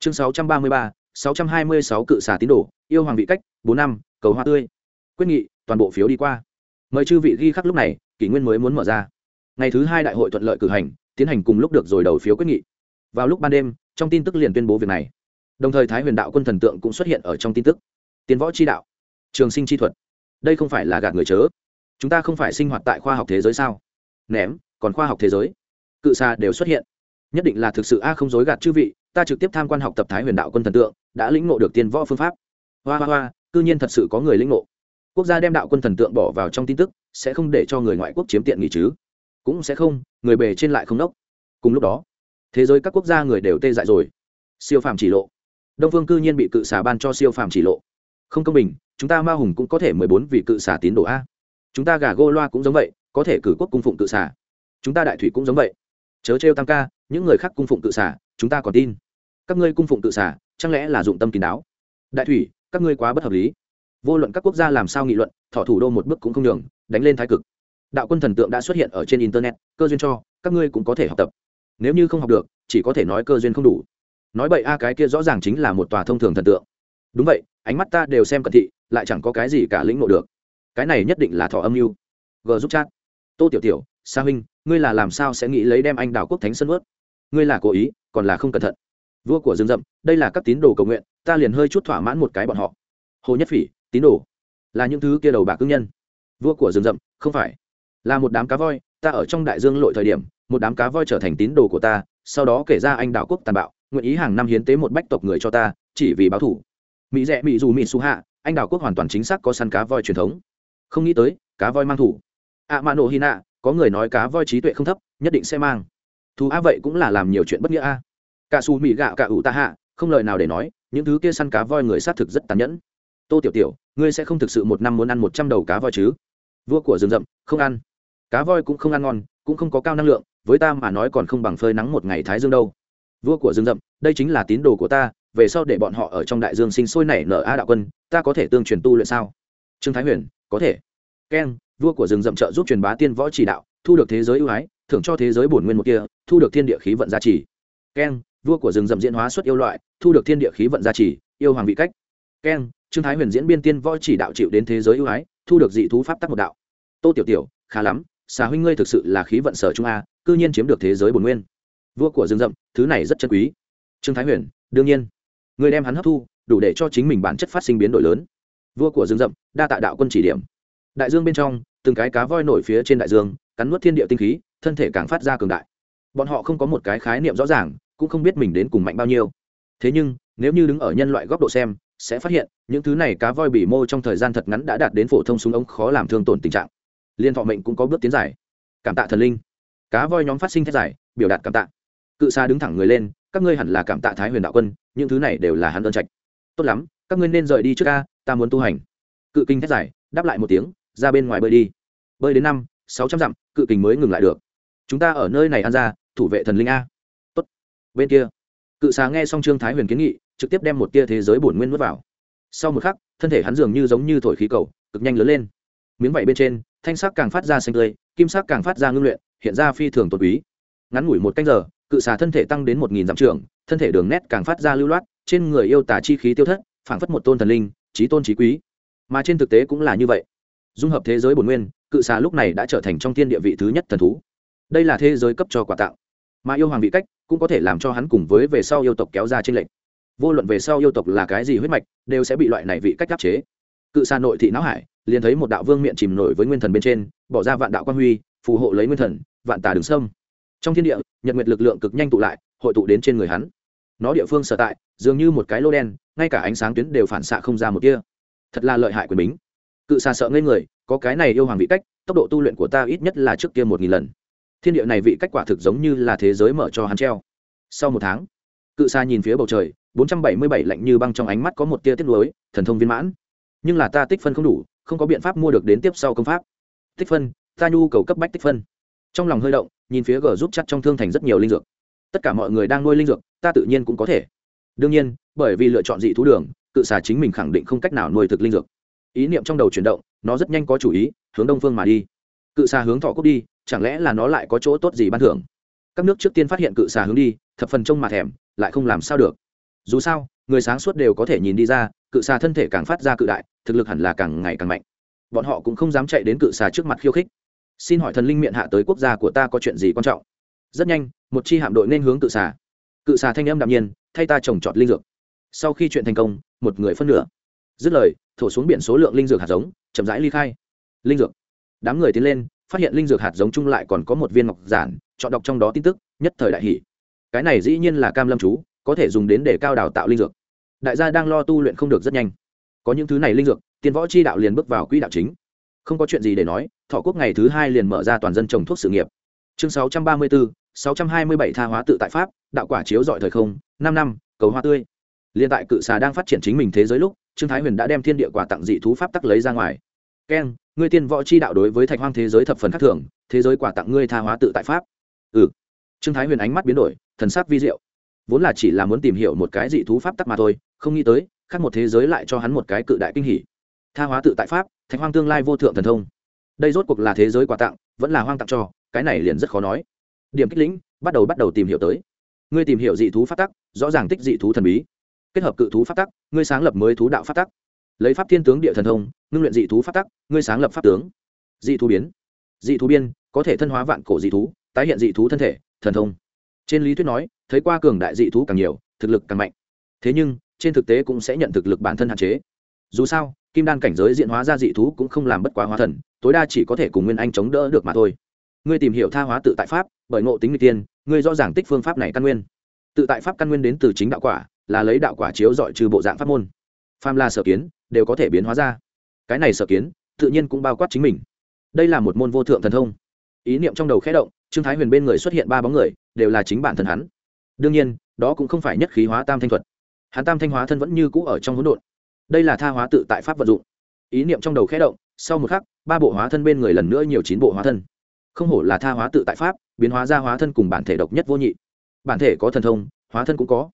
chương 633, 626 cự xà tín đồ yêu hoàng vị cách bốn năm cầu hoa tươi. Quyết nghị toàn bộ phiếu đi qua. Mời chư vị ghi khắc lúc này kỷ nguyên mới muốn mở ra. Ngày thứ hai đại hội thuận lợi cử hành tiến hành cùng lúc được rồi đầu phiếu quyết nghị. Vào lúc ban đêm trong tin tức liền tuyên bố việc này. Đồng thời thái huyền đạo quân thần tượng cũng xuất hiện ở trong tin tức. Tiến võ chi đạo trường sinh chi thuật. Đây không phải là gạt người chớ. Chúng ta không phải sinh hoạt tại khoa học thế giới sao? Ném còn khoa học thế giới. Cự xa đều xuất hiện. Nhất định là thực sự a không dối gạt chư vị ta trực tiếp tham quan học tập thái huyền đạo quân thần tượng, đã lĩnh ngộ được tiên võ phương pháp. Hoa hoa hoa, cư nhiên thật sự có người lĩnh ngộ. Quốc gia đem đạo quân thần tượng bỏ vào trong tin tức, sẽ không để cho người ngoại quốc chiếm tiện nghỉ chứ? Cũng sẽ không, người bề trên lại không đốc. Cùng lúc đó, thế giới các quốc gia người đều tê dại rồi. Siêu phàm chỉ lộ. Đông phương cư nhiên bị cự xà ban cho siêu phàm chỉ lộ. Không công bình, chúng ta ma hùng cũng có thể mười bốn vị cự xà tín đồ a. Chúng ta gà gô loa cũng giống vậy, có thể cử quốc cung phụng cự xà. Chúng ta đại thủy cũng giống vậy. Chớ trêu tam ca, những người khác cung phụng cự xà chúng ta còn tin. Các ngươi cung phụng tự xả, chẳng lẽ là dụng tâm kín đáo? Đại thủy các ngươi quá bất hợp lý. Vô luận các quốc gia làm sao nghị luận thọ thủ đô một bước cũng không nhường đánh lên thái cực. Đạo quân thần tượng đã xuất hiện ở trên internet cơ duyên cho các ngươi cũng có thể học tập. Nếu như không học được chỉ có thể nói cơ duyên không đủ. Nói bậy a cái kia rõ ràng chính là một tòa thông thường thần tượng. Đúng vậy ánh mắt ta đều xem cận thị lại chẳng có cái gì cả lĩnh ngộ được. Cái này nhất định là thọ âm mưu. G giúp chat. Tô tiểu tiểu sa huynh ngươi là làm sao sẽ nghĩ lấy đem anh đảo quốc thánh sân ướt ngươi là cố ý còn là không cẩn thận. Vua của rừng rậm đây là các tín đồ cầu nguyện, ta liền hơi chút thỏa mãn một cái bọn họ. Hồ nhất phỉ, tín đồ, là những thứ kia đầu bạc cương nhân. Vua của rừng rậm không phải. Là một đám cá voi, ta ở trong đại dương lội thời điểm, một đám cá voi trở thành tín đồ của ta, sau đó kể ra anh đảo quốc tàn bạo, nguyện ý hàng năm hiến tế một bách tộc người cho ta, chỉ vì báo thủ. Mỹ rẽ mỹ dù, mỹ su hạ, anh đảo quốc hoàn toàn chính xác có săn cá voi truyền thống. Không nghĩ tới, cá voi mang thủ. Ạ mạ nổ hy nạ có người nói cá voi trí tuệ không thấp, nhất định sẽ mang thú a vậy cũng là làm nhiều chuyện bất nghĩa a. Cả xù mì gạo cả ủ ta hạ, không lời nào để nói, những thứ kia săn cá voi người sát thực rất tàn nhẫn. Tô tiểu tiểu, ngươi sẽ không thực sự một năm muốn ăn một trăm đầu cá voi chứ? Vua của rừng rậm, không ăn. Cá voi cũng không ăn ngon, cũng không có cao năng lượng, với ta mà nói còn không bằng phơi nắng một ngày thái dương đâu. Vua của rừng rậm, đây chính là tín đồ của ta, về sau để bọn họ ở trong đại dương sinh sôi nảy nở a đạo quân, ta có thể tương truyền tu luyện sao? Trương thái huyền, có thể. Keng vua của rừng rậm trợ giúp truyền bá tiên võ chỉ đạo, thu được thế giới ưu ái thưởng cho thế giới bổn nguyên một kia, thu được thiên địa khí vận gia trì. Keng vua của rừng rậm diễn hóa xuất yêu loại, thu được thiên địa khí vận gia trì, yêu hoàng vị cách. Keng trương thái huyền diễn biên tiên võ chỉ đạo chịu đến thế giới ưu ái, thu được dị thú pháp tắc một đạo. Tô tiểu tiểu, khá lắm, xà huynh ngươi thực sự là khí vận sở trung a, cư nhiên chiếm được thế giới bổn nguyên. Vua của rừng rậm, thứ này rất chân quý. Trương thái huyền, đương nhiên. Ngươi đem hắn hấp thu, đủ để cho chính mình bản chất phát sinh biến đổi lớn. Vua của rừng rậm, đa tạ đạo quân chỉ điểm. Đại dương bên trong, từng cái cá voi nổi phía trên đại dương, cắn nuốt thiên địa tinh khí thân thể càng phát ra cường đại. Bọn họ không có một cái khái niệm rõ ràng cũng không biết mình đến cùng mạnh bao nhiêu. Thế nhưng nếu như đứng ở nhân loại góc độ xem sẽ phát hiện những thứ này cá voi bỉ mô trong thời gian thật ngắn đã đạt đến phổ thông súng ống khó làm thương tổn tình trạng. Liên thọ mệnh cũng có bước tiến dài, cảm tạ thần linh. Cá voi nhóm phát sinh thét giải biểu đạt cảm tạ. Cự xa đứng thẳng người lên các ngươi hẳn là cảm tạ thái huyền đạo quân những thứ này đều là hắn ơn trạch. Tốt lắm các ngươi nên rời đi trước ca ta muốn tu hành. Cự kinh thét giải đáp lại một tiếng ra bên ngoài bơi đi. Bơi đến năm sáu trăm dặm cự kình mới ngừng lại được chúng ta ở nơi này ăn ra, thủ vệ thần linh a. Tốt. Bên kia, cự xà nghe xong trương thái huyền kiến nghị, trực tiếp đem một tia thế giới bổn nguyên nuốt vào. Sau một khắc, thân thể hắn dường như giống như thổi khí cầu, cực nhanh lớn lên. Miếng vảy bên trên, thanh sắc càng phát ra xanh tươi, kim sắc càng phát ra ngưng luyện, hiện ra phi thường tột quý. Ngắn ngủi một canh giờ, cự xà thân thể tăng đến một nghìn dặm trường, thân thể đường nét càng phát ra lưu loát, trên người yêu tả chi khí tiêu thất, phảng phất một tôn thần linh trí tôn trí quý. Mà trên thực tế cũng là như vậy. Dung hợp thế giới bổn nguyên, cự xà lúc này đã trở thành trong thiên địa vị thứ nhất thần thú đây là thế giới cấp cho quà tặng. Mà yêu hoàng vị cách cũng có thể làm cho hắn cùng với về sau yêu tộc kéo ra trên lệnh vô luận về sau yêu tộc là cái gì huyết mạch, đều sẽ bị loại này vị cách áp chế. Cự xa nội thị não hải, liền thấy một đạo vương miệng chìm nổi với nguyên thần bên trên, bỏ ra vạn đạo quan huy, phù hộ lấy nguyên thần, vạn tà đường sâm. Trong thiên địa, nhật nguyệt lực lượng cực nhanh tụ lại, hội tụ đến trên người hắn. Nó địa phương sở tại, dường như một cái lô đen, ngay cả ánh sáng tuyến đều phản xạ không ra một kia thật là lợi hại quyền bính. Cự xa sợ ngây người, có cái này yêu hoàng vị cách, tốc độ tu luyện của ta ít nhất là trước kia một nghìn lần thiên địa này vị cách quả thực giống như là thế giới mở cho hắn treo. Sau một tháng, cự xa nhìn phía bầu trời, bốn trăm bảy mươi bảy lạnh như băng trong ánh mắt có một tia tiết lối thần thông viên mãn. Nhưng là ta tích phân không đủ, không có biện pháp mua được đến tiếp sau công pháp. Tích phân, ta nhu cầu cấp bách tích phân. Trong lòng hơi động, nhìn phía g giúp chắc trong thương thành rất nhiều linh dược. Tất cả mọi người đang nuôi linh dược, ta tự nhiên cũng có thể. Đương nhiên, bởi vì lựa chọn dị thú đường, cự xà chính mình khẳng định không cách nào nuôi thực linh dược. Ý niệm trong đầu chuyển động, nó rất nhanh có chủ ý, hướng đông phương mà đi. Cự xà hướng thọ cốc đi chẳng lẽ là nó lại có chỗ tốt gì ban thưởng? Các nước trước tiên phát hiện cự xà hướng đi, thập phần trông mà thèm, lại không làm sao được. Dù sao, người sáng suốt đều có thể nhìn đi ra, cự xà thân thể càng phát ra cự đại, thực lực hẳn là càng ngày càng mạnh. Bọn họ cũng không dám chạy đến cự xà trước mặt khiêu khích. Xin hỏi thần linh miệng hạ tới quốc gia của ta có chuyện gì quan trọng? Rất nhanh, một chi hạm đội nên hướng cự xà. Cự xà thanh âm đạm nhiên, thay ta trồng trọt linh dược. Sau khi chuyện thành công, một người phân nửa. Dứt lời, thổ xuống biển số lượng linh dược hạt giống, chậm rãi ly khai. Linh dược. Đám người tiến lên phát hiện linh dược hạt giống chung lại còn có một viên ngọc giản chọn đọc trong đó tin tức nhất thời đại hỷ cái này dĩ nhiên là cam lâm chú có thể dùng đến để cao đào tạo linh dược. Đại gia đang lo tu luyện không được rất nhanh. Có những thứ này linh dược tiên võ chi đạo liền bước vào quỹ đạo chính. Không có chuyện gì để nói thọ quốc ngày thứ hai liền mở ra toàn dân trồng thuốc sự nghiệp. Chương 634, 627 tha hóa tự tại pháp đạo quả chiếu dọi thời không năm năm cầu hoa tươi. Liên tại cự xà đang phát triển chính mình thế giới lúc trương thái huyền đã đem thiên địa quả tặng dị thú pháp tắc lấy ra ngoài. Keng ngươi tiên võ chi đạo đối với thạch hoang thế giới thập phần khác thường, thế giới quả tặng ngươi tha hóa tự tại pháp. Ừ. Trương thái huyền ánh mắt biến đổi, thần sắc vi diệu. Vốn là chỉ là muốn tìm hiểu một cái dị thú pháp tắc mà thôi, không nghĩ tới, khác một thế giới lại cho hắn một cái cự đại kinh hỉ. Tha hóa tự tại pháp, thạch hoang tương lai vô thượng thần thông. Đây rốt cuộc là thế giới quà tặng, vẫn là hoang tặng cho, cái này liền rất khó nói. Điểm kích lĩnh, bắt đầu bắt đầu tìm hiểu tới. Ngươi tìm hiểu dị thú pháp tắc, rõ ràng tích dị thú thần bí. Kết hợp cự thú pháp tắc, ngươi sáng lập mới thú đạo pháp tắc lấy pháp thiên tướng địa thần thông, ngưng luyện dị thú phát tắc, ngươi sáng lập pháp tướng. Dị thú biến. Dị thú biên, có thể thân hóa vạn cổ dị thú, tái hiện dị thú thân thể, thần thông. Trên lý thuyết nói, thấy qua cường đại dị thú càng nhiều, thực lực càng mạnh. Thế nhưng, trên thực tế cũng sẽ nhận thực lực bản thân hạn chế. Dù sao, kim đan cảnh giới diện hóa ra dị thú cũng không làm bất quá hóa thần, tối đa chỉ có thể cùng nguyên anh chống đỡ được mà thôi. Ngươi tìm hiểu tha hóa tự tại pháp, bởi ngộ tính n g tiên ngươi rõ ràng tích phương pháp này căn nguyên. Tự tại pháp căn nguyên đến từ chính đạo quả, là lấy đạo quả chiếu dọi trừ bộ dạng pháp môn. Pham la sở kiến đều có thể biến hóa ra. Cái này sở kiến, tự nhiên cũng bao quát chính mình. Đây là một môn vô thượng thần thông. Ý niệm trong đầu khẽ động, trương thái huyền bên người xuất hiện ba bóng người, đều là chính bản thân hắn. Đương nhiên, đó cũng không phải nhất khí hóa tam thanh thuật. Hắn tam thanh hóa thân vẫn như cũ ở trong hỗn độn. Đây là tha hóa tự tại pháp vận dụng. Ý niệm trong đầu khẽ động, sau một khắc, ba bộ hóa thân bên người lần nữa nhiều chín bộ hóa thân. Không hổ là tha hóa tự tại pháp, biến hóa ra hóa thân cùng bản thể độc nhất vô nhị. Bản thể có thần thông, hóa thân cũng có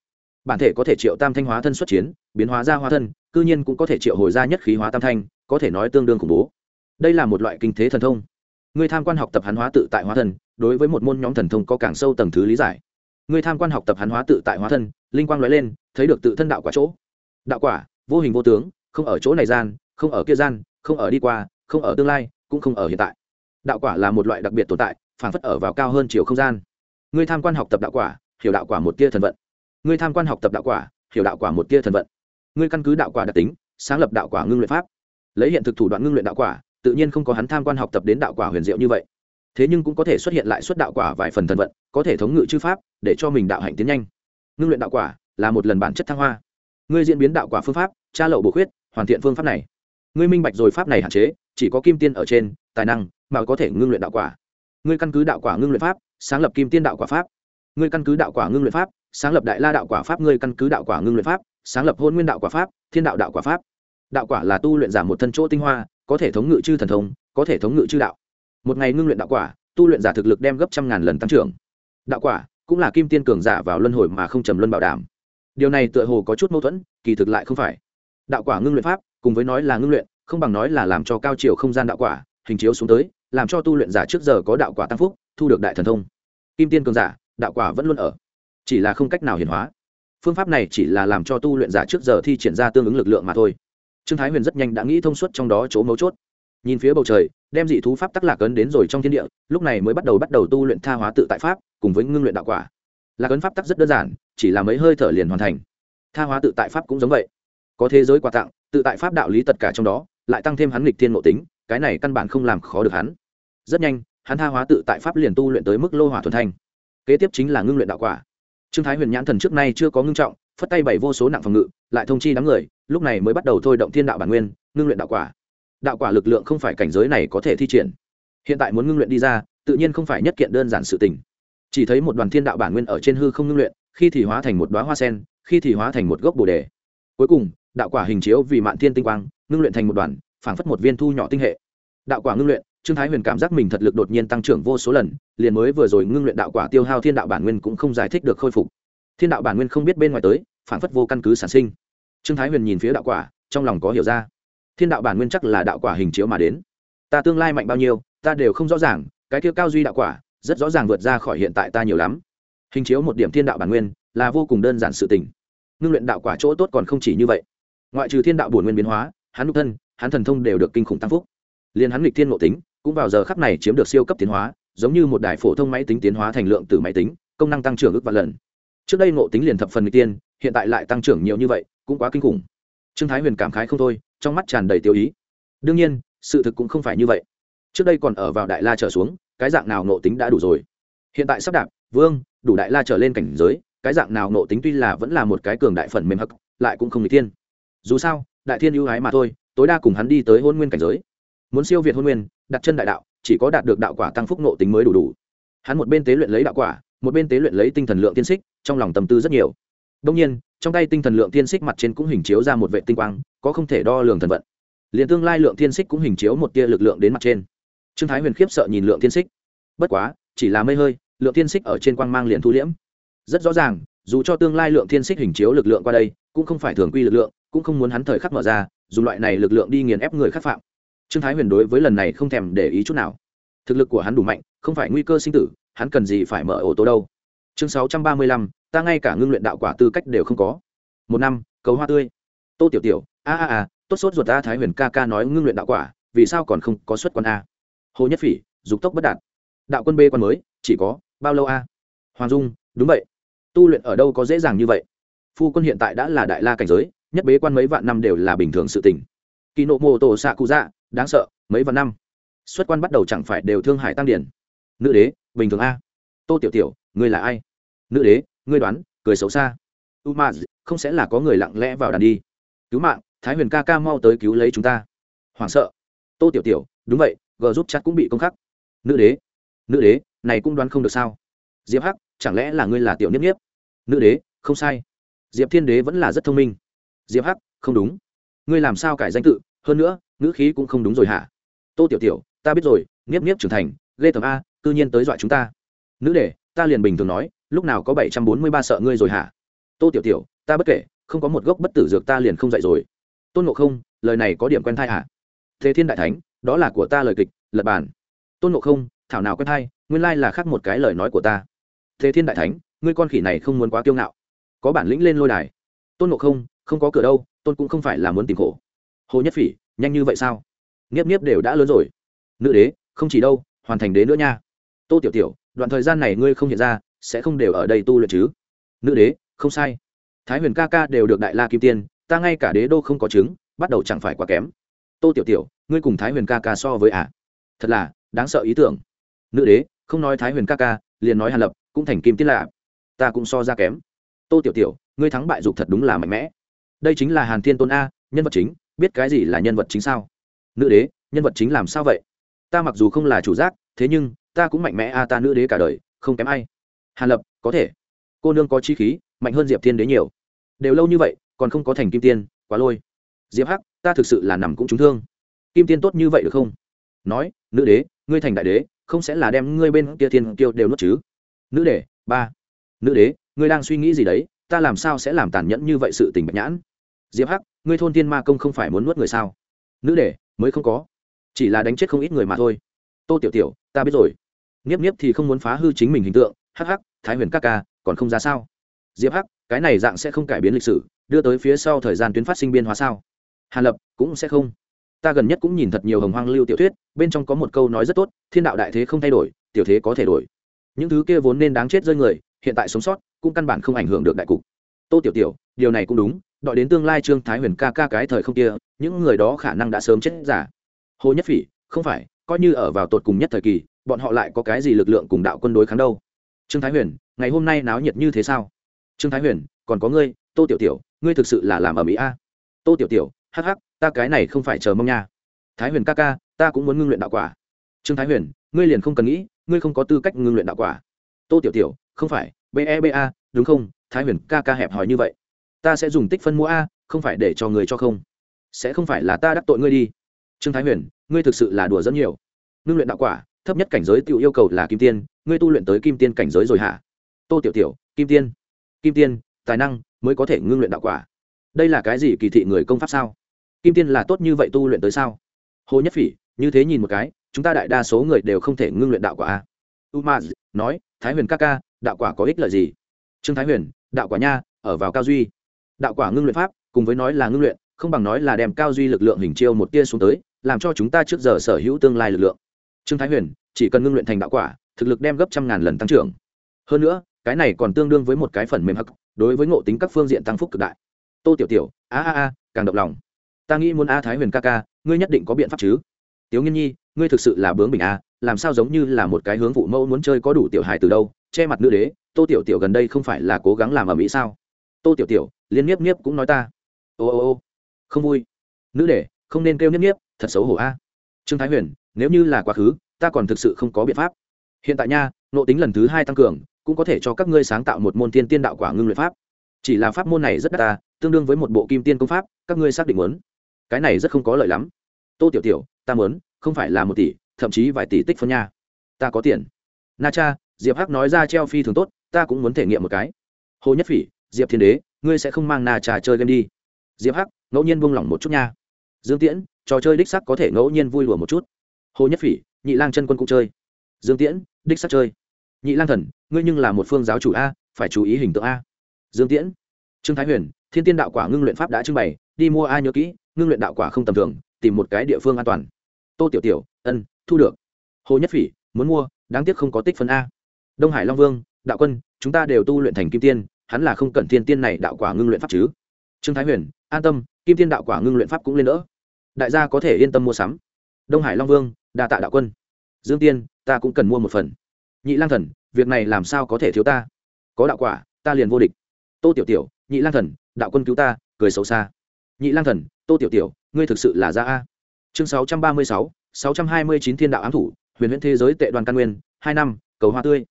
bản thể có thể triệu tam thanh hóa thân xuất chiến, biến hóa ra hóa thân, cư nhiên cũng có thể triệu hồi ra nhất khí hóa tam thanh, có thể nói tương đương khủng bố. Đây là một loại kinh thế thần thông. Người tham quan học tập hắn hóa tự tại hóa thân, đối với một môn nhóm thần thông có càng sâu tầng thứ lý giải. Người tham quan học tập hắn hóa tự tại hóa thân, linh quang nói lên, thấy được tự thân đạo quả chỗ. Đạo quả, vô hình vô tướng, không ở chỗ này gian, không ở kia gian, không ở đi qua, không ở tương lai, cũng không ở hiện tại. Đạo quả là một loại đặc biệt tồn tại phản phất ở vào cao hơn chiều không gian. Ngươi tham quan học tập đạo quả, hiểu đạo quả một tia thần vận ngươi tham quan học tập đạo quả hiểu đạo quả một tia thần vận ngươi căn cứ đạo quả đặc tính sáng lập đạo quả ngưng luyện pháp lấy hiện thực thủ đoạn ngưng luyện đạo quả tự nhiên không có hắn tham quan học tập đến đạo quả huyền diệu như vậy thế nhưng cũng có thể xuất hiện lại xuất đạo quả vài phần thần vận có thể thống ngự chư pháp để cho mình đạo hạnh tiến nhanh ngưng luyện đạo quả là một lần bản chất thăng hoa ngươi diễn biến đạo quả phương pháp tra lậu bổ khuyết hoàn thiện phương pháp này ngươi minh bạch rồi pháp này hạn chế chỉ có kim tiên ở trên tài năng mà có thể ngưng luyện đạo quả ngươi căn cứ đạo quả ngưng luyện pháp sáng lập kim tiên đạo quả pháp ngươi căn cứ đạo quả ngưng luyện pháp sáng lập đại la đạo quả pháp ngươi căn cứ đạo quả ngưng luyện pháp, sáng lập hôn nguyên đạo quả pháp, thiên đạo đạo quả pháp. Đạo quả là tu luyện giả một thân chỗ tinh hoa, có thể thống ngự chư thần thông, có thể thống ngự chư đạo. Một ngày ngưng luyện đạo quả, tu luyện giả thực lực đem gấp trăm ngàn lần tăng trưởng. Đạo quả cũng là kim tiên cường giả vào luân hồi mà không trầm luân bảo đảm. Điều này tựa hồ có chút mâu thuẫn, kỳ thực lại không phải. Đạo quả ngưng luyện pháp, cùng với nói là ngưng luyện, không bằng nói là làm cho cao chiều không gian đạo quả, hình chiếu xuống tới, làm cho tu luyện giả trước giờ có đạo quả tăng phúc, thu được đại thần thông. Kim tiên cường giả, đạo quả vẫn luôn ở chỉ là không cách nào hiển hóa. Phương pháp này chỉ là làm cho tu luyện giả trước giờ thi triển ra tương ứng lực lượng mà thôi. Trương thái huyền rất nhanh đã nghĩ thông suốt trong đó chỗ mấu chốt. Nhìn phía bầu trời, đem dị thú pháp tắc lạc ấn đến rồi trong thiên địa, lúc này mới bắt đầu bắt đầu tu luyện tha hóa tự tại pháp, cùng với ngưng luyện đạo quả. Lạc ấn pháp tắc rất đơn giản, chỉ là mấy hơi thở liền hoàn thành. Tha hóa tự tại pháp cũng giống vậy. Có thế giới quà tặng, tự tại pháp đạo lý tất cả trong đó, lại tăng thêm hắn nghịch thiên ngộ tính, cái này căn bản không làm khó được hắn. Rất nhanh, hắn tha hóa tự tại pháp liền tu luyện tới mức lô hỏa thuần thanh. Kế tiếp chính là ngưng luyện đạo quả trương thái huyền nhãn thần trước nay chưa có ngưng trọng, phất tay bảy vô số nặng phòng ngự, lại thông chi đám người, lúc này mới bắt đầu thôi động thiên đạo bản nguyên, ngưng luyện đạo quả. Đạo quả lực lượng không phải cảnh giới này có thể thi triển. Hiện tại muốn ngưng luyện đi ra, tự nhiên không phải nhất kiện đơn giản sự tình. Chỉ thấy một đoàn thiên đạo bản nguyên ở trên hư không ngưng luyện, khi thì hóa thành một đoá hoa sen, khi thì hóa thành một gốc bồ đề. Cuối cùng, đạo quả hình chiếu vì mạn thiên tinh quang, ngưng luyện thành một đoàn, phảng phất một viên thu nhỏ tinh hệ. Đạo quả ngưng luyện trương thái huyền cảm giác mình thật lực đột nhiên tăng trưởng vô số lần, liền mới vừa rồi ngưng luyện đạo quả tiêu hao thiên đạo bản nguyên cũng không giải thích được khôi phục. Thiên đạo bản nguyên không biết bên ngoài tới, phản phất vô căn cứ sản sinh. Trương thái huyền nhìn phía đạo quả, trong lòng có hiểu ra. Thiên đạo bản nguyên chắc là đạo quả hình chiếu mà đến. Ta tương lai mạnh bao nhiêu, ta đều không rõ ràng, cái kia cao duy đạo quả, rất rõ ràng vượt ra khỏi hiện tại ta nhiều lắm. Hình chiếu một điểm thiên đạo bản nguyên, là vô cùng đơn giản sự tình. Ngưng luyện đạo quả chỗ tốt còn không chỉ như vậy. Ngoại trừ thiên đạo bổn nguyên biến hóa, hắn nhục thân, hắn thần thông đều được kinh khủng tăng phúc. Liền hắn nghịch thiên ngộ tính cũng vào giờ khắc này chiếm được siêu cấp tiến hóa, giống như một đài phổ thông máy tính tiến hóa thành lượng từ máy tính, công năng tăng trưởng ước vạn lần. Trước đây ngộ tính liền thập phần nghịch tiên, hiện tại lại tăng trưởng nhiều như vậy, cũng quá kinh khủng. Trương thái huyền cảm khái không thôi, trong mắt tràn đầy tiêu ý. Đương nhiên, sự thực cũng không phải như vậy. Trước đây còn ở vào đại la trở xuống, cái dạng nào ngộ tính đã đủ rồi. Hiện tại sắp đạp, vương, đủ đại la trở lên cảnh giới, cái dạng nào ngộ tính tuy là vẫn là một cái cường đại phần mềm hắc, lại cũng không nghịch tiên. dù sao, đại thiên ưu ái mà thôi, tối đa cùng hắn đi tới hôn nguyên cảnh giới. Muốn siêu việt hôn nguyên đặt chân đại đạo, chỉ có đạt được đạo quả tăng phúc nộ tính mới đủ đủ. Hắn một bên tế luyện lấy đạo quả, một bên tế luyện lấy tinh thần lượng tiên xích, trong lòng tâm tư rất nhiều. Đông nhiên, trong tay tinh thần lượng tiên xích mặt trên cũng hình chiếu ra một vệ tinh quang, có không thể đo lường thần vận. Liền tương lai lượng tiên xích cũng hình chiếu một tia lực lượng đến mặt trên. Trương thái huyền khiếp sợ nhìn lượng tiên xích. Bất quá, chỉ là mây hơi, lượng tiên xích ở trên quang mang liền thu liễm. Rất rõ ràng, dù cho tương lai lượng tiên xích hình chiếu lực lượng qua đây, cũng không phải thường quy lực lượng, cũng không muốn hắn thời khắc mở ra, dùng loại này lực lượng đi nghiền ép người khắc phạm trương thái huyền đối với lần này không thèm để ý chút nào. Thực lực của hắn đủ mạnh, không phải nguy cơ sinh tử, hắn cần gì phải mở ô tô đâu. Chương sáu trăm ba mươi lăm, ta ngay cả ngưng luyện đạo quả tư cách đều không có. Một năm, cầu hoa tươi. Tô tiểu tiểu, a a a, tốt sốt ruột ta thái huyền ca ca nói ngưng luyện đạo quả, vì sao còn không có xuất quan a? Hồ nhất phỉ, dục tốc bất đạt. Đạo quân b quan mới, chỉ có bao lâu a? Hoàng dung, đúng vậy. Tu luyện ở đâu có dễ dàng như vậy. Phu quân hiện tại đã là đại la cảnh giới, nhất bế quan mấy vạn năm đều là bình thường sự tình. Kỳ nộ mô tổ xạ cụ dạ đáng sợ, mấy vạn năm. Xuất quan bắt đầu chẳng phải đều thương hải tăng điển. Nữ đế, bình thường a. Tô tiểu tiểu, ngươi là ai? Nữ đế, ngươi đoán, cười xấu xa. U ma không sẽ là có người lặng lẽ vào đàn đi. Cứu mạng, thái huyền ca ca mau tới cứu lấy chúng ta. Hoảng sợ. Tô tiểu tiểu, đúng vậy, g giúp chắc cũng bị công khắc. Nữ đế nữ đế, này cũng đoán không được sao? Diệp hắc, chẳng lẽ là ngươi là tiểu niếp nhiếp nữ đế, không sai. Diệp thiên đế vẫn là rất thông minh. Diệp hắc, không đúng. Ngươi làm sao cải danh tự hơn nữa, ngữ khí cũng không đúng rồi hả? Tô tiểu tiểu, ta biết rồi nghiếp nghiếp trưởng thành, ghê tầm a, cư nhiên tới dọa chúng ta. Nữ đề ta liền bình thường nói, lúc nào có bảy trăm bốn mươi ba sợ ngươi rồi hả? Tô tiểu tiểu, ta bất kể, không có một gốc bất tử dược ta liền không dạy rồi. Tôn ngộ không, lời này có điểm quen thai hả? Thế thiên đại thánh, đó là của ta lời kịch, lật bản tôn ngộ không, thảo nào quen thai, nguyên lai là khác một cái lời nói của ta. Thế thiên đại thánh, ngươi con khỉ này không muốn quá kiêu ngạo. Có bản lĩnh lên lôi đài. Tôn ngộ không không có cửa đâu, tôn cũng không phải là muốn tìm khổ hồ nhất phỉ, nhanh như vậy sao? Nghiếp nghiếp đều đã lớn rồi. Nữ đế, không chỉ đâu, hoàn thành đế nữa nha. Tô tiểu tiểu, đoạn thời gian này ngươi không hiện ra, sẽ không đều ở đây tu luyện chứ? Nữ đế, không sai. Thái huyền ca ca đều được đại la kim tiên, ta ngay cả đế đô không có chứng, bắt đầu chẳng phải quá kém. Tô tiểu tiểu, ngươi cùng thái huyền ca ca so với ả à? thật là, đáng sợ ý tưởng. Nữ đế, không nói thái huyền ca ca, liền nói hàn lập, cũng thành kim tiên lạ ta cũng so ra kém. Tô tiểu tiểu, ngươi thắng bại dục thật đúng là mạnh mẽ. Đây chính là hàn thiên tôn a, nhân vật chính biết cái gì là nhân vật chính sao? Nữ đế, nhân vật chính làm sao vậy? Ta mặc dù không là chủ giác, thế nhưng, ta cũng mạnh mẽ a, ta nữ đế cả đời, không kém ai. Hàn lập, có thể. Cô nương có chi khí, mạnh hơn diệp thiên đế nhiều. Đều lâu như vậy, còn không có thành kim tiên, quá lôi. Diệp hắc, ta thực sự là nằm cũng trúng thương. Kim tiên tốt như vậy được không? Nói, nữ đế, ngươi thành đại đế, không sẽ là đem ngươi bên kia thiên kiêu đều nuốt chứ. Nữ đế, ba. Nữ đế, ngươi đang suy nghĩ gì đấy? Ta làm sao sẽ làm tàn nhẫn như vậy sự tình bạch nhãn? Diệp hắc, ngươi thôn tiên ma công không phải muốn nuốt người sao? Nữ để mới không có. Chỉ là đánh chết không ít người mà thôi. Tô tiểu tiểu, ta biết rồi. Nghiếp nghiếp thì không muốn phá hư chính mình hình tượng. Hắc hắc, thái huyền các ca, còn không ra sao? Diệp hắc, cái này dạng sẽ không cải biến lịch sử, đưa tới phía sau thời gian tuyến phát sinh biên hóa sao? Hàn lập, cũng sẽ không. Ta gần nhất cũng nhìn thật nhiều hồng hoang lưu tiểu thuyết, bên trong có một câu nói rất tốt, thiên đạo đại thế không thay đổi, tiểu thế có thể đổi. Những thứ kia vốn nên đáng chết rơi người, hiện tại sống sót, cũng căn bản không ảnh hưởng được đại cục. Tô tiểu tiểu, điều này cũng đúng đợi đến tương lai trương thái huyền ca ca cái thời không kia, những người đó khả năng đã sớm chết giả hồ nhất phỉ, không phải, coi như ở vào tột cùng nhất thời kỳ, bọn họ lại có cái gì lực lượng cùng đạo quân đối kháng đâu? Trương thái huyền, ngày hôm nay náo nhiệt như thế sao? Trương thái huyền, còn có ngươi, tô tiểu tiểu, ngươi thực sự là làm ở mỹ a. Tô tiểu tiểu, hắc hắc, ta cái này không phải chờ mong nha. Thái huyền ca ca, ta cũng muốn ngưng luyện đạo quả. Trương thái huyền, ngươi liền không cần nghĩ, ngươi không có tư cách ngưng luyện đạo quả. Tô tiểu tiểu, không phải beba đúng không? Thái huyền ca ca hẹp hòi như vậy ta sẽ dùng tích phân mua a, không phải để cho người cho không. Sẽ không phải là ta đắc tội ngươi đi. Trương thái huyền, ngươi thực sự là đùa dẫn nhiều. Ngưng luyện đạo quả, thấp nhất cảnh giới tự yêu cầu là kim tiên, ngươi tu luyện tới kim tiên cảnh giới rồi hả? Tô tiểu tiểu, kim tiên. Kim tiên, tài năng mới có thể ngưng luyện đạo quả. Đây là cái gì kỳ thị người công pháp sao? Kim tiên là tốt như vậy tu luyện tới sao? Hồ nhất phỉ, như thế nhìn một cái, chúng ta đại đa số người đều không thể ngưng luyện đạo quả a. Umaz nói, thái huyền ca ca, đạo quả có ích lợi gì? Trương thái huyền, đạo quả nha, ở vào cao duy đạo quả ngưng luyện pháp, cùng với nói là ngưng luyện, không bằng nói là đem cao duy lực lượng hình chiêu một tia xuống tới, làm cho chúng ta trước giờ sở hữu tương lai lực lượng. Trương thái huyền, chỉ cần ngưng luyện thành đạo quả, thực lực đem gấp trăm ngàn lần tăng trưởng. Hơn nữa, cái này còn tương đương với một cái phần mềm hắc, đối với ngộ tính các phương diện tăng phúc cực đại. Tô tiểu tiểu, a a a, càng động lòng. Ta nghĩ muốn a thái huyền ca ca, ngươi nhất định có biện pháp chứ. Tiếu nghiên nhi, ngươi thực sự là bướng bình a, làm sao giống như là một cái hướng phụ mẫu muốn chơi có đủ tiểu hài từ đâu, che mặt nữ đế, tô tiểu tiểu gần đây không phải là cố gắng làm ở mỹ sao? Tô tiểu tiểu, liên nhiếp nhiếp cũng nói ta. Ô ô ô, không vui. Nữ để không nên kêu nhiếp nhiếp thật xấu hổ a. Trương thái huyền, nếu như là quá khứ, ta còn thực sự không có biện pháp. Hiện tại nha, nộ tính lần thứ hai tăng cường, cũng có thể cho các ngươi sáng tạo một môn tiên tiên đạo quả ngưng luyện pháp. Chỉ là pháp môn này rất đắt ta, tương đương với một bộ kim tiên công pháp, các ngươi xác định muốn. Cái này rất không có lợi lắm. Tô tiểu tiểu, ta muốn, không phải là một tỷ, thậm chí vài tỷ tích phân nha. Ta có tiền. Na cha, diệp hắc nói ra treo phi thường tốt, ta cũng muốn thể nghiệm một cái. Hồ nhất phỉ diệp thiên đế, ngươi sẽ không mang na trà chơi game đi. Diệp hắc, ngẫu nhiên buông lỏng một chút nha. Dương tiễn, trò chơi đích sắc có thể ngẫu nhiên vui lùa một chút. Hồ nhất phỉ, nhị lang chân quân cũng chơi. Dương tiễn, đích sắc chơi. Nhị lang thần, ngươi nhưng là một phương giáo chủ a, phải chú ý hình tượng a. Dương tiễn, trương thái huyền, thiên tiên đạo quả ngưng luyện pháp đã trưng bày, đi mua ai nhớ kỹ, ngưng luyện đạo quả không tầm thường, tìm một cái địa phương an toàn. Tô tiểu tiểu, ân, thu được. Hồ nhất phỉ, muốn mua, đáng tiếc không có tích phân a. Đông hải long vương, đạo quân, chúng ta đều tu luyện thành kim tiên hắn là không cần thiên tiên này đạo quả ngưng luyện pháp chứ. Trương thái huyền, an tâm, kim tiên đạo quả ngưng luyện pháp cũng lên đỡ. Đại gia có thể yên tâm mua sắm. Đông hải long vương, đa tạ đạo quân. Dương tiên, ta cũng cần mua một phần. Nhị lang thần, việc này làm sao có thể thiếu ta? Có đạo quả, ta liền vô địch. Tô tiểu tiểu, nhị lang thần, đạo quân cứu ta, cười xấu xa. Nhị lang thần, tô tiểu tiểu, ngươi thực sự là gia a. Chương sáu trăm ba mươi sáu sáu trăm hai mươi chín thiên đạo ám thủ, huyền huyễn thế giới tệ đoàn căn nguyên, hai năm, cầu hoa tươi.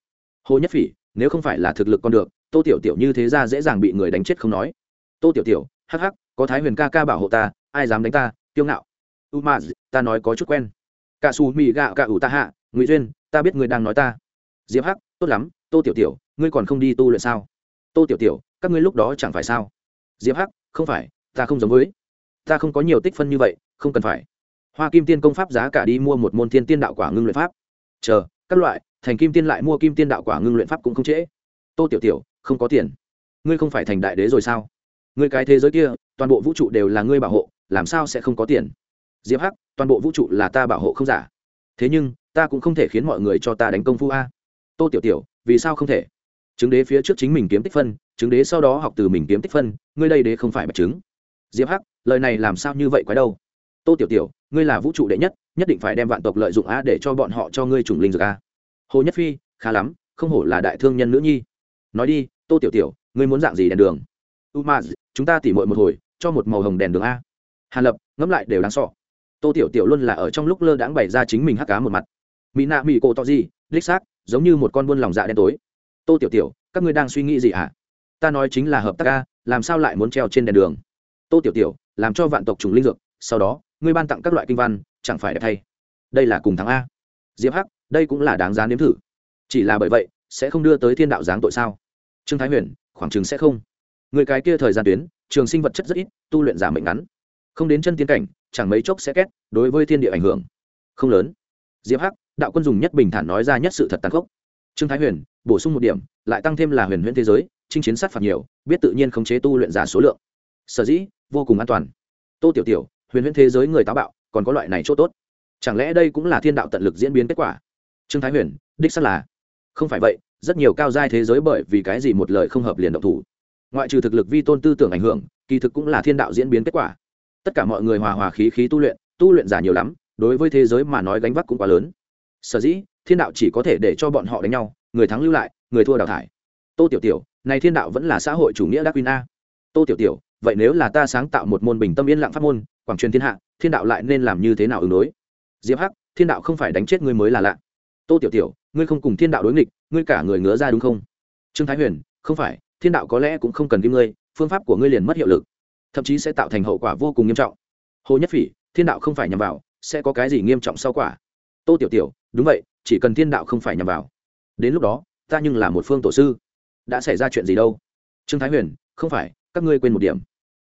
Hồ nhất phỉ, nếu không phải là thực lực còn được tô tiểu tiểu như thế ra dễ dàng bị người đánh chết không nói. Tô tiểu tiểu, hắc hắc, có thái huyền ca ca bảo hộ ta, ai dám đánh ta, kiêu ngạo. U ma ta nói có chút quen. Cả xù mì gạo cả ủ ta hạ, ngụy duyên, ta biết người đang nói ta. Diệp hắc, tốt lắm, tô tiểu tiểu, ngươi còn không đi tu luyện sao? Tô tiểu tiểu, các ngươi lúc đó chẳng phải sao? Diệp hắc, không phải, ta không giống với. Ta không có nhiều tích phân như vậy, không cần phải. Hoa kim tiên công pháp giá cả đi mua một môn thiên tiên đạo quả ngưng luyện pháp. Chờ, các loại, thành kim tiên lại mua kim tiên đạo quả ngưng luyện pháp cũng không trễ. Tô tiểu tiểu không có tiền. Ngươi không phải thành đại đế rồi sao? Ngươi cái thế giới kia, toàn bộ vũ trụ đều là ngươi bảo hộ, làm sao sẽ không có tiền? Diệp hắc, toàn bộ vũ trụ là ta bảo hộ không giả. Thế nhưng, ta cũng không thể khiến mọi người cho ta đánh công phu a. Tô tiểu tiểu, vì sao không thể? Chứng đế phía trước chính mình kiếm tích phân, chứng đế sau đó học từ mình kiếm tích phân, ngươi đây đế không phải bạch chứng. Diệp hắc, lời này làm sao như vậy quái đâu? Tô tiểu tiểu, ngươi là vũ trụ đệ nhất nhất định phải đem vạn tộc lợi dụng a để cho bọn họ cho ngươi trùng linh dược a. Hồ nhất phi, khá lắm, không hổ là đại thương nhân nữ nhi. Nói đi tô tiểu tiểu ngươi muốn dạng gì đèn đường? U ma chúng ta tỉ mội một hồi cho một màu hồng đèn đường a. Hàn lập ngẫm lại đều đáng sọ tô tiểu tiểu luôn là ở trong lúc lơ đãng bày ra chính mình hắc cá một mặt. Mỹ nạ mỹ cổ to gì đích xác giống như một con buôn lòng dạ đen tối. Tô tiểu tiểu các ngươi đang suy nghĩ gì hả? Ta nói chính là hợp tác a, làm sao lại muốn treo trên đèn đường? Tô tiểu tiểu làm cho vạn tộc trùng linh dược sau đó ngươi ban tặng các loại kinh văn chẳng phải đẹp thay. Đây là cùng thắng a. Diệp hắc đây cũng là đáng giá nếm thử. Chỉ là bởi vậy sẽ không đưa tới thiên đạo giáng tội sao? Trương thái huyền, khoảng chừng sẽ không. Người cái kia thời gian tuyến, trường sinh vật chất rất ít, tu luyện giả mệnh ngắn. Không đến chân tiến cảnh, chẳng mấy chốc sẽ két. đối với thiên địa ảnh hưởng. Không lớn. Diệp hắc, đạo quân dùng nhất bình thản nói ra nhất sự thật tàn khốc. Trương thái huyền, bổ sung một điểm, lại tăng thêm là huyền huyễn thế giới, chinh chiến sát phạt nhiều, biết tự nhiên khống chế tu luyện giả số lượng. Sở dĩ, vô cùng an toàn. Tô tiểu tiểu, huyền huyễn thế giới người táo bạo, còn có loại này chỗ tốt. Chẳng lẽ đây cũng là thiên đạo tận lực diễn biến kết quả? Trương thái huyền, đích xác là. Không phải vậy rất nhiều cao giai thế giới bởi vì cái gì một lời không hợp liền động thủ. Ngoại trừ thực lực vi tôn tư tưởng ảnh hưởng, kỳ thực cũng là thiên đạo diễn biến kết quả. Tất cả mọi người hòa hòa khí khí tu luyện tu luyện giả nhiều lắm, đối với thế giới mà nói gánh vác cũng quá lớn. Sở dĩ, thiên đạo chỉ có thể để cho bọn họ đánh nhau, người thắng lưu lại, người thua đào thải. Tô tiểu tiểu, này thiên đạo vẫn là xã hội chủ nghĩa đắc quyên a. Tô tiểu tiểu, vậy nếu là ta sáng tạo một môn bình tâm yên lặng pháp môn, quảng truyền thiên hạ, thiên đạo lại nên làm như thế nào ứng đối? Diệp hắc, thiên đạo không phải đánh chết ngươi mới là lạ. Tô tiểu tiểu ngươi không cùng thiên đạo đối nghịch, ngươi cả người ngứa ra đúng không? Trương thái huyền, không phải, thiên đạo có lẽ cũng không cần kim ngươi, phương pháp của ngươi liền mất hiệu lực, thậm chí sẽ tạo thành hậu quả vô cùng nghiêm trọng. Hồ nhất phỉ, thiên đạo không phải nhằm vào, sẽ có cái gì nghiêm trọng sau quả? Tô tiểu tiểu, đúng vậy, chỉ cần thiên đạo không phải nhằm vào. Đến lúc đó, ta nhưng là một phương tổ sư. Đã xảy ra chuyện gì đâu? Trương thái huyền, không phải, các ngươi quên một điểm.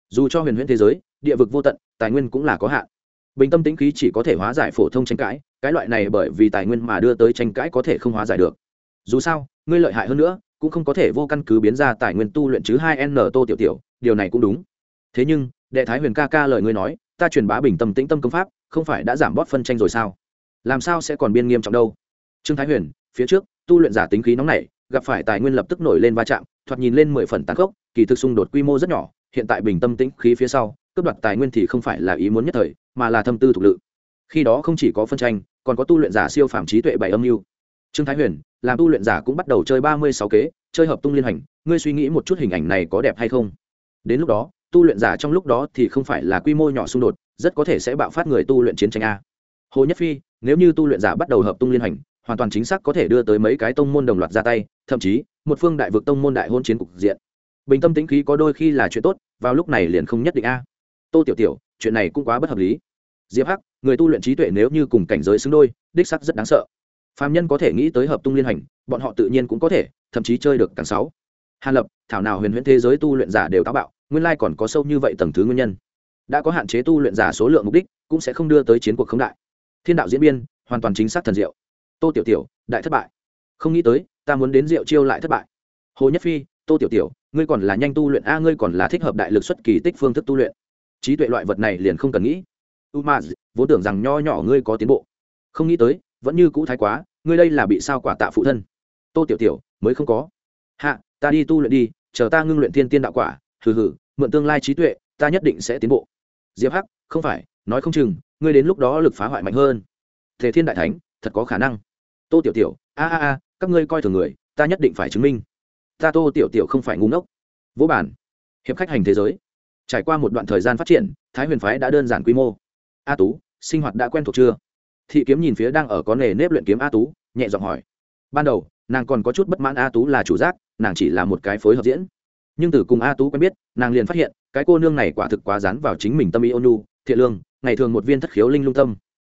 Dù cho huyền huyễn thế giới, địa vực vô tận, tài nguyên cũng là có hạn. Bình tâm tĩnh khí chỉ có thể hóa giải phổ thông tranh cãi cái loại này bởi vì tài nguyên mà đưa tới tranh cãi có thể không hóa giải được. Dù sao, ngươi lợi hại hơn nữa, cũng không có thể vô căn cứ biến ra tài nguyên tu luyện chứ hai n tô tiểu tiểu, điều này cũng đúng. Thế nhưng, đệ thái huyền ca ca lời ngươi nói, ta truyền bá bình tâm tĩnh tâm công pháp, không phải đã giảm bót phân tranh rồi sao? Làm sao sẽ còn biên nghiêm trọng đâu? Trương thái huyền, phía trước, tu luyện giả tính khí nóng này gặp phải tài nguyên lập tức nổi lên va chạm, thoạt nhìn lên mười phần tàn khốc, kỳ thực xung đột quy mô rất nhỏ, hiện tại bình tâm tĩnh khí phía sau cướp đoạt tài nguyên thì không phải là ý muốn nhất thời, mà là thâm tư thuộc lự. Khi đó không chỉ có phân tranh còn có tu luyện giả siêu phàm trí tuệ bảy âm mưu. Trương thái huyền, làm tu luyện giả cũng bắt đầu chơi ba mươi sáu kế, chơi hợp tung liên hành, ngươi suy nghĩ một chút hình ảnh này có đẹp hay không? Đến lúc đó, tu luyện giả trong lúc đó thì không phải là quy mô nhỏ xung đột, rất có thể sẽ bạo phát người tu luyện chiến tranh a. Hồ nhất phi, nếu như tu luyện giả bắt đầu hợp tung liên hành, hoàn toàn chính xác có thể đưa tới mấy cái tông môn đồng loạt ra tay, thậm chí, một phương đại vực tông môn đại hôn chiến cục diện. Bình tâm tính khí có đôi khi là chuyện tốt, vào lúc này liền không nhất định a. Tô tiểu tiểu, chuyện này cũng quá bất hợp lý. Diệp hắc người tu luyện trí tuệ nếu như cùng cảnh giới xứng đôi, đích sắc rất đáng sợ. Phạm nhân có thể nghĩ tới hợp tung liên hành, bọn họ tự nhiên cũng có thể, thậm chí chơi được càng sáu. Hàn lập, thảo nào huyền huyễn thế giới tu luyện giả đều táo bạo, nguyên lai còn có sâu như vậy tầng thứ nguyên nhân. Đã có hạn chế tu luyện giả số lượng mục đích, cũng sẽ không đưa tới chiến cuộc không đại. Thiên đạo diễn biên, hoàn toàn chính xác thần diệu. Tô tiểu tiểu, đại thất bại. Không nghĩ tới, ta muốn đến rượu chiêu lại thất bại. Hồ nhất phi, tô tiểu tiểu, ngươi còn là nhanh tu luyện a, ngươi còn là thích hợp đại lực xuất kỳ tích phương thức tu luyện. Trí tuệ loại vật này liền không cần nghĩ. Umaz vốn tưởng rằng nho nhỏ ngươi có tiến bộ. Không nghĩ tới, vẫn như cũ thái quá, ngươi đây là bị sao quả tạ phụ thân. Tô tiểu tiểu, mới không có. Hạ, ta đi tu luyện đi, chờ ta ngưng luyện thiên tiên đạo quả, hừ hừ, mượn tương lai trí tuệ, ta nhất định sẽ tiến bộ. Diệp hắc, không phải, nói không chừng, ngươi đến lúc đó lực phá hoại mạnh hơn. Thể thiên đại thánh, thật có khả năng. Tô tiểu tiểu, a a a, các ngươi coi thường người, ta nhất định phải chứng minh. Ta tô tiểu tiểu không phải ngu ngốc. Vũ bản, hiệp khách hành thế giới. Trải qua một đoạn thời gian phát triển, thái huyền phái đã đơn giản quy mô a tú, sinh hoạt đã quen thuộc chưa? Thị kiếm nhìn phía đang ở có nề nếp luyện kiếm a tú, nhẹ giọng hỏi. Ban đầu, nàng còn có chút bất mãn a tú là chủ giác, nàng chỉ là một cái phối hợp diễn. Nhưng từ cùng a tú quen biết, nàng liền phát hiện, cái cô nương này quả thực quá dán vào chính mình tâm ý ônu thiện lương, ngày thường một viên thất khiếu linh lung tâm.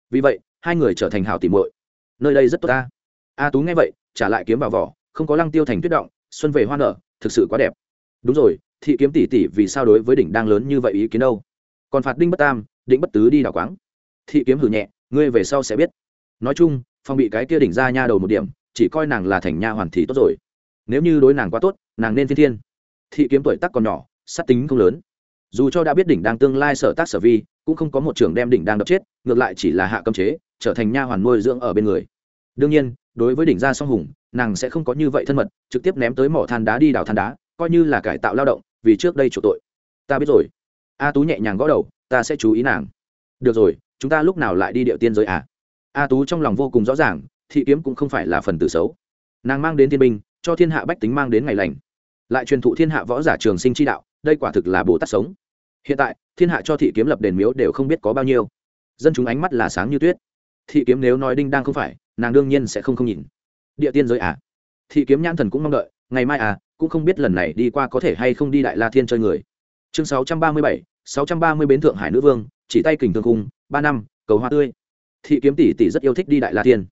Vì vậy, hai người trở thành hảo tìm muội. Nơi đây rất tốt ta. A tú nghe vậy, trả lại kiếm vào vỏ, không có lăng tiêu thành tuyết động, xuân về hoa nở, thực sự quá đẹp. Đúng rồi, thị kiếm tỷ tỷ vì sao đối với đỉnh đang lớn như vậy ý kiến đâu? Còn phạt đinh bất tam định bất tứ đi đào quáng. Thị kiếm hử nhẹ, ngươi về sau sẽ biết. Nói chung, phong bị cái kia đỉnh ra nha đầu một điểm, chỉ coi nàng là thành nha hoàn thì tốt rồi. Nếu như đối nàng quá tốt, nàng nên thiên thiên. Thị kiếm tuổi tác còn nhỏ, sát tính không lớn. Dù cho đã biết đỉnh đang tương lai sở tác sở vi, cũng không có một trường đem đỉnh đang đập chết, ngược lại chỉ là hạ cấm chế, trở thành nha hoàn nuôi dưỡng ở bên người. Đương nhiên, đối với đỉnh gia song hùng, nàng sẽ không có như vậy thân mật, trực tiếp ném tới mỏ than đá đi đào than đá, coi như là cải tạo lao động, vì trước đây chủ tội. Ta biết rồi. A tú nhẹ nhàng gõ đầu ta sẽ chú ý nàng. Được rồi, chúng ta lúc nào lại đi điệu tiên giới à? A tú trong lòng vô cùng rõ ràng, thị kiếm cũng không phải là phần tử xấu. Nàng mang đến thiên binh, cho thiên hạ bách tính mang đến ngày lành. Lại truyền thụ thiên hạ võ giả trường sinh chi đạo, đây quả thực là bồ tát sống. Hiện tại, thiên hạ cho thị kiếm lập đền miếu đều không biết có bao nhiêu. Dân chúng ánh mắt là sáng như tuyết. Thị kiếm nếu nói đinh đang không phải, nàng đương nhiên sẽ không không nhìn. Địa tiên giới à? Thị kiếm nhãn thần cũng mong đợi, ngày mai à cũng không biết lần này đi qua có thể hay không đi đại la thiên chơi người. Chương sáu trăm ba mươi bảy sáu trăm ba mươi bến thượng hải nữ vương, chỉ tay kình thương cung ba năm, cầu hoa tươi. Thị kiếm tỷ tỷ rất yêu thích đi đại la tiên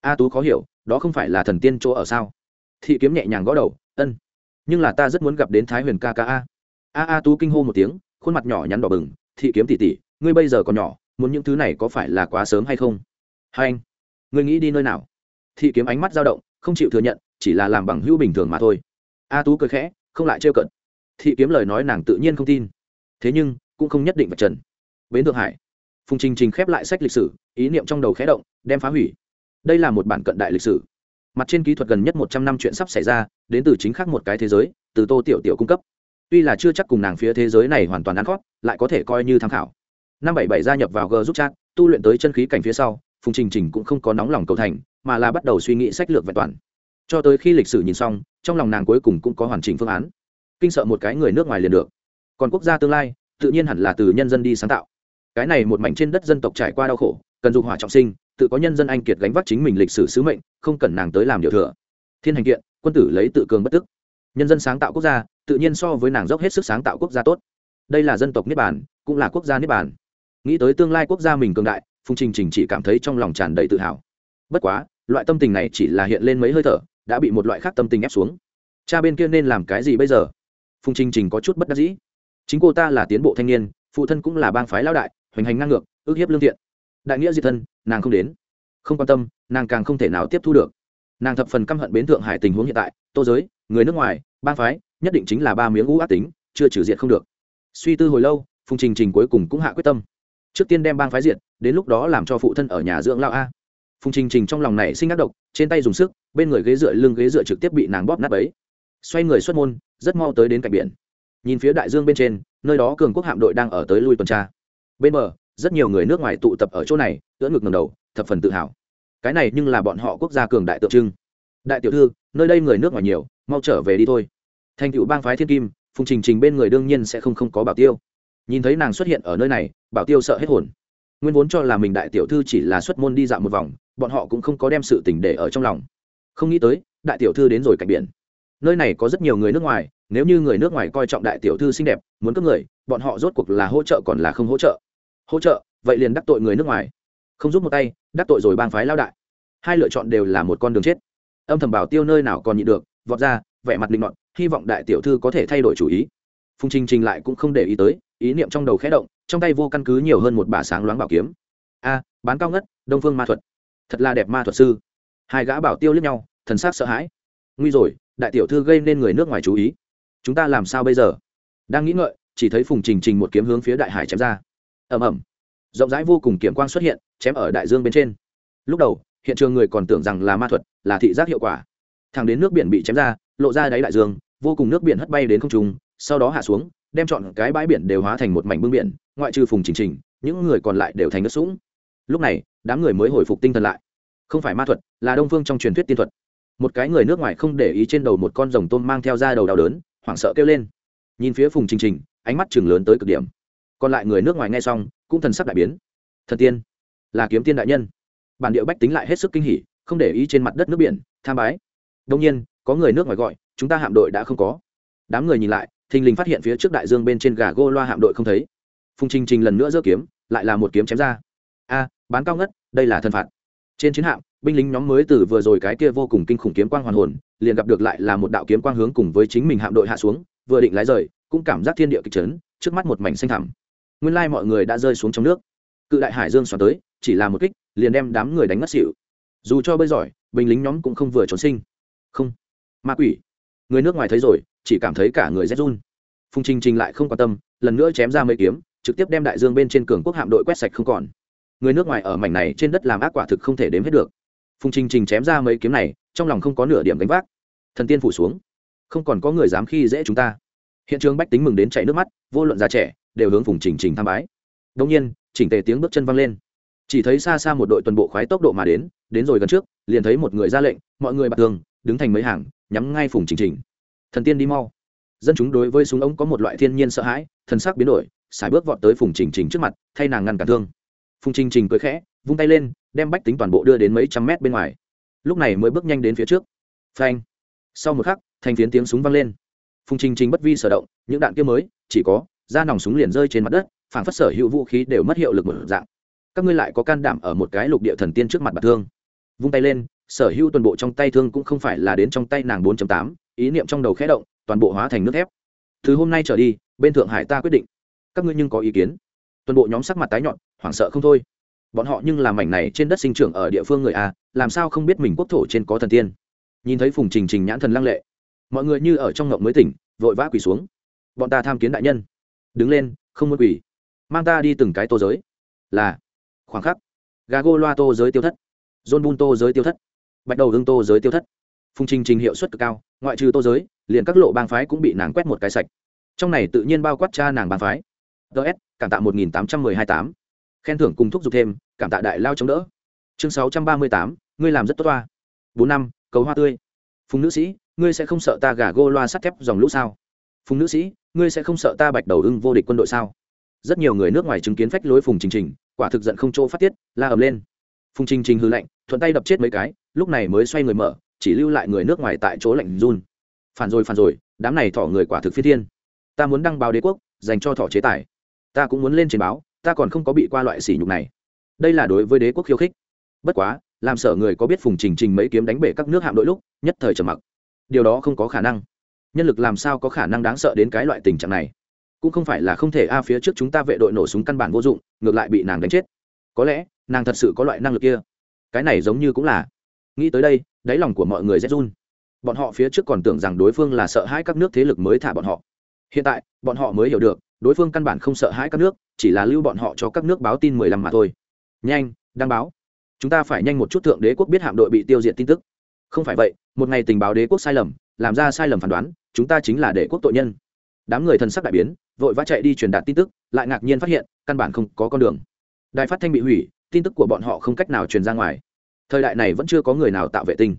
a tú khó hiểu, đó không phải là thần tiên chỗ ở sao? Thị kiếm nhẹ nhàng gõ đầu, ân, nhưng là ta rất muốn gặp đến thái huyền ca ca a. A a tú kinh hô một tiếng, khuôn mặt nhỏ nhắn đỏ bừng, thị kiếm tỷ tỷ, ngươi bây giờ còn nhỏ, muốn những thứ này có phải là quá sớm hay không? Hai anh, ngươi nghĩ đi nơi nào? Thị kiếm ánh mắt dao động, không chịu thừa nhận, chỉ là làm bằng hữu bình thường mà thôi. A tú cười khẽ, không lại trêu cận thị kiếm lời nói nàng tự nhiên không tin thế nhưng, cũng không nhất định vật trần. Bến thượng hải. Phùng trình trình khép lại sách lịch sử, ý niệm trong đầu khé động, đem phá hủy. Đây là một bản cận đại lịch sử. Mặt trên kỹ thuật gần nhất một trăm năm chuyện sắp xảy ra, đến từ chính khác một cái thế giới, từ tô tiểu tiểu cung cấp. Tuy là chưa chắc cùng nàng phía thế giới này hoàn toàn ăn khót lại có thể coi như tham khảo. Năm bảy bảy gia nhập vào g giúp chat, tu luyện tới chân khí cảnh phía sau, phùng trình trình cũng không có nóng lòng cầu thành, mà là bắt đầu suy nghĩ sách lược vẹn toàn. Cho tới khi lịch sử nhìn xong, trong lòng nàng cuối cùng cũng có hoàn chỉnh phương án. Kinh sợ một cái người nước ngoài liền được còn quốc gia tương lai tự nhiên hẳn là từ nhân dân đi sáng tạo. Cái này một mảnh trên đất dân tộc trải qua đau khổ cần dục hỏa trọng sinh tự có nhân dân anh kiệt gánh vác chính mình lịch sử sứ mệnh không cần nàng tới làm điều thừa. Thiên hành kiện quân tử lấy tự cường bất tức. Nhân dân sáng tạo quốc gia tự nhiên so với nàng dốc hết sức sáng tạo quốc gia tốt. Đây là dân tộc niết bản, cũng là quốc gia niết bản. nghĩ tới tương lai quốc gia mình cường đại phùng trình trình chỉ cảm thấy trong lòng tràn đầy tự hào. Bất quá loại tâm tình này chỉ là hiện lên mấy hơi thở đã bị một loại khác tâm tình ép xuống. Cha bên kia nên làm cái gì bây giờ? Phùng trình trình có chút bất đắc dĩ chính cô ta là tiến bộ thanh niên, phụ thân cũng là bang phái lão đại, hoành hành ngang ngược, ước hiếp lương thiện. Đại nghĩa diệt thân, nàng không đến. Không quan tâm, nàng càng không thể nào tiếp thu được. Nàng thập phần căm hận bến thượng hải tình huống hiện tại, tô giới, người nước ngoài, bang phái, nhất định chính là ba miếng ngũ ác tính, chưa trừ diện không được. Suy tư hồi lâu, phùng trình trình cuối cùng cũng hạ quyết tâm. Trước tiên đem bang phái diện đến lúc đó làm cho phụ thân ở nhà dưỡng lao a. Phùng trình trình trong lòng này sinh ác độc, trên tay dùng sức, bên người ghế dựa lưng ghế dựa trực tiếp bị nàng bóp nát ấy xoay người xuất môn, rất mau tới đến cạnh biển nhìn phía đại dương bên trên, nơi đó cường quốc hạm đội đang ở tới lui tuần tra. Bên bờ, rất nhiều người nước ngoài tụ tập ở chỗ này, ưỡn ngực ngầm đầu, thập phần tự hào. Cái này nhưng là bọn họ quốc gia cường đại tượng trưng. Đại tiểu thư, nơi đây người nước ngoài nhiều, mau trở về đi thôi. Thành cựu bang phái thiên kim, phùng trình trình bên người đương nhiên sẽ không không có bảo tiêu. Nhìn thấy nàng xuất hiện ở nơi này, bảo tiêu sợ hết hồn. Nguyên vốn cho là mình đại tiểu thư chỉ là xuất môn đi dạo một vòng, bọn họ cũng không có đem sự tình để ở trong lòng. Không nghĩ tới, đại tiểu thư đến rồi cạnh biển nơi này có rất nhiều người nước ngoài, nếu như người nước ngoài coi trọng đại tiểu thư xinh đẹp, muốn cướp người, bọn họ rốt cuộc là hỗ trợ còn là không hỗ trợ? Hỗ trợ? Vậy liền đắc tội người nước ngoài. Không giúp một tay, đắc tội rồi bang phái lao đại. Hai lựa chọn đều là một con đường chết. Âm thầm bảo tiêu nơi nào còn nhịn được, vọt ra, vẻ mặt linh mọn, hy vọng đại tiểu thư có thể thay đổi chủ ý. Phùng trình trình lại cũng không để ý tới, ý niệm trong đầu khẽ động, trong tay vô căn cứ nhiều hơn một bà sáng loáng bảo kiếm. A, bán cao ngất, đông phương ma thuật. Thật là đẹp ma thuật sư. Hai gã bảo tiêu lướt nhau, thần sắc sợ hãi. Nguy rồi đại tiểu thư gây nên người nước ngoài chú ý. Chúng ta làm sao bây giờ? Đang nghĩ ngợi, chỉ thấy phùng trình trình một kiếm hướng phía đại hải chém ra. Ẩm ẩm rộng rãi vô cùng kiểm quang xuất hiện, chém ở đại dương bên trên. Lúc đầu, hiện trường người còn tưởng rằng là ma thuật, là thị giác hiệu quả. Thẳng đến nước biển bị chém ra, lộ ra đáy đại dương, vô cùng nước biển hất bay đến không trung, sau đó hạ xuống, đem chọn cái bãi biển đều hóa thành một mảnh bưng biển, ngoại trừ phùng trình trình, những người còn lại đều thành nước sũng. Lúc này, đám người mới hồi phục tinh thần lại. Không phải ma thuật, là đông phương trong truyền thuyết tiên thuật một cái người nước ngoài không để ý trên đầu một con rồng tôm mang theo ra đầu đau đớn, hoảng sợ kêu lên. Nhìn phía phùng trình trình, ánh mắt chừng lớn tới cực điểm. Còn lại người nước ngoài nghe xong, cũng thần sắc đại biến. Thần tiên, là kiếm tiên đại nhân. Bản địa bách tính lại hết sức kinh hỉ, không để ý trên mặt đất nước biển, tham bái. Đông nhiên, có người nước ngoài gọi, chúng ta hạm đội đã không có. Đám người nhìn lại, thình lình phát hiện phía trước đại dương bên trên gà gô loa hạm đội không thấy. Phùng trình trình lần nữa giơ kiếm, lại là một kiếm chém ra. A, bán cao ngất, đây là thần phạt trên chiến hạm, binh lính nhóm mới từ vừa rồi cái kia vô cùng kinh khủng kiếm quang hoàn hồn, liền gặp được lại là một đạo kiếm quang hướng cùng với chính mình hạm đội hạ xuống, vừa định lái rời, cũng cảm giác thiên địa kịch trấn trước mắt một mảnh xanh thẳm. Nguyên lai mọi người đã rơi xuống trong nước. Cự đại hải dương xoắn tới, chỉ là một kích, liền đem đám người đánh mất xỉu. Dù cho bơi giỏi binh lính nhóm cũng không vừa trốn sinh. Không. Ma quỷ. Người nước ngoài thấy rồi, chỉ cảm thấy cả người rét run. Phùng trình trình lại không quan tâm, lần nữa chém ra mấy kiếm, trực tiếp đem đại dương bên trên cường quốc hạm đội quét sạch không còn người nước ngoài ở mảnh này trên đất làm ác quả thực không thể đếm hết được. Phùng trình trình chém ra mấy kiếm này, trong lòng không có nửa điểm gánh vác. Thần tiên phủ xuống. Không còn có người dám khi dễ chúng ta. Hiện trường bách tính mừng đến chảy nước mắt, vô luận già trẻ, đều hướng phùng trình trình tham bái. Đông nhiên, chỉnh tề tiếng bước chân văng lên. Chỉ thấy xa xa một đội tuần bộ khoái tốc độ mà đến đến rồi gần trước, liền thấy một người ra lệnh, mọi người bạc tường, đứng thành mấy hàng, nhắm ngay phùng trình trình. Thần tiên đi mau. Dân chúng đối với súng ống có một loại thiên nhiên sợ hãi, thần sắc biến đổi xài bước vọt tới phùng trình trình trước mặt, thay nàng ngăn cản thương phùng trình trình cười khẽ, vung tay lên, đem bách tính toàn bộ đưa đến mấy trăm mét bên ngoài. Lúc này mới bước nhanh đến phía trước. Phanh. Sau một khắc, thành phiến tiếng súng vang lên. Phùng trình trình bất vi sở động, những đạn kia mới, chỉ có, da nòng súng liền rơi trên mặt đất phản phất sở hữu vũ khí đều mất hiệu lực một dạng. Các ngươi lại có can đảm ở một cái lục địa thần tiên trước mặt bạc thương. Vung tay lên, sở hữu toàn bộ trong tay thương cũng không phải là đến trong tay nàng 4 tám, ý niệm trong đầu khẽ động, toàn bộ hóa thành nước thép. Từ hôm nay trở đi, bên thượng hải ta quyết định. Các ngươi nhưng có ý kiến? Toàn bộ nhóm sắc mặt tái nhọn hoảng sợ không thôi. Bọn họ nhưng làm mảnh này trên đất sinh trưởng ở địa phương người a, làm sao không biết mình quốc thổ trên có thần tiên? Nhìn thấy phùng trình trình nhãn thần lăng lệ, mọi người như ở trong ngộng mới tỉnh, vội vã quỳ xuống. Bọn ta tham kiến đại nhân. Đứng lên, không muốn quỳ. Mang ta đi từng cái tô giới. Là, khoảng khắc. Gà gô loa tô giới tiêu thất. John bun tô giới tiêu thất. Bạch đầu đương tô giới tiêu thất. Phùng trình trình hiệu suất cực cao, ngoại trừ tô giới, liền các lộ bang phái cũng bị nàng quét một cái sạch. Trong này tự nhiên bao quát cha nàng bang phái. Ts cảm tạ một nghìn tám trăm mười hai tám khen thưởng cùng thúc giục thêm, cảm tạ đại lao chống đỡ. Chương sáu trăm ba mươi tám, ngươi làm rất tốt toa. Bốn năm, cầu hoa tươi. Phùng nữ sĩ, ngươi sẽ không sợ ta gà gô loa sắt thép dòng lũ sao? Phùng nữ sĩ, ngươi sẽ không sợ ta bạch đầu ưng vô địch quân đội sao? Rất nhiều người nước ngoài chứng kiến phách lối phùng trình trình, quả thực giận không chỗ phát tiết, la ầm lên. Phùng trình trình hư lạnh, thuận tay đập chết mấy cái, lúc này mới xoay người mở, chỉ lưu lại người nước ngoài tại chỗ lạnh run. Phản rồi phản rồi, đám này thỏ người quả thực phi thiên. Ta muốn đăng báo đế quốc, dành cho thỏ chế tài. Ta cũng muốn lên trên báo ta còn không có bị qua loại sỉ nhục này. Đây là đối với đế quốc khiêu khích. Bất quá, làm sở người có biết phùng trình trình mấy kiếm đánh bể các nước hạm đội lúc, nhất thời trầm mặc. Điều đó không có khả năng. Nhân lực làm sao có khả năng đáng sợ đến cái loại tình trạng này? Cũng không phải là không thể a à, phía trước chúng ta vệ đội nổ súng căn bản vô dụng, ngược lại bị nàng đánh chết. Có lẽ, nàng thật sự có loại năng lực kia. Cái này giống như cũng là. Nghĩ tới đây, đáy lòng của mọi người rét run. Bọn họ phía trước còn tưởng rằng đối phương là sợ hãi các nước thế lực mới thả bọn họ. Hiện tại, bọn họ mới hiểu được đối phương căn bản không sợ hãi các nước, chỉ là lưu bọn họ cho các nước báo tin mười lăm mà thôi. Nhanh, đăng báo. Chúng ta phải nhanh một chút thượng đế quốc biết hạm đội bị tiêu diệt tin tức. Không phải vậy, một ngày tình báo đế quốc sai lầm, làm ra sai lầm phán đoán, chúng ta chính là đế quốc tội nhân. Đám người thần sắc đại biến, vội vã chạy đi truyền đạt tin tức, lại ngạc nhiên phát hiện, căn bản không có con đường. Đài phát thanh bị hủy, tin tức của bọn họ không cách nào truyền ra ngoài. Thời đại này vẫn chưa có người nào tạo vệ tinh.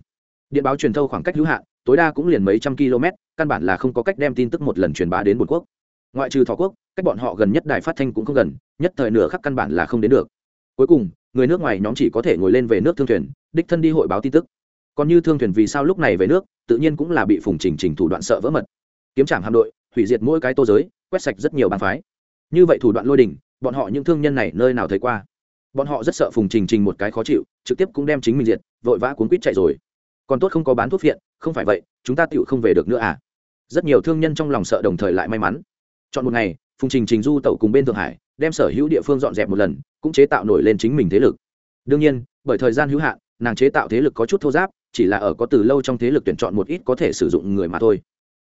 Điện báo truyền thâu khoảng cách hữu hạn, tối đa cũng liền mấy trăm km căn bản là không có cách đem tin tức một lần truyền bá đến một quốc ngoại trừ thọ quốc, cách bọn họ gần nhất đài phát thanh cũng không gần, nhất thời nửa khắc căn bản là không đến được. Cuối cùng, người nước ngoài nhóm chỉ có thể ngồi lên về nước thương thuyền, đích thân đi hội báo tin tức. Còn như thương thuyền vì sao lúc này về nước, tự nhiên cũng là bị phùng trình trình thủ đoạn sợ vỡ mật. Kiếm trảm hạm đội, hủy diệt mỗi cái tô giới, quét sạch rất nhiều bang phái. Như vậy thủ đoạn lôi đình, bọn họ những thương nhân này nơi nào thấy qua? Bọn họ rất sợ phùng trình trình một cái khó chịu, trực tiếp cũng đem chính mình diệt, vội vã cuốn quýt chạy rồi. Còn tốt không có bán thuốc viện không phải vậy, chúng ta tựu không về được nữa à? Rất nhiều thương nhân trong lòng sợ đồng thời lại may mắn chọn một ngày, phùng trình trình du tẩu cùng bên thượng hải, đem sở hữu địa phương dọn dẹp một lần, cũng chế tạo nổi lên chính mình thế lực. Đương nhiên, bởi thời gian hữu hạn, nàng chế tạo thế lực có chút thô giáp, chỉ là ở có từ lâu trong thế lực tuyển chọn một ít có thể sử dụng người mà thôi.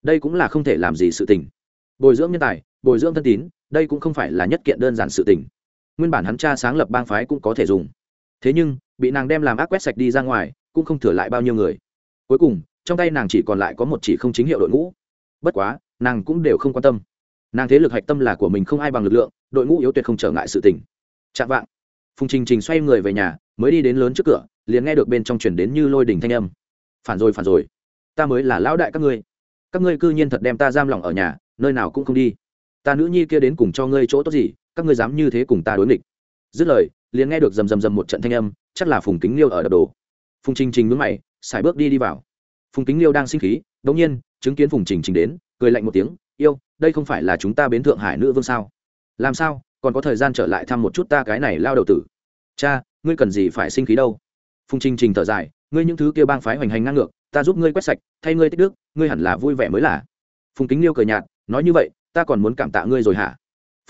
Đây cũng là không thể làm gì sự tình. Bồi dưỡng nhân tài, bồi dưỡng thân tín, đây cũng không phải là nhất kiện đơn giản sự tình. Nguyên bản hắn cha sáng lập bang phái cũng có thể dùng. Thế nhưng, bị nàng đem làm ác quét sạch đi ra ngoài, cũng không thừa lại bao nhiêu người. Cuối cùng, trong tay nàng chỉ còn lại có một chỉ không chính hiệu đội ngũ. Bất quá, nàng cũng đều không quan tâm nàng thế lực hạch tâm là của mình không ai bằng lực lượng, đội ngũ yếu tuyệt không trở ngại sự tình. Chạm vạng. Phùng trình trình xoay người về nhà, mới đi đến lớn trước cửa, liền nghe được bên trong chuyển đến như lôi đình thanh âm. Phản rồi phản rồi. Ta mới là lão đại các ngươi. Các ngươi cư nhiên thật đem ta giam lỏng ở nhà, nơi nào cũng không đi. Ta nữ nhi kia đến cùng cho ngươi chỗ tốt gì, các ngươi dám như thế cùng ta đối nghịch. Dứt lời, liền nghe được rầm rầm rầm một trận thanh âm, chắc là phùng kính liêu ở đập đồ. Phùng trình trình mướn mày xài bước đi đi vào. Phùng kính liêu đang sinh khí đống nhiên, chứng kiến phùng trình trình đến, cười lạnh một tiếng, yêu đây không phải là chúng ta bến thượng hải nữ vương sao? Làm sao, còn có thời gian trở lại thăm một chút ta cái này lao đầu tử? Cha, ngươi cần gì phải sinh khí đâu? Phùng trình trình thở dài, ngươi những thứ kia bang phái hoành hành ngang ngược, ta giúp ngươi quét sạch, thay ngươi tích đức, ngươi hẳn là vui vẻ mới là. Phùng kính liêu cười nhạt, nói như vậy, ta còn muốn cảm tạ ngươi rồi hả?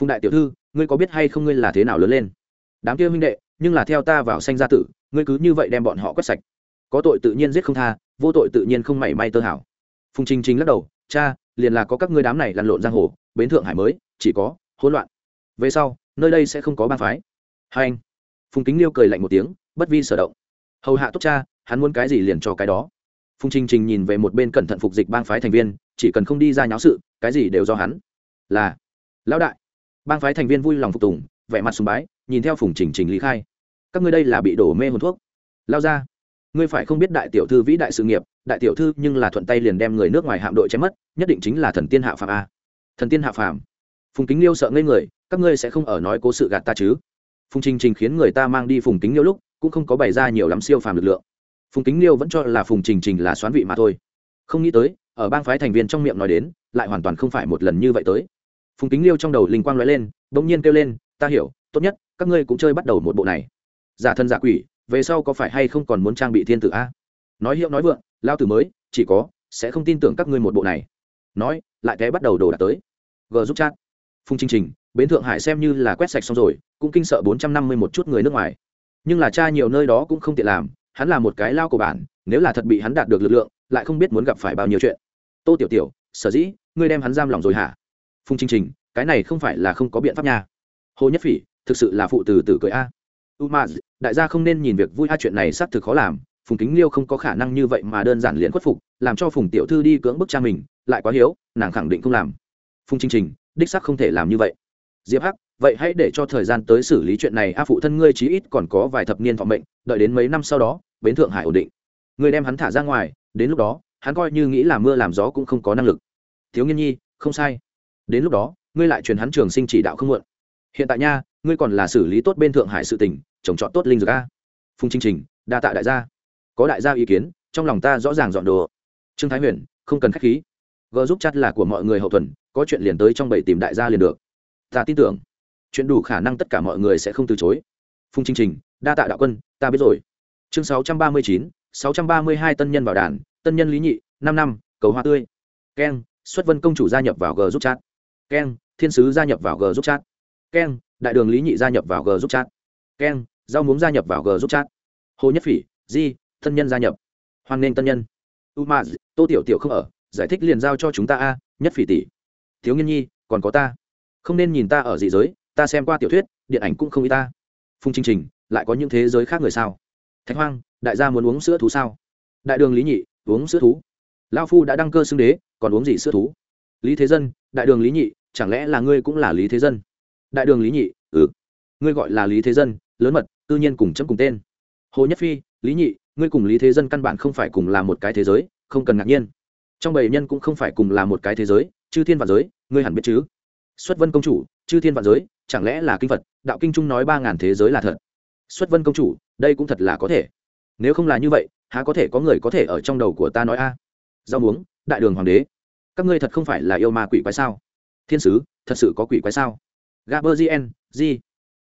Phùng đại tiểu thư, ngươi có biết hay không ngươi là thế nào lớn lên? Đám kia huynh đệ, nhưng là theo ta vào sanh gia tử, ngươi cứ như vậy đem bọn họ quét sạch. Có tội tự nhiên giết không tha, vô tội tự nhiên không mảy may tơ hảo phùng trình trình lắc đầu, cha liền là có các ngươi đám này lăn lộn giang hồ, bến thượng hải mới, chỉ có hỗn loạn. Về sau, nơi đây sẽ không có bang phái. Hai anh, phùng kính liêu cười lạnh một tiếng, bất vi sở động. Hầu hạ tốt cha, hắn muốn cái gì liền cho cái đó. Phùng trình trình nhìn về một bên cẩn thận phục dịch bang phái thành viên, chỉ cần không đi ra nháo sự, cái gì đều do hắn. Là, lão đại. Bang phái thành viên vui lòng phục tùng, vẻ mặt sùng bái, nhìn theo phùng trình trình lý khai. Các ngươi đây là bị đổ mê hồn thuốc. Lao ra, ngươi phải không biết đại tiểu thư vĩ đại sự nghiệp đại tiểu thư nhưng là thuận tay liền đem người nước ngoài hạm đội chém mất, nhất định chính là thần tiên hạ phàm a. Thần tiên hạ phàm. Phùng kính liêu sợ ngây người, các ngươi sẽ không ở nói cố sự gạt ta chứ? Phùng trình trình khiến người ta mang đi phùng kính liêu lúc, cũng không có bày ra nhiều lắm siêu phàm lực lượng. Phùng kính liêu vẫn cho là phùng trình trình là xoán vị mà thôi. Không nghĩ tới, ở bang phái thành viên trong miệng nói đến, lại hoàn toàn không phải một lần như vậy tới. Phùng kính liêu trong đầu linh quang nói lên, bỗng nhiên kêu lên, ta hiểu, tốt nhất, các ngươi cũng chơi bắt đầu một bộ này. Giả thân giả quỷ, về sau có phải hay không còn muốn trang bị thiên tử a? Nói hiệu nói vượng lao tử mới, chỉ có, sẽ không tin tưởng các ngươi một bộ này. Nói, lại té bắt đầu đồ đạc tới. G giúp chat. Phùng chương trình, bến thượng hải xem như là quét sạch xong rồi, cũng kinh sợ bốn trăm năm mươi một chút người nước ngoài. Nhưng là cha nhiều nơi đó cũng không tiện làm, hắn là một cái lao của bản, nếu là thật bị hắn đạt được lực lượng, lại không biết muốn gặp phải bao nhiêu chuyện. Tô tiểu tiểu, sở dĩ, ngươi đem hắn giam lòng rồi hả? Phùng chương trình, cái này không phải là không có biện pháp nha. Hồ nhất phỉ, thực sự là phụ từ từ cười a. U đại gia không nên nhìn việc vui a, chuyện này xác thực khó làm phùng kính liêu không có khả năng như vậy mà đơn giản liền khuất phục, làm cho phùng tiểu thư đi cưỡng bức cha mình, lại quá hiếu, nàng khẳng định không làm. Phùng chinh trình, đích sắc không thể làm như vậy. Diệp hắc, vậy hãy để cho thời gian tới xử lý chuyện này, a phụ thân ngươi chí ít còn có vài thập niên thọ mệnh, đợi đến mấy năm sau đó, bến thượng hải ổn định. Ngươi đem hắn thả ra ngoài, đến lúc đó, hắn coi như nghĩ làm mưa làm gió cũng không có năng lực. Thiếu nghiên nhi, không sai. Đến lúc đó, ngươi lại truyền hắn trường sinh chỉ đạo không muộn. Hiện tại nha, ngươi còn là xử lý tốt bên thượng hải sự tỉnh trồng trọt tốt linh dược a. Phùng chinh trình, đa tạ đại gia có đại gia ý kiến, trong lòng ta rõ ràng dọn đồ. Trương thái huyền, không cần k h á c h khí. G giúp chắt là của mọi người hậu thuần, có chuyện liền tới trong bảy tìm đại gia liền được. Ta tin tưởng, chuyện đủ khả năng tất cả mọi người sẽ không từ chối. Phùng chương trình, đa tạ đạo quân, ta biết rồi. Chương sáu trăm ba mươi chín, sáu trăm ba mươi hai tân nhân vào đàn, tân nhân lý nhị, năm năm, cầu hoa tươi. Keng, xuất vân công chủ gia nhập vào g giúp chat. Keng, thiên sứ gia nhập vào g giúp chat. Keng, đại đường lý nhị gia nhập vào g giúp chat. Keng rau muống gia nhập vào g giúp chat. Hồ nhất phỉ, di tân nhân gia nhập. Hoan nghênh tân nhân. U ma tô tiểu tiểu không ở, giải thích liền giao cho chúng ta a, nhất phỉ tỷ. Thiếu nghiên nhi, còn có ta. Không nên nhìn ta ở dị giới, ta xem qua tiểu thuyết, điện ảnh cũng không y ta. Phung chương trình, lại có những thế giới khác người sao? Thạch hoang, đại gia muốn uống sữa thú sao? Đại đường lý nhị, uống sữa thú. Lao phu đã đăng cơ xưng đế, còn uống gì sữa thú? Lý thế dân, đại đường lý nhị, chẳng lẽ là ngươi cũng là lý thế dân? Đại đường lý nhị ừ. Ngươi gọi là lý thế dân, lớn mật tự nhiên cùng chấm cùng tên. Hồ nhất phi, lý nhị ngươi cùng lý thế dân căn bản không phải cùng là một cái thế giới, không cần ngạc nhiên. Trong bầy nhân cũng không phải cùng là một cái thế giới, chư thiên vạn giới, ngươi hẳn biết chứ? Xuất vân công chủ, chư thiên vạn giới, chẳng lẽ là kinh phật? Đạo kinh trung nói ba ngàn thế giới là thật. Xuất vân công chủ, đây cũng thật là có thể. Nếu không là như vậy, há có thể có người có thể ở trong đầu của ta nói a? À. rau muống, đại đường hoàng đế, các ngươi thật không phải là yêu ma quỷ quái sao? Thiên sứ, thật sự có quỷ quái sao? Gaberzien di,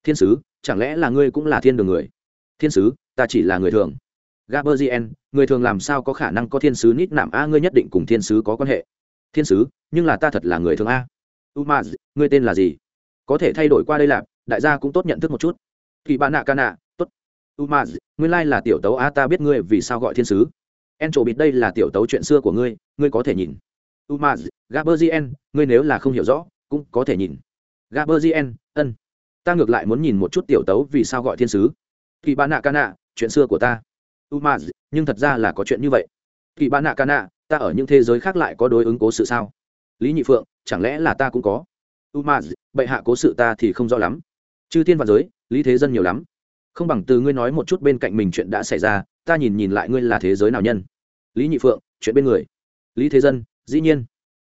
thiên sứ, chẳng lẽ là ngươi cũng là thiên đường người? Thiên sứ, ta chỉ là người thường gaberzien người thường làm sao có khả năng có thiên sứ nít nạm a, ngươi nhất định cùng thiên sứ có quan hệ. Thiên sứ? Nhưng là ta thật là người thường a. Umaz, ngươi tên là gì? Có thể thay đổi qua đây làm. đại gia cũng tốt nhận thức một chút. Kỳ bạn nạ ca nạ tốt. Umaz, nguyên lai là tiểu tấu a, ta biết ngươi vì sao gọi thiên sứ. En bịt đây là tiểu tấu chuyện xưa của ngươi ngươi có thể nhìn. Umaz gaberzien ngươi nếu là không hiểu rõ, cũng có thể nhìn. Gaberzien ân. Ta ngược lại muốn nhìn một chút tiểu tấu vì sao gọi thiên sứ. Kỳ bạn nạ ca nạ chuyện xưa của ta umaz nhưng thật ra là có chuyện như vậy. Kỳ bạn nạ ca nạ, ta ở những thế giới khác lại có đối ứng cố sự sao? Lý nhị phượng, chẳng lẽ là ta cũng có? Umaz bệ hạ cố sự ta thì không rõ lắm. Chư thiên và giới, lý thế dân nhiều lắm. Không bằng từ ngươi nói một chút bên cạnh mình chuyện đã xảy ra, ta nhìn nhìn lại ngươi là thế giới nào nhân. Lý nhị phượng, chuyện bên người. Lý thế dân, dĩ nhiên.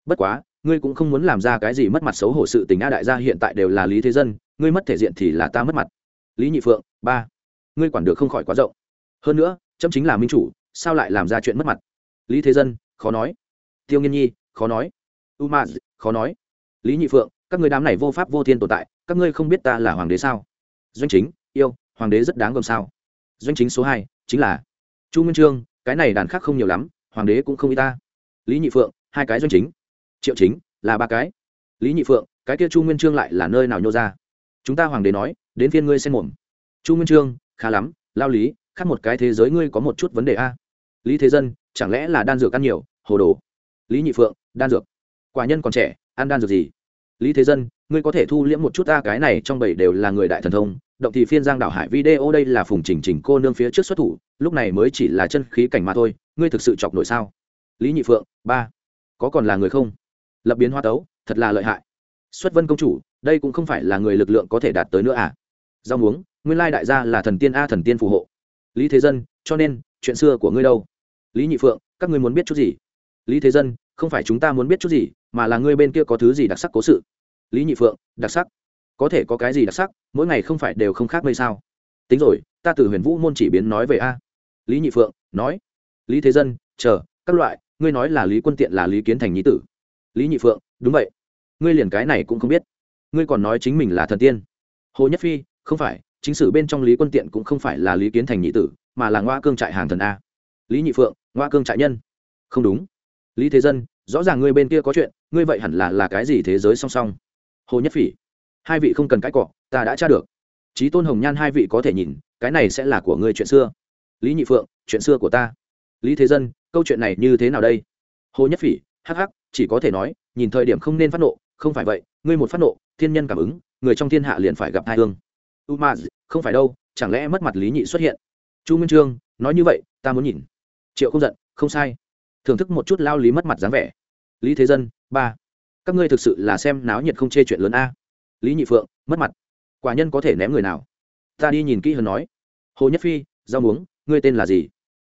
Bất quá, ngươi cũng không muốn làm ra cái gì mất mặt xấu hổ sự tình a đại gia hiện tại đều là lý thế dân, ngươi mất thể diện thì là ta mất mặt. Lý nhị phượng, ba. Ngươi quản được không khỏi quá rộng. Hơn nữa chấm chính là minh chủ, sao lại làm ra chuyện mất mặt? Lý thế dân, khó nói. Tiêu nghiên nhi, khó nói. U ma khó nói. Lý nhị phượng, các người đám này vô pháp vô thiên tồn tại, các ngươi không biết ta là hoàng đế sao? Doanh chính, yêu, hoàng đế rất đáng gồm sao? Doanh chính số hai, chính là chu nguyên trương, cái này đàn khác không nhiều lắm, hoàng đế cũng không y ta. Lý nhị phượng, hai cái doanh chính. Triệu chính, là ba cái. Lý nhị phượng, cái kia chu nguyên trương lại là nơi nào nhô ra? Chúng ta hoàng đế nói, đến phiên ngươi xem mồm. Chu nguyên trương, khá lắm, lao lý khác một cái thế giới ngươi có một chút vấn đề a. Lý thế dân, chẳng lẽ là đan dược ăn nhiều? Hồ đồ. Lý nhị phượng, đan dược. Quả nhân còn trẻ, ăn đan dược gì? Lý thế dân, ngươi có thể thu liễm một chút ta cái này trong bảy đều là người đại thần thông, động thì phiên giang đảo hải video đây là phùng trình trình cô nương phía trước xuất thủ, lúc này mới chỉ là chân khí cảnh mà thôi, ngươi thực sự chọc nổi sao? Lý nhị phượng, ba, có còn là người không? Lập biến hoa tấu, thật là lợi hại. Xuất vân công chủ, đây cũng không phải là người lực lượng có thể đạt tới nữa à? Rau muống, nguyên lai đại gia là thần tiên a, thần tiên phù hộ lý thế dân, cho nên, chuyện xưa của ngươi đâu? Lý nhị phượng, các ngươi muốn biết chút gì? Lý thế dân, không phải chúng ta muốn biết chút gì, mà là ngươi bên kia có thứ gì đặc sắc cố sự. Lý nhị phượng, đặc sắc? Có thể có cái gì đặc sắc, mỗi ngày không phải đều không khác mây sao? Tính rồi, ta từ huyền vũ môn chỉ biến nói về a. Lý nhị phượng, nói. Lý thế dân, chờ, các loại, ngươi nói là lý quân tiện là lý kiến thành nhí tử. Lý nhị phượng, đúng vậy. Ngươi liền cái này cũng không biết. Ngươi còn nói chính mình là thần tiên. Hồ nhất phi, không phải chính sử bên trong lý quân tiện cũng không phải là lý kiến thành nhị tử, mà là ngoa cương trại hàng thần a. Lý nhị phượng, ngoa cương trại nhân. Không đúng. Lý thế dân, rõ ràng ngươi bên kia có chuyện, ngươi vậy hẳn là là cái gì thế giới song song? Hồ nhất phỉ. Hai vị không cần cãi cọ, ta đã tra được. Trí tôn hồng nhan hai vị có thể nhìn, cái này sẽ là của ngươi chuyện xưa. Lý nhị phượng, chuyện xưa của ta. Lý thế dân, câu chuyện này như thế nào đây? Hồ nhất phỉ, hắc hắc, chỉ có thể nói, nhìn thời điểm không nên phát nộ, không phải vậy, ngươi một phát nộ, thiên nhân cảm ứng, người trong thiên hạ liền phải gặp hai hương u ma, không phải đâu, chẳng lẽ mất mặt lý nhị xuất hiện? Chu minh trương, nói như vậy, ta muốn nhìn. Triệu không giận, không sai. Thưởng thức một chút lao lý mất mặt dáng vẻ. Lý thế dân, ba. Các ngươi thực sự là xem náo nhiệt không chê chuyện lớn a. Lý nhị phượng, mất mặt. Quả nhân có thể ném người nào? Ta đi nhìn kỹ hơn nói. Hồ nhất phi, rau muống, ngươi tên là gì?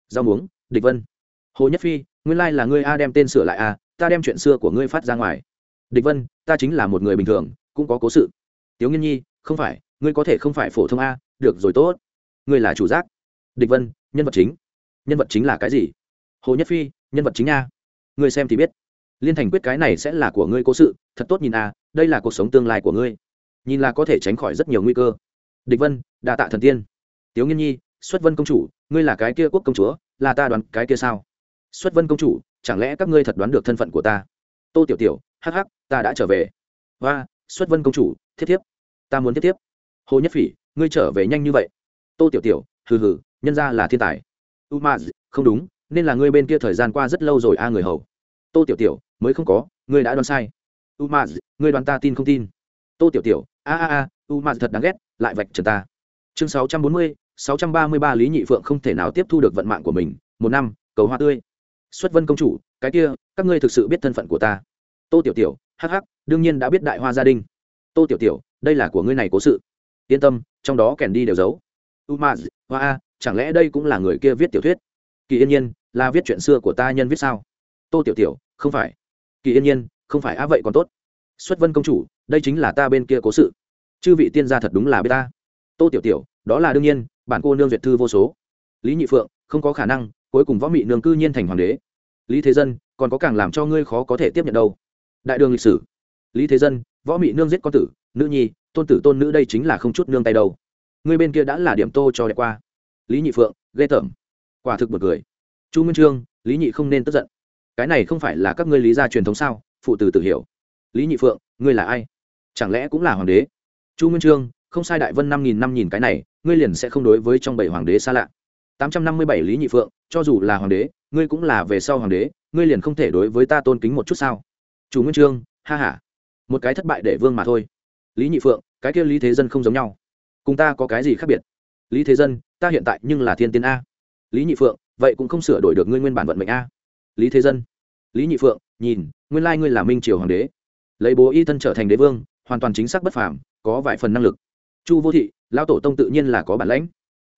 Rau muống, địch vân. Hồ nhất phi, nguyên lai là ngươi a đem tên sửa lại a, ta đem chuyện xưa của ngươi phát ra ngoài. Địch vân, ta chính là một người bình thường, cũng có cố sự. Tiếu nghiên nhi, không phải ngươi có thể không phải phổ thông a, được rồi tốt. Ngươi là chủ giác. Địch vân, nhân vật chính. Nhân vật chính là cái gì? Hồ nhất phi, nhân vật chính a. Ngươi xem thì biết. Liên thành quyết cái này sẽ là của ngươi cố sự, thật tốt nhìn a, đây là cuộc sống tương lai của ngươi. Nhìn là có thể tránh khỏi rất nhiều nguy cơ. Địch vân, đa tạ thần tiên. Tiếu nghiên nhi, xuất vân công chủ, ngươi là cái kia quốc công chúa, là ta đoán cái kia sao? Xuất vân công chủ, chẳng lẽ các ngươi thật đoán được thân phận của ta? Tô tiểu tiểu, hắc hắc, ta đã trở về. Và xuất vân công chủ thiết thiếp. Ta muốn thiết thiếp hồ nhất phỉ, ngươi trở về nhanh như vậy? Tô tiểu tiểu, hừ hừ, nhân ra là thiên tài. U ma không đúng, nên là ngươi bên kia thời gian qua rất lâu rồi a à, người hầu. Tô tiểu tiểu, mới không có, ngươi đã đoán sai. U ma ngươi đoán ta tin không tin? Tô tiểu tiểu, a a a u ma thật đáng ghét, lại vạch trần ta. Chương sáu trăm bốn mươi, sáu trăm ba mươi ba lý nhị phượng không thể nào tiếp thu được vận mạng của mình, một năm, cầu hoa tươi. Xuất vân công chủ, cái kia, các ngươi thực sự biết thân phận của ta. Tô tiểu tiểu, hắc hắc, đương nhiên đã biết đại hoa gia đình. Tô tiểu tiểu, đây là của ngươi này cố sự yên tâm, trong đó kèn đi đều giấu. U ma hoa a, chẳng lẽ đây cũng là người kia viết tiểu thuyết? Kỳ yên nhiên, là viết chuyện xưa của ta nhân viết sao? Tô tiểu tiểu, không phải. Kỳ yên nhiên, không phải á, vậy còn tốt. Xuất vân công chủ, đây chính là ta bên kia cố sự. Chư vị tiên gia thật đúng là bê ta. Tô tiểu tiểu, đó là đương nhiên, bản cô nương duyệt thư vô số. Lý nhị phượng, không có khả năng, cuối cùng võ mị nương cư nhiên thành hoàng đế. Lý thế dân, còn có càng làm cho ngươi khó có thể tiếp nhận đâu. Đại đường lịch sử. Lý thế dân, võ mị nương giết con tử, nữ nhi tôn tử tôn nữ đây chính là không chút nương tay đâu. Người bên kia đã là điểm tô cho đẹp qua. Lý nhị phượng, ghê tởm. Quả thực một người chu minh trương, lý nhị không nên tức giận. Cái này không phải là các ngươi lý gia truyền thống sao? Phụ tử tự hiểu. Lý nhị phượng, ngươi là ai? Chẳng lẽ cũng là hoàng đế? Chu minh trương, không sai đại vân năm nghìn năm nghìn cái này, ngươi liền sẽ không đối với trong bảy hoàng đế xa lạ. Tám trăm năm mươi bảy lý nhị phượng, cho dù là hoàng đế, ngươi cũng là về sau hoàng đế, ngươi liền không thể đối với ta tôn kính một chút sao? Chủ nguyên trương, ha h a một cái thất bại để vương mà thôi lý nhị phượng, cái kia lý thế dân không giống nhau. Cùng ta có cái gì khác biệt? Lý thế dân, ta hiện tại nhưng là thiên tiên a. Lý nhị phượng, vậy cũng không sửa đổi được ngươi nguyên bản vận mệnh a. Lý thế dân. Lý nhị phượng, nhìn, nguyên lai ngươi là minh triều hoàng đế. Lấy bố y thân trở thành đế vương, hoàn toàn chính xác bất phàm, có vài phần năng lực. Chu vô thị lao tổ tông tự nhiên là có bản lãnh.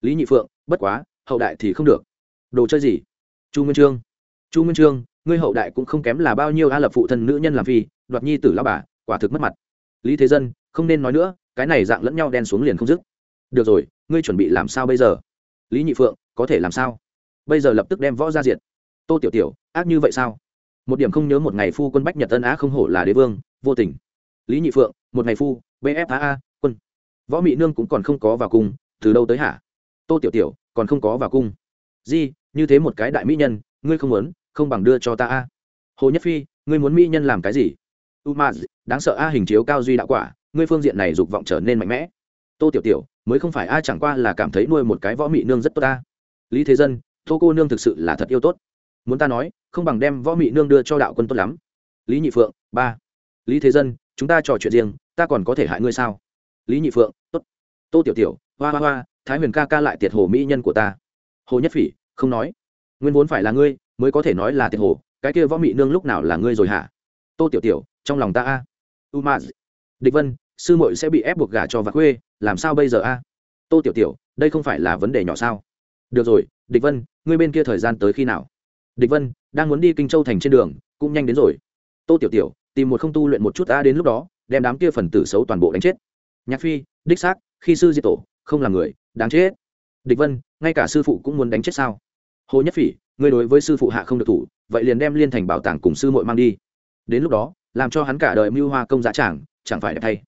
Lý nhị phượng, bất quá, hậu đại thì không được. Đồ chơi gì? Chu nguyên trương. Chu nguyên trương, ngươi hậu đại cũng không kém là bao nhiêu a lập phụ thân nữ nhân làm phi, đoạt nhi tử lao bà, quả thực mất mặt. Lý thế dân không nên nói nữa, cái này dạng lẫn nhau đen xuống liền không dứt. Được rồi, ngươi chuẩn bị làm sao bây giờ? Lý nhị phượng, có thể làm sao? Bây giờ lập tức đem võ ra diện tô tiểu tiểu, ác như vậy sao? Một điểm không nhớ một ngày phu quân bách nhật tân á không hổ là đế vương, vô tình. Lý nhị phượng, một ngày phu bfaa quân. Võ mỹ nương cũng còn không có vào cung, từ đâu tới hả? Tô tiểu tiểu, còn không có vào cung. Di, như thế một cái đại mỹ nhân, ngươi không muốn, không bằng đưa cho ta a. Hồ nhất phi, ngươi muốn mỹ nhân làm cái gì? U ma đáng sợ a, hình chiếu cao duy đạo quả ngươi phương diện này dục vọng trở nên mạnh mẽ. Tô tiểu tiểu, mới không phải ai chẳng qua là cảm thấy nuôi một cái võ mỹ nương rất tốt ta. Lý thế dân, tô cô nương thực sự là thật yêu tốt. Muốn ta nói, không bằng đem võ mỹ nương đưa cho đạo quân tốt lắm. Lý nhị phượng, ba. Lý thế dân, chúng ta trò chuyện riêng, ta còn có thể hại ngươi sao? Lý nhị phượng, tốt. Tô tiểu tiểu, hoa hoa hoa, thái huyền ca ca lại tiệt hồ mỹ nhân của ta. Hồ nhất phỉ, không nói. Nguyên vốn phải là ngươi, mới có thể nói là tiệt hồ, cái kia võ mỹ nương lúc nào là ngươi rồi hả? Tô tiểu tiểu, trong lòng ta a. Umaz địch vân, sư muội sẽ bị ép buộc gả cho vạc khuê, làm sao bây giờ a? Tô tiểu tiểu, đây không phải là vấn đề nhỏ sao? Được rồi, địch vân, ngươi bên kia thời gian tới khi nào? Địch vân, đang muốn đi kinh châu thành trên đường, cũng nhanh đến rồi. Tô tiểu tiểu, tìm một không tu luyện một chút a đến lúc đó, đem đám kia phần tử xấu toàn bộ đánh chết. Nhạc phi, đích xác, khi sư diệt tổ, không là người, đáng chết. Địch vân, ngay cả sư phụ cũng muốn đánh chết sao? Hồ nhất phỉ, ngươi đối với sư phụ hạ không được thủ, vậy liền đem liên thành bảo tàng cùng sư muội mang đi. Đến lúc đó, làm cho hắn cả đời mưu hoa công giá trảng chẳng phải đẹp thay.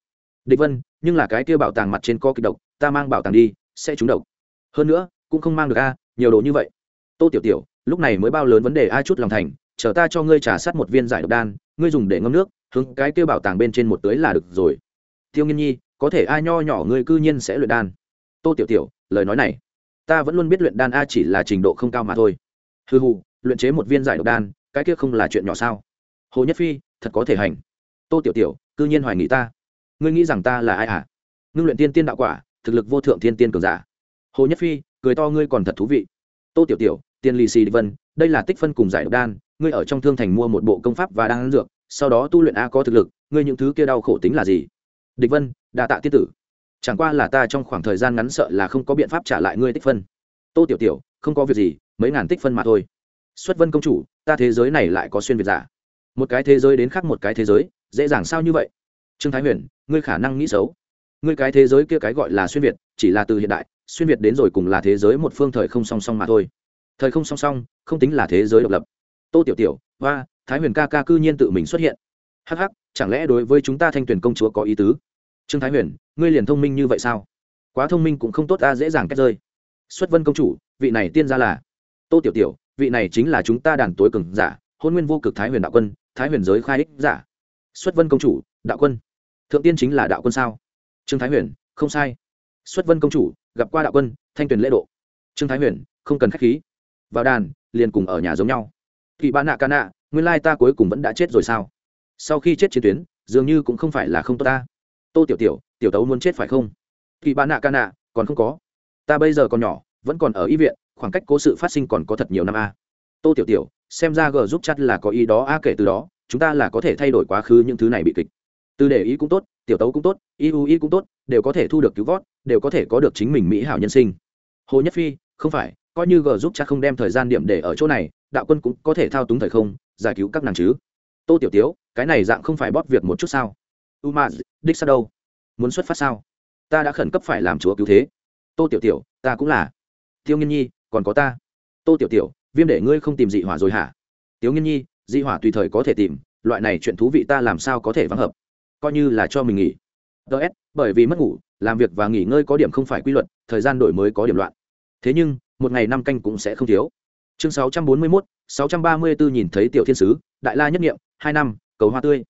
Địch vân, nhưng là cái kia bảo tàng mặt trên có kịch độc, ta mang bảo tàng đi, sẽ trúng độc. Hơn nữa, cũng không mang được a, nhiều đồ như vậy. Tô tiểu tiểu, lúc này mới bao lớn vấn đề ai chút lòng thành, chờ ta cho ngươi trả sát một viên giải độc đan, ngươi dùng để ngâm nước, hướng cái kia bảo tàng bên trên một tưới là được rồi. Tiêu nghiên nhi, có thể ai nho nhỏ ngươi cư nhiên sẽ luyện đan? Tô tiểu tiểu, lời nói này, ta vẫn luôn biết luyện đan a chỉ là trình độ không cao mà thôi. Hư hù luyện chế một viên giải độc đan, cái kia không là chuyện nhỏ sao? Hồ nhất phi, thật có thể hành. Tô tiểu tiểu cư nhiên hoài nghị ta. Ngươi nghĩ rằng ta là ai à ngưng luyện tiên tiên đạo quả, thực lực vô thượng thiên tiên cường giả. Hồ nhất phi, cười to ngươi còn thật thú vị. Tô tiểu tiểu, tiên lì xì vân, đây là tích phân cùng giải độc đan, ngươi ở trong thương thành mua một bộ công pháp và đan dược, sau đó tu luyện a có thực lực, ngươi những thứ kia đau khổ tính là gì? Địch vân, đa tạ tiết tử. Chẳng qua là ta trong khoảng thời gian ngắn sợ là không có biện pháp trả lại ngươi tích phân. Tô tiểu tiểu, không có việc gì, mấy ngàn tích phân mà thôi. Xuất vân công chủ, ta thế giới này lại có xuyên việt giả. Một cái thế giới đến khác một cái thế giới dễ dàng sao như vậy? Trương thái huyền, ngươi khả năng nghĩ xấu. Ngươi cái thế giới kia cái gọi là xuyên việt, chỉ là từ hiện đại, xuyên việt đến rồi cùng là thế giới một phương thời không song song mà thôi. Thời không song song, không tính là thế giới độc lập. Tô tiểu tiểu và thái huyền ca ca cư nhiên tự mình xuất hiện. Hắc hắc, chẳng lẽ đối với chúng ta thanh tuyển công chúa có ý tứ? Trương thái huyền, ngươi liền thông minh như vậy sao? Quá thông minh cũng không tốt, ta dễ dàng cách rơi. Xuất vân công chủ, vị này tiên ra là? Tô tiểu tiểu, vị này chính là chúng ta đàn tối cường giả, hôn nguyên vô cực thái huyền đạo quân, thái huyền giới khai ích giả xuất vân công chủ, đạo quân. Thượng tiên chính là đạo quân sao? Trương thái huyền, không sai. Xuất vân công chủ, gặp qua đạo quân, thanh tuyền lễ độ. Trương thái huyền, không cần k h á c h khí. Vào đàn, liền cùng ở nhà giống nhau. Kỳ Ba nạ ca nạ, nguyên lai ta cuối cùng vẫn đã chết rồi sao? Sau khi chết chiến tuyến, dường như cũng không phải là không tốt ta. Tô tiểu tiểu tiểu tấu muốn chết phải không? Kỳ Ba nạ ca nạ, còn không có. Ta bây giờ còn nhỏ, vẫn còn ở y viện, khoảng cách cố sự phát sinh còn có thật nhiều năm a. Tô tiểu tiểu, xem ra g giúp chắt là có ý đó, a kể từ đó chúng ta là có thể thay đổi quá khứ những thứ này bị kịch. Từ để ý cũng tốt, tiểu tấu cũng tốt y u y cũng tốt, đều có thể thu được cứu vót, đều có thể có được chính mình mỹ hảo nhân sinh. Hồ nhất phi, không phải, coi như g giúp cha không đem thời gian điểm để ở chỗ này, đạo quân cũng có thể thao túng thời không, giải cứu các nàng chứ. Tô tiểu tiếu, cái này dạng không phải bóp việc một chút sao? U ma đích sao đâu? Muốn xuất phát sao? Ta đã khẩn cấp phải làm chúa cứu thế. Tô tiểu tiểu, ta cũng là. Tiêu nghiên nhi, còn có ta. Tô tiểu tiểu, viêm để ngươi không tìm dị hỏa rồi hả? Tiếu nghiên nhi Di hỏa tùy thời có thể tìm, loại này chuyện thú vị ta làm sao có thể vắng hợp. Coi như là cho mình nghỉ. Ts bởi vì mất ngủ, làm việc và nghỉ ngơi có điểm không phải quy luật, thời gian đổi mới có điểm loạn. Thế nhưng, một ngày năm canh cũng sẽ không thiếu. Chương sáu trăm bốn mươi mốt, sáu trăm ba mươi bốn nhìn thấy tiểu thiên sứ, đại la nhất nghiệm hai năm, cầu hoa tươi.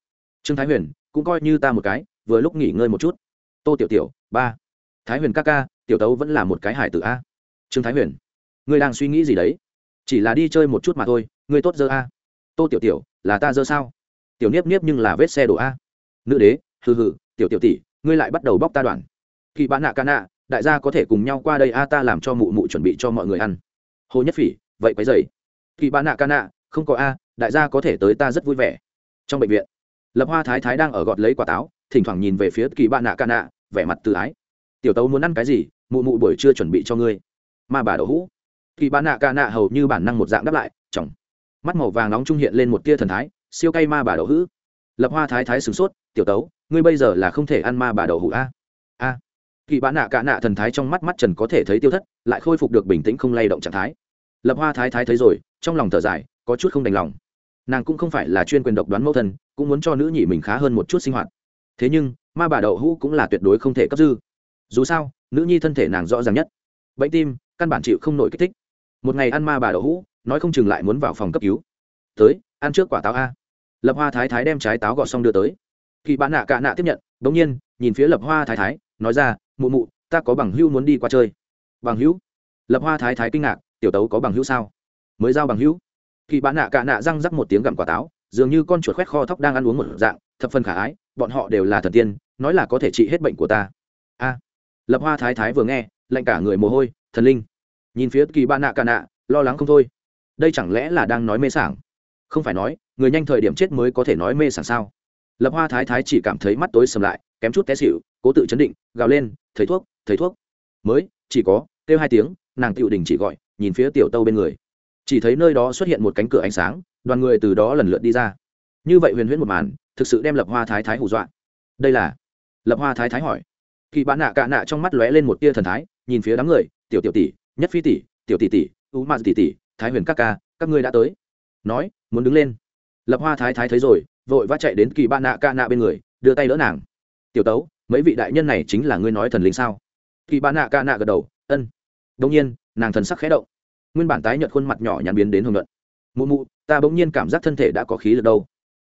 Trương thái huyền, cũng coi như ta một cái, vừa lúc nghỉ ngơi một chút. Tô tiểu tiểu, ba. Thái huyền ca ca, tiểu tấu vẫn là một cái hải tử a. Trương thái huyền, ngươi đang suy nghĩ gì đấy? Chỉ là đi chơi một chút mà thôi, ngươi tốt giờ a tô tiểu tiểu, là ta dơ sao? Tiểu niếp niếp nhưng là vết xe đổ a. Nữ đế, hừ hừ, tiểu tiểu tỷ, ngươi lại bắt đầu bóc ta đoàn kỳ bán nạ ca nạ, đại gia có thể cùng nhau qua đây a, ta làm cho mụ mụ chuẩn bị cho mọi người ăn. Hồ nhất phỉ, vậy quấy dày kỳ bán nạ ca nạ, không có a, đại gia có thể tới ta rất vui vẻ. Trong bệnh viện, lập hoa thái thái đang ở gọt lấy quả táo, thỉnh thoảng nhìn về phía kỳ bạn nạ ca nạ, vẻ mặt tự ái. Tiểu tấu muốn ăn cái gì, mụ mụ buổi trưa chuẩn bị cho ngươi. Ma bà đậu hũ. Kỳ bạn nạ ca nạ hầu như bản năng một dạng đáp lại, chồng mắt màu vàng nóng trung hiện lên một tia thần thái, siêu cay ma bà đậu hũ. Lập hoa thái thái sửng sốt, tiểu tấu, ngươi bây giờ là không thể ăn ma bà đậu hũ a? A. Kỳ bán nạ cả nạ thần thái trong mắt mắt trần có thể thấy tiêu thất, lại khôi phục được bình tĩnh không lay động trạng thái. Lập hoa thái thái thấy rồi, trong lòng thở dài, có chút không đành lòng. Nàng cũng không phải là chuyên quyền độc đoán mẫu thân, cũng muốn cho nữ nhị mình khá hơn một chút sinh hoạt. Thế nhưng, ma bà đậu hũ cũng là tuyệt đối không thể cấp dư. Dù sao, nữ nhi thân thể nàng rõ ràng nhất. Bệnh tim, căn bản chịu không nổi kích thích. Một ngày ăn ma bà đậu hũ nói không chừng lại muốn vào phòng cấp cứu. Tới, ăn trước quả táo a. Lập hoa thái thái đem trái táo gọt xong đưa tới. Kỳ bạn nạ cả nạ tiếp nhận đ ỗ n g nhiên, nhìn phía lập hoa thái thái, nói ra, mụ mụ, ta có bằng hữu muốn đi qua chơi. Bằng hữu? Lập hoa thái thái kinh ngạc, tiểu tấu có bằng hữu sao? Mới giao bằng hữu. Kỳ bạn nạ cả nạ răng rắc một tiếng gặm quả táo, dường như con chuột khoét kho thóc đang ăn uống một dạng, thập phân khả ái, bọn họ đều là thần tiên, nói là có thể trị hết bệnh của ta. A. Lập hoa thái thái vừa nghe, lạnh cả người mồ hôi, thần linh. Nhìn phía kỳ bạn nạ cả nạ, lo lắng không thôi đây chẳng lẽ là đang nói mê sảng? Không phải nói, người nhanh thời điểm chết mới có thể nói mê sảng sao? Lập hoa thái thái chỉ cảm thấy mắt tối sầm lại, kém chút té xịu cố tự chấn định, gào lên thấy thuốc thấy thuốc. Mới, chỉ có, kêu hai tiếng, nàng tựu đình chỉ gọi, nhìn phía tiểu tâu bên người. Chỉ thấy nơi đó xuất hiện một cánh cửa ánh sáng, đoàn người từ đó lần lượt đi ra. Như vậy huyền huyễn một màn, thực sự đem lập hoa thái thái hù dọa. Đây là? Lập hoa thái thái hỏi. Khi bạn nạ cạ nạ trong mắt lóe lên một tia thần thái, nhìn phía đám người, tiểu tiểu tỷ, nhất phi tỷ, tiểu tỷ tỷ u ma tỷ tỷ thái huyền các ca, các ngươi đã tới. Nói, muốn đứng lên. Lập hoa thái thái thấy rồi, vội vã chạy đến kỳ ba nạ ca nạ bên người, đưa tay đỡ nàng. Tiểu tấu, mấy vị đại nhân này chính là ngươi nói thần linh sao? Kỳ ba nạ ca nạ gật đầu, ân. Đông nhiên, nàng thần sắc khẽ động. Nguyên bản tái nhợt khuôn mặt nhỏ nhắn biến đến hưởng luận mụ mụ, ta bỗng nhiên cảm giác thân thể đã có khí lực đâu.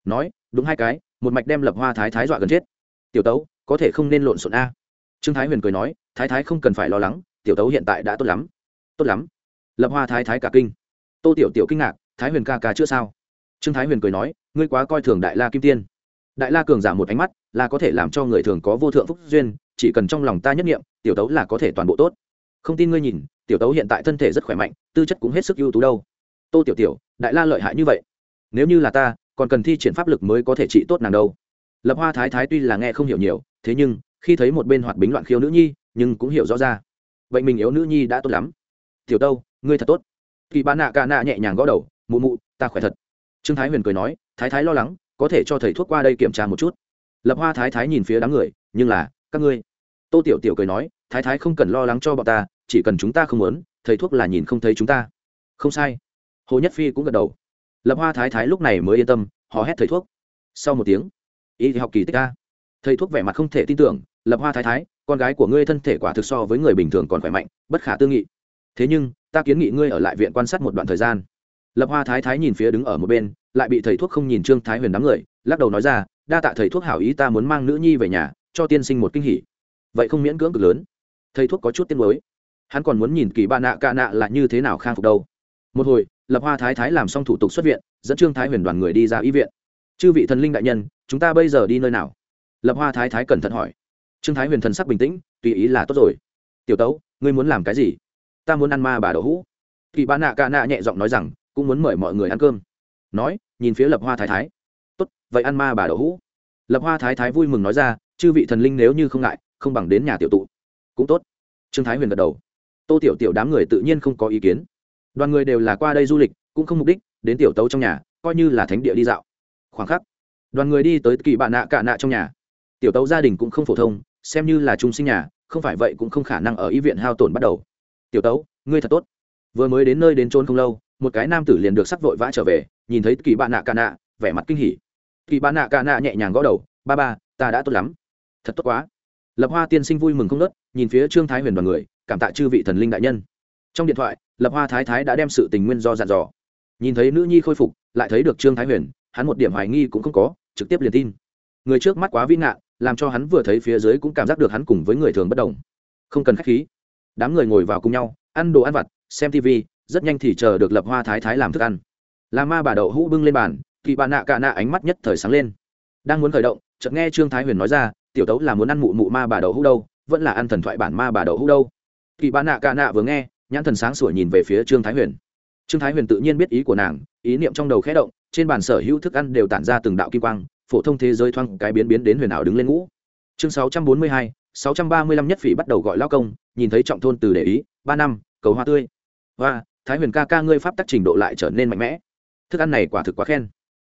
Nói, đúng hai cái, một mạch đem lập hoa thái thái dọa gần chết. Tiểu tấu, có thể không nên lộn xộn a? Trương thái huyền cười nói, thái thái không cần phải lo lắng, tiểu tấu hiện tại đã tốt lắm. Tốt lắm. Lập hoa thái thái cả kinh tô tiểu tiểu kinh ngạc, thái huyền ca ca chưa sao? Trương thái huyền cười nói, ngươi quá coi thường đại la kim tiên. Đại la cường giả một ánh mắt là có thể làm cho người thường có vô thượng phúc duyên, chỉ cần trong lòng ta nhất nghiệm tiểu tấu là có thể toàn bộ tốt. Không tin ngươi nhìn, tiểu tấu hiện tại thân thể rất khỏe mạnh, tư chất cũng hết sức ưu tú đâu. Tô tiểu tiểu, đại la lợi hại như vậy. Nếu như là ta, còn cần thi triển pháp lực mới có thể trị tốt nàng đâu. Lập hoa thái thái tuy là nghe không hiểu nhiều, thế nhưng, khi thấy một bên hoạt bính loạn khiêu nữ nhi, nhưng cũng hiểu rõ ra. Vậy mình yếu nữ nhi đã tốt lắm. Tiểu tâu, ngươi thật tốt kỳ bà nạ ca nạ nhẹ nhàng gõ đầu, mụ mụ, ta khỏe thật. Trương thái huyền cười nói, thái thái lo lắng, có thể cho thầy thuốc qua đây kiểm tra một chút. Lập hoa thái thái nhìn phía đám người, nhưng là, các ngươi? Tô tiểu tiểu cười nói, thái thái không cần lo lắng cho bọn ta, chỉ cần chúng ta không muốn, thầy thuốc là nhìn không thấy chúng ta. Không sai. Hồ nhất phi cũng gật đầu. Lập hoa thái thái lúc này mới yên tâm, họ hét thầy thuốc. Sau một tiếng y học kỳ tích ca thầy thuốc vẻ mặt không thể tin tưởng, lập hoa thái thái, con gái của ngươi thân thể quả thực so với người bình thường còn khỏe mạnh, bất khả tư nghị. Thế nhưng ta kiến nghị ngươi ở lại viện quan sát một đoạn thời gian. Lập hoa thái thái nhìn phía đứng ở một bên, lại bị thầy thuốc không nhìn trương thái huyền đám người, lắc đầu nói ra, đa tạ thầy thuốc hảo ý ta muốn mang nữ nhi về nhà, cho tiên sinh một kinh hỉ. Vậy không miễn cưỡng cực lớn. Thầy thuốc có chút tiên mới hắn còn muốn nhìn kỳ ba nạ ca nạ là như thế nào khang phục đâu. Một hồi, lập hoa thái thái làm xong thủ tục xuất viện, dẫn trương thái huyền đoàn người đi ra y viện. Chư vị thần linh đại nhân, chúng ta bây giờ đi nơi nào? Lập hoa thái thái cẩn thận hỏi. Trương thái huyền thần sắc bình tĩnh, tùy ý là tốt rồi. Tiểu tấu, ngươi muốn làm cái gì? Ta muốn ăn ma bà đậu hũ. Kỳ bà nạ ca nạ nhẹ giọng nói rằng, cũng muốn mời mọi người ăn cơm. Nói, nhìn phía lập hoa thái thái. Tốt, vậy ăn ma bà đậu hũ. Lập hoa thái thái vui mừng nói ra, chư vị thần linh nếu như không ngại, không bằng đến nhà tiểu tụ. Cũng tốt. Trương thái huyền gật đầu. Tô tiểu tiểu đám người tự nhiên không có ý kiến. Đoàn người đều là qua đây du lịch, cũng không mục đích, đến tiểu tấu trong nhà, coi như là thánh địa đi dạo. Khoảng khắc, đoàn người đi tới kỳ bạn nạ cả nạ trong nhà. Tiểu tấu gia đình cũng không phổ thông, xem như là trung sinh nhà, không phải vậy cũng không khả năng ở y viện hao tổn bắt đầu tiểu tấu, ngươi thật tốt. Vừa mới đến nơi đến trốn không lâu, một cái nam tử liền được sắc vội vã trở về, nhìn thấy kỳ bạn nạ cả nạ, vẻ mặt kinh hỉ. Kỳ bạn nạ cả nạ nhẹ nhàng gõ đầu, ba ba, ta đã tốt lắm. Thật tốt quá. Lập hoa tiên sinh vui mừng không nớt nhìn phía trương thái huyền đoàn người, cảm tạ chư vị thần linh đại nhân. Trong điện thoại, lập hoa thái thái đã đem sự tình nguyên do dặn dò. Nhìn thấy nữ nhi khôi phục, lại thấy được trương thái huyền, hắn một điểm hoài nghi cũng không có, trực tiếp liền tin. Người trước mắt quá vĩ ngạn làm cho hắn vừa thấy phía dưới cũng cảm giác được hắn cùng với người thường bất đồng. Không cần khách khí đám người ngồi vào cùng nhau, ăn đồ ăn vặt, xem tv rất nhanh thì chờ được lập hoa thái thái làm thức ăn. Là ma bà đậu hũ bưng lên bàn, kỳ bà nạ cạ nạ ánh mắt nhất thời sáng lên. Đang muốn khởi động, chợt nghe trương thái huyền nói ra, tiểu tấu là muốn ăn mụ mụ ma bà đậu hũ đâu, vẫn là ăn thần thoại bản ma bà đậu hũ đâu? Kỳ bà nạ cạ nạ vừa nghe, nhãn thần sáng sủa nhìn về phía trương thái huyền. Trương thái huyền tự nhiên biết ý của nàng, ý niệm trong đầu khẽ động, trên bàn sở hữu thức ăn đều tản ra từng đạo kim quang, phổ thông thế giới thoang cái biến biến đến huyền ảo đứng lên ngũ. Chương sáu trăm bốn mươi hai sáu trăm ba mươi lăm nhất phỉ bắt đầu gọi lao công, nhìn thấy trọng thôn từ để ý, ba năm, cầu hoa tươi. Và thái huyền ca ca ngươi pháp tắc trình độ lại trở nên mạnh mẽ. Thức ăn này quả thực quá khen.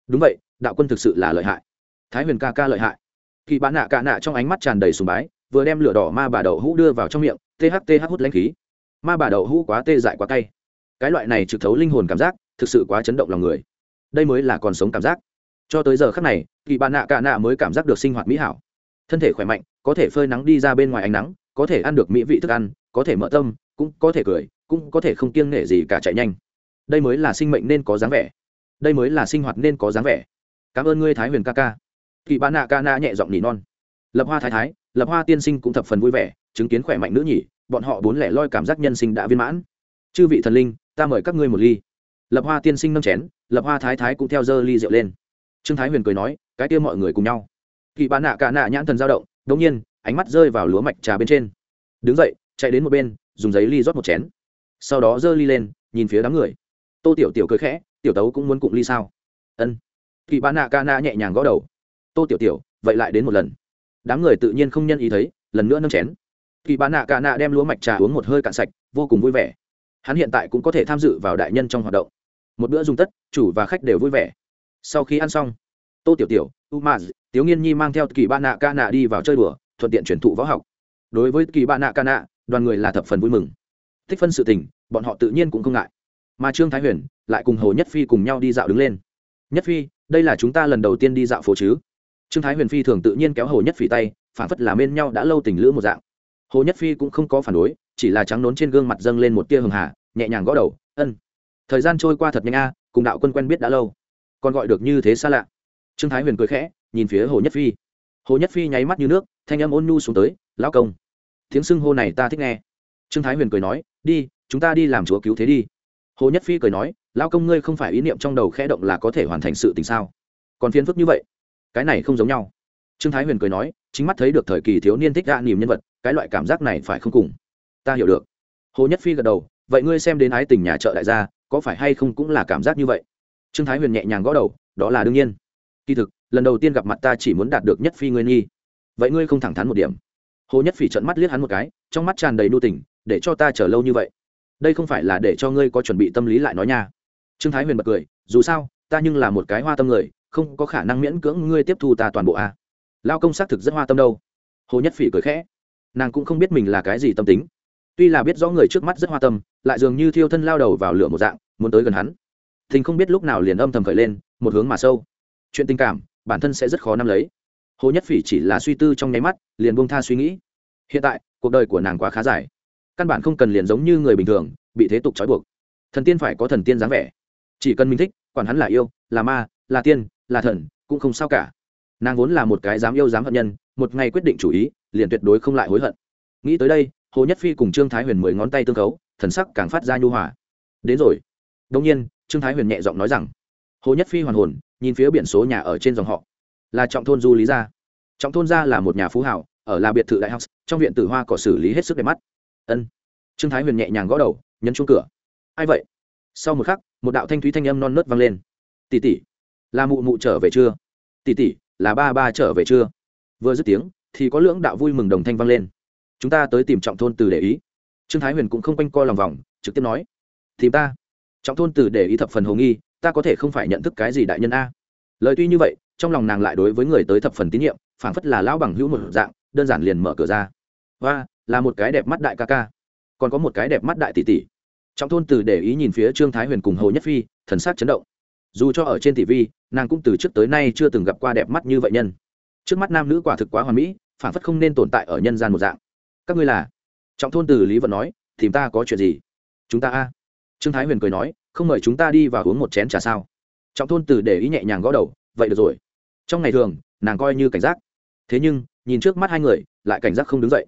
Đúng vậy, đạo quân thực sự là lợi hại. Thái huyền ca ca lợi hại. Kỳ bán nạ cả nạ trong ánh mắt tràn đầy sùng bái, vừa đem lửa đỏ ma bà đậu hũ đưa vào trong miệng thth hút lãnh khí. Ma bà đậu hũ quá tê dại quá cay. Cái loại này trực thấu linh hồn cảm giác, thực sự quá chấn động lòng người. Đây mới là còn sống cảm giác. Cho tới giờ khắc này kỳ bản nạ cả nạ mới cảm giác được sinh hoạt mỹ hảo thân thể khỏe mạnh, có thể phơi nắng đi ra bên ngoài ánh nắng, có thể ăn được mỹ vị thức ăn, có thể mở tâm, cũng có thể cười, cũng có thể không kiêng nể gì cả chạy nhanh. Đây mới là sinh mệnh nên có dáng vẻ. Đây mới là sinh hoạt nên có dáng vẻ. Cảm ơn ngươi, thái huyền ca ca. Kỳ ba nạ ca na nhẹ giọng nỉ non. Lập hoa thái thái, lập hoa tiên sinh cũng thập phần vui vẻ, chứng kiến khỏe mạnh nữ nhỉ, bọn họ bốn lẻ loi cảm giác nhân sinh đã viên mãn. Chư vị thần linh, ta mời các ngươi một ly. Lập hoa tiên sinh nâng chén, lập hoa thái thái cũng theo dơ ly rượu lên. Trương thái huyền cười nói, cái kia mọi người cùng nhau kỳ bán nạ cả nạ nhãn thần dao động đống nhiên, ánh mắt rơi vào lúa mạch trà bên trên. Đứng dậy, chạy đến một bên, dùng giấy ly rót một chén. Sau đó giơ ly lên, nhìn phía đám người. Tô tiểu tiểu cười khẽ, tiểu tấu cũng muốn cụng ly sao? Ân. Kỳ bán nạ ca nạ nhẹ nhàng gõ đầu. Tô tiểu tiểu, vậy lại đến một lần. Đám người tự nhiên không nhân ý thấy, lần nữa nâng chén. Kỳ bán nạ ca nạ đem lúa mạch trà uống một hơi cạn sạch, vô cùng vui vẻ. Hắn hiện tại cũng có thể tham dự vào đại nhân trong hoạt động. Một bữa dùng tất, chủ và khách đều vui vẻ. Sau khi ăn xong, tô tiểu tiểu u ma tiếu nghiên nhi mang theo kỳ ba nạ ca nạ đi vào chơi đùa, thuận tiện chuyển thụ võ học. Đối với kỳ ba nạ ca nạ, đoàn người là thập phần vui mừng. Thích phân sự tình, bọn họ tự nhiên cũng không ngại. Mà trương thái huyền lại cùng hồ nhất phi cùng nhau đi dạo đứng lên. Nhất phi, đây là chúng ta lần đầu tiên đi dạo phố chứ? Trương thái huyền phi thường tự nhiên kéo hồ nhất phi tay phản phất là bên nhau đã lâu tình lữ một dạng. Hồ nhất phi cũng không có phản đối, chỉ là trắng nón trên gương mặt dâng lên một tia hường hà, nhẹ nhàng gõ đầu, ân, thời gian trôi qua thật nhanh a, cùng đạo quân quen biết đã lâu. Còn gọi được như thế xa lạ trương thái huyền cười khẽ, nhìn phía hồ nhất phi. Hồ nhất phi nháy mắt như nước, thanh âm ôn nhu xuống tới, lão công, tiếng xưng hô này ta thích nghe. Trương thái huyền cười nói, đi, chúng ta đi làm chúa cứu thế đi. Hồ nhất phi cười nói, lão công ngươi không phải ý niệm trong đầu khẽ động là có thể hoàn thành sự tình sao? Còn phiền phức như vậy, cái này không giống nhau. Trương thái huyền cười nói, chính mắt thấy được thời kỳ thiếu niên thích gạ niềm nhân vật, cái loại cảm giác này phải không cùng? Ta hiểu được. Hồ nhất phi gật đầu, vậy ngươi xem đến ái tình nhà chợ đại gia, có phải hay không cũng là cảm giác như vậy? Trương thái huyền nhẹ nhàng gõ đầu, đó là đương nhiên kỳ thực, lần đầu tiên gặp mặt ta chỉ muốn đạt được nhất phi ngươi nghi. Vậy ngươi không thẳng thắn một điểm. Hồ nhất phỉ trận mắt liếc hắn một cái, trong mắt tràn đầy nu tình để cho ta chờ lâu như vậy. Đây không phải là để cho ngươi có chuẩn bị tâm lý lại nói nha. Trương thái huyền bật cười, dù sao, ta nhưng là một cái hoa tâm người, không có khả năng miễn cưỡng ngươi tiếp thu ta toàn bộ a à. lao công xác thực rất hoa tâm đâu. Hồ nhất phỉ cười khẽ. Nàng cũng không biết mình là cái gì tâm tính. Tuy là biết rõ người trước mắt rất hoa tâm, lại dường như thiêu thân lao đầu vào lửa một dạng, muốn tới gần hắn. Thình không biết lúc nào liền âm thầm khởi lên, một hướng mà sâu chuyện tình cảm, bản thân sẽ rất khó nắm lấy. Hồ nhất phỉ chỉ là suy tư trong nháy mắt, liền buông tha suy nghĩ. Hiện tại, cuộc đời của nàng quá khá dài. Căn bản không cần liền giống như người bình thường, bị thế tục trói buộc. Thần tiên phải có thần tiên dáng vẻ. Chỉ cần mình thích, quản hắn là yêu, là ma, là tiên, là thần, cũng không sao cả. Nàng vốn là một cái dám yêu dám hận nhân, một ngày quyết định chủ ý, liền tuyệt đối không lại hối hận. Nghĩ tới đây, hồ nhất phi cùng trương thái huyền mười ngón tay tương cấu thần sắc càng phát ra nhu hòa. Đến rồi. Đông nhiên, trương thái huyền nhẹ giọng nói rằng, hồ nhất phi hoàn hồn nhìn phía biển số nhà ở trên dòng họ. Là trọng thôn du lý gia. Trọng thôn gia là một nhà phú hảo, ở là biệt thự đại học trong viện tử hoa cỏ xử lý hết sức đẹp mắt. Ân. Trương thái huyền nhẹ nhàng gõ đầu, nhấn chuông cửa. Ai vậy? Sau một khắc, một đạo thanh thúy thanh âm non nớt vang lên. Tỷ tỷ, là mụ mụ trở về chưa? Tỷ tỷ, là ba ba trở về chưa? Vừa dứt tiếng, thì có lưỡng đạo vui mừng đồng thanh vang lên. Chúng ta tới tìm trọng thôn từ để ý. Trương thái huyền cũng không quanh co lòng vòng, trực tiếp nói. Tìm ta. Trọng thôn từ để ý thập phần hồ nghi ta có thể không phải nhận thức cái gì đại nhân a. Lời tuy như vậy, trong lòng nàng lại đối với người tới thập phần tín nhiệm, phảng phất là lão bằng hữu một dạng, đơn giản liền mở cửa ra. Và là một cái đẹp mắt đại ca ca. Còn có một cái đẹp mắt đại tỷ tỷ. Trong thôn từ để ý nhìn phía trương thái huyền cùng hồ nhất phi, thần sắc chấn động. Dù cho ở trên tv, nàng cũng từ trước tới nay chưa từng gặp qua đẹp mắt như vậy nhân. Trước mắt nam nữ quả thực quá hoàn mỹ phản phất không nên tồn tại ở nhân gian một dạng. Các ngươi là? Trọng thôn từ lý vận nói, tìm ta có chuyện gì? Chúng ta a. Trương thái huyền cười nói không mời chúng ta đi và uống một chén trà sao? Trọng thôn từ để ý nhẹ nhàng gõ đầu, vậy được rồi. Trong ngày thường, nàng coi như cảnh giác. Thế nhưng, nhìn trước mắt hai người, lại cảnh giác không đứng dậy.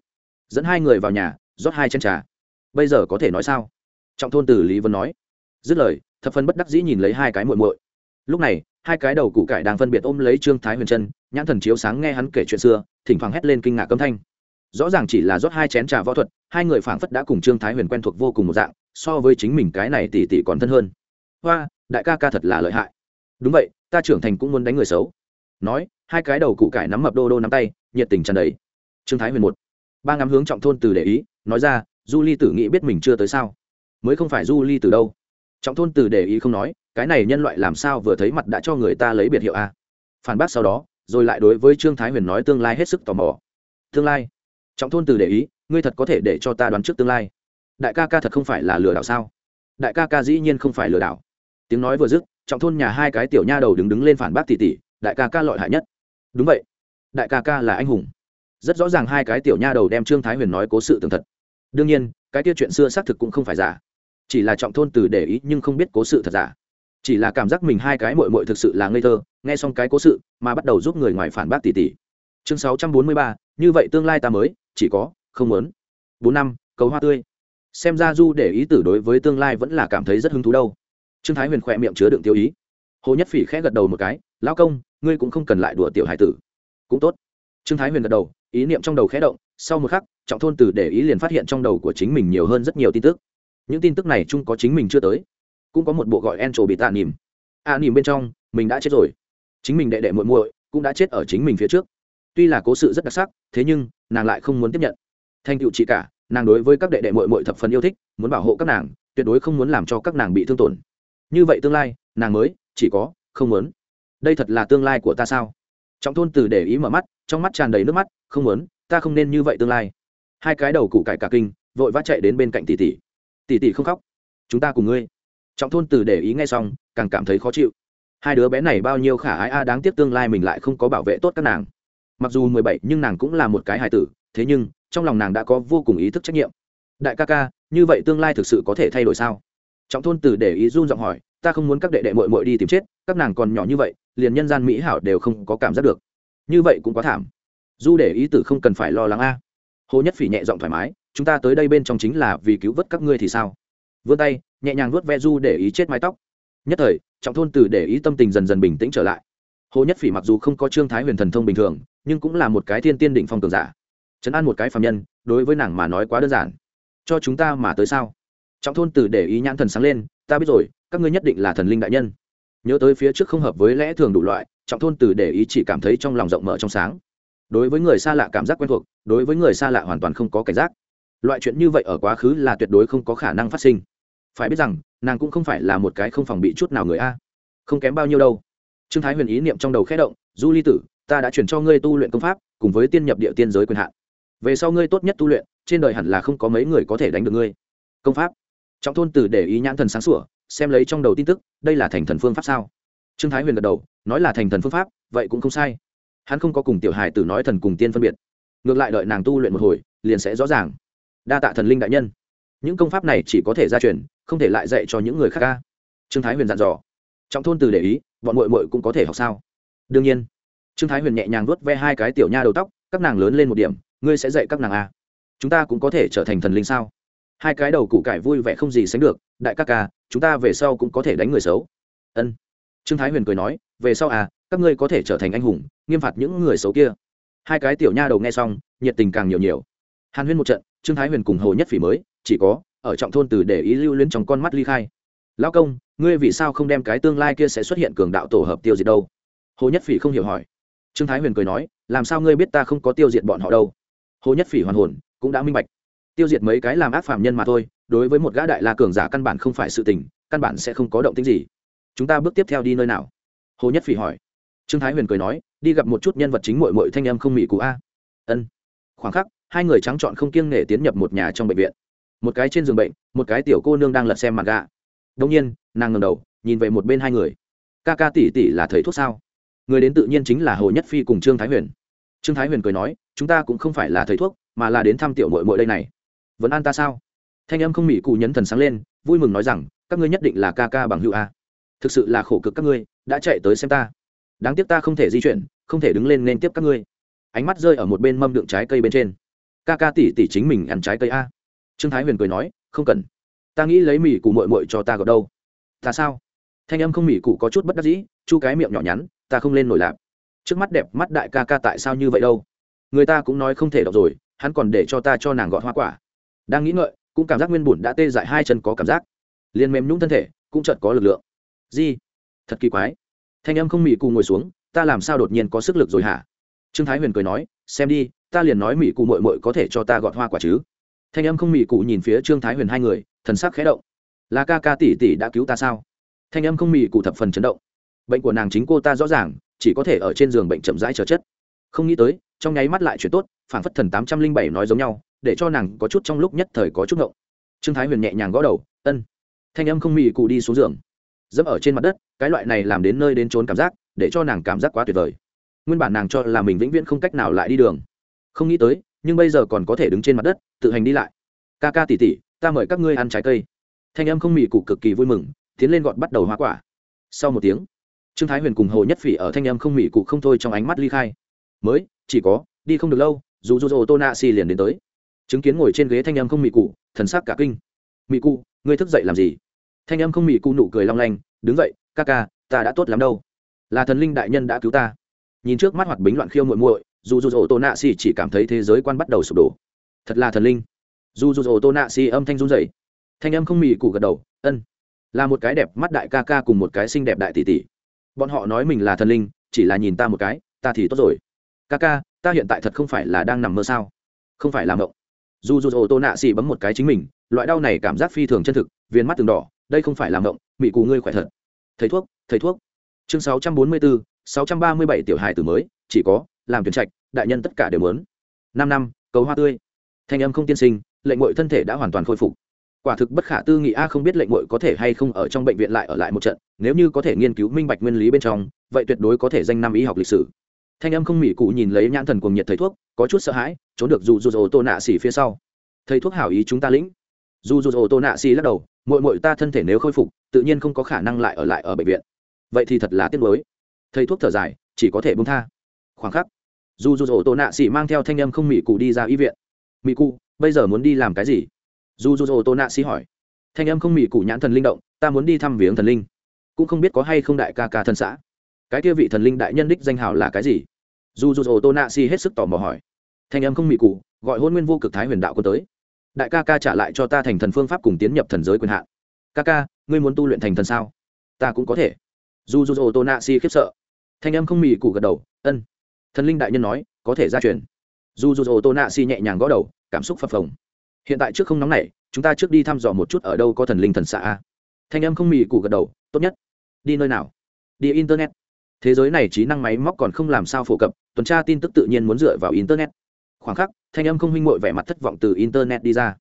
Dẫn hai người vào nhà, rót hai chén trà. Bây giờ có thể nói sao? Trọng thôn từ lý vân nói. Dứt lời, thập phân bất đắc dĩ nhìn lấy hai cái muội muội. Lúc này, hai cái đầu củ cải đang phân biệt ôm lấy trương thái huyền chân nhãn thần chiếu sáng nghe hắn kể chuyện xưa, thỉnh thoảng hét lên kinh ngạc câm thanh. Rõ ràng chỉ là rót hai chén trà võ thuật, hai người phảng phất đã cùng trương thái huyền quen thuộc vô cùng một dạng so với chính mình cái này tỷ tỷ còn thân hơn. Hoa, đại ca ca thật là lợi hại. Đúng vậy, ta trưởng thành cũng muốn đánh người xấu. Nói, hai cái đầu cụ cải nắm mập đô đô nắm tay, nhiệt tình tràn đầy. Trương thái huyền một. Ba ngắm hướng trọng thôn từ để ý, nói ra, du ly tử nghĩ biết mình chưa tới sao? Mới không phải du ly từ đâu. Trọng thôn từ để ý không nói, cái này nhân loại làm sao vừa thấy mặt đã cho người ta lấy biệt hiệu a? Phản bác sau đó, rồi lại đối với trương thái huyền nói tương lai hết sức tò mò. Tương lai? Trọng thôn từ để ý, ngươi thật có thể để cho ta đoán trước tương lai đại ca ca thật không phải là lừa đảo sao? Đại ca ca dĩ nhiên không phải lừa đảo. Tiếng nói vừa dứt, trọng thôn nhà hai cái tiểu nha đầu đứng đứng lên phản bác tỉ tỉ, đại ca ca lọi hại nhất. Đúng vậy, đại ca ca là anh hùng. Rất rõ ràng hai cái tiểu nha đầu đem trương thái huyền nói cố sự tường thật. Đương nhiên, cái tiết chuyện xưa xác thực cũng không phải giả. Chỉ là trọng thôn từ để ý nhưng không biết cố sự thật giả. Chỉ là cảm giác mình hai cái mội mội thực sự là ngây thơ, nghe xong cái cố sự mà bắt đầu giúp người ngoài phản bác tỷ tỷ chương sáu trăm bốn mươi ba, như vậy tương lai ta mới, chỉ có, không muốn. Bốn năm, cầu hoa tươi xem ra du để ý tử đối với tương lai vẫn là cảm thấy rất hứng thú đâu. Trương thái huyền khỏe miệng chứa đựng tiêu ý. Hồ nhất phỉ khẽ gật đầu một cái, lão công, ngươi cũng không cần lại đùa tiểu hải tử. Cũng tốt. Trương thái huyền gật đầu, ý niệm trong đầu khẽ động, sau một khắc, trọng thôn từ để ý liền phát hiện trong đầu của chính mình nhiều hơn rất nhiều tin tức. Những tin tức này chung có chính mình chưa tới, cũng có một bộ gọi en trổ bị tạ nỉm. A nỉm bên trong, mình đã chết rồi. Chính mình đệ đệ muội muội cũng đã chết ở chính mình phía trước. Tuy là cố sự rất đặc sắc, thế nhưng, nàng lại không muốn tiếp nhận. Thành tựu chị cả nàng đối với các đệ đệ muội muội thập phần yêu thích, muốn bảo hộ các nàng, tuyệt đối không muốn làm cho các nàng bị thương tổn. Như vậy tương lai, nàng mới, chỉ có, không muốn. Đây thật là tương lai của ta sao? Trọng thôn từ để ý mở mắt, trong mắt tràn đầy nước mắt, không muốn, ta không nên như vậy tương lai. Hai cái đầu củ cải cả kinh, vội vã chạy đến bên cạnh tỷ tỷ. Tỷ tỷ không khóc, chúng ta cùng ngươi. Trọng thôn từ để ý ngay xong, càng cảm thấy khó chịu. Hai đứa bé này bao nhiêu khả ái a, đáng tiếc tương lai mình lại không có bảo vệ tốt các nàng. Mặc dù mười bảy, nhưng nàng cũng là một cái hài tử thế nhưng, trong lòng nàng đã có vô cùng ý thức trách nhiệm. Đại ca ca, như vậy tương lai thực sự có thể thay đổi sao? Trọng thôn từ để ý run giọng hỏi, ta không muốn các đệ đệ mội mội đi tìm chết, các nàng còn nhỏ như vậy, liền nhân gian mỹ hảo đều không có cảm giác được. Như vậy cũng quá thảm. Du để ý tử không cần phải lo lắng a. Hồ nhất phỉ nhẹ giọng thoải mái, chúng ta tới đây bên trong chính là vì cứu vớt các ngươi thì sao? Vươn tay, nhẹ nhàng vuốt ve du để ý chết mái tóc. Nhất thời, trọng thôn từ để ý tâm tình dần dần bình tĩnh trở lại. Hồ nhất phỉ mặc dù không có trương thái huyền thần thông bình thường, nhưng cũng là một cái thiên tiên định phong cường giả chấn an một cái phạm nhân, đối với nàng mà nói quá đơn giản. Cho chúng ta mà tới sao? Trọng thôn tử để ý nhãn thần sáng lên, ta biết rồi, các ngươi nhất định là thần linh đại nhân. Nhớ tới phía trước không hợp với lẽ thường đủ loại, trọng thôn tử để ý chỉ cảm thấy trong lòng rộng mở trong sáng. Đối với người xa lạ cảm giác quen thuộc, đối với người xa lạ hoàn toàn không có cảnh giác. Loại chuyện như vậy ở quá khứ là tuyệt đối không có khả năng phát sinh. Phải biết rằng, nàng cũng không phải là một cái không phòng bị chút nào người a. Không kém bao nhiêu đâu. Trương thái huyền ý niệm trong đầu khẽ động, du ly tử, ta đã chuyển cho ngươi tu luyện công pháp, cùng với tiên nhập địa tiên giới quyền hạn về sau ngươi tốt nhất tu luyện, trên đời hẳn là không có mấy người có thể đánh được ngươi. Công pháp. Trọng thôn tử để ý nhãn thần sáng sủa, xem lấy trong đầu tin tức, đây là thành thần phương pháp sao? Trương thái huyền gật đầu, nói là thành thần phương pháp, vậy cũng không sai. Hắn không có cùng tiểu hài tử nói thần cùng tiên phân biệt. Ngược lại đợi nàng tu luyện một hồi, liền sẽ rõ ràng. Đa tạ thần linh đại nhân. Những công pháp này chỉ có thể gia truyền, không thể lại dạy cho những người khác ca trương thái huyền dặn dò. Trọng thôn từ để ý, bọn mội mội cũng có thể học sao? Đương nhiên. Trương thái huyền nhẹ nhàng vuốt ve hai cái tiểu nha đầu tóc, các nàng lớn lên một điểm ngươi sẽ dạy các nàng à. chúng ta cũng có thể trở thành thần linh sao? Hai cái đầu cụ cải vui vẻ không gì sánh được, đại các ca, chúng ta về sau cũng có thể đánh người xấu. Ân. Trương thái huyền cười nói, về sau à các ngươi có thể trở thành anh hùng, nghiêm phạt những người xấu kia. Hai cái tiểu nha đầu nghe xong, nhiệt tình càng nhiều nhiều. Hàn huyên một trận, trương thái huyền cùng hồ nhất phỉ mới, chỉ có, ở trọng thôn từ để ý lưu luyến trong con mắt ly khai. Lão công, ngươi vì sao không đem cái tương lai kia sẽ xuất hiện cường đạo tổ hợp tiêu diệt đâu? Hồ nhất phỉ không hiểu hỏi. Trương thái huyền cười nói, làm sao ngươi biết ta không có tiêu diệt bọn họ đâu? Hồ nhất phỉ hoàn hồn, cũng đã minh bạch. Tiêu diệt mấy cái làm ác phạm nhân mà thôi, đối với một gã đại la cường giả căn bản không phải sự tình, căn bản sẽ không có động tính gì. Chúng ta bước tiếp theo đi nơi nào? Hồ nhất phỉ hỏi. Trương thái huyền cười nói, đi gặp một chút nhân vật chính mội mội thanh âm không mỹ cụ a. Ân. Khoảng khắc, hai người trắng trọn không kiêng nể tiến nhập một nhà trong bệnh viện. Một cái trên giường bệnh, một cái tiểu cô nương đang lật xem mặt gà đông nhiên, nàng ngầm đầu, nhìn về một bên hai người. Ca ca tỷ tỷ là thầy thuốc sao? Người đến tự nhiên chính là hồ nhất phi cùng trương thái huyền trương thái huyền cười nói, chúng ta cũng không phải là thầy thuốc, mà là đến thăm tiểu mội mội đây này. Vẫn an ta sao? Thanh âm không mỹ cụ nhấn thần sáng lên, vui mừng nói rằng, các ngươi nhất định là ca ca bằng hữu a. Thực sự là khổ cực các ngươi, đã chạy tới xem ta. Đáng tiếc ta không thể di chuyển, không thể đứng lên nên tiếp các ngươi. Ánh mắt rơi ở một bên mâm đựng trái cây bên trên. Ca ca tỉ tỉ chính mình ăn trái cây a. Trương thái huyền cười nói, không cần. Ta nghĩ lấy mì cụ mội mội cho ta gọt đâu. Ta sao? Thanh âm không mì cụ có chút bất đắc dĩ, chu cái miệng nhỏ nhắn, ta không lên nổi lạp trước mắt đẹp mắt đại ca ca tại sao như vậy đâu? Người ta cũng nói không thể đọc rồi, hắn còn để cho ta cho nàng gọt hoa quả. Đang nghĩ ngợi, cũng cảm giác nguyên bùn đã tê dại hai chân có cảm giác. Liền mềm nhũng thân thể, cũng chợt có lực lượng. Di, thật kỳ quái. Thanh âm không mị cù ngồi xuống, ta làm sao đột nhiên có sức lực rồi hả? Trương thái huyền cười nói, xem đi, ta liền nói mị cụ mội mội có thể cho ta gọt hoa quả chứ. Thanh âm không mị cụ nhìn phía trương thái huyền hai người, thần sắc khẽ động. Là ca ca tỷ tỷ đã cứu ta sao? Thanh âm không mị cụ thập phần chấn động. Bệnh của nàng chính cô ta rõ ràng chỉ có thể ở trên giường bệnh chậm rãi chờ chất không nghĩ tới, trong nháy mắt lại chuyển tốt phản phất thần tám trăm linh bảy nói giống nhau, để cho nàng có chút trong lúc nhất thời có chút ngộng. Trương thái huyền nhẹ nhàng gõ đầu, ân. Thanh âm không mị cụ đi xuống giường. Dẫm ở trên mặt đất, cái loại này làm đến nơi đến trốn cảm giác, để cho nàng cảm giác quá tuyệt vời. Nguyên bản nàng cho là mình vĩnh viễn không cách nào lại đi đường. Không nghĩ tới, nhưng bây giờ còn có thể đứng trên mặt đất, tự hành đi lại. Ca ca tỉ tỉ ta mời các ngươi ăn trái cây. Thanh âm không mị cụ cực kỳ vui mừng, tiến lên gọn bắt đầu hoa quả. Sau một tiếng trương thái huyền cùng hồ nhất phỉ ở thanh âm không mị cụ không thôi trong ánh mắt ly khai. Mới, chỉ có, đi không được lâu, dù dù dù tô nạ xì liền đến tới. Chứng kiến ngồi trên ghế thanh âm không mị cụ, thần sắc cả kinh. Mị cụ, ngươi thức dậy làm gì? Thanh âm không mị cụ nụ cười long lanh, đứng dậy, ca ca, ta đã tốt lắm đâu. Là thần linh đại nhân đã cứu ta. Nhìn trước mắt hoạt bính loạn khiêu muội muội, dù dù dù tô nạ xì chỉ cảm thấy thế giới quan bắt đầu sụp đổ. Thật là thần linh. Dù dù dù tô nạ xì âm thanh run dậy thanh âm không mị cụ gật đầu, ân, là một cái đẹp mắt đại ca ca cùng một cái xinh đẹp đại tỷ tỷ bọn họ nói mình là thần linh, chỉ là nhìn ta một cái, ta thì tốt rồi. Ca ca ta hiện tại thật không phải là đang nằm mơ sao? Không phải làm động dù dù ô tô nạ xì bấm một cái chính mình, loại đau này cảm giác phi thường chân thực viên mắt từng đỏ, đây không phải làm động mị cù ngươi khỏe thật. Thầy thuốc thầy thuốc. Chương sáu trăm bốn mươi bốn sáu trăm ba mươi bảy tiểu hài tử mới, chỉ có, làm tuyển trạch, đại nhân tất cả đều muốn. Năm năm, cầu hoa tươi. Thanh âm không tiên sinh, lệnh ngội thân thể đã hoàn toàn khôi phục quả thực bất khả tư nghị a, không biết lệnh muội có thể hay không ở trong bệnh viện lại ở lại một trận, nếu như có thể nghiên cứu minh bạch nguyên lý bên trong, vậy tuyệt đối có thể danh năm y học lịch sử. Thanh âm không mỉ cụ nhìn lấy nhãn thần cuồng nhiệt thầy thuốc, có chút sợ hãi, trốn được dù dù ô tô nạ xỉ phía sau. Thầy thuốc hảo ý chúng ta lĩnh. Dù dù ô tô nạ xỉ lắc đầu mội mội ta thân thể nếu khôi phục, tự nhiên không có khả năng lại ở lại ở bệnh viện. Vậy thì thật là tiếc nuối. Thầy thuốc thở dài, chỉ có thể bông tha. Khoảng khắc, dù dù ô tô nạ xỉ mang theo thanh âm không mỉ cụ đi ra y viện. Mỉ cụ, bây giờ muốn đi làm cái gì? Dù dù ô tô nạ xỉ hỏi. Thanh âm không mỹ cụ nhãn thần linh động, ta muốn đi thăm viếng thần linh. Cũng không biết có hay không đại ca ca thân xã. Cái kia vị thần linh đại nhân đích danh hào là cái gì? Dù dù ô tô nạ si hết sức tò mò hỏi. Thanh âm không mị cụ gọi hôn nguyên vô cực thái huyền đạo quân tới. Đại ca ca trả lại cho ta thành thần phương pháp cùng tiến nhập thần giới quyền hạn. Ca ca, ngươi muốn tu luyện thành thần sao? Ta cũng có thể. Dù dù ô tô nạ si khiếp sợ. Thanh âm không mị cụ gật đầu, ân. Thần linh đại nhân nói, có thể ra truyền. Dù dù ô tô nạ si nhẹ nhàng gõ đầu, cảm xúc phập phồng hiện tại trước không nóng này, chúng ta trước đi thăm dò một chút ở đâu có thần linh thần xạ thanh em không mì cụ gật đầu, tốt nhất. Đi nơi nào? Đi internet. Thế giới này trí năng máy móc còn không làm sao phổ cập, tuần tra tin tức tự nhiên muốn dựa vào internet. Khoảng khắc, thanh âm không huynh mội vẻ mặt thất vọng từ internet đi ra.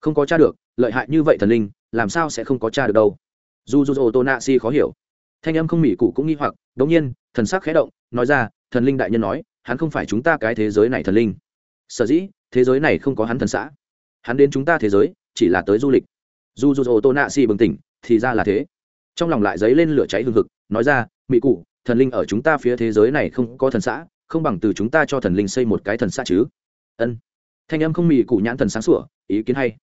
Không có t r a được, lợi hại như vậy thần linh, làm sao sẽ không có t r a được đâu? Dù dù ô tô nạ si khó hiểu. Thanh âm không mỉ cụ cũng nghi hoặc đ ỗ n g nhiên, thần sắc khé động, nói ra, thần linh đại nhân nói, hắn không phải chúng ta cái thế giới này thần linh. Sở dĩ, thế giới này không có hắn thần xã hắn đến chúng ta thế giới, chỉ là tới du lịch. Dù dù ô tô nạ si bừng tỉnh, thì ra là thế. Trong lòng lại dấy lên lửa cháy hừng hực, nói ra mỹ cụ thần linh ở chúng ta phía thế giới này không có thần xã, không bằng từ chúng ta cho thần linh xây một cái thần xã chứ. Ân. Thanh âm không mỹ cụ nhãn thần sáng sủa, ý kiến hay.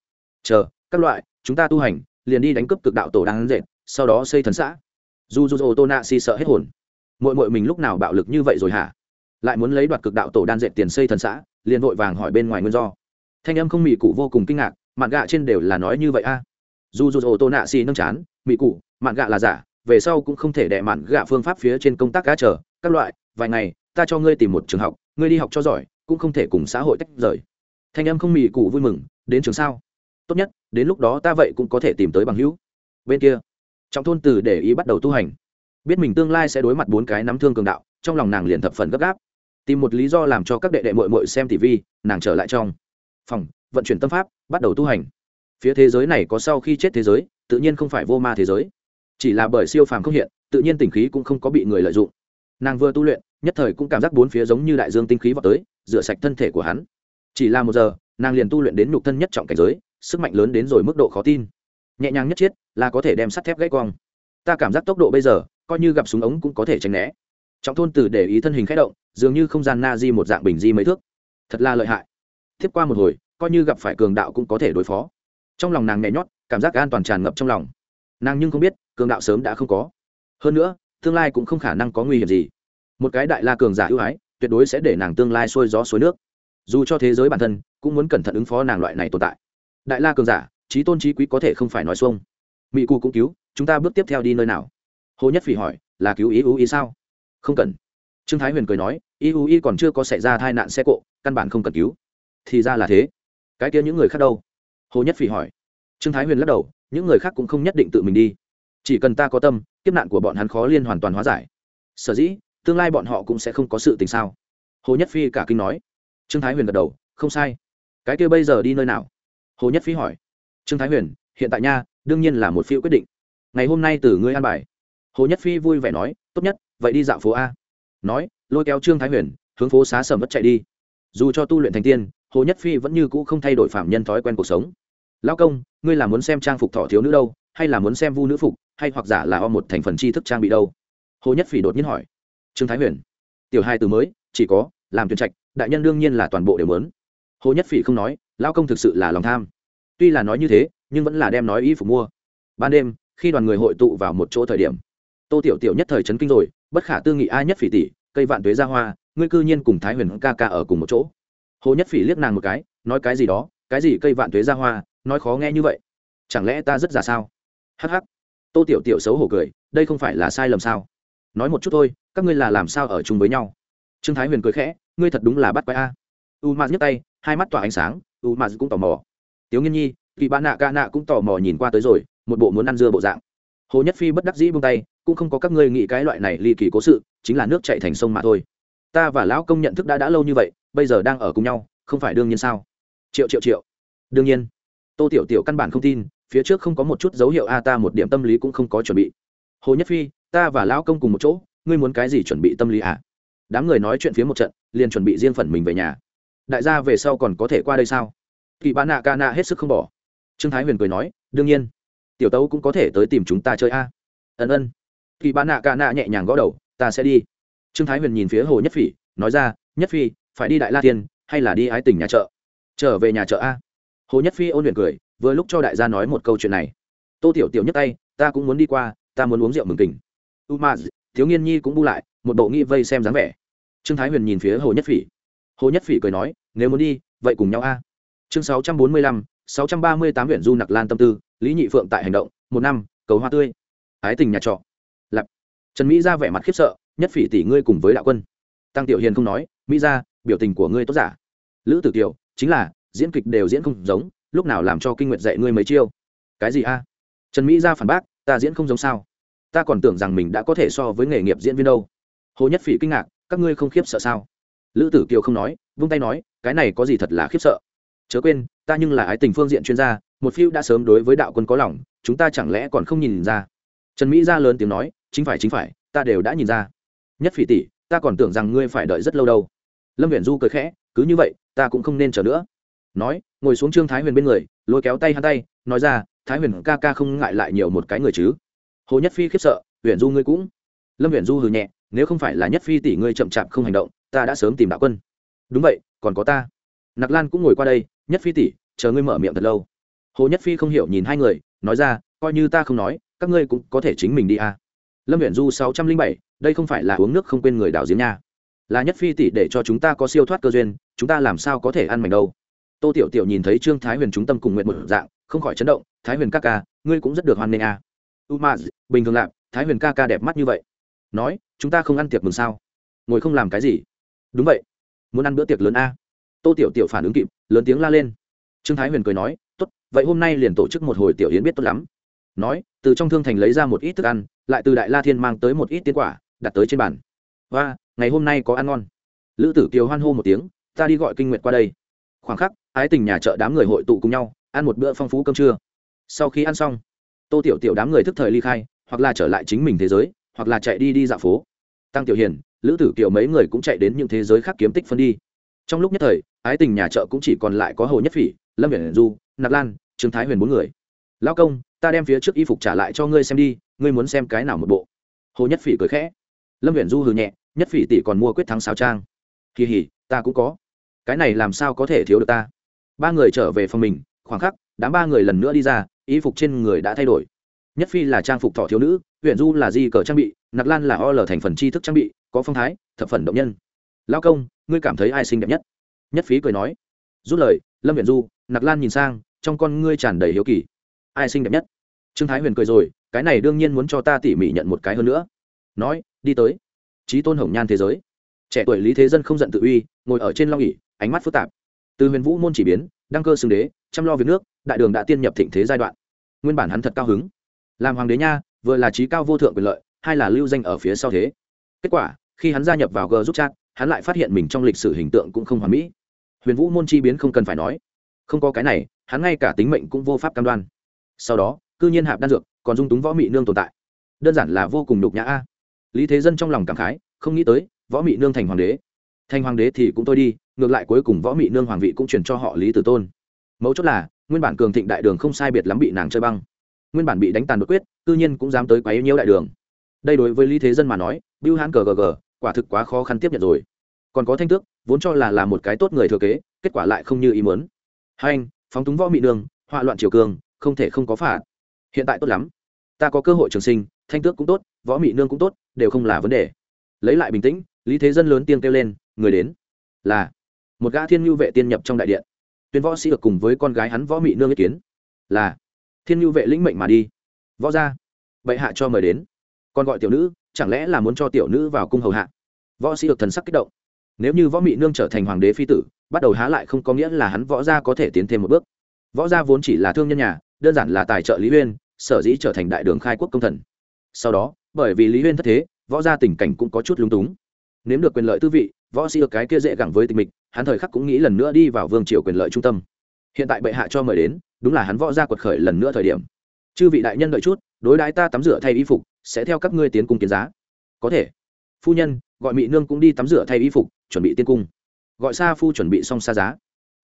Chờ, các loại, chúng ta tu hành, liền đi đánh cướp cực đạo tổ đang dệt, sau đó xây thần xã. Dù dù ô tô nạ si sợ hết hồn. Mội mội mình lúc nào bạo lực như vậy rồi hả? Lại muốn lấy đoạt cực đạo tổ đan dệt tiền xây thần xã, liền vội vàng hỏi bên ngoài nguyên do thanh âm không mỹ cụ vô cùng kinh ngạc, mạn gạ trên đều là nói như vậy a. Dù dù ô tô nạ xì nâng chán mỹ cụ, mạn gạ là giả, về sau cũng không thể đẻ mạn gạ phương pháp phía trên công tác cá trở, các loại, vài ngày, ta cho ngươi tìm một trường học, ngươi đi học cho giỏi, cũng không thể cùng xã hội tách rời. Thanh âm không mỹ cụ vui mừng, đến trường sao? Tốt nhất, đến lúc đó ta vậy cũng có thể tìm tới bằng hữu. Bên kia, trọng thôn từ để ý bắt đầu tu hành. Biết mình tương lai sẽ đối mặt bốn cái nắm thương cường đạo, trong lòng nàng liền thập phần gấp gáp. Tìm một lý do làm cho các đệ đệ mội mội xem tv nàng trở lại trong phòng, vận chuyển tâm pháp, bắt đầu tu hành. Phía thế giới này có sau khi chết thế giới, tự nhiên không phải vô ma thế giới. Chỉ là bởi siêu phàm không hiện, tự nhiên tình khí cũng không có bị người lợi dụng. Nàng vừa tu luyện, nhất thời cũng cảm giác bốn phía giống như đại dương tinh khí vào tới, rửa sạch thân thể của hắn. Chỉ là một giờ, nàng liền tu luyện đến nhục thân nhất trọng cảnh giới, sức mạnh lớn đến rồi mức độ khó tin. Nhẹ nhàng nhất chiết, là có thể đem sắt thép gãy quang ta cảm giác tốc độ bây giờ, coi như gặp súng ống cũng có thể tránh né. Trọng thôn từ để ý thân hình khẽ động, dường như không gian na di một dạng bình di mấy thước. Thật là lợi hại tiếp qua một hồi, coi như gặp phải cường đạo cũng có thể đối phó. Trong lòng nàng nhẹ nhót, cảm giác an toàn tràn ngập trong lòng. Nàng nhưng không biết, cường đạo sớm đã không có. Hơn nữa, tương lai cũng không khả năng có nguy hiểm gì. Một cái đại la cường giả ưu ái, tuyệt đối sẽ để nàng tương lai xuôi gió suối nước. Dù cho thế giới bản thân cũng muốn cẩn thận ứng phó nàng loại này tồn tại. Đại la cường giả trí tôn trí quý có thể không phải nói xuông. Mỹ cụ cũng cứu, chúng ta bước tiếp theo đi nơi nào? Hồ nhất phỉ hỏi, là cứu ý ưu ý sao? Không cần. Trương thái huyền cười nói ý ưu ý còn chưa có xảy ra tai nạn xe cộ, căn bản không cần cứu thì ra là thế. Cái kia những người khác đâu? Hồ nhất phỉ hỏi. Trương thái huyền lắc đầu, những người khác cũng không nhất định tự mình đi. Chỉ cần ta có tâm, kiếp nạn của bọn hắn khó liên hoàn toàn hóa giải. Sở dĩ, tương lai bọn họ cũng sẽ không có sự tình sao? Hồ nhất phi cả kinh nói. Trương thái huyền gật đầu, không sai. Cái kia bây giờ đi nơi nào? Hồ nhất phi hỏi. Trương thái huyền, hiện tại nha, đương nhiên là một phiêu quyết định. Ngày hôm nay từ ngươi an bài. Hồ nhất phi vui vẻ nói, tốt nhất, vậy đi dạo phố a. Nói, lôi kéo trương thái huyền, hướng phố xá sầm vất chạy đi. Dù cho tu luyện thành tiên hồ nhất phi vẫn như cũ không thay đổi phạm nhân thói quen cuộc sống. Lao công, ngươi là muốn xem trang phục thọ thiếu nữ đâu, hay là muốn xem vu nữ phục, hay hoặc giả là o một thành phần tri thức trang bị đâu? Hồ nhất phỉ đột nhiên hỏi. Trương thái huyền, tiểu hai từ mới, chỉ có, làm tuyển trạch, đại nhân đương nhiên là toàn bộ đều muốn. Hồ nhất phỉ không nói lao công thực sự là lòng tham. Tuy là nói như thế, nhưng vẫn là đem nói y phục mua. Ban đêm, khi đoàn người hội tụ vào một chỗ thời điểm, tô tiểu tiểu nhất thời chấn kinh rồi, bất khả tư nghị ai nhất phỉ tỷ, cây vạn tuế ra hoa, ngươi cư nhiên cùng thái huyền ca ca ở cùng một chỗ hồ nhất phỉ liếc nàng một cái, nói cái gì đó, cái gì cây vạn tuế ra hoa, nói khó nghe như vậy. Chẳng lẽ ta rất già sao? Hắc hắc. Tô tiểu tiểu xấu hổ cười, đây không phải là sai lầm sao? Nói một chút thôi, các ngươi là làm sao ở chung với nhau? Trương thái huyền cười khẽ, ngươi thật đúng là bắt quái a. U m nhấc tay, hai mắt tỏa ánh sáng, u m cũng tò mò. Tiếu nghiên nhi, kỳ ba nạ ca nạ cũng tò mò nhìn qua tới rồi, một bộ muốn ăn dưa bộ dạng. Hồ nhất phi bất đắc dĩ buông tay, cũng không có các ngươi nghĩ cái loại này ly kỳ cố sự, chính là nước chạy thành sông mà thôi ta và lão công nhận thức đã đã lâu như vậy, bây giờ đang ở cùng nhau, không phải đương nhiên sao? Triệu triệu triệu. Đương nhiên. Tô tiểu tiểu căn bản không tin, phía trước không có một chút dấu hiệu a, ta một điểm tâm lý cũng không có chuẩn bị. Hồ nhất phi, ta và lão công cùng một chỗ, ngươi muốn cái gì chuẩn bị tâm lý à? Đám người nói chuyện phía một trận, liền chuẩn bị riêng phần mình về nhà. Đại gia về sau còn có thể qua đây sao? Kỳ bán nạ ca nạ hết sức không bỏ. Trương thái huyền cười nói, đương nhiên. Tiểu tấu cũng có thể tới tìm chúng ta chơi a. Ân ân. Kỳ bán nạ ca nạ nhẹ nhàng gõ đầu, ta sẽ đi trương thái huyền nhìn phía hồ nhất phỉ, nói ra, nhất phi, phải đi đại la tiên hay là đi ái tình nhà chợ? Trở về nhà chợ a. Hồ nhất phi ôn luyện cười, vừa lúc cho đại gia nói một câu chuyện này. Tô tiểu tiểu nhấc tay, ta cũng muốn đi qua, ta muốn uống rượu mừng tình u ma, thiếu nghiên nhi cũng bu lại, một bộ nghi vây xem dáng vẻ. Trương thái huyền nhìn phía hồ nhất phỉ. Hồ nhất phỉ cười nói, nếu muốn đi, vậy cùng nhau a. Chương sáu trăm bốn mươi lăm, sáu trăm ba mươi tám huyện du nặc lan tâm tư, lý nhị phượng tại hành động, một năm, cầu hoa tươi. Ái tình nhà trọ. Lập. trần mỹ ra vẻ mặt khiếp sợ nhất phỉ tỷ ngươi cùng với đạo quân. Tăng tiểu hiền không nói, mỹ ra biểu tình của ngươi tốt giả. Lữ tử kiều, chính là, diễn kịch đều diễn không giống, lúc nào làm cho kinh nguyệt dạy ngươi mấy chiêu? Cái gì a? Trần mỹ ra phản bác, ta diễn không giống sao. Ta còn tưởng rằng mình đã có thể so với nghề nghiệp diễn viên đâu. Hồ nhất phỉ kinh ngạc, các ngươi không khiếp sợ sao? Lữ tử kiều không nói, vung tay nói, cái này có gì thật là khiếp sợ? Chớ quên, ta nhưng là ái tình phương diện chuyên gia, một phiêu đã sớm đối với đạo quân có lòng, chúng ta chẳng lẽ còn không nhìn ra? Trần mỹ ra lớn tiếng nói, chính phải chính phải, ta đều đã nhìn ra nhất phỉ tỷ, ta còn tưởng rằng ngươi phải đợi rất lâu đâu. Lâm viễn du cười khẽ, cứ như vậy, ta cũng không nên chờ nữa. Nói, ngồi xuống trương thái huyền bên người, lôi kéo tay hắn tay, nói ra, thái huyền ca ca không ngại lại nhiều một cái người chứ? Hồ nhất phi khiếp sợ Huyền du ngươi cũng. Lâm Huyền du hừ nhẹ, nếu không phải là nhất phi tỷ ngươi chậm chạp không hành động, ta đã sớm tìm đạo quân. Đúng vậy, còn có ta. Nặc lan cũng ngồi qua đây, nhất phi tỷ, chờ ngươi mở miệng thật lâu. Hồ nhất phi không hiểu nhìn hai người, nói ra, coi như ta không nói, các ngươi cũng có thể chính mình đi à. lâm Huyền du sáu trăm linh bảy đây không phải là uống nước không quên người đào giếng nha. Là nhất phi tỷ để cho chúng ta có siêu thoát cơ duyên, chúng ta làm sao có thể ăn mảnh đâu. Tô tiểu tiểu nhìn thấy trương thái huyền chúng tâm cùng nguyện một dạng, không khỏi chấn động, thái huyền ca ca, ngươi cũng rất được hoan nghênh à. umaz, bình thường lạp thái huyền ca ca đẹp mắt như vậy. Nói, chúng ta không ăn tiệc mừng sao? Ngồi không làm cái gì? Đúng vậy. Muốn ăn bữa tiệc lớn a? À. tô tiểu tiểu phản ứng kịp, lớn tiếng la lên. Trương thái huyền cười nói, tốt, vậy hôm nay liền tổ chức một hồi tiểu yến biết tốt lắm. Nói, từ trong thương thành lấy ra một ít thức ăn, lại từ đại la thiên mang tới một ít tiên quả đặt tới trên bàn. Và ngày hôm nay có ăn ngon. Lữ tử kiều hoan hô một tiếng, ta đi gọi kinh nguyệt qua đây. Khoảng khắc, ái tình nhà chợ đám người hội tụ cùng nhau, ăn một bữa phong phú cơm trưa. Sau khi ăn xong, tô tiểu tiểu đám người thức thời ly khai, hoặc là trở lại chính mình thế giới, hoặc là chạy đi đi dạo phố. Tăng tiểu hiền, lữ tử kiều mấy người cũng chạy đến những thế giới khác kiếm tích phân đi. Trong lúc nhất thời, ái tình nhà chợ cũng chỉ còn lại có hồ nhất phỉ, lâm viện du, nạp lan, trương thái huyền bốn người. Lão công, ta đem phía trước y phục trả lại cho ngươi xem đi, ngươi muốn xem cái nào một bộ? Hồ nhất phỉ cười khẽ lâm viện du hừ nhẹ, nhất phỉ tỷ còn mua quyết thắng sao trang. Kỳ hỉ, ta cũng có. Cái này làm sao có thể thiếu được ta? Ba người trở về phòng mình, khoảng khắc, đám ba người lần nữa đi ra, y phục trên người đã thay đổi. Nhất phi là trang phục thọ thiếu nữ huyện du là di cờ trang bị, nặc lan là o l thành phần tri thức trang bị, có phong thái, thập phần động nhân. Lao công, ngươi cảm thấy ai xinh đẹp nhất? Nhất phí cười nói. Rút lời, lâm huyện du, nặc lan nhìn sang, trong con ngươi tràn đầy hiếu kỳ. Ai xinh đẹp nhất? Trương thái huyền cười rồi, cái này đương nhiên muốn cho ta tỉ mỉ nhận một cái hơn nữa nói, đi tới. Trí tôn hồng nhan thế giới. Trẻ tuổi lý thế dân không giận tự uy, ngồi ở trên long ỉ ánh mắt phức tạp. Từ huyền vũ môn chỉ biến, đăng cơ xưng đế, chăm lo việc nước, đại đường đã tiên nhập thịnh thế giai đoạn. Nguyên bản hắn thật cao hứng. Làm hoàng đế nha, vừa là trí cao vô thượng quyền lợi, hai là lưu danh ở phía sau thế. Kết quả, khi hắn gia nhập vào g giúp chat, hắn lại phát hiện mình trong lịch sử hình tượng cũng không hoàn mỹ. Huyền vũ môn chi biến không cần phải nói. Không có cái này, hắn ngay cả tính mệnh cũng vô pháp cam đoan. Sau đó, cư nhiên hạp đan dược, còn dung túng võ mị nương tồn tại. Đơn giản là vô cùng nhục nhã a lý thế dân trong lòng cảm khái không nghĩ tới võ mị nương thành hoàng đế. Thành hoàng đế thì cũng tôi đi ngược lại cuối cùng võ mị nương hoàng vị cũng chuyển cho họ lý tử tôn. Mấu chốt là nguyên bản cường thịnh đại đường không sai biệt lắm bị nàng chơi băng. Nguyên bản bị đánh tàn đột quyết tự nhiên cũng dám tới quấy nhiễu đại đường. Đây đối với lý thế dân mà nói bưu hãn cờ gg quả thực quá khó khăn tiếp nhận rồi. Còn có thanh tước vốn cho là là một cái tốt người thừa kế kết quả lại không như ý muốn. Hai anh phóng túng võ mị nương, họa loạn triều cường không thể không có phạt. Hiện tại tốt lắm. Ta có cơ hội trường sinh thanh tước cũng tốt võ mị nương cũng tốt đều không là vấn đề. Lấy lại bình tĩnh lý thế dân lớn tiên kêu lên người đến. Là một gã thiên nhu vệ tiên nhập trong đại điện. Tuyên võ sĩ được cùng với con gái hắn võ mị nương ý kiến. Là thiên nhu vệ lĩnh mệnh mà đi. Võ ra bệ hạ cho mời đến. Còn gọi tiểu nữ chẳng lẽ là muốn cho tiểu nữ vào cung hầu hạ? Võ sĩ được thần sắc kích động. Nếu như võ mị nương trở thành hoàng đế phi tử bắt đầu há lại không có nghĩa là hắn võ gia có thể tiến thêm một bước. Võ gia vốn chỉ là thương nhân nhà đơn giản là tài trợ lý uyên, sở dĩ trở thành đại đường khai quốc công thần sau đó, bởi vì lý huyên thất thế, võ gia tình cảnh cũng có chút lúng túng. Nếm được quyền lợi tư vị, võ sĩ được cái kia dễ gẳng với tình mịch, hắn thời khắc cũng nghĩ lần nữa đi vào vương triều quyền lợi trung tâm. Hiện tại bệ hạ cho mời đến, đúng là hắn võ gia quật khởi lần nữa thời điểm. Chư vị đại nhân đợi chút, đối đãi ta tắm rửa thay y phục, sẽ theo các ngươi tiến cung kiến giá. Có thể. Phu nhân, gọi mỹ nương cũng đi tắm rửa thay y phục, chuẩn bị tiên cung. Gọi xa phu chuẩn bị xong xa giá.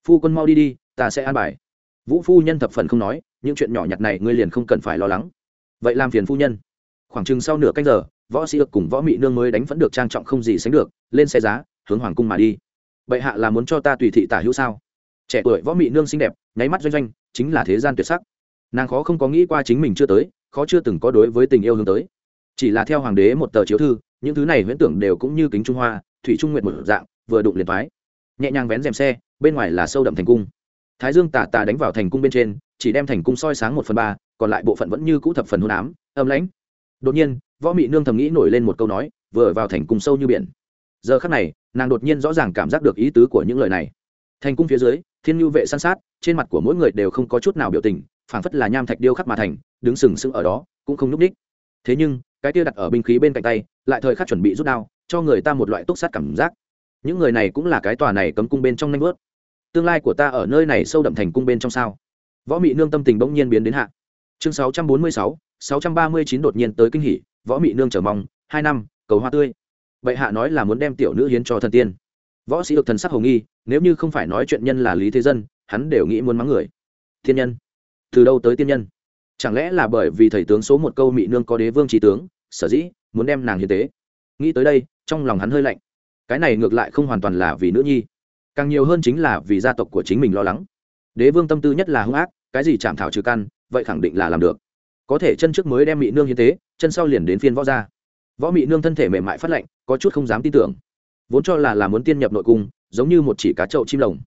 Phu quân mau đi đi, ta sẽ an bài. Vũ phu nhân thập phần không nói, những chuyện nhỏ nhặt này ngươi liền không cần phải lo lắng. Vậy làm phiền phu nhân khoảng chừng sau nửa canh giờ, võ sĩ ực cùng võ mị nương mới đánh vẫn được trang trọng không gì sánh được, lên xe giá, hướng hoàng cung mà đi. Bệ hạ là muốn cho ta tùy thị tả hữu sao? Trẻ tuổi võ mị nương xinh đẹp, nháy mắt doanh doanh, chính là thế gian tuyệt sắc. Nàng khó không có nghĩ qua chính mình chưa tới, khó chưa từng có đối với tình yêu hướng tới. Chỉ là theo hoàng đế một tờ chiếu thư, những thứ này huyễn tưởng đều cũng như kính trung hoa, thủy trung nguyện một dạng, vừa đụng liền thoái. Nhẹ nhàng vén rèm xe, bên ngoài là sâu đậm thành cung. Thái dương tà tà đánh vào thành cung bên trên, chỉ đem thành cung soi sáng một phần ba, còn lại bộ phận vẫn như cũ thập phần hôn ám, âm lãnh đột nhiên, võ mị nương thầm nghĩ nổi lên một câu nói, vừa vào thành cung sâu như biển. Giờ khắc này, nàng đột nhiên rõ ràng cảm giác được ý tứ của những lời này. Thành cung phía dưới, thiên nhu vệ san sát, trên mặt của mỗi người đều không có chút nào biểu tình, phảng phất là nham thạch điêu khắc mà thành, đứng sừng sững ở đó, cũng không núp ních. Thế nhưng, cái tia đặt ở binh khí bên cạnh tay, lại thời khắc chuẩn bị rút đao, cho người ta một loại túc sát cảm giác. Những người này cũng là cái tòa này cấm cung bên trong nanh vớt. Tương lai của ta ở nơi này sâu đậm thành cung bên trong sao? Võ mị nương tâm tình bỗng nhiên biến đến hạ. Chương sáu trăm bốn mươi sáu sáu trăm ba mươi chín đột nhiên tới kinh hỉ, võ mị nương chờ mong, hai năm, cầu hoa tươi. Bệ hạ nói là muốn đem tiểu nữ hiến cho thần tiên. Võ sĩ được thần sắc hồng nghi, nếu như không phải nói chuyện nhân là lý thế dân, hắn đều nghĩ muốn mắng người. Thiên nhân. Từ đâu tới tiên nhân? Chẳng lẽ là bởi vì thầy tướng số một câu mị nương có đế vương trí tướng, sở dĩ muốn đem nàng hiến tế? Nghĩ tới đây, trong lòng hắn hơi lạnh. Cái này ngược lại không hoàn toàn là vì nữ nhi. Càng nhiều hơn chính là vì gia tộc của chính mình lo lắng. Đế vương tâm tư nhất là hung ác, cái gì chạm thảo trừ căn, vậy khẳng định là làm được có thể chân trước mới đem mỹ nương hiến tế, chân sau liền đến phiên võ ra võ mỹ nương thân thể mềm mại phát lạnh, có chút không dám tin tưởng. Vốn cho là là muốn tiên nhập nội cung, giống như một chỉ cá trậu chim lồng.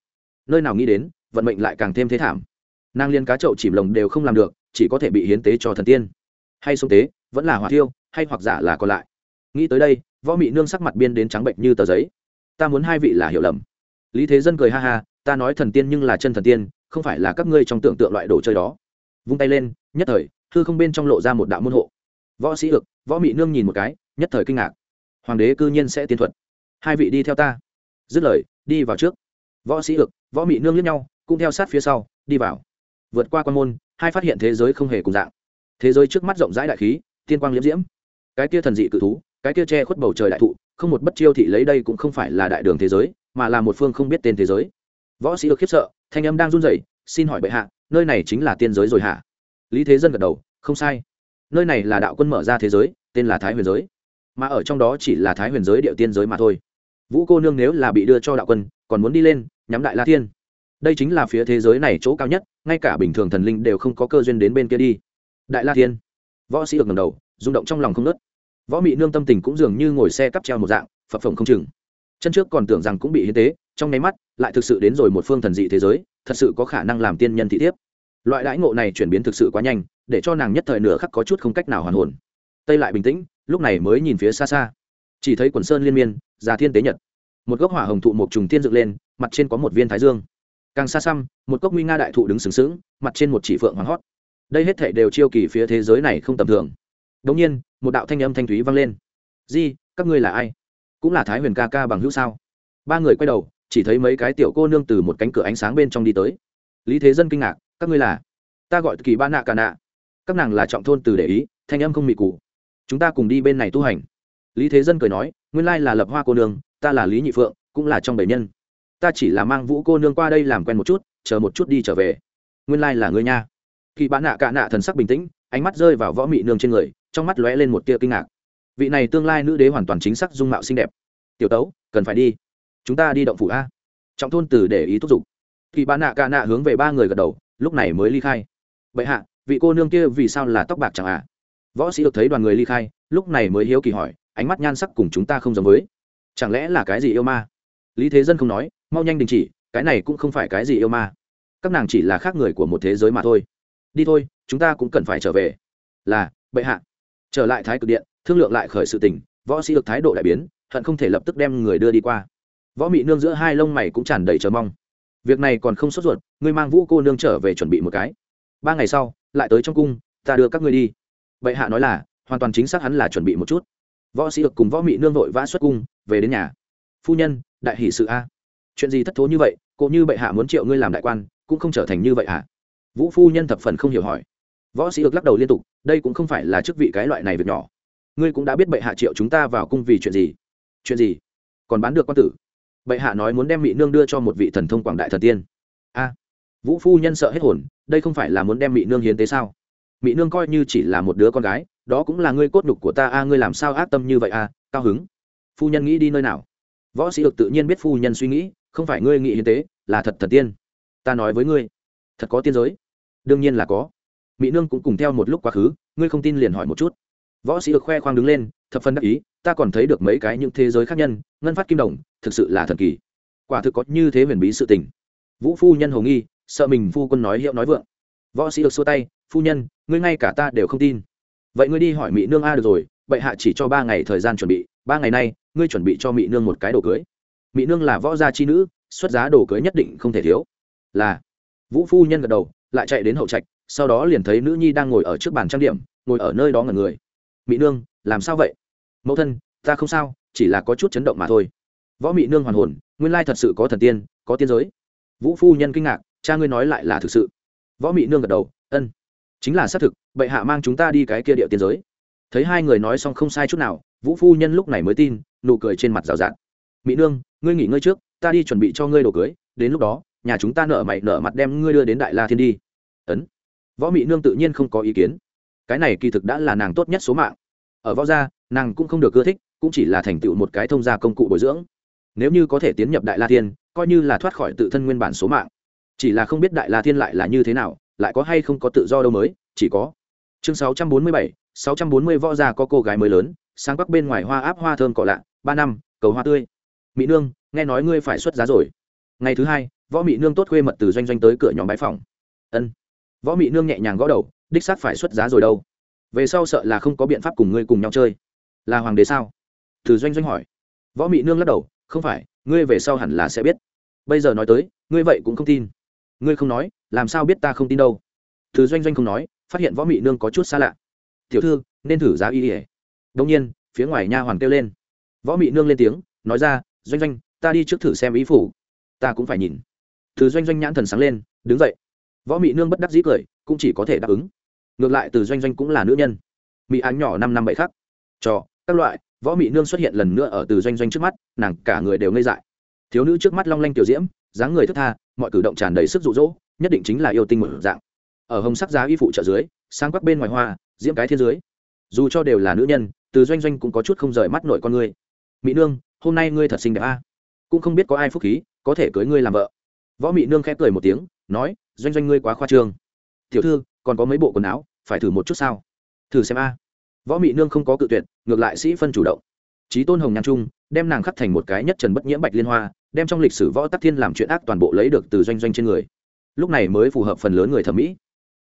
Nơi nào nghĩ đến, vận mệnh lại càng thêm thế thảm. Nàng liên cá trậu chìm lồng đều không làm được, chỉ có thể bị hiến tế cho thần tiên. Hay sông tế, vẫn là hỏa thiêu, hay hoặc giả là còn lại. Nghĩ tới đây, võ mị nương sắc mặt biên đến trắng bệnh như tờ giấy. Ta muốn hai vị là hiểu lầm. Lý thế dân cười ha ha, ta nói thần tiên nhưng là chân thần tiên, không phải là các ngươi trong tưởng tượng loại đồ chơi đó. Vung tay lên, nhất thời hư không bên trong lộ ra một đạo môn hộ. Võ sĩ ực, võ mị nương nhìn một cái, nhất thời kinh ngạc. Hoàng đế cư nhiên sẽ tiên thuật. Hai vị đi theo ta. Dứt lời, đi vào trước. Võ sĩ ực, võ mị nương lướt nhau, cũng theo sát phía sau, đi vào. Vượt qua quan môn, hai phát hiện thế giới không hề cùng dạng. Thế giới trước mắt rộng rãi đại khí, tiên quang liễm diễm. Cái kia thần dị cự thú, cái kia che khuất bầu trời đại thụ, không một bất chiêu thị lấy đây cũng không phải là đại đường thế giới, mà là một phương không biết tên thế giới. Võ sĩ được khiếp sợ, thanh âm đang run rẩy, xin hỏi bệ hạ, nơi này chính là tiên giới rồi hả? Lý thế dân gật đầu, không sai. Nơi này là đạo quân mở ra thế giới, tên là thái huyền giới. Mà ở trong đó chỉ là thái huyền giới địa tiên giới mà thôi. Vũ cô nương nếu là bị đưa cho đạo quân, còn muốn đi lên, nhắm đại la thiên. Đây chính là phía thế giới này chỗ cao nhất, ngay cả bình thường thần linh đều không có cơ duyên đến bên kia đi. Đại la thiên. Võ sĩ được ngầm đầu, rung động trong lòng không nớt võ mị nương tâm tình cũng dường như ngồi xe cắp treo một dạng, phập phồng không chừng. Chân trước còn tưởng rằng cũng bị hiến tế, trong nháy mắt, lại thực sự đến rồi một phương thần dị thế giới, thật sự có khả năng làm tiên nhân thị thiếp loại đãi ngộ này chuyển biến thực sự quá nhanh, để cho nàng nhất thời nửa khắc có chút không cách nào hoàn hồn. Tây lại bình tĩnh, lúc này mới nhìn phía xa xa. Chỉ thấy quần sơn liên miên, già thiên tế nhật. Một gốc hỏa hồng thụ một trùng tiên dựng lên, mặt trên có một viên thái dương. Càng xa xăm, một cốc nguy nga đại thụ đứng sừng sững, mặt trên một chỉ phượng hoàng hót. Đây hết thể đều chiêu kỳ phía thế giới này không tầm thường. Đống nhiên, một đạo thanh âm thanh thúy vang lên. Di, các ngươi là ai? Cũng là thái huyền ca ca bằng hữu sao? Ba người quay đầu, chỉ thấy mấy cái tiểu cô nương từ một cánh cửa ánh sáng bên trong đi tới. Lý thế dân kinh ngạc các ngươi là, ta gọi kỳ ba nạ cả nạ. Các nàng là trọng thôn từ để ý, thanh âm không mị cụ chúng ta cùng đi bên này tu hành. Lý thế dân cười nói, nguyên lai là lập hoa cô nương, ta là lý nhị phượng, cũng là trong bảy nhân. Ta chỉ là mang vũ cô nương qua đây làm quen một chút, chờ một chút đi trở về. Nguyên lai là ngươi nha. Kỳ bán nạ cả nạ thần sắc bình tĩnh, ánh mắt rơi vào võ mị nương trên người, trong mắt lóe lên một tia kinh ngạc. Vị này tương lai nữ đế hoàn toàn chính xác dung mạo xinh đẹp. Tiểu tấu, cần phải đi. Chúng ta đi động phủ a. Trọng thôn từ để ý thúc giục. Kỳ bán nạ cả nạ hướng về ba người gật đầu lúc này mới ly khai. Bệ hạ, vị cô nương kia vì sao là tóc bạc chẳng ạ? À? võ sĩ được thấy đoàn người ly khai, lúc này mới hiếu kỳ hỏi, ánh mắt nhan sắc cùng chúng ta không giống với. Chẳng lẽ là cái gì yêu ma? Lý thế dân không nói, mau nhanh đình chỉ, cái này cũng không phải cái gì yêu ma. Các nàng chỉ là khác người của một thế giới mà thôi. Đi thôi, chúng ta cũng cần phải trở về. Là, bệ hạ. Trở lại thái cực điện, thương lượng lại khởi sự tình, võ sĩ được thái độ đại biến, hận không thể lập tức đem người đưa đi qua. Võ mị nương giữa hai lông mày cũng tràn đầy chờ mong việc này còn không sốt ruột, ngươi mang vũ cô nương trở về chuẩn bị một cái. Ba ngày sau, lại tới trong cung, ta đưa các ngươi đi. Bệ hạ nói là, hoàn toàn chính xác hắn là chuẩn bị một chút. Võ sĩ được cùng võ mị nương vội vã xuất cung, về đến nhà. Phu nhân, đại hỷ sự a. Chuyện gì thất thố như vậy, cô như bệ hạ muốn triệu ngươi làm đại quan, cũng không trở thành như vậy hả vũ phu nhân thập phần không hiểu hỏi. Võ sĩ được lắc đầu liên tục, đây cũng không phải là chức vị cái loại này việc nhỏ. Ngươi cũng đã biết bệ hạ triệu chúng ta vào cung vì chuyện gì. Chuyện gì? Còn bán được quan tử bệ hạ nói muốn đem mỹ nương đưa cho một vị thần thông quảng đại thần tiên. A, vũ phu nhân sợ hết hồn, đây không phải là muốn đem mỹ nương hiến tế sao? Mỹ nương coi như chỉ là một đứa con gái, đó cũng là ngươi cốt nhục của ta a, ngươi làm sao ác tâm như vậy a? Cao hứng. Phu nhân nghĩ đi nơi nào? Võ sĩ được tự nhiên biết phu nhân suy nghĩ, không phải ngươi nghĩ hiến tế, là thật thần tiên. Ta nói với ngươi, thật có tiên giới. Đương nhiên là có. Mỹ nương cũng cùng theo một lúc quá khứ, ngươi không tin liền hỏi một chút. Võ sĩ được khoe khoang đứng lên thập phân đắc ý, ta còn thấy được mấy cái những thế giới khác nhân, ngân phát kim đồng, thực sự là thần kỳ. Quả thực có như thế huyền bí sự tình. Vũ phu nhân hồ nghi, sợ mình phu quân nói hiệu nói vượng. Võ sĩ được xua tay, phu nhân, ngươi ngay cả ta đều không tin. Vậy ngươi đi hỏi mỹ nương a được rồi, bệ hạ chỉ cho ba ngày thời gian chuẩn bị, ba ngày nay, ngươi chuẩn bị cho mỹ nương một cái đồ cưới. Mỹ nương là võ gia chi nữ, xuất giá đồ cưới nhất định không thể thiếu. Là. Vũ phu nhân gật đầu, lại chạy đến hậu trạch, sau đó liền thấy nữ nhi đang ngồi ở trước bàn trang điểm, ngồi ở nơi đó ngẩn người. Mỹ nương, làm sao vậy? Mẫu thân, ta không sao, chỉ là có chút chấn động mà thôi. Võ Mị nương hoàn hồn, nguyên lai thật sự có thần tiên, có tiên giới. Vũ phu nhân kinh ngạc, cha ngươi nói lại là thực sự. Võ Mị nương gật đầu, ân, chính là xác thực, bệ hạ mang chúng ta đi cái kia địa tiên giới. Thấy hai người nói xong không sai chút nào, vũ phu nhân lúc này mới tin, nụ cười trên mặt rào rạt. Mỹ nương, ngươi nghỉ ngơi trước, ta đi chuẩn bị cho ngươi đồ cưới, đến lúc đó, nhà chúng ta nợ mày nợ mặt đem ngươi đưa đến đại la thiên đi. Ấn? Võ mỹ nương tự nhiên không có ý kiến. Cái này kỳ thực đã là nàng tốt nhất số mạng. Ở võ gia nàng cũng không được ưa thích, cũng chỉ là thành tựu một cái thông gia công cụ bồi dưỡng. Nếu như có thể tiến nhập đại la thiên, coi như là thoát khỏi tự thân nguyên bản số mạng. Chỉ là không biết đại la thiên lại là như thế nào, lại có hay không có tự do đâu mới, chỉ có. Chương sáu trăm bốn mươi bảy, sáu trăm bốn mươi võ gia có cô gái mới lớn sáng bắc bên ngoài hoa áp hoa thơm cỏ lạ, ba năm, cầu hoa tươi. Mỹ nương, nghe nói ngươi phải xuất giá rồi. Ngày thứ hai, võ mỹ nương tốt khuê mật từ doanh doanh tới cửa nhóm bãi phòng. Ân. Võ mỹ nương nhẹ nhàng gõ đầu, đích xác phải xuất giá rồi đâu. Về sau sợ là không có biện pháp cùng ngươi cùng nhau chơi là hoàng đế sao? Từ doanh doanh hỏi. Võ mỹ nương lắc đầu, không phải, ngươi về sau hẳn là sẽ biết. Bây giờ nói tới, ngươi vậy cũng không tin. Ngươi không nói, làm sao biết ta không tin đâu? Từ doanh doanh không nói, phát hiện võ mỹ nương có chút xa lạ. Tiểu thư, nên thử giá y ỉa đông nhiên, phía ngoài nha hoàn kêu lên. Võ mỹ nương lên tiếng, nói ra, doanh doanh, ta đi trước thử xem ý phủ. Ta cũng phải nhìn. Từ doanh doanh nhãn thần sáng lên, đứng dậy. Võ mỹ nương bất đắc dĩ cười, cũng chỉ có thể đáp ứng. Ngược lại, từ doanh doanh cũng là nữ nhân. Mỹ án nhỏ năm năm bảy khắc. Trò các loại, võ mỹ nương xuất hiện lần nữa ở từ doanh doanh trước mắt, nàng cả người đều ngây dại. Thiếu nữ trước mắt long lanh tiểu diễm, dáng người thức tha, mọi cử động tràn đầy sức rụ rỗ nhất định chính là yêu tinh một dạng. Ở hồng sắc giá y phụ trợ dưới sang các bên ngoài hoa, diễm cái thiên dưới. Dù cho đều là nữ nhân, từ doanh doanh cũng có chút không rời mắt nổi con ngươi mỹ nương, hôm nay ngươi thật xinh đẹp a. Cũng không biết có ai phúc khí, có thể cưới ngươi làm vợ. Võ mỹ nương khẽ cười một tiếng, nói, doanh doanh ngươi quá khoa trương. Tiểu thư, còn có mấy bộ quần áo, phải thử một chút sao? Thử xem a võ Mị nương không có cự tuyệt, ngược lại sĩ phân chủ động. Trí tôn hồng nhan trung đem nàng khắc thành một cái nhất trần bất nhiễm bạch liên hoa, đem trong lịch sử võ tắc thiên làm chuyện ác toàn bộ lấy được từ doanh doanh trên người. Lúc này mới phù hợp phần lớn người thẩm mỹ.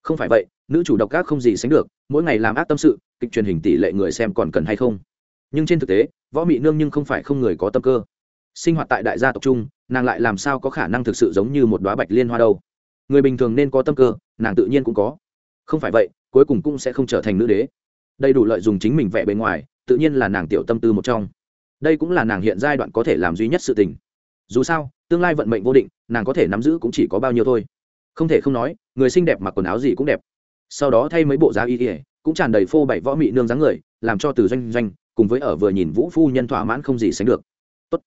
Không phải vậy, nữ chủ độc ác không gì sánh được, mỗi ngày làm ác tâm sự, kịch truyền hình tỷ lệ người xem còn cần hay không? Nhưng trên thực tế, võ mị nương nhưng không phải không người có tâm cơ. Sinh hoạt tại đại gia tộc trung nàng lại làm sao có khả năng thực sự giống như một đoá bạch liên hoa đâu? Người bình thường nên có tâm cơ, nàng tự nhiên cũng có. Không phải vậy, cuối cùng cũng sẽ không trở thành nữ đế đầy đủ lợi dụng chính mình vẻ bề ngoài, tự nhiên là nàng tiểu tâm tư một trong. Đây cũng là nàng hiện giai đoạn có thể làm duy nhất sự tình. Dù sao, tương lai vận mệnh vô định, nàng có thể nắm giữ cũng chỉ có bao nhiêu thôi. Không thể không nói, người xinh đẹp mặc quần áo gì cũng đẹp. Sau đó thay mấy bộ giá y ỉa cũng tràn đầy phô bảy võ mị nương dáng người, làm cho từ doanh doanh, cùng với ở vừa nhìn vũ phu nhân thỏa mãn không gì sánh được. Tốt.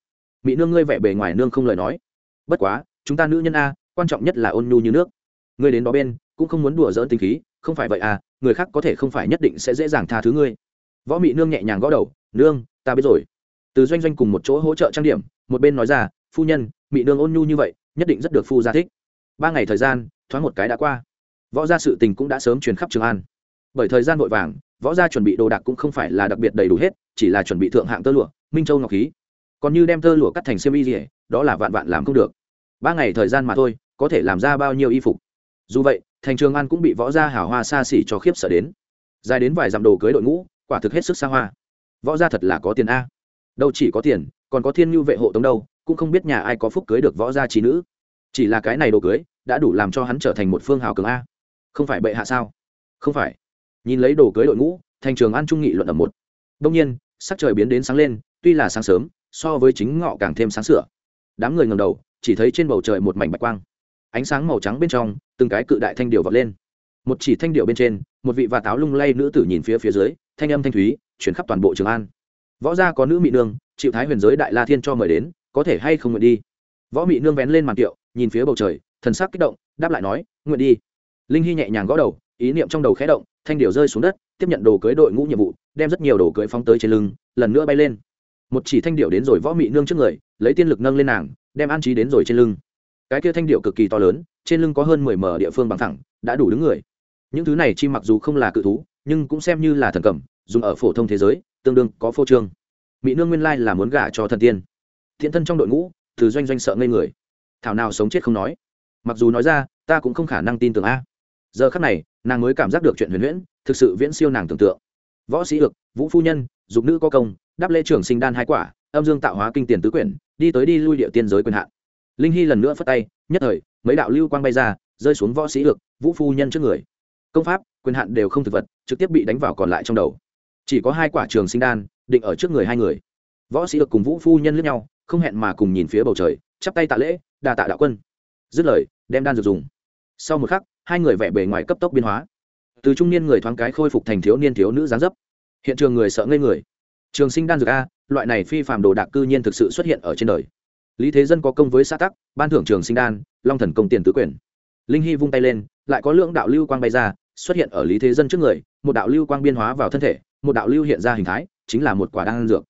Mỹ nương ngươi vẻ bề ngoài nương không lời nói. Bất quá, chúng ta nữ nhân a, quan trọng nhất là ôn nhu như nước. Ngươi đến đó bên, cũng không muốn đùa dỡn tình khí không phải vậy à người khác có thể không phải nhất định sẽ dễ dàng tha thứ ngươi. Võ mị nương nhẹ nhàng gõ đầu, nương, ta biết rồi. Từ doanh doanh cùng một chỗ hỗ trợ trang điểm, một bên nói ra, phu nhân, mị nương ôn nhu như vậy, nhất định rất được phu gia thích. Ba ngày thời gian, thoáng một cái đã qua. Võ gia sự tình cũng đã sớm truyền khắp trường an. Bởi thời gian vội vàng, võ gia chuẩn bị đồ đạc cũng không phải là đặc biệt đầy đủ hết, chỉ là chuẩn bị thượng hạng tơ lụa, minh châu ngọc khí. Còn như đem tơ lụa cắt thành xiêm y gì đó là vạn vạn làm không được. Ba ngày thời gian mà thôi, có thể làm ra bao nhiêu y phục? Dù vậy thành trường an cũng bị võ gia hào hoa xa xỉ cho khiếp sợ đến. Dài đến vài dặm đồ cưới đội ngũ, quả thực hết sức xa hoa. Võ gia thật là có tiền a. Đâu chỉ có tiền, còn có thiên nhu vệ hộ tống đâu, cũng không biết nhà ai có phúc cưới được võ gia trí nữ. Chỉ là cái này đồ cưới, đã đủ làm cho hắn trở thành một phương hào cường a. Không phải bệ hạ sao? Không phải. Nhìn lấy đồ cưới đội ngũ, thành trường an trung nghị luận ở một. Đông nhiên, sắc trời biến đến sáng lên, tuy là sáng sớm, so với chính ngọ càng thêm sáng sửa đám người ngầm đầu, chỉ thấy trên bầu trời một mảnh bạch quang ánh sáng màu trắng bên trong, từng cái cự đại thanh điệu vọt lên. Một chỉ thanh điệu bên trên, một vị và táo lung lay nữ tử nhìn phía phía dưới, thanh âm thanh thúy, chuyển khắp toàn bộ trường an. Võ gia có nữ mỹ nương chịu thái huyền giới đại la thiên cho mời đến, có thể hay không nguyện đi? Võ mỹ nương vén lên màn kiệu, nhìn phía bầu trời, thần sắc kích động, đáp lại nói, nguyện đi. Linh hy nhẹ nhàng gõ đầu, ý niệm trong đầu khẽ động, thanh điệu rơi xuống đất, tiếp nhận đồ cưới đội ngũ nhiệm vụ, đem rất nhiều đồ cưới phóng tới trên lưng, lần nữa bay lên. Một chỉ thanh điệu đến rồi võ mỹ nương trước người, lấy tiên lực nâng lên nàng, đem an trí đến rồi trên lưng cái kia thanh điệu cực kỳ to lớn, trên lưng có hơn mười mở địa phương bằng thẳng đã đủ đứng người. Những thứ này chi mặc dù không là cự thú, nhưng cũng xem như là thần cẩm, dùng ở phổ thông thế giới, tương đương có phô trương. Mỹ nương nguyên lai là muốn gả cho thần tiên. Thiện thân trong đội ngũ, từ doanh doanh sợ ngây người. Thảo nào sống chết không nói. Mặc dù nói ra, ta cũng không khả năng tin tưởng a. Giờ khắc này, nàng mới cảm giác được chuyện huyền huyễn, thực sự viễn siêu nàng tưởng tượng. Võ sĩ ực vũ phu nhân, dục nữ có công, đáp lễ trưởng sinh đan hai quả, âm dương tạo hóa kinh tiền tứ quyển, đi tới đi lui địa tiên giới quyền hạn linh hy lần nữa phất tay nhất thời mấy đạo lưu quang bay ra rơi xuống võ sĩ lược, vũ phu nhân trước người. Công pháp quyền hạn đều không thực vật trực tiếp bị đánh vào còn lại trong đầu. Chỉ có hai quả trường sinh đan định ở trước người hai người. Võ sĩ lược cùng vũ phu nhân lướt nhau không hẹn mà cùng nhìn phía bầu trời chắp tay tạ lễ đà tạ đạo quân. Dứt lời đem đan dược dùng. Sau một khắc hai người vẽ bề ngoài cấp tốc biến hóa. Từ trung niên người thoáng cái khôi phục thành thiếu niên thiếu nữ dáng dấp. Hiện trường người sợ ngây người. Trường sinh đan dược a loại này phi phạm đồ đạc cư nhiên thực sự xuất hiện ở trên đời lý thế dân có công với xã tắc, ban thưởng trường sinh đan, long thần công tiền tứ quyền. Linh hy vung tay lên, lại có lượng đạo lưu quang bay ra, xuất hiện ở lý thế dân trước người, một đạo lưu quang biên hóa vào thân thể, một đạo lưu hiện ra hình thái, chính là một quả đan dược.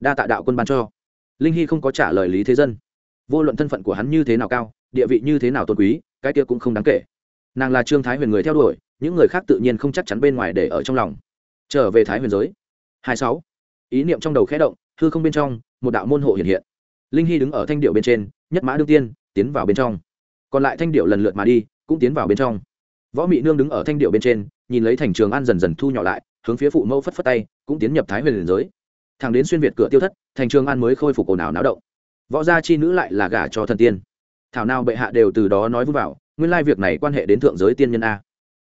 Đa tạ đạo quân ban cho. Linh hy không có trả lời lý thế dân. Vô luận thân phận của hắn như thế nào cao, địa vị như thế nào tôn quý, cái kia cũng không đáng kể. Nàng là trương thái huyền người theo đuổi, những người khác tự nhiên không chắc chắn bên ngoài để ở trong lòng. Trở về thái huyền giới. Hai sáu. Ý niệm trong đầu khẽ động, hư không bên trong, một đạo môn hộ hiện hiện linh hy đứng ở thanh điệu bên trên, nhất mã đương tiên, tiến vào bên trong. Còn lại thanh điệu lần lượt mà đi, cũng tiến vào bên trong. Võ mị nương đứng ở thanh điệu bên trên, nhìn lấy thành trường an dần dần thu nhỏ lại, hướng phía phụ mẫu phất phất tay, cũng tiến nhập thái huyền liền giới. Thằng đến xuyên việt cửa tiêu thất, thành trường an mới khôi phục ồn ào náo động. Võ gia chi nữ lại là gả cho thần tiên. Thảo nào bệ hạ đều từ đó nói vui vào, nguyên lai việc này quan hệ đến thượng giới tiên nhân a.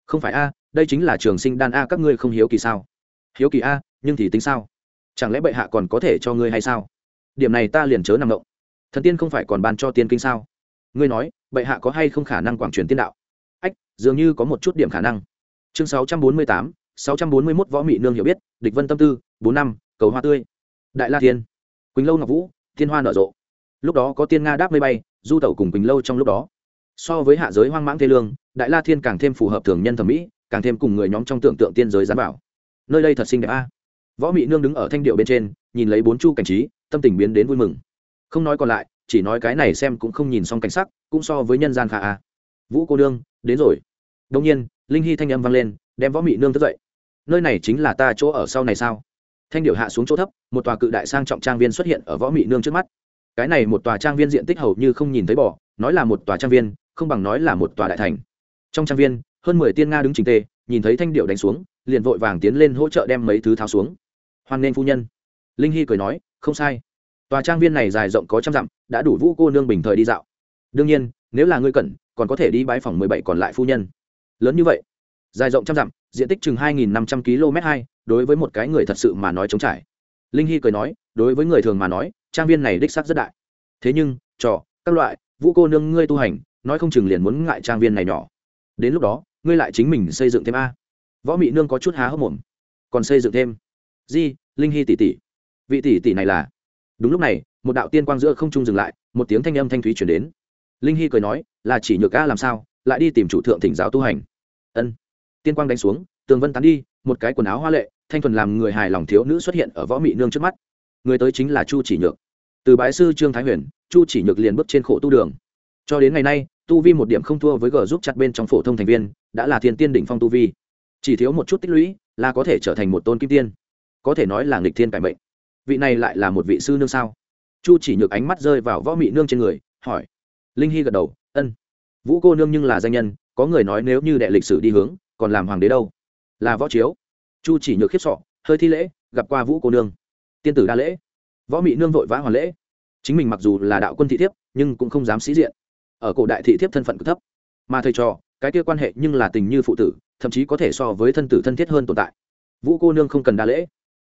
Không phải a, đây chính là trường sinh đan a, các ngươi không hiếu kỳ sao? Hiếu kỳ a, nhưng thì tính sao? Chẳng lẽ bệ hạ còn có thể cho ngươi hay sao? Điểm này ta liền chớ nằm động. Thần tiên không phải còn ban cho tiên kinh sao? Ngươi nói, bệ hạ có hay không khả năng quảng truyền tiên đạo? Ách, dường như có một chút điểm khả năng. Chương sáu trăm bốn mươi tám, sáu trăm bốn mươi mốt võ mị nương hiểu biết, địch vân tâm tư, bốn năm, cầu hoa tươi. Đại la thiên. Quỳnh lâu ngọc vũ, thiên hoa nở rộ. Lúc đó có tiên nga đáp mây bay, du tẩu cùng quỳnh lâu trong lúc đó. So với hạ giới hoang mãng thế lương, đại la thiên càng thêm phù hợp thường nhân thẩm mỹ, càng thêm cùng người nhóm trong tưởng tượng tiên giới giám bảo. Nơi đây thật xinh đẹp a. Võ mị nương đứng ở thanh điệu bên trên, nhìn lấy bốn chu cảnh trí tâm tình biến đến vui mừng. Không nói còn lại, chỉ nói cái này xem cũng không nhìn xong cảnh sắc, cũng so với nhân gian khả a à. vũ cô nương, đến rồi. Đông nhiên, linh hy thanh âm vang lên, đem võ mị nương thức dậy. Nơi này chính là ta chỗ ở sau này sao? Thanh điệu hạ xuống chỗ thấp, một tòa cự đại sang trọng trang viên xuất hiện ở võ mị nương trước mắt. Cái này một tòa trang viên diện tích hầu như không nhìn thấy bỏ nói là một tòa trang viên, không bằng nói là một tòa đại thành. Trong trang viên, hơn mười tiên nga đứng trình tề, nhìn thấy thanh điệu đánh xuống, liền vội vàng tiến lên hỗ trợ đem mấy thứ tháo xuống. Hoan nghênh phu nhân. Linh hy cười nói không sai. Tòa trang viên này dài rộng có trăm dặm, đã đủ vũ cô nương bình thời đi dạo. Đương nhiên, nếu là ngươi cần, còn có thể đi bãi phòng mười bảy còn lại phu nhân. Lớn như vậy, dài rộng trăm dặm, diện tích chừng hai nghìn năm trăm km hai, đối với một cái người thật sự mà nói chống trải. Linh hy cười nói, đối với người thường mà nói, trang viên này đích xác rất đại. Thế nhưng, trò, các loại, vũ cô nương ngươi tu hành, nói không chừng liền muốn ngại trang viên này nhỏ. Đến lúc đó, ngươi lại chính mình xây dựng thêm a. Võ mị nương có chút há hốc mồm. Còn xây dựng thêm. Di, linh hy tỷ tỷ vị tỷ tỷ này là đúng lúc này một đạo tiên quang giữa không trung dừng lại một tiếng thanh âm thanh thúy chuyển đến linh hy cười nói là chỉ nhược ca làm sao lại đi tìm chủ thượng thỉnh giáo tu hành ân tiên quang đánh xuống tường vân tán đi một cái quần áo hoa lệ thanh thuần làm người hài lòng thiếu nữ xuất hiện ở võ mị nương trước mắt người tới chính là chu chỉ nhược từ bái sư trương thái huyền chu chỉ nhược liền bước trên khổ tu đường cho đến ngày nay tu vi một điểm không thua với g giúp chặt bên trong phổ thông thành viên đã là thiên tiên đỉnh phong tu vi chỉ thiếu một chút tích lũy là có thể trở thành một tôn kim tiên có thể nói là nghịch thiên cải mệnh vị này lại là một vị sư nương sao? Chu chỉ nhược ánh mắt rơi vào võ mị nương trên người, hỏi. Linh hy gật đầu, ân. Vũ cô nương nhưng là danh nhân, có người nói nếu như đệ lịch sử đi hướng, còn làm hoàng đế đâu? Là võ chiếu. Chu chỉ nhược khiếp sọ, hơi thi lễ, gặp qua vũ cô nương. Tiên tử đa lễ. Võ mị nương vội vã hoàn lễ. Chính mình mặc dù là đạo quân thị thiếp, nhưng cũng không dám sĩ diện. Ở cổ đại thị thiếp thân phận cực thấp. Mà thầy trò, cái kia quan hệ nhưng là tình như phụ tử, thậm chí có thể so với thân tử thân thiết hơn tồn tại. Vũ cô nương không cần đa lễ.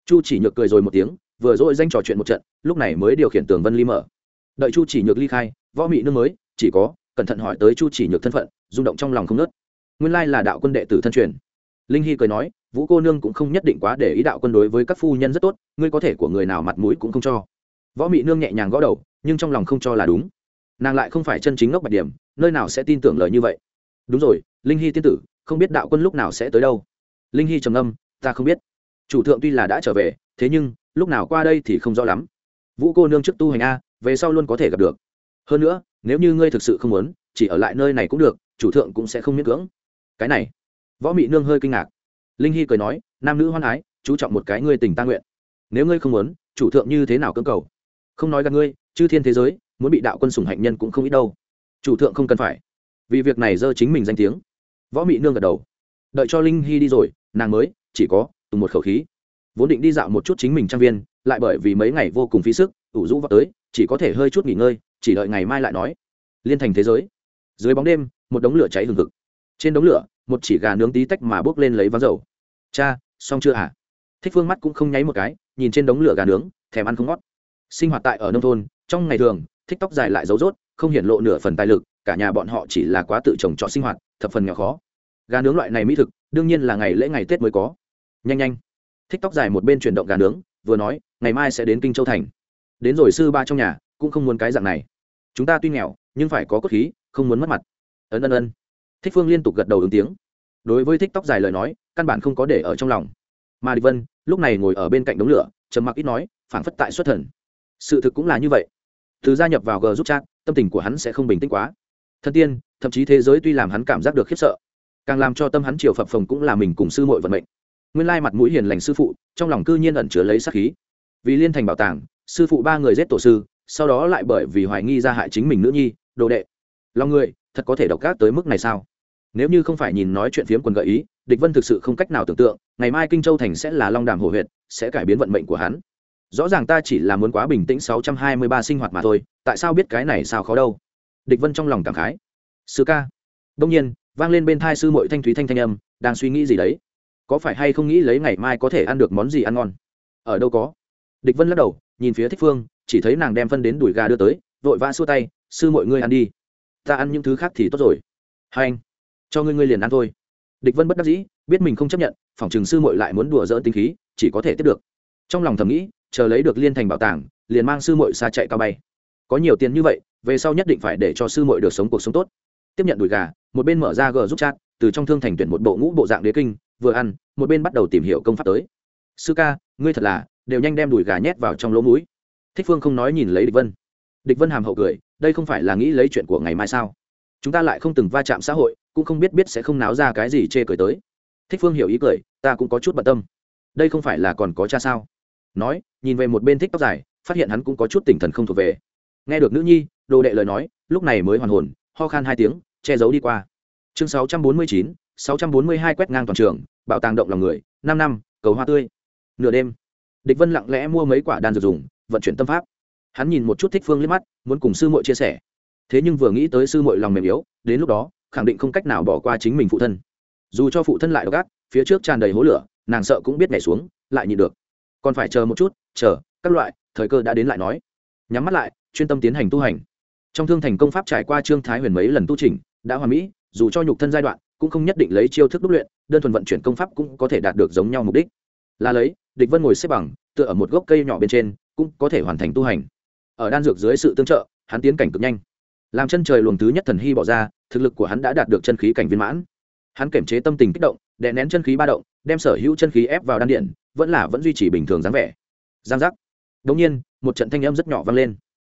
Chu chỉ nhược cười rồi một tiếng vừa dội danh trò chuyện một trận, lúc này mới điều khiển tường vân ly mở. Đợi chu chỉ nhược ly khai, võ mị nương mới, chỉ có, cẩn thận hỏi tới chu chỉ nhược thân phận, rung động trong lòng không nớt nguyên lai là đạo quân đệ tử thân truyền. Linh hy cười nói, vũ cô nương cũng không nhất định quá để ý đạo quân đối với các phu nhân rất tốt, ngươi có thể của người nào mặt mũi cũng không cho. Võ mị nương nhẹ nhàng gõ đầu, nhưng trong lòng không cho là đúng. Nàng lại không phải chân chính ngốc bạch điểm, nơi nào sẽ tin tưởng lời như vậy. Đúng rồi, linh hy tiên tử, không biết đạo quân lúc nào sẽ tới đâu. Linh hy trầm âm ta không biết. Chủ thượng tuy là đã trở về, thế nhưng lúc nào qua đây thì không rõ lắm. Vũ cô nương trước tu hành a, về sau luôn có thể gặp được. Hơn nữa, nếu như ngươi thực sự không muốn, chỉ ở lại nơi này cũng được, chủ thượng cũng sẽ không miễn cưỡng. Cái này, võ mị nương hơi kinh ngạc. Linh hy cười nói, nam nữ hoan ái chú trọng một cái ngươi tình ta nguyện. Nếu ngươi không muốn, chủ thượng như thế nào cưỡng cầu? Không nói gặp ngươi, chư thiên thế giới, muốn bị đạo quân sủng hạnh nhân cũng không ít đâu. Chủ thượng không cần phải. Vì việc này dơ chính mình danh tiếng. Võ mị nương gật đầu. Đợi cho linh hy đi rồi, nàng mới, chỉ có, tùng một khẩu khí vốn định đi dạo một chút chính mình trang viên, lại bởi vì mấy ngày vô cùng phí sức, ủ rũ vào tới, chỉ có thể hơi chút nghỉ ngơi, chỉ đợi ngày mai lại nói. Liên thành thế giới. Dưới bóng đêm, một đống lửa cháy hừng hực. Trên đống lửa, một chỉ gà nướng tí tách mà bốc lên lấy ván dầu. Cha, xong chưa à? thích phương mắt cũng không nháy một cái, nhìn trên đống lửa gà nướng, thèm ăn không ngót. Sinh hoạt tại ở nông thôn, trong ngày thường, thích tóc dài lại dấu rốt, không hiển lộ nửa phần tài lực, cả nhà bọn họ chỉ là quá tự trồng trọt sinh hoạt, thập phần nghèo khó. Gà nướng loại này mỹ thực, đương nhiên là ngày lễ ngày tết mới có. Nhanh nhanh thích tóc dài một bên chuyển động gà nướng, vừa nói, ngày mai sẽ đến kinh châu thành. Đến rồi sư ba trong nhà, cũng không muốn cái dạng này. Chúng ta tuy nghèo, nhưng phải có cốt khí, không muốn mất mặt. Ân ân ân thích phương liên tục gật đầu ứng tiếng. Đối với thích tóc dài lời nói, căn bản không có để ở trong lòng. Mà địch vân, lúc này ngồi ở bên cạnh đống lửa, trầm mặc ít nói, phảng phất tại xuất thần. Sự thực cũng là như vậy. Từ gia nhập vào g giúp chat, tâm tình của hắn sẽ không bình tĩnh quá. Thân tiên, thậm chí thế giới tuy làm hắn cảm giác được khiếp sợ, càng làm cho tâm hắn triều phập phồng cũng là mình cùng sư muội vận mệnh nguyên lai mặt mũi hiền lành sư phụ, trong lòng cư nhiên ẩn chứa lấy sát khí. Vì liên thành bảo tàng, sư phụ ba người giết tổ sư, sau đó lại bởi vì hoài nghi ra hại chính mình nữ nhi, đồ đệ. Lòng người, thật có thể độc ác tới mức này sao? Nếu như không phải nhìn nói chuyện phiếm quần gợi ý, địch vân thực sự không cách nào tưởng tượng, ngày mai kinh châu thành sẽ là long đàm hổ huyệt, sẽ cải biến vận mệnh của hắn. Rõ ràng ta chỉ là muốn quá bình tĩnh sáu trăm hai mươi ba sinh hoạt mà thôi, tại sao biết cái này sao khó đâu? Địch vân trong lòng cảm khái. Sư ca. Đông nhiên, vang lên bên thai sư mội thanh thúy thanh thanh âm, đang suy nghĩ gì đấy? Có phải hay không nghĩ lấy ngày mai có thể ăn được món gì ăn ngon? Ở đâu có. Địch vân lắc đầu, nhìn phía thích phương, chỉ thấy nàng đem phân đến đùi gà đưa tới, vội vã xua tay, sư mọi ngươi ăn đi. Ta ăn những thứ khác thì tốt rồi. Hai anh, cho ngươi ngươi liền ăn thôi. Địch vân bất đắc dĩ, biết mình không chấp nhận phòng trường sư mội lại muốn đùa dỡ tinh khí, chỉ có thể tiếp được. Trong lòng thầm nghĩ, chờ lấy được liên thành bảo tàng, liền mang sư mội xa chạy cao bay. Có nhiều tiền như vậy, về sau nhất định phải để cho sư mội được sống cuộc sống tốt. Tiếp nhận đùi gà, một bên mở ra g giúp chat, từ trong thương thành tuyển một bộ ngũ bộ dạng đế kinh vừa ăn, một bên bắt đầu tìm hiểu công pháp tới. Sư ca, ngươi thật là, đều nhanh đem đùi gà nhét vào trong lỗ mũi. Thích phương không nói nhìn lấy địch vân. Địch vân hàm hậu cười, đây không phải là nghĩ lấy chuyện của ngày mai sao? Chúng ta lại không từng va chạm xã hội, cũng không biết biết sẽ không náo ra cái gì chê cười tới. Thích phương hiểu ý cười, ta cũng có chút bận tâm. Đây không phải là còn có cha sao? Nói, nhìn về một bên thích tóc dài, phát hiện hắn cũng có chút tỉnh thần không thuộc về. Nghe được nữ nhi, đồ đệ lời nói, lúc này mới hoàn hồn, ho khan hai tiếng, che giấu đi qua. Chương sáu trăm bốn mươi chín sáu trăm bốn mươi hai quét ngang toàn trường bảo tàng động lòng người năm năm cầu hoa tươi. Nửa đêm địch vân lặng lẽ mua mấy quả đan dược dùng vận chuyển tâm pháp. Hắn nhìn một chút thích phương liếc mắt muốn cùng sư muội chia sẻ. Thế nhưng vừa nghĩ tới sư muội lòng mềm yếu đến lúc đó khẳng định không cách nào bỏ qua chính mình phụ thân. Dù cho phụ thân lại gác phía trước tràn đầy hố lửa nàng sợ cũng biết nhảy xuống lại nhịn được. Còn phải chờ một chút chờ các loại thời cơ đã đến lại nói. Nhắm mắt lại chuyên tâm tiến hành tu hành. Trong thương thành công pháp trải qua trương thái huyền mấy lần tu chỉnh, đã hoàn mỹ dù cho nhục thân giai đoạn cũng không nhất định lấy chiêu thức đúc luyện, đơn thuần vận chuyển công pháp cũng có thể đạt được giống nhau mục đích. Là lấy, địch vân ngồi xếp bằng, tựa ở một gốc cây nhỏ bên trên, cũng có thể hoàn thành tu hành. Ở đan dược dưới sự tương trợ, hắn tiến cảnh cực nhanh. Làm chân trời luồng thứ nhất thần hy bỏ ra, thực lực của hắn đã đạt được chân khí cảnh viên mãn. Hắn kiểm chế tâm tình kích động, đè nén chân khí ba động, đem sở hữu chân khí ép vào đan điện, vẫn là vẫn duy trì bình thường dáng vẻ. Giang giác. Đống nhiên, một trận thanh âm rất nhỏ vang lên.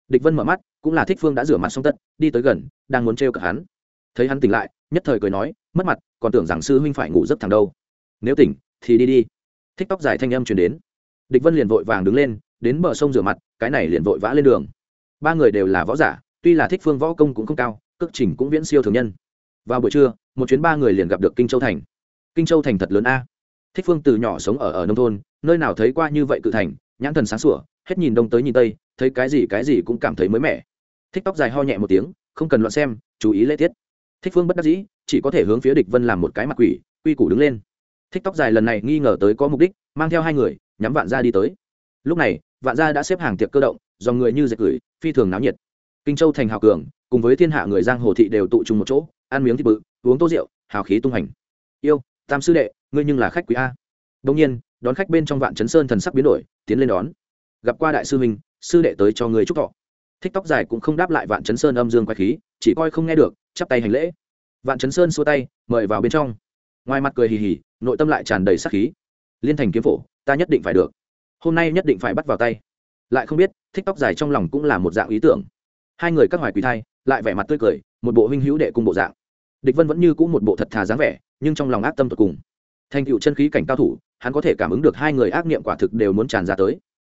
Địch vân mở mắt, cũng là thích phương đã rửa mặt xong tất, đi tới gần, đang muốn trêu cả hắn thấy hắn tỉnh lại, nhất thời cười nói, mất mặt, còn tưởng rằng sư huynh phải ngủ giấc thằng đâu. Nếu tỉnh, thì đi đi. Thích tóc dài thanh âm truyền đến. Địch vân liền vội vàng đứng lên, đến bờ sông rửa mặt, cái này liền vội vã lên đường. Ba người đều là võ giả, tuy là thích phương võ công cũng không cao, cước trình cũng viễn siêu thường nhân. Vào buổi trưa, một chuyến ba người liền gặp được kinh châu thành. Kinh châu thành thật lớn a. Thích phương từ nhỏ sống ở ở nông thôn, nơi nào thấy qua như vậy cự thành, nhãn thần sáng sủa, hết nhìn đông tới nhìn tây, thấy cái gì cái gì cũng cảm thấy mới mẻ. Thích tóc dài ho nhẹ một tiếng, không cần loạn xem, chú ý lễ tiết thích phương bất đắc dĩ, chỉ có thể hướng phía địch vân làm một cái mặt quỷ, quy củ đứng lên. Thích tóc dài lần này nghi ngờ tới có mục đích, mang theo hai người, nhắm vạn Gia đi tới. Lúc này, vạn gia đã xếp hàng tiệc cơ động, do người như dệt gửi phi thường náo nhiệt. Kinh châu thành hào cường, cùng với thiên hạ người giang hồ thị đều tụ trung một chỗ, ăn miếng thịt bự, uống tô rượu, hào khí tung hành. Yêu, tam sư đệ, ngươi nhưng là khách quý a. Đông nhiên, đón khách bên trong vạn chấn sơn thần sắc biến đổi, tiến lên đón. Gặp qua đại sư huynh, sư đệ tới cho người chúc thọ. Thích tóc dài cũng không đáp lại vạn chấn sơn âm dương quay khí, chỉ coi không nghe được chắp tay hành lễ. Vạn chấn sơn xua tay, mời vào bên trong. Ngoài mặt cười hì hì, nội tâm lại tràn đầy sắc khí. Liên thành kiếm phổ, ta nhất định phải được. Hôm nay nhất định phải bắt vào tay. Lại không biết, thích tóc dài trong lòng cũng là một dạng ý tưởng. Hai người các hoài quỳ thai, lại vẻ mặt tươi cười, một bộ huynh hữu đệ cùng bộ dạng. Địch vân vẫn như cũng một bộ thật thà dáng vẻ, nhưng trong lòng ác tâm tột cùng. Thành cựu chân khí cảnh cao thủ, hắn có thể cảm ứng được hai người ác niệm quả thực đều muốn tràn ra tới.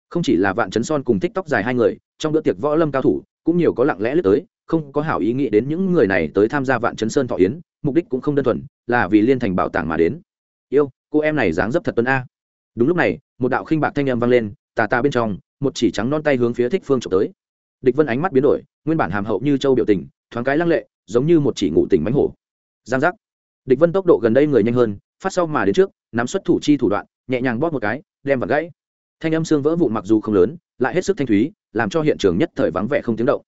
Không chỉ là vạn chấn son cùng thích tóc dài hai người, trong bữa tiệc võ lâm cao thủ, cũng nhiều có lặng lẽ lướt tới không có hảo ý nghĩ đến những người này tới tham gia vạn chấn sơn thọ yến, mục đích cũng không đơn thuần là vì liên thành bảo tàng mà đến. Yêu, cô em này dáng dấp thật tuấn a. Đúng lúc này, một đạo khinh bạc thanh âm vang lên, tà tà bên trong, một chỉ trắng non tay hướng phía thích phương trộm tới. Địch vân ánh mắt biến đổi, nguyên bản hàm hậu như châu biểu tình, thoáng cái lăng lệ, giống như một chỉ ngụ tỉnh mánh hổ. Giang giác. Địch vân tốc độ gần đây người nhanh hơn, phát sau mà đến trước, nắm xuất thủ chi thủ đoạn, nhẹ nhàng bóp một cái, đem vặt gãy. Thanh âm xương vỡ vụn mặc dù không lớn, lại hết sức thanh thúy, làm cho hiện trường nhất thời vắng vẻ không tiếng động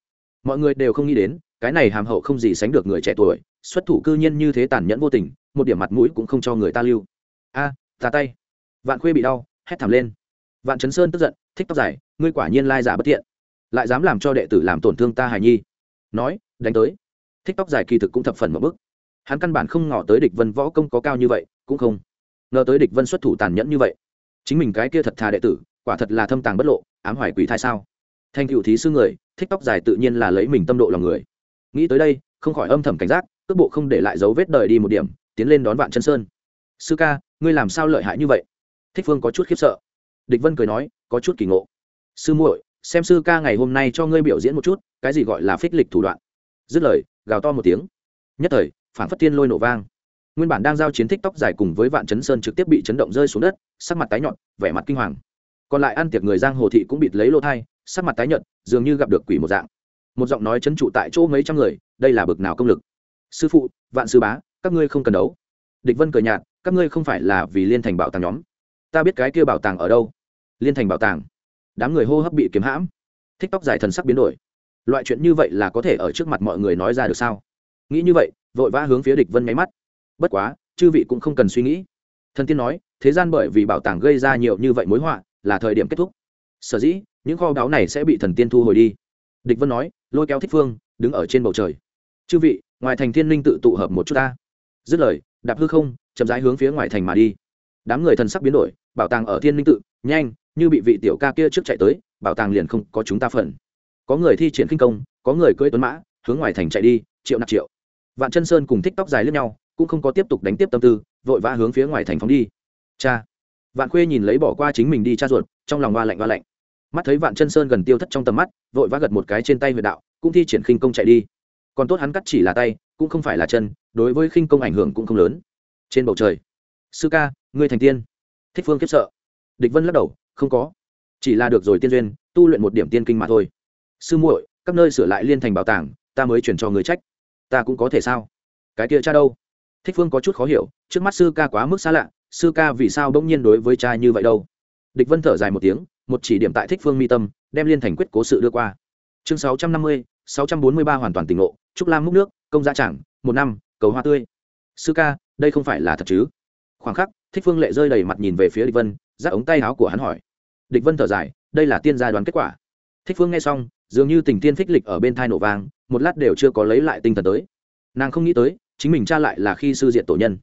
mọi người đều không nghĩ đến cái này hàm hậu không gì sánh được người trẻ tuổi xuất thủ cư nhiên như thế tàn nhẫn vô tình một điểm mặt mũi cũng không cho người ta lưu. A à, ta tay. Vạn khuê bị đau hét thảm lên. Vạn chấn sơn tức giận thích tóc dài ngươi quả nhiên lai giả bất thiện. Lại dám làm cho đệ tử làm tổn thương ta hài nhi. Nói đánh tới. Thích tóc dài kỳ thực cũng thập phần một bức. Hắn căn bản không ngỏ tới địch vân võ công có cao như vậy cũng không ngờ tới địch vân xuất thủ tàn nhẫn như vậy. Chính mình cái kia thật thà đệ tử quả thật là thâm tàng bất lộ ám hoài quỷ thai sao? Thanh cựu thí sư người thích tóc dài tự nhiên là lấy mình tâm độ lòng người. Nghĩ tới đây, không khỏi âm thầm cảnh giác, cước bộ không để lại dấu vết đời đi một điểm, tiến lên đón vạn chân sơn. Sư ca, ngươi làm sao lợi hại như vậy? Thích phương có chút khiếp sợ. Địch vân cười nói, có chút kỳ ngộ. Sư muội, xem sư ca ngày hôm nay cho ngươi biểu diễn một chút, cái gì gọi là phích lịch thủ đoạn. Dứt lời, gào to một tiếng. Nhất thời phản phất tiên lôi nổ vang. Nguyên bản đang giao chiến thích tóc dài cùng với vạn chấn sơn trực tiếp bị chấn động rơi xuống đất, sắc mặt tái nhọn vẻ mặt kinh hoàng. Còn lại ăn tiệc người giang hồ thị cũng bịt lấy lỗ thai sắc mặt tái nhợt, dường như gặp được quỷ một dạng. Một giọng nói chấn trụ tại chỗ mấy trăm người, đây là bực nào công lực? Sư phụ, vạn sư bá, các ngươi không cần đấu. Địch vân cười nhạt, các ngươi không phải là vì liên thành bảo tàng nhóm. Ta biết cái kia bảo tàng ở đâu. Liên thành bảo tàng. Đám người hô hấp bị kiếm hãm. Thích tóc dài thần sắc biến đổi. Loại chuyện như vậy là có thể ở trước mặt mọi người nói ra được sao? Nghĩ như vậy, vội vã hướng phía địch vân nháy mắt. Bất quá, chư vị cũng không cần suy nghĩ. Thần tiên nói, thế gian bởi vì bảo tàng gây ra nhiều như vậy mối họa, là thời điểm kết thúc sở dĩ những kho báu này sẽ bị thần tiên thu hồi đi. Địch vân nói, lôi kéo thích phương, đứng ở trên bầu trời. Chư vị, ngoài thành thiên linh tự tụ hợp một chút ta. Dứt lời, đạp hư không, chậm rãi hướng phía ngoài thành mà đi. Đám người thần sắc biến đổi, bảo tàng ở thiên linh tự, nhanh, như bị vị tiểu ca kia trước chạy tới, bảo tàng liền không có chúng ta phần. Có người thi triển khinh công, có người cưỡi tuấn mã, hướng ngoài thành chạy đi, triệu nạp triệu. Vạn chân sơn cùng thích tóc dài lướt nhau, cũng không có tiếp tục đánh tiếp tâm tư, vội vã hướng phía ngoài thành phóng đi. Cha. Vạn khuê nhìn lấy bỏ qua chính mình đi cha ruột, trong lòng hoa lạnh hoa lạnh mắt thấy vạn chân sơn gần tiêu thất trong tầm mắt, vội vã gật một cái trên tay huyệt đạo, cũng thi triển khinh công chạy đi. Còn tốt hắn cắt chỉ là tay, cũng không phải là chân, đối với khinh công ảnh hưởng cũng không lớn. Trên bầu trời, sư ca, ngươi thành tiên. Thích phương kiếp sợ. Địch vân lắc đầu, không có. Chỉ là được rồi tiên duyên, tu luyện một điểm tiên kinh mà thôi. Sư muội, các nơi sửa lại liên thành bảo tàng, ta mới chuyển cho người trách. Ta cũng có thể sao? Cái kia cha đâu? Thích phương có chút khó hiểu, trước mắt sư ca quá mức xa lạ, sư ca vì sao bỗng nhiên đối với cha như vậy đâu? Địch vân thở dài một tiếng một chỉ điểm tại thích phương mi tâm, đem liên thành quyết cố sự đưa qua. Chương sáu trăm năm mươi, sáu trăm bốn mươi ba hoàn toàn tỉnh ngộ, trúc lam múc nước, công gia chẳng, một năm, cầu hoa tươi. Sư ca, đây không phải là thật chứ? Khoảng khắc, thích phương lệ rơi đầy mặt nhìn về phía địch vân, giáp ống tay áo của hắn hỏi. Địch vân thở dài, đây là tiên gia đoán kết quả. Thích phương nghe xong, dường như tình tiên phích lịch ở bên thai nổ vang, một lát đều chưa có lấy lại tinh thần tới. Nàng không nghĩ tới, chính mình cha lại là khi sư diện tổ nhân.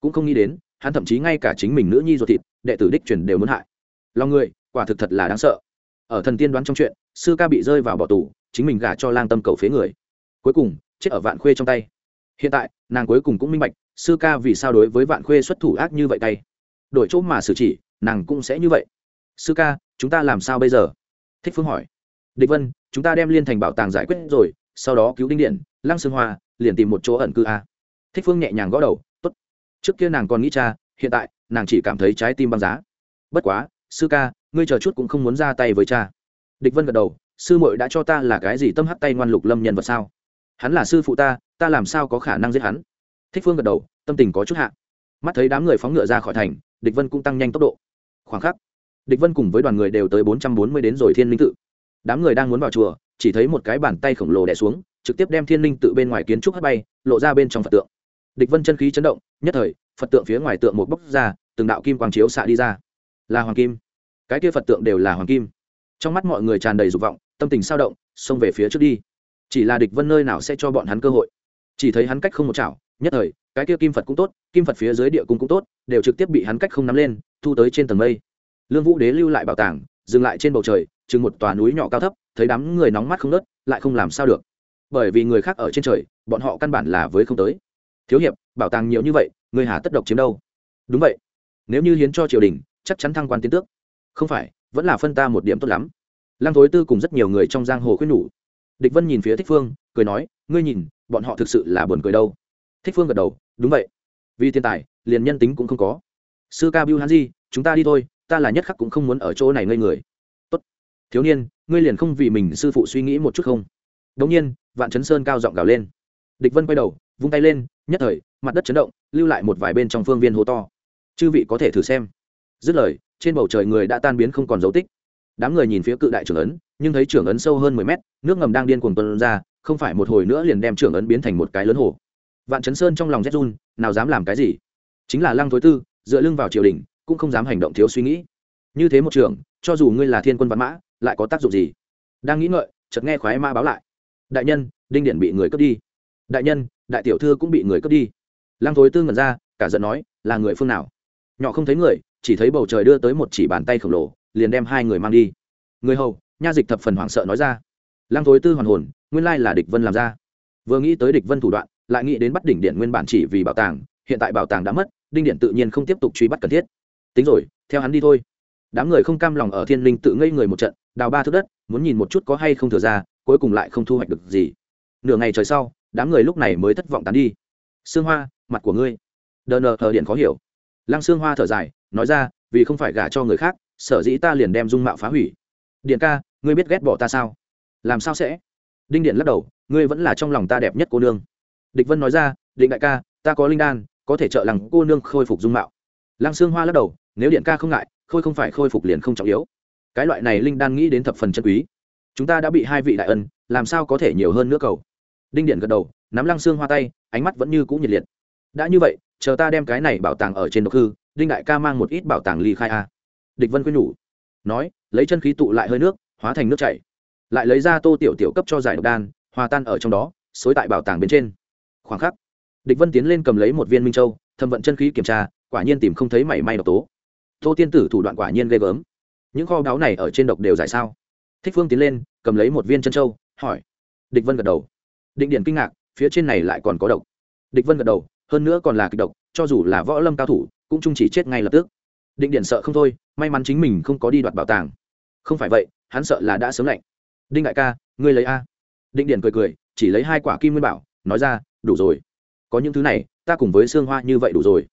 Cũng không nghĩ đến, hắn thậm chí ngay cả chính mình nữ nhi ruột thịt, đệ tử đích truyền đều muốn hại. Lòng người quả thực thật là đáng sợ. Ở thần tiên đoán trong chuyện, sư ca bị rơi vào bỏ tù, chính mình gả cho lang tâm cầu phế người. Cuối cùng, chết ở vạn khuê trong tay. Hiện tại, nàng cuối cùng cũng minh bạch, sư ca vì sao đối với vạn khuê xuất thủ ác như vậy tay đổi chỗ mà xử chỉ, nàng cũng sẽ như vậy. Sư ca, chúng ta làm sao bây giờ? Thích phương hỏi. Địch vân, chúng ta đem liên thành bảo tàng giải quyết rồi, sau đó cứu đinh điện, lăng sương hoa, liền tìm một chỗ ẩn cư a. Thích phương nhẹ nhàng gõ đầu t ố t trước kia nàng còn nghĩ cha, hiện tại, nàng chỉ cảm thấy trái tim băng giá. Bất quá sư ca, ngươi chờ chút cũng không muốn ra tay với cha. Địch vân gật đầu, sư muội đã cho ta là cái gì tâm hắc tay ngoan lục lâm nhân vật sao? Hắn là sư phụ ta ta làm sao có khả năng giết hắn? Thích phương gật đầu, tâm tình có chút hạ. Mắt thấy đám người phóng ngựa ra khỏi thành, địch vân cũng tăng nhanh tốc độ. Khoảng khắc, địch vân cùng với đoàn người đều tới bốn trăm bốn mươi đến rồi thiên linh tự. Đám người đang muốn vào chùa, chỉ thấy một cái bàn tay khổng lồ đẻ xuống, trực tiếp đem thiên linh tự bên ngoài kiến trúc hất bay, lộ ra bên trong phật tượng. Địch vân chân khí chấn động, nhất thời, phật tượng phía ngoài tượng một bốc ra, từng đạo kim quang chiếu xạ đi ra là hoàng kim. Cái kia phật tượng đều là hoàng kim. Trong mắt mọi người tràn đầy dục vọng, tâm tình sao động, xông về phía trước đi. Chỉ là địch vân nơi nào sẽ cho bọn hắn cơ hội. Chỉ thấy hắn cách không một chảo, nhất thời, cái kia kim phật cũng tốt, kim phật phía dưới địa cung cũng tốt, đều trực tiếp bị hắn cách không nắm lên, thu tới trên tầng mây. Lương vũ đế lưu lại bảo tàng, dừng lại trên bầu trời, chừng một tòa núi nhỏ cao thấp, thấy đám người nóng mắt không nớt lại không làm sao được. Bởi vì người khác ở trên trời, bọn họ căn bản là với không tới. Thiếu hiệp, bảo tàng nhiều như vậy, người hà tất độc chiếm đâu? Đúng vậy. Nếu như hiến cho triều đình chắc chắn thăng quan tiến tước. Không phải, vẫn là phân ta một điểm tốt lắm. Lăng thối tư cùng rất nhiều người trong giang hồ khuyên nhủ. Địch vân nhìn phía thích phương, cười nói, ngươi nhìn, bọn họ thực sự là buồn cười đâu. Thích phương gật đầu, đúng vậy. Vì thiên tài, liền nhân tính cũng không có. Sư ca biu hắn di, chúng ta đi thôi, ta là nhất khắc cũng không muốn ở chỗ này ngây người. Tốt. Thiếu niên, ngươi liền không vì mình sư phụ suy nghĩ một chút không? Đống nhiên, vạn chấn sơn cao giọng gào lên. Địch vân quay đầu, vung tay lên, nhất thời, mặt đất chấn động, lưu lại một vài bên trong phương viên hố to. Chư vị có thể thử xem dứt lời, trên bầu trời người đã tan biến không còn dấu tích. Đám người nhìn phía cự đại trưởng ấn, nhưng thấy trưởng ấn sâu hơn mười mét, nước ngầm đang điên cuồng tuân ra, không phải một hồi nữa liền đem trưởng ấn biến thành một cái lớn hồ. Vạn chấn sơn trong lòng rét run, nào dám làm cái gì? Chính là lăng thối tư, dựa lưng vào triều đình, cũng không dám hành động thiếu suy nghĩ. Như thế một trưởng, cho dù ngươi là thiên quân văn mã, lại có tác dụng gì? Đang nghĩ ngợi, chợt nghe khoái ma báo lại. Đại nhân, đinh điện bị người cướp đi. Đại nhân, đại tiểu thư cũng bị người cướp đi. Lăng thối tư ngẩn ra, cả giận nói, là người phương nào? Nhỏ không thấy người, chỉ thấy bầu trời đưa tới một chỉ bàn tay khổng lồ, liền đem hai người mang đi. Người hầu, nha dịch thập phần hoảng sợ nói ra. Lăng thối tư hoàn hồn, nguyên lai là địch vân làm ra. Vừa nghĩ tới địch vân thủ đoạn, lại nghĩ đến bắt đỉnh điện nguyên bản chỉ vì bảo tàng, hiện tại bảo tàng đã mất, đinh điện tự nhiên không tiếp tục truy bắt cần thiết. Tính rồi, theo hắn đi thôi. Đám người không cam lòng ở thiên linh tự ngây người một trận, đào ba thước đất, muốn nhìn một chút có hay không thừa ra, cuối cùng lại không thu hoạch được gì. Nửa ngày trời sau, đám người lúc này mới thất vọng tán đi. Sương hoa, mặt của ngươi. Đờ nờ thờ điện khó hiểu lăng xương hoa thở dài, nói ra, vì không phải gả cho người khác, sở dĩ ta liền đem dung mạo phá hủy. Điện ca, ngươi biết ghét bỏ ta sao? Làm sao sẽ? Đinh điện lắc đầu, ngươi vẫn là trong lòng ta đẹp nhất cô nương. Địch vân nói ra, định đại ca, ta có linh đan, có thể trợ lăng cô nương khôi phục dung mạo. Lăng xương hoa lắc đầu, nếu điện ca không ngại, khôi không phải khôi phục liền không trọng yếu. Cái loại này linh đan nghĩ đến thập phần chân quý. Chúng ta đã bị hai vị đại ân, làm sao có thể nhiều hơn nữa cầu? Đinh điện gật đầu, nắm lăng xương hoa tay, ánh mắt vẫn như cũ nhiệt liệt. Đã như vậy chờ ta đem cái này bảo tàng ở trên độc hư, đinh đại ca mang một ít bảo tàng ly khai a. Địch vân quyên nhủ, nói, lấy chân khí tụ lại hơi nước, hóa thành nước chảy. Lại lấy ra tô tiểu tiểu cấp cho giải độc đan, hòa tan ở trong đó, xối tại bảo tàng bên trên. Khoảng khắc, địch vân tiến lên cầm lấy một viên minh châu, thâm vận chân khí kiểm tra, quả nhiên tìm không thấy mảy may độc tố. Tô tiên tử thủ đoạn quả nhiên ghê gớm. Những kho báu này ở trên độc đều giải sao? Thích phương tiến lên, cầm lấy một viên chân châu, hỏi. Địch vân gật đầu. Định điển kinh ngạc, phía trên này lại còn có độc. Địch vân gật đầu hơn nữa còn là kịch độc, cho dù là võ lâm cao thủ, cũng chung chỉ chết ngay lập tức. Định điển sợ không thôi, may mắn chính mình không có đi đoạt bảo tàng. Không phải vậy, hắn sợ là đã sớm lạnh. Đinh đại ca, ngươi lấy a. Định điển cười cười, chỉ lấy hai quả kim nguyên bảo, nói ra, đủ rồi. Có những thứ này, ta cùng với xương hoa như vậy đủ rồi.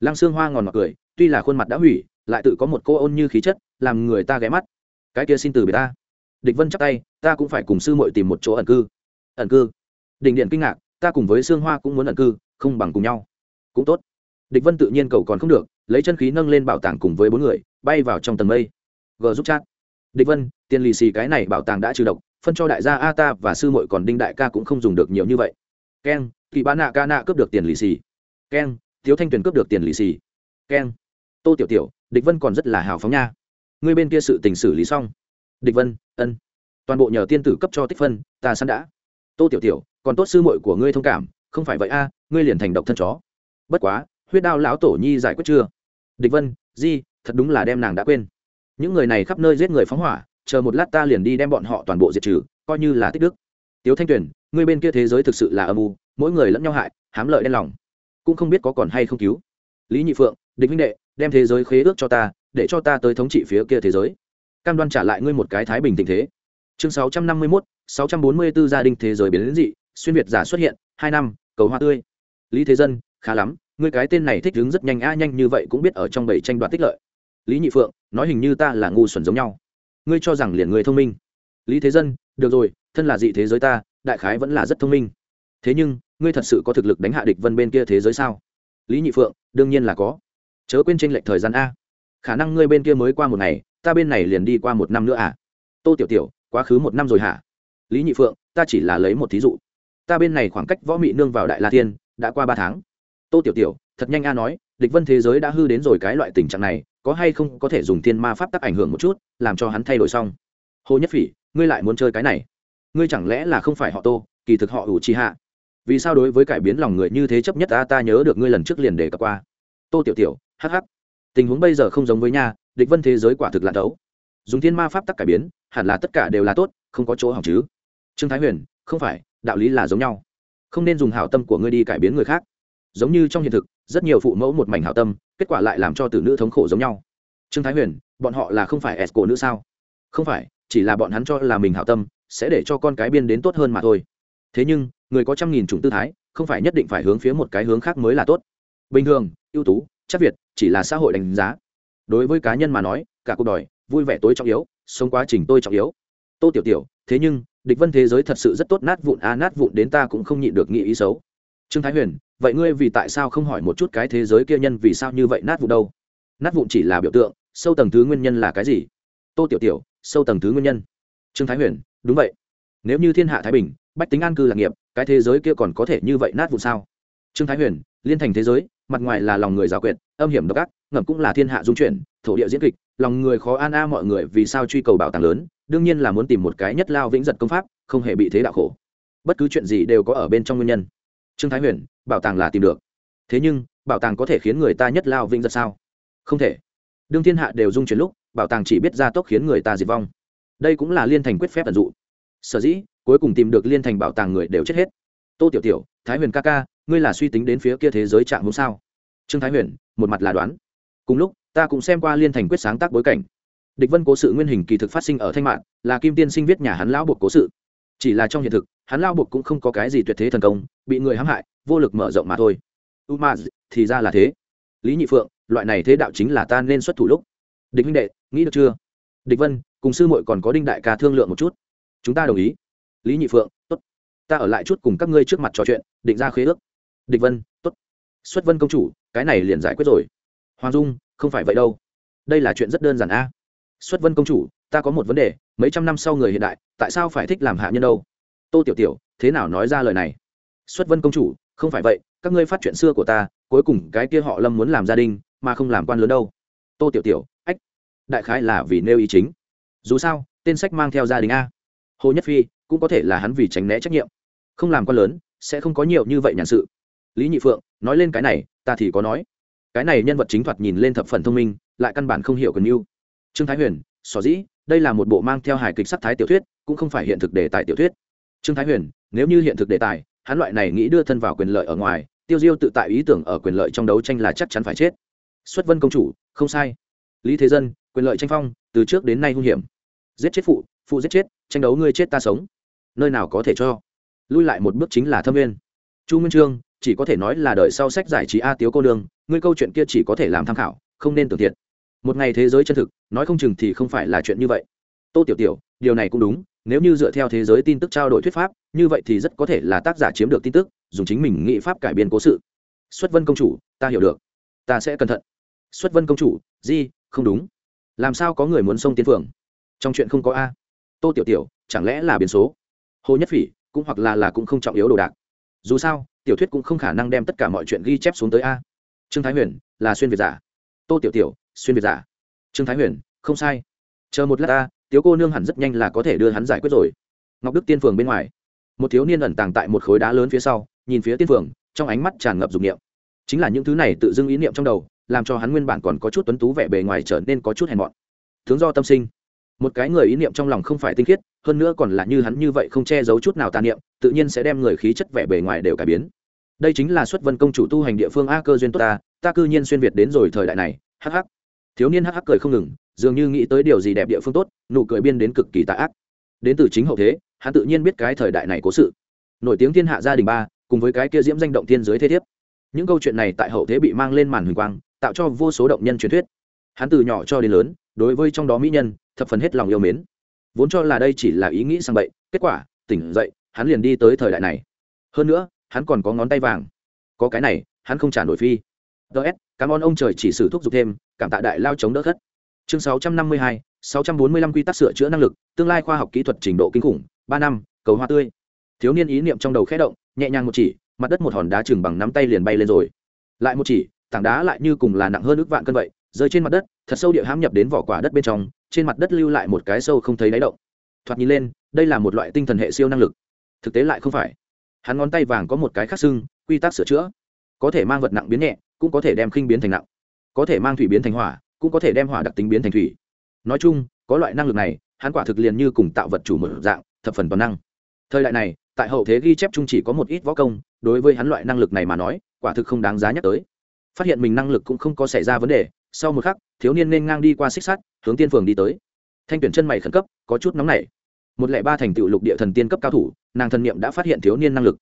Lăng xương hoa ngòn mặt cười, tuy là khuôn mặt đã hủy, lại tự có một cô ôn như khí chất, làm người ta ghé mắt. Cái kia xin từ biệt ta. Địch vân chắc tay, ta cũng phải cùng sư muội tìm một chỗ ẩn cư. Ẩn cư? Đỉnh điện kinh ngạc, ta cùng với xương hoa cũng muốn ẩn cư không bằng cùng nhau. Cũng tốt. Địch vân tự nhiên cầu còn không được, lấy chân khí nâng lên bảo tàng cùng với bốn người, bay vào trong tầng mây. G giúp chat. Địch vân, tiền lì xì cái này bảo tàng đã trừ độc, phân cho đại gia a ta và sư muội còn đinh đại ca cũng không dùng được nhiều như vậy. Keng kỳ bán nạ ca nạ cướp được tiền lì xì. Keng thiếu thanh tuyền cướp được tiền lì xì. Keng tô tiểu tiểu, địch vân còn rất là hào phóng nha. Ngươi bên kia sự tình xử lý xong. Địch vân, ân. Toàn bộ nhờ tiên tử cấp cho tích phân, ta sẵn đã. Tô tiểu tiểu, còn tốt sư muội của ngươi thông cảm không phải vậy a, ngươi liền thành độc thân chó. Bất quá, huyết đao lão tổ nhi giải quyết chưa? Địch vân, di, thật đúng là đem nàng đã quên. Những người này khắp nơi giết người phóng hỏa, chờ một lát ta liền đi đem bọn họ toàn bộ diệt trừ, coi như là tích đức. Tiếu thanh tuyền, ngươi bên kia thế giới thực sự là âm u, mỗi người lẫn nhau hại, hám lợi đen lòng. Cũng không biết có còn hay không cứu. Lý nhị phượng, địch minh đệ, đem thế giới khế ước cho ta, để cho ta tới thống trị phía kia thế giới. Cam đoan trả lại ngươi một cái thái bình tình thế. Chương sáu trăm năm mươi mốt, sáu trăm bốn mươi b gia đình thế giới biến đến dị, xuyên việt giả xuất hiện, hai năm cầu hoa tươi. Lý thế dân, khá lắm, ngươi cái tên này thích đứng rất nhanh, a, nhanh như vậy cũng biết ở trong bảy tranh đoạt tích lợi. Lý nhị phượng, nói hình như ta là ngu xuẩn giống nhau. Ngươi cho rằng liền người thông minh. Lý thế dân, được rồi, thân là dị thế giới ta, đại khái vẫn là rất thông minh. Thế nhưng, ngươi thật sự có thực lực đánh hạ địch vân bên kia thế giới sao? Lý nhị phượng, đương nhiên là có. Chớ quên tranh lệch thời gian, a. Khả năng ngươi bên kia mới qua một ngày, ta bên này liền đi qua một năm nữa à? Tô tiểu tiểu, quá khứ một năm rồi hả? Lý nhị phượng, ta chỉ là lấy một thí dụ ta bên này khoảng cách võ mị nương vào đại la thiên, đã qua ba tháng. Tô tiểu tiểu, thật nhanh a nói, địch vân thế giới đã hư đến rồi cái loại tình trạng này, có hay không có thể dùng thiên ma pháp tắc ảnh hưởng một chút, làm cho hắn thay đổi xong. Hồ nhất phỉ, ngươi lại muốn chơi cái này. Ngươi chẳng lẽ là không phải họ tô, kỳ thực họ ủ chi hạ. Vì sao đối với cải biến lòng người như thế chấp nhất ta ta nhớ được ngươi lần trước liền để cập qua. Tô tiểu tiểu hh tình huống bây giờ không giống với nha, địch vân thế giới quả thực là đấu dùng thiên ma pháp tắc cải biến, hẳn là tất cả đều là tốt, không có chỗ hỏng chứ. Trương thái huyền, không phải đạo lý là giống nhau. Không nên dùng hảo tâm của ngươi đi cải biến người khác. Giống như trong hiện thực, rất nhiều phụ mẫu một mảnh hảo tâm, kết quả lại làm cho tử nữ thống khổ giống nhau. Trương thái huyền, bọn họ là không phải s cổ nữ sao? Không phải, chỉ là bọn hắn cho là mình hảo tâm, sẽ để cho con cái biên đến tốt hơn mà thôi. Thế nhưng, người có trăm nghìn chủng tư thái, không phải nhất định phải hướng phía một cái hướng khác mới là tốt. Bình thường, ưu tú, chắc việt, chỉ là xã hội đánh giá. Đối với cá nhân mà nói, cả cuộc đời, vui vẻ tối trọng yếu, sống quá trình tôi trọng yếu. Tô tiểu tiểu, thế nhưng địch vân thế giới thật sự rất tốt, nát vụn a nát vụn đến ta cũng không nhịn được nghĩ ý xấu. Trương thái huyền, vậy ngươi vì tại sao không hỏi một chút cái thế giới kia nhân vì sao như vậy nát vụn đâu? Nát vụn chỉ là biểu tượng, sâu tầng thứ nguyên nhân là cái gì? Tô tiểu tiểu, sâu tầng thứ nguyên nhân. Trương thái huyền, đúng vậy. Nếu như thiên hạ thái bình, bách tính an cư lạc nghiệp, cái thế giới kia còn có thể như vậy nát vụn sao? Trương thái huyền, liên thành thế giới, mặt ngoài là lòng người giáo quyệt, âm hiểm độc ác, ngầm cũng là thiên hạ dung chuyển, thổ địa diễn kịch, lòng người khó an a mọi người vì sao truy cầu bảo tàng lớn đương nhiên là muốn tìm một cái nhất lao vĩnh giật công pháp, không hề bị thế đạo khổ. Bất cứ chuyện gì đều có ở bên trong nguyên nhân. Trương thái huyền, bảo tàng là tìm được. Thế nhưng, bảo tàng có thể khiến người ta nhất lao vĩnh giật sao? Không thể. Đương thiên hạ đều dung chuyển lúc, bảo tàng chỉ biết ra tốc khiến người ta diệt vong. Đây cũng là liên thành quyết phép tận dụ. Sở dĩ, cuối cùng tìm được liên thành bảo tàng người đều chết hết. Tô tiểu tiểu, thái huyền ca ca, ngươi là suy tính đến phía kia thế giới trạng hôm sao? Trương thái huyền, một mặt là đoán. Cùng lúc, ta cũng xem qua liên thành quyết sáng tác bối cảnh địch vân cố sự nguyên hình kỳ thực phát sinh ở thanh mạng là kim tiên sinh viết nhà hắn lão buộc cố sự. Chỉ là trong hiện thực, hắn lao buộc cũng không có cái gì tuyệt thế thần công, bị người hãm hại, vô lực mở rộng mà thôi. U ma thì ra là thế. Lý nhị phượng, loại này thế đạo chính là ta nên xuất thủ lúc. Địch huynh đệ, nghĩ được chưa? Địch vân, cùng sư muội còn có đinh đại ca thương lượng một chút. Chúng ta đồng ý. Lý nhị phượng, tốt. Ta ở lại chút cùng các ngươi trước mặt trò chuyện, định ra khế ước. Địch vân, tốt. Xuất vân công chủ, cái này liền giải quyết rồi. Hoàng dung, không phải vậy đâu. Đây là chuyện rất đơn giản a xuất vân công chủ, ta có một vấn đề, mấy trăm năm sau người hiện đại, tại sao phải thích làm hạ nhân đâu? Tô tiểu tiểu, thế nào nói ra lời này? Xuất vân công chủ, không phải vậy, các ngươi phát chuyện xưa của ta, cuối cùng cái kia họ lâm muốn làm gia đình, mà không làm quan lớn đâu. Tô tiểu tiểu, ách, đại khái là vì nêu ý chính. Dù sao, tên sách mang theo gia đình a. Hồ nhất phi, cũng có thể là hắn vì tránh né trách nhiệm. Không làm quan lớn, sẽ không có nhiều như vậy nhàn sự. Lý nhị phượng, nói lên cái này, ta thì có nói. Cái này nhân vật chính thoạt nhìn lên thập phần thông minh, lại căn bản không hiểu cần mưu trương thái huyền Sở dĩ đây là một bộ mang theo hài kịch sắc thái tiểu thuyết cũng không phải hiện thực đề tài tiểu thuyết. Trương thái huyền nếu như hiện thực đề tài hắn loại này nghĩ đưa thân vào quyền lợi ở ngoài tiêu diêu tự tại ý tưởng ở quyền lợi trong đấu tranh là chắc chắn phải chết. Xuất vân công chủ không sai. Lý thế dân quyền lợi tranh phong từ trước đến nay hung hiểm. Giết chết phụ phụ giết chết tranh đấu ngươi chết ta sống. Nơi nào có thể cho. Lui lại một bước chính là thâm viên. Chu nguyên trương chỉ có thể nói là đợi sau sách giải trí a tiếu cô Đường, ngươi câu chuyện kia chỉ có thể làm tham khảo không nên tưởng thiệt. Một ngày thế giới chân thực nói không chừng thì không phải là chuyện như vậy. Tô tiểu tiểu, điều này cũng đúng, nếu như dựa theo thế giới tin tức trao đổi thuyết pháp, như vậy thì rất có thể là tác giả chiếm được tin tức, dùng chính mình nghị pháp cải biên cố sự. Xuất vân công chủ, ta hiểu được. Ta sẽ cẩn thận. Xuất vân công chủ, di, không đúng. Làm sao có người muốn xông tiến phường trong chuyện không có a. Tô tiểu tiểu, chẳng lẽ là biến số? Hồ nhất phỉ, cũng hoặc là là cũng không trọng yếu đồ đạc. Dù sao, tiểu thuyết cũng không khả năng đem tất cả mọi chuyện ghi chép xuống tới a. Trương thái huyền, là xuyên việt giả. Tô tiểu tiểu, xuyên việt giả trương thái huyền, không sai. Chờ một lát ta, tiếu cô nương hẳn rất nhanh là có thể đưa hắn giải quyết rồi. Ngọc đức tiên phường bên ngoài. Một thiếu niên ẩn tàng tại một khối đá lớn phía sau, nhìn phía tiên phường, trong ánh mắt tràn ngập dục niệm. Chính là những thứ này tự dưng ý niệm trong đầu, làm cho hắn nguyên bản còn có chút tuấn tú vẻ bề ngoài trở nên có chút hèn mọn. Tướng do tâm sinh. Một cái người ý niệm trong lòng không phải tinh khiết, hơn nữa còn là như hắn như vậy không che giấu chút nào tà niệm, tự nhiên sẽ đem người khí chất vẻ bề ngoài đều cải biến. Đây chính là xuất vân công chủ tu hành địa phương a cơ duyên tốt ta ta cư nhiên xuyên việt đến rồi thời đại này, hắc hắc thiếu niên hắc hắc cười không ngừng, dường như nghĩ tới điều gì đẹp địa phương tốt, nụ cười biên đến cực kỳ tạ ác. Đến từ chính hậu thế, hắn tự nhiên biết cái thời đại này cố sự. Nổi tiếng thiên hạ gia đình ba, cùng với cái kia diễm danh động thiên giới thế thiếp. Những câu chuyện này tại hậu thế bị mang lên màn huỳnh quang, tạo cho vô số động nhân truyền thuyết. Hắn từ nhỏ cho đến lớn, đối với trong đó mỹ nhân, thập phần hết lòng yêu mến. Vốn cho là đây chỉ là ý nghĩ sang bậy, kết quả, tỉnh dậy, hắn liền đi tới thời đại này. Hơn nữa, hắn còn có ngón tay vàng. Có cái này, hắn không trả nổi phi. Ts cảm ơn ông trời chỉ sử thúc giục thêm cảm tạ đại lao chống đỡ khất. Chương 652, 645 quy tắc sửa chữa năng lực tương lai khoa học kỹ thuật trình độ kinh khủng ba năm cầu hoa tươi. Thiếu niên ý niệm trong đầu khẽ động nhẹ nhàng một chỉ mặt đất một hòn đá chừng bằng nắm tay liền bay lên rồi. Lại một chỉ tảng đá lại như cùng là nặng hơn ước vạn cân vậy rơi trên mặt đất thật sâu địa hãm nhập đến vỏ quả đất bên trong trên mặt đất lưu lại một cái sâu không thấy đáy động. Thoạt nhìn lên đây là một loại tinh thần hệ siêu năng lực. Thực tế lại không phải. Hắn ngón tay vàng có một cái khắc xưng quy tắc sửa chữa. Có thể mang vật nặng biến nhẹ cũng có thể đem khinh biến thành nặng, có thể mang thủy biến thành hỏa, cũng có thể đem hỏa đặc tính biến thành thủy. Nói chung, có loại năng lực này, hắn quả thực liền như cùng tạo vật chủ mở dạng, thập phần toàn năng. Thời đại này, tại hậu thế ghi chép chung chỉ có một ít võ công, đối với hắn loại năng lực này mà nói, quả thực không đáng giá nhắc tới. Phát hiện mình năng lực cũng không có xảy ra vấn đề, sau một khắc, thiếu niên nên ngang đi qua xích sắt, hướng tiên phường đi tới. Thanh tuyển chân mày khẩn cấp, có chút nóng nảy. Một lẻ ba thành tựu lục địa thần tiên cấp cao thủ, nàng thần niệm đã phát hiện thiếu niên năng lực.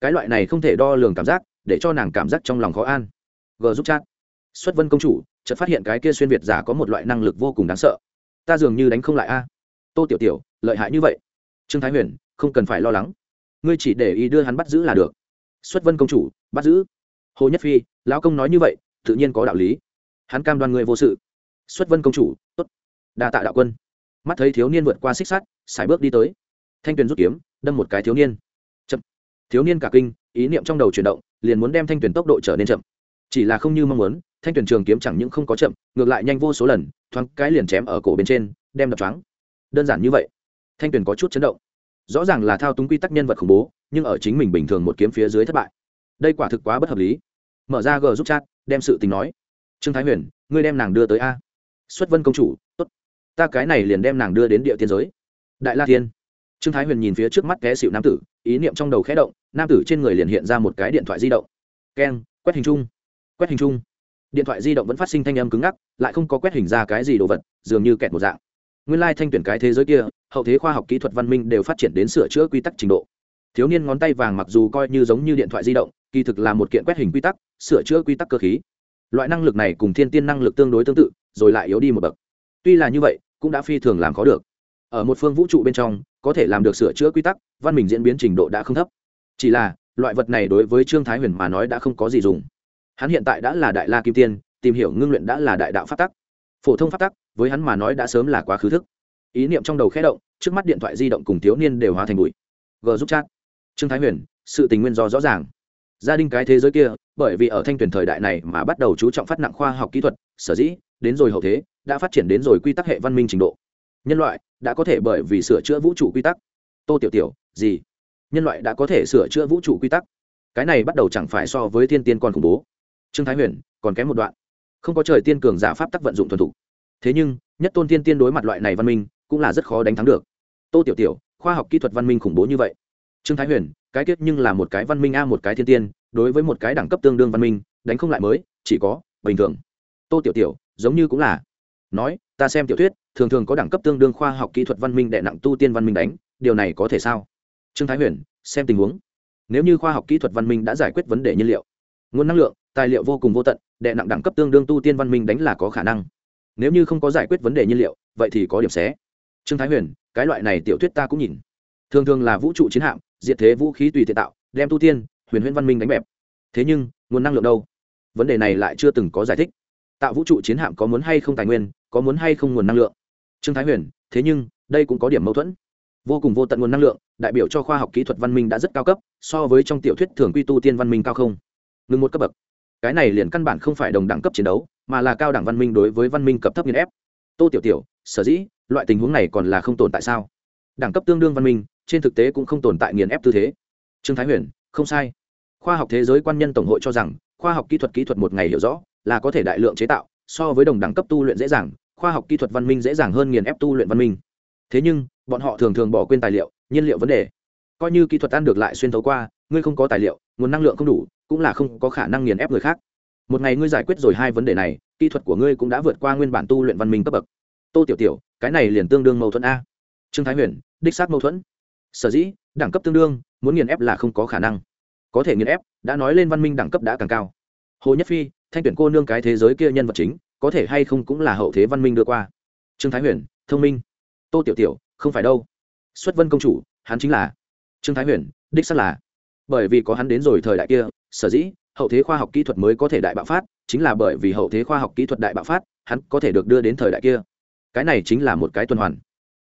Cái loại này không thể đo lường cảm giác, để cho nàng cảm giác trong lòng khó an g giúp chat. Xuất vân công chủ, chợt phát hiện cái kia xuyên việt giả có một loại năng lực vô cùng đáng sợ. Ta dường như đánh không lại a. Tô tiểu tiểu, lợi hại như vậy. Trương thái huyền, không cần phải lo lắng. Ngươi chỉ để ý đưa hắn bắt giữ là được. Xuất vân công chủ, bắt giữ. Hồ nhất phi, lão công nói như vậy, tự nhiên có đạo lý. Hắn cam đoan người vô sự. Xuất vân công chủ, tốt. Đa tạ đạo quân. Mắt thấy thiếu niên vượt qua xích sắt xài bước đi tới. Thanh tuyền rút kiếm, đâm một cái thiếu niên. Chậm. Thiếu niên cả kinh, ý niệm trong đầu chuyển động, liền muốn đem thanh tuyền tốc độ trở nên chậm chỉ là không như mong muốn, thanh tuyển trường kiếm chẳng những không có chậm, ngược lại nhanh vô số lần, thoáng cái liền chém ở cổ bên trên, đem đập choáng. Đơn giản như vậy, thanh tuyển có chút chấn động. Rõ ràng là thao túng quy tắc nhân vật khủng bố, nhưng ở chính mình bình thường một kiếm phía dưới thất bại. Đây quả thực quá bất hợp lý. Mở ra g giúp chat, đem sự tình nói. Trương thái huyền, ngươi đem nàng đưa tới a. Xuất vân công chủ, tốt. Ta cái này liền đem nàng đưa đến địa tiên giới. Đại la thiên. Trương thái huyền nhìn phía trước mắt té xịu nam tử, ý niệm trong đầu khẽ động, nam tử trên người liền hiện ra một cái điện thoại di động. Keng, quét hình chung quét hình chung. Điện thoại di động vẫn phát sinh thanh âm cứng ngắc, lại không có quét hình ra cái gì đồ vật, dường như kẹt một dạng. Nguyên lai、like、thanh tuyển cái thế giới kia, hậu thế khoa học kỹ thuật văn minh đều phát triển đến sửa chữa quy tắc trình độ. Thiếu niên ngón tay vàng mặc dù coi như giống như điện thoại di động, kỳ thực là một kiện quét hình quy tắc, sửa chữa quy tắc cơ khí. Loại năng lực này cùng thiên tiên năng lực tương đối tương tự, rồi lại yếu đi một bậc. Tuy là như vậy, cũng đã phi thường làm khó được. Ở một phương vũ trụ bên trong, có thể làm được sửa chữa quy tắc, văn minh diễn biến trình độ đã không thấp. Chỉ là, loại vật này đối với trương thái huyền mà nói đã không có gì dùng hắn hiện tại đã là đại la kim tiên, tìm hiểu ngưng luyện đã là đại đạo phát tắc. Phổ thông phát tắc, với hắn mà nói đã sớm là quá khứ thức. Ý niệm trong đầu khẽ động, trước mắt điện thoại di động cùng thiếu niên đều hóa thành bụi. G giúp chat. Trương thái huyền, sự tình nguyên do rõ ràng. Gia đình cái thế giới kia, bởi vì ở thanh tuyển thời đại này mà bắt đầu chú trọng phát nặng khoa học kỹ thuật, sở dĩ, đến rồi hậu thế, đã phát triển đến rồi quy tắc hệ văn minh trình độ. Nhân loại đã có thể bởi vì sửa chữa vũ trụ quy tắc. Tô tiểu tiểu, gì? Nhân loại đã có thể sửa chữa vũ trụ quy tắc. Cái này bắt đầu chẳng phải so với thiên tiên còn khủng bố trương thái huyền, còn kém một đoạn. Không có trời tiên cường giả pháp tắc vận dụng thuần thục. Thế nhưng, nhất tôn tiên tiên đối mặt loại này văn minh, cũng là rất khó đánh thắng được. Tô tiểu tiểu, khoa học kỹ thuật văn minh khủng bố như vậy. Trương thái huyền, cái kết nhưng là một cái văn minh a, một cái thiên tiên, đối với một cái đẳng cấp tương đương văn minh, đánh không lại mới, chỉ có bình thường. Tô tiểu tiểu, giống như cũng là. Nói, ta xem tiểu thuyết, thường thường có đẳng cấp tương đương khoa học kỹ thuật văn minh đệ nặng tu tiên văn minh đánh, điều này có thể sao? Trương thái huyền, xem tình huống. Nếu như khoa học kỹ thuật văn minh đã giải quyết vấn đề nhiên liệu, nguồn năng lượng tài liệu vô cùng vô tận, đệ nặng đẳng cấp tương đương tu tiên văn minh đánh là có khả năng. Nếu như không có giải quyết vấn đề nhiên liệu, vậy thì có điểm xé. Trương thái huyền, cái loại này tiểu thuyết ta cũng nhìn. Thường thường là vũ trụ chiến hạm, diệt thế vũ khí tùy tiện tạo, đem tu tiên, huyền huyễn văn minh đánh bẹp. Thế nhưng, nguồn năng lượng đâu? Vấn đề này lại chưa từng có giải thích. Tạo vũ trụ chiến hạm có muốn hay không tài nguyên, có muốn hay không nguồn năng lượng? Trương thái huyền, thế nhưng, đây cũng có điểm mâu thuẫn. Vô cùng vô tận nguồn năng lượng, đại biểu cho khoa học kỹ thuật văn minh đã rất cao cấp, so với trong tiểu thuyết thường quy tu tiên văn minh cao không. Ngừng một cấp bậc cái này liền căn bản không phải đồng đẳng cấp chiến đấu, mà là cao đẳng văn minh đối với văn minh cấp thấp nghiên ép. Tô tiểu tiểu, sở dĩ, loại tình huống này còn là không tồn tại sao? Đẳng cấp tương đương văn minh, trên thực tế cũng không tồn tại nghiền ép tư thế. Trương thái huyền, không sai. Khoa học thế giới quan nhân tổng hội cho rằng, khoa học kỹ thuật kỹ thuật một ngày hiểu rõ, là có thể đại lượng chế tạo, so với đồng đẳng cấp tu luyện dễ dàng, khoa học kỹ thuật văn minh dễ dàng hơn nghiền ép tu luyện văn minh. Thế nhưng, bọn họ thường thường bỏ quên tài liệu, nhiên liệu vấn đề. Coi như kỹ thuật ăn được lại xuyên thấu qua, ngươi không có tài liệu nguồn năng lượng không đủ, cũng là không có khả năng nghiền ép người khác. Một ngày ngươi giải quyết rồi hai vấn đề này, kỹ thuật của ngươi cũng đã vượt qua nguyên bản tu luyện văn minh cấp bậc. Tô tiểu tiểu, cái này liền tương đương mâu thuẫn a. Trương thái huyền, đích xác mâu thuẫn. Sở dĩ, đẳng cấp tương đương, muốn nghiền ép là không có khả năng. Có thể nghiền ép, đã nói lên văn minh đẳng cấp đã càng cao. Hồ nhất phi, thanh tuyển cô nương cái thế giới kia nhân vật chính, có thể hay không cũng là hậu thế văn minh đưa qua. Trương thái huyền, thông minh. Tô tiểu tiểu, không phải đâu. Xuất vân công chủ, hắn chính là. Trương thái huyền, đích xác là bởi vì có hắn đến rồi thời đại kia, sở dĩ hậu thế khoa học kỹ thuật mới có thể đại bạo phát, chính là bởi vì hậu thế khoa học kỹ thuật đại bạo phát, hắn có thể được đưa đến thời đại kia. Cái này chính là một cái tuần hoàn.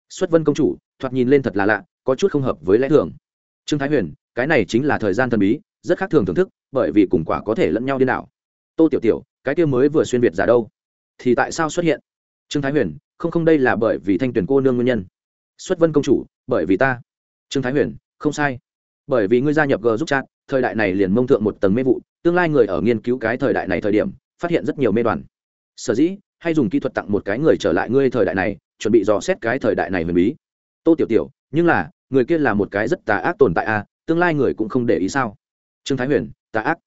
Xuất vân công chủ, thoạt nhìn lên thật là lạ, có chút không hợp với lẽ thường. Trương thái huyền, cái này chính là thời gian thần bí, rất khác thường thưởng thức, bởi vì cùng quả có thể lẫn nhau đi nào. tô tiểu tiểu, cái kia mới vừa xuyên việt giả đâu? Thì tại sao xuất hiện? Trương thái huyền, không không đây là bởi vì thanh tuyển cô nương nguyên nhân. Xuất vân công chủ, bởi vì ta. Trương thái huyền, không sai bởi vì ngươi gia nhập g giúp chat thời đại này liền mông thượng một tầng mê vụ tương lai người ở nghiên cứu cái thời đại này thời điểm phát hiện rất nhiều mê đoàn. Sở dĩ hay dùng kỹ thuật tặng một cái người trở lại ngươi thời đại này chuẩn bị dò xét cái thời đại này huyền bí. Tô tiểu tiểu nhưng là người kia là một cái rất tà ác tồn tại a à, tương lai người cũng không để ý sao? Trương thái huyền tà ác.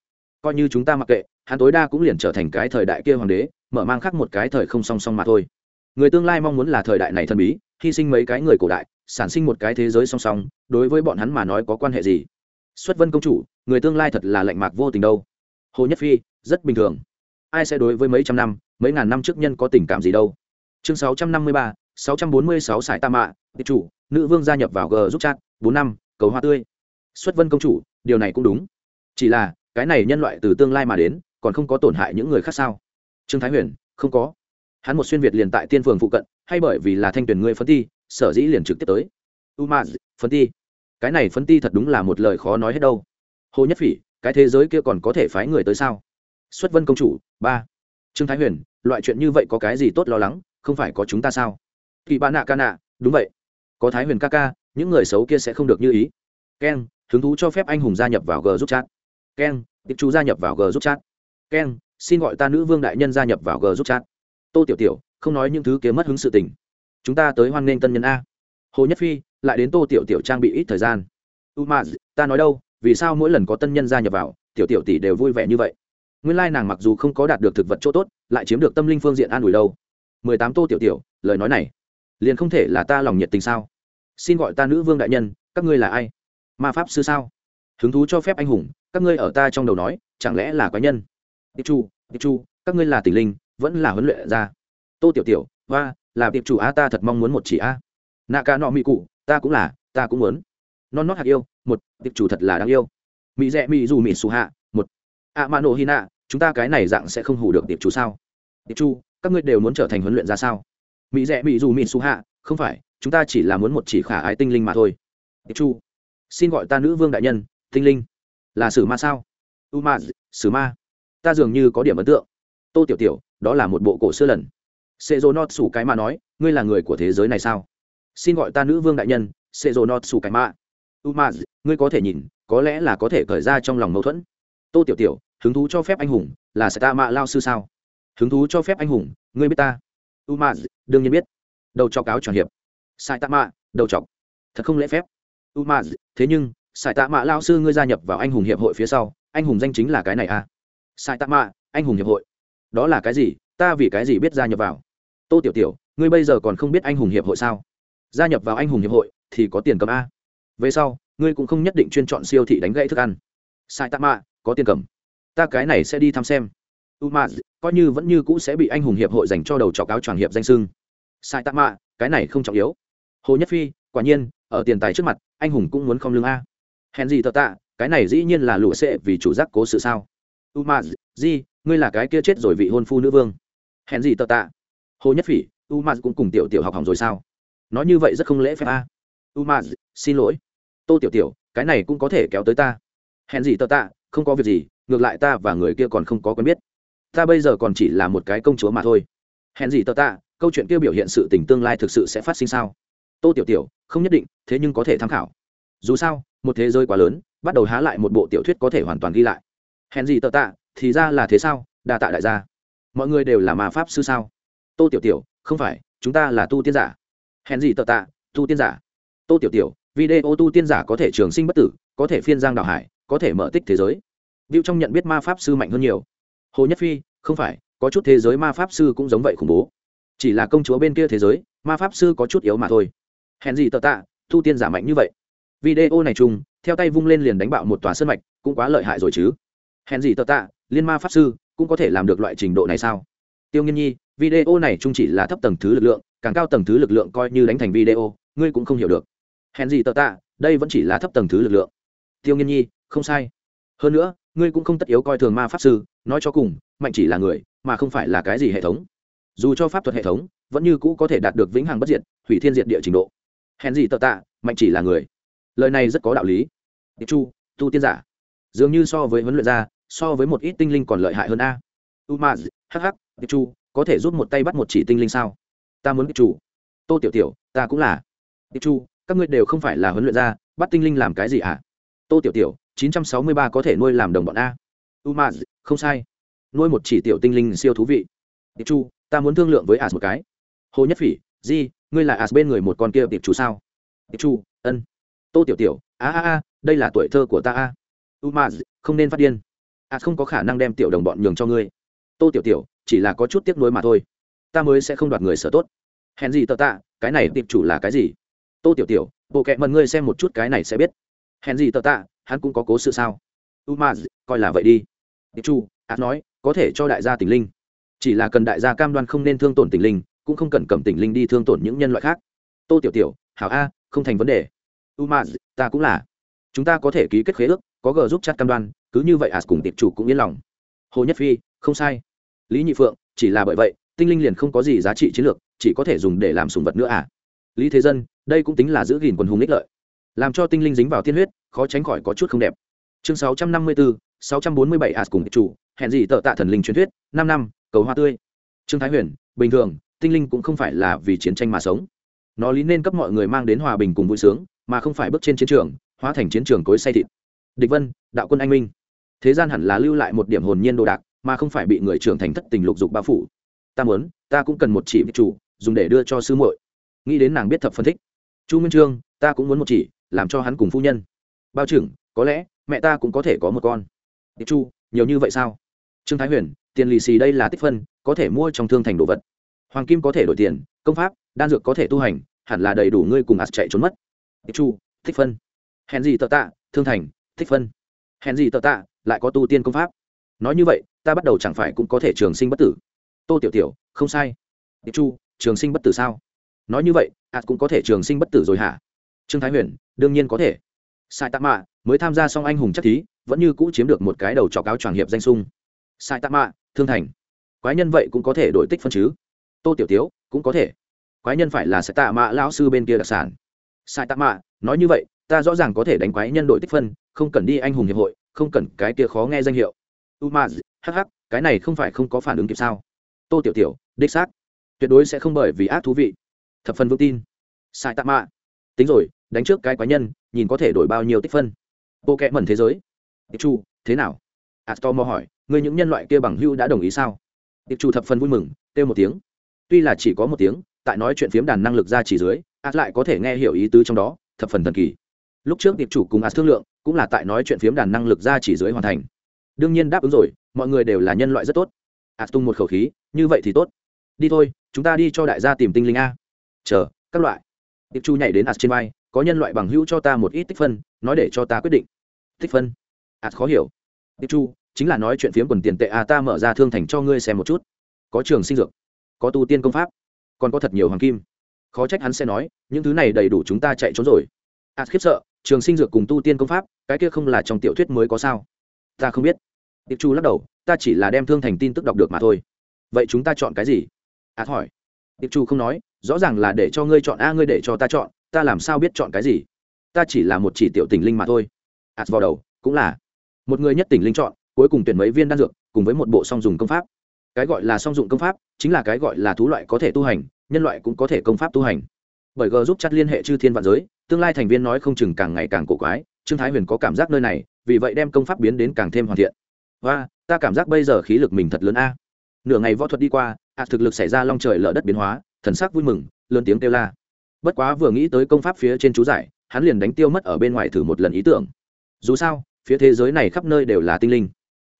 Coi như chúng ta mặc kệ hắn tối đa cũng liền trở thành cái thời đại kia hoàng đế mở mang khác một cái thời không song song mà thôi người tương lai mong muốn là thời đại này thần bí, hy sinh mấy cái người cổ đại, sản sinh một cái thế giới song song, đối với bọn hắn mà nói có quan hệ gì? Xuất vân công chủ, người tương lai thật là lạnh mạc vô tình đâu. Hồ nhất phi, rất bình thường. Ai sẽ đối với mấy trăm năm, mấy ngàn năm trước nhân có tình cảm gì đâu? Chương sáu trăm năm mươi ba, sáu trăm bốn mươi sáu sải tam mạ, tiết chủ, nữ vương gia nhập vào g giúp chat, bốn năm, cầu hoa tươi. Xuất vân công chủ, điều này cũng đúng. Chỉ là, cái này nhân loại từ tương lai mà đến, còn không có tổn hại những người khác sao? Trương thái huyền, không có hắn một xuyên việt liền tại tiên phường phụ cận, hay bởi vì là thanh tuyển ngươi phân ti, sở dĩ liền trực tiếp tới. U ma phân ti. Cái này phân ti thật đúng là một lời khó nói hết đâu. Hồ nhất phỉ, cái thế giới kia còn có thể phái người tới sao? Xuất vân công chủ, ba. Trương thái huyền, loại chuyện như vậy có cái gì tốt lo lắng? Không phải có chúng ta sao? Kỳ ba nạ ca nạ, đúng vậy. Có thái huyền ca ca, những người xấu kia sẽ không được như ý. Keng hứng thú cho phép anh hùng gia nhập vào g giúp chat. Keng tiệp chú gia nhập vào g giúp chat. Keng xin gọi ta nữ vương đại nhân gia nhập vào g giúp chat tô tiểu tiểu, không nói những thứ kế mất hứng sự tình. Chúng ta tới hoan nghênh tân nhân a. Hồ nhất phi, lại đến tô tiểu tiểu trang bị ít thời gian. U ma, ta nói đâu, vì sao mỗi lần có tân nhân gia nhập vào, tiểu tiểu tỷ đều vui vẻ như vậy? Nguyên lai nàng mặc dù không có đạt được thực vật chỗ tốt, lại chiếm được tâm linh phương diện an ủi đâu. Mười tám tô tiểu tiểu, lời nói này, liền không thể là ta lòng nhiệt tình sao? Xin gọi ta nữ vương đại nhân, các ngươi là ai? Ma pháp sư sao? Hứng thú cho phép anh hùng, các ngươi ở ta trong đầu nói, chẳng lẽ là quái nhân? Tiệp chu tiệp chu các ngươi là tỷ linh vẫn là huấn luyện ra. Tô tiểu tiểu và là tiệp chủ a ta thật mong muốn một chỉ a nạ ca nọ mỹ cụ ta cũng là, ta cũng muốn. Non nót hạt yêu, một, tiệp chủ thật là đáng yêu. Mỹ rẽ mỹ dù mỹ xù hạ, một, a ma nổ hi nạ chúng ta cái này dạng sẽ không hủ được tiệp chủ sao? Tiệp chu các ngươi đều muốn trở thành huấn luyện ra sao? Mỹ rẽ mỹ dù mỹ xù hạ, không phải, chúng ta chỉ là muốn một chỉ khả ái tinh linh mà thôi. Tiệp chu xin gọi ta nữ vương đại nhân, tinh linh, là sử ma sao? U ma, sử ma, ta dường như có điểm ấn tượng. Tô tiểu tiểu đó là một bộ cổ xưa lần. Sệ dô nọt sủ cái mạ nói, ngươi là người của thế giới này sao? Xin gọi ta nữ vương đại nhân sệ dô nọt sủ cái mạ. U ma ngươi có thể nhìn, có lẽ là có thể cởi ra trong lòng mâu thuẫn. Tô tiểu tiểu, hứng thú cho phép anh hùng là sẽ ta mạ lao sư sao? Hứng thú cho phép anh hùng, ngươi biết ta. U ma đương nhiên biết. Đầu cho cáo tròn hiệp. Sai tạ mạ, đầu chọc. Thật không lễ phép. U ma thế nhưng, sai tạ mạ lao sư ngươi gia nhập vào anh hùng hiệp hội phía sau, anh hùng danh chính là cái này à? Sai tạ mạ, anh hùng hiệp hội đó là cái gì? Ta vì cái gì biết gia nhập vào? Tô tiểu tiểu, ngươi bây giờ còn không biết anh hùng hiệp hội sao? Gia nhập vào anh hùng hiệp hội thì có tiền cầm a. Về sau, ngươi cũng không nhất định chuyên chọn siêu thị đánh gãy thức ăn. Sai tạ mạ, có tiền cầm. Ta cái này sẽ đi thăm xem. U ma, coi như vẫn như cũ sẽ bị anh hùng hiệp hội dành cho đầu trò cáo tròn hiệp danh sưng. Sai tạ mạ, cái này không trọng yếu. Hồ nhất phi, quả nhiên, ở tiền tài trước mặt, anh hùng cũng muốn không lương a. Hèn gì tờ tạ, cái này dĩ nhiên là lụa sệ vì chủ giác cố sự sao? U ma, di ngươi là cái kia chết rồi vị hôn phu nữ vương. Hèn gì tờ tạ. Hồ nhất phỉ u ma cũng cùng tiểu tiểu học hỏng rồi sao? Nói như vậy rất không lễ phép a. U ma xin lỗi. Tô tiểu tiểu, cái này cũng có thể kéo tới ta. Hèn gì tờ tạ, không có việc gì, ngược lại ta và người kia còn không có quen biết. Ta bây giờ còn chỉ là một cái công chúa mà thôi. Hèn gì tờ tạ, câu chuyện kia biểu hiện sự tình tương lai thực sự sẽ phát sinh sao? Tô tiểu tiểu, không nhất định, thế nhưng có thể tham khảo. Dù sao, một thế giới quá lớn, bắt đầu há lại một bộ tiểu thuyết có thể hoàn toàn ghi lại. Hèn gì tờ tạ thì ra là thế sao đa tạ đại gia mọi người đều là ma pháp sư sao tô tiểu tiểu không phải chúng ta là tu tiên giả hèn gì tờ tạ tu tiên giả tô tiểu tiểu video tu tiên giả có thể trường sinh bất tử có thể phiên giang đào hải có thể mở tích thế giới viu trong nhận biết ma pháp sư mạnh hơn nhiều. Hồ Nhất Phi, không phải, có chút thế giới ma pháp sư cũng giống vậy khủng bố. Chỉ là công chúa bên kia thế giới, ma pháp sư có chút yếu mà thôi. Hèn gì tờ tạ, tu tiên giả mạnh như vậy. Video này chung, theo tay vung lên liền đánh bạo một tòa sơn mạch, cũng quá lợi hại rồi chứ. Hèn gì tờ tạ, liên ma pháp sư cũng có thể làm được loại trình độ này sao? Tiêu Nghiên Nhi, video này chung chỉ là thấp tầng thứ lực lượng, càng cao tầng thứ lực lượng coi như đánh thành video, ngươi cũng không hiểu được. Hèn gì tờ tạ, đây vẫn chỉ là thấp tầng thứ lực lượng. Tiêu Nghiên Nhi, không sai. Hơn nữa, ngươi cũng không tất yếu coi thường ma pháp sư nói cho cùng mạnh chỉ là người mà không phải là cái gì hệ thống dù cho pháp thuật hệ thống vẫn như cũ có thể đạt được vĩnh hằng bất diệt hủy thiên diệt địa trình độ hèn gì tờ tạ mạnh chỉ là người lời này rất có đạo lý Điệp chu tu tiên giả dường như so với huấn luyện gia so với một ít tinh linh còn lợi hại hơn a. Umaz hh Điệp chu có thể giúp một tay bắt một chỉ tinh linh sao? Ta muốn Điệp chủ tô tiểu tiểu, ta cũng là. Điệp chu các ngươi đều không phải là huấn luyện gia, bắt tinh linh làm cái gì à tô tiểu tiểu 963 có thể nuôi làm đồng bọn a. Umaz, không sai. Nuôi một chỉ tiểu tinh linh siêu thú vị. Tiệp chu ta muốn thương lượng với as một cái. Hồ nhất phỉ, di, ngươi là as bên người một con kia tiệp chu sao? Tiệp chu ân. Tô tiểu tiểu, a a a, đây là tuổi thơ của ta a. Umaz, không nên phát điên à không có khả năng đem tiểu đồng bọn nhường cho ngươi. Tô tiểu tiểu chỉ là có chút tiếc nuối mà thôi. Ta mới sẽ không đoạt người sở tốt. Hèn gì tờ tạ cái này tiệp chủ là cái gì? Tô tiểu tiểu bộ kệ mần ngươi xem một chút cái này sẽ biết. Hèn gì tờ tạ hắn cũng có cố sự sao? U ma coi là vậy đi. Tiệp chủ, át nói có thể cho đại gia tình linh. Chỉ là cần đại gia cam đoan không nên thương tổn tình linh cũng không cần cầm tình linh đi thương tổn những nhân loại khác. Tô tiểu tiểu hảo a không thành vấn đề. U ma, ta cũng là. Chúng ta có thể ký kết khế ước có g giúp chặt cam đoan cứ như vậy as cùng tiệp chủ cũng yên lòng. Hồ nhất phi không sai. Lý nhị phượng chỉ là bởi vậy tinh linh liền không có gì giá trị chiến lược chỉ có thể dùng để làm sùng vật nữa à? Lý thế dân đây cũng tính là giữ gìn quần hùng ích lợi. Làm cho tinh linh dính vào tiên huyết khó tránh khỏi có chút không đẹp. Chương 654, 647 as cùng chủ hẹn gì tợ tạ thần linh truyền thuyết năm năm cầu hoa tươi. Trương thái huyền bình thường tinh linh cũng không phải là vì chiến tranh mà sống. Nó lý nên cấp mọi người mang đến hòa bình cùng vui sướng mà không phải bước trên chiến trường hóa thành chiến trường cối say thịt. Địch vân đạo quân anh minh thế gian hẳn là lưu lại một điểm hồn nhiên đồ đạc, mà không phải bị người trưởng thành thất tình lục dục bao phủ. Ta muốn, ta cũng cần một chỉ chủ, dùng để đưa cho sư muội. Nghĩ đến nàng biết thập phân thích. Chu minh trương, ta cũng muốn một chỉ, làm cho hắn cùng phu nhân. Bao trưởng, có lẽ, mẹ ta cũng có thể có một con. Tiệp chu, nhiều như vậy sao? Trương thái huyền, tiền lì xì đây là tích phân, có thể mua trong thương thành đồ vật. Hoàng kim có thể đổi tiền, công pháp, đan dược có thể tu hành, hẳn là đầy đủ ngươi cùng ạt chạy trốn mất. Chu, tích phân. Hèn gì tợ tạ, thương thành, tích phân hèn gì tờ tạ, lại có tu tiên công pháp. Nói như vậy, ta bắt đầu chẳng phải cũng có thể trường sinh bất tử. Tô tiểu tiểu, không sai. Chu, trường sinh bất tử sao? Nói như vậy ạt cũng có thể trường sinh bất tử rồi hả? Trương thái huyền, đương nhiên có thể. Sai tạ mạ, mới tham gia xong anh hùng chắc thí, vẫn như cũ chiếm được một cái đầu trọc áo tràng hiệp danh sung. Sai tạ mạ, thương thành. Quái nhân vậy cũng có thể đổi tích phân chứ? Tô tiểu tiếu cũng có thể. Quái nhân phải là sai tạ mạ lão sư bên kia đặc sản. Sai tạ mạ, nói như vậy, ta rõ ràng có thể đánh quái nhân đội tích phân không cần đi anh hùng hiệp hội, không cần cái kia khó nghe danh hiệu. U hh cái này không phải không có phản ứng kịp sao? Tô tiểu tiểu, đích xác. Tuyệt đối sẽ không bởi vì ác thú vị. Thập phần vững tin. Sai tạ mạ. Tính rồi, đánh trước cái quái nhân, nhìn có thể đổi bao nhiêu tích phân. Bộ kẽ mẩn thế giới. Tiệp chu, thế nào? Astor mò hỏi người những nhân loại kia bằng hưu đã đồng ý sao? Tiệp chu thập phần vui mừng, kêu một tiếng. Tuy là chỉ có một tiếng, tại nói chuyện phiếm đàn năng lực ra chỉ dưới, as lại có thể nghe hiểu ý tứ trong đó, thập phần thần kỳ. Lúc trước tiệp chủ cùng as thương lượng cũng là tại nói chuyện phiếm đàn năng lực ra chỉ dưới hoàn thành. Đương nhiên đáp ứng rồi, mọi người đều là nhân loại rất tốt. As tung một khẩu khí, như vậy thì tốt. Đi thôi, chúng ta đi cho đại gia tìm tinh linh a. Chờ, các loại. Tiệp chu nhảy đến as trên vai, có nhân loại bằng hữu cho ta một ít tích phân, nói để cho ta quyết định. Tích phân? As khó hiểu. Tiệp chu, chính là nói chuyện phiếm quần tiền tệ a, ta mở ra thương thành cho ngươi xem một chút. Có trường sinh dược, có tu tiên công pháp, còn có thật nhiều hoàng kim. Khó trách hắn sẽ nói, những thứ này đầy đủ chúng ta chạy trốn rồi. A khiếp sợ trường sinh dược cùng tu tiên công pháp, cái kia không là trong tiểu thuyết mới có sao? Ta không biết. Tiệp chu lắc đầu, ta chỉ là đem thương thành tin tức đọc được mà thôi. Vậy chúng ta chọn cái gì? Át hỏi. Tiệp chu không nói, rõ ràng là để cho ngươi chọn a, ngươi để cho ta chọn, ta làm sao biết chọn cái gì? Ta chỉ là một chỉ tiểu tình linh mà thôi. Át vào đầu, cũng là. Một người nhất tình linh chọn, cuối cùng tuyển mấy viên đan dược, cùng với một bộ song dùng công pháp. Cái gọi là song dụng công pháp, chính là cái gọi là thú loại có thể tu hành, nhân loại cũng có thể công pháp tu hành bởi g giúp chặt liên hệ chư thiên vạn giới, tương lai thành viên nói không chừng càng ngày càng cổ quái, trương thái huyền có cảm giác nơi này, vì vậy đem công pháp biến đến càng thêm hoàn thiện. Và ta cảm giác bây giờ khí lực mình thật lớn a. Nửa ngày võ thuật đi qua ạ thực lực xảy ra long trời lở đất biến hóa, thần sắc vui mừng, lớn tiếng kêu la. Bất quá vừa nghĩ tới công pháp phía trên chú giải, hắn liền đánh tiêu mất ở bên ngoài thử một lần ý tưởng. Dù sao, phía thế giới này khắp nơi đều là tinh linh.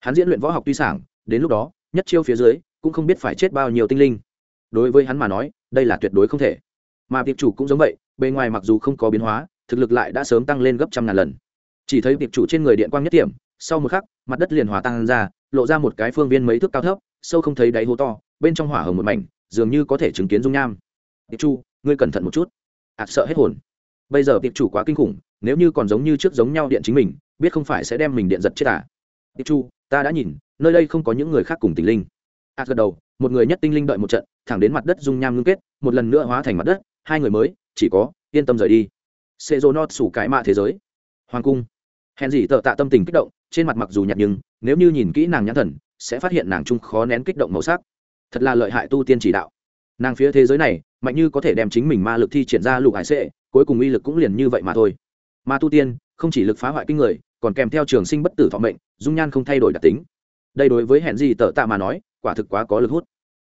Hắn diễn luyện võ học tuy sảng, đến lúc đó, nhất chiêu phía dưới, cũng không biết phải chết bao nhiêu tinh linh. Đối với hắn mà nói, đây là tuyệt đối không thể mà tiệp chủ cũng giống vậy bề ngoài mặc dù không có biến hóa thực lực lại đã sớm tăng lên gấp trăm ngàn lần. Chỉ thấy tiệp chủ trên người điện quang nhất điểm sau một khắc mặt đất liền hòa tăng ra lộ ra một cái phương viên mấy thước cao thấp sâu không thấy đáy hố to bên trong hỏa hồng một mảnh dường như có thể chứng kiến dung nham. Tiệp chủ, ngươi cẩn thận một chút. Ạt sợ hết hồn. Bây giờ tiệp chủ quá kinh khủng nếu như còn giống như trước giống nhau điện chính mình biết không phải sẽ đem mình điện giật chết à? Tiệp chủ, ta đã nhìn nơi đây không có những người khác cùng tình linh. Ạt gật đầu một người nhất tinh linh đợi một trận thẳng đến mặt đất dung nham ngưng kết một lần nữa hóa thành mặt đất hai người mới, chỉ có, yên tâm rời đi. Sẽ dồn nót sủ cái mạ thế giới. Hoàng cung. Hèn gì tợ tạ tâm tình kích động, trên mặt mặc dù nhạt nhưng, nếu như nhìn kỹ nàng nhãn thần, sẽ phát hiện nàng trung khó nén kích động màu sắc. Thật là lợi hại tu tiên chỉ đạo. Nàng phía thế giới này, mạnh như có thể đem chính mình ma lực thi triển ra lục hải sệ, cuối cùng uy lực cũng liền như vậy mà thôi. Ma tu tiên, không chỉ lực phá hoại kinh người, còn kèm theo trường sinh bất tử thọ mệnh, dung nhan không thay đổi đặc tính. Đây đối với hẹn gì tợ tạ mà nói, quả thực quá có lực hút.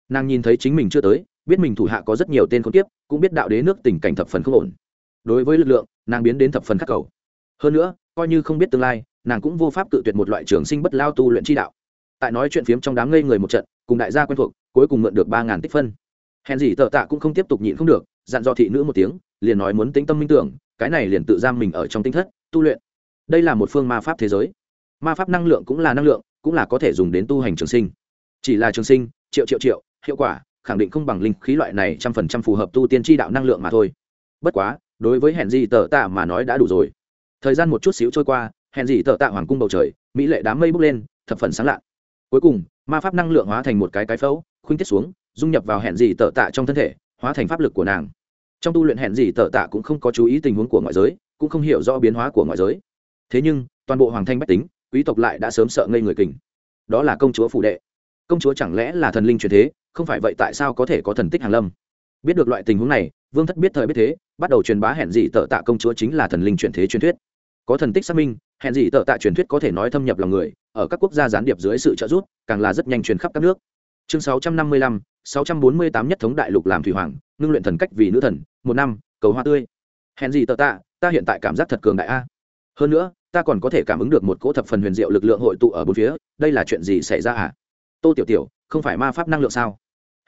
Nàng nhìn thấy chính mình chưa tới biết mình thủ hạ có rất nhiều tên con tiếp cũng biết đạo đế nước tình cảnh thập phần không ổn. Đối với lực lượng, nàng biến đến thập phần khắc cầu. Hơn nữa, coi như không biết tương lai, nàng cũng vô pháp cự tuyệt một loại trường sinh bất lao tu luyện chi đạo. Tại nói chuyện phiếm trong đám ngây người một trận, cùng đại gia quen thuộc, cuối cùng mượn được ba ngàn tích phân. Hèn gì tợ tạ cũng không tiếp tục nhịn không được, dặn dò thị nữ một tiếng, liền nói muốn tính tâm minh tưởng, cái này liền tự giam mình ở trong tinh thất, tu luyện. Đây là một phương ma pháp thế giới. Ma pháp năng lượng cũng là năng lượng, cũng là có thể dùng đến tu hành trường sinh. Chỉ là trường sinh, triệu triệu triệu, hiệu quả khẳng định không bằng linh khí loại này trăm phần trăm phù hợp tu tiên tri đạo năng lượng mà thôi. Bất quá, đối với Hẹn gì tờ tạ mà nói đã đủ rồi. Thời gian một chút xíu trôi qua Hẹn gì tờ tạ hoàng cung bầu trời, mỹ lệ đám mây bốc lên, thập phần sáng lạ. Cuối cùng, ma pháp năng lượng hóa thành một cái cái phẫu, khuynh tiết xuống, dung nhập vào hẹn gì tờ tạ trong thân thể, hóa thành pháp lực của nàng. Trong tu luyện hẹn gì tờ tạ cũng không có chú ý tình huống của ngoại giới, cũng không hiểu rõ biến hóa của ngoại giới. Thế nhưng, toàn bộ hoàng thanh bách tính, quý tộc lại đã sớm sợ ngây người kình. Đó là công chúa phủ đệ công chúa chẳng lẽ là thần linh truyền thế không phải vậy tại sao có thể có thần tích hàng lâm? Biết được loại tình huống này vương thất biết thời biết thế bắt đầu truyền bá hẹn dị tợ tạ công chúa chính là thần linh truyền thế truyền thuyết. Có thần tích xác minh hẹn dị tợ tạ truyền thuyết có thể nói thâm nhập lòng người ở các quốc gia gián điệp dưới sự trợ giúp càng là rất nhanh truyền khắp các nước. Chương 655, 648 nhất thống đại lục làm thủy hoàng ngưng luyện thần cách vì nữ thần một năm cầu hoa tươi. Hẹn dị tờ tạ ta hiện tại cảm giác thật cường đại a. Hơn nữa ta còn có thể cảm ứng được một cỗ thập phần huyền diệu lực lượng hội tụ ở bốn phía đây là chuyện gì xảy ra à? Tô tiểu tiểu, không phải ma pháp năng lượng sao?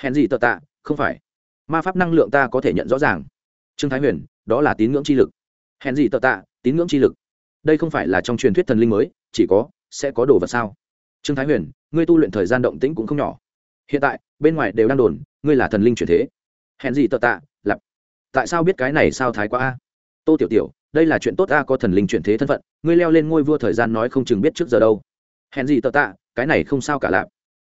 Hèn gì tờ tạ, không phải. Ma pháp năng lượng ta có thể nhận rõ ràng. Trương thái huyền, đó là tín ngưỡng chi lực. Hèn gì tờ tạ, tín ngưỡng chi lực. Đây không phải là trong truyền thuyết thần linh mới, chỉ có, sẽ có đồ vật sao? Trương thái huyền, ngươi tu luyện thời gian động tĩnh cũng không nhỏ. Hiện tại, bên ngoài đều đang đồn, ngươi là thần linh truyền thế. Hèn gì tờ tạ, lặp. Tại sao biết cái này sao thái quá a? Tô tiểu tiểu, đây là chuyện tốt a có thần linh chuyển thế thân phận, ngươi leo lên ngôi vua thời gian nói không chừng biết trước giờ đâu. Hèn gì tờ tạ, cái này không sao cả lạp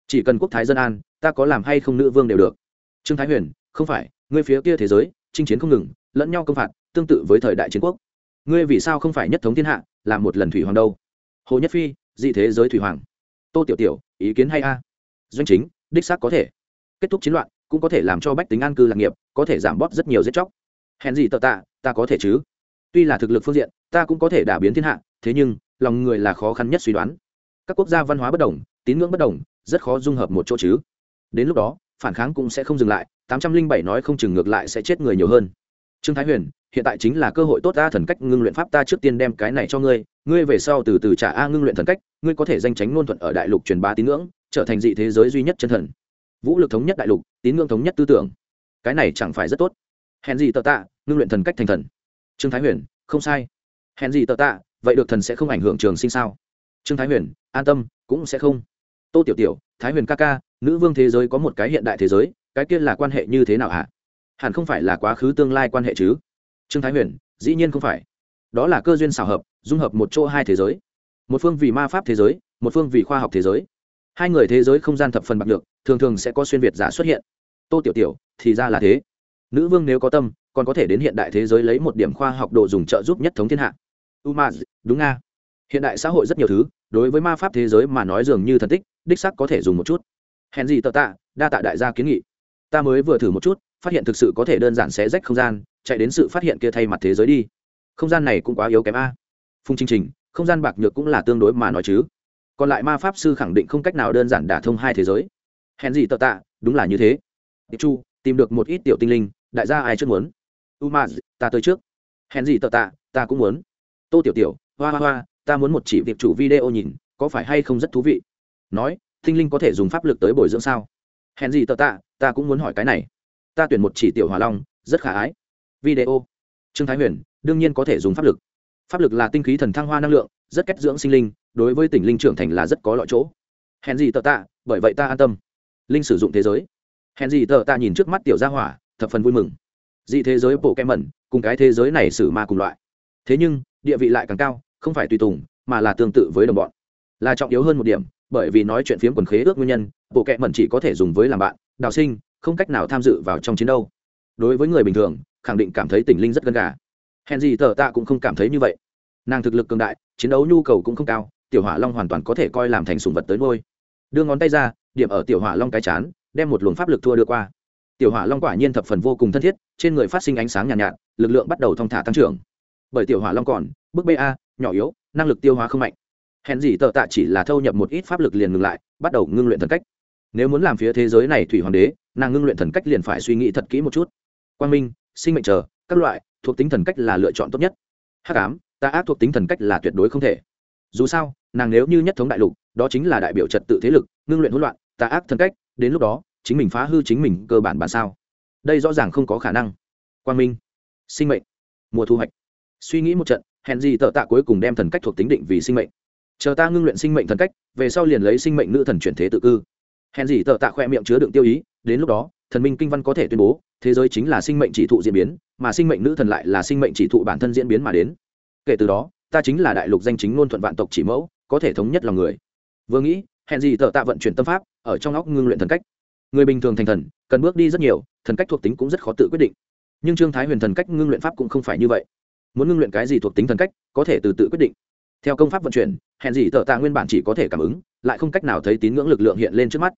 chỉ cần quốc thái dân an, ta có làm hay không nữ vương đều được. Trương thái huyền, không phải, ngươi phía kia thế giới, chinh chiến không ngừng, lẫn nhau công phạt, tương tự với thời đại chiến quốc. Ngươi vì sao không phải nhất thống thiên hạ, làm một lần thủy hoàng đâu? Hồ nhất phi, dị thế giới thủy hoàng. Tô tiểu tiểu, ý kiến hay a? Doanh chính, đích xác có thể. Kết thúc chiến loạn, cũng có thể làm cho bách tính an cư lạc nghiệp, có thể giảm bóp rất nhiều giết chóc. Hèn gì tợ tạ, ta có thể chứ? Tuy là thực lực phương diện, ta cũng có thể đả biến thiên hạ, thế nhưng, lòng người là khó khăn nhất suy đoán. Các quốc gia văn hóa bất đồng, tín ngưỡng bất đồng rất khó dung hợp một chỗ chứ. Đến lúc đó, phản kháng cũng sẽ không dừng lại, tám trăm linh bảy nói không chừng ngược lại sẽ chết người nhiều hơn. Trương thái huyền, hiện tại chính là cơ hội tốt ta thần cách ngưng luyện pháp ta trước tiên đem cái này cho ngươi ngươi về sau từ từ trả a ngưng luyện thần cách, ngươi có thể danh tránh ngôn thuận ở đại lục truyền bá tín ngưỡng, trở thành dị thế giới duy nhất chân thần. Vũ lực thống nhất đại lục, tín ngưỡng thống nhất tư tưởng. Cái này chẳng phải rất tốt. Hèn gì tờ tạ, ngưng luyện thần cách thành thần. Trương thái huyền, không sai. Hèn gì tờ tạ, vậy được thần sẽ không ảnh hưởng trường sinh sao? Trương thái huyền, an tâm, cũng sẽ không tô tiểu tiểu, thái huyền ca ca, nữ vương thế giới có một cái hiện đại thế giới, cái kia là quan hệ như thế nào hả? Hẳn không phải là quá khứ tương lai quan hệ chứ? Trương thái huyền, dĩ nhiên không phải. Đó là cơ duyên xảo hợp, dung hợp một chỗ hai thế giới. Một phương vì ma pháp thế giới, một phương vì khoa học thế giới. Hai người thế giới không gian thập phần bạc được thường thường sẽ có xuyên việt giả xuất hiện. Tô tiểu tiểu, thì ra là thế. Nữ vương nếu có tâm, còn có thể đến hiện đại thế giới lấy một điểm khoa học độ dùng trợ giúp nhất thống thiên hạ. Umaz, đúng nga. Hiện đại xã hội rất nhiều thứ đối với ma pháp thế giới mà nói dường như thần tích, đích sắc có thể dùng một chút. Hèn gì tờ tạ, đa tạ đại gia kiến nghị. Ta mới vừa thử một chút, phát hiện thực sự có thể đơn giản xé rách không gian, chạy đến sự phát hiện kia thay mặt thế giới đi. Không gian này cũng quá yếu kém a. Phung chương trình, không gian bạc nhược cũng là tương đối mà nói chứ. Còn lại ma pháp sư khẳng định không cách nào đơn giản đả thông hai thế giới. Hèn gì tờ tạ, đúng là như thế. Tiệp chu, tìm được một ít tiểu tinh linh, đại gia ai trước muốn? U ma ta tới trước. Hèn gì tờ tạ, ta cũng muốn. Tô tiểu tiểu, hoa hoa hoa ta muốn một chỉ việc chủ video nhìn, có phải hay không rất thú vị? Nói tinh linh có thể dùng pháp lực tới bồi dưỡng sao? Hèn gì tờ tạ, ta cũng muốn hỏi cái này. Ta tuyển một chỉ tiểu hỏa long, rất khả ái. Video. Trương thái huyền, đương nhiên có thể dùng pháp lực. Pháp lực là tinh khí thần thăng hoa năng lượng, rất kết dưỡng sinh linh, đối với tỉnh linh trưởng thành là rất có loại chỗ. Hèn gì tờ tạ, bởi vậy ta an tâm. Linh sử dụng thế giới. Hèn gì tờ tạ nhìn trước mắt tiểu gia hỏa, thập phần vui mừng. Dị thế giới bộ kem mẩn cùng cái thế giới này xử ma cùng loại. Thế nhưng, địa vị lại càng cao không phải tùy tùng mà là tương tự với đồng bọn. Là trọng yếu hơn một điểm bởi vì nói chuyện phiếm quần khế ước nguyên nhân bộ kệ mẩn chỉ có thể dùng với làm bạn đào sinh không cách nào tham dự vào trong chiến đấu. Đối với người bình thường khẳng định cảm thấy tỉnh linh rất gần gà. Hèn gì tờ tạ cũng không cảm thấy như vậy. Nàng thực lực cường đại chiến đấu nhu cầu cũng không cao tiểu hỏa long hoàn toàn có thể coi làm thành sùng vật tới ngôi đưa ngón tay ra điểm ở tiểu hỏa long cái chán đem một luồng pháp lực thua đưa qua. Tiểu hỏa long quả nhiên thập phần vô cùng thân thiết trên người phát sinh ánh sáng nhàn nhạt, nhạt lực lượng bắt đầu thong thả tăng trưởng. Bởi tiểu hỏa long còn bức ba nhỏ yếu, năng lực tiêu hóa không mạnh. Hèn gì tờ tạ chỉ là thâu nhập một ít pháp lực liền ngừng lại, bắt đầu ngưng luyện thần cách. Nếu muốn làm phía thế giới này thủy hoàng đế, nàng ngưng luyện thần cách liền phải suy nghĩ thật kỹ một chút. Quang minh, sinh mệnh chờ, các loại, thuộc tính thần cách là lựa chọn tốt nhất. Hắc ám, ta ác thuộc tính thần cách là tuyệt đối không thể. Dù sao, nàng nếu như nhất thống đại lục, đó chính là đại biểu trật tự thế lực, ngưng luyện hỗn loạn, ta ác thần cách, đến lúc đó, chính mình phá hư chính mình cơ bản bản sao. Đây rõ ràng không có khả năng. Quang minh, sinh mệnh, mùa thu hoạch. Suy nghĩ một trận hèn gì tợ tạ cuối cùng đem thần cách thuộc tính định vì sinh mệnh. Chờ ta ngưng luyện sinh mệnh thần cách, về sau liền lấy sinh mệnh nữ thần chuyển thế tự cư. Hèn gì tợ tạ khoe miệng chứa đựng tiêu ý, đến lúc đó, thần minh kinh văn có thể tuyên bố, thế giới chính là sinh mệnh chỉ thụ diễn biến, mà sinh mệnh nữ thần lại là sinh mệnh chỉ thụ bản thân diễn biến mà đến. Kể từ đó, ta chính là đại lục danh chính ngôn thuận vạn tộc chỉ mẫu, có thể thống nhất lòng người. Vừa nghĩ hèn gì tợ tạ vận chuyển tâm pháp, ở trong óc ngưng luyện thần cách. Người bình thường thành thần, cần bước đi rất nhiều, thần cách thuộc tính cũng rất khó tự quyết định. Nhưng trương thái huyền thần cách ngưng luyện pháp cũng không phải như vậy muốn ngưng luyện cái gì thuộc tính thần cách, có thể từ tự quyết định. Theo công pháp vận chuyển hẹn gì tờ tạ nguyên bản chỉ có thể cảm ứng, lại không cách nào thấy tín ngưỡng lực lượng hiện lên trước mắt.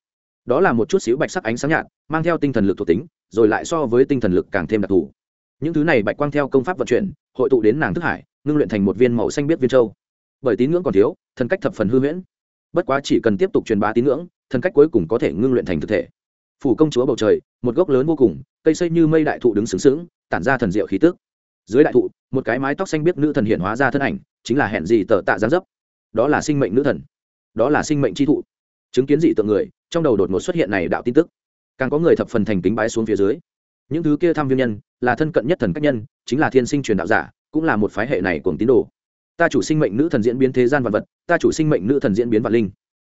Đó là một chút xíu bạch sắc ánh sáng nhạt, mang theo tinh thần lực thuộc tính, rồi lại so với tinh thần lực càng thêm đặc thù. Những thứ này bạch quang theo công pháp vận chuyển, hội tụ đến nàng thức hải, ngưng luyện thành một viên màu xanh biết viên châu. Bởi tín ngưỡng còn thiếu, thần cách thập phần hư huyễn. Bất quá chỉ cần tiếp tục truyền bá tín ngưỡng, thần cách cuối cùng có thể ngưng luyện thành thực thể. Phủ công chúa bầu trời, một gốc lớn vô cùng, cây xây như mây đại thụ đứng sướng sướng tản ra thần diệu khí tức dưới đại thụ, một cái mái tóc xanh biết nữ thần hiện hóa ra thân ảnh, chính là hẹn gì tờ tạ gián dấp. Đó là sinh mệnh nữ thần. Đó là sinh mệnh tri thụ. Chứng kiến dị tượng người, trong đầu đột ngột xuất hiện này đạo tin tức. Càng có người thập phần thành kính bái xuống phía dưới. Những thứ kia tham viêm nhân, là thân cận nhất thần cách nhân, chính là thiên sinh truyền đạo giả, cũng là một phái hệ này cùng tín đồ. Ta chủ sinh mệnh nữ thần diễn biến thế gian vật vật, ta chủ sinh mệnh nữ thần diễn biến vật linh.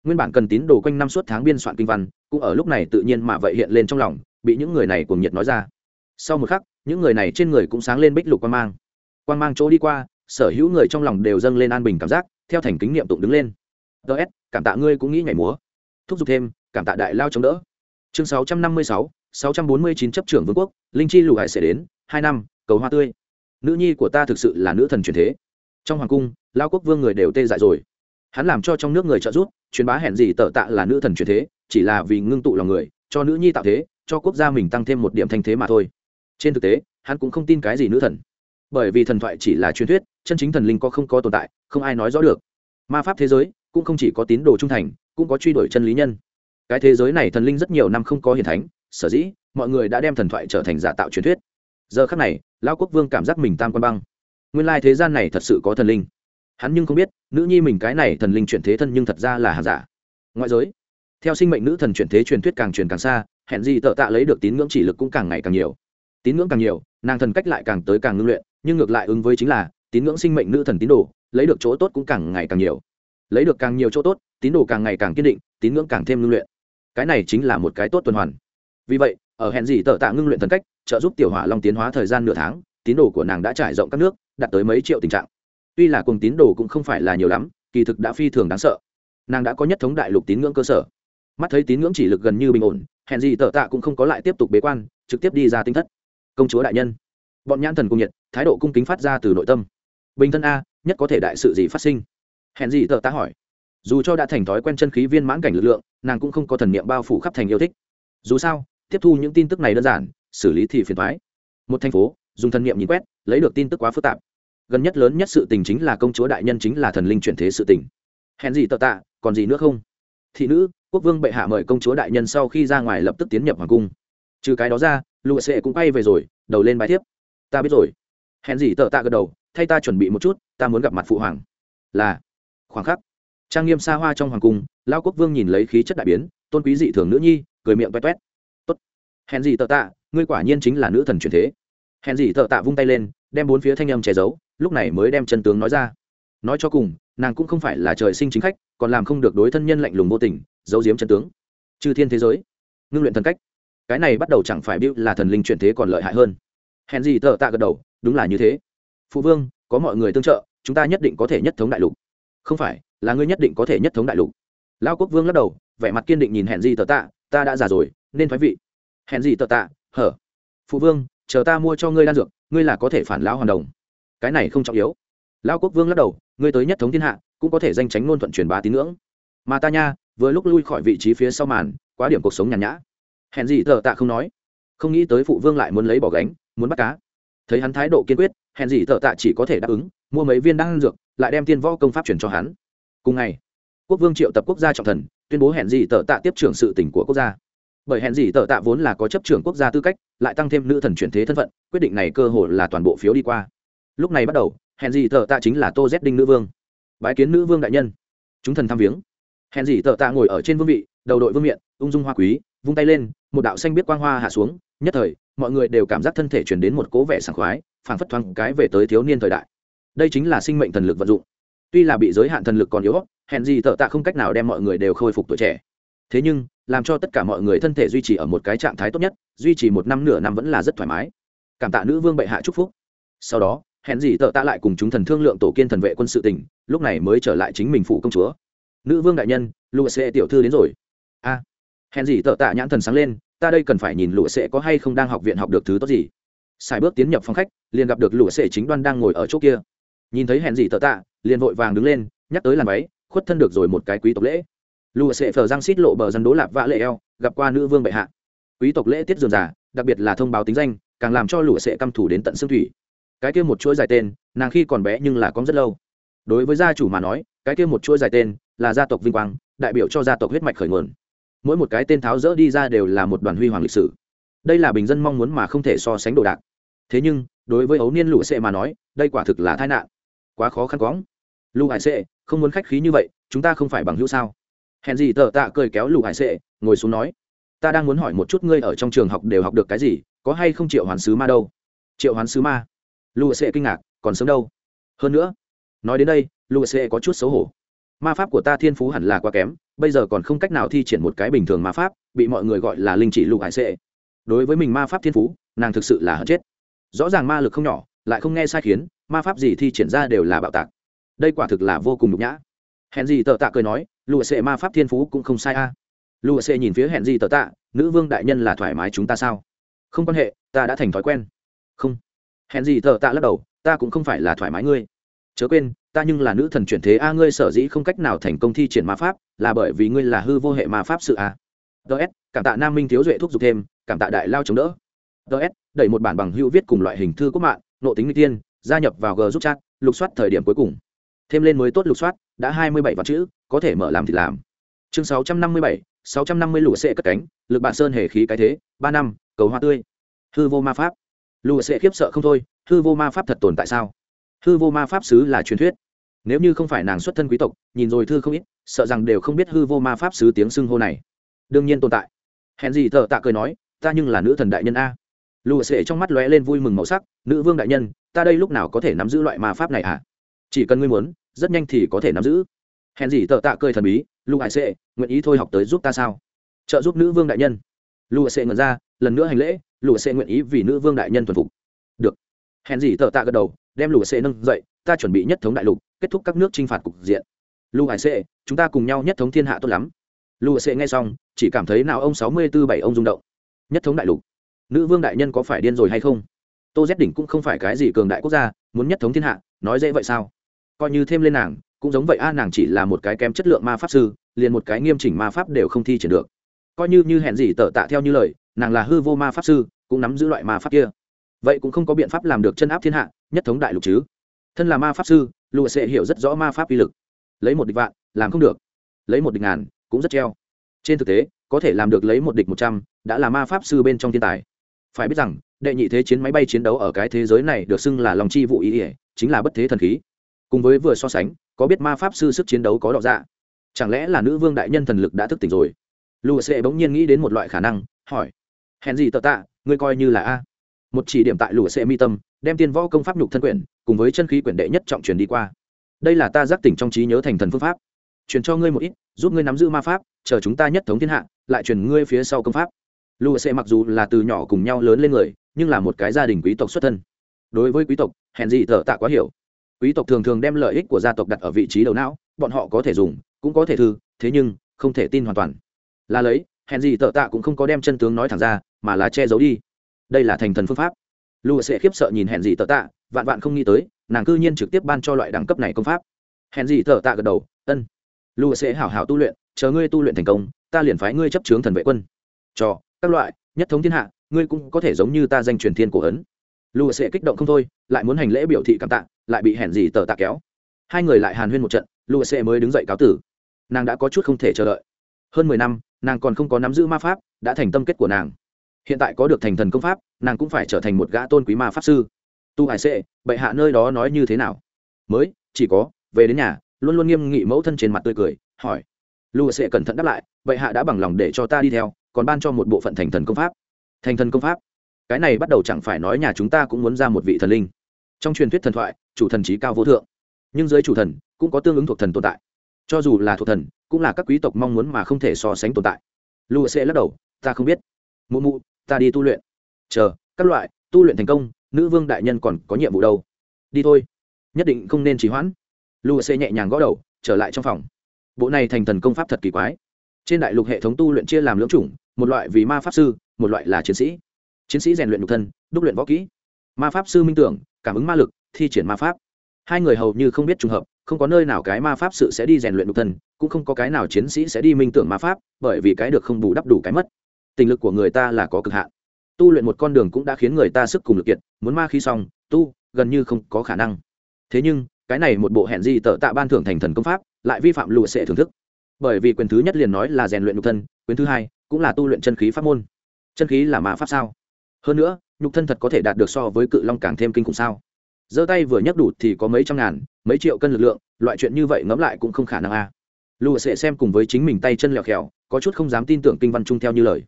Nguyên bản cần tín đồ quanh năm suốt tháng biên soạn kinh văn, cũng ở lúc này tự nhiên mà vậy hiện lên trong lòng, bị những người này cùng nhiệt nói ra. Sau một khắc những người này trên người cũng sáng lên bích lục quan mang. Quan mang chỗ đi qua, sở hữu người trong lòng đều dâng lên an bình cảm giác, theo thành kính niệm tụng đứng lên. Ts cảm tạ ngươi cũng nghĩ nhảy múa. Thúc giục thêm, cảm tạ đại lao chống đỡ. Chương sáu trăm năm mươi sáu sáu trăm bốn mươi chín chấp trưởng vương quốc, linh chi lục hải sẽ đến, hai năm, cầu hoa tươi. Nữ nhi của ta thực sự là nữ thần truyền thế. Trong hoàng cung, lao quốc vương người đều tê dại rồi. Hắn làm cho trong nước người trợ giúp, truyền bá hẹn gì tợ tạ là nữ thần truyền thế, chỉ là vì ngưng tụ lòng người, cho nữ nhi tạo thế, cho quốc gia mình tăng thêm một điểm thanh thế mà thôi trên thực tế, hắn cũng không tin cái gì nữ thần. Bởi vì thần thoại chỉ là truyền thuyết, chân chính thần linh có không có tồn tại, không ai nói rõ được. Ma pháp thế giới cũng không chỉ có tín đồ trung thành, cũng có truy đuổi chân lý nhân. Cái thế giới này thần linh rất nhiều năm không có hiền thánh, sở dĩ mọi người đã đem thần thoại trở thành giả tạo truyền thuyết. Giờ khắc này lao quốc vương cảm giác mình tam quan băng. Nguyên lai thế gian này thật sự có thần linh. Hắn nhưng không biết, nữ nhi mình cái này thần linh chuyển thế thân nhưng thật ra là hàng giả. Ngoại giới, theo sinh mệnh nữ thần chuyển thế truyền thuyết càng truyền càng xa, hẹn gì tợ tạ lấy được tín ngưỡng chỉ lực cũng càng ngày càng nhiều tín ngưỡng càng nhiều, nàng thần cách lại càng tới càng ngưng luyện, nhưng ngược lại ứng với chính là, tín ngưỡng sinh mệnh nữ thần tín đồ, lấy được chỗ tốt cũng càng ngày càng nhiều. Lấy được càng nhiều chỗ tốt, tín đồ càng ngày càng kiên định, tín ngưỡng càng thêm ngưng luyện. Cái này chính là một cái tốt tuần hoàn. Vì vậy, ở hẹn gì tờ tạ ngưng luyện thần cách, trợ giúp tiểu hỏa long tiến hóa thời gian nửa tháng, tín đồ của nàng đã trải rộng các nước, đạt tới mấy triệu tình trạng. Tuy là cùng tín đồ cũng không phải là nhiều lắm, kỳ thực đã phi thường đáng sợ. Nàng đã có nhất thống đại lục tín ngưỡng cơ sở. Mắt thấy tín ngưỡng chỉ lực gần như bình ổn, hẹn gì tờ tạ cũng không có lại tiếp tục bế quan, trực tiếp đi ra tinh thất công chúa đại nhân. Bọn nhãn thần cung nhiệt, thái độ cung kính phát ra từ nội tâm. Bình thân a, nhất có thể đại sự gì phát sinh? Hẹn gì tờ tạ hỏi. Dù cho đã thành thói quen chân khí viên mãn cảnh lực lượng, nàng cũng không có thần niệm bao phủ khắp thành yêu thích. Dù sao, tiếp thu những tin tức này đơn giản, xử lý thì phiền thoái một thành phố, dùng thần niệm nhìn quét, lấy được tin tức quá phức tạp. Gần nhất lớn nhất sự tình chính là công chúa đại nhân chính là thần linh chuyển thế sự tình. Hèn gì tờ tạ còn gì nữa không? Thị nữ, quốc vương bệ hạ mời công chúa đại nhân sau khi ra ngoài lập tức tiến nhập hoàng cung trừ cái đó ra lụa sệ cũng bay về rồi, đầu lên bài thiếp ta biết rồi. Hẹn gì tợ tạ gật đầu, thay ta chuẩn bị một chút, ta muốn gặp mặt phụ hoàng. Là. Khoảng khắc, trang nghiêm xa hoa trong hoàng cung lao quốc vương nhìn lấy khí chất đại biến, tôn quý dị thường nữ nhi, cười miệng toét toét. Tốt. Hèn gì tợ tạ, ngươi quả nhiên chính là nữ thần truyền thế. Hèn gì tợ tạ vung tay lên, đem bốn phía thanh âm che giấu, lúc này mới đem chân tướng nói ra. Nói cho cùng, nàng cũng không phải là trời sinh chính khách, còn làm không được đối thân nhân lạnh lùng vô tình, giấu giếm chân tướng. Chư thiên thế giới, ngưng luyện thần cách cái này bắt đầu chẳng phải biểu là thần linh chuyển thế còn lợi hại hơn. Hèn gì tờ tạ gật đầu, đúng là như thế. Phụ vương, có mọi người tương trợ, chúng ta nhất định có thể nhất thống đại lục. Không phải, là ngươi nhất định có thể nhất thống đại lục. Lao quốc vương lắc đầu, vẻ mặt kiên định nhìn hèn gì tờ tạ, ta đã già rồi, nên thoái vị. Hèn gì tờ tạ, hở. Phụ vương, chờ ta mua cho ngươi đan dược, ngươi là có thể phản lão hoàn đồng. Cái này không trọng yếu. Lao quốc vương lắc đầu, ngươi tới nhất thống thiên hạ, cũng có thể danh tránh ngôn thuận truyền bá tín ngưỡng. Mà ta nha, vừa lúc lui khỏi vị trí phía sau màn, quá điểm cuộc sống nhàn nhã hèn gì tờ tạ không nói. Không nghĩ tới phụ vương lại muốn lấy bỏ gánh, muốn bắt cá. Thấy hắn thái độ kiên quyết, hèn gì tờ tạ chỉ có thể đáp ứng, mua mấy viên đan dược, lại đem tiên võ công pháp chuyển cho hắn. Cùng ngày, quốc vương triệu tập quốc gia trọng thần, tuyên bố hèn gì tờ tạ tiếp trưởng sự tỉnh của quốc gia. Bởi hèn gì tờ tạ vốn là có chấp trưởng quốc gia tư cách, lại tăng thêm nữ thần chuyển thế thân phận, quyết định này cơ hội là toàn bộ phiếu đi qua. Lúc này bắt đầu, hèn gì tờ tạ chính là tô z đinh nữ vương. Bái kiến nữ vương đại nhân. Chúng thần thăm viếng. Hèn gì tờ tạ ngồi ở trên vương vị đầu đội vương miện, ung dung hoa quý, vung tay lên, một đạo xanh biết quang hoa hạ xuống, nhất thời, mọi người đều cảm giác thân thể chuyển đến một cố vẻ sảng khoái, phảng phất thoáng cái về tới thiếu niên thời đại. Đây chính là sinh mệnh thần lực vận dụng. Tuy là bị giới hạn thần lực còn yếu hẹn gì tợ tạ không cách nào đem mọi người đều khôi phục tuổi trẻ. Thế nhưng, làm cho tất cả mọi người thân thể duy trì ở một cái trạng thái tốt nhất, duy trì một năm nửa năm vẫn là rất thoải mái. Cảm tạ nữ vương bệ hạ chúc phúc. Sau đó hẹn gì tợ tạ lại cùng chúng thần thương lượng tổ kiên thần vệ quân sự tỉnh lúc này mới trở lại chính mình phụ công chúa. Nữ vương đại nhân lụa sệ tiểu thư đến rồi a à, hẹn gì tợ tạ nhãn thần sáng lên ta đây cần phải nhìn lụa sệ có hay không đang học viện học được thứ tốt gì. Xài bước tiến nhập phòng khách liền gặp được lụa sệ chính đoan đang ngồi ở chỗ kia. Nhìn thấy hẹn gì tợ tạ liền vội vàng đứng lên nhắc tới làn váy khuất thân được rồi một cái quý tộc lễ. Lụa sệ phờ răng xít lộ bờ dân đố lạp vã lệ eo gặp qua nữ vương bệ hạ. Quý tộc lễ tiết dườm giả đặc biệt là thông báo tính danh càng làm cho lụa sệ căm thủ đến tận xương thủy. Cái kia một chuỗi dài tên nàng khi còn bé nhưng là con rất lâu. Đối với gia chủ mà nói cái kia một chuỗi dài tên là gia tộc vinh quang đại biểu cho gia tộc huyết mạch khởi nguồn mỗi một cái tên tháo rỡ đi ra đều là một đoàn huy hoàng lịch sử. Đây là bình dân mong muốn mà không thể so sánh đồ đạc. Thế nhưng, đối với ấu niên lũ sệ mà nói, đây quả thực là tai nạn. Quá khó khăn quõng lũ hải sệ, không muốn khách khí như vậy, chúng ta không phải bằng hữu sao? Hẹn gì tờ tạ cười kéo lũ hải sệ, ngồi xuống nói, ta đang muốn hỏi một chút ngươi ở trong trường học đều học được cái gì, có hay không triệu hoàn sứ ma đâu? Triệu hoán sứ ma. Lũ sệ kinh ngạc, còn sớm đâu. Hơn nữa, nói đến đây, lũ sệ có chút xấu hổ. Ma pháp của ta thiên phú hẳn là quá kém bây giờ còn không cách nào thi triển một cái bình thường ma pháp, bị mọi người gọi là linh chỉ lục hải sệ. Đối với mình ma pháp thiên phú, nàng thực sự là hận chết. Rõ ràng ma lực không nhỏ, lại không nghe sai khiến, ma pháp gì thi triển ra đều là bạo tạc. Đây quả thực là vô cùng nhục nhã. Hẹn gì tờ tạ cười nói, lụa sệ ma pháp thiên phú cũng không sai a. À. lụa sệ nhìn phía hẹn gì tờ tạ, nữ vương đại nhân là thoải mái chúng ta sao? Không quan hệ, ta đã thành thói quen. Không. Hẹn gì tờ tạ lắc đầu, ta cũng không phải là thoải mái ngươi. Chớ quên, ta nhưng là nữ thần chuyển thế a, ngươi sở dĩ không cách nào thành công thi triển ma pháp là bởi vì ngươi là hư vô hệ ma pháp sự à? ts cảm tạ nam minh thiếu duệ thúc giục thêm, cảm tạ đại lao chống đỡ. Ts đẩy một bản bằng hữu viết cùng loại hình thư quốc mạng, nộ tính n tiên, gia nhập vào g giúp chat, lục soát thời điểm cuối cùng. Thêm lên mới tốt lục soát, đã hai mươi bảy vạn chữ, có thể mở làm thì làm. Chương sáu trăm năm mươi bảy, sáu trăm năm mươi lụa sệ cất cánh, lực bạn sơn hề khí cái thế, ba năm, cầu hoa tươi. Hư vô ma pháp. Lụa sệ khiếp sợ không thôi, hư vô ma pháp thật tồn tại sao? Hư vô ma pháp sứ là truyền thuyết nếu như không phải nàng xuất thân quý tộc, nhìn rồi thư không ít, sợ rằng đều không biết hư vô ma pháp sứ tiếng xưng hô này. Đương nhiên tồn tại. Hèn gì thợ tạ cười nói, ta nhưng là nữ thần đại nhân a. Lụa sệ trong mắt lóe lên vui mừng màu sắc, nữ vương đại nhân, ta đây lúc nào có thể nắm giữ loại ma pháp này à chỉ cần ngươi muốn, rất nhanh thì có thể nắm giữ. Hèn gì thợ tạ cười thần bí lụa hải sệ, nguyện ý thôi học tới giúp ta sao? Trợ giúp nữ vương đại nhân. Lụa sệ ngẩn ra, lần nữa hành lễ lụa sệ nguyện ý vì nữ vương đại nhân thuần phục. Được. Hèn gì thợ tạ gật đầu, đem lụa sệ nâng dậy, ta chuẩn bị nhất thống đại lục kết thúc các nước chinh phạt cục diện. Lưu hải sệ chúng ta cùng nhau nhất thống thiên hạ tốt lắm. Lụa sệ nghe xong, chỉ cảm thấy nào ông sáu mươi tư bảy ông rung động. Nhất thống đại lục. Nữ vương đại nhân có phải điên rồi hay không? Tô z đỉnh cũng không phải cái gì cường đại quốc gia, muốn nhất thống thiên hạ, nói dễ vậy sao? Coi như thêm lên nàng, cũng giống vậy a, nàng chỉ là một cái kém chất lượng ma pháp sư, liền một cái nghiêm chỉnh ma pháp đều không thi triển được. Coi như như hẹn gì tở tạ theo như lời, nàng là hư vô ma pháp sư, cũng nắm giữ loại ma pháp kia. Vậy cũng không có biện pháp làm được chân áp thiên hạ, nhất thống đại lục chứ. Thân là ma pháp sư lụa sẽ hiểu rất rõ ma pháp uy lực. Lấy một địch vạn, làm không được. Lấy một địch ngàn, cũng rất treo. Trên thực tế, có thể làm được lấy một địch một trăm đã là ma pháp sư bên trong thiên tài. Phải biết rằng, đệ nhị thế chiến máy bay chiến đấu ở cái thế giới này được xưng là lòng chi vụ ý ỉa, chính là bất thế thần khí. Cùng với vừa so sánh, có biết ma pháp sư sức chiến đấu có đọ dạ. Chẳng lẽ là nữ vương đại nhân thần lực đã thức tỉnh rồi? Lụa sệ bỗng nhiên nghĩ đến một loại khả năng, hỏi. Hèn gì tờ tạ, ngươi coi như là a. Một chỉ điểm tại lụa sệ mi tâm, đem tiên võ công pháp nhục thân quyển cùng với chân khí quyển đệ nhất trọng truyền đi qua. Đây là ta giác tỉnh trong trí nhớ thành thần phương pháp. Truyền cho ngươi một ít, giúp ngươi nắm giữ ma pháp, chờ chúng ta nhất thống thiên hạ, lại truyền ngươi phía sau công pháp. Lùa sệ mặc dù là từ nhỏ cùng nhau lớn lên người, nhưng là một cái gia đình quý tộc xuất thân. Đối với quý tộc, hèn gì thở tạ quá hiểu. Quý tộc thường thường đem lợi ích của gia tộc đặt ở vị trí đầu não, bọn họ có thể dùng, cũng có thể thư, thế nhưng, không thể tin hoàn toàn. Là lấy, hèn gì thợ tạ cũng không có đem chân tướng nói thẳng ra, mà là che giấu đi. Đây là thành thần phương pháp. Lùa sẽ khiếp sợ nhìn hèn gì thợ tạ vạn vạn không nghĩ tới, nàng cư nhiên trực tiếp ban cho loại đẳng cấp này công pháp. Hèn gì thở tạ gật đầu, ân lùa sẽ hảo hảo tu luyện, chờ ngươi tu luyện thành công, ta liền phái ngươi chấp chướng thần vệ quân. Cho, các loại, nhất thống thiên hạ, ngươi cũng có thể giống như ta danh truyền thiên cổ ấn. Lùa sẽ kích động không thôi, lại muốn hành lễ biểu thị cảm tạ, lại bị hẹn gì tờ tạ kéo. Hai người lại hàn huyên một trận lùa sẽ mới đứng dậy cáo tử. Nàng đã có chút không thể chờ đợi. Hơn mười năm, nàng còn không có nắm giữ ma pháp, đã thành tâm kết của nàng. Hiện tại có được thành thần công pháp, nàng cũng phải trở thành một gã tôn quý ma pháp sư tu hải sệ, bệ hạ nơi đó nói như thế nào? Mới, chỉ có, về đến nhà, luôn luôn nghiêm nghị mẫu thân trên mặt tươi cười, hỏi. Lu sệ cẩn thận đáp lại, bệ hạ đã bằng lòng để cho ta đi theo, còn ban cho một bộ phận thành thần công pháp. Thành thần công pháp? Cái này bắt đầu chẳng phải nói nhà chúng ta cũng muốn ra một vị thần linh. Trong truyền thuyết thần thoại, chủ thần trí cao vô thượng. Nhưng dưới chủ thần, cũng có tương ứng thuộc thần tồn tại. Cho dù là thuộc thần, cũng là các quý tộc mong muốn mà không thể so sánh tồn tại. Lu sẽ lắc đầu, ta không biết. Mụ mụ, ta đi tu luyện. Chờ, các loại, tu luyện thành công nữ vương đại nhân còn có nhiệm vụ đâu? Đi thôi. Nhất định không nên trì hoãn. Lu sẽ nhẹ nhàng gõ đầu, trở lại trong phòng. Bộ này thành thần công pháp thật kỳ quái. Trên đại lục hệ thống tu luyện chia làm lưỡng chủng, một loại vì ma pháp sư, một loại là chiến sĩ. Chiến sĩ rèn luyện nhục thân, đúc luyện võ kỹ. Ma pháp sư minh tưởng, cảm ứng ma lực, thi triển ma pháp. Hai người hầu như không biết trùng hợp, không có nơi nào cái ma pháp sự sẽ đi rèn luyện nhục thân, cũng không có cái nào chiến sĩ sẽ đi minh tưởng ma pháp, bởi vì cái được không bù đắp đủ cái mất. Tình lực của người ta là có cực hạn tu luyện một con đường cũng đã khiến người ta sức cùng lực kiệt, muốn ma khí xong, tu, gần như không có khả năng. Thế nhưng, cái này một bộ hẹn gì tợ tạ ban thưởng thành thần công pháp, lại vi phạm lụa sệ thưởng thức. Bởi vì quyền thứ nhất liền nói là rèn luyện nhục thân, quyền thứ hai cũng là tu luyện chân khí pháp môn. Chân khí là ma pháp sao? Hơn nữa, nhục thân thật có thể đạt được so với cự long càng thêm kinh khủng sao? Giơ tay vừa nhấc đủ thì có mấy trăm ngàn, mấy triệu cân lực lượng, loại chuyện như vậy ngẫm lại cũng không khả năng a. Lụa sệ xem cùng với chính mình tay chân lẹo khèo có chút không dám tin tưởng kinh văn chung theo như lời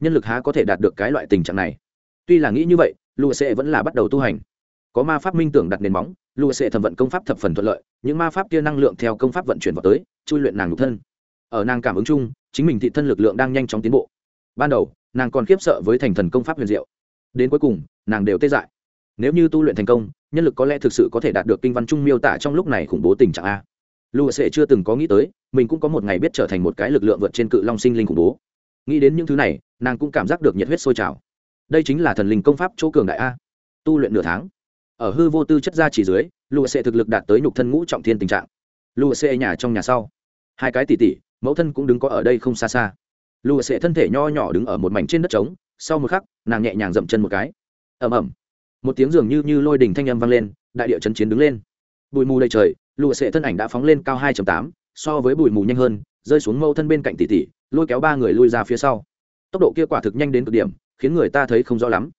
nhân lực há có thể đạt được cái loại tình trạng này? Tuy là nghĩ như vậy lụa sệ vẫn là bắt đầu tu hành. Có ma pháp minh tưởng đặt nền móng lụa sệ thẩm vận công pháp thập phần thuận lợi, những ma pháp kia năng lượng theo công pháp vận chuyển vào tới, chui luyện nàng nhục thân. Ở nàng cảm ứng chung, chính mình thị thân lực lượng đang nhanh chóng tiến bộ. Ban đầu, nàng còn khiếp sợ với thành thần công pháp huyền diệu. Đến cuối cùng, nàng đều tê dại. Nếu như tu luyện thành công, nhân lực có lẽ thực sự có thể đạt được kinh văn trung miêu tả trong lúc này khủng bố tình trạng a. Lụa sệ chưa từng có nghĩ tới, mình cũng có một ngày biết trở thành một cái lực lượng vượt trên cự long sinh linh khủng bố nghĩ đến những thứ này, nàng cũng cảm giác được nhiệt huyết sôi trào. Đây chính là thần linh công pháp chỗ cường đại a. Tu luyện nửa tháng, ở hư vô tư chất ra chỉ dưới lụa sệ thực lực đạt tới nhục thân ngũ trọng thiên tình trạng. Lụa sệ nhà trong nhà sau. Hai cái tỉ tỉ mẫu thân cũng đứng có ở đây không xa xa. Lụa sệ thân thể nho nhỏ đứng ở một mảnh trên đất trống, sau một khắc, nàng nhẹ nhàng dậm chân một cái. Ẩm ẩm một tiếng dường như như lôi đình thanh âm vang lên, đại địa chấn chiến đứng lên. Bụi mù đầy trời lụa sệ thân ảnh đã phóng lên cao hai tám, so với bụi mù nhanh hơn, rơi xuống mẫu thân bên cạnh tỷ tỷ lôi kéo ba người lui ra phía sau. Tốc độ kia quả thực nhanh đến cực điểm, khiến người ta thấy không rõ lắm.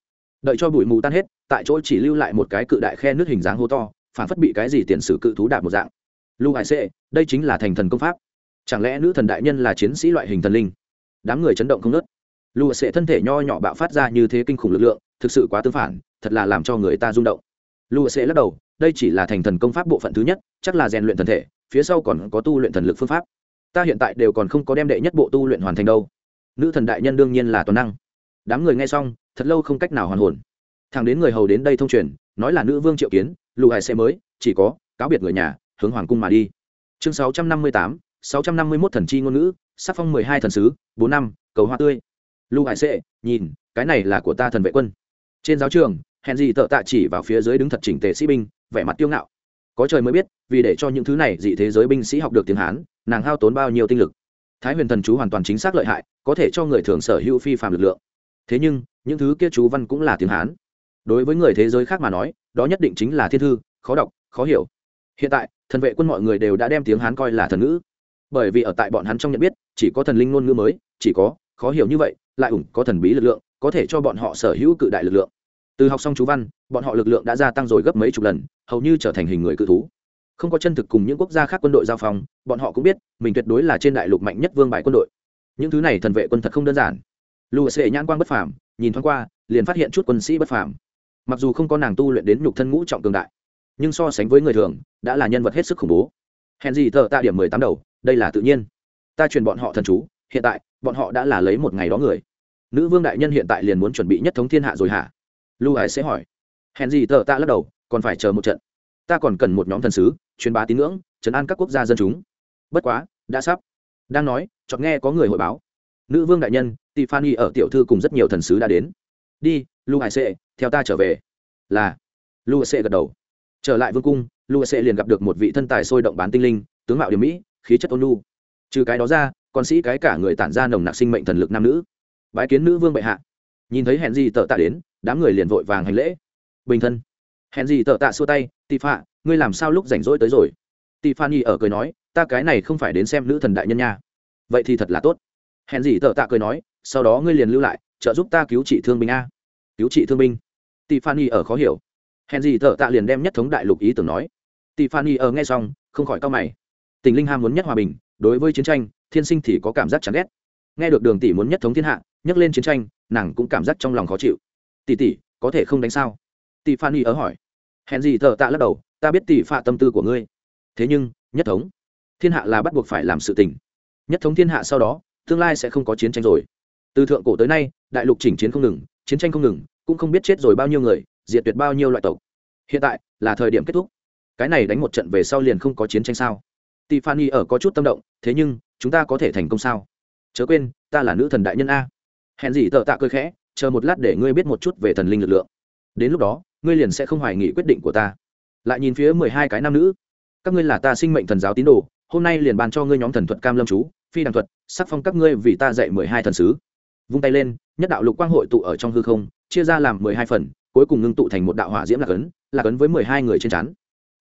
Đợi cho bụi mù tan hết, tại chỗ chỉ lưu lại một cái cự đại khe nước hình dáng hô to phản phất bị cái gì tiền sử cự thú đạp một dạng. Lưu hải sệ, đây chính là thành thần công pháp. Chẳng lẽ nữ thần đại nhân là chiến sĩ loại hình thần linh? Đám người chấn động không nớt lưu sệ thân thể nho nhỏ bạo phát ra như thế kinh khủng lực lượng, thực sự quá tương phản, thật là làm cho người ta rung động. Lưu sệ lắc đầu, đây chỉ là thành thần công pháp bộ phận thứ nhất, chắc là rèn luyện thần thể, phía sau còn có tu luyện thần lực phương pháp ta hiện tại đều còn không có đem đệ nhất bộ tu luyện hoàn thành đâu. Nữ thần đại nhân đương nhiên là toàn năng. Đám người nghe xong, thật lâu không cách nào hoàn hồn. Thằng đến người hầu đến đây thông truyền, nói là nữ vương triệu kiến lụ hải xe mới, chỉ có, cáo biệt người nhà, hướng hoàng cung mà đi. Chương sáu trăm năm mươi tám, sáu trăm năm mươi mốt thần chi ngôn ngữ, sắc phong mười hai thần sứ, bốn năm, cầu hoa tươi. Lụ hải xe nhìn, cái này là của ta thần vệ quân. Trên giáo trường, hèn gì tợ tạ chỉ vào phía dưới đứng thật chỉnh tề sĩ binh, vẻ mặt tiêu ngạo có trời mới biết, vì để cho những thứ này dị thế giới binh sĩ học được tiếng hán, nàng hao tốn bao nhiêu tinh lực. Thái huyền thần chú hoàn toàn chính xác lợi hại, có thể cho người thường sở hữu phi phạm lực lượng. Thế nhưng, những thứ kia chú văn cũng là tiếng hán. Đối với người thế giới khác mà nói, đó nhất định chính là thiên thư, khó đọc, khó hiểu. Hiện tại, thần vệ quân mọi người đều đã đem tiếng hán coi là thần ngữ. Bởi vì ở tại bọn hắn trong nhận biết, chỉ có thần linh ngôn ngữ mới, chỉ có, khó hiểu như vậy, lại ủng có thần bí lực lượng, có thể cho bọn họ sở hữu cự đại lực lượng từ học xong chú văn bọn họ lực lượng đã gia tăng rồi gấp mấy chục lần hầu như trở thành hình người cự thú. Không có chân thực cùng những quốc gia khác quân đội giao phòng, bọn họ cũng biết mình tuyệt đối là trên đại lục mạnh nhất vương bài quân đội. Những thứ này thần vệ quân thật không đơn giản. Lùa sệ nhãn quang bất phàm nhìn thoáng qua liền phát hiện chút quân sĩ bất phàm. Mặc dù không có nàng tu luyện đến nhục thân ngũ trọng cường đại nhưng so sánh với người thường đã là nhân vật hết sức khủng bố. Hèn gì thợ tạ điểm mười tám đầu đây là tự nhiên. Ta truyền bọn họ thần chú hiện tại bọn họ đã là lấy một ngày đó người. Nữ vương đại nhân hiện tại liền muốn chuẩn bị nhất thống thiên hạ rồi hả? Lưu ái sẽ hỏi. Hèn gì tờ tạ lắc đầu, còn phải chờ một trận. Ta còn cần một nhóm thần sứ, truyền bá tín ngưỡng, trấn an các quốc gia dân chúng. Bất quá, đã sắp. Đang nói chọn nghe có người hội báo. Nữ vương đại nhân, tiffany ở tiểu thư cùng rất nhiều thần sứ đã đến. Đi lưu hải sệ theo ta trở về. Là. Lưu sệ gật đầu. Trở lại vương cung lưu sệ liền gặp được một vị thân tài sôi động bán tinh linh, tướng mạo điểm mỹ, khí chất ôn lu trừ cái đó ra, còn sĩ cái cả người tản ra nồng nặc sinh mệnh thần lực nam nữ. Bái kiến nữ vương bệ hạ nhìn thấy hẹn gì tợ tạ đến, đám người liền vội vàng hành lễ. Bình thân. Hẹn gì tợ tạ xua tay, tị phạ, ngươi làm sao lúc rảnh rỗi tới rồi? Tị phan y ở cười nói, ta cái này không phải đến xem nữ thần đại nhân nha. Vậy thì thật là tốt. Hẹn gì tợ tạ cười nói, sau đó ngươi liền lưu lại, trợ giúp ta cứu trị thương binh a. Cứu trị thương binh? Tị phan y ở khó hiểu. Hẹn gì tợ tạ liền đem nhất thống đại lục ý tưởng nói. Tị phan y ở nghe xong, không khỏi cao mày. Tình linh ham muốn nhất hòa bình, đối với chiến tranh, thiên sinh thì có cảm giác chán ghét. Nghe được đường tỷ muốn nhất thống thiên hạ nhắc lên chiến tranh, nàng cũng cảm giác trong lòng khó chịu. Tỷ tỷ, có thể không đánh sao? Tỷ phan y ở hỏi. Hẹn gì thợ tạ lắc đầu, ta biết tỷ phạ tâm tư của ngươi. Thế nhưng, nhất thống, thiên hạ là bắt buộc phải làm sự tình. Nhất thống thiên hạ sau đó, tương lai sẽ không có chiến tranh rồi. Từ thượng cổ tới nay, đại lục chỉnh chiến không ngừng, chiến tranh không ngừng, cũng không biết chết rồi bao nhiêu người, diệt tuyệt bao nhiêu loại tộc. Hiện tại, là thời điểm kết thúc. Cái này đánh một trận về sau liền không có chiến tranh sao? Tỷ phan y ở có chút tâm động, thế nhưng, chúng ta có thể thành công sao? Chớ quên, ta là nữ thần đại nhân a hèn gì tợ tạ cười khẽ, chờ một lát để ngươi biết một chút về thần linh lực lượng. Đến lúc đó, ngươi liền sẽ không hoài nghị quyết định của ta. Lại nhìn phía mười hai cái nam nữ. Các ngươi là ta sinh mệnh thần giáo tín đồ, hôm nay liền bàn cho ngươi nhóm thần thuật cam lâm chú, phi đàng thuật, sắc phong các ngươi vì ta dạy mười hai thần sứ. Vung tay lên, nhất đạo lục quang hội tụ ở trong hư không, chia ra làm mười hai phần, cuối cùng ngưng tụ thành một đạo hỏa diễm lạc ấn lạc ấn với mười hai người trên chắn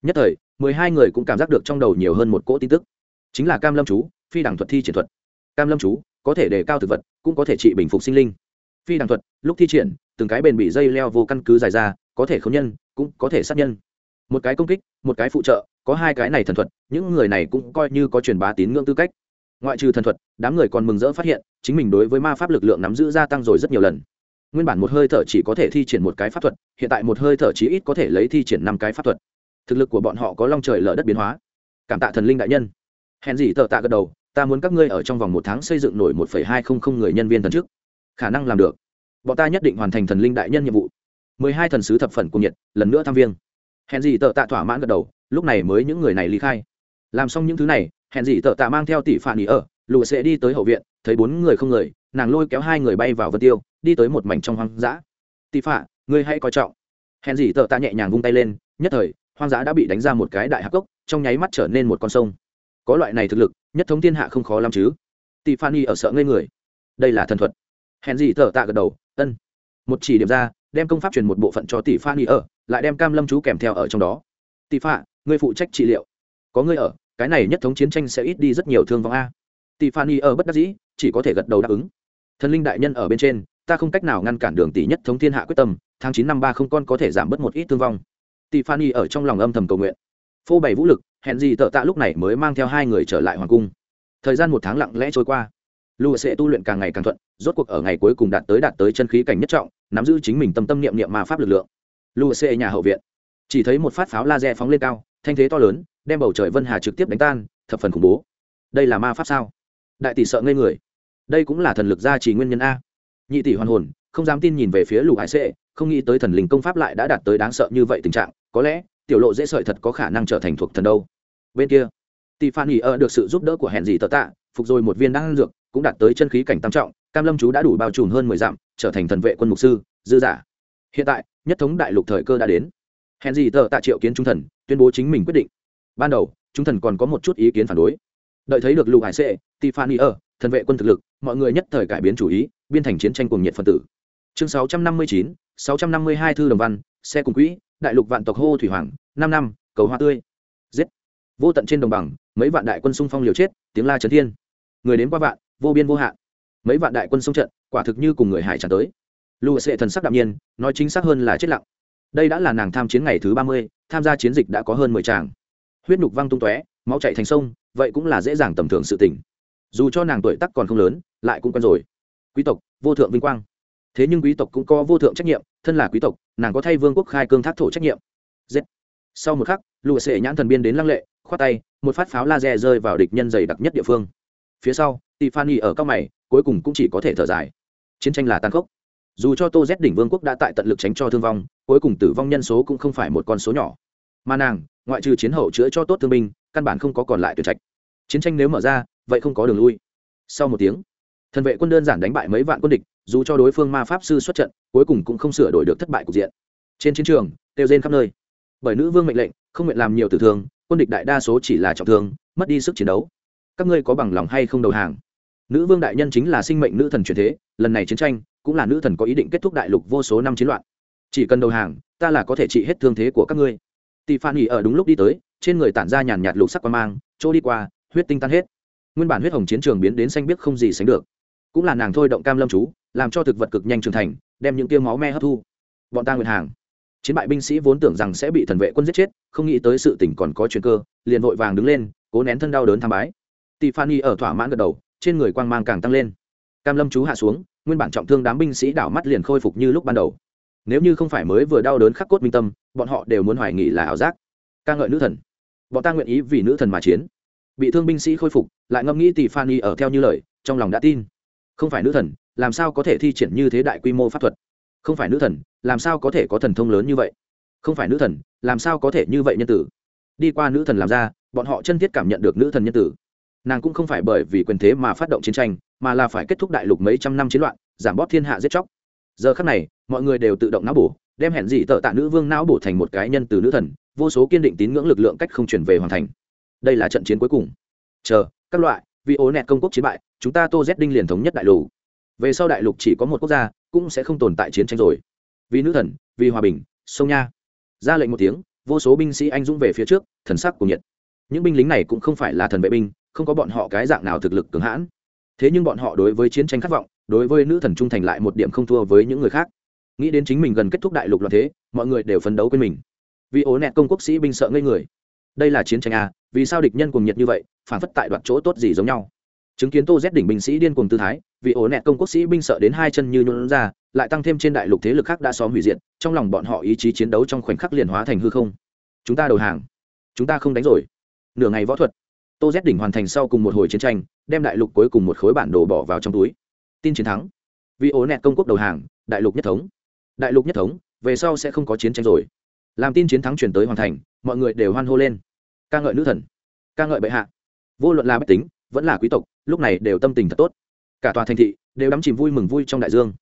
nhất thời, mười hai người cũng cảm giác được trong đầu nhiều hơn một cỗ tin tức. Chính là cam lâm chú, phi đẳng thuật thi triển thuật. Cam lâm chú có thể đề cao thực vật, cũng có thể trị bình phục sinh linh. Phi đằng thuật, lúc thi triển, từng cái bền bị dây leo vô căn cứ dài ra, có thể khống nhân, cũng có thể sát nhân. Một cái công kích, một cái phụ trợ, có hai cái này thần thuật, những người này cũng coi như có truyền bá tín ngưỡng tư cách. Ngoại trừ thần thuật, đám người còn mừng rỡ phát hiện, chính mình đối với ma pháp lực lượng nắm giữ gia tăng rồi rất nhiều lần. Nguyên bản một hơi thở chỉ có thể thi triển một cái pháp thuật, hiện tại một hơi thở chỉ ít có thể lấy thi triển năm cái pháp thuật. Thực lực của bọn họ có long trời lở đất biến hóa. Cảm tạ thần linh đại nhân. Hèn gì tờ tạ gật đầu ta muốn các ngươi ở trong vòng một tháng xây dựng nổi một hai không không người nhân viên thần chức. Khả năng làm được. Bọn ta nhất định hoàn thành thần linh đại nhân nhiệm vụ. Mười hai thần sứ thập phần cùng nhiệt, lần nữa tham viếng. Hèn gì tợ tạ thỏa mãn gật đầu, lúc này mới những người này ly khai. Làm xong những thứ này hèn gì tợ tạ mang theo tỷ phản ý ở lụa sẽ đi tới hậu viện, thấy bốn người không người, nàng lôi kéo hai người bay vào vân tiêu, đi tới một mảnh trong hoang dã. Tỷ phạ, ngươi hãy coi trọng. Hèn gì tợ tạ nhẹ nhàng vung tay lên, nhất thời, hoang dã đã bị đánh ra một cái đại hạc cốc, trong nháy mắt trở nên một con sông. Có loại này thực lực nhất thống thiên hạ không khó lắm chứ. Tỷ phan y ở sợ ngây người. Đây là thần thuật. Hèn gì thở tạ gật đầu, ân. Một chỉ điểm ra, đem công pháp truyền một bộ phận cho tỷ phan y ở, lại đem cam lâm chú kèm theo ở trong đó. Tỷ phạ người phụ trách trị liệu. Có ngươi ở, cái này nhất thống chiến tranh sẽ ít đi rất nhiều thương vong a. Tỷ phan y ở bất đắc dĩ, chỉ có thể gật đầu đáp ứng. Thần linh đại nhân ở bên trên, ta không cách nào ngăn cản đường tỷ nhất thống thiên hạ quyết tâm, tháng chín năm ba không con có thể giảm bớt một ít thương vong. Tỷ phan y ở trong lòng âm thầm cầu nguyện. Phô bày vũ lực hẹn gì tợ tạ lúc này mới mang theo hai người trở lại hoàng cung. Thời gian một tháng lặng lẽ trôi qua. Lụa sẽ tu luyện càng ngày càng thuận, rốt cuộc ở ngày cuối cùng đạt tới đạt tới chân khí cảnh nhất trọng, nắm giữ chính mình tâm tâm niệm niệm ma pháp lực lượng. Lụa sẽ nhà hậu viện. Chỉ thấy một phát pháo laser phóng lên cao, thanh thế to lớn, đem bầu trời vân hà trực tiếp đánh tan, thập phần khủng bố. Đây là ma pháp sao? Đại tỷ sợ ngây người. Đây cũng là thần lực gia trì nguyên nhân a. Nhị tỷ hoàn hồn, không dám tin nhìn về phía lũ hải sệ, không nghĩ tới thần linh công pháp lại đã đạt tới đáng sợ như vậy tình trạng, có lẽ tiểu lộ dễ sợi thật có khả năng trở thành thuộc thần đâu bên kia. Tỷ phan nghỉ ở ờ được sự giúp đỡ của hẹn gì tờ tạ phục rồi một viên đan dược cũng đạt tới chân khí cảnh tam trọng cam lâm chú đã đủ bao trùm hơn mười dặm trở thành thần vệ quân mục sư dư giả. Hiện tại nhất thống đại lục thời cơ đã đến. Hẹn gì tờ tạ triệu kiến trung thần tuyên bố chính mình quyết định. Ban đầu trung thần còn có một chút ý kiến phản đối. Đợi thấy được lục hải sệ tiffany ở ờ, thần vệ quân thực lực mọi người nhất thời cải biến chủ ý biên thành chiến tranh cùng nhiệt phân tử. Chương 659, 652 thư đồng văn xe cùng quỹ đại lục vạn tộc hô thủy hoàng năm năm cầu hoa tươi vô tận trên đồng bằng, mấy vạn đại quân xung phong liều chết, tiếng la trấn thiên. Người đến qua vạn, vô biên vô hạn. Mấy vạn đại quân xung trận, quả thực như cùng người hải tràn tới. Lùa sệ thần sắc đạm nhiên, nói chính xác hơn là chết lặng. Đây đã là nàng tham chiến ngày thứ ba mươi, tham gia chiến dịch đã có hơn mười tràng. Huyết nhục văng tung tóe, máu chạy thành sông, vậy cũng là dễ dàng tầm thường sự tỉnh. dù cho nàng tuổi tắc còn không lớn, lại cũng quen rồi. Quý tộc, vô thượng vinh quang. Thế nhưng quý tộc cũng có vô thượng trách nhiệm, thân là quý tộc, nàng có thay vương quốc khai cương thác thổ trách nhiệm. Giết. Sau một khắc lụa sệ nhãn thần biên đến lăng lệ khoát tay, một phát pháo laser rơi vào địch nhân dày đặc nhất địa phương. Phía sau, tiffany ở các mày, cuối cùng cũng chỉ có thể thở dài. Chiến tranh là tan khốc. Dù cho tô z đỉnh vương quốc đã tại tận lực tránh cho thương vong, cuối cùng tử vong nhân số cũng không phải một con số nhỏ. Mà nàng, ngoại trừ chiến hậu chữa cho tốt thương binh, căn bản không có còn lại tuyệt trạch. Chiến tranh nếu mở ra, vậy không có đường lui. Sau một tiếng, thần vệ quân đơn giản đánh bại mấy vạn quân địch, dù cho đối phương ma pháp sư xuất trận, cuối cùng cũng không sửa đổi được thất bại cục diện. Trên chiến trường, kêu rên khắp nơi. Bởi nữ vương mệnh lệnh, không nguyện làm nhiều tử thương quân địch đại đa số chỉ là trọng thương, mất đi sức chiến đấu. Các ngươi có bằng lòng hay không đầu hàng? Nữ vương đại nhân chính là sinh mệnh nữ thần truyền thế, lần này chiến tranh cũng là nữ thần có ý định kết thúc đại lục vô số năm chiến loạn. Chỉ cần đầu hàng, ta là có thể trị hết thương thế của các ngươi. Tỷ phan nghỉ ở đúng lúc đi tới, trên người tản ra nhàn nhạt lục sắc qua mang, chỗ đi qua, huyết tinh tan hết. Nguyên bản huyết hồng chiến trường biến đến xanh biếc không gì sánh được. Cũng là nàng thôi động cam lâm chú, làm cho thực vật cực nhanh trưởng thành, đem những tiêu máu me hấp thu. Bọn ta nguyện hàng chiến bại binh sĩ vốn tưởng rằng sẽ bị thần vệ quân giết chết, không nghĩ tới sự tỉnh còn có chuyện cơ, liền vội vàng đứng lên, cố nén thân đau đớn tham bái. Tiffany ở thỏa mãn gật đầu, trên người quang mang càng tăng lên. Cam lâm chú hạ xuống, nguyên bản trọng thương đám binh sĩ đảo mắt liền khôi phục như lúc ban đầu. Nếu như không phải mới vừa đau đớn khắc cốt minh tâm, bọn họ đều muốn hoài nghị là ảo giác. Ca ngợi nữ thần. Bọn ta nguyện ý vì nữ thần mà chiến. Bị thương binh sĩ khôi phục, lại ngẫm nghĩ tỷ phan y ở theo như lời, trong lòng đã tin. Không phải nữ thần, làm sao có thể thi triển như thế đại quy mô pháp thuật? Không phải nữ thần, làm sao có thể có thần thông lớn như vậy? Không phải nữ thần, làm sao có thể như vậy nhân tử? Đi qua nữ thần làm ra, bọn họ chân thiết cảm nhận được nữ thần nhân tử. Nàng cũng không phải bởi vì quyền thế mà phát động chiến tranh, mà là phải kết thúc đại lục mấy trăm năm chiến loạn, giảm bóp thiên hạ giết chóc. Giờ khắc này, mọi người đều tự động não bổ, đem hẹn dị tợ tạ nữ vương não bổ thành một cái nhân từ nữ thần, vô số kiên định tín ngưỡng lực lượng cách không chuyển về hoàn thành. Đây là trận chiến cuối cùng. Chờ, các loại, vì ố nẹt công quốc chiến bại, chúng ta tô z đinh liền thống nhất đại lục. Về sau đại lục chỉ có một quốc gia cũng sẽ không tồn tại chiến tranh rồi. Vì nữ thần, vì hòa bình, sông nha. Ra lệnh một tiếng, vô số binh sĩ anh dũng về phía trước, thần sắc cùng nhiệt. Những binh lính này cũng không phải là thần vệ binh, không có bọn họ cái dạng nào thực lực cường hãn. Thế nhưng bọn họ đối với chiến tranh khát vọng, đối với nữ thần trung thành lại một điểm không thua với những người khác. Nghĩ đến chính mình gần kết thúc đại lục loạn thế, mọi người đều phấn đấu quên mình. Vì ố nẹt công quốc sĩ binh sợ ngây người. Đây là chiến tranh à vì sao địch nhân cùng nhiệt như vậy, phản phất tại đoạt chỗ tốt gì giống nhau chứng kiến tô z đỉnh binh sĩ điên cùng tư thái, vì ổ nẹt công quốc sĩ binh sợ đến hai chân như nhuận ra, lại tăng thêm trên đại lục thế lực khác đã xóm hủy diệt, trong lòng bọn họ ý chí chiến đấu trong khoảnh khắc liền hóa thành hư không. Chúng ta đầu hàng. Chúng ta không đánh rồi. Nửa ngày võ thuật. Tô z đỉnh hoàn thành sau cùng một hồi chiến tranh, đem đại lục cuối cùng một khối bản đồ bỏ vào trong túi. Tin chiến thắng. Vì ổ nẹt công quốc đầu hàng, đại lục nhất thống. Đại lục nhất thống, về sau sẽ không có chiến tranh rồi. Làm tin chiến thắng chuyển tới hoàn thành, mọi người đều hoan hô lên. Ca ngợi nữ thần. Ca ngợi bệ hạ. Vô luận là bách tính vẫn là quý tộc, lúc này đều tâm tình thật tốt. Cả tòa thành thị đều đắm chìm vui mừng vui trong đại dương.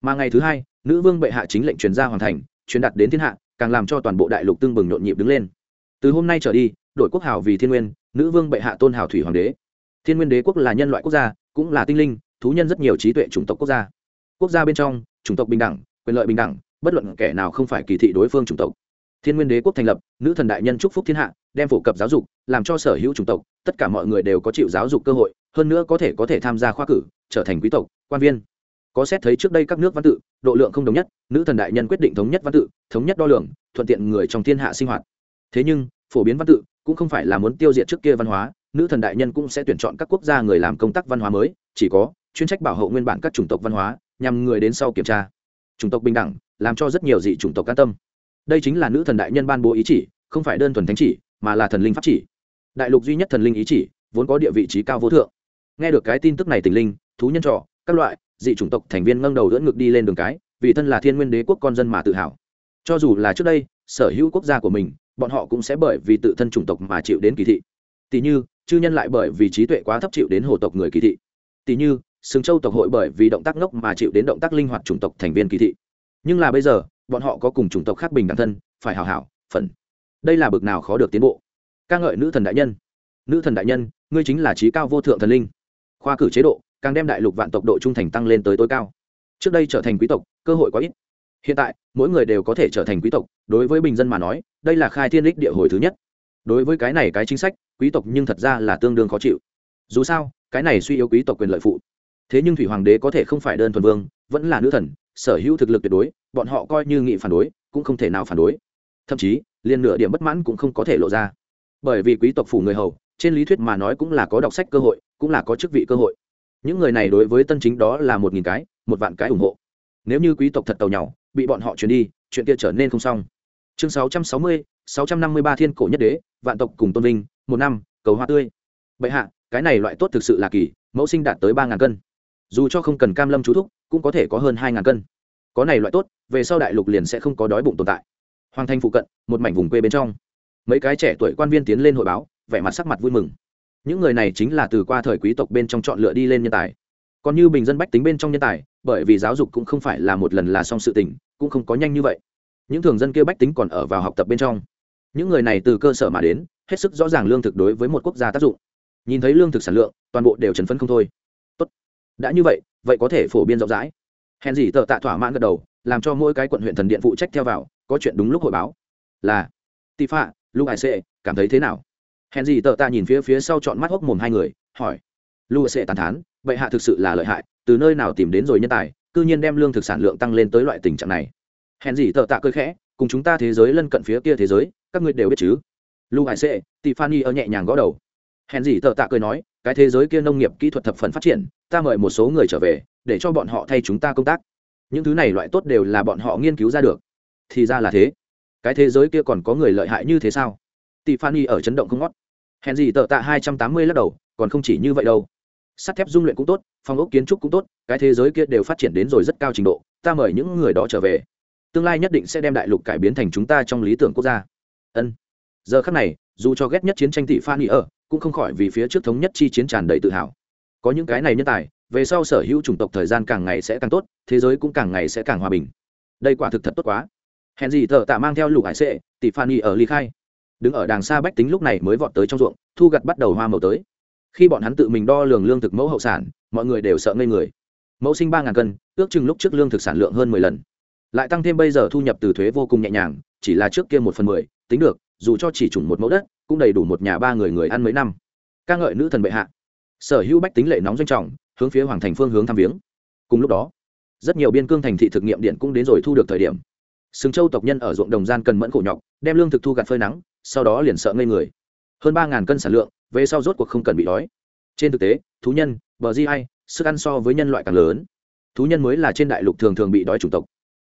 Mà ngày thứ hai, nữ vương bệ hạ chính lệnh truyền ra hoàn thành, truyền đạt đến thiên hạ, càng làm cho toàn bộ đại lục tương bừng nhộn nhịp đứng lên. Từ hôm nay trở đi đội quốc hào vì thiên nguyên, nữ vương bệ hạ tôn hào thủy hoàng đế. Thiên nguyên đế quốc là nhân loại quốc gia, cũng là tinh linh, thú nhân rất nhiều trí tuệ chủng tộc quốc gia. Quốc gia bên trong, chủng tộc bình đẳng, quyền lợi bình đẳng, bất luận kẻ nào không phải kỳ thị đối phương chủng tộc thiên nguyên đế quốc thành lập, nữ thần đại nhân chúc phúc thiên hạ, đem phổ cập giáo dục, làm cho sở hữu chủng tộc, tất cả mọi người đều có chịu giáo dục cơ hội, hơn nữa có thể có thể tham gia khoa cử, trở thành quý tộc, quan viên. Có xét thấy trước đây các nước văn tự, độ lượng không đồng nhất, nữ thần đại nhân quyết định thống nhất văn tự, thống nhất đo lường, thuận tiện người trong thiên hạ sinh hoạt. Thế nhưng, phổ biến văn tự cũng không phải là muốn tiêu diệt trước kia văn hóa, nữ thần đại nhân cũng sẽ tuyển chọn các quốc gia người làm công tác văn hóa mới, chỉ có chuyên trách bảo hộ nguyên bản các chủng tộc văn hóa, nhằm người đến sau kiểm tra. Chủng tộc bình đẳng, làm cho rất nhiều dị chủng tộc can tâm đây chính là nữ thần đại nhân ban bố ý chỉ, không phải đơn thuần thánh chỉ, mà là thần linh pháp chỉ. Đại lục duy nhất thần linh ý chỉ, vốn có địa vị trí cao vô thượng. Nghe được cái tin tức này tình linh, thú nhân trọ các loại, dị chủng tộc thành viên ngâng đầu đỡ ngực đi lên đường cái, vì thân là thiên nguyên đế quốc con dân mà tự hào. Cho dù là trước đây, sở hữu quốc gia của mình, bọn họ cũng sẽ bởi vì tự thân chủng tộc mà chịu đến kỳ thị. Tỷ như, chư nhân lại bởi vì trí tuệ quá thấp chịu đến hồ tộc người kỳ thị. Tỷ như, sừng châu tộc hội bởi vì động tác ngốc mà chịu đến động tác linh hoạt chủng tộc thành viên kỳ thị. Nhưng là bây giờ bọn họ có cùng chủng tộc khác bình đẳng thân, phải hào hảo phần đây là bực nào khó được tiến bộ. Ca ngợi nữ thần đại nhân. Nữ thần đại nhân, ngươi chính là trí cao vô thượng thần linh. Khoa cử chế độ, càng đem đại lục vạn tộc độ trung thành tăng lên tới tối cao. Trước đây trở thành quý tộc, cơ hội quá ít. Hiện tại, mỗi người đều có thể trở thành quý tộc, đối với bình dân mà nói, đây là khai thiên đích địa hồi thứ nhất. Đối với cái này cái chính sách, quý tộc nhưng thật ra là tương đương khó chịu. Dù sao, cái này suy yếu quý tộc quyền lợi phụ. Thế nhưng thủy hoàng đế có thể không phải đơn thuần vương, vẫn là nữ thần sở hữu thực lực tuyệt đối, bọn họ coi như nghị phản đối, cũng không thể nào phản đối. Thậm chí, liền nửa điểm bất mãn cũng không có thể lộ ra. Bởi vì quý tộc phủ người hầu, trên lý thuyết mà nói cũng là có đọc sách cơ hội, cũng là có chức vị cơ hội. Những người này đối với tân chính đó là một nghìn cái, một vạn cái ủng hộ. Nếu như quý tộc thật tàu nhau bị bọn họ chuyển đi, chuyện kia trở nên không xong. Chương sáu trăm sáu mươi, sáu trăm năm mươi ba thiên cổ nhất đế, vạn tộc cùng tôn vinh, một năm, cầu hoa tươi. Bệ hạ, cái này loại tốt thực sự là kỳ, mẫu sinh đạt tới ba ngàn cân. Dù cho không cần cam lâm chú thúc cũng có thể có hơn hai ngàn cân. Có này loại tốt, về sau đại lục liền sẽ không có đói bụng tồn tại. Hoàng thành phụ cận, một mảnh vùng quê bên trong. Mấy cái trẻ tuổi quan viên tiến lên hội báo, vẻ mặt sắc mặt vui mừng. Những người này chính là từ qua thời quý tộc bên trong chọn lựa đi lên nhân tài. Còn như bình dân bách tính bên trong nhân tài, bởi vì giáo dục cũng không phải là một lần là xong sự tình, cũng không có nhanh như vậy. Những thường dân kia bách tính còn ở vào học tập bên trong. Những người này từ cơ sở mà đến, hết sức rõ ràng lương thực đối với một quốc gia tác dụng. Nhìn thấy lương thực sản lượng, toàn bộ đều chấn phấn không thôi. Tốt. Đã như vậy vậy có thể phổ biến rộng rãi. Hèn gì tờ tạ thỏa mãn gật đầu, làm cho mỗi cái quận huyện thần điện phụ trách theo vào, có chuyện đúng lúc hội báo. Là, tị phạ, lu hải sệ, cảm thấy thế nào? Hèn gì tờ tạ nhìn phía phía sau chọn mắt hốc mồm hai người, hỏi. Lu hải sệ tàn thán, vậy hạ thực sự là lợi hại, từ nơi nào tìm đến rồi nhân tài, cư nhiên đem lương thực sản lượng tăng lên tới loại tình trạng này. Hèn gì tờ tạ cơ khẽ, cùng chúng ta thế giới lân cận phía kia thế giới, các ngươi đều biết chứ? Lu hải sệ, tị phan ở nhẹ nhàng gõ đầu. Hèn gì tờ tạ cười nói, cái thế giới kia nông nghiệp kỹ thuật thập phần phát triển ta mời một số người trở về, để cho bọn họ thay chúng ta công tác. Những thứ này loại tốt đều là bọn họ nghiên cứu ra được. Thì ra là thế. Cái thế giới kia còn có người lợi hại như thế sao? Tỷ phan ở chấn động không ngót. Hèn gì tợ tạ hai trăm tám mươi lắc đầu, còn không chỉ như vậy đâu. Sắt thép dung luyện cũng tốt, phòng ốc kiến trúc cũng tốt, cái thế giới kia đều phát triển đến rồi rất cao trình độ, ta mời những người đó trở về. Tương lai nhất định sẽ đem đại lục cải biến thành chúng ta trong lý tưởng quốc gia. Ân. Giờ khắc này, dù cho ghét nhất chiến tranh tỷ phan ở, cũng không khỏi vì phía trước thống nhất chi chiến tràn đầy tự hào có những cái này nhân tài, về sau sở hữu chủng tộc thời gian càng ngày sẽ càng tốt, thế giới cũng càng ngày sẽ càng hòa bình. Đây quả thực thật tốt quá. Hèn gì thợ tạ mang theo lục hải sệ, tỷ phan y ở ly khai. Đứng ở đàng xa bách tính lúc này mới vọt tới trong ruộng, thu gặt bắt đầu hoa màu tới. Khi bọn hắn tự mình đo lường lương thực mẫu hậu sản, mọi người đều sợ ngây người. Mẫu sinh ba ngàn cân, ước chừng lúc trước lương thực sản lượng hơn mười lần. Lại tăng thêm bây giờ thu nhập từ thuế vô cùng nhẹ nhàng, chỉ là trước kia một phần mười, tính được, dù cho chỉ trùng một mẫu đất, cũng đầy đủ một nhà ba người người ăn mấy năm. Ca ngợi nữ thần bệ hạ sở hữu bách tính lệ nóng doanh trọng, hướng phía hoàng thành phương hướng thăm viếng. Cùng lúc đó, rất nhiều biên cương thành thị thực nghiệm điện cũng đến rồi thu được thời điểm. Sừng châu tộc nhân ở ruộng đồng gian cần mẫn khổ nhọc, đem lương thực thu gặt phơi nắng, sau đó liền sợ ngây người. Hơn ba ngàn cân sản lượng, về sau rốt cuộc không cần bị đói. Trên thực tế, thú nhân, bờ di hay sức ăn so với nhân loại càng lớn. Thú nhân mới là trên đại lục thường thường bị đói chủng tộc.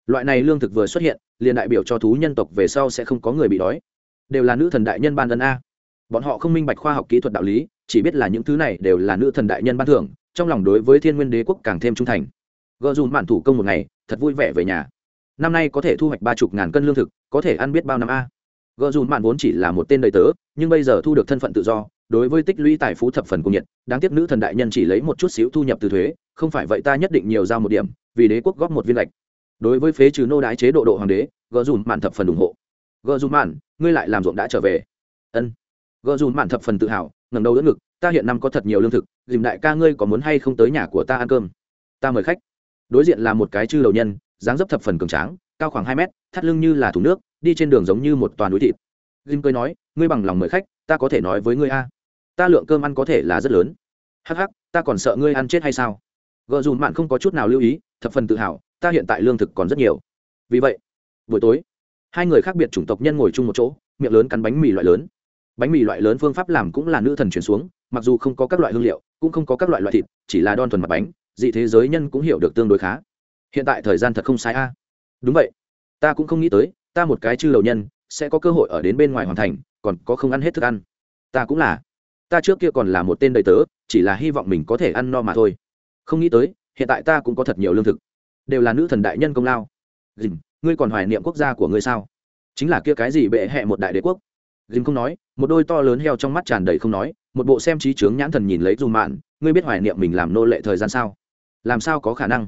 Loại này lương thực vừa xuất hiện, liền đại biểu cho thú nhân tộc về sau sẽ không có người bị đói. Đều là nữ thần đại nhân ban ân a bọn họ không minh bạch khoa học kỹ thuật đạo lý, chỉ biết là những thứ này đều là nữ thần đại nhân ban thưởng, trong lòng đối với thiên nguyên đế quốc càng thêm trung thành. Gợ dùn mạn thủ công một ngày, thật vui vẻ về nhà. Năm nay có thể thu hoạch ba chục ngàn cân lương thực, có thể ăn biết bao năm a. Gợ dùn mạn vốn chỉ là một tên đầy tớ, nhưng bây giờ thu được thân phận tự do, đối với tích lũy tài phú thập phần cung nhiệt, đáng tiếc nữ thần đại nhân chỉ lấy một chút xíu thu nhập từ thuế, không phải vậy ta nhất định nhiều giao một điểm, vì đế quốc góp một viên lệch. Đối với phế trừ nô đái chế độ độ hoàng đế gợ dùn mạn thập phần ủng hộ. Gợ dùn mạn, ngươi lại làm ruộng đã trở về. Ân gợ dùn mạn thập phần tự hào, ngẩng đầu đỡ ngực, ta hiện năm có thật nhiều lương thực, dìm đại ca ngươi có muốn hay không tới nhà của ta ăn cơm? Ta mời khách. Đối diện là một cái chư đầu nhân, dáng dấp thập phần cường tráng, cao khoảng hai mét, thắt lưng như là thùng nước, đi trên đường giống như một toàn núi thịt. Dìm cười nói, ngươi bằng lòng mời khách, ta có thể nói với ngươi a. Ta lượng cơm ăn có thể là rất lớn. Hắc hắc, ta còn sợ ngươi ăn chết hay sao? Gợ dùn mạn không có chút nào lưu ý, thập phần tự hào, ta hiện tại lương thực còn rất nhiều. Vì vậy, buổi tối, hai người khác biệt chủng tộc nhân ngồi chung một chỗ, miệng lớn cắn bánh mì loại lớn bánh mì loại lớn phương pháp làm cũng là nữ thần chuyển xuống, mặc dù không có các loại hương liệu, cũng không có các loại loại thịt, chỉ là đon thuần mặt bánh, dị thế giới nhân cũng hiểu được tương đối khá. Hiện tại thời gian thật không sai a. Đúng vậy. Ta cũng không nghĩ tới, ta một cái chư đầu nhân, sẽ có cơ hội ở đến bên ngoài hoàn thành, còn có không ăn hết thức ăn. Ta cũng là. Ta trước kia còn là một tên đầy tớ, chỉ là hy vọng mình có thể ăn no mà thôi. Không nghĩ tới, hiện tại ta cũng có thật nhiều lương thực. Đều là nữ thần đại nhân công lao. Dìm, ngươi còn hoài niệm quốc gia của ngươi sao? Chính là kia cái gì bệ hẹ một đại đế quốc? Dìm không nói, một đôi to lớn heo trong mắt tràn đầy không nói, một bộ xem trí trướng nhãn thần nhìn lấy dùm mạn, ngươi biết hoài niệm mình làm nô lệ thời gian sao? Làm sao có khả năng?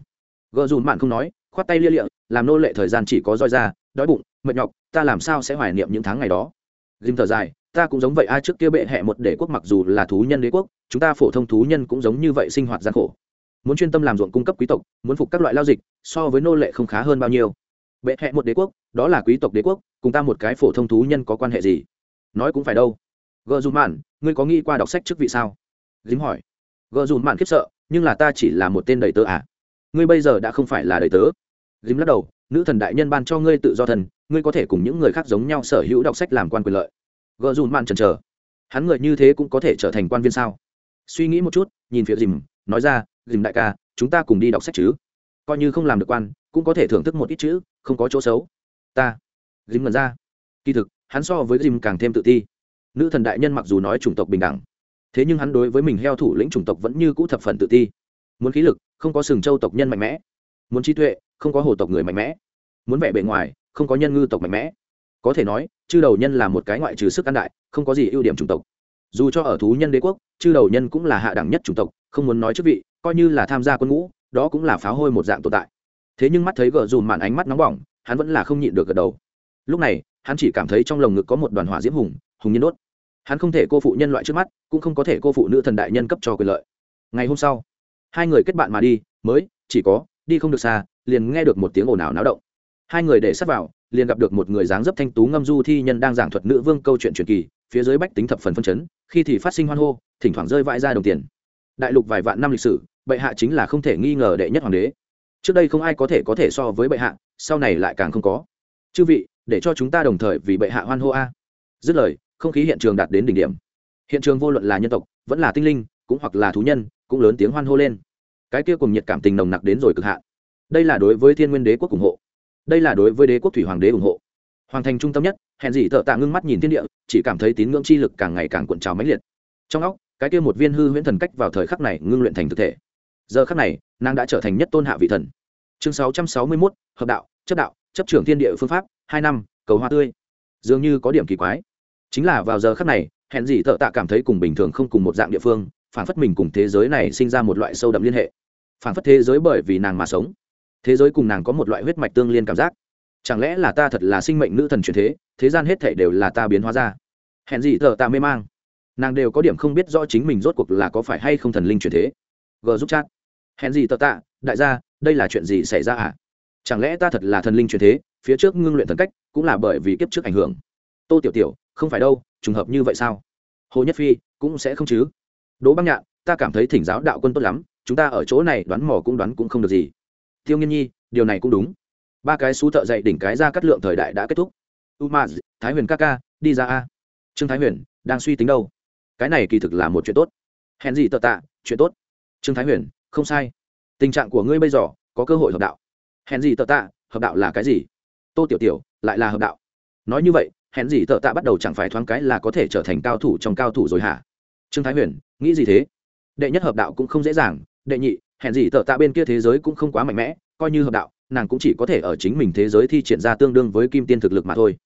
Gợ dùm mạn không nói, khoát tay lia lịa, làm nô lệ thời gian chỉ có roi ra, đói bụng, mệt nhọc, ta làm sao sẽ hoài niệm những tháng ngày đó? Dìm thở dài, ta cũng giống vậy ai trước kia bệ hẹ một đế quốc mặc dù là thú nhân đế quốc, chúng ta phổ thông thú nhân cũng giống như vậy sinh hoạt gian khổ. Muốn chuyên tâm làm ruộng cung cấp quý tộc, muốn phục các loại lao dịch, so với nô lệ không khá hơn bao nhiêu. Bệ hẹ một đế quốc, đó là quý tộc đế quốc, cùng ta một cái phổ thông thú nhân có quan hệ gì? Nói cũng phải đâu. Gờ dùm mạn, ngươi có nghĩ qua đọc sách trước vị sao? Dính hỏi. Gờ dùm mạn khiếp sợ, nhưng là ta chỉ là một tên đầy tớ à? Ngươi bây giờ đã không phải là đầy tớ. Dính lắc đầu, nữ thần đại nhân ban cho ngươi tự do thần, ngươi có thể cùng những người khác giống nhau sở hữu đọc sách làm quan quyền lợi. Gờ dùm mạn chần chờ. Hắn người như thế cũng có thể trở thành quan viên sao? Suy nghĩ một chút, nhìn phía dìm, nói ra, dìm đại ca, chúng ta cùng đi đọc sách chứ. Coi như không làm được quan, cũng có thể thưởng thức một ít chữ không có chỗ xấu. Ta. Dìm ngần ra. Kỳ thực hắn so với dìm càng thêm tự ti. Nữ thần đại nhân mặc dù nói chủng tộc bình đẳng, thế nhưng hắn đối với mình heo thủ lĩnh chủng tộc vẫn như cũ thập phần tự ti. Muốn khí lực, không có sừng châu tộc nhân mạnh mẽ. Muốn trí tuệ, không có hồ tộc người mạnh mẽ. Muốn vẻ bề ngoài, không có nhân ngư tộc mạnh mẽ. Có thể nói, chư đầu nhân là một cái ngoại trừ sức ăn đại, không có gì ưu điểm chủng tộc. Dù cho ở thú nhân đế quốc, chư đầu nhân cũng là hạ đẳng nhất chủng tộc, không muốn nói chức vị, coi như là tham gia quân ngũ, đó cũng là pháo hôi một dạng tồn tại. Thế nhưng mắt thấy gờ dùm màn ánh mắt nóng bỏng, hắn vẫn là không nhịn được gật đầu. Lúc này hắn chỉ cảm thấy trong lồng ngực có một đoàn hỏa diễm hùng hùng nhiên đốt. Hắn không thể cô phụ nhân loại trước mắt, cũng không có thể cô phụ nữ thần đại nhân cấp cho quyền lợi. Ngày hôm sau, hai người kết bạn mà đi, mới, chỉ có, đi không được xa, liền nghe được một tiếng ồn ào náo động. Hai người để sắp vào, liền gặp được một người dáng dấp thanh tú ngâm du thi nhân đang giảng thuật nữ vương câu chuyện truyền kỳ, phía dưới bách tính thập phần phân chấn, khi thì phát sinh hoan hô, thỉnh thoảng rơi vãi ra đồng tiền. Đại lục vài vạn năm lịch sử, bệ hạ chính là không thể nghi ngờ đệ nhất hoàng đế. Trước đây không ai có thể có thể so với bệ hạ, sau này lại càng không có. Chư vị để cho chúng ta đồng thời vì bệ hạ hoan hô a. Dứt lời, không khí hiện trường đạt đến đỉnh điểm. Hiện trường vô luận là nhân tộc, vẫn là tinh linh, cũng hoặc là thú nhân, cũng lớn tiếng hoan hô lên. Cái kia cùng nhiệt cảm tình nồng nặc đến rồi cực hạn. Đây là đối với thiên nguyên đế quốc ủng hộ. Đây là đối với đế quốc thủy hoàng đế ủng hộ. Hoàng thành trung tâm nhất, hèn dị thợ tạ ngưng mắt nhìn thiên địa, chỉ cảm thấy tín ngưỡng chi lực càng ngày càng cuộn trào mãnh liệt. Trong óc, cái kia một viên hư huyễn thần cách vào thời khắc này ngưng luyện thành thực thể. Giờ khắc này, nàng đã trở thành nhất tôn hạ vị thần. Chương sáu trăm sáu mươi mốt, hợp đạo chất đạo chấp trưởng thiên địa phương pháp, hai năm, cầu hoa tươi. Dường như có điểm kỳ quái. Chính là vào giờ khắc này, hẹn gì thợ tạ cảm thấy cùng bình thường không cùng một dạng địa phương, phản phất mình cùng thế giới này sinh ra một loại sâu đậm liên hệ. Phản phất thế giới bởi vì nàng mà sống. Thế giới cùng nàng có một loại huyết mạch tương liên cảm giác. Chẳng lẽ là ta thật là sinh mệnh nữ thần truyền thế thế gian hết thể đều là ta biến hóa ra? Hẹn gì thợ tạ mê mang. Nàng đều có điểm không biết rõ chính mình rốt cuộc là có phải hay không thần linh truyền thế. G giúp chat. Hẹn gì thợ tạ, đại gia, đây là chuyện gì xảy ra à? Chẳng lẽ ta thật là thần linh truyền thế, phía trước ngưng luyện thần cách, cũng là bởi vì kiếp trước ảnh hưởng? Tô tiểu tiểu, không phải đâu, trùng hợp như vậy sao? Hồ nhất phi, cũng sẽ không chứ? Đỗ băng nhạn, ta cảm thấy thỉnh giáo đạo quân tốt lắm, chúng ta ở chỗ này đoán mò cũng đoán cũng không được gì. Tiêu nghiên nhi, điều này cũng đúng. Ba cái xú thợ dạy đỉnh cái ra cắt lượng thời đại đã kết thúc. U ma thái huyền ca ca, đi ra a. Trương thái huyền, đang suy tính đâu? Cái này kỳ thực là một chuyện tốt. Hèn gì tợ tạ, chuyện tốt. Trương thái huyền, không sai. Tình trạng của ngươi bây giờ, có cơ hội hợp đạo hèn gì tờ tạ, hợp đạo là cái gì? Tô tiểu tiểu, lại là hợp đạo. Nói như vậy hèn gì tờ tạ bắt đầu chẳng phải thoáng cái là có thể trở thành cao thủ trong cao thủ rồi hả? Trương thái huyền, nghĩ gì thế? Đệ nhất hợp đạo cũng không dễ dàng, đệ nhị hèn gì tờ tạ bên kia thế giới cũng không quá mạnh mẽ, coi như hợp đạo, nàng cũng chỉ có thể ở chính mình thế giới thi triển ra tương đương với kim tiên thực lực mà thôi.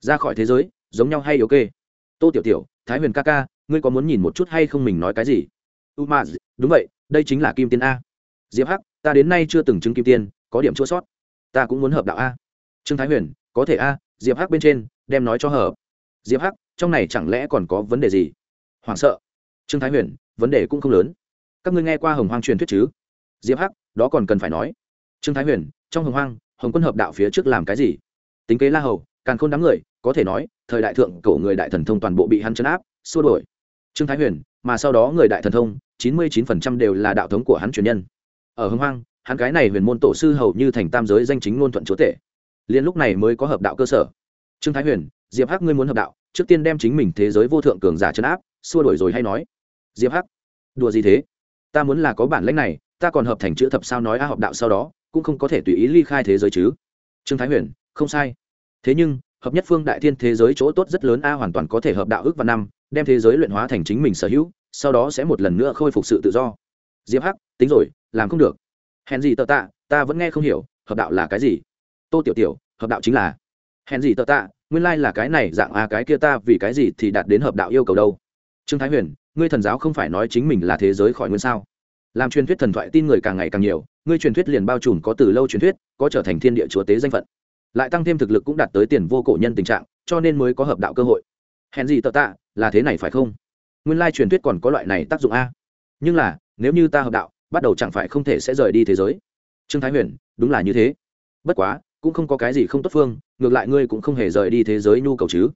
Ra khỏi thế giới, giống nhau hay ok? Tô tiểu tiểu, thái huyền ca ca, ngươi có muốn nhìn một chút hay không mình nói cái gì? U ma đúng vậy, đây chính là kim tiên a. Diệp hắc, ta đến nay chưa từng chứng kim tiên có điểm chua sót. Ta cũng muốn hợp đạo a. Trương thái huyền, có thể a, diệp hắc bên trên, đem nói cho hợp. Diệp hắc, trong này chẳng lẽ còn có vấn đề gì? Hoảng sợ. Trương thái huyền, vấn đề cũng không lớn. Các ngươi nghe qua hồng hoang truyền thuyết chứ? Diệp hắc, đó còn cần phải nói. Trương thái huyền, trong hồng hoang, hồng quân hợp đạo phía trước làm cái gì? Tính kế la hầu, càng k h ô n đám người, có thể nói, thời đại thượng cổ người đại thần thông toàn bộ bị hắn chấn áp, xua đổi trương thái huyền, mà sau đó người đại thần thông, chín mươi chín phần trăm đều là đạo thống của hắn truyền nhân. Ở hồng hoang hắn cái này huyền môn tổ sư hầu như thành tam giới danh chính ngôn thuận chúa tể. Liên lúc này mới có hợp đạo cơ sở. Trương thái huyền, diệp hắc ngươi muốn hợp đạo, trước tiên đem chính mình thế giới vô thượng cường giả chấn áp, xua đổi rồi hay nói. Diệp hắc, đùa gì thế? Ta muốn là có bản lãnh này, ta còn hợp thành chữ thập sao nói a hợp đạo sau đó, cũng không có thể tùy ý ly khai thế giới chứ. Trương thái huyền, không sai. Thế nhưng, hợp nhất phương đại thiên thế giới chỗ tốt rất lớn a hoàn toàn có thể hợp đạo ước và năm, đem thế giới luyện hóa thành chính mình sở hữu, sau đó sẽ một lần nữa khôi phục sự tự do. Diệp hắc, tính rồi, làm không được hèn gì tờ tạ, ta vẫn nghe không hiểu, hợp đạo là cái gì? Tô tiểu tiểu, hợp đạo chính là hèn gì tờ tạ, nguyên lai là cái này dạng a, cái kia ta vì cái gì thì đạt đến hợp đạo yêu cầu đâu? Trương thái huyền, ngươi thần giáo không phải nói chính mình là thế giới khỏi nguyên sao? Làm truyền thuyết thần thoại tin người càng ngày càng nhiều, ngươi truyền thuyết liền bao trùm có từ lâu truyền thuyết, có trở thành thiên địa chúa tế danh phận. Lại tăng thêm thực lực cũng đạt tới tiền vô cổ nhân tình trạng, cho nên mới có hợp đạo cơ hội. Hèn gì tợ tạ, là thế này phải không? Nguyên lai truyền thuyết còn có loại này tác dụng a. Nhưng là, nếu như ta hợp đạo bắt đầu chẳng phải không thể sẽ rời đi thế giới. Trương thái huyền, đúng là như thế. Bất quá, cũng không có cái gì không tốt phương, ngược lại ngươi cũng không hề rời đi thế giới nhu cầu chứ.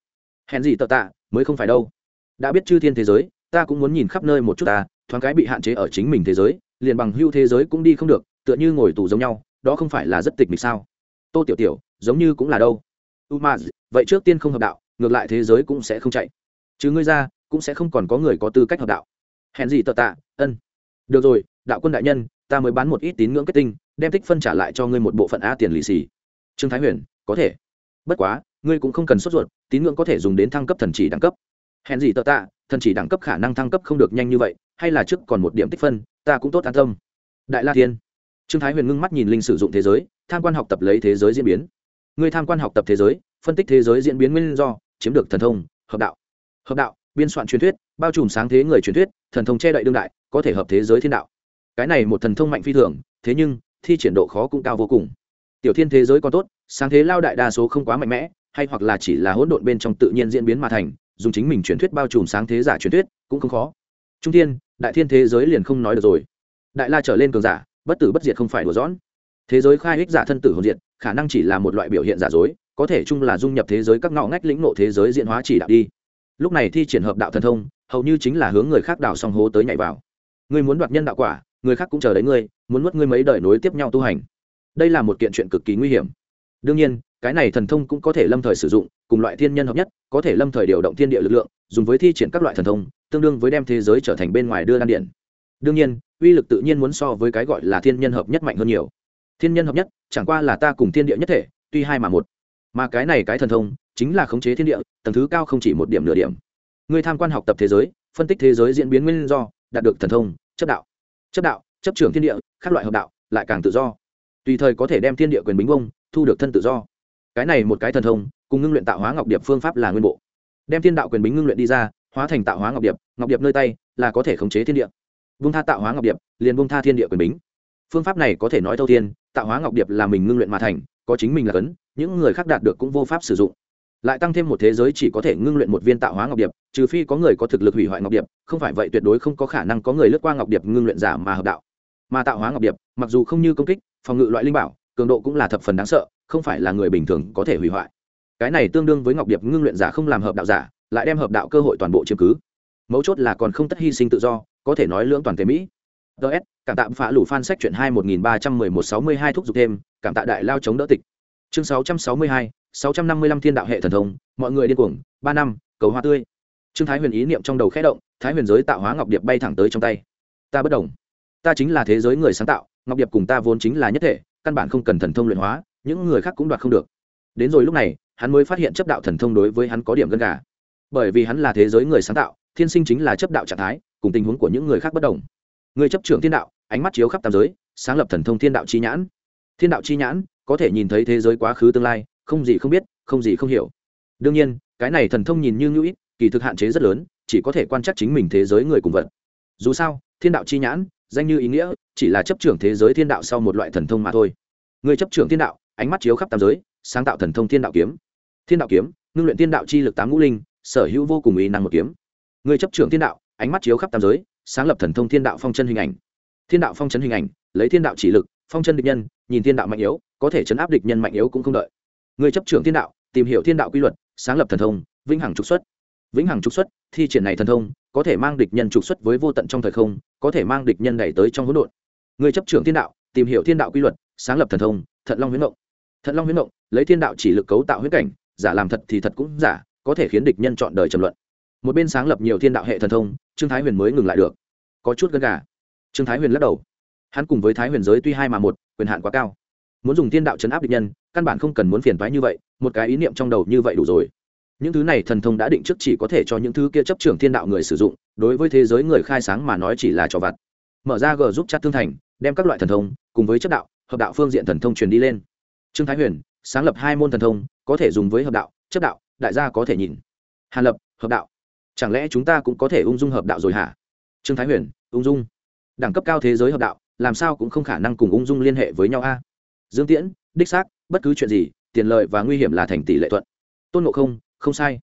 Hèn gì tợ tạ, mới không phải đâu. Đã biết chư thiên thế giới, ta cũng muốn nhìn khắp nơi một chút ta, thoáng cái bị hạn chế ở chính mình thế giới, liền bằng hưu thế giới cũng đi không được, tựa như ngồi tù giống nhau, đó không phải là rất tịch mịch sao? Tô tiểu tiểu, giống như cũng là đâu. U ma vậy trước tiên không hợp đạo, ngược lại thế giới cũng sẽ không chạy. Chứ ngươi ra, cũng sẽ không còn có người có tư cách hợp đạo. Hèn gì tợ tạ, ân. Được rồi đạo quân đại nhân, ta mới bán một ít tín ngưỡng kết tinh, đem tích phân trả lại cho ngươi một bộ phận a tiền lì xì. Trương thái huyền, có thể. Bất quá, ngươi cũng không cần sốt ruột, tín ngưỡng có thể dùng đến thăng cấp thần chỉ đẳng cấp. Hèn gì tờ tạ, thần chỉ đẳng cấp khả năng thăng cấp không được nhanh như vậy, hay là trước còn một điểm tích phân, ta cũng tốt an tâm. Đại la thiên. Trương thái huyền ngưng mắt nhìn linh sử dụng thế giới, tham quan học tập lấy thế giới diễn biến. Ngươi tham quan học tập thế giới, phân tích thế giới diễn biến nguyên do, chiếm được thần thông, hợp đạo. Hợp đạo, biên soạn truyền thuyết, bao trùm sáng thế người truyền thuyết, thần thông che đậy đương đại, có thể hợp thế giới thiên đạo cái này một thần thông mạnh phi thường, thế nhưng, thi triển độ khó cũng cao vô cùng. Tiểu thiên thế giới còn tốt, sáng thế lao đại đa số không quá mạnh mẽ, hay hoặc là chỉ là hỗn độn bên trong tự nhiên diễn biến mà thành, dùng chính mình truyền thuyết bao trùm sáng thế giả truyền thuyết, cũng không khó. Trung thiên, đại thiên thế giới liền không nói được rồi. Đại la trở lên cường giả, bất tử bất diệt không phải đùa dõn thế giới khai ích giả thân tử hồn diệt, khả năng chỉ là một loại biểu hiện giả dối, có thể chung là dung nhập thế giới các ngõ ngách lĩnh nộ thế giới diễn hóa chỉ đạo đi. Lúc này thi triển hợp đạo thần thông, hầu như chính là hướng người khác đào song hố tới nhảy vào. Ngươi muốn đoạt nhân đạo quả người khác cũng chờ đấy ngươi, muốn nuốt ngươi mấy đời nối tiếp nhau tu hành. Đây là một kiện chuyện cực kỳ nguy hiểm. Đương nhiên, cái này thần thông cũng có thể lâm thời sử dụng, cùng loại thiên nhân hợp nhất, có thể lâm thời điều động thiên địa lực lượng, dùng với thi triển các loại thần thông, tương đương với đem thế giới trở thành bên ngoài đưa đan điện. Đương nhiên, uy lực tự nhiên muốn so với cái gọi là thiên nhân hợp nhất mạnh hơn nhiều. Thiên nhân hợp nhất, chẳng qua là ta cùng thiên địa nhất thể, tuy hai mà một. Mà cái này cái thần thông, chính là khống chế thiên địa, tầng thứ cao không chỉ một điểm nửa điểm. Người tham quan học tập thế giới, phân tích thế giới diễn biến nguyên do, đạt được thần thông, chấp đạo chấp đạo, chấp trưởng thiên địa các loại hợp đạo, lại càng tự do. Tùy thời có thể đem thiên địa quyền bính vông, thu được thân tự do. Cái này một cái thần thông, cùng ngưng luyện tạo hóa ngọc điệp phương pháp là nguyên bộ. Đem thiên đạo quyền bính ngưng luyện đi ra, hóa thành tạo hóa ngọc điệp ngọc điệp nơi tay, là có thể khống chế thiên địa. Vung tha tạo hóa ngọc điệp, liền vung tha thiên địa quyền bính. Phương pháp này có thể nói thâu thiên, tạo hóa ngọc điệp là mình ngưng luyện mà thành, có chính mình là cấn, những người khác đạt được cũng vô pháp sử dụng lại tăng thêm một thế giới chỉ có thể ngưng luyện một viên tạo hóa ngọc điệp, trừ phi có người có thực lực hủy hoại ngọc điệp, không phải vậy tuyệt đối không có khả năng có người lướt qua ngọc điệp ngưng luyện giả mà hợp đạo. Mà tạo hóa ngọc điệp, mặc dù không như công kích, phòng ngự loại linh bảo, cường độ cũng là thập phần đáng sợ, không phải là người bình thường có thể hủy hoại. Cái này tương đương với ngọc điệp ngưng luyện giả không làm hợp đạo giả, lại đem hợp đạo cơ hội toàn bộ chiếm cứ. Mấu chốt là còn không tất hy sinh tự do, có thể nói lưỡng toàn tế mỹ. Ts cảm tạ phá lủ fan sách chuyện hai một nghìn ba trăm mười một sáu mươi hai thúc giục thêm, cảm tạ đại lao chống đỡ tịch. Chương sáu trăm sáu mươi hai sáu trăm năm mươi lăm thiên đạo hệ thần thông, mọi người điên cuồng, ba năm, cầu hoa tươi. Trương thái huyền ý niệm trong đầu khẽ động, thái huyền giới tạo hóa ngọc điệp bay thẳng tới trong tay. Ta bất đồng. Ta chính là thế giới người sáng tạo, ngọc điệp cùng ta vốn chính là nhất thể, căn bản không cần thần thông luyện hóa, những người khác cũng đoạt không được. Đến rồi lúc này, hắn mới phát hiện chấp đạo thần thông đối với hắn có điểm gân gà. Bởi vì hắn là thế giới người sáng tạo, thiên sinh chính là chấp đạo trạng thái, cùng tình huống của những người khác bất đồng. Người chấp trưởng thiên đạo, ánh mắt chiếu khắp tam giới, sáng lập thần thông thiên đạo chi nhãn. Thiên đạo chi nhãn, có thể nhìn thấy thế giới quá khứ tương lai không gì không biết, không gì không hiểu. Đương nhiên, cái này thần thông nhìn như ngữ ít kỳ thực hạn chế rất lớn, chỉ có thể quan trắc chính mình thế giới người cùng vật. Dù sao, thiên đạo chi nhãn, danh như ý nghĩa, chỉ là chấp trưởng thế giới thiên đạo sau một loại thần thông mà thôi. Người chấp trưởng thiên đạo, ánh mắt chiếu khắp tam giới, sáng tạo thần thông thiên đạo kiếm. Thiên đạo kiếm, ngưng luyện thiên đạo chi lực tám ngũ linh, sở hữu vô cùng ý năng một kiếm. Người chấp trưởng thiên đạo, ánh mắt chiếu khắp tam giới, sáng lập thần thông thiên đạo phong chân hình ảnh. Thiên đạo phong chân hình ảnh, lấy thiên đạo chỉ lực, phong chân địch nhân, nhìn thiên đạo mạnh yếu, có thể chấn áp địch nhân mạnh yếu cũng không đợi người chấp trưởng thiên đạo, tìm hiểu thiên đạo quy luật, sáng lập thần thông, vĩnh hằng trục xuất. Vĩnh hằng trục xuất thi triển này thần thông, có thể mang địch nhân trục xuất với vô tận trong thời không, có thể mang địch nhân đẩy tới trong hỗn độn. Người chấp trưởng thiên đạo, tìm hiểu thiên đạo quy luật, sáng lập thần thông, thận long huyễn động. Thận long huyễn động, lấy thiên đạo chỉ lực cấu tạo huyễn cảnh, giả làm thật thì thật cũng giả, có thể khiến địch nhân chọn đời trầm luận. Một bên sáng lập nhiều thiên đạo hệ thần thông, trương thái huyền mới ngừng lại được. Có chút gần gà. Trương thái huyền lắc đầu. Hắn cùng với thái huyền giới tuy hai mà một, quyền hạn quá cao muốn dùng thiên đạo chấn áp địch nhân, căn bản không cần muốn phiền thoái như vậy, một cái ý niệm trong đầu như vậy đủ rồi. Những thứ này thần thông đã định trước chỉ có thể cho những thứ kia chấp trưởng thiên đạo người sử dụng, đối với thế giới người khai sáng mà nói chỉ là trò vặt. Mở ra g giúp chat tương thành, đem các loại thần thông cùng với chất đạo, hợp đạo phương diện thần thông truyền đi lên. Trương thái huyền, sáng lập hai môn thần thông, có thể dùng với hợp đạo chấp đạo, đại gia có thể nhìn. Hàn lập, hợp đạo. Chẳng lẽ chúng ta cũng có thể ung dung hợp đạo rồi hả? Trương thái huyền, ung dung. Đẳng cấp cao thế giới hợp đạo, làm sao cũng không khả năng cùng ung dung liên hệ với nhau a dương tiễn, đích xác, bất cứ chuyện gì, tiền lợi và nguy hiểm là thành tỷ lệ thuận. Tôn ngộ không không sai.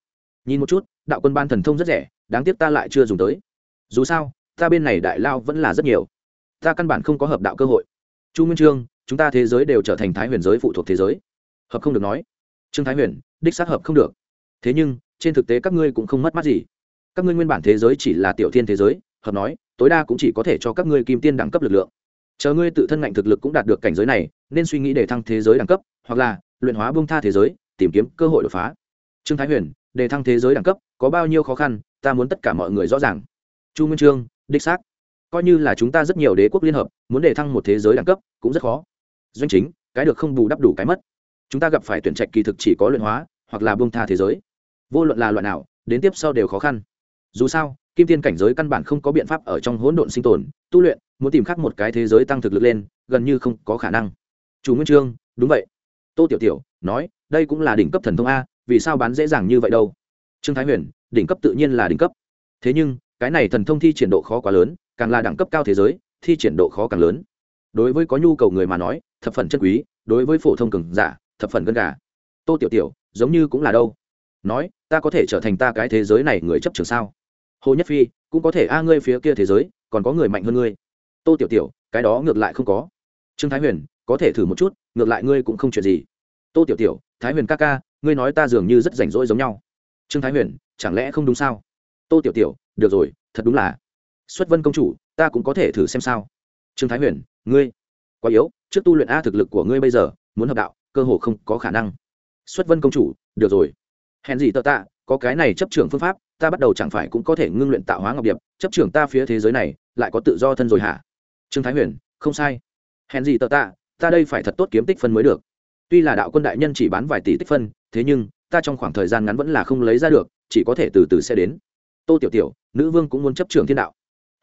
Nhìn một chút, đạo quân ban thần thông rất rẻ, đáng tiếc ta lại chưa dùng tới. Dù sao, ta bên này đại lao vẫn là rất nhiều. Ta căn bản không có hợp đạo cơ hội. Chu nguyên trương, chúng ta thế giới đều trở thành thái huyền giới phụ thuộc thế giới. Hợp không được nói. Trương thái huyền, đích xác hợp không được. Thế nhưng, trên thực tế các ngươi cũng không mất mát gì. Các ngươi nguyên bản thế giới chỉ là tiểu thiên thế giới, hợp nói, tối đa cũng chỉ có thể cho các ngươi kim tiên đẳng cấp lực lượng. Chờ ngươi tự thân ngạnh thực lực cũng đạt được cảnh giới này nên suy nghĩ để thăng thế giới đẳng cấp, hoặc là luyện hóa bông tha thế giới, tìm kiếm cơ hội đột phá. Trương thái huyền, để thăng thế giới đẳng cấp, có bao nhiêu khó khăn, ta muốn tất cả mọi người rõ ràng. Chu nguyên trương, đích xác. Coi như là chúng ta rất nhiều đế quốc liên hợp, muốn để thăng một thế giới đẳng cấp cũng rất khó. Doanh chính, cái được không bù đắp đủ cái mất. Chúng ta gặp phải tuyển trạch kỳ thực chỉ có luyện hóa, hoặc là bông tha thế giới. Vô luận là loại nào, đến tiếp sau đều khó khăn. Dù sao, kim tiên cảnh giới căn bản không có biện pháp ở trong hỗn độn sinh tồn, tu luyện, muốn tìm khắc một cái thế giới tăng thực lực lên, gần như không có khả năng chủ nguyên trương, đúng vậy. Tô tiểu tiểu nói, đây cũng là đỉnh cấp thần thông a, vì sao bán dễ dàng như vậy đâu? Trương thái huyền, đỉnh cấp tự nhiên là đỉnh cấp. Thế nhưng, cái này thần thông thi triển độ khó quá lớn, càng là đẳng cấp cao thế giới, thi triển độ khó càng lớn. Đối với có nhu cầu người mà nói, thập phần chân quý, đối với phổ thông cường giả, thập phần gân gà. Tô tiểu tiểu, giống như cũng là đâu? Nói, ta có thể trở thành ta cái thế giới này người chấp trường sao? Hồ nhất phi, cũng có thể a ngươi phía kia thế giới, còn có người mạnh hơn ngươi. Tô tiểu tiểu, cái đó ngược lại không có. Trương thái huyền có thể thử một chút, ngược lại ngươi cũng không chuyện gì. Tô tiểu tiểu, thái huyền ca ca, ngươi nói ta dường như rất rảnh rỗi giống nhau. Trương thái huyền, chẳng lẽ không đúng sao? Tô tiểu tiểu, được rồi, thật đúng là. Xuất vân công chủ, ta cũng có thể thử xem sao. Trương thái huyền, ngươi, quá yếu, trước tu luyện a thực lực của ngươi bây giờ, muốn hợp đạo, cơ hồ không có khả năng. Xuất vân công chủ, được rồi. Hèn gì tợ tạ, có cái này chấp trưởng phương pháp, ta bắt đầu chẳng phải cũng có thể ngưng luyện tạo hóa ngọc điệp, chấp trưởng ta phía thế giới này, lại có tự do thân rồi hả? Trương thái huyền, không sai. Hèn gì tợ tạ ta đây phải thật tốt kiếm tích phân mới được. Tuy là đạo quân đại nhân chỉ bán vài tỷ tích phân, thế nhưng, ta trong khoảng thời gian ngắn vẫn là không lấy ra được, chỉ có thể từ từ sẽ đến. Tô tiểu tiểu, nữ vương cũng muốn chấp trưởng thiên đạo.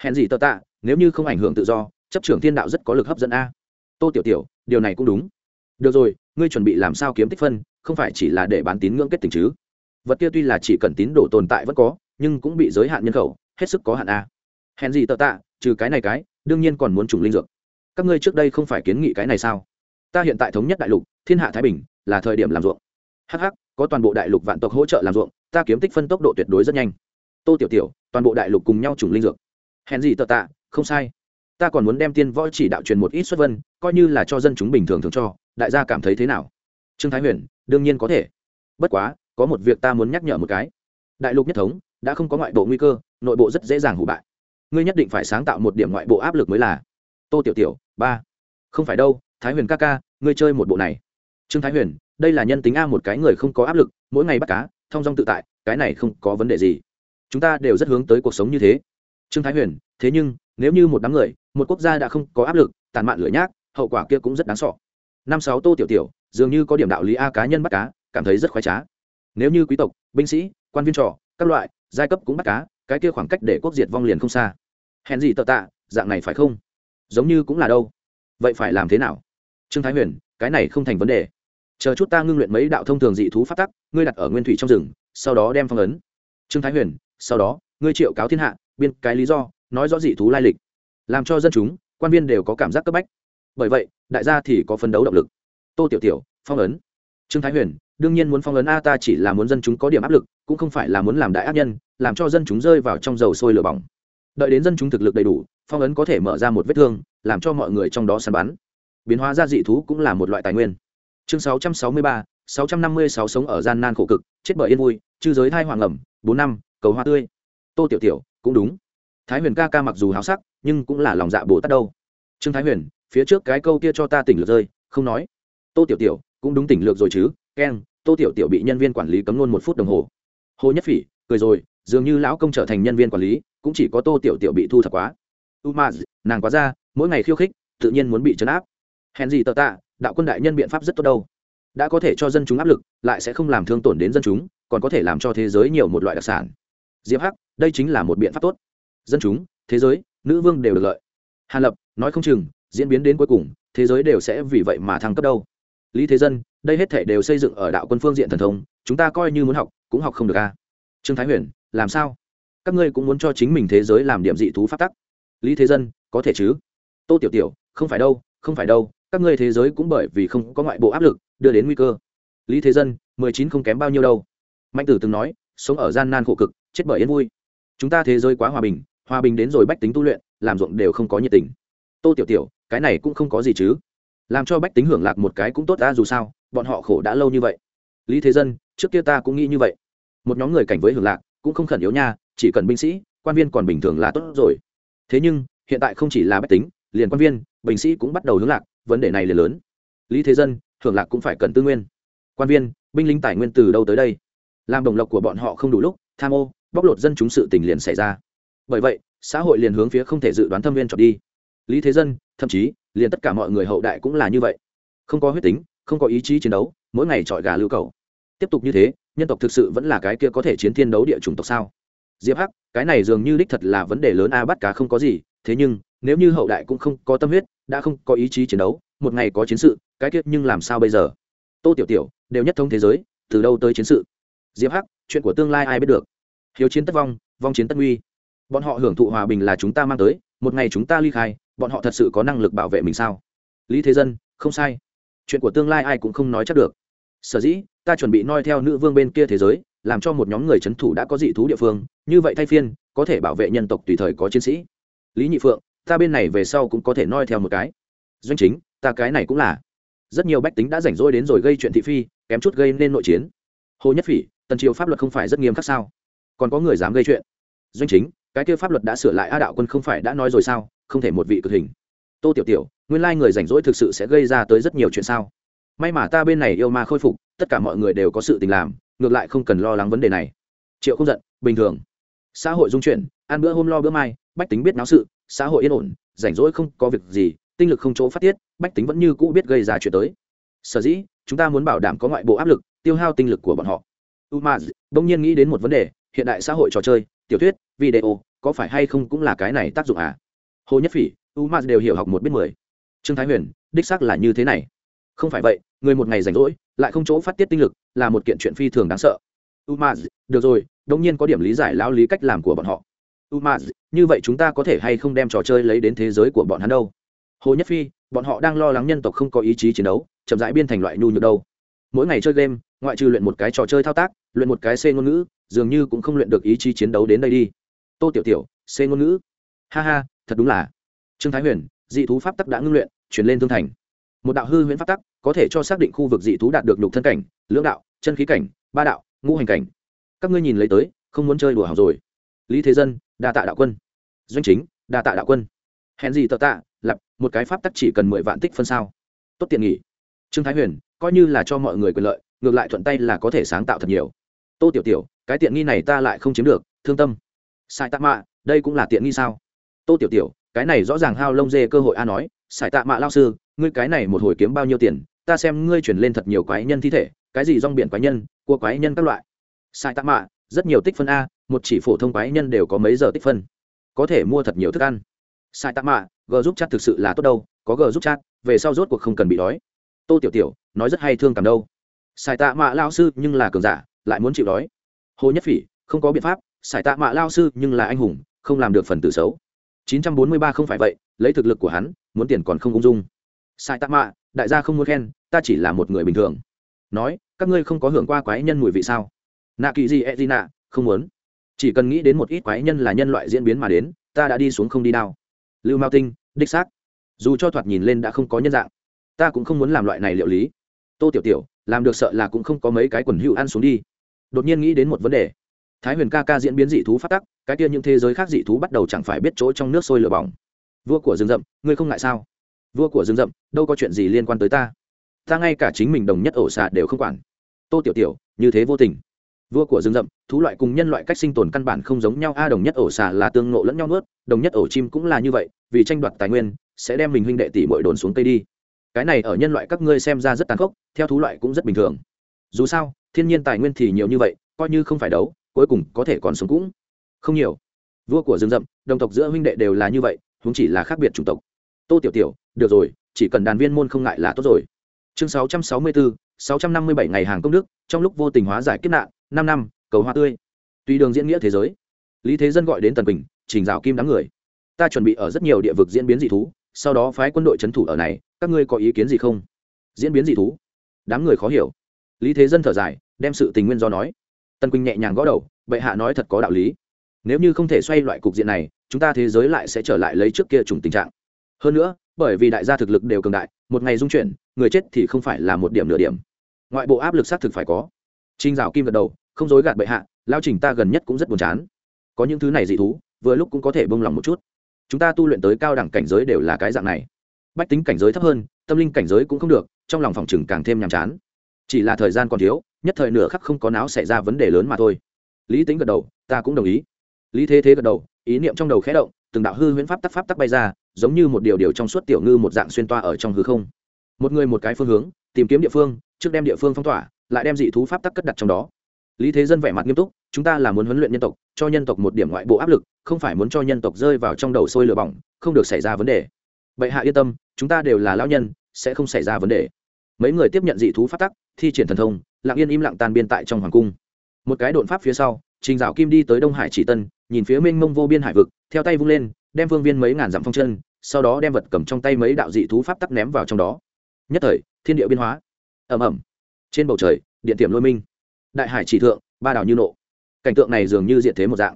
Hèn gì tờ tạ, nếu như không ảnh hưởng tự do, chấp trưởng thiên đạo rất có lực hấp dẫn a. Tô tiểu tiểu, điều này cũng đúng. Được rồi, ngươi chuẩn bị làm sao kiếm tích phân, không phải chỉ là để bán tín ngưỡng kết tình chứ? Vật kia tuy là chỉ cần tín đồ tồn tại vẫn có, nhưng cũng bị giới hạn nhân khẩu, hết sức có hạn a. Hèn gì tờ tạ, trừ cái này cái, đương nhiên còn muốn trùng linh dược các ngươi trước đây không phải kiến nghị cái này sao? Ta hiện tại thống nhất đại lục, thiên hạ thái bình, là thời điểm làm ruộng. Hh có toàn bộ đại lục vạn tộc hỗ trợ làm ruộng, ta kiếm tích phân tốc độ tuyệt đối rất nhanh. Tô tiểu tiểu, toàn bộ đại lục cùng nhau trùng linh dược. Hèn gì tờ tạ, không sai. Ta còn muốn đem tiên võ chỉ đạo truyền một ít xuất vân, coi như là cho dân chúng bình thường thường cho, đại gia cảm thấy thế nào? Trương thái huyền, đương nhiên có thể. Bất quá, có một việc ta muốn nhắc nhở một cái. Đại lục nhất thống, đã không có ngoại bộ nguy cơ, nội bộ rất dễ dàng hủ bại. Ngươi nhất định phải sáng tạo một điểm ngoại bộ áp lực mới là. Tô tiểu tiểu ba. Không phải đâu, thái huyền ca ca, ngươi chơi một bộ này. Trương thái huyền, đây là nhân tính a một cái người không có áp lực, mỗi ngày bắt cá, thong dong tự tại, cái này không có vấn đề gì. Chúng ta đều rất hướng tới cuộc sống như thế. Trương thái huyền, thế nhưng, nếu như một đám người, một quốc gia đã không có áp lực, tàn mạn lửa nhác, hậu quả kia cũng rất đáng sọ năm sáu tô tiểu tiểu, dường như có điểm đạo lý a cá nhân bắt cá, cảm thấy rất khoái trá. Nếu như quý tộc, binh sĩ, quan viên trò, các loại, giai cấp cũng bắt cá, cái kia khoảng cách để quốc diệt vong liền không xa. Hèn gì tờ tạ, dạng này phải không? Giống như cũng là đâu. Vậy phải làm thế nào? Trương thái huyền, cái này không thành vấn đề. Chờ chút ta ngưng luyện mấy đạo thông thường dị thú phát tắc, ngươi đặt ở nguyên thủy trong rừng, sau đó đem phong ấn. Trương thái huyền, sau đó, ngươi triệu cáo thiên hạ, biên cái lý do, nói rõ dị thú lai lịch. Làm cho dân chúng, quan viên đều có cảm giác cấp bách. Bởi vậy, đại gia thì có phấn đấu động lực. Tô tiểu tiểu, phong ấn. Trương thái huyền, đương nhiên muốn phong ấn a, ta chỉ là muốn dân chúng có điểm áp lực, cũng không phải là muốn làm đại ác nhân, làm cho dân chúng rơi vào trong dầu sôi lửa bỏng. Đợi đến dân chúng thực lực đầy đủ phong ấn có thể mở ra một vết thương làm cho mọi người trong đó săn bắn. Biến hóa ra dị thú cũng là một loại tài nguyên. Chương 663, 656 sống ở gian nan khổ cực chết bởi yên vui chư giới thai hoàng ẩm bốn năm cầu hoa tươi. Tô tiểu tiểu cũng đúng. Thái huyền ca ca mặc dù háo sắc nhưng cũng là lòng dạ bồ tát đâu. Trương thái huyền phía trước cái câu kia cho ta tỉnh lược rơi không nói. Tô tiểu tiểu cũng đúng tỉnh lược rồi chứ keng tô tiểu tiểu bị nhân viên quản lý cấm luôn một phút đồng hồ. Hồ nhất phỉ cười rồi dường như lão công trở thành nhân viên quản lý cũng chỉ có tô tiểu tiểu bị thu thập quá umaz nàng quá ra, mỗi ngày khiêu khích, tự nhiên muốn bị chấn áp. Hèn gì tờ tạ, đạo quân đại nhân biện pháp rất tốt đâu. Đã có thể cho dân chúng áp lực, lại sẽ không làm thương tổn đến dân chúng, còn có thể làm cho thế giới nhiều một loại đặc sản. Diệp hắc, đây chính là một biện pháp tốt. Dân chúng, thế giới, nữ vương đều được lợi. Hàn lập, nói không chừng, diễn biến đến cuối cùng, thế giới đều sẽ vì vậy mà thăng cấp đâu. Lý thế dân, đây hết thể đều xây dựng ở đạo quân phương diện thần thông, chúng ta coi như muốn học, cũng học không được a. Trương thái huyền, làm sao? Các ngươi cũng muốn cho chính mình thế giới làm điểm dị thú phát tắc lý thế dân, có thể chứ? Tô tiểu tiểu, không phải đâu, không phải đâu, các ngươi thế giới cũng bởi vì không có ngoại bộ áp lực, đưa đến nguy cơ. Lý thế dân, mười chín không kém bao nhiêu đâu. Mạnh tử từng nói, sống ở gian nan khổ cực, chết bởi yên vui. Chúng ta thế giới quá hòa bình hòa bình đến rồi bách tính tu luyện, làm ruộng đều không có nhiệt tình. Tô tiểu tiểu, cái này cũng không có gì chứ. Làm cho bách tính hưởng lạc một cái cũng tốt ta dù sao, bọn họ khổ đã lâu như vậy. Lý thế dân, trước kia ta cũng nghĩ như vậy. Một nhóm người cảnh với hưởng lạc, cũng không khẩn yếu nha, chỉ cần binh sĩ, quan viên còn bình thường là tốt rồi thế nhưng, hiện tại không chỉ là bách tính, liền quan viên, binh sĩ cũng bắt đầu hướng lạc, vấn đề này là lớn. Lý thế dân, hưởng lạc cũng phải cần tư nguyên. Quan viên, binh lính tài nguyên từ đâu tới đây? Làm đồng lộc của bọn họ không đủ lúc, tham ô, bóc lột dân chúng sự tình liền xảy ra. Bởi vậy, xã hội liền hướng phía không thể dự đoán thâm viên chọn đi. Lý thế dân, thậm chí, liền tất cả mọi người hậu đại cũng là như vậy. Không có huyết tính, không có ý chí chiến đấu, mỗi ngày trọi gà lưu cầu. Tiếp tục như thế, nhân tộc thực sự vẫn là cái kia có thể chiến thiên đấu địa chủng tộc sao? Diệp hắc, cái này dường như đích thật là vấn đề lớn a, bắt cá không có gì, thế nhưng, nếu như hậu đại cũng không có tâm huyết, đã không có ý chí chiến đấu, một ngày có chiến sự, cái kiếp nhưng làm sao bây giờ? Tô tiểu tiểu, đều nhất thống thế giới, từ đâu tới chiến sự? Diệp hắc, chuyện của tương lai ai biết được? Hiếu chiến tất vong vong chiến tất nguy. Bọn họ hưởng thụ hòa bình là chúng ta mang tới, một ngày chúng ta ly khai, bọn họ thật sự có năng lực bảo vệ mình sao? Lý thế dân, không sai. Chuyện của tương lai ai cũng không nói chắc được. Sở dĩ, ta chuẩn bị noi theo nữ vương bên kia thế giới làm cho một nhóm người c h ấ n thủ đã có dị thú địa phương. Như vậy thay phiên, có thể bảo vệ nhân tộc tùy thời có chiến sĩ. Lý nhị phượng, ta bên này về sau cũng có thể noi theo một cái. Doanh chính, ta cái này cũng là. Rất nhiều bách tính đã rảnh rỗi đến rồi gây chuyện thị phi, kém chút gây nên nội chiến. Hồ nhất phỉ, tần triều pháp luật không phải rất nghiêm khắc sao? Còn có người dám gây chuyện. Doanh chính, cái kia pháp luật đã sửa lại a đạo quân không phải đã nói rồi sao? Không thể một vị cực hình. Tô tiểu tiểu, nguyên lai người rảnh rỗi thực sự sẽ gây ra tới rất nhiều chuyện sao? May mà ta bên này yêu ma khôi phục, tất cả mọi người đều có sự tình làm ngược lại không cần lo lắng vấn đề này. Triệu không giận, bình thường. Xã hội dung chuyển, ăn bữa hôm lo bữa mai, bách tính biết náo sự, xã hội yên ổn, rảnh rỗi không có việc gì, tinh lực không chỗ phát tiết, bách tính vẫn như cũ biết gây ra chuyện tới. Sở dĩ, chúng ta muốn bảo đảm có ngoại bộ áp lực, tiêu hao tinh lực của bọn họ. Umaz bỗng nhiên nghĩ đến một vấn đề, hiện đại xã hội trò chơi, tiểu thuyết, video, có phải hay không cũng là cái này tác dụng à? Hồ nhất phỉ, umaz đều hiểu học một biết mười. Trương thái huyền, đích xác là như thế này không phải vậy, người một ngày rảnh rỗi, lại không chỗ phát tiết tinh lực, là một kiện chuyện phi thường đáng sợ. Umaz, được rồi đông nhiên có điểm lý giải lão lý cách làm của bọn họ. Umaz, như vậy chúng ta có thể hay không đem trò chơi lấy đến thế giới của bọn hắn đâu? Hồ nhất phi, bọn họ đang lo lắng nhân tộc không có ý chí chiến đấu, chậm rãi biên thành loại nhu nhược đâu. Mỗi ngày chơi game, ngoại trừ luyện một cái trò chơi thao tác, luyện một cái c ngôn ngữ, dường như cũng không luyện được ý chí chiến đấu đến đây đi. Tô tiểu tiểu c ngôn ngữ. Ha ha, thật đúng là. Trương thái huyền, dị thú pháp tắc đã ngưng luyện, chuyển lên thương thành một đạo hư huyễn pháp tắc có thể cho xác định khu vực dị thú đạt được nhục thân cảnh, lưỡng đạo, chân khí cảnh, ba đạo, ngũ hành cảnh. Các ngươi nhìn lấy tới, không muốn chơi đùa hỏng rồi. Lý thế dân, đa tạ đạo quân. Doanh chính, đa tạ đạo quân. Hẹn gì tờ tạ, lập, một cái pháp tắc chỉ cần mười vạn tích phân sao. Tốt tiện nghỉ. Trương thái huyền, coi như là cho mọi người quyền lợi, ngược lại thuận tay là có thể sáng tạo thật nhiều. Tô tiểu tiểu, cái tiện nghi này ta lại không chiếm được, thương tâm. Sai tạ mạ, đây cũng là tiện nghi sao? Tô tiểu tiểu, cái này rõ ràng hao lông dê cơ hội a nói Sải tạ mạ lao sư, ngươi cái này một hồi kiếm bao nhiêu tiền, ta xem ngươi chuyển lên thật nhiều quái nhân thi thể, cái gì rong biển quái nhân, cua quái nhân các loại. Sải tạ mạ, rất nhiều tích phân a, một chỉ phổ thông quái nhân đều có mấy giờ tích phân. Có thể mua thật nhiều thức ăn. Sải tạ mạ, g giúp chat thực sự là tốt đâu, có g giúp chat, về sau rốt cuộc không cần bị đói. Tô tiểu tiểu, nói rất hay thương cảm đâu. Sải tạ mạ lao sư nhưng là cường giả, lại muốn chịu đói. Hồ nhất phỉ, không có biện pháp, Sải tạ mạ lao sư nhưng là anh hùng, không làm được phần tử xấu. 943 không phải vậy, lấy thực lực của hắn muốn tiền còn không ung dung. Sai tạ mạ, đại gia không muốn khen, ta chỉ là một người bình thường. Nói, các ngươi không có hưởng qua quái nhân mùi vị sao? Nạ kỳ gì e gì nạ không muốn. Chỉ cần nghĩ đến một ít quái nhân là nhân loại diễn biến mà đến, ta đã đi xuống không đi nào lưu mao tinh, đích xác. Dù cho thoạt nhìn lên đã không có nhân dạng, ta cũng không muốn làm loại này liệu lý. Tô tiểu tiểu, làm được sợ là cũng không có mấy cái quần hữu ăn xuống đi. Đột nhiên nghĩ đến một vấn đề. Thái huyền ca ca diễn biến dị thú phát tắc, cái kia những thế giới khác dị thú bắt đầu chẳng phải biết chỗ trong nước sôi lửa bỏng vua của rừng rậm, ngươi không ngại sao? Vua của rừng rậm, đâu có chuyện gì liên quan tới ta. Ta ngay cả chính mình đồng nhất ổ xà đều không quản. Tô tiểu tiểu, như thế vô tình. Vua của rừng rậm, thú loại cùng nhân loại cách sinh tồn căn bản không giống nhau. A đồng nhất ổ xà là tương ngộ lẫn nhau nuốt, đồng nhất ổ chim cũng là như vậy, vì tranh đoạt tài nguyên, sẽ đem mình huynh đệ tỷ bội đồn xuống cây đi. Cái này ở nhân loại các ngươi xem ra rất tàn khốc, theo thú loại cũng rất bình thường. Dù sao, thiên nhiên tài nguyên thì nhiều như vậy, coi như không phải đấu, cuối cùng có thể còn sống cũng không nhiều. Vua của rừng rậm, đồng tộc giữa huynh đệ đều là như vậy chúng chỉ là khác biệt chủng tộc. Tô tiểu tiểu được rồi chỉ cần đàn viên môn không ngại là tốt rồi. Chương 664, 657 ngày hàng công đức trong lúc vô tình hóa giải kiếp nạn năm năm cầu hoa tươi. Tùy đường diễn nghĩa thế giới lý thế dân gọi đến tần quỳnh trình rào kim đám người. Ta chuẩn bị ở rất nhiều địa vực diễn biến dị thú sau đó phái quân đội c h ấ n thủ ở này các ngươi có ý kiến gì không? Diễn biến dị thú? Đám người khó hiểu. Lý thế dân thở dài đem sự tình nguyên do nói. Tần quỳnh nhẹ nhàng gõ đầu bệ hạ nói thật có đạo lý. Nếu như không thể xoay loại cục diện này chúng ta thế giới lại sẽ trở lại lấy trước kia trùng tình trạng. Hơn nữa, bởi vì đại gia thực lực đều cường đại, một ngày dung chuyển, người chết thì không phải là một điểm nửa điểm. Ngoại bộ áp lực xác thực phải có. Trinh dạo kim gật đầu, không dối gạt bệ hạ, lao trình ta gần nhất cũng rất buồn chán. Có những thứ này dị thú, vừa lúc cũng có thể bông lòng một chút. Chúng ta tu luyện tới cao đẳng cảnh giới đều là cái dạng này. Bách tính cảnh giới thấp hơn, tâm linh cảnh giới cũng không được, trong lòng phòng chừng càng thêm nhàm chán. Chỉ là thời gian còn thiếu, nhất thời nửa khắc không có não xảy ra vấn đề lớn mà thôi. Lý tính gật đầu, ta cũng đồng ý. Lý thế thế gật đầu ý niệm trong đầu khẽ động, từng đạo hư huyễn pháp tắc pháp tắc bay ra, giống như một điều điều trong suốt tiểu ngư một dạng xuyên toa ở trong hư không. Một người một cái phương hướng, tìm kiếm địa phương, trước đem địa phương phong tỏa, lại đem dị thú pháp tắc cất đặt trong đó. Lý thế dân vẻ mặt nghiêm túc, chúng ta là muốn huấn luyện nhân tộc, cho nhân tộc một điểm ngoại bộ áp lực, không phải muốn cho nhân tộc rơi vào trong đầu sôi lửa bỏng, không được xảy ra vấn đề. Bệ hạ yên tâm, chúng ta đều là lão nhân, sẽ không xảy ra vấn đề. Mấy người tiếp nhận dị thú pháp tắc, thi triển thần thông, lặng yên im lặng tan biên tại trong hoàng cung. Một cái đột pháp phía sau, trình dạo kim đi tới đông hải chỉ tân nhìn phía mênh mông vô biên hải vực, theo tay vung lên, đem vương viên mấy ngàn dặm phong chân, sau đó đem vật cầm trong tay mấy đạo dị thú pháp tắc ném vào trong đó. Nhất thời, thiên địa biên hóa. Ẩm ẩm trên bầu trời, điện tiệm lôi minh. Đại hải chỉ thượng, ba đảo như nộ. Cảnh tượng này dường như diện thế một dạng.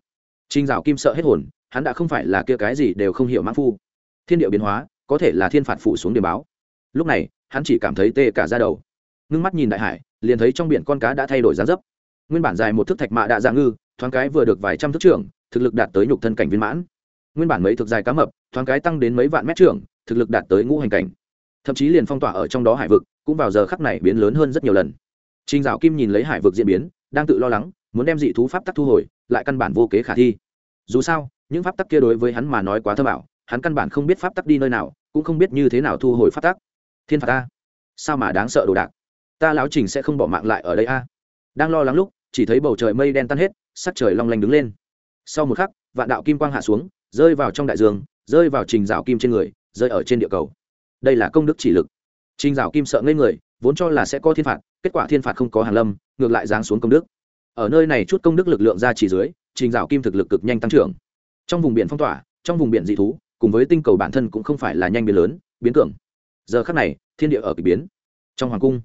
Trinh dạo kim sợ hết hồn, hắn đã không phải là kia cái gì đều không hiểu mãn phu. Thiên địa biến hóa, có thể là thiên phạt phủ xuống điểm báo. Lúc này, hắn chỉ cảm thấy tê cả ra đầu. Ngưng mắt nhìn đại hải, liền thấy trong biển con cá đã thay đổi dáng dấp. Nguyên bản dài một thước thạch mạ đã dạng ngư, thoáng cái vừa được vài trăm thước trưởng thực lực đạt tới nhục thân cảnh viên mãn nguyên bản mấy thực dài cá mập thoáng cái tăng đến mấy vạn mét trưởng thực lực đạt tới ngũ hành cảnh thậm chí liền phong tỏa ở trong đó hải vực cũng vào giờ khắc này biến lớn hơn rất nhiều lần Trình Dạo Kim nhìn lấy hải vực diễn biến, đang tự lo lắng, muốn đem dị thú pháp tắc thu hồi, lại căn bản vô kế khả thi. Dù sao, những pháp tắc kia đối với hắn mà nói quá thơ bảo, hắn căn bản không biết pháp tắc đi nơi nào, cũng không biết như thế nào thu hồi pháp tắc. Thiên phạt ta, sao mà đáng sợ đồ đạc. Ta lão Trình sẽ không bỏ mạng lại ở đây a. Đang lo lắng lúc, chỉ thấy bầu trời mây đen tan hết, sắc trời long lanh đứng lên. Sau một khắc, vạn đạo kim quang hạ xuống, rơi vào trong đại dương, rơi vào Trình rào Kim trên người, rơi ở trên địa cầu. Đây là công đức chỉ lực. Trình rào Kim sợ ngây người, vốn cho là sẽ có thiên phạt, kết quả thiên phạt không có hàn lâm ngược lại giáng xuống công đức. Ở nơi này chút công đức lực lượng ra chỉ dưới trình rào kim thực lực cực nhanh tăng trưởng. Trong vùng biển phong tỏa trong vùng biển dị thú cùng với tinh cầu bản thân cũng không phải là nhanh biến lớn biến cường. Giờ khắc này thiên địa ở kỳ biến. Trong hoàng cung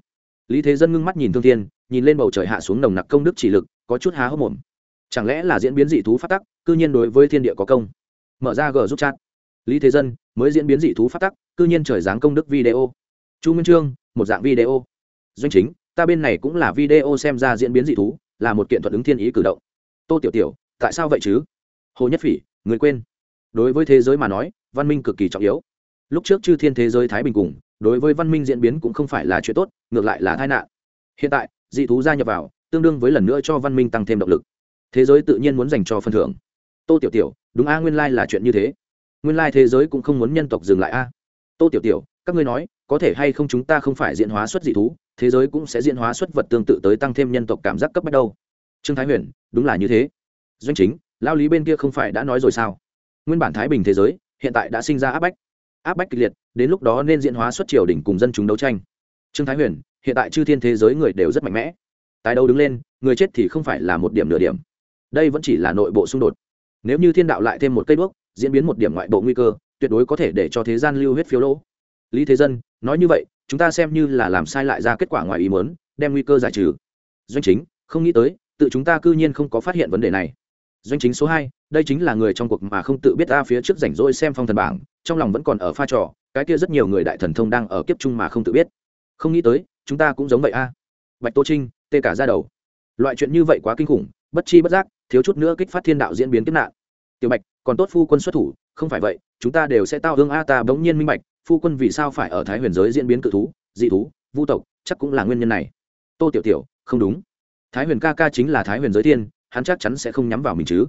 lý thế dân ngưng mắt nhìn thương thiên nhìn lên bầu trời hạ xuống nồng nặc công đức chỉ lực có chút há hốc mồm chẳng lẽ là diễn biến dị thú phát tắc, cư nhiên đối với thiên địa có công? Mở ra g giúp chat. Lý thế dân, mới diễn biến dị thú phát tắc, cư nhiên trời giáng công đức video. Chu minh trương, một dạng video. Doanh chính, ta bên này cũng là video xem ra diễn biến dị thú, là một kiện thuật ứng thiên ý cử động. Tô tiểu tiểu, tại sao vậy chứ? Hồ nhất phỉ, người quên. Đối với thế giới mà nói, văn minh cực kỳ trọng yếu. Lúc trước chư thiên thế giới thái bình cùng, đối với văn minh diễn biến cũng không phải là chuyện tốt, ngược lại là tai nạn. Hiện tại, dị thú gia nhập vào, tương đương với lần nữa cho văn minh tăng thêm động lực thế giới tự nhiên muốn dành cho phần thưởng. Tô tiểu tiểu, đúng a, nguyên lai là chuyện như thế. Nguyên lai thế giới cũng không muốn nhân tộc dừng lại a. Tô tiểu tiểu, các ngươi nói, có thể hay không chúng ta không phải diễn hóa xuất dị thú, thế giới cũng sẽ diễn hóa xuất vật tương tự tới tăng thêm nhân tộc cảm giác cấp bách đâu. Trương thái huyền, đúng là như thế. Doanh chính lao lý bên kia không phải đã nói rồi sao? Nguyên bản thái bình thế giới, hiện tại đã sinh ra áp bách. Áp bách kịch liệt, đến lúc đó nên diễn hóa xuất triều đỉnh cùng dân chúng đấu tranh. Trương thái huyền, hiện tại chư thiên thế giới người đều rất mạnh mẽ. Tái đâu đứng lên, người chết thì không phải là một điểm nửa điểm đây vẫn chỉ là nội bộ xung đột. Nếu như thiên đạo lại thêm một cây bước, diễn biến một điểm ngoại bộ nguy cơ tuyệt đối có thể để cho thế gian lưu huyết phiếu lỗ. Lý thế dân nói như vậy chúng ta xem như là làm sai lại ra kết quả ngoài ý muốn đem nguy cơ giải trừ. Doanh chính không nghĩ tới tự chúng ta cư nhiên không có phát hiện vấn đề này. Doanh chính số hai đây chính là người trong cuộc mà không tự biết ta phía trước rảnh rỗi xem phong thần bảng trong lòng vẫn còn ở pha trò cái kia rất nhiều người đại thần thông đang ở kiếp chung mà không tự biết. Không nghĩ tới chúng ta cũng giống vậy a. Bạch tô trinh tê cả ra đầu. Loại chuyện như vậy quá kinh khủng bất chi bất giác thiếu chút nữa kích phát thiên đạo diễn biến kiếp nạn. Tiểu bạch, còn tốt phu quân xuất thủ, không phải vậy, chúng ta đều sẽ tao hương a ta bỗng nhiên minh bạch, phu quân vì sao phải ở thái huyền giới diễn biến cự thú, dị thú, vu tộc, chắc cũng là nguyên nhân này. Tô tiểu tiểu, không đúng. Thái huyền ca ca chính là thái huyền giới thiên hắn chắc chắn sẽ không nhắm vào mình chứ.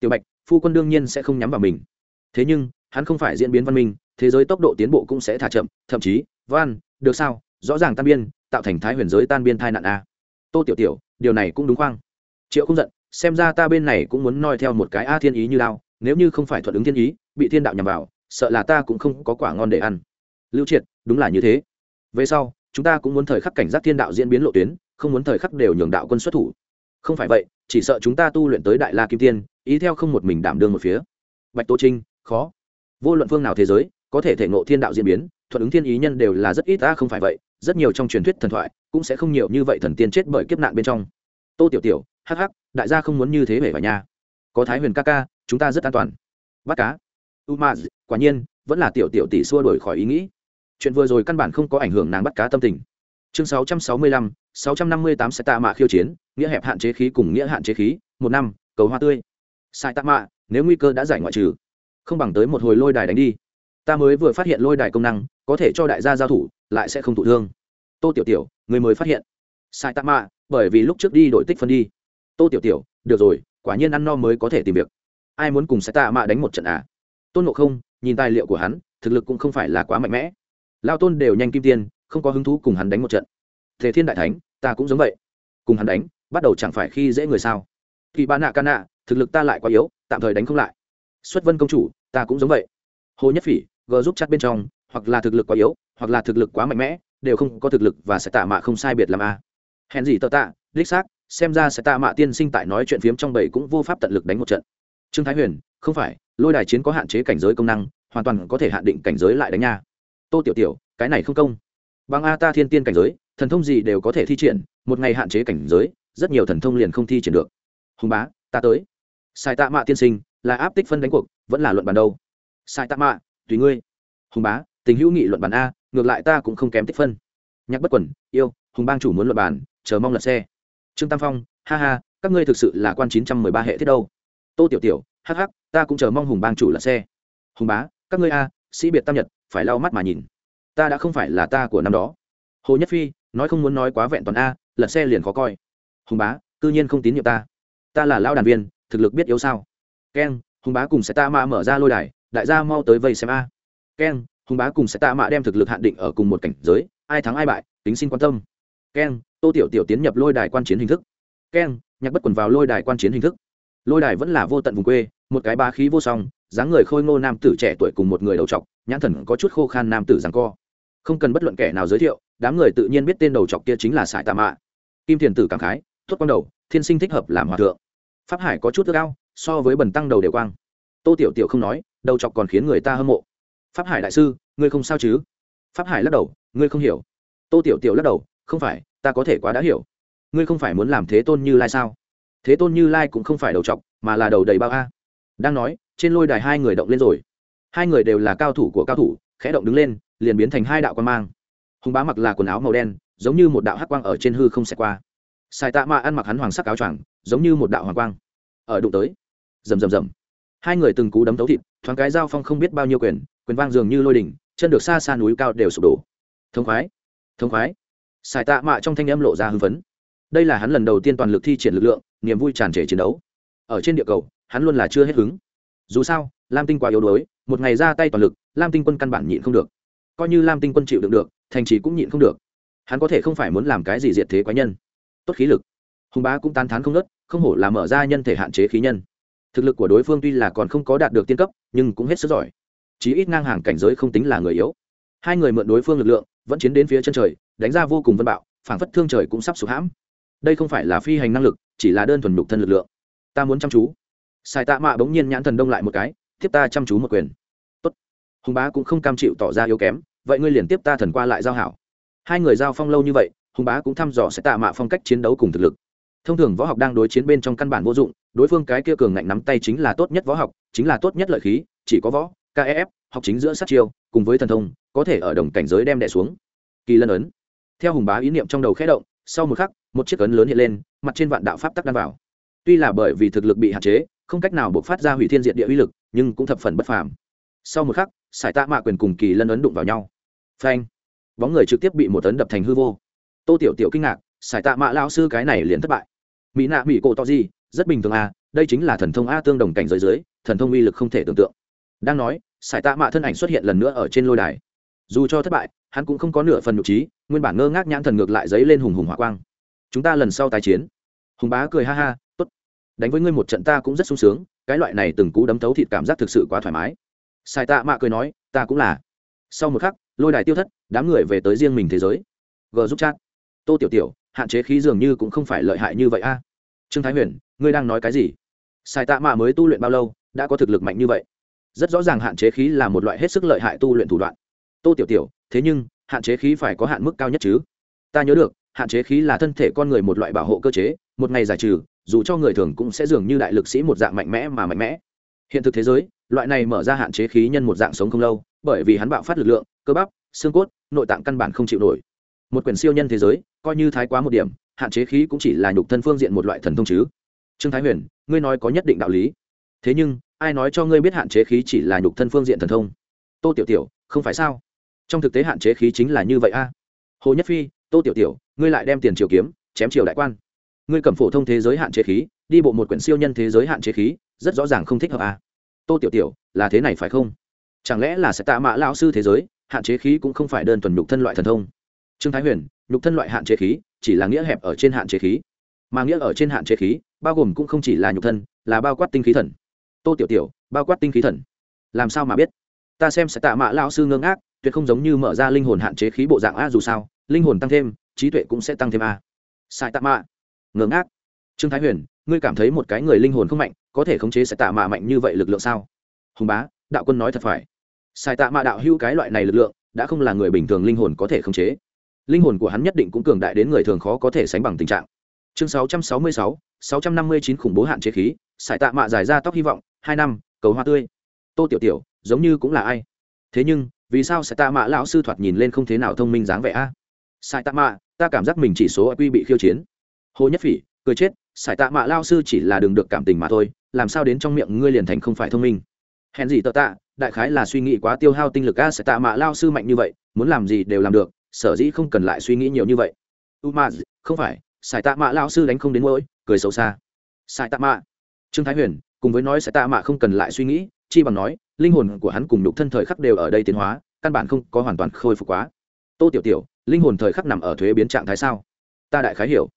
Tiểu bạch, phu quân đương nhiên sẽ không nhắm vào mình. Thế nhưng, hắn không phải diễn biến văn minh, thế giới tốc độ tiến bộ cũng sẽ thả chậm, thậm chí, văn, được sao, rõ ràng tan biên, tạo thành thái huyền giới tan biên thai nạn a. Tô tiểu tiểu, điều này cũng đúng khoang. Triệu không giận xem ra ta bên này cũng muốn noi theo một cái a thiên ý như lao, nếu như không phải thuận ứng thiên ý, bị thiên đạo nhằm vào, sợ là ta cũng không có quả ngon để ăn. Lưu triệt, đúng là như thế. Về sau, chúng ta cũng muốn thời khắc cảnh giác thiên đạo diễn biến lộ tuyến, không muốn thời khắc đều nhường đạo quân xuất thủ. Không phải vậy, chỉ sợ chúng ta tu luyện tới đại la kim tiên, ý theo không một mình đảm đương một phía. Bạch tô trinh, khó. Vô luận phương nào thế giới, có thể thể ngộ thiên đạo diễn biến, thuận ứng thiên ý nhân đều là rất ít, ta không phải vậy. Rất nhiều trong truyền thuyết thần thoại cũng sẽ không nhiều như vậy thần tiên chết bởi kiếp nạn bên trong. Tô tiểu tiểu hắc hắc đại gia không muốn như thế về vào nhà có thái huyền ca ca chúng ta rất an toàn. Bắt cá. U ma quả nhiên vẫn là tiểu tiểu tỷ xua đổi khỏi ý nghĩ. Chuyện vừa rồi căn bản không có ảnh hưởng nàng bắt cá tâm tình. Chương 665, 658 sẽ tạ mạ khiêu chiến nghĩa hẹp hạn chế khí cùng nghĩa hạn chế khí một năm cầu hoa tươi. Sai tạ mạ nếu nguy cơ đã giải ngoại trừ không bằng tới một hồi lôi đài đánh đi. Ta mới vừa phát hiện lôi đài công năng có thể cho đại gia giao thủ lại sẽ không thụ thương. Tô tiểu tiểu người mới phát hiện. Sai tạ mạ bởi vì lúc trước đi đội tích phân đi tô tiểu tiểu, được rồi, quả nhiên ăn no mới có thể tìm việc. Ai muốn cùng sai tạ mạ đánh một trận à? Tôn ngộ không, nhìn tài liệu của hắn, thực lực cũng không phải là quá mạnh mẽ. Lao tôn đều nhanh kim tiên, không có hứng thú cùng hắn đánh một trận. Thế thiên đại thánh, ta cũng giống vậy. Cùng hắn đánh, bắt đầu chẳng phải khi dễ người sao? Kỳ ba nạ ca nạ, thực lực ta lại quá yếu, tạm thời đánh không lại. Xuất vân công chủ, ta cũng giống vậy. Hồ nhất phỉ g giúp chắc bên trong, hoặc là thực lực quá yếu, hoặc là thực lực quá mạnh mẽ, đều không có thực lực và sẽ tạ mạ không sai biệt làm a à. hèn gì tờ tạ, đích xác xem ra sẽ tạ mạ tiên sinh tại nói chuyện phiếm trong bầy cũng vô pháp tận lực đánh một trận. Trương thái huyền, không phải, lôi đài chiến có hạn chế cảnh giới công năng, hoàn toàn có thể hạn định cảnh giới lại đánh nha. Tô tiểu tiểu, cái này không công. Bằng a ta thiên tiên cảnh giới, thần thông gì đều có thể thi triển, một ngày hạn chế cảnh giới, rất nhiều thần thông liền không thi triển được. Hùng bá, ta tới. Sai tạ mạ tiên sinh, là áp tích phân đánh cuộc, vẫn là luận bàn đâu? Sai tạ mạ, tùy ngươi. Hùng bá, tình hữu nghị luận bàn a, ngược lại ta cũng không kém tích phân. Nhắc bất quẩn, yêu, hùng bang chủ muốn luận bàn, chờ mong lật xe trương tam phong, ha ha, các ngươi thực sự là quan chín trăm mười ba hệ thiết đâu. Tô tiểu tiểu, hắc hắc, ta cũng chờ mong hùng bang chủ là xe. Hùng bá, các ngươi a, sĩ biệt tam nhật, phải lau mắt mà nhìn. Ta đã không phải là ta của năm đó. Hồ nhất phi, nói không muốn nói quá vẹn toàn a lật xe liền khó coi. Hùng bá, cư nhiên không tín nhiệm ta. Ta là lao đàn viên, thực lực biết yếu sao? Keng, hùng bá cùng sẽ ta mạ mở ra lôi đài, đại gia mau tới vây xem a. Keng, hùng bá cùng sẽ ta mạ đem thực lực hạn định ở cùng một cảnh giới, ai thắng ai bại, tính xin quan tâm. Keng tô tiểu tiểu tiến nhập lôi đài quan chiến hình thức. Keng nhạc bất quần vào lôi đài quan chiến hình thức. Lôi đài vẫn là vô tận vùng quê, một cái ba khí vô song, dáng người khôi ngô nam tử trẻ tuổi cùng một người đầu trọc nhãn thần có chút khô khan nam tử rằng co. Không cần bất luận kẻ nào giới thiệu, đám người tự nhiên biết tên đầu trọc kia chính là sải tạ mạ. Kim thiền tử cảm khái thốt quang đầu, thiên sinh thích hợp làm hòa thượng. Pháp hải có chút ước ao, so với bần tăng đầu đều quang. Tô tiểu tiểu không nói, đầu chọc còn khiến người ta hâm mộ. Pháp hải đại sư, ngươi không sao chứ? Pháp hải lắc đầu, ngươi không hiểu. Tô tiểu tiểu lắc đầu, không phải ta có thể quá đã hiểu. Ngươi không phải muốn làm thế tôn như lai sao? Thế tôn như lai cũng không phải đầu chọc, mà là đầu đầy bao a. Đang nói, trên lôi đài hai người động lên rồi. Hai người đều là cao thủ của cao thủ, khẽ động đứng lên, liền biến thành hai đạo quan mang. Hùng bá mặc là quần áo màu đen, giống như một đạo hắc quang ở trên hư không xẹt qua. Sai tạ mạ ăn mặc hắn hoàng sắc áo choàng, giống như một đạo hoàng quang. Ở đụng tới, rầm rầm rầm. Hai người từng cú đấm tấu thịt, thoáng cái giao phong không biết bao nhiêu quyền quyền vang dường như lôi đỉnh, chân được xa xa núi cao đều sụp đổ. Thống khoái thống khoái. Sải tạ mạ trong thanh âm lộ ra hưng phấn. Đây là hắn lần đầu tiên toàn lực thi triển lực lượng, niềm vui tràn trề chiến đấu. Ở trên địa cầu, hắn luôn là chưa hết hứng. Dù sao, lam tinh quá yếu đuối, một ngày ra tay toàn lực, lam tinh quân căn bản nhịn không được. Coi như lam tinh quân chịu đựng được, thành trì cũng nhịn không được. Hắn có thể không phải muốn làm cái gì diệt thế quái nhân. Tốt khí lực. Hùng bá cũng tán thán không nớt, không hổ là mở ra nhân thể hạn chế khí nhân. Thực lực của đối phương tuy là còn không có đạt được tiên cấp, nhưng cũng hết sức giỏi. Chí ít ngang hàng cảnh giới không tính là người yếu. Hai người mượn đối phương lực lượng, vẫn chiến đến phía chân trời đánh ra vô cùng vân bạo, phảng phất thương trời cũng sắp sụp hãm. Đây không phải là phi hành năng lực, chỉ là đơn thuần nhục thân lực lượng. Ta muốn chăm chú. Sai tạ mạ bỗng nhiên nhãn thần đông lại một cái tiếp ta chăm chú một quyền. Tốt. hùng bá cũng không cam chịu tỏ ra yếu kém, vậy ngươi liền tiếp ta thần qua lại giao hảo. Hai người giao phong lâu như vậy, hùng bá cũng thăm dò sẽ tạ mạ phong cách chiến đấu cùng thực lực. Thông thường võ học đang đối chiến bên trong căn bản vô dụng, đối phương cái kia cường ngạnh nắm tay chính là tốt nhất võ học, chính là tốt nhất lợi khí, chỉ có võ kef học chính giữa sát chiêu, cùng với thần thông, có thể ở đồng cảnh giới đem đẻ xuống. Kỳ lân ấn theo hùng bá ý niệm trong đầu khẽ động, sau một khắc, một chiếc ấn lớn hiện lên, mặt trên vạn đạo pháp tắc đan vào. Tuy là bởi vì thực lực bị hạn chế, không cách nào buộc phát ra hủy thiên diện địa uy lực, nhưng cũng thập phần bất phàm. Sau một khắc, sải tạ mạ quyền cùng kỳ lân ấn đụng vào nhau. Phanh! Bóng người trực tiếp bị một tấn đập thành hư vô. Tô tiểu tiểu kinh ngạc, sải tạ mạ lao sư cái này liền thất bại. Mỹ nạ mỹ cổ to gì, rất bình thường à đây chính là thần thông a tương đồng cảnh giới dưới, thần thông uy lực không thể tưởng tượng. Đang nói, sải tạ mạ thân ảnh xuất hiện lần nữa ở trên lôi đài. Dù cho thất bại, hắn cũng không có nửa phần nhục trí nguyên bản ngơ ngác nhãn thần ngược lại giấy lên hùng hùng hỏa quang. Chúng ta lần sau tái chiến. Hùng bá cười ha ha, tốt. Đánh với ngươi một trận ta cũng rất sung sướng, cái loại này từng cú đấm thấu thịt cảm giác thực sự quá thoải mái. Sai tạ mạ cười nói, ta cũng là. Sau một khắc, lôi đài tiêu thất, đám người về tới riêng mình thế giới. G giúp chat. Tô tiểu tiểu, hạn chế khí dường như cũng không phải lợi hại như vậy a. Trương thái huyền, ngươi đang nói cái gì? Sai tạ mạ mới tu luyện bao lâu, đã có thực lực mạnh như vậy? Rất rõ ràng hạn chế khí là một loại hết sức lợi hại tu luyện thủ đoạn. Tô tiểu tiểu, thế nhưng hạn chế khí phải có hạn mức cao nhất chứ. Ta nhớ được, hạn chế khí là thân thể con người một loại bảo hộ cơ chế, một ngày giải trừ, dù cho người thường cũng sẽ dường như đại lực sĩ một dạng mạnh mẽ mà mạnh mẽ. Hiện thực thế giới, loại này mở ra hạn chế khí nhân một dạng sống không lâu, bởi vì hắn bạo phát lực lượng, cơ bắp, xương cốt, nội tạng căn bản không chịu nổi. Một quyển siêu nhân thế giới, coi như thái quá một điểm, hạn chế khí cũng chỉ là nhục thân phương diện một loại thần thông chứ. Trương thái huyền, ngươi nói có nhất định đạo lý. Thế nhưng, ai nói cho ngươi biết hạn chế khí chỉ là nhục thân phương diện thần thông? Tô tiểu tiểu, không phải sao? Trong thực tế hạn chế khí chính là như vậy a. Hồ nhất phi, tô tiểu tiểu, ngươi lại đem tiền triều kiếm, chém triều đại quan. Ngươi cầm phổ thông thế giới hạn chế khí, đi bộ một quyển siêu nhân thế giới hạn chế khí, rất rõ ràng không thích hợp a. Tô tiểu tiểu, là thế này phải không? Chẳng lẽ là sẽ tạ mã lao sư thế giới, hạn chế khí cũng không phải đơn thuần nhục thân loại thần thông? Trương thái huyền, nhục thân loại hạn chế khí, chỉ là nghĩa hẹp ở trên hạn chế khí. Mà nghĩa ở trên hạn chế khí, bao gồm cũng không chỉ là nhục thân, là bao quát tinh khí thần. Tô tiểu tiểu, bao quát tinh khí thần. Làm sao mà biết? Ta xem sẽ tạ mã lao sư ngơ ngác tuyệt không giống như mở ra linh hồn hạn chế khí bộ dạng a dù sao linh hồn tăng thêm trí tuệ cũng sẽ tăng thêm a. Sai tạ mạ. Ngớ ngác. Trương thái huyền ngươi cảm thấy một cái người linh hồn không mạnh có thể khống chế sai tạ mạ mạnh như vậy lực lượng sao? Hùng bá đạo quân nói thật phải. Sai tạ mạ đạo hưu cái loại này lực lượng đã không là người bình thường linh hồn có thể khống chế. Linh hồn của hắn nhất định cũng cường đại đến người thường khó có thể sánh bằng tình trạng. Chương 666, 659 khủng bố hạn chế khí sải tạ mạ giải ra tóc hy vọng hai năm cầu hoa tươi. Tô tiểu tiểu giống như cũng là ai? Thế nhưng vì sao sải tạ mạ lão sư thoạt nhìn lên không thế nào thông minh dáng vẻ a? Sải tạ mạ, ta cảm giác mình chỉ số quy bị khiêu chiến. Hồ nhất phỉ, cười chết sải tạ mạ lao sư chỉ là đừng được cảm tình mà thôi, làm sao đến trong miệng ngươi liền thành không phải thông minh? Hèn gì tợ tạ, đại khái là suy nghĩ quá tiêu hao tinh lực a sải tạ mạ lao sư mạnh như vậy, muốn làm gì đều làm được, sở dĩ không cần lại suy nghĩ nhiều như vậy. U ma không phải sải tạ mạ lao sư đánh không đến mỗi cười xấu xa. Sải tạ mạ. Trương thái huyền, cùng với nói sải tạ mạ không cần lại suy nghĩ chi bằng nói, linh hồn của hắn cùng nhục thân thời khắc đều ở đây tiến hóa, căn bản không có hoàn toàn khôi phục quá. Tô tiểu tiểu, linh hồn thời khắc nằm ở thuế biến trạng thái sao? Ta đại khái hiểu.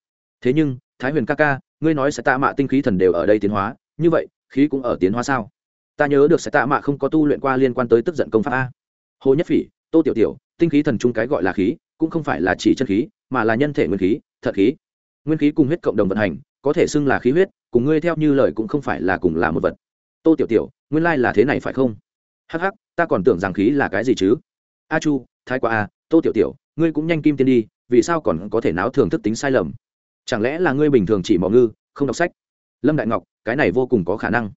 Thế nhưng, thái huyền ca ca, ngươi nói sẽ tạ mạ tinh khí thần đều ở đây tiến hóa, như vậy, khí cũng ở tiến hóa sao? Ta nhớ được sẽ tạ mạ không có tu luyện qua liên quan tới tức giận công pháp a. Hồ nhất phỉ, tô tiểu tiểu, tinh khí thần chung cái gọi là khí, cũng không phải là chỉ chân khí, mà là nhân thể nguyên khí, thật khí. Nguyên khí cùng huyết cộng đồng vận hành, có thể xưng là khí huyết, cùng ngươi theo như lời cũng không phải là cùng là một vật. Tô tiểu tiểu nguyên lai là thế này phải không? Hắc hắc, ta còn tưởng rằng khí là cái gì chứ? A chu thái quá a tô tiểu tiểu ngươi cũng nhanh kim tiên đi vì sao còn có thể náo thường thức tính sai lầm? Chẳng lẽ là ngươi bình thường chỉ mò ngư không đọc sách? Lâm đại ngọc cái này vô cùng có khả năng.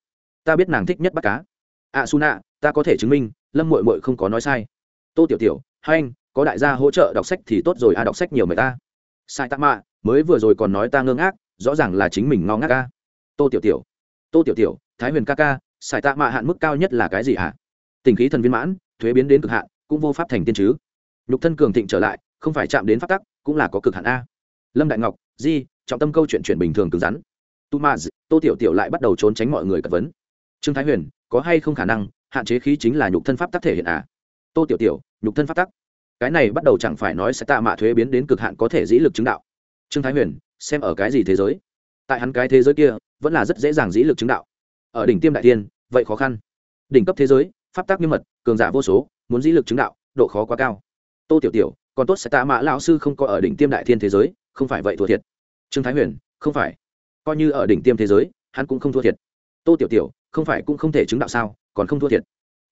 Ta biết nàng thích nhất bắt cá. A su nạ ta có thể chứng minh lâm mội mội không có nói sai. Tô tiểu tiểu hai anh có đại gia hỗ trợ đọc sách thì tốt rồi a đọc sách nhiều mời ta. Sai tạ mạ mới vừa rồi còn nói ta ngơ ngác rõ ràng là chính mình ngó ngác ca tô tiểu tiểu tô tiểu tiểu thái huyền ca ca xài tạ mạ hạn mức cao nhất là cái gì hả? Tình khí thần viên mãn, thuế biến đến cực hạn, cũng vô pháp thành tiên chứ. Nhục thân cường thịnh trở lại, không phải chạm đến phát tắc, cũng là có cực hạn a. Lâm đại ngọc, di, trọng tâm câu chuyện chuyển bình thường cứng rắn. Tu ma tô tiểu tiểu lại bắt đầu trốn tránh mọi người cật vấn. Trương thái huyền, có hay không khả năng, hạn chế khí chính là nhục thân pháp tắc thể hiện à? Tô tiểu tiểu, nhục thân pháp tắc. Cái này bắt đầu chẳng phải nói sẽ tạ mạ thuế biến đến cực hạn có thể dĩ lực chứng đạo. Trương thái huyền, xem ở cái gì thế giới? Tại hắn cái thế giới kia, vẫn là rất dễ dàng dĩ lực chứng đạo ở đỉnh tiêm đại tiên vậy khó khăn. Đỉnh cấp thế giới, pháp tắc nghiêm mật, cường giả vô số, muốn dĩ lực chứng đạo, độ khó quá cao. Tô tiểu tiểu, còn tốt sẽ tạ mã lão sư không có ở đỉnh tiêm đại thiên thế giới, không phải vậy thua thiệt. Trương thái huyền, không phải. Coi như ở đỉnh tiêm thế giới, hắn cũng không thua thiệt. Tô tiểu tiểu, không phải cũng không thể chứng đạo sao, còn không thua thiệt.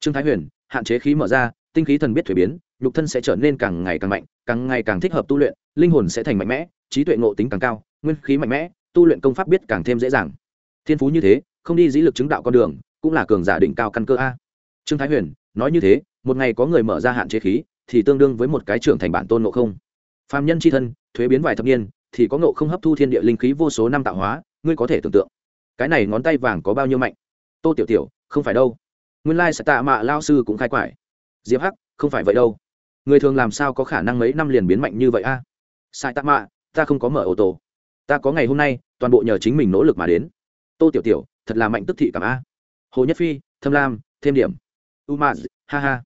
Trương thái huyền, hạn chế khí mở ra, tinh khí thần biết thuế biến, nhục thân sẽ trở nên càng ngày càng mạnh, càng ngày càng thích hợp tu luyện, linh hồn sẽ thành mạnh mẽ, trí tuệ ngộ tính càng cao, nguyên khí mạnh mẽ, tu luyện công pháp biết càng thêm dễ dàng. Thiên phú như thế không đi dĩ lực chứng đạo con đường, cũng là cường giả đỉnh cao căn cơ a. Trương thái huyền, nói như thế, một ngày có người mở ra hạn chế khí, thì tương đương với một cái trưởng thành bản tôn ngộ không. Phạm nhân c h i thân, thuế biến vài thập niên, thì có ngộ không hấp thu thiên địa linh khí vô số năm tạo hóa, ngươi có thể tưởng tượng. Cái này ngón tay vàng có bao nhiêu mạnh? Tô tiểu tiểu, không phải đâu. Nguyên lai sẽ tạ mạ lao sư cũng khai quải. Diệp hắc, không phải vậy đâu. Người thường làm sao có khả năng mấy năm liền biến mạnh như vậy a? Sai tạ mạ, ta không có mở ô tô. Ta có ngày hôm nay, toàn bộ nhờ chính mình nỗ lực mà đến. Tô tiểu tiểu thật là mạnh tức thị cảm a. Hồ nhất phi, thâm lam, thêm điểm. U ma ha ha.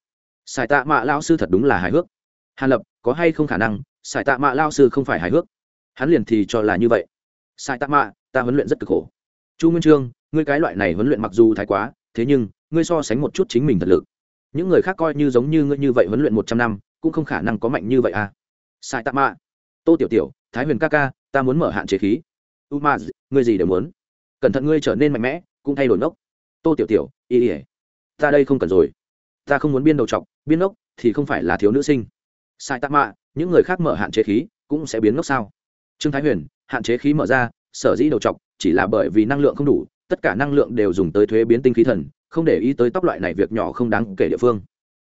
Sài tạ mạ lao sư thật đúng là hài hước. Hàn lập, có hay không khả năng sài tạ mạ lao sư không phải hài hước? Hắn liền thì cho là như vậy. Sài tạ mạ, ta huấn luyện rất cực khổ. Chu nguyên trương, ngươi cái loại này huấn luyện mặc dù thái quá, thế nhưng, ngươi so sánh một chút chính mình thật lực. Những người khác coi như giống như ngươi như vậy huấn luyện một trăm năm, cũng không khả năng có mạnh như vậy à. Sai tạ mạ. Tô tiểu tiểu, thái huyền ca ca, ta muốn mở hạn chế khí. U ma ngươi gì đều muốn? Cẩn thận ngươi trở nên mạnh mẽ, cũng thay đổi ngốc tô tiểu tiểu, y ỉa ta đây không cần rồi. Ta không muốn biên đầu t biên ngốc thì không phải là thiếu nữ sinh. Sai tạ mạ, những người khác mở hạn chế khí, cũng sẽ biến ngốc sao? Trương thái huyền, hạn chế khí mở ra, sở dĩ đầu t chỉ là bởi vì năng lượng không đủ, tất cả năng lượng đều dùng tới thuế biến tinh khí thần, không để ý tới tóc loại này việc nhỏ không đáng kể địa phương.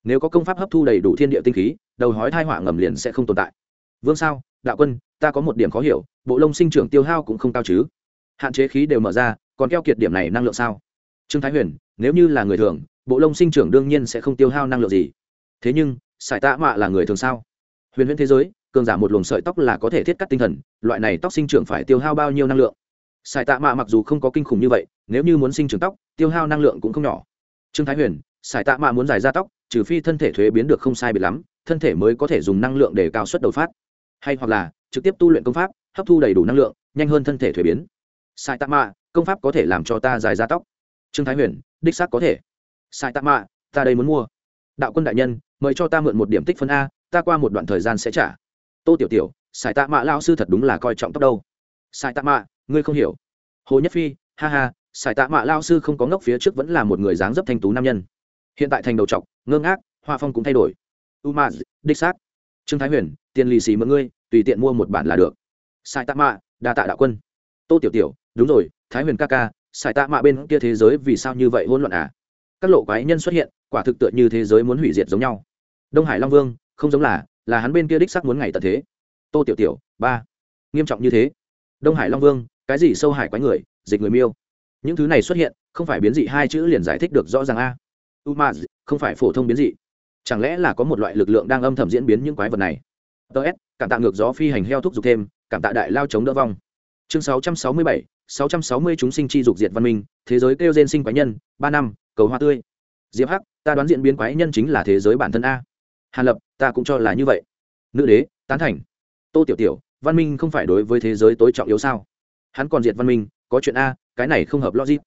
Nếu có công pháp hấp thu đầy đủ thiên địa tinh khí, đầu hói thai họa ngầm liền sẽ không tồn tại. Vương sao, đạo quân, ta có một điểm khó hiểu, bộ lông sinh trưởng tiêu hao cũng không cao chứ? Hạn chế khí đều mở ra, còn keo kiệt điểm này năng lượng sao? Trương thái huyền, nếu như là người thường, bộ lông sinh trưởng đương nhiên sẽ không tiêu hao năng lượng gì. Thế nhưng, sải tạ mạ là người thường sao? Huyền Huyền thế giới, cường giả một luồng sợi tóc là có thể thiết cắt tinh thần, loại này tóc sinh trưởng phải tiêu hao bao nhiêu năng lượng? Sải tạ mạ mặc dù không có kinh khủng như vậy, nếu như muốn sinh trưởng tóc, tiêu hao năng lượng cũng không nhỏ. Trương thái huyền, sải tạ mạ muốn giải ra tóc, trừ phi thân thể thuế biến được không sai biệt lắm, thân thể mới có thể dùng năng lượng để cao suất đầu phát. Hay hoặc là, trực tiếp tu luyện công pháp, hấp thu đầy đủ năng lượng, nhanh hơn thân thể thuế biến sai tạ mạ, công pháp có thể làm cho ta dài ra tóc. Trương thái huyền, đích xác có thể. Sai tạ mạ, ta đây muốn mua. Đạo quân đại nhân, mời cho ta mượn một điểm tích phân a, ta qua một đoạn thời gian sẽ trả. Tô tiểu tiểu, sai tạ mạ lao sư thật đúng là coi trọng tóc đâu. Sai tạ mạ, ngươi không hiểu. Hồ nhất phi, ha ha, sai tạ mạ lao sư không có ngốc phía trước vẫn là một người dáng dấp thanh tú nam nhân. Hiện tại thành đầu trọc, ngơ ngác, hoa phong cũng thay đổi. U ma đích xác. Trương thái huyền, tiền lì xì mượn ngươi, tùy tiện mua một bản là được. Sai tạ mạ, đa tạ đạo quân. Tô tiểu tiểu đúng rồi, thái huyền ca ca sai tạ mạ bên kia thế giới vì sao như vậy hỗn loạn à? Các lộ quái nhân xuất hiện, quả thực tựa như thế giới muốn hủy diệt giống nhau. Đông hải long vương, không giống là là hắn bên kia đích sắc muốn ngày tận thế. Tô tiểu tiểu, ba. Nghiêm trọng như thế. Đông hải long vương, cái gì sâu hải quái người, dịch người miêu. Những thứ này xuất hiện, không phải biến dị hai chữ liền giải thích được rõ ràng a. U ma không phải phổ thông biến dị. Chẳng lẽ là có một loại lực lượng đang âm thầm diễn biến những quái vật này? Ts cảm tạ ngược gió phi hành heo thúc giục thêm, cảm tạ đại lao chống đỡ vong chương 667, 660 chúng sinh chi dục diệt văn minh thế giới kêu gen sinh quái nhân ba năm cầu hoa tươi. Diệp hắc ta đoán diễn biến quái nhân chính là thế giới bản thân a. Hàn lập ta cũng cho là như vậy. Nữ đế tán thành. Tô tiểu tiểu văn minh không phải đối với thế giới tối trọng yếu sao? Hắn còn diệt văn minh có chuyện a cái này không hợp logic.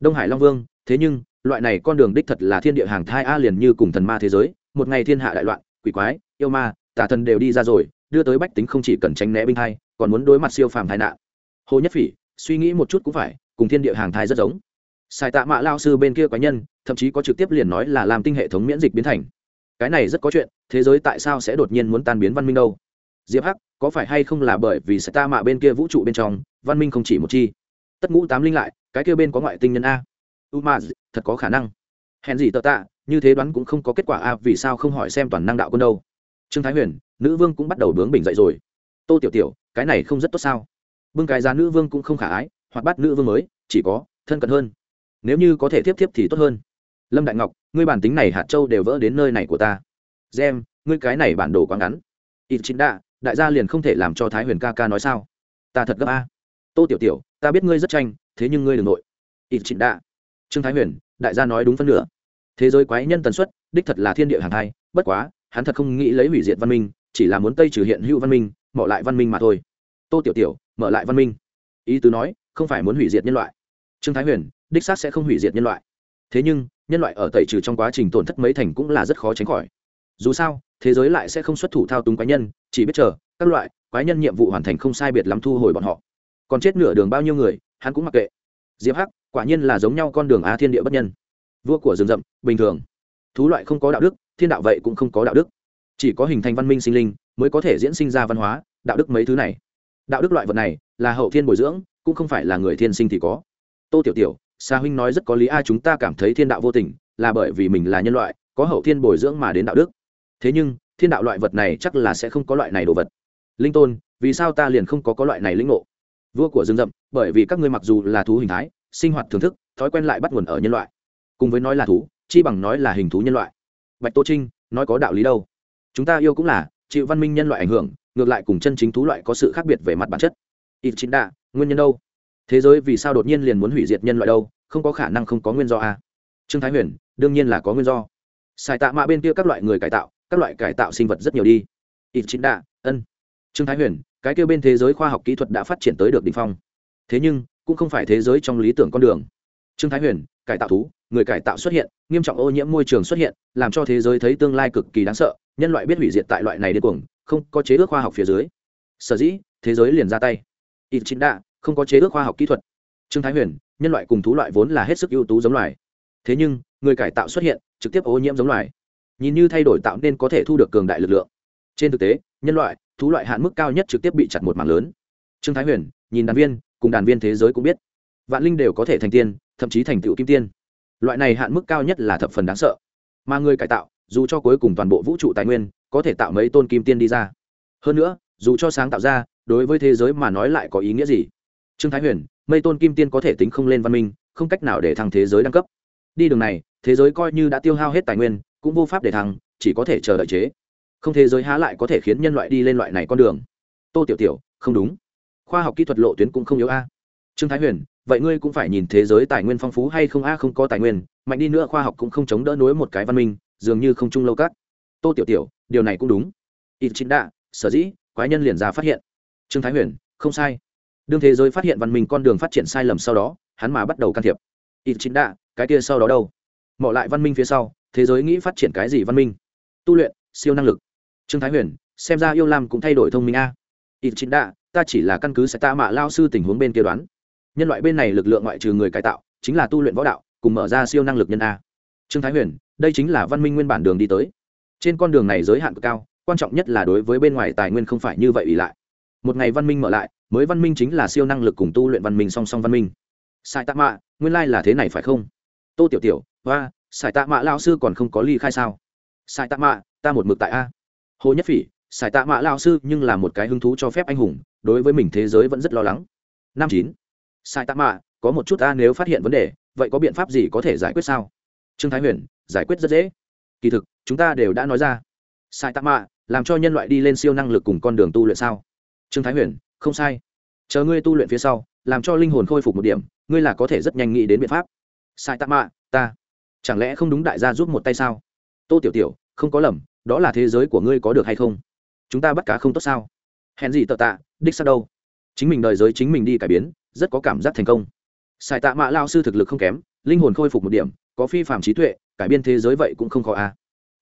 Đông hải long vương thế nhưng loại này con đường đích thật là thiên địa hàng thai a liền như cùng thần ma thế giới một ngày thiên hạ đại loạn quỷ quái yêu ma tà thần đều đi ra rồi đưa tới bách tính không chỉ cần tránh né binh thai còn muốn đối mặt siêu phàm tai nạn hồ nhất phỉ, suy nghĩ một chút cũng phải, cùng thiên địa hàng Thái rất giống. Sai tạ mạ lao sư bên kia quái nhân, thậm chí có trực tiếp liền nói là làm tinh hệ thống miễn dịch biến thành. Cái này rất có chuyện, thế giới tại sao sẽ đột nhiên muốn tan biến văn minh đâu? Diệp hắc, có phải hay không là bởi vì sai tạ mạ bên kia vũ trụ bên trong, văn minh không chỉ một chi? Tất ngũ tám linh lại, cái kia bên có ngoại tinh nhân a. Umaz, thật có khả năng. Hèn gì tờ tạ, như thế đoán cũng không có kết quả a, vì sao không hỏi xem toàn năng đạo quân đâu? Trương thái huyền, nữ vương cũng bắt đầu bướng bình dậy rồi. Tô tiểu tiểu, cái này không rất tốt sao? Bưng cái giá nữ vương cũng không khả ái, hoặc bắt nữ vương mới, chỉ có thân cận hơn. Nếu như có thể tiếp tiếp thì tốt hơn. Lâm đại ngọc, ngươi bản tính này hạt châu đều vỡ đến nơi này của ta. Gem, ngươi cái này bản đồ quá ngắn. Ít chính đạ đại gia liền không thể làm cho thái huyền ca ca nói sao? Ta thật gấp a. Tô tiểu tiểu, ta biết ngươi rất tranh, thế nhưng ngươi đ ừ n g nội. Ít chính đạ trương thái huyền, đại gia nói đúng phân nửa. Thế giới quái nhân tần suất, đích thật là thiên địa hàng thai, bất quá, hắn thật không nghĩ lấy hủy diệt văn minh, chỉ là muốn tây trừ hiện hữu văn minh mở lại văn minh mà thôi. Tô tiểu tiểu mở lại văn minh. Ý tứ nói, không phải muốn hủy diệt nhân loại. Trương thái huyền, đích xác sẽ không hủy diệt nhân loại. Thế nhưng, nhân loại ở tẩy trừ trong quá trình tổn thất mấy thành cũng là rất khó tránh khỏi. Dù sao, thế giới lại sẽ không xuất thủ thao túng quái nhân, chỉ biết chờ, các loại quái nhân nhiệm vụ hoàn thành không sai biệt lắm thu hồi bọn họ. Còn chết nửa đường bao nhiêu người, hắn cũng mặc kệ. Diệp hắc, quả nhiên là giống nhau con đường a thiên địa bất nhân. Vua của rừng rậm, bình thường. Thú loại không có đạo đức, thiên đạo vậy cũng không có đạo đức. Chỉ có hình thành văn minh sinh linh mới có thể diễn sinh ra văn hóa, đạo đức mấy thứ này đạo đức loại vật này là hậu thiên bồi dưỡng, cũng không phải là người thiên sinh thì có. Tô tiểu tiểu, sa huynh nói rất có lý a, chúng ta cảm thấy thiên đạo vô tình là bởi vì mình là nhân loại, có hậu thiên bồi dưỡng mà đến đạo đức. Thế nhưng, thiên đạo loại vật này chắc là sẽ không có loại này đồ vật. Linh tôn, vì sao ta liền không có có loại này lĩnh ngộ? Vua của rừng rậm, bởi vì các ngươi mặc dù là thú hình thái, sinh hoạt thưởng thức, thói quen lại bắt nguồn ở nhân loại. Cùng với nói là thú, chi bằng nói là hình thú nhân loại. Bạch tô trinh nói có đạo lý đâu. Chúng ta yêu cũng là, chịu văn minh nhân loại ảnh hưởng ngược lại cùng chân chính thú loại có sự khác biệt về mặt bản chất. Ít chính đa nguyên nhân đâu? Thế giới vì sao đột nhiên liền muốn hủy diệt nhân loại đâu? Không có khả năng không có nguyên do a trương thái huyền, đương nhiên là có nguyên do. Xài tạ mạ bên kia các loại người cải tạo, các loại cải tạo sinh vật rất nhiều đi. Ít chính đa ân. Trương thái huyền, cái kêu bên thế giới khoa học kỹ thuật đã phát triển tới được đ ỉ n h phong. Thế nhưng, cũng không phải thế giới trong lý tưởng con đường. Trương thái huyền, cải tạo thú, người cải tạo xuất hiện, nghiêm trọng ô nhiễm môi trường xuất hiện, làm cho thế giới thấy tương lai cực kỳ đáng sợ, nhân loại biết hủy diệt tại loại này điên cuồng không có chế ước khoa học phía dưới. Sở dĩ thế giới liền ra tay. Ít chính đạ, không có chế ước khoa học kỹ thuật. Trương thái huyền nhân loại cùng thú loại vốn là hết sức ưu tú giống loài. Thế nhưng người cải tạo xuất hiện trực tiếp ô nhiễm giống loài. Nhìn như thay đổi tạo nên có thể thu được cường đại lực lượng. Trên thực tế nhân loại thú loại hạn mức cao nhất trực tiếp bị chặt một mảng lớn. Trương thái huyền nhìn đàn viên cùng đàn viên thế giới cũng biết. Vạn linh đều có thể thành tiên thậm chí thành tựu kim tiên. Loại này hạn mức cao nhất là thập phần đáng sợ. Mà người cải tạo dù cho cuối cùng toàn bộ vũ trụ tài nguyên có thể tạo mấy tôn kim tiên đi ra. Hơn nữa, dù cho sáng tạo ra, đối với thế giới mà nói lại có ý nghĩa gì? Trương thái huyền mây tôn kim tiên có thể tính không lên văn minh, không cách nào để thăng thế giới đẳng cấp. Đi đường này, thế giới coi như đã tiêu hao hết tài nguyên, cũng vô pháp để thăng, chỉ có thể chờ đợi chế. Không thế giới há lại có thể khiến nhân loại đi lên loại này con đường. Tô tiểu tiểu, không đúng. Khoa học kỹ thuật lộ tuyến cũng không yếu a. Trương thái huyền, vậy ngươi cũng phải nhìn thế giới tài nguyên phong phú hay không? A, không có tài nguyên, mạnh đi nữa, khoa học cũng không chống đỡ nối một cái văn minh, dường như không chung lâu cắt tô tiểu tiểu điều này cũng đúng. Ít chính đạ sở dĩ, quái nhân liền ra phát hiện. Trương thái huyền, không sai. Đương thế giới phát hiện văn minh con đường phát triển sai lầm sau đó, hắn mà bắt đầu can thiệp. Ít chính đạ cái kia sau đó đâu? Mọ lại văn minh phía sau, thế giới nghĩ phát triển cái gì văn minh? Tu luyện, siêu năng lực. Trương thái huyền, xem ra yêu lam cũng thay đổi thông minh a. Ít chính đạ ta chỉ là căn cứ sẽ ta mạ lao sư tình huống bên kia đoán. Nhân loại bên này lực lượng ngoại trừ người cải tạo, chính là tu luyện võ đạo, cùng mở ra siêu năng lực nhân a. Trương thái huyền, đây chính là văn minh nguyên bản đường đi tới trên con đường này giới hạn cực cao, quan trọng nhất là đối với bên ngoài tài nguyên không phải như vậy ỷ lại. Một ngày văn minh mở lại, mới văn minh chính là siêu năng lực cùng tu luyện văn minh song song văn minh. Sai tạ mạ, nguyên lai、like、là thế này phải không? Tô tiểu tiểu và sai tạ mạ lao sư còn không có ly khai sao? Sai tạ mạ, ta một mực tại a. Hồ nhất phỉ, sai tạ mạ lao sư nhưng là một cái hứng thú cho phép anh hùng, đối với mình thế giới vẫn rất lo lắng. Năm chín, sai tạ mạ, có một chút ta nếu phát hiện vấn đề, vậy có biện pháp gì có thể giải quyết sao? Trương thái huyền, giải quyết rất dễ. Kỳ thực chúng ta đều đã nói ra. Sai tạ mạ, làm cho nhân loại đi lên siêu năng lực cùng con đường tu luyện sao? Trương thái huyền, không sai. Chờ ngươi tu luyện phía sau, làm cho linh hồn khôi phục một điểm, ngươi là có thể rất nhanh nghĩ đến biện pháp. Sai tạ mạ, ta. Chẳng lẽ không đúng đại gia giúp một tay sao? Tô tiểu tiểu, không có lầm, đó là thế giới của ngươi có được hay không? Chúng ta bắt cá không tốt sao? Hèn gì tợ tạ, đích sao đâu? Chính mình đời giới chính mình đi cải biến, rất có cảm giác thành công. Sai tạ mạ lao sư thực lực không kém, linh hồn khôi phục một điểm, có phi phạm trí tuệ, cải biên thế giới vậy cũng không khó a à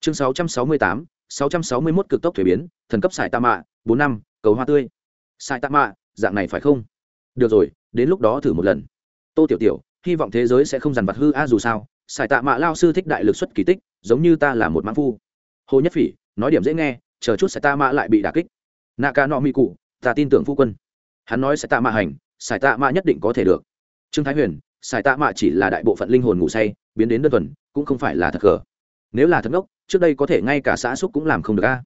chương sáu trăm sáu mươi tám, sáu trăm sáu mươi mốt cực tốc thuế biến, thần cấp xài tạ mạ, bốn năm, cầu hoa tươi. Xài tạ mạ, dạng này phải không? Được rồi, đến lúc đó thử một lần. Tô tiểu tiểu, hy vọng thế giới sẽ không dằn vặt hư a dù sao. Xài tạ mạ lao sư thích đại lực xuất kỳ tích, giống như ta là một mãn phu. Hồ nhất phỉ, nói điểm dễ nghe, chờ chút xài tạ mạ lại bị đà kích. Nạ ca nọ mỹ cụ, ta tin tưởng phu quân. Hắn nói xài tạ mạ hành xài tạ mạ nhất định có thể được. Trương thái huyền xài tạ mạ chỉ là đại bộ phận linh hồn ngủ say, biến đến đơn thuần, cũng không phải là thật cờ nếu là thật ngốc, trước đây có thể ngay cả xã xúc cũng làm không được a.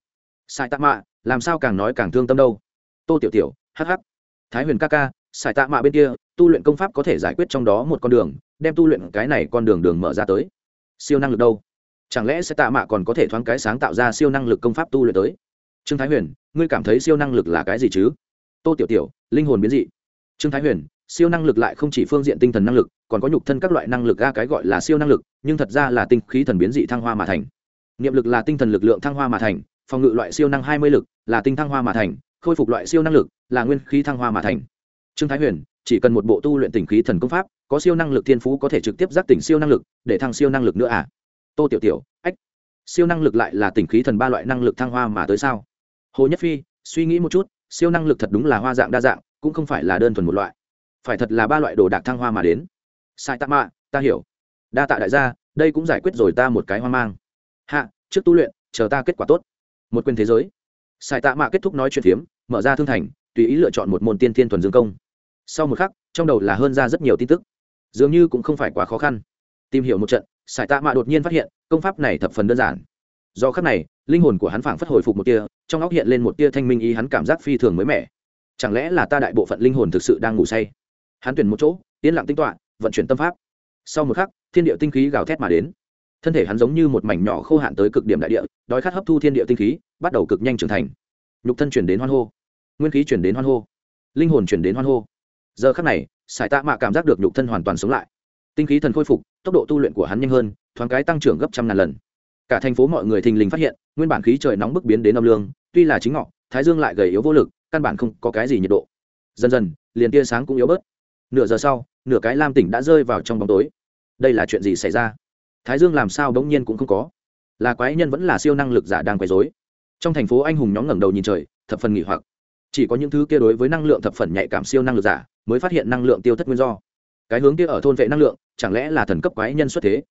Sai tạ mạ, làm sao càng nói càng thương tâm đâu. Tô tiểu tiểu hh thái huyền ca ca sải tạ mạ bên kia, tu luyện công pháp có thể giải quyết trong đó một con đường, đem tu luyện cái này con đường đường mở ra tới. Siêu năng lực đâu? Chẳng lẽ sẽ tạ mạ còn có thể thoáng cái sáng tạo ra siêu năng lực công pháp tu luyện tới? Trương thái huyền, ngươi cảm thấy siêu năng lực là cái gì chứ? Tô tiểu tiểu, linh hồn biến dị. Trương thái huyền siêu năng lực lại không chỉ phương diện tinh thần năng lực, còn có nhục thân các loại năng lực ga cái gọi là siêu năng lực, nhưng thật ra là tinh khí thần biến dị thăng hoa mà thành. Niệm lực là tinh thần lực lượng thăng hoa mà thành, phòng ngự loại siêu năng hai mươi lực là tinh thăng hoa mà thành, khôi phục loại siêu năng lực là nguyên khí thăng hoa mà thành. Trương thái huyền, chỉ cần một bộ tu luyện tỉnh khí thần công pháp, có siêu năng lực thiên phú có thể trực tiếp giác tỉnh siêu năng lực, để thăng siêu năng lực nữa à? Tô tiểu tiểu, ách, siêu năng lực lại là tỉnh khí thần ba loại năng lực thăng hoa mà tới sao? Hồ nhất phi, suy nghĩ một chút, siêu năng lực thật đúng là hoa dạng đa dạng, cũng không phải là đơn thuần một loại phải thật là ba loại đồ đạc thăng hoa mà đến. Sai tạ mạ, ta hiểu. Đa tạ đại gia, đây cũng giải quyết rồi ta một cái hoang mang. Hạ, trước tu luyện, chờ ta kết quả tốt. Một quyền thế giới. Sai tạ mạ kết thúc nói chuyện phiếm, mở ra thương thành, tùy ý lựa chọn một môn tiên thiên thuần dương công. Sau một khắc, trong đầu là hơn ra rất nhiều tin tức. Dường như cũng không phải quá khó khăn. Tìm hiểu một trận sải tạ mạ đột nhiên phát hiện, công pháp này thập phần đơn giản. Do khắc này, linh hồn của hắn phảng phất hồi phục một tia, trong óc hiện lên một tia thanh minh ý hắn cảm giác phi thường mới mẻ. Chẳng lẽ là ta đại bộ phận linh hồn thực sự đang ngủ say? Hắn tuyển một chỗ, yên lặng tinh tọa, vận chuyển tâm pháp. Sau một khắc, thiên địa tinh khí gào thét mà đến. Thân thể hắn giống như một mảnh nhỏ khô hạn tới cực điểm đại địa, đói khát hấp thu thiên địa tinh khí, bắt đầu cực nhanh trưởng thành. Nhục thân chuyển đến hoan hô. Nguyên khí chuyển đến hoan hô. Linh hồn chuyển đến hoan hô. Giờ khắc này, sải tạ mạ cảm giác được nhục thân hoàn toàn sống lại. Tinh khí thần khôi phục, tốc độ tu luyện của hắn nhanh hơn, thoáng cái tăng trưởng gấp trăm ngàn lần. Cả thành phố mọi người thình lình phát hiện, nguyên bản khí trời nóng bức biến đến âm lương, tuy là chính ngọ, thái dương lại gầy yếu vô lực, căn bản không có cái gì nhiệt độ. Dần dần, liền tia sáng cũng yếu bớt nửa giờ sau, nửa cái lam tỉnh đã rơi vào trong bóng tối. Đây là chuyện gì xảy ra? Thái dương làm sao bỗng nhiên cũng không có? Là quái nhân vẫn là siêu năng lực giả đang quấy dối trong thành phố anh hùng nhóm ngẩng đầu nhìn trời, thập phần nghỉ hoặc. Chỉ có những thứ kia đối với năng lượng thập phần nhạy cảm siêu năng lực giả mới phát hiện năng lượng tiêu thất nguyên do. Cái hướng kia ở thôn vệ năng lượng, chẳng lẽ là thần cấp quái nhân xuất thế?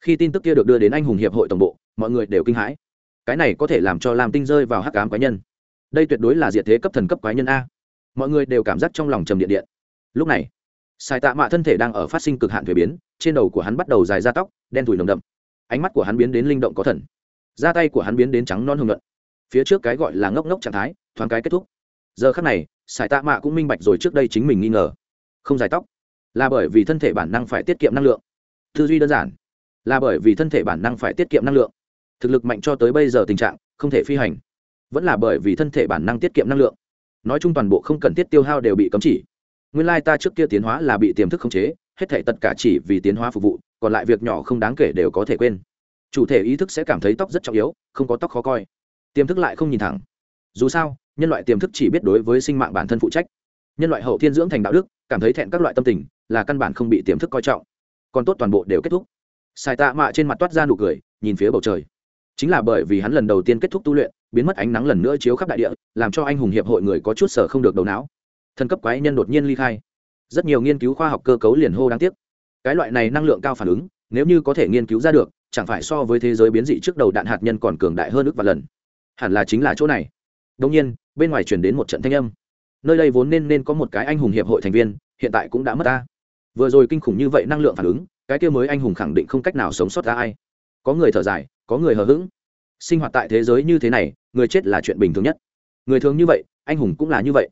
Khi tin tức kia được đưa đến anh hùng hiệp hội tổng bộ, mọi người đều kinh hãi. Cái này có thể làm cho làm tinh rơi vào hắc ám quái nhân. Đây tuyệt đối là diệt thế cấp thần cấp quái nhân a. Mọi người đều cảm giác trong lòng trầm điện điện. Lúc này sai tạ mạ thân thể đang ở phát sinh cực hạn thuế biến, trên đầu của hắn bắt đầu dài ra tóc, đen thùi nồng đậm. Ánh mắt của hắn biến đến linh động có thần. Da tay của hắn biến đến trắng non hương luận phía trước cái gọi là ngốc ngốc trạng thái, thoáng cái kết thúc. Giờ khắc này sải tạ mạ cũng minh bạch rồi trước đây chính mình nghi ngờ. Không dài tóc, là bởi vì thân thể bản năng phải tiết kiệm năng lượng. Tư duy đơn giản, là bởi vì thân thể bản năng phải tiết kiệm năng lượng. Thực lực mạnh cho tới bây giờ tình trạng, không thể phi hành. Vẫn là bởi vì thân thể bản năng tiết kiệm năng lượng. Nói chung toàn bộ không cần thiết tiêu hao đều bị cấm chỉ nguyên lai ta trước kia tiến hóa là bị tiềm thức khống chế, hết thể tất cả chỉ vì tiến hóa phục vụ, còn lại việc nhỏ không đáng kể đều có thể quên. Chủ thể ý thức sẽ cảm thấy tóc rất trọng yếu, không có tóc khó coi. Tiềm thức lại không nhìn thẳng. Dù sao, nhân loại tiềm thức chỉ biết đối với sinh mạng bản thân phụ trách. Nhân loại hậu thiên dưỡng thành đạo đức, cảm thấy thẹn các loại tâm tình, là căn bản không bị tiềm thức coi trọng. Còn tốt toàn bộ đều kết thúc. Sai tạ mạ trên mặt toát ra nụ cười, nhìn phía bầu trời. Chính là bởi vì hắn lần đầu tiên kết thúc tu luyện, biến mất ánh nắng lần nữa chiếu khắp đại địa, làm cho anh hùng hiệp hội người có chút sở không được đầu não thần cấp quái nhân đột nhiên ly khai. Rất nhiều nghiên cứu khoa học cơ cấu liền hô đáng tiếc. Cái loại này năng lượng cao phản ứng, nếu như có thể nghiên cứu ra được, chẳng phải so với thế giới biến dị trước đầu đạn hạt nhân còn cường đại hơn ước và lần. Hẳn là chính là chỗ này. Đông nhiên, bên ngoài chuyển đến một trận thanh âm. Nơi đây vốn nên nên có một cái anh hùng hiệp hội thành viên, hiện tại cũng đã mất ta. Vừa rồi kinh khủng như vậy năng lượng phản ứng, cái kia mới anh hùng khẳng định không cách nào sống sót ra ai. Có người thở dài, có người hờ hững. Sinh hoạt tại thế giới như thế này, người chết là chuyện bình thường nhất. Người thường như vậy, anh hùng cũng là như vậy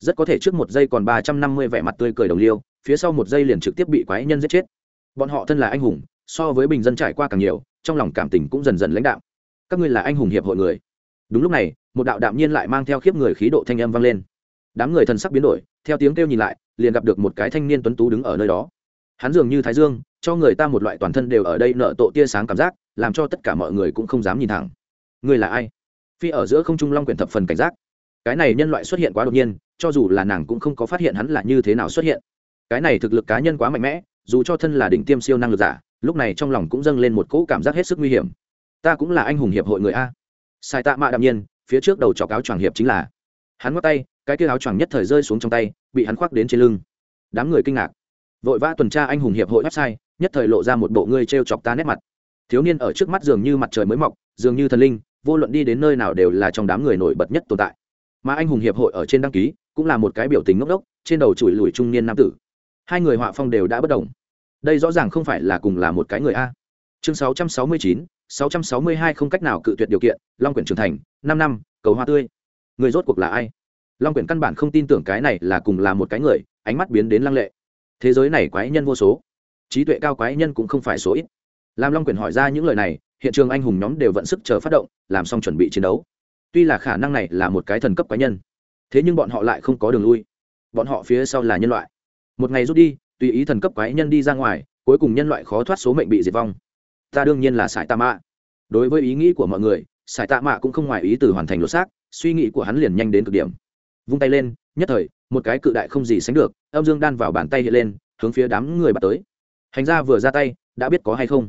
rất có thể trước một giây còn ba trăm năm mươi vẻ mặt tươi cười đồng liêu, phía sau một giây liền trực tiếp bị quái nhân giết chết. Bọn họ thân là anh hùng, so với bình dân trải qua càng nhiều, trong lòng cảm tình cũng dần dần lãnh đạo các ngươi là anh hùng hiệp hội người. Đúng lúc này, một đạo đạm nhiên lại mang theo khiếp người khí độ thanh âm vang lên. Đám người thần sắc biến đổi, theo tiếng kêu nhìn lại, liền gặp được một cái thanh niên tuấn tú đứng ở nơi đó. Hắn dường như thái dương, cho người ta một loại toàn thân đều ở đây nợ tổ tia sáng cảm giác, làm cho tất cả mọi người cũng không dám nhìn thẳng. Người là ai? Phi ở giữa không trung long quyển thập phần cảnh giác. Cái này nhân loại xuất hiện quá đột nhiên cho dù là nàng cũng không có phát hiện hắn là như thế nào xuất hiện. Cái này thực lực cá nhân quá mạnh mẽ, dù cho thân là đỉnh tiêm siêu năng lực giả, lúc này trong lòng cũng dâng lên một cỗ cảm giác hết sức nguy hiểm. Ta cũng là anh hùng hiệp hội người a. Sai tạ mạ đạm nhiên, phía trước đầu chọc áo choàng hiệp chính là. Hắn ngót tay, cái kia áo choàng nhất thời rơi xuống trong tay, bị hắn khoác đến trên lưng. Đám người kinh ngạc. Vội vã tuần tra anh hùng hiệp hội website, nhất thời lộ ra một bộ ngươi t chọc ta nét mặt. Thiếu niên ở trước mắt dường như mặt trời mới mọc, dường như thần linh, vô luận đi đến nơi nào đều là trong đám người nổi bật nhất tồn tại. Mà anh hùng hiệp hội ở trên đăng ký cũng là một cái biểu tình ngốc đốc trên đầu chùi lùi trung niên nam tử. Hai người họa phong đều đã bất đồng đây rõ ràng không phải là cùng là một cái người a. Chương 669, 662 không cách nào cự tuyệt điều kiện long quyển trưởng thành năm năm cầu hoa tươi. Người rốt cuộc là ai? Long quyển căn bản không tin tưởng cái này là cùng là một cái người ánh mắt biến đến lăng lệ. Thế giới này quái nhân vô số. Trí tuệ cao quái nhân cũng không phải số ít. Làm long quyển hỏi ra những lời này hiện trường anh hùng nhóm đều vận sức chờ phát động làm xong chuẩn bị chiến đấu. Tuy là khả năng này là một cái thần cấp quái nhân thế nhưng bọn họ lại không có đường lui. Bọn họ phía sau là nhân loại. Một ngày rút đi, tùy ý thần cấp quái nhân đi ra ngoài, cuối cùng nhân loại khó thoát số mệnh bị diệt vong. Ta đương nhiên là sải tạ mạ. Đối với ý nghĩ của mọi người, sải tạ mạ cũng không ngoài ý từ hoàn thành lột xác, suy nghĩ của hắn liền nhanh đến cực điểm. Vung tay lên, nhất thời, một cái cự đại không gì sánh được, âm dương đan vào bàn tay hiện lên, hướng phía đám người bắt tới. Hành ra vừa ra tay, đã biết có hay không.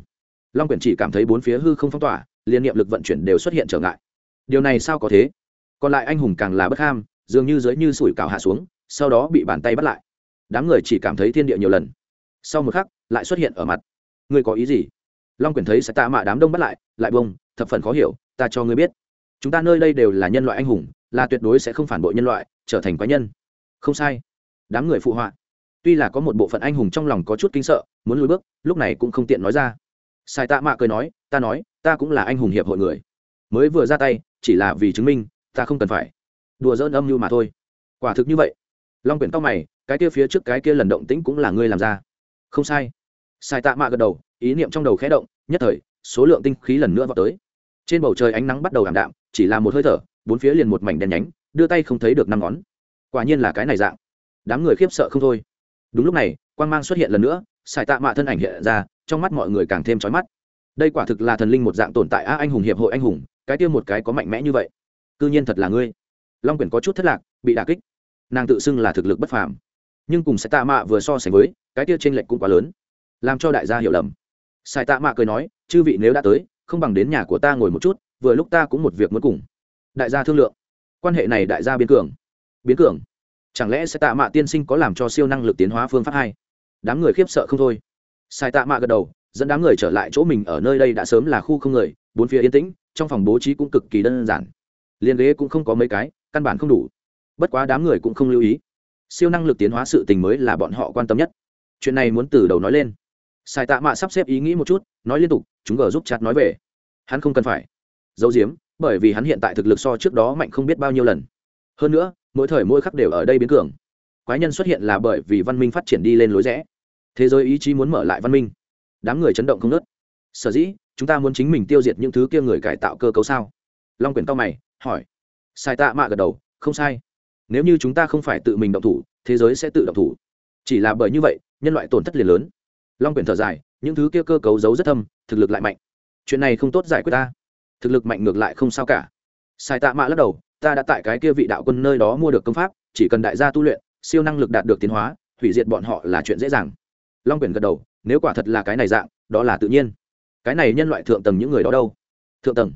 Long quyển chỉ cảm thấy bốn phía hư không phong tỏa, liên niệm lực vận chuyển đều xuất hiện trở ngại. Điều này sao có thế? Còn lại anh hùng càng là bất ham dường như dưới như sủi cào hạ xuống, sau đó bị bàn tay bắt lại. Đám người chỉ cảm thấy thiên địa nhiều lần. Sau một khắc, lại xuất hiện ở mặt. Ngươi có ý gì? Long quyển thấy sẽ tạ mạ đám đông bắt lại lại bông, thập phần khó hiểu, ta cho ngươi biết. Chúng ta nơi đây đều là nhân loại anh hùng, là tuyệt đối sẽ không phản bội nhân loại, trở thành quái nhân. Không sai. Đám người phụ họa. Tuy là có một bộ phận anh hùng trong lòng có chút kinh sợ, muốn lùi bước, lúc này cũng không tiện nói ra. Sai tạ mạ cười nói, ta nói, ta cũng là anh hùng hiệp hội người. Mới vừa ra tay, chỉ là vì chứng minh, ta không cần phải đùa dỡn âm mưu mà thôi. Quả thực như vậy. Long quyển tóc mày, cái kia phía trước cái kia lần động tĩnh cũng là ngươi làm ra. Không sai. Sai tạ mạ gật đầu, ý niệm trong đầu khẽ động, nhất thời, số lượng tinh khí lần nữa vào tới. Trên bầu trời ánh nắng bắt đầu ảm đạm, chỉ là một hơi thở, bốn phía liền một mảnh đen nhánh, đưa tay không thấy được năm ngón. Quả nhiên là cái này dạng. Đám người khiếp sợ không thôi. Đúng lúc này, quang mang xuất hiện lần nữa sải tạ mạ thân ảnh hiện ra, trong mắt mọi người càng thêm trói mắt. Đây quả thực là thần linh một dạng tồn tại a anh hùng hiệp hội anh hùng, cái tiêu một cái có mạnh mẽ như vậy. Cư nhiên thật là ngươi long quyển có chút thất lạc bị đà kích. Nàng tự xưng là thực lực bất phàm. Nhưng cùng Sai tạ mạ vừa so sánh với cái tiêu trên lệnh cũng quá lớn làm cho đại gia hiểu lầm. Sai tạ mạ cười nói chư vị nếu đã tới không bằng đến nhà của ta ngồi một chút vừa lúc ta cũng một việc muốn cùng. Đại gia thương lượng. Quan hệ này đại gia biến cường. Biến cường? Chẳng lẽ sẽ tạ mạ tiên sinh có làm cho siêu năng lực tiến hóa phương pháp hay, đám người khiếp sợ không thôi. Sai tạ mạ gật đầu dẫn đám người trở lại chỗ mình ở nơi đây đã sớm là khu không người bốn phía yên tĩnh trong phòng bố trí cũng cực kỳ đơn giản. Liên ghế cũng không có mấy cái căn bản không đủ. Bất quá đám người cũng không lưu ý. Siêu năng lực tiến hóa sự tình mới là bọn họ quan tâm nhất. Chuyện này muốn từ đầu nói lên. Sai tạ mạ sắp xếp ý nghĩ một chút, nói liên tục, chúng gờ giúp chặt nói về. Hắn không cần phải. Giấu diếm bởi vì hắn hiện tại thực lực so trước đó mạnh không biết bao nhiêu lần. Hơn nữa, mỗi thời mỗi khắc đều ở đây biến cường. Quái nhân xuất hiện là bởi vì văn minh phát triển đi lên lối rẽ. Thế giới ý chí muốn mở lại văn minh. Đám người chấn động không nớt sở dĩ, chúng ta muốn chính mình tiêu diệt những thứ kia người cải tạo cơ cấu sao? Long quyển cao mày, hỏi sai tạ mạ gật đầu, không sai. Nếu như chúng ta không phải tự mình động thủ, thế giới sẽ tự động thủ. Chỉ là bởi như vậy, nhân loại tổn thất liền lớn. Long quyển thở dài, những thứ kia cơ cấu giấu rất thâm, thực lực lại mạnh. Chuyện này không tốt giải quyết ta. Thực lực mạnh ngược lại không sao cả. Sai tạ mạ lắc đầu, ta đã tại cái kia vị đạo quân nơi đó mua được công pháp, chỉ cần đại gia tu luyện, siêu năng lực đạt được tiến hóa, hủy diệt bọn họ là chuyện dễ dàng. Long quyển gật đầu, nếu quả thật là cái này dạng, đó là tự nhiên. Cái này nhân loại thượng tầng những người đó đâu? Thượng tầng.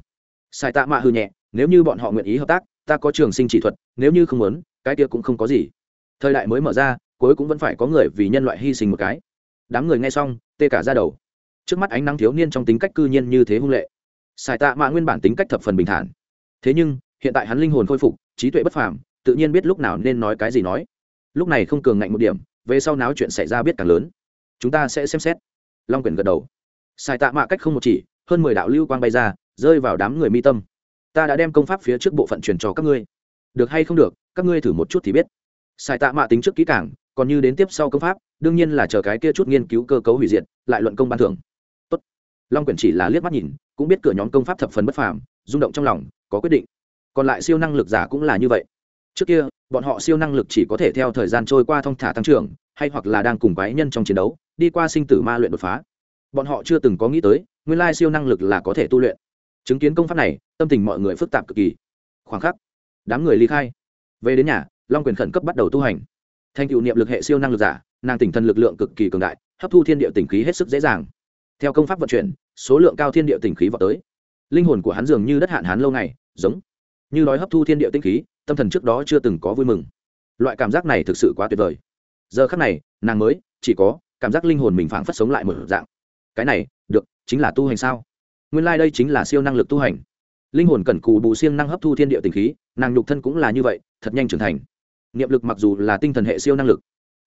Sai tạ mạ hư nhẹ, nếu như bọn họ nguyện ý hợp tác ta có trường sinh chỉ thuật, nếu như không muốn, cái kia cũng không có gì. Thời đại mới mở ra, cuối cũng vẫn phải có người vì nhân loại hy sinh một cái. Đám người nghe xong, tê cả ra đầu. Trước mắt ánh nắng thiếu niên trong tính cách cư nhiên như thế hung lệ. Sài tạ mạ nguyên bản tính cách thập phần bình thản. Thế nhưng, hiện tại hắn linh hồn khôi phục, trí tuệ bất phàm, tự nhiên biết lúc nào nên nói cái gì nói. Lúc này không cường ngạnh một điểm, về sau náo chuyện xảy ra biết càng lớn. Chúng ta sẽ xem xét. Long quyển gật đầu. Sài tạ mạ cách không một chỉ, hơn mười đạo lưu quang bay ra, rơi vào đám người mi tâm ta đã đem công pháp phía trước bộ phận truyền cho các ngươi. Được hay không được, các ngươi thử một chút thì biết. Sài tạ mạ tính trước kỹ cảng còn như đến tiếp sau công pháp, đương nhiên là chờ cái kia chút nghiên cứu cơ cấu hủy diệt, lại luận công ban thưởng. Tốt. Long quyển chỉ là liếc mắt nhìn, cũng biết cửa nhóm công pháp thập phần bất phàm, rung động trong lòng, có quyết định. Còn lại siêu năng lực giả cũng là như vậy. Trước kia, bọn họ siêu năng lực chỉ có thể theo thời gian trôi qua thong thả tăng trưởng, hay hoặc là đang cùng quái nhân trong chiến đấu, đi qua sinh tử ma luyện đột phá. Bọn họ chưa từng có nghĩ tới, nguyên lai siêu năng lực là có thể tu luyện chứng kiến công pháp này, tâm tình mọi người phức tạp cực kỳ. Khoảng khắc, đám người ly khai. Về đến nhà, long quyền khẩn cấp bắt đầu tu hành. Thành cựu niệm lực hệ siêu năng lực giả, nàng tỉnh thần lực lượng cực kỳ cường đại, hấp thu thiên địa tỉnh khí hết sức dễ dàng. Theo công pháp vận chuyển, số lượng cao thiên địa tỉnh khí vào tới. Linh hồn của hắn dường như đất hạn hán lâu ngày, giống như nói hấp thu thiên địa tinh khí, tâm thần trước đó chưa từng có vui mừng. Loại cảm giác này thực sự quá tuyệt vời. Giờ khắc này, nàng mới chỉ có cảm giác linh hồn mình phảng phất sống lại một dạng. Cái này, được, chính là tu hành sao? Nguyên lai、like、đây chính là siêu năng lực tu hành. Linh hồn cần cù bù siêng năng hấp thu thiên địa tình khí, nàng nhục thân cũng là như vậy, thật nhanh trưởng thành. Niệm lực mặc dù là tinh thần hệ siêu năng lực,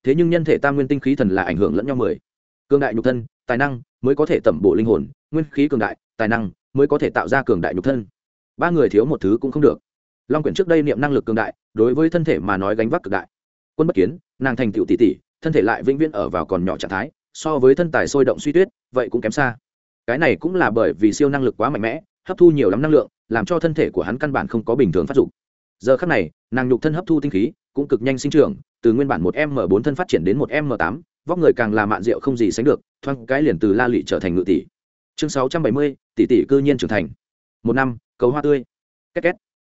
thế nhưng nhân thể tam nguyên tinh khí thần là ảnh hưởng lẫn nhau mười. Cường đại nhục thân, tài năng mới có thể tẩm bổ linh hồn, nguyên khí cường đại, tài năng mới có thể tạo ra cường đại nhục thân. Ba người thiếu một thứ cũng không được. Long quyển trước đây niệm năng lực cường đại, đối với thân thể mà nói gánh vác cực đại. Quân bất kiến, nàng thành tựu tỷ tỷ, thân thể lại vĩnh viễn ở vào còn nhỏ trạng thái, so với thân tài sôi động suy tuyết, vậy cũng kém xa cái này cũng là bởi vì siêu năng lực quá mạnh mẽ, hấp thu nhiều lắm năng lượng, làm cho thân thể của hắn căn bản không có bình thường phát dụng giờ khắc này, nàng nhục thân hấp thu tinh khí cũng cực nhanh sinh trưởng, từ nguyên bản một m bốn thân phát triển đến một m tám, vóc người càng là mạn rượu không gì sánh được, thoáng cái liền từ la lị trở thành ngự tỷ. Chương sáu trăm bảy mươi, tỷ tỷ cư nhiên trưởng thành. Một năm, cầu hoa tươi. Két két.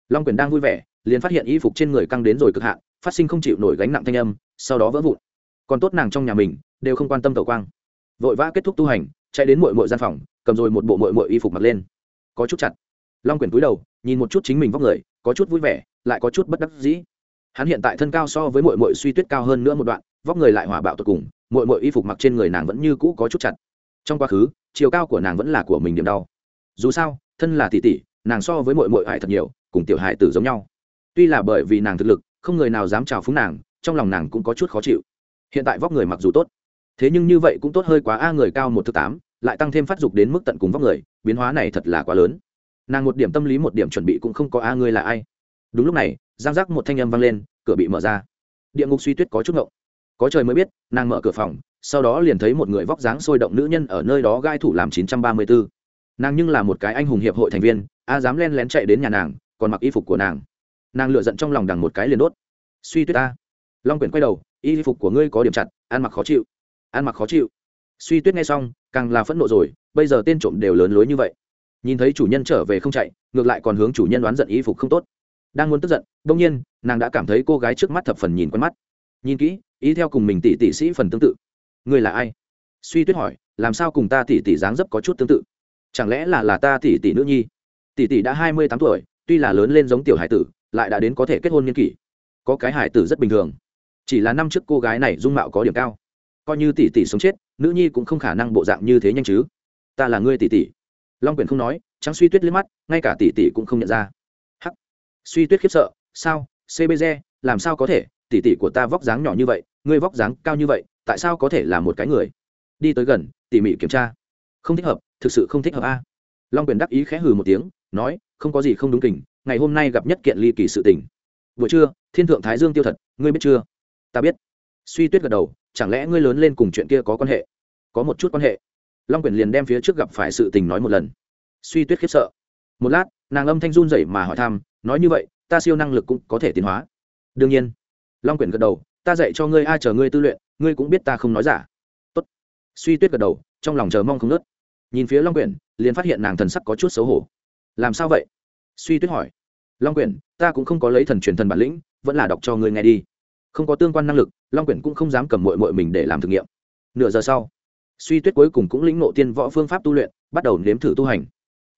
Long quyền đang vui vẻ, liền phát hiện y phục trên người căng đến rồi cực hạn, phát sinh không chịu nổi gánh nặng thanh âm, sau đó vỡ vụn. Còn tốt nàng trong nhà mình, đều không quan tâm tẩu quang. Vội vã kết thúc tu hành chạy đến mội mội gian phòng, cầm rồi một bộ mội mội y phục mặc lên. Có chút chặt. Long quyển cúi đầu, nhìn một chút chính mình vóc người, có chút vui vẻ, lại có chút bất đắc dĩ. Hắn hiện tại thân cao so với mội mội suy tuyết cao hơn nữa một đoạn, vóc người lại hỏa bạo tột cùng mội mội y phục mặc trên người nàng vẫn như cũ có chút chặt. Trong quá khứ, chiều cao của nàng vẫn là của mình điểm đau. Dù sao, thân là tỷ tỷ, nàng so với mội mội hại thật nhiều, cùng tiểu hại tử giống nhau. Tuy là bởi vì nàng thực lực, không người nào dám chào phúng nàng, trong lòng nàng cũng có chút khó chịu. Hiện tại vóc người mặc dù tốt thế nhưng như vậy cũng tốt hơi quá a người cao một thứ tám, lại tăng thêm phát dục đến mức tận cùng vóc người, biến hóa này thật là quá lớn. Nàng một điểm tâm lý một điểm chuẩn bị cũng không có a người là ai. Đúng lúc này, giang giác một thanh âm vang lên, cửa bị mở ra. Địa ngục suy tuyết có chút ngộng. Có trời mới biết, nàng mở cửa phòng, sau đó liền thấy một người vóc dáng sôi động nữ nhân ở nơi đó gai thủ làm chín trăm ba mươi bốn nàng nhưng là một cái anh hùng hiệp hội thành viên, a dám len lén chạy đến nhà nàng, còn mặc y phục của nàng. Nàng lựa giận trong lòng đằng một cái liền đốt. Suy tuyết ta long quyển quay đầu, y phục của ngươi có điểm chặt, ăn mặc khó chịu ăn mặc khó chịu. Suy tuyết nghe xong, càng là phẫn nộ rồi, bây giờ tên trộm đều lớn lối như vậy. Nhìn thấy chủ nhân trở về không chạy, ngược lại còn hướng chủ nhân đoán giận y phục không tốt. Đang muốn tức giận đông nhiên, nàng đã cảm thấy cô gái trước mắt thập phần nhìn quen mắt. Nhìn kỹ ý theo cùng mình tỷ tỷ sĩ phần tương tự. Ngươi là ai? Suy tuyết hỏi, làm sao cùng ta tỷ tỷ dáng dấp có chút tương tự? Chẳng lẽ là là ta tỷ tỷ nữ nhi? Tỷ tỷ đã hai mươi tám tuổi, tuy là lớn lên giống tiểu hải tử, lại đã đến có thể kết hôn niên kỷ. Có cái hải tử rất bình thường. Chỉ là năm trước cô gái này dung mạo có điểm cao coi như tỷ tỷ sống chết, nữ nhi cũng không khả năng bộ dạng như thế nhanh chứ. Ta là ngươi tỷ tỷ. Long quyển không nói, trắng suy tuyết liếc mắt, ngay cả tỷ tỷ cũng không nhận ra. Hắc. Suy tuyết khiếp sợ, sao cbg làm sao có thể, tỷ tỷ của ta vóc dáng nhỏ như vậy, ngươi vóc dáng cao như vậy, tại sao có thể là một cái người? Đi tới gần, tỉ mỉ kiểm tra. Không thích hợp, thực sự không thích hợp a. Long quyền đắc ý khẽ hừ một tiếng, nói, không có gì không đúng kình, ngày hôm nay gặp nhất kiện ly kỳ sự tình. Buổi trưa, thiên thượng thái dương tiêu thật, ngươi biết chưa? Ta biết. Suy tuyết gật đầu chẳng lẽ ngươi lớn lên cùng chuyện kia có quan hệ? Có một chút quan hệ. Long quyển liền đem phía trước gặp phải sự tình nói một lần. Suy tuyết khiếp sợ. Một lát, nàng âm thanh run rẩy mà hỏi thăm, nói như vậy, ta siêu năng lực cũng có thể tiến hóa. Đương nhiên. Long quyển gật đầu, ta dạy cho ngươi ai chờ ngươi tư luyện, ngươi cũng biết ta không nói giả. Tốt. suy tuyết gật đầu, trong lòng chờ mong không nớt nhìn phía long quyển, liền phát hiện nàng thần sắc có chút xấu hổ. Làm sao vậy? Suy tuyết hỏi. Long quyển, ta cũng không có lấy thần truyền thần bản lĩnh, vẫn là đọc cho ngươi nghe đi. Không có tương quan năng lực long quyển cũng không dám cầm mội mội mình để làm thử nghiệm. Nửa giờ sau, suy tuyết cuối cùng cũng lĩnh nộ tiên võ phương pháp tu luyện, bắt đầu nếm thử tu hành.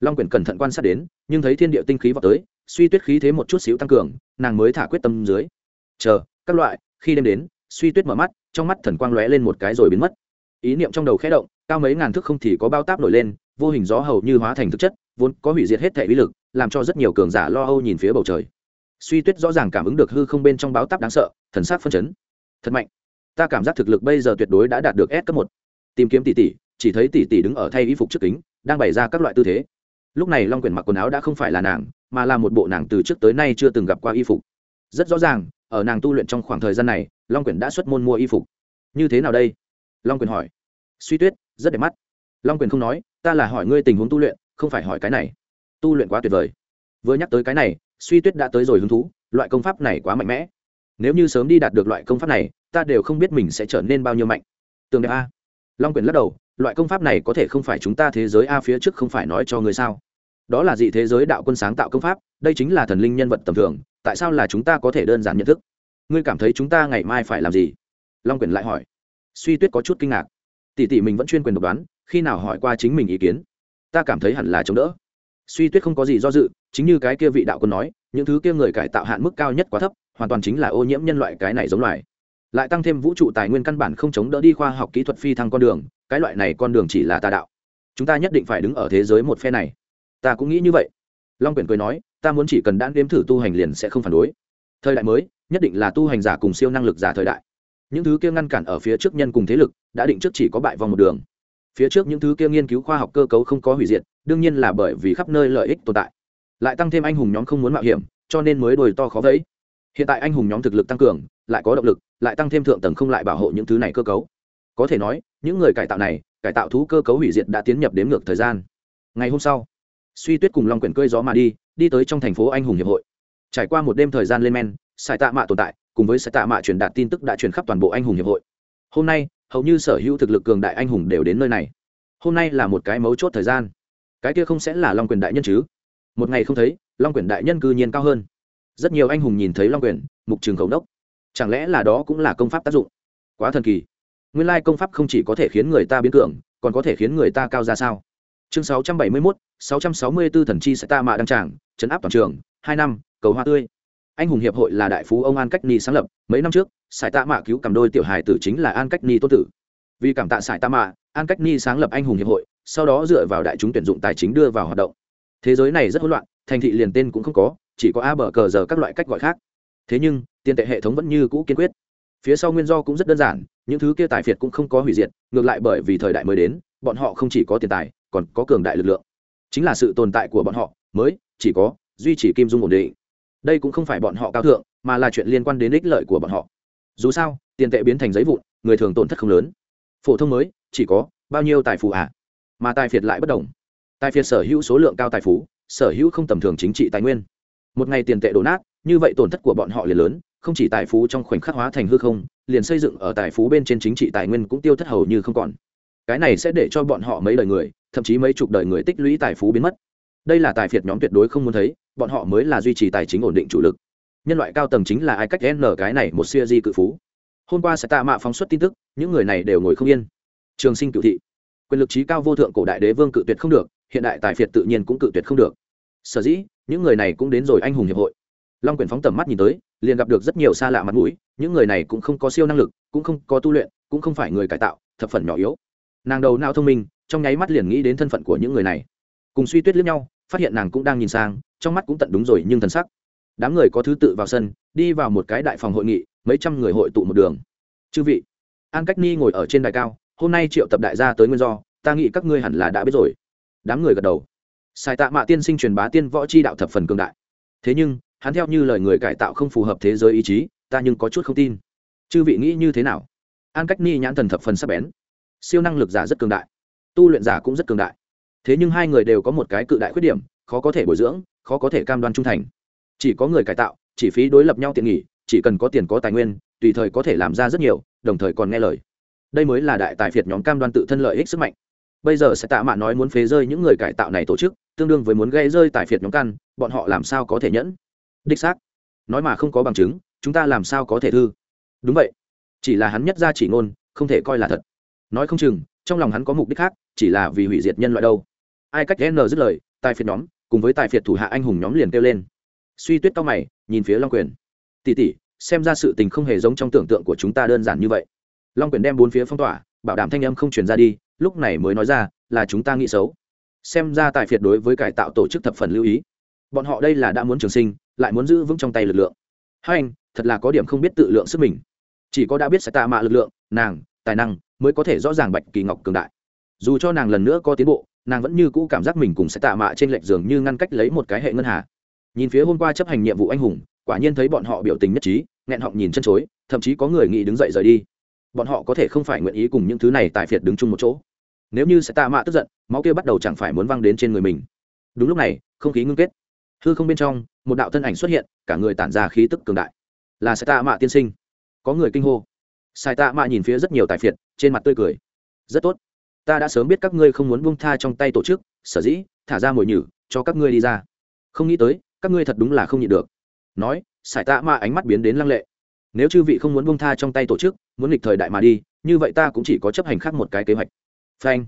Long quyển cẩn thận quan sát đến, nhưng thấy thiên địa tinh khí vào tới, suy tuyết khí thế một chút xíu tăng cường, nàng mới thả quyết tâm dưới. Chờ, các loại, khi đêm đến, suy tuyết mở mắt, trong mắt thần quang lóe lên một cái rồi biến mất. Ý niệm trong đầu khẽ động, cao mấy ngàn thước không thì có bao táp nổi lên, vô hình gió hầu như hóa thành thực chất, vốn có hủy diệt hết thể uy lực, làm cho rất nhiều cường giả lo âu nhìn phía bầu trời. Suy tuyết rõ ràng cảm ứng được hư không bên trong báo táp đáng sợ, thần sát phân chấn thật mạnh. Ta cảm giác thực lực bây giờ tuyệt đối đã đạt được s cấp một. Tìm kiếm tỷ tỷ, chỉ thấy tỷ tỷ đứng ở thay y phục trước kính, đang bày ra các loại tư thế. Lúc này long quyển mặc quần áo đã không phải là nàng, mà là một bộ nàng từ trước tới nay chưa từng gặp qua y phục. Rất rõ ràng, ở nàng tu luyện trong khoảng thời gian này, long quyển đã xuất môn mua y phục. Như thế nào đây? Long quyển hỏi. Suy tuyết, rất đẹp mắt. Long quyền không nói, ta là hỏi ngươi tình huống tu luyện, không phải hỏi cái này. Tu luyện quá tuyệt vời. Vừa nhắc tới cái này, suy tuyết đã tới rồi hứng thú, loại công pháp này quá mạnh mẽ nếu như sớm đi đạt được loại công pháp này, ta đều không biết mình sẽ trở nên bao nhiêu mạnh. Tường đẹp a. Long quyền lắc đầu, loại công pháp này có thể không phải chúng ta thế giới a phía trước không phải nói cho ngươi sao? Đó là dị thế giới đạo quân sáng tạo công pháp, đây chính là thần linh nhân vật tầm thường, tại sao là chúng ta có thể đơn giản nhận thức? Ngươi cảm thấy chúng ta ngày mai phải làm gì? Long quyền lại hỏi. Suy tuyết có chút kinh ngạc. Tỷ tỷ mình vẫn chuyên quyền độc đoán, khi nào hỏi qua chính mình ý kiến? Ta cảm thấy hẳn là chống đỡ. Suy tuyết không có gì do dự chính như cái kia vị đạo quân nói, những thứ kia người cải tạo hạn mức cao nhất quá thấp, hoàn toàn chính là ô nhiễm nhân loại cái này giống loài. Lại tăng thêm vũ trụ tài nguyên căn bản không chống đỡ đi khoa học kỹ thuật phi thăng con đường, cái loại này con đường chỉ là tà đạo. Chúng ta nhất định phải đứng ở thế giới một phe này. Ta cũng nghĩ như vậy. Long quyển cười nói, ta muốn chỉ cần đã đếm thử tu hành liền sẽ không phản đối. Thời đại mới, nhất định là tu hành giả cùng siêu năng lực giả thời đại. Những thứ kia ngăn cản ở phía trước nhân cùng thế lực, đã định trước chỉ có bại vòng một đường. Phía trước những thứ kia nghiên cứu khoa học cơ cấu không có hủy diệt, đương nhiên là bởi vì khắp nơi lợi ích tồn tại lại tăng thêm anh hùng nhóm không muốn mạo hiểm, cho nên mới đồi to khó vẫy. Hiện tại anh hùng nhóm thực lực tăng cường, lại có động lực, lại tăng thêm thượng tầng không lại bảo hộ những thứ này cơ cấu. Có thể nói, những người cải tạo này, cải tạo thú cơ cấu hủy diệt đã tiến nhập đến ngược thời gian. Ngày hôm sau, suy tuyết cùng long quyển cơi gió mà đi đi tới trong thành phố anh hùng hiệp hội. Trải qua một đêm thời gian lên men xài tạ mạ tồn tại, cùng với sẽ tạ mạ truyền đạt tin tức đã truyền khắp toàn bộ anh hùng hiệp hội. Hôm nay, hầu như sở hữu thực lực cường đại anh hùng đều đến nơi này. Hôm nay là một cái mấu chốt thời gian. Cái kia không sẽ là long quyền đại nhân chứ? Một ngày không thấy long quyền đại nhân cư nhiên cao hơn. Rất nhiều anh hùng nhìn thấy long quyền mục trường khẩu đốc chẳng lẽ là đó cũng là công pháp tác dụng? Quá thần kỳ. Nguyên lai công pháp không chỉ có thể khiến người ta biến cường còn có thể khiến người ta cao ra sao? Chương 671, 664 thần chi sẽ ta mạ đăng tràng chấn áp toàn trường hai năm cầu hoa tươi. Anh hùng hiệp hội là đại phú ông an cách ni sáng lập mấy năm trước sải tạ mạ cứu cầm đôi tiểu hài tử chính là an cách ni tôn tử. Vì cảm tạ sải tạ mạ an cách ni sáng lập anh hùng hiệp hội sau đó dựa vào đại chúng tuyển dụng tài chính đưa vào hoạt động thế giới này rất hỗn loạn, thành thị liền tên cũng không có, chỉ có a bờ cờ giờ các loại cách gọi khác. Thế nhưng, tiền tệ hệ thống vẫn như cũ kiên quyết. Phía sau nguyên do cũng rất đơn giản, những thứ kia tài phiệt cũng không có hủy diệt, ngược lại bởi vì thời đại mới đến, bọn họ không chỉ có tiền tài, còn có cường đại lực lượng. Chính là sự tồn tại của bọn họ, mới, chỉ có duy trì kim dung ổn định. Đây cũng không phải bọn họ cao thượng, mà là chuyện liên quan đến ích lợi của bọn họ. Dù sao, tiền tệ biến thành giấy vụn, người thường tổn thất không lớn. Phổ thông mới, chỉ có bao nhiêu tài phú à? Mà tài phiệt lại bất đồng tài phiệt sở hữu số lượng cao tài phú, sở hữu không tầm thường chính trị tài nguyên. Một ngày tiền tệ đổ nát, như vậy tổn thất của bọn họ liền lớn, không chỉ tài phú trong khoảnh khắc hóa thành hư không, liền xây dựng ở tài phú bên trên chính trị tài nguyên cũng tiêu thất hầu như không còn. Cái này sẽ để cho bọn họ mấy đời người, thậm chí mấy chục đời người tích lũy tài phú biến mất. Đây là tài phiệt nhóm tuyệt đối không muốn thấy, bọn họ mới là duy trì tài chính ổn định chủ lực. Nhân loại cao tầng chính là ai cách n cái này một siêu di cự phú. Hôm qua sẽ tạ mạ phóng xuất tin tức, những người này đều ngồi không yên. Trường sinh cựu thị. Quyền lực trí cao vô thượng cổ đại đế vương cự tuyệt không được hiện đại tài phiệt tự nhiên cũng cự tuyệt không được. Sở dĩ, những người này cũng đến rồi anh hùng hiệp hội. Long quyền phóng tầm mắt nhìn tới, liền gặp được rất nhiều xa lạ mặt mũi, những người này cũng không có siêu năng lực, cũng không có tu luyện, cũng không phải người cải tạo, thập phần nhỏ yếu. Nàng đầu não thông minh, trong nháy mắt liền nghĩ đến thân phận của những người này. Cùng suy tuyết liếc nhau, phát hiện nàng cũng đang nhìn sang, trong mắt cũng tận đúng rồi nhưng thần sắc. Đám người có thứ tự vào sân, đi vào một cái đại phòng hội nghị, mấy trăm người hội tụ một đường. Chư vị, an cách ni ngồi ở trên đài cao, hôm nay triệu tập đại gia tới nguyên do, ta nghĩ các ngươi hẳn là đã biết rồi đám người gật đầu. Sai tạ mạ tiên sinh truyền bá tiên võ c h i đạo thập phần cường đại. Thế nhưng, hắn theo như lời người cải tạo không phù hợp thế giới ý chí, ta nhưng có chút không tin. Chư vị nghĩ như thế nào? An cách ni nhãn thần thập phần sắp bén. Siêu năng lực giả rất cường đại. Tu luyện giả cũng rất cường đại. Thế nhưng hai người đều có một cái cự đại khuyết điểm, khó có thể bồi dưỡng, khó có thể cam đoan trung thành. Chỉ có người cải tạo, chỉ phí đối lập nhau tiện nghỉ chỉ cần có tiền có tài nguyên, tùy thời có thể làm ra rất nhiều, đồng thời còn nghe lời. Đây mới là đại tài phiệt nhóm cam đoan tự thân lợi ích sức mạnh bây giờ sẽ tạ mạ nói muốn phế rơi những người cải tạo này tổ chức, tương đương với muốn gây rơi tài phiệt nhóm căn, bọn họ làm sao có thể nhẫn? Đích xác. Nói mà không có bằng chứng, chúng ta làm sao có thể thư? Đúng vậy. Chỉ là hắn nhất ra chỉ ngôn, không thể coi là thật. Nói không chừng, trong lòng hắn có mục đích khác, chỉ là vì hủy diệt nhân loại đâu. Ai cách n dứt lời, tài phiệt nhóm, cùng với tài phiệt thủ hạ anh hùng nhóm liền kêu lên. Suy tuyết cao mày, nhìn phía long quyền. Tỉ tỉ xem ra sự tình không hề giống trong tưởng tượng của chúng ta đơn giản như vậy. Long quyền đem bốn phía phong tỏa, bảo đảm thanh âm không truyền ra đi lúc này mới nói ra, là chúng ta nghĩ xấu. Xem ra tài phiệt đối với cải tạo tổ chức thập phần lưu ý. Bọn họ đây là đã muốn trường sinh, lại muốn giữ vững trong tay lực lượng. Hai anh, thật là có điểm không biết tự lượng sức mình. Chỉ có đã biết sẽ tạ mạ lực lượng, nàng, tài năng, mới có thể rõ ràng bạch kỳ ngọc cường đại. Dù cho nàng lần nữa có tiến bộ, nàng vẫn như cũ cảm giác mình cùng sẽ tạ mạ trên lệch giường như ngăn cách lấy một cái hệ ngân hà. Nhìn phía hôm qua chấp hành nhiệm vụ anh hùng, quả nhiên thấy bọn họ biểu tình nhất trí, nghẹn họng nhìn chân chối, thậm chí có người nghĩ đứng dậy rời đi. Bọn họ có thể không phải nguyện ý cùng những thứ này tài phiệt đứng chung một chỗ nếu như sẽ tạ mạ tức giận, máu kia bắt đầu chẳng phải muốn văng đến trên người mình. Đúng lúc này, không khí ngưng kết. Hư không bên trong, một đạo thân ảnh xuất hiện, cả người tản ra khí tức cường đại. Là sẽ tạ mạ tiên sinh. Có người kinh hô. Sai tạ mạ nhìn phía rất nhiều tài phiệt, trên mặt tươi cười. Rất tốt. Ta đã sớm biết các ngươi không muốn buông tha trong tay tổ chức, sở dĩ, thả ra mồi nhử, cho các ngươi đi ra. Không nghĩ tới, các ngươi thật đúng là không nhịn được. Nói sải tạ mạ ánh mắt biến đến lăng lệ. Nếu chư vị không muốn buông tha trong tay tổ chức, muốn lịch thời đại mà đi, như vậy ta cũng chỉ có chấp hành khác một cái kế hoạch phanh.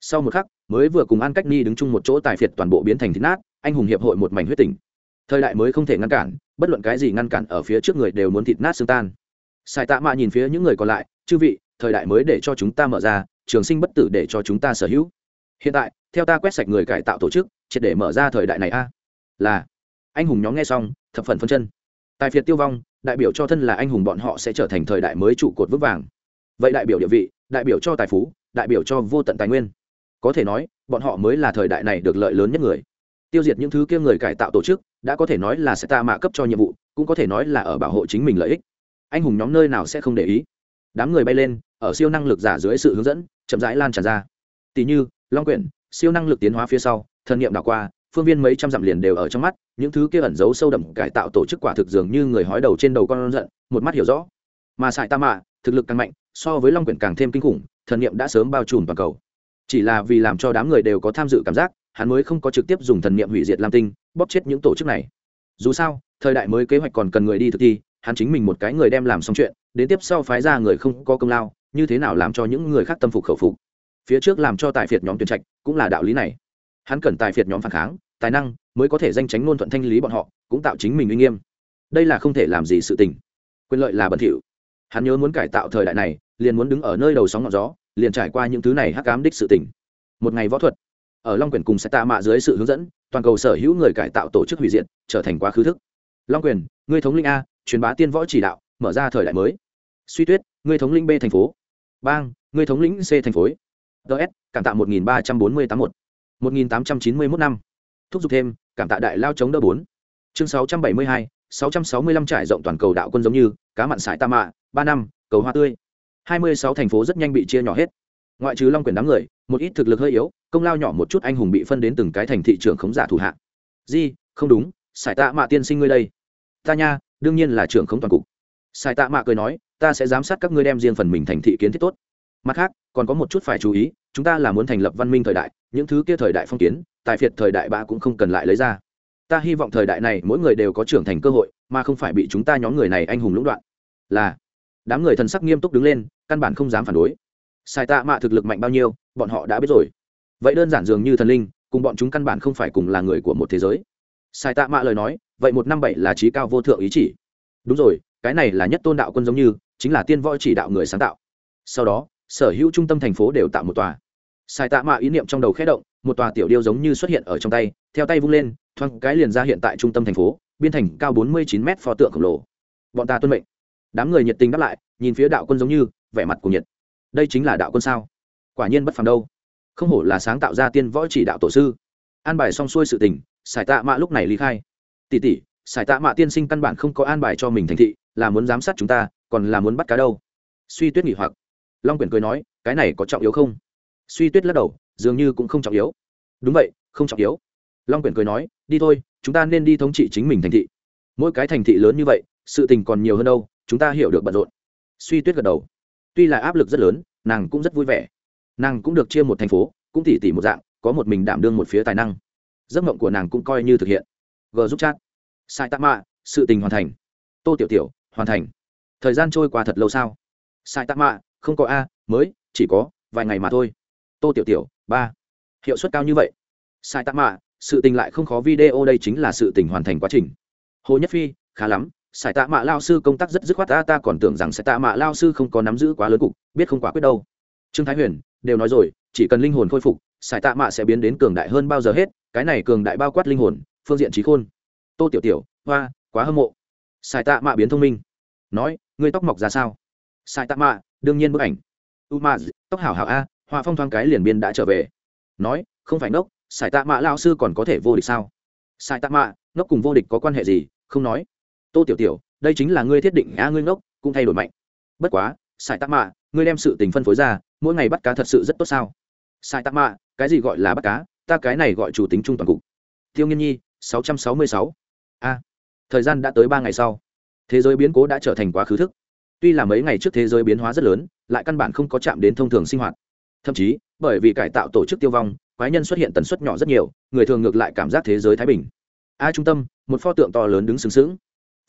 Sau một khắc, mới vừa cùng an cách ni đứng chung một chỗ tài phiệt toàn bộ biến thành thịt nát, anh hùng hiệp hội một mảnh huyết tình thời đại mới không thể ngăn cản, bất luận cái gì ngăn cản ở phía trước người đều muốn thịt nát xương tan. Sai tạ mạ nhìn phía những người còn lại, chư vị, thời đại mới để cho chúng ta mở ra, trường sinh bất tử để cho chúng ta sở hữu. Hiện tại, theo ta quét sạch người cải tạo tổ chức, triệt để mở ra thời đại này a. Là. Anh hùng nhóm nghe xong, thập phần phân chân. Tài phiệt tiêu vong, đại biểu cho thân là anh hùng bọn họ sẽ trở thành thời đại mới trụ cột vững vàng. Vậy đại biểu địa vị, đại biểu cho tài phú đại biểu cho vô tận tài nguyên. Có thể nói, bọn họ mới là thời đại này được lợi lớn nhất người. Tiêu diệt những thứ kia người cải tạo tổ chức, đã có thể nói là sẽ ta mạ cấp cho nhiệm vụ, cũng có thể nói là ở bảo hộ chính mình lợi ích. Anh hùng nhóm nơi nào sẽ không để ý? Đám người bay lên, ở siêu năng lực giả dưới sự hướng dẫn, chậm rãi lan tràn ra. Tỷ như, long quyển, siêu năng lực tiến hóa phía sau thân nhiệm đảo qua, phương viên mấy trăm dặm liền đều ở trong mắt, những thứ kia ẩn giấu sâu đậm cải tạo tổ chức quả thực dường như người hói đầu trên đầu con giận, một mắt hiểu rõ. Mà sải ta mạ thực lực càng mạnh, so với long quyển càng thêm kinh khủng thần niệm đã sớm bao trùm toàn cầu. Chỉ là vì làm cho đám người đều có tham dự cảm giác, hắn mới không có trực tiếp dùng thần niệm hủy diệt lam tinh, bóp chết những tổ chức này. Dù sao, thời đại mới kế hoạch còn cần người đi thực thi, hắn chính mình một cái người đem làm xong chuyện, đến tiếp sau phái ra người không có công lao, như thế nào làm cho những người khác tâm phục khẩu phục? Phía trước làm cho tài phiệt nhóm tuyển trạch, cũng là đạo lý này. Hắn cần tài phiệt nhóm phản kháng, tài năng mới có thể danh tránh ngôn thuận thanh lý bọn họ, cũng tạo chính mình uy nghiêm. Đây là không thể làm gì sự tình. Quyền lợi là bẩn thỉu. Hắn nhớ muốn cải tạo thời đại này liền muốn đứng ở nơi đầu sóng ngọn gió, liền trải qua những thứ này hắc ám đích sự tỉnh. một ngày võ thuật, ở long quyền cùng sẽ tạ mạ dưới sự hướng dẫn, toàn cầu sở hữu người cải tạo tổ chức hủy diệt, trở thành quá khứ thức. Long quyền, ngươi thống linh a, truyền bá tiên võ chỉ đạo, mở ra thời đại mới. Suy tuyết, ngươi thống linh b thành phố. Bang, ngươi thống lĩnh c thành phố. Ts cảm tạ một nghìn ba trăm bốn mươi tám một. một nghìn tám trăm chín mươi mốt năm. Thúc giục thêm, cảm tạ đại lao chống đỡ bốn. Chương sáu trăm bảy mươi hai, sáu trăm sáu mươi lăm trải rộng toàn cầu đạo quân giống như, cá mặn sải tạ mạ, ba năm, cầu hoa tươi hai mươi sáu thành phố rất nhanh bị chia nhỏ hết. Ngoại trừ long quyền đám người, một ít thực lực hơi yếu, công lao nhỏ một chút anh hùng bị phân đến từng cái thành thị trưởng khống giả thủ hạ. Di, không đúng, sải tạ mạ tiên sinh ngươi đây. Ta nha, đương nhiên là trưởng khống toàn cục. Sải tạ mạ cười nói, ta sẽ giám sát các ngươi đem riêng phần mình thành thị kiến thiết tốt. Mặt khác, còn có một chút phải chú ý, chúng ta là muốn thành lập văn minh thời đại, những thứ kia thời đại phong kiến, tài phiệt thời đại ba cũng không cần lại lấy ra. Ta hy vọng thời đại này mỗi người đều có trưởng thành cơ hội, mà không phải bị chúng ta nhóm người này anh hùng lũng đoạn. Là đám người thần sắc nghiêm túc đứng lên, căn bản không dám phản đối. Sai tạ mạ thực lực mạnh bao nhiêu, bọn họ đã biết rồi. Vậy đơn giản dường như thần linh, cùng bọn chúng căn bản không phải cùng là người của một thế giới. Sai tạ mạ lời nói, vậy một năm bảy là trí cao vô thượng ý chỉ. Đúng rồi, cái này là nhất tôn đạo quân giống như, chính là tiên võ chỉ đạo người sáng tạo. Sau đó, sở hữu trung tâm thành phố đều tạo một tòa. Sai tạ mạ ý niệm trong đầu khẽ động, một tòa tiểu điêu giống như xuất hiện ở trong tay, theo tay vung lên, thoáng cái liền ra hiện tại trung tâm thành phố, biên thành cao bốn mươi chín mét pho tượng khổng lồ. Bọn ta tuân mệnh đám người nhiệt tình đáp lại, nhìn phía đạo quân giống như, vẻ mặt của nhiệt. Đây chính là đạo quân sao? Quả nhiên bất phàm đâu. Không hổ là sáng tạo ra tiên võ chỉ đạo tổ sư. An bài xong xuôi sự tình, sải tạ mạ lúc này ly khai. Tỷ tỷ, sải tạ mạ tiên sinh căn bản không có an bài cho mình thành thị, là muốn giám sát chúng ta, còn là muốn bắt cá đâu? Suy tuyết nghỉ hoặc. Long quyển cười nói, cái này có trọng yếu không? Suy tuyết lắc đầu, dường như cũng không trọng yếu. Đúng vậy, không trọng yếu. Long quyển cười nói, đi thôi, chúng ta nên đi thống trị chính mình thành thị. Mỗi cái thành thị lớn như vậy, sự tình còn nhiều hơn đâu chúng ta hiểu được bận rộn. Suy tuyết gật đầu. Tuy là áp lực rất lớn, nàng cũng rất vui vẻ. Nàng cũng được chia một thành phố, cũng tỉ tỉ một dạng, có một mình đảm đương một phía tài năng. Giấc mộng của nàng cũng coi như thực hiện. G giúp chat. Sai tạ mạ, sự tình hoàn thành. Tô tiểu tiểu, hoàn thành. Thời gian trôi qua thật lâu sao? Sai tạ mạ, không có a, mới, chỉ có vài ngày mà thôi. Tô tiểu tiểu, ba. Hiệu suất cao như vậy. Sai tạ mạ, sự tình lại không khó video đây chính là sự tình hoàn thành quá trình. Hồ nhất phi, khá lắm sải tạ mạ lao sư công tác rất dứt khoát ta ta còn tưởng rằng sải tạ mạ lao sư không có nắm giữ quá lớn cục, biết không quá quyết đâu. Trương thái huyền đều nói rồi, chỉ cần linh hồn khôi phục, sải tạ mạ sẽ biến đến cường đại hơn bao giờ hết, cái này cường đại bao quát linh hồn, phương diện trí khôn. Tô tiểu tiểu, hoa, quá hâm mộ. Sải tạ mạ biến thông minh. Nói, ngươi tóc mọc ra sao? Sải tạ mạ, đương nhiên bức ảnh. U ma, tóc hảo hảo a, hoa phong thoáng cái liền biên đã trở về. Nói, không phải ngốc, sải tạ mạ lao sư còn có thể vô địch sao? Sải tạ mạ, ngốc cùng vô địch có quan hệ gì? Không nói tô tiểu tiểu, đây chính là ngươi thiết định a ngươi ngốc, cũng thay đổi mạnh. Bất quá, sai tạ mạ, ngươi đem sự tình phân phối ra, mỗi ngày bắt cá thật sự rất tốt sao? Sai tạ mạ, cái gì gọi là bắt cá? Ta cái này gọi chủ tính trung toàn cục. Tiêu nghiên nhi, sáu trăm sáu mươi sáu. A, thời gian đã tới ba ngày sau. Thế giới biến cố đã trở thành quá khứ thức. Tuy là mấy ngày trước thế giới biến hóa rất lớn, lại căn bản không có chạm đến thông thường sinh hoạt. Thậm chí, bởi vì cải tạo tổ chức tiêu vong, quái nhân xuất hiện tần suất nhỏ rất nhiều, người thường ngược lại cảm giác thế giới thái bình. A trung tâm, một pho tượng to lớn đứng sừng sững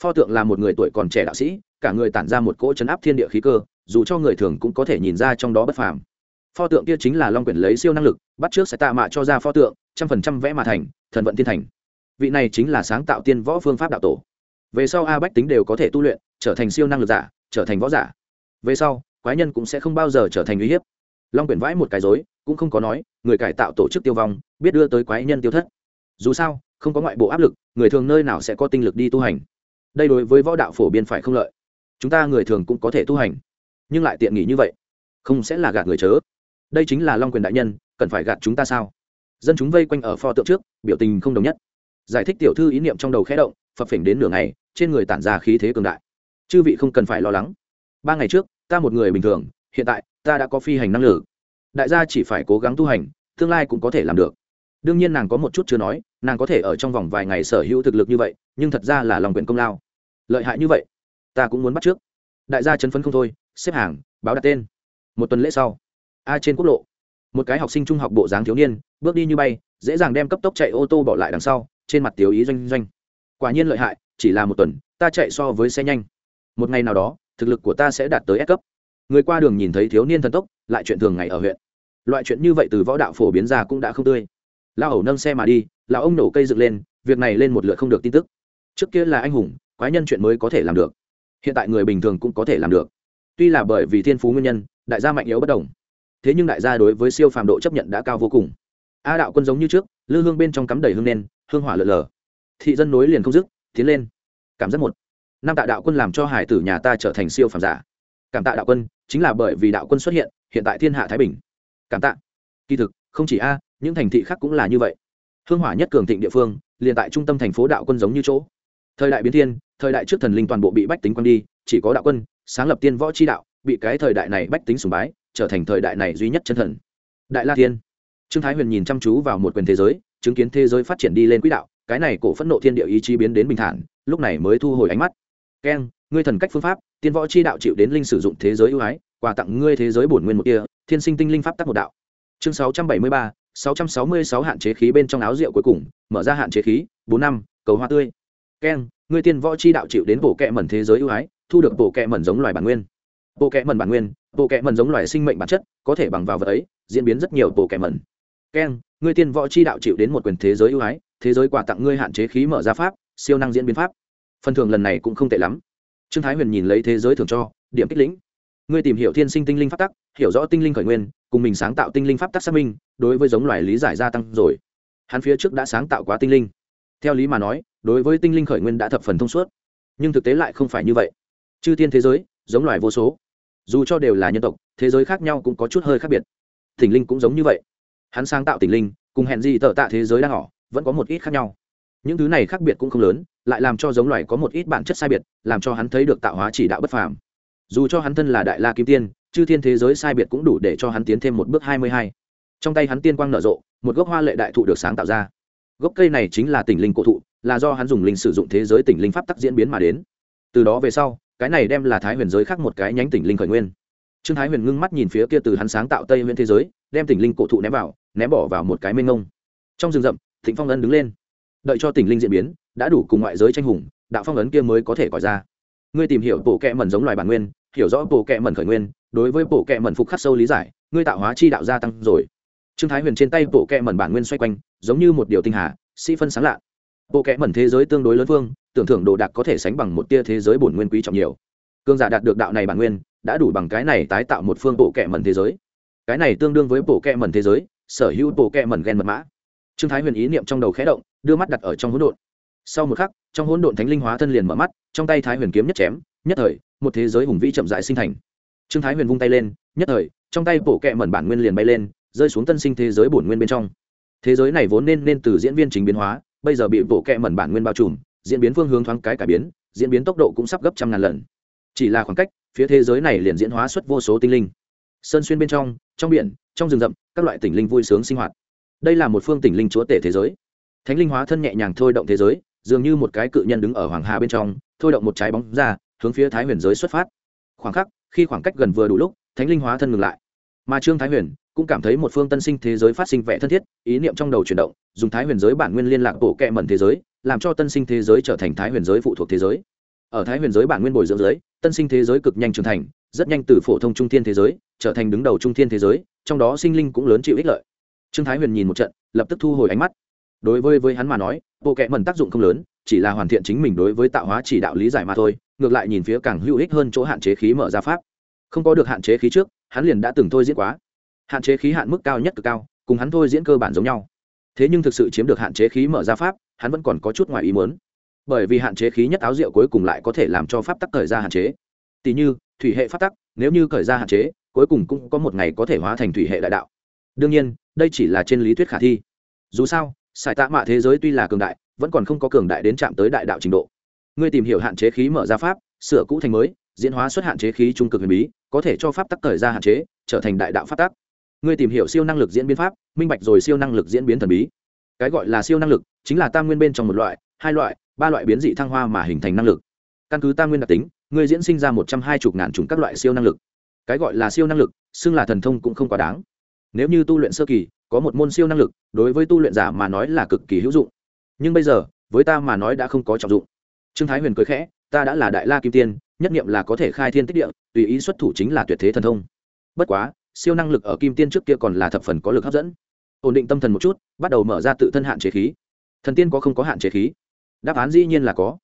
pho tượng là một người tuổi còn trẻ đạo sĩ, cả người tản ra một cỗ chấn áp thiên địa khí cơ, dù cho người thường cũng có thể nhìn ra trong đó bất phàm. Pho tượng kia chính là long quyển lấy siêu năng lực, bắt trước sẽ tạ mạ cho ra pho tượng, trăm phần trăm vẽ mà thành, thần vận thiên thành. Vị này chính là sáng tạo tiên võ phương pháp đạo tổ. Về sau a bách tính đều có thể tu luyện, trở thành siêu năng lực giả, trở thành võ giả. Về sau, quái nhân cũng sẽ không bao giờ trở thành uy hiếp. Long quyển vãi một cái dối cũng không có nói, người cải tạo tổ chức tiêu vong, biết đưa tới quái nhân tiêu thất. Dù sao, không có ngoại bộ áp lực, người thường nơi nào sẽ có tinh lực đi tu hành đây đối với võ đạo phổ biến phải không lợi. Chúng ta người thường cũng có thể tu hành, nhưng lại tiện nghỉ như vậy, không sẽ là gạt người chớ. Đây chính là long quyền đại nhân, cần phải gạt chúng ta sao? Dân chúng vây quanh ở pho tượng trước, biểu tình không đồng nhất. Giải thích tiểu thư ý niệm trong đầu khẽ động, phập phỉnh đến nửa ngày, trên người tản ra khí thế cường đại. Chư vị không cần phải lo lắng. Ba ngày trước, ta một người bình thường, hiện tại, ta đã có phi hành năng lực. Đại gia chỉ phải cố gắng tu hành, tương lai cũng có thể làm được đương nhiên nàng có một chút chưa nói, nàng có thể ở trong vòng vài ngày sở hữu thực lực như vậy, nhưng thật ra là lòng quyền công lao. Lợi hại như vậy, ta cũng muốn bắt trước. Đại gia chấn phấn không thôi, xếp hàng, báo đặt tên. Một tuần lễ sau, a trên quốc lộ, một cái học sinh trung học bộ dáng thiếu niên, bước đi như bay, dễ dàng đem cấp tốc chạy ô tô bỏ lại đằng sau, trên mặt tiểu ý doanh doanh. Quả nhiên lợi hại, chỉ là một tuần, ta chạy so với xe nhanh. Một ngày nào đó, thực lực của ta sẽ đạt tới S cấp. Người qua đường nhìn thấy thiếu niên thần tốc, lại chuyện thường ngày ở huyện. Loại chuyện như vậy từ võ đạo phổ biến ra cũng đã không tươi lao ẩu nâng xe mà đi là ông nổ cây dựng lên, việc này lên một lượt không được tin tức. Trước kia là anh hùng, quái nhân chuyện mới có thể làm được. Hiện tại người bình thường cũng có thể làm được. Tuy là bởi vì thiên phú nguyên nhân, đại gia mạnh yếu bất đồng. Thế nhưng đại gia đối với siêu phàm độ chấp nhận đã cao vô cùng. A đạo quân giống như trước, lư hương bên trong cắm đầy hương nền, hương hỏa lợn lờ thị dân nối liền không dứt, tiến lên. Cảm giác một. Năm tạ đạo quân làm cho hải tử nhà ta trở thành siêu phàm giả. Cảm tạ đạo quân, chính là bởi vì đạo quân xuất hiện hiện tại thiên hạ thái bình. Cảm tạ. Kỳ thực, không chỉ a những thành thị khác cũng là như vậy. Hương hỏa nhất cường thịnh địa phương, liền tại trung tâm thành phố đạo quân giống như chỗ. Thời đại biến thiên, thời đại trước thần linh toàn bộ bị bách tính quân đi, chỉ có đạo quân sáng lập tiên võ chi đạo, bị cái thời đại này bách tính sùng bái, trở thành thời đại này duy nhất chân thần. Đại la thiên. Trương thái huyền nhìn chăm chú vào một quyền thế giới, chứng kiến thế giới phát triển đi lên quỹ đạo, cái này cổ phẫn nộ thiên địa ý chí biến đến bình thản, lúc này mới thu hồi ánh mắt. Keng ngươi thần cách phương pháp, tiên võ chi đạo chịu đến linh sử dụng thế giới ưu ái, quà tặng ngươi thế giới bổn nguyên một kia thiên sinh tinh linh pháp tắc một đạo. Chương sáu trăm bảy mươi ba sáu trăm sáu mươi sáu hạn chế khí bên trong áo rượu cuối cùng, mở ra hạn chế khí 4 năm, cầu hoa tươi. Keng ngươi tiên võ chi đạo chịu đến bộ kệ mẩn thế giới ưu ái, thu được bộ kệ mẩn giống loài bản nguyên. Bộ kệ mẩn bản nguyên, bộ kệ mẩn giống loài sinh mệnh bản chất, có thể bằng vào vật ấy, diễn biến rất nhiều bộ kệ mẩn. Keng ngươi tiên võ chi đạo chịu đến một quyền thế giới ưu ái, thế giới quà tặng ngươi hạn chế khí mở ra pháp, siêu năng diễn biến pháp. Phần thưởng lần này cũng không tệ lắm. Trương thái huyền nhìn lấy thế giới thưởng cho, điểm kích lĩnh ngươi tìm hiểu thiên sinh tinh linh pháp tắc, hiểu rõ tinh linh khởi nguyên, cùng mình sáng tạo tinh linh pháp tắc xác minh, đối với giống loài lý giải gia tăng rồi. Hắn phía trước đã sáng tạo quá tinh linh. Theo lý mà nói, đối với tinh linh khởi nguyên đã thập phần thông suốt. Nhưng thực tế lại không phải như vậy. Chư thiên thế giới, giống loài vô số. Dù cho đều là nhân tộc, thế giới khác nhau cũng có chút hơi khác biệt. Thỉnh linh cũng giống như vậy. Hắn sáng tạo tỉnh linh, cùng hẹn gì tờ tạ thế giới đang họ vẫn có một ít khác nhau. Những thứ này khác biệt cũng không lớn, lại làm cho giống loài có một ít bản chất sai biệt, làm cho hắn thấy được tạo hóa chỉ đạo bất phàm dù cho hắn thân là đại la kim tiên, chư thiên thế giới sai biệt cũng đủ để cho hắn tiến thêm một bước hai mươi hai. Trong tay hắn tiên quang nở rộ, một gốc hoa lệ đại thụ được sáng tạo ra. Gốc cây này chính là tỉnh linh cổ thụ, là do hắn dùng linh sử dụng thế giới tỉnh linh pháp tắc diễn biến mà đến. Từ đó về sau, cái này đem là thái huyền giới khác một cái nhánh tỉnh linh khởi nguyên. Trương thái huyền ngưng mắt nhìn phía kia từ hắn sáng tạo tây nguyên thế giới, đem tỉnh linh cổ thụ ném vào, ném bỏ vào một cái mênh ngông trong rừng rậm, thịnh phong ấn đứng lên. Đợi cho tỉnh linh diễn biến, đã đủ cùng ngoại giới tranh hùng, đạo phong ấn kia mới có thể gọi ra. Ngươi tìm hiểu bộ kệ mẩn giống loài bản nguyên hiểu rõ bộ kệ mẩn khởi nguyên đối với bộ kệ mẩn phục khắc sâu lý giải ngươi tạo hóa chi đạo gia tăng rồi. Trương thái huyền trên tay bộ kệ mẩn bản nguyên xoay quanh giống như một điều tinh hà sĩ phân sáng lạ. Bộ kệ mẩn thế giới tương đối lớn vương, tưởng thưởng đồ đạc có thể sánh bằng một tia thế giới bổn nguyên quý trọng nhiều. Cương giả đạt được đạo này bản nguyên đã đủ bằng cái này tái tạo một phương bộ kệ mẩn thế giới. Cái này tương đương với bộ kệ mẩn thế giới sở hữu bộ kệ mẩn gen mật mã. Trương thái huyền ý niệm trong đầu khẽ động đưa mắt đặt ở trong hỗn độn. Sau một khắc trong hỗn độn thánh linh hóa thân liền mở mắt trong tay thái huyền kiếm nhất chém nhất thời một thế giới hùng vĩ chậm rãi sinh thành. Trương thái huyền vung tay lên, nhất thời, trong tay bộ kệ mẩn bản nguyên liền bay lên, rơi xuống tân sinh thế giới bổn nguyên bên trong. Thế giới này vốn nên nên từ diễn viên chính biến hóa, bây giờ bị bộ kệ mẩn bản nguyên bao trùm, diễn biến phương hướng thoáng cái cải biến, diễn biến tốc độ cũng sắp gấp trăm ngàn lần. Chỉ là khoảng cách, phía thế giới này liền diễn hóa xuất vô số tinh linh. Sơn xuyên bên trong trong biển, trong rừng rậm, các loại tỉnh linh vui sướng sinh hoạt. Đây là một phương tỉnh linh chúa tể thế giới. Thánh linh hóa thân nhẹ nhàng thôi động thế giới, dường như một cái cự nhân đứng ở hoàng hà bên trong, thôi động một trái bóng ra hướng phía thái huyền giới xuất phát. Khoảng khắc, khi khoảng cách gần vừa đủ lúc, thánh linh hóa thân ngừng lại. Mà trương thái huyền cũng cảm thấy một phương tân sinh thế giới phát sinh vẻ thân thiết, ý niệm trong đầu chuyển động, dùng thái huyền giới bản nguyên liên lạc bộ kệ mẩn thế giới, làm cho tân sinh thế giới trở thành thái huyền giới phụ thuộc thế giới. Ở thái huyền giới bản nguyên bồi dưỡng giới, tân sinh thế giới cực nhanh trưởng thành, rất nhanh từ phổ thông trung thiên thế giới, trở thành đứng đầu trung thiên thế giới, trong đó sinh linh cũng lớn chịu ích lợi. Trương thái huyền nhìn một trận, lập tức thu hồi ánh mắt. Đối với với hắn mà nói, bộ kệ mẩn tác dụng không lớn, chỉ là hoàn thiện chính mình đối với tạo hóa chỉ đạo lý giải mà thôi ngược lại nhìn phía càng hữu ích hơn chỗ hạn chế khí mở ra pháp. Không có được hạn chế khí trước, hắn liền đã từng thôi diễn quá. Hạn chế khí hạn mức cao nhất cực cao, cùng hắn thôi diễn cơ bản giống nhau. Thế nhưng thực sự chiếm được hạn chế khí mở ra pháp, hắn vẫn còn có chút ngoài ý muốn. Bởi vì hạn chế khí nhất áo rượu cuối cùng lại có thể làm cho pháp tắc thời ra hạn chế. Tỷ như, thủy hệ pháp tắc, nếu như khởi ra hạn chế, cuối cùng cũng có một ngày có thể hóa thành thủy hệ đại đạo. Đương nhiên, đây chỉ là trên lý thuyết khả thi. Dù sao sải tạ mạ thế giới tuy là cường đại, vẫn còn không có cường đại đến chạm tới đại đạo trình độ ngươi tìm hiểu hạn chế khí mở ra pháp, sửa cũ thành mới, diễn hóa xuất hạn chế khí trung cực huyền bí, có thể cho pháp tắc thời ra hạn chế, trở thành đại đạo pháp tắc. Ngươi tìm hiểu siêu năng lực diễn biến pháp, minh bạch rồi siêu năng lực diễn biến thần bí. Cái gọi là siêu năng lực, chính là tam nguyên bên trong một loại, hai loại, ba loại biến dị thăng hoa mà hình thành năng lực. Căn cứ tam nguyên đặc tính, ngươi diễn sinh ra một trăm hai mươi ngàn chủng các loại siêu năng lực. Cái gọi là siêu năng lực, xưng là thần thông cũng không quá đáng. Nếu như tu luyện sơ kỳ, có một môn siêu năng lực, đối với tu luyện giả mà nói là cực kỳ hữu dụng. Nhưng bây giờ, với ta mà nói đã không có trọng dụng trương thái huyền cười khẽ, ta đã là đại la kim tiên, nhất nghiệm là có thể khai thiên tích địa, tùy ý xuất thủ chính là tuyệt thế thần thông. Bất quá, siêu năng lực ở kim tiên trước kia còn là thập phần có lực hấp dẫn. Ổn định tâm thần một chút, bắt đầu mở ra tự thân hạn chế khí. Thần tiên có không có hạn chế khí? Đáp án dĩ nhiên là có.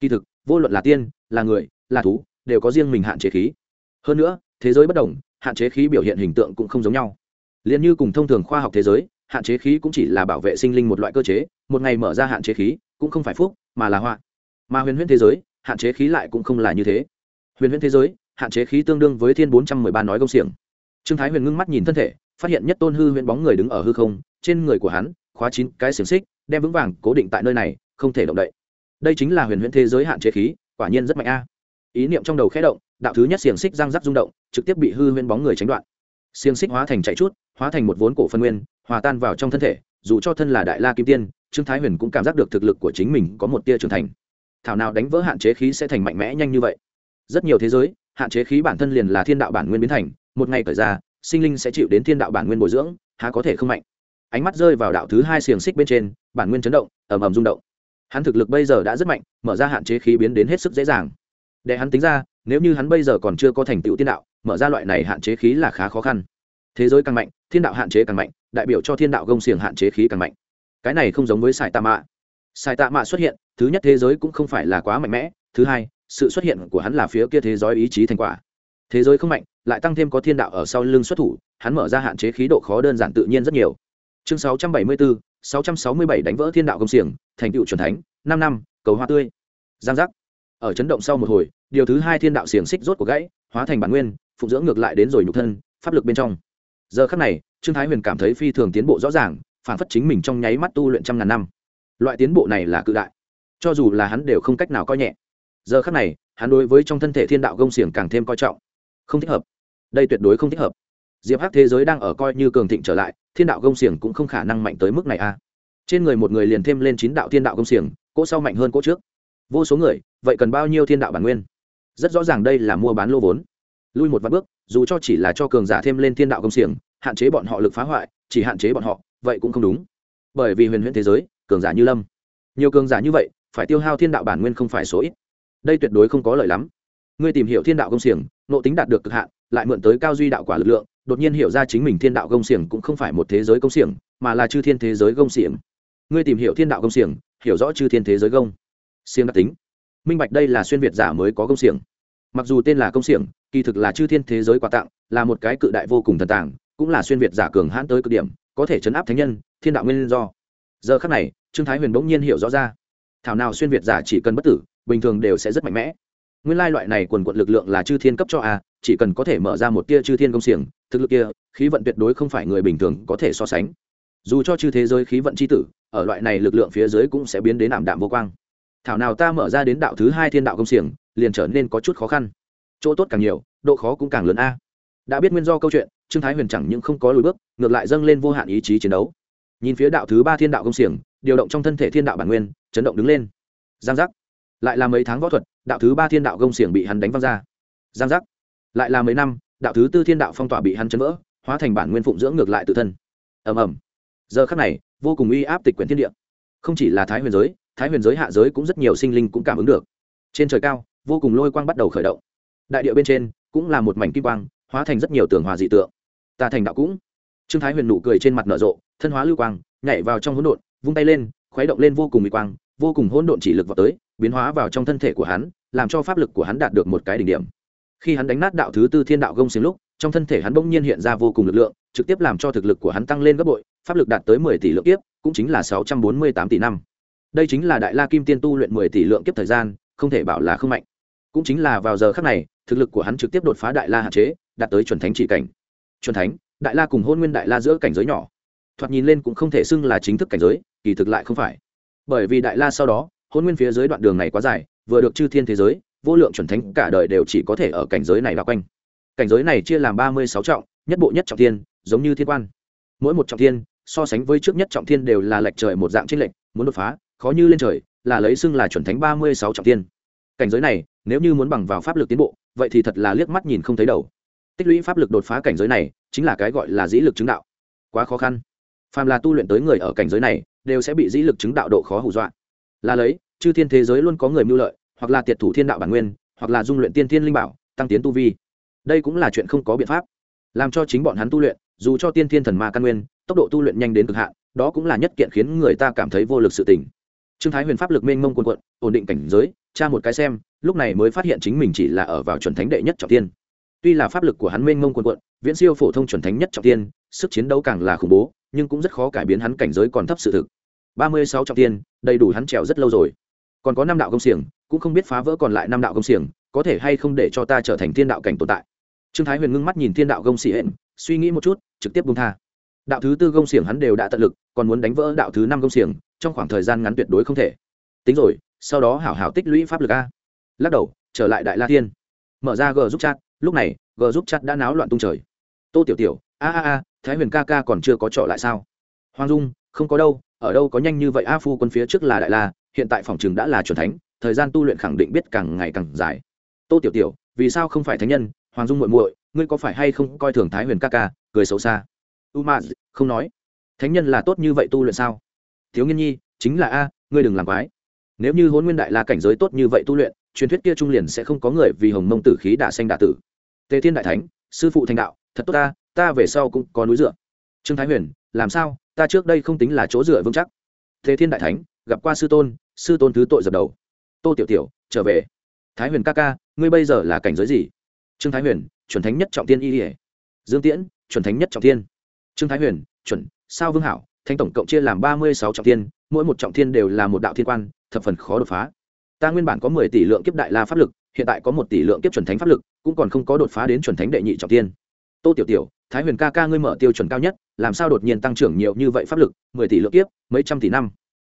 Kỳ thực, vô luận là tiên, là người, là thú, đều có riêng mình hạn chế khí. Hơn nữa, thế giới bất đồng, hạn chế khí biểu hiện hình tượng cũng không giống nhau. Liền như cùng thông thường khoa học thế giới, hạn chế khí cũng chỉ là bảo vệ sinh linh một loại cơ chế, một ngày mở ra hạn chế khí, cũng không phải phúc, mà là họa mà huyền huyễn thế giới, hạn chế khí lại cũng không là như thế. Huyền huyễn thế giới, hạn chế khí tương đương với thiên bốn trăm mười ba nói công xiềng. Trương thái huyền ngưng mắt nhìn thân thể, phát hiện nhất tôn hư huyễn bóng người đứng ở hư không, trên người của hắn, khóa chín cái xiềng xích, đem vững vàng cố định tại nơi này, không thể động đậy. Đây chính là huyền huyễn thế giới hạn chế khí, quả nhiên rất mạnh a. Ý niệm trong đầu khẽ động, đạo thứ nhất xiềng xích răng rắc rung động, trực tiếp bị hư huyễn bóng người tránh đoạn. Xiềng xích hóa thành chạy chút, hóa thành một vốn cổ phân nguyên, hòa tan vào trong thân thể, dù cho thân là đại la kim tiên, trương thái huyền cũng cảm giác được thực lực của chính mình có một tia trưởng thành thảo nào đánh vỡ hạn chế khí sẽ thành mạnh mẽ nhanh như vậy. Rất nhiều thế giới, hạn chế khí bản thân liền là thiên đạo bản nguyên biến thành, một ngày tới ra, sinh linh sẽ chịu đến thiên đạo bản nguyên bồi dưỡng, há có thể không mạnh. Ánh mắt rơi vào đạo thứ hai xiềng xích bên trên, bản nguyên chấn động, ầm ầm rung động. Hắn thực lực bây giờ đã rất mạnh, mở ra hạn chế khí biến đến hết sức dễ dàng. Để hắn tính ra, nếu như hắn bây giờ còn chưa có thành tựu tiên đạo, mở ra loại này hạn chế khí là khá khó khăn. Thế giới càng mạnh, thiên đạo hạn chế càng mạnh, đại biểu cho thiên đạo gông xiềng hạn chế khí càng mạnh. Cái này không giống với sài tạ mạ Sai tạ mạ xuất hiện thứ nhất thế giới cũng không phải là quá mạnh mẽ thứ hai sự xuất hiện của hắn là phía kia thế giới ý chí thành quả. Thế giới không mạnh lại tăng thêm có thiên đạo ở sau lưng xuất thủ hắn mở ra hạn chế khí độ khó đơn giản tự nhiên rất nhiều. Chương 674, 667 đánh vỡ thiên đạo công xiềng thành tựu truyền thánh năm năm cầu hoa tươi. Giang giác. Ở chấn động sau một hồi điều thứ hai thiên đạo xiềng xích rốt của gãy hóa thành bản nguyên phụng dưỡng ngược lại đến rồi nhục thân pháp lực bên trong. Giờ khắc này trương thái huyền cảm thấy phi thường tiến bộ rõ ràng phản phất chính mình trong nháy mắt tu luyện trăm ngàn năm loại tiến bộ này là cự đại. Cho dù là hắn đều không cách nào coi nhẹ. Giờ khắc này, hắn đối với trong thân thể thiên đạo gông xiềng càng thêm coi trọng. Không thích hợp. Đây tuyệt đối không thích hợp. Diệp hắc thế giới đang ở coi như cường thịnh trở lại, thiên đạo gông xiềng cũng không khả năng mạnh tới mức này a. Trên người một người liền thêm lên chín đạo thiên đạo gông xiềng, cỗ sau mạnh hơn cỗ trước. Vô số người, vậy cần bao nhiêu thiên đạo bản nguyên? Rất rõ ràng đây là mua bán lô vốn. Lui một vài bước, dù cho chỉ là cho cường giả thêm lên thiên đạo công xiềng, hạn chế bọn họ lực phá hoại, chỉ hạn chế bọn họ, vậy cũng không đúng. Bởi vì huyền huyễn thế giới cường giả như lâm. Nhiều cường giả như vậy, phải tiêu hao thiên đạo bản nguyên không phải số ít. Đây tuyệt đối không có lợi lắm. Ngươi tìm hiểu thiên đạo công xiềng nộ tính đạt được cực hạn, lại mượn tới cao duy đạo quả lực lượng, đột nhiên hiểu ra chính mình thiên đạo công xiềng cũng không phải một thế giới công xiềng, mà là chư thiên thế giới công xiềng. Ngươi tìm hiểu thiên đạo công xiềng, hiểu rõ chư thiên thế giới công xiềng đặc tính. Minh bạch đây là xuyên việt giả mới có công xiềng. Mặc dù tên là công xiềng, kỳ thực là chư thiên thế giới quà tặng, là một cái cự đại vô cùng thần tàng, cũng là xuyên việt giả cường hãn tới cực điểm, có thể chấn áp thánh nhân, thiên đạo nguyên do giờ khắc này, trương thái huyền bỗng nhiên hiểu rõ ra. Thảo nào xuyên việt giả chỉ cần bất tử, bình thường đều sẽ rất mạnh mẽ. Nguyên lai loại này quần quận lực lượng là chư thiên cấp cho a, chỉ cần có thể mở ra một tia chư thiên công xiềng, thực lực kia, khí vận tuyệt đối không phải người bình thường có thể so sánh. Dù cho chư thế giới khí vận c h i tử, ở loại này lực lượng phía dưới cũng sẽ biến đến ảm đạm vô quang. Thảo nào ta mở ra đến đạo thứ hai thiên đạo công xiềng, liền trở nên có chút khó khăn. Chỗ tốt càng nhiều, độ khó cũng càng lớn a. Đã biết nguyên do câu chuyện, trương thái huyền chẳng những không có lùi bước, ngược lại dâng lên vô hạn ý chí chiến đấu nhìn phía đạo thứ ba thiên đạo công xiềng, điều động trong thân thể thiên đạo bản nguyên, chấn động đứng lên. Giang giác. Lại là mấy tháng võ thuật, đạo thứ ba thiên đạo công xiềng bị hắn đánh văng ra. Giang giác. Lại là mấy năm, đạo thứ tư thiên đạo phong tỏa bị hắn chấn vỡ, hóa thành bản nguyên phụng dưỡng ngược lại tự thân. Ầm ầm. Giờ khắc này, vô cùng uy áp tịch quyển thiên địa. Không chỉ là thái huyền giới, thái huyền giới hạ giới cũng rất nhiều sinh linh cũng cảm ứng được. Trên trời cao, vô cùng lôi quang bắt đầu khởi động. Đại địa bên trên cũng là một mảnh kim quang, hóa thành rất nhiều tường hòa dị tượng. Ta thành đạo cũng trương thái huyền nụ cười trên mặt nở rộ, thân hóa lưu quang, nhảy vào trong hỗn độn, vung tay lên, khuấy động lên vô cùng mỹ quang, vô cùng hỗn độn chỉ lực vào tới, biến hóa vào trong thân thể của hắn, làm cho pháp lực của hắn đạt được một cái đỉnh điểm. Khi hắn đánh nát đạo thứ tư thiên đạo gông xiềng lúc, trong thân thể hắn bỗng nhiên hiện ra vô cùng lực lượng, trực tiếp làm cho thực lực của hắn tăng lên gấp bội, pháp lực đạt tới mười tỷ lượng kiếp, cũng chính là sáu trăm bốn mươi tám tỷ năm. Đây chính là đại la kim tiên tu luyện mười tỷ lượng kiếp thời gian, không thể bảo là không mạnh. Cũng chính là vào giờ khắc này, thực lực của hắn trực tiếp đột phá đại la hạn chế, đạt tới chuẩn thánh chỉ cảnh. Chuẩn thánh? Đại la cùng hôn nguyên đại la giữa cảnh giới nhỏ. Thoạt nhìn lên cũng không thể xưng là chính thức cảnh giới, kỳ thực lại không phải. Bởi vì đại la sau đó, hôn nguyên phía dưới đoạn đường này quá dài, vừa được chư thiên thế giới, vô lượng chuẩn thánh cả đời đều chỉ có thể ở cảnh giới này và quanh. Cảnh giới này chia làm ba mươi sáu trọng, nhất bộ nhất trọng thiên, giống như thiên quan. Mỗi một trọng thiên, so sánh với trước nhất trọng thiên đều là lệch trời một dạng trên lệch, muốn đột phá, khó như lên trời, là lấy xưng là chuẩn thánh ba mươi sáu trọng thiên. Cảnh giới này, nếu như muốn bằng vào pháp lực tiến bộ, vậy thì thật là liếc mắt nhìn không thấy đầu. Tích lũy pháp lực đột phá cảnh giới này chính là cái gọi là dĩ lực chứng đạo. Quá khó khăn. Phàm là tu luyện tới người ở cảnh giới này, đều sẽ bị dĩ lực chứng đạo độ khó hù dọa. Là lấy, chư thiên thế giới luôn có người mưu lợi, hoặc là tiệt thủ thiên đạo bản nguyên, hoặc là dung luyện tiên thiên linh bảo, tăng tiến tu vi. Đây cũng là chuyện không có biện pháp. Làm cho chính bọn hắn tu luyện, dù cho tiên thiên thần ma căn nguyên, tốc độ tu luyện nhanh đến cực hạn, đó cũng là nhất kiện khiến người ta cảm thấy vô lực sự tình. Trương thái huyền pháp lực mênh mông quần quận ổn định cảnh giới, tra một cái xem, lúc này mới phát hiện chính mình chỉ là ở vào chuẩn thánh đệ nhất trọng tiên tuy là pháp lực của hắn mênh mông quần quận viễn siêu phổ thông chuẩn thánh nhất trọng tiên, sức chiến đấu càng là khủng bố, nhưng cũng rất khó cải biến hắn cảnh giới còn thấp sự thực. Ba mươi sáu trọng tiên, đầy đủ hắn trèo rất lâu rồi. Còn có năm đạo công xiềng, cũng không biết phá vỡ còn lại năm đạo công xiềng, có thể hay không để cho ta trở thành thiên đạo cảnh tồn tại. Trương thái huyền ngưng mắt nhìn thiên đạo công xỉ hện suy nghĩ một chút, trực tiếp bung tha. Đạo thứ tư công xiềng hắn đều đã tận lực, còn muốn đánh vỡ đạo thứ năm công xiềng trong khoảng thời gian ngắn tuyệt đối không thể. Tính rồi, sau đó hảo hảo tích lũy pháp lực a. Lắc đầu, trở lại đại la thiên. Mở ra g giúp chat lúc này, g giúp chặt đã náo loạn tung trời. Tô tiểu tiểu, a a a, thái huyền ca ca còn chưa có trọ lại sao? Hoàng dung, không có đâu, ở đâu có nhanh như vậy, a phu quân phía trước là đại la, hiện tại phòng trường đã là chuẩn thánh, thời gian tu luyện khẳng định biết càng ngày càng dài. Tô tiểu tiểu, vì sao không phải thánh nhân? Hoàng dung muội muội, ngươi có phải hay không coi thường thái huyền ca ca cười xấu xa? U ma không nói. Thánh nhân là tốt như vậy tu luyện sao? Thiếu nghiên nhi, chính là a, ngươi đừng làm quái. Nếu như hôn nguyên đại la cảnh giới tốt như vậy tu luyện, truyền thuyết kia trung liền sẽ không có người vì hồng mông tử khí đả xanh đả tử tề thiên đại thánh, sư phụ thành đạo, thật tốt ta ta về sau cũng có núi dựa. Trương thái huyền, làm sao, ta trước đây không tính là chỗ dựa vững chắc. Tề thiên đại thánh, gặp qua sư tôn sư tôn thứ tội dập đầu. Tô tiểu tiểu, trở về. Thái huyền ca ca, ngươi bây giờ là cảnh giới gì? Trương thái huyền, chuẩn thánh nhất trọng tiên y ỉa dương tiễn, chuẩn thánh nhất trọng tiên trương thái huyền, chuẩn, sao vương hảo thanh tổng cộng chia làm ba mươi sáu trọng tiên mỗi một trọng tiên đều là một đạo thiên quan, thập phần khó đột phá ta nguyên bản có mười tỷ lượng kiếp đại la pháp lực, hiện tại có một tỷ lượng kiếp chuẩn thánh pháp lực, cũng còn không có đột phá đến chuẩn thánh đệ nhị trọng tiên. Tô tiểu tiểu, thái huyền ca ca ngươi mở tiêu chuẩn cao nhất, làm sao đột nhiên tăng trưởng nhiều như vậy pháp lực, mười tỷ lượng kiếp, mấy trăm tỷ năm?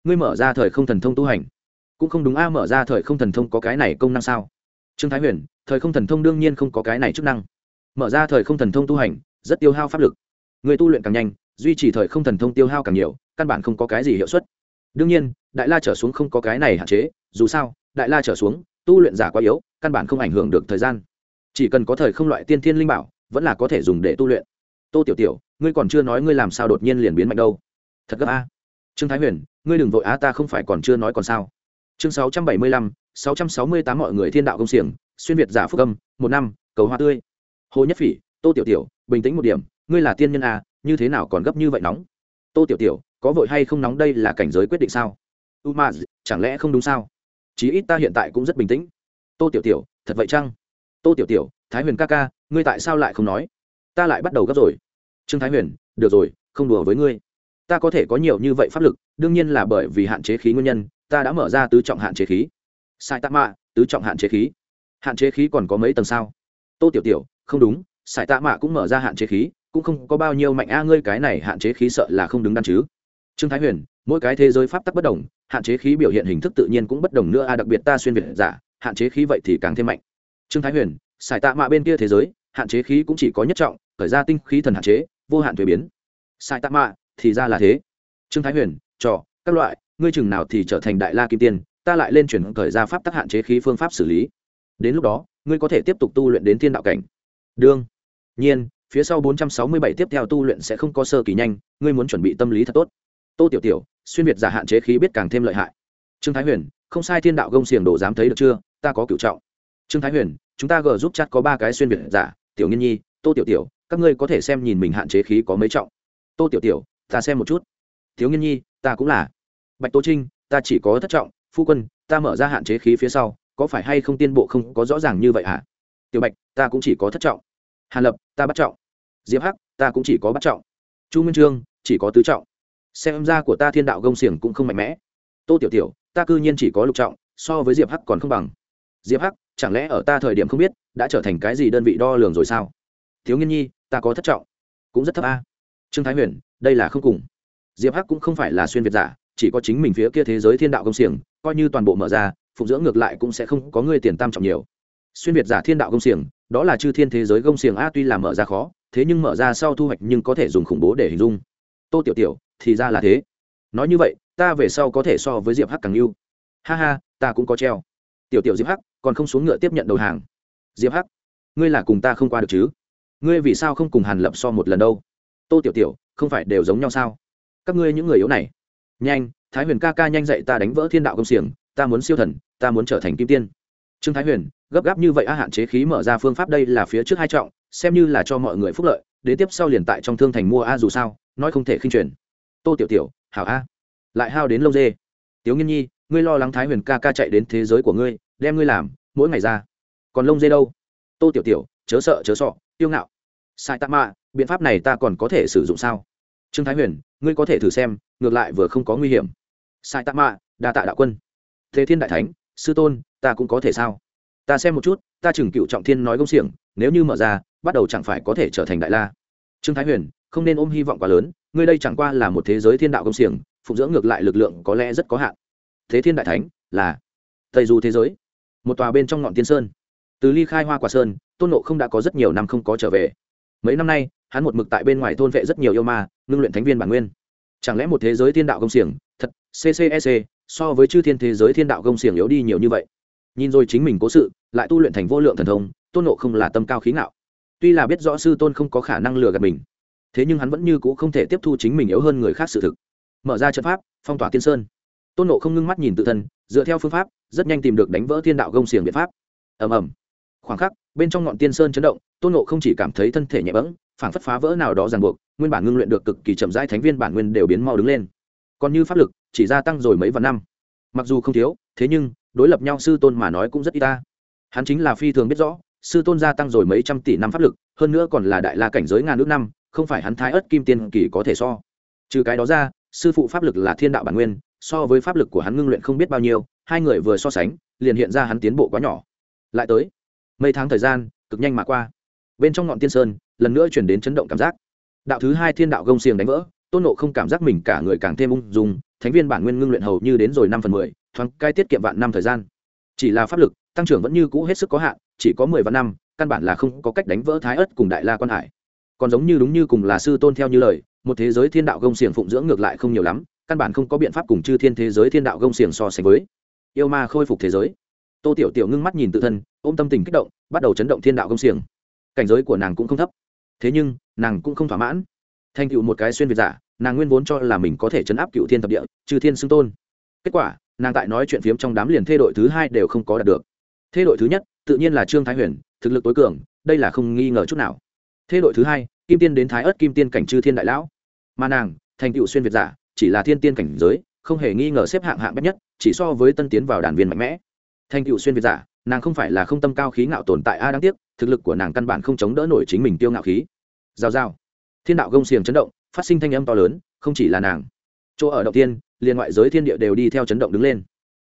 Ngươi mở ra thời không thần thông tu hành, cũng không đúng a, mở ra thời không thần thông có cái này công năng sao? Trương thái huyền, thời không thần thông đương nhiên không có cái này chức năng. Mở ra thời không thần thông tu hành, rất tiêu hao pháp lực. Người tu luyện càng nhanh, duy trì thời không thần thông tiêu hao càng nhiều, căn bản không có cái gì hiệu suất. Đương nhiên đại la trở xuống không có cái này hạn chế, dù sao, đại la trở xuống, tu luyện giả quá yếu, căn bản không ảnh hưởng được thời gian. Chỉ cần có thời không loại tiên thiên linh bảo, vẫn là có thể dùng để tu luyện. Tô tiểu tiểu, ngươi còn chưa nói ngươi làm sao đột nhiên liền biến mạnh đâu. Thật gấp a. Trương thái huyền, ngươi đừng vội á, ta không phải còn chưa nói còn sao. Chương sáu trăm bảy mươi lăm, sáu trăm sáu mươi tám mọi người thiên đạo công xiềng, xuyên việt giả phúc âm, một năm, cầu hoa tươi. Hồ nhất phỉ, tô tiểu tiểu, bình tĩnh một điểm, ngươi là tiên nhân à như thế nào còn gấp như vậy nóng? Tô tiểu tiểu, có vội hay không nóng đây là cảnh giới quyết định sao? Umaz chẳng lẽ không đúng sao? Chí ít ta hiện tại cũng rất bình tĩnh. Tô tiểu tiểu, thật vậy chăng? Tô tiểu tiểu, thái huyền ca ca, ngươi tại sao lại không nói? Ta lại bắt đầu gấp rồi. Trương thái huyền, được rồi, không đùa với ngươi. Ta có thể có nhiều như vậy pháp lực, đương nhiên là bởi vì hạn chế khí nguyên nhân, ta đã mở ra tứ trọng hạn chế khí. Sai tạ mạ tứ trọng hạn chế khí. Hạn chế khí còn có mấy tầng sao? Tô tiểu tiểu, không đúng sải tạ mạ cũng mở ra hạn chế khí, cũng không có bao nhiêu mạnh a, ngươi cái này hạn chế khí sợ là không đứng đắn chứ. Trương thái huyền mỗi cái thế giới pháp tắc bất đồng, hạn chế khí biểu hiện hình thức tự nhiên cũng bất đồng nữa a đặc biệt ta xuyên việt giả, hạn chế khí vậy thì càng thêm mạnh. Trương thái huyền, xài tạ mạ bên kia thế giới, hạn chế khí cũng chỉ có nhất trọng, khởi ra tinh khí thần hạn chế, vô hạn thuế biến. Xài tạ mạ thì ra là thế. Trương thái huyền, trò, các loại, ngươi chừng nào thì trở thành đại la kim tiên, ta lại lên chuyển khởi ra pháp tắc hạn chế khí phương pháp xử lý. Đến lúc đó, ngươi có thể tiếp tục tu luyện đến thiên đạo cảnh. Đương nhiên, phía sau 467 tiếp theo tu luyện sẽ không có sơ kỳ nhanh, ngươi muốn chuẩn bị tâm lý thật tốt tô tiểu tiểu, xuyên việt giả hạn chế khí biết càng thêm lợi hại. Trương thái huyền, không sai thiên đạo gông xiềng đồ dám thấy được chưa? Ta có cựu trọng. Trương thái huyền, chúng ta gờ giúp chat có ba cái xuyên việt giả, tiểu nghiên nhi, tô tiểu tiểu, các ngươi có thể xem nhìn mình hạn chế khí có mấy trọng. Tô tiểu tiểu, ta xem một chút. Thiếu nghiên nhi, ta cũng là. Bạch tô trinh, ta chỉ có thất trọng. Phu quân, ta mở ra hạn chế khí phía sau, có phải hay không tiên bộ không có rõ ràng như vậy hả? Tiểu bạch, ta cũng chỉ có thất trọng. Hàn lập, ta bắt trọng. Diệp hắc, ta cũng chỉ có bắt trọng. Chu minh trương, chỉ có tứ trọng xem ra của ta thiên đạo gông xiềng cũng không mạnh mẽ. Tô tiểu tiểu, ta cư nhiên chỉ có lục trọng, so với diệp hắc còn không bằng. Diệp hắc, chẳng lẽ ở ta thời điểm không biết, đã trở thành cái gì đơn vị đo lường rồi sao? Thiếu nghiên nhi, ta có thất trọng, cũng rất thấp a. Trương thái huyền, đây là không cùng. Diệp hắc cũng không phải là xuyên việt giả, chỉ có chính mình phía kia thế giới thiên đạo công xiềng, coi như toàn bộ mở ra, phụng dưỡng ngược lại cũng sẽ không có người tiền tam trọng nhiều. Xuyên việt giả thiên đạo công xiềng, đó là chư thiên thế giới công xiềng a tuy là mở ra khó, thế nhưng mở ra sau thu hoạch nhưng có thể dùng khủng bố để hình dung. Tô tiểu tiểu thì ra là thế. Nói như vậy, ta về sau có thể so với diệp hắc càng yêu ha ha, ta cũng có treo. Tiểu tiểu diệp hắc, còn không xuống ngựa tiếp nhận đầu hàng. Diệp hắc, ngươi là cùng ta không qua được chứ? Ngươi vì sao không cùng hàn lập so một lần đâu? Tô tiểu tiểu, không phải đều giống nhau sao? Các ngươi những người yếu này. Nhanh, thái huyền ca ca nhanh dậy ta đánh vỡ thiên đạo công xiềng, ta muốn siêu thần, ta muốn trở thành kim tiên. Trương thái huyền, gấp gáp như vậy a hạn chế khí mở ra phương pháp đây là phía trước hai trọng, xem như là cho mọi người phúc lợi, đến tiếp sau liền tại trong thương thành mua a dù sao, nói không thể khinh truyền tô tiểu tiểu, hảo a. Lại hao đến lông dê. Tiếu nghiên nhi, ngươi lo lắng thái huyền ca ca chạy đến thế giới của ngươi, đem ngươi làm, mỗi ngày ra. Còn lông dê đâu? Tô tiểu tiểu, chớ sợ, chớ sọ, tiêu ngạo. Sai tạ mạ, biện pháp này ta còn có thể sử dụng sao? Trương thái huyền, ngươi có thể thử xem, ngược lại vừa không có nguy hiểm. Sai tạ mạ, đa tạ đạo quân. Thế thiên đại thánh, sư tôn, ta cũng có thể sao? Ta xem một chút, ta chừng cựu trọng thiên nói công xiềng, nếu như mở ra, bắt đầu chẳng phải có thể trở thành đại la. Trương thái huyền không nên ôm hy vọng quá lớn, ngươi đây chẳng qua là một thế giới thiên đạo công xiềng phụng dưỡng ngược lại lực lượng có lẽ rất có hạn. Thế thiên đại thánh là tây du thế giới, một tòa bên trong ngọn tiên sơn. Từ ly khai hoa quả sơn, tôn nộ không đã có rất nhiều năm không có trở về. Mấy năm nay, hắn một mực tại bên ngoài thôn vệ rất nhiều yêu ma, ngưng luyện thánh viên bản nguyên. Chẳng lẽ một thế giới thiên đạo công xiềng, thật ccec so với chư thiên thế giới thiên đạo công xiềng yếu đi nhiều như vậy? Nhìn rồi chính mình cố sự, lại tu luyện thành vô lượng thần thông, tôn nộ không là tâm cao khí ngạo. Tuy là biết rõ sư tôn không có khả năng lừa gạt mình thế nhưng hắn vẫn như c ũ không thể tiếp thu chính mình yếu hơn người khác sự thực. Mở ra trận pháp, phong tỏa tiên sơn. Tôn nộ không ngưng mắt nhìn tự thân, dựa theo phương pháp, rất nhanh tìm được đánh vỡ thiên đạo gông xiềng biện pháp. Ầm ầm. Khoảng khắc, bên trong ngọn tiên sơn chấn động, tôn nộ không chỉ cảm thấy thân thể nhẹ bẫng, phảng phất phá vỡ nào đó ràng buộc, nguyên bản ngưng luyện được cực kỳ chậm rãi thánh viên bản nguyên đều biến mau đứng lên. Còn như pháp lực, chỉ gia tăng rồi mấy vạn năm. Mặc dù không thiếu, thế nhưng, đối lập nhau sư tôn mà nói cũng rất ít ta. Hắn chính là phi thường biết rõ, sư tôn gia tăng rồi mấy trăm tỷ năm pháp lực, hơn nữa còn là đại la cảnh giới ngàn nước năm không phải hắn thái ớt kim tiên kỳ có thể so. Trừ cái đó ra, sư phụ pháp lực là thiên đạo bản nguyên, so với pháp lực của hắn ngưng luyện không biết bao nhiêu, hai người vừa so sánh, liền hiện ra hắn tiến bộ quá nhỏ. Lại tới, mấy tháng thời gian, cực nhanh mà qua. Bên trong ngọn tiên sơn, lần nữa chuyển đến chấn động cảm giác. Đạo thứ hai thiên đạo gông xiềng đánh vỡ, tôn nộ không cảm giác mình cả người càng thêm ung dung, thánh viên bản nguyên ngưng luyện hầu như đến rồi năm phần mười, thoáng cai tiết kiệm vạn năm thời gian. Chỉ là pháp lực, tăng trưởng vẫn như cũ hết sức có hạn, chỉ có mười vạn năm, căn bản là không có cách đánh vỡ thái ớt cùng đại la quan hải còn giống như đúng như cùng là sư tôn theo như lời, một thế giới thiên đạo gông xiềng phụng dưỡng ngược lại không nhiều lắm, căn bản không có biện pháp cùng chư thiên thế giới thiên đạo gông xiềng so sánh với. Yêu ma khôi phục thế giới. Tô tiểu tiểu ngưng mắt nhìn tự thân, ôm tâm tình kích động, bắt đầu chấn động thiên đạo gông xiềng. Cảnh giới của nàng cũng không thấp. Thế nhưng, nàng cũng không thỏa mãn. Thành tựu một cái xuyên việt giả, nàng nguyên vốn cho là mình có thể chấn áp cựu thiên thập địa trừ thiên xưng tôn. Kết quả, nàng tại nói chuyện phiếm trong đám liền thê đội thứ hai đều không có đạt được. Thê đội thứ nhất, tự nhiên là trương thái huyền, thực lực tối cường, đây là không nghi ngờ chút nào. Thế đội thứ hai, kim tiên đến thái ớt kim tiên cảnh chư thiên đại lão. Mà nàng, thành tựu xuyên việt giả, chỉ là thiên tiên cảnh giới, không hề nghi ngờ xếp hạng hạng bét nhất, chỉ so với tân tiến vào đàn viên mạnh mẽ. Thành tựu xuyên việt giả, nàng không phải là không tâm cao khí ngạo tồn tại a à đáng tiếc, thực lực của nàng căn bản không chống đỡ nổi chính mình tiêu ngạo khí. Giao giao. Thiên đạo gông xiềng chấn động, phát sinh thanh âm to lớn, không chỉ là nàng. Chỗ ở động tiên, liền ngoại giới thiên địa đều đi theo chấn động đứng lên.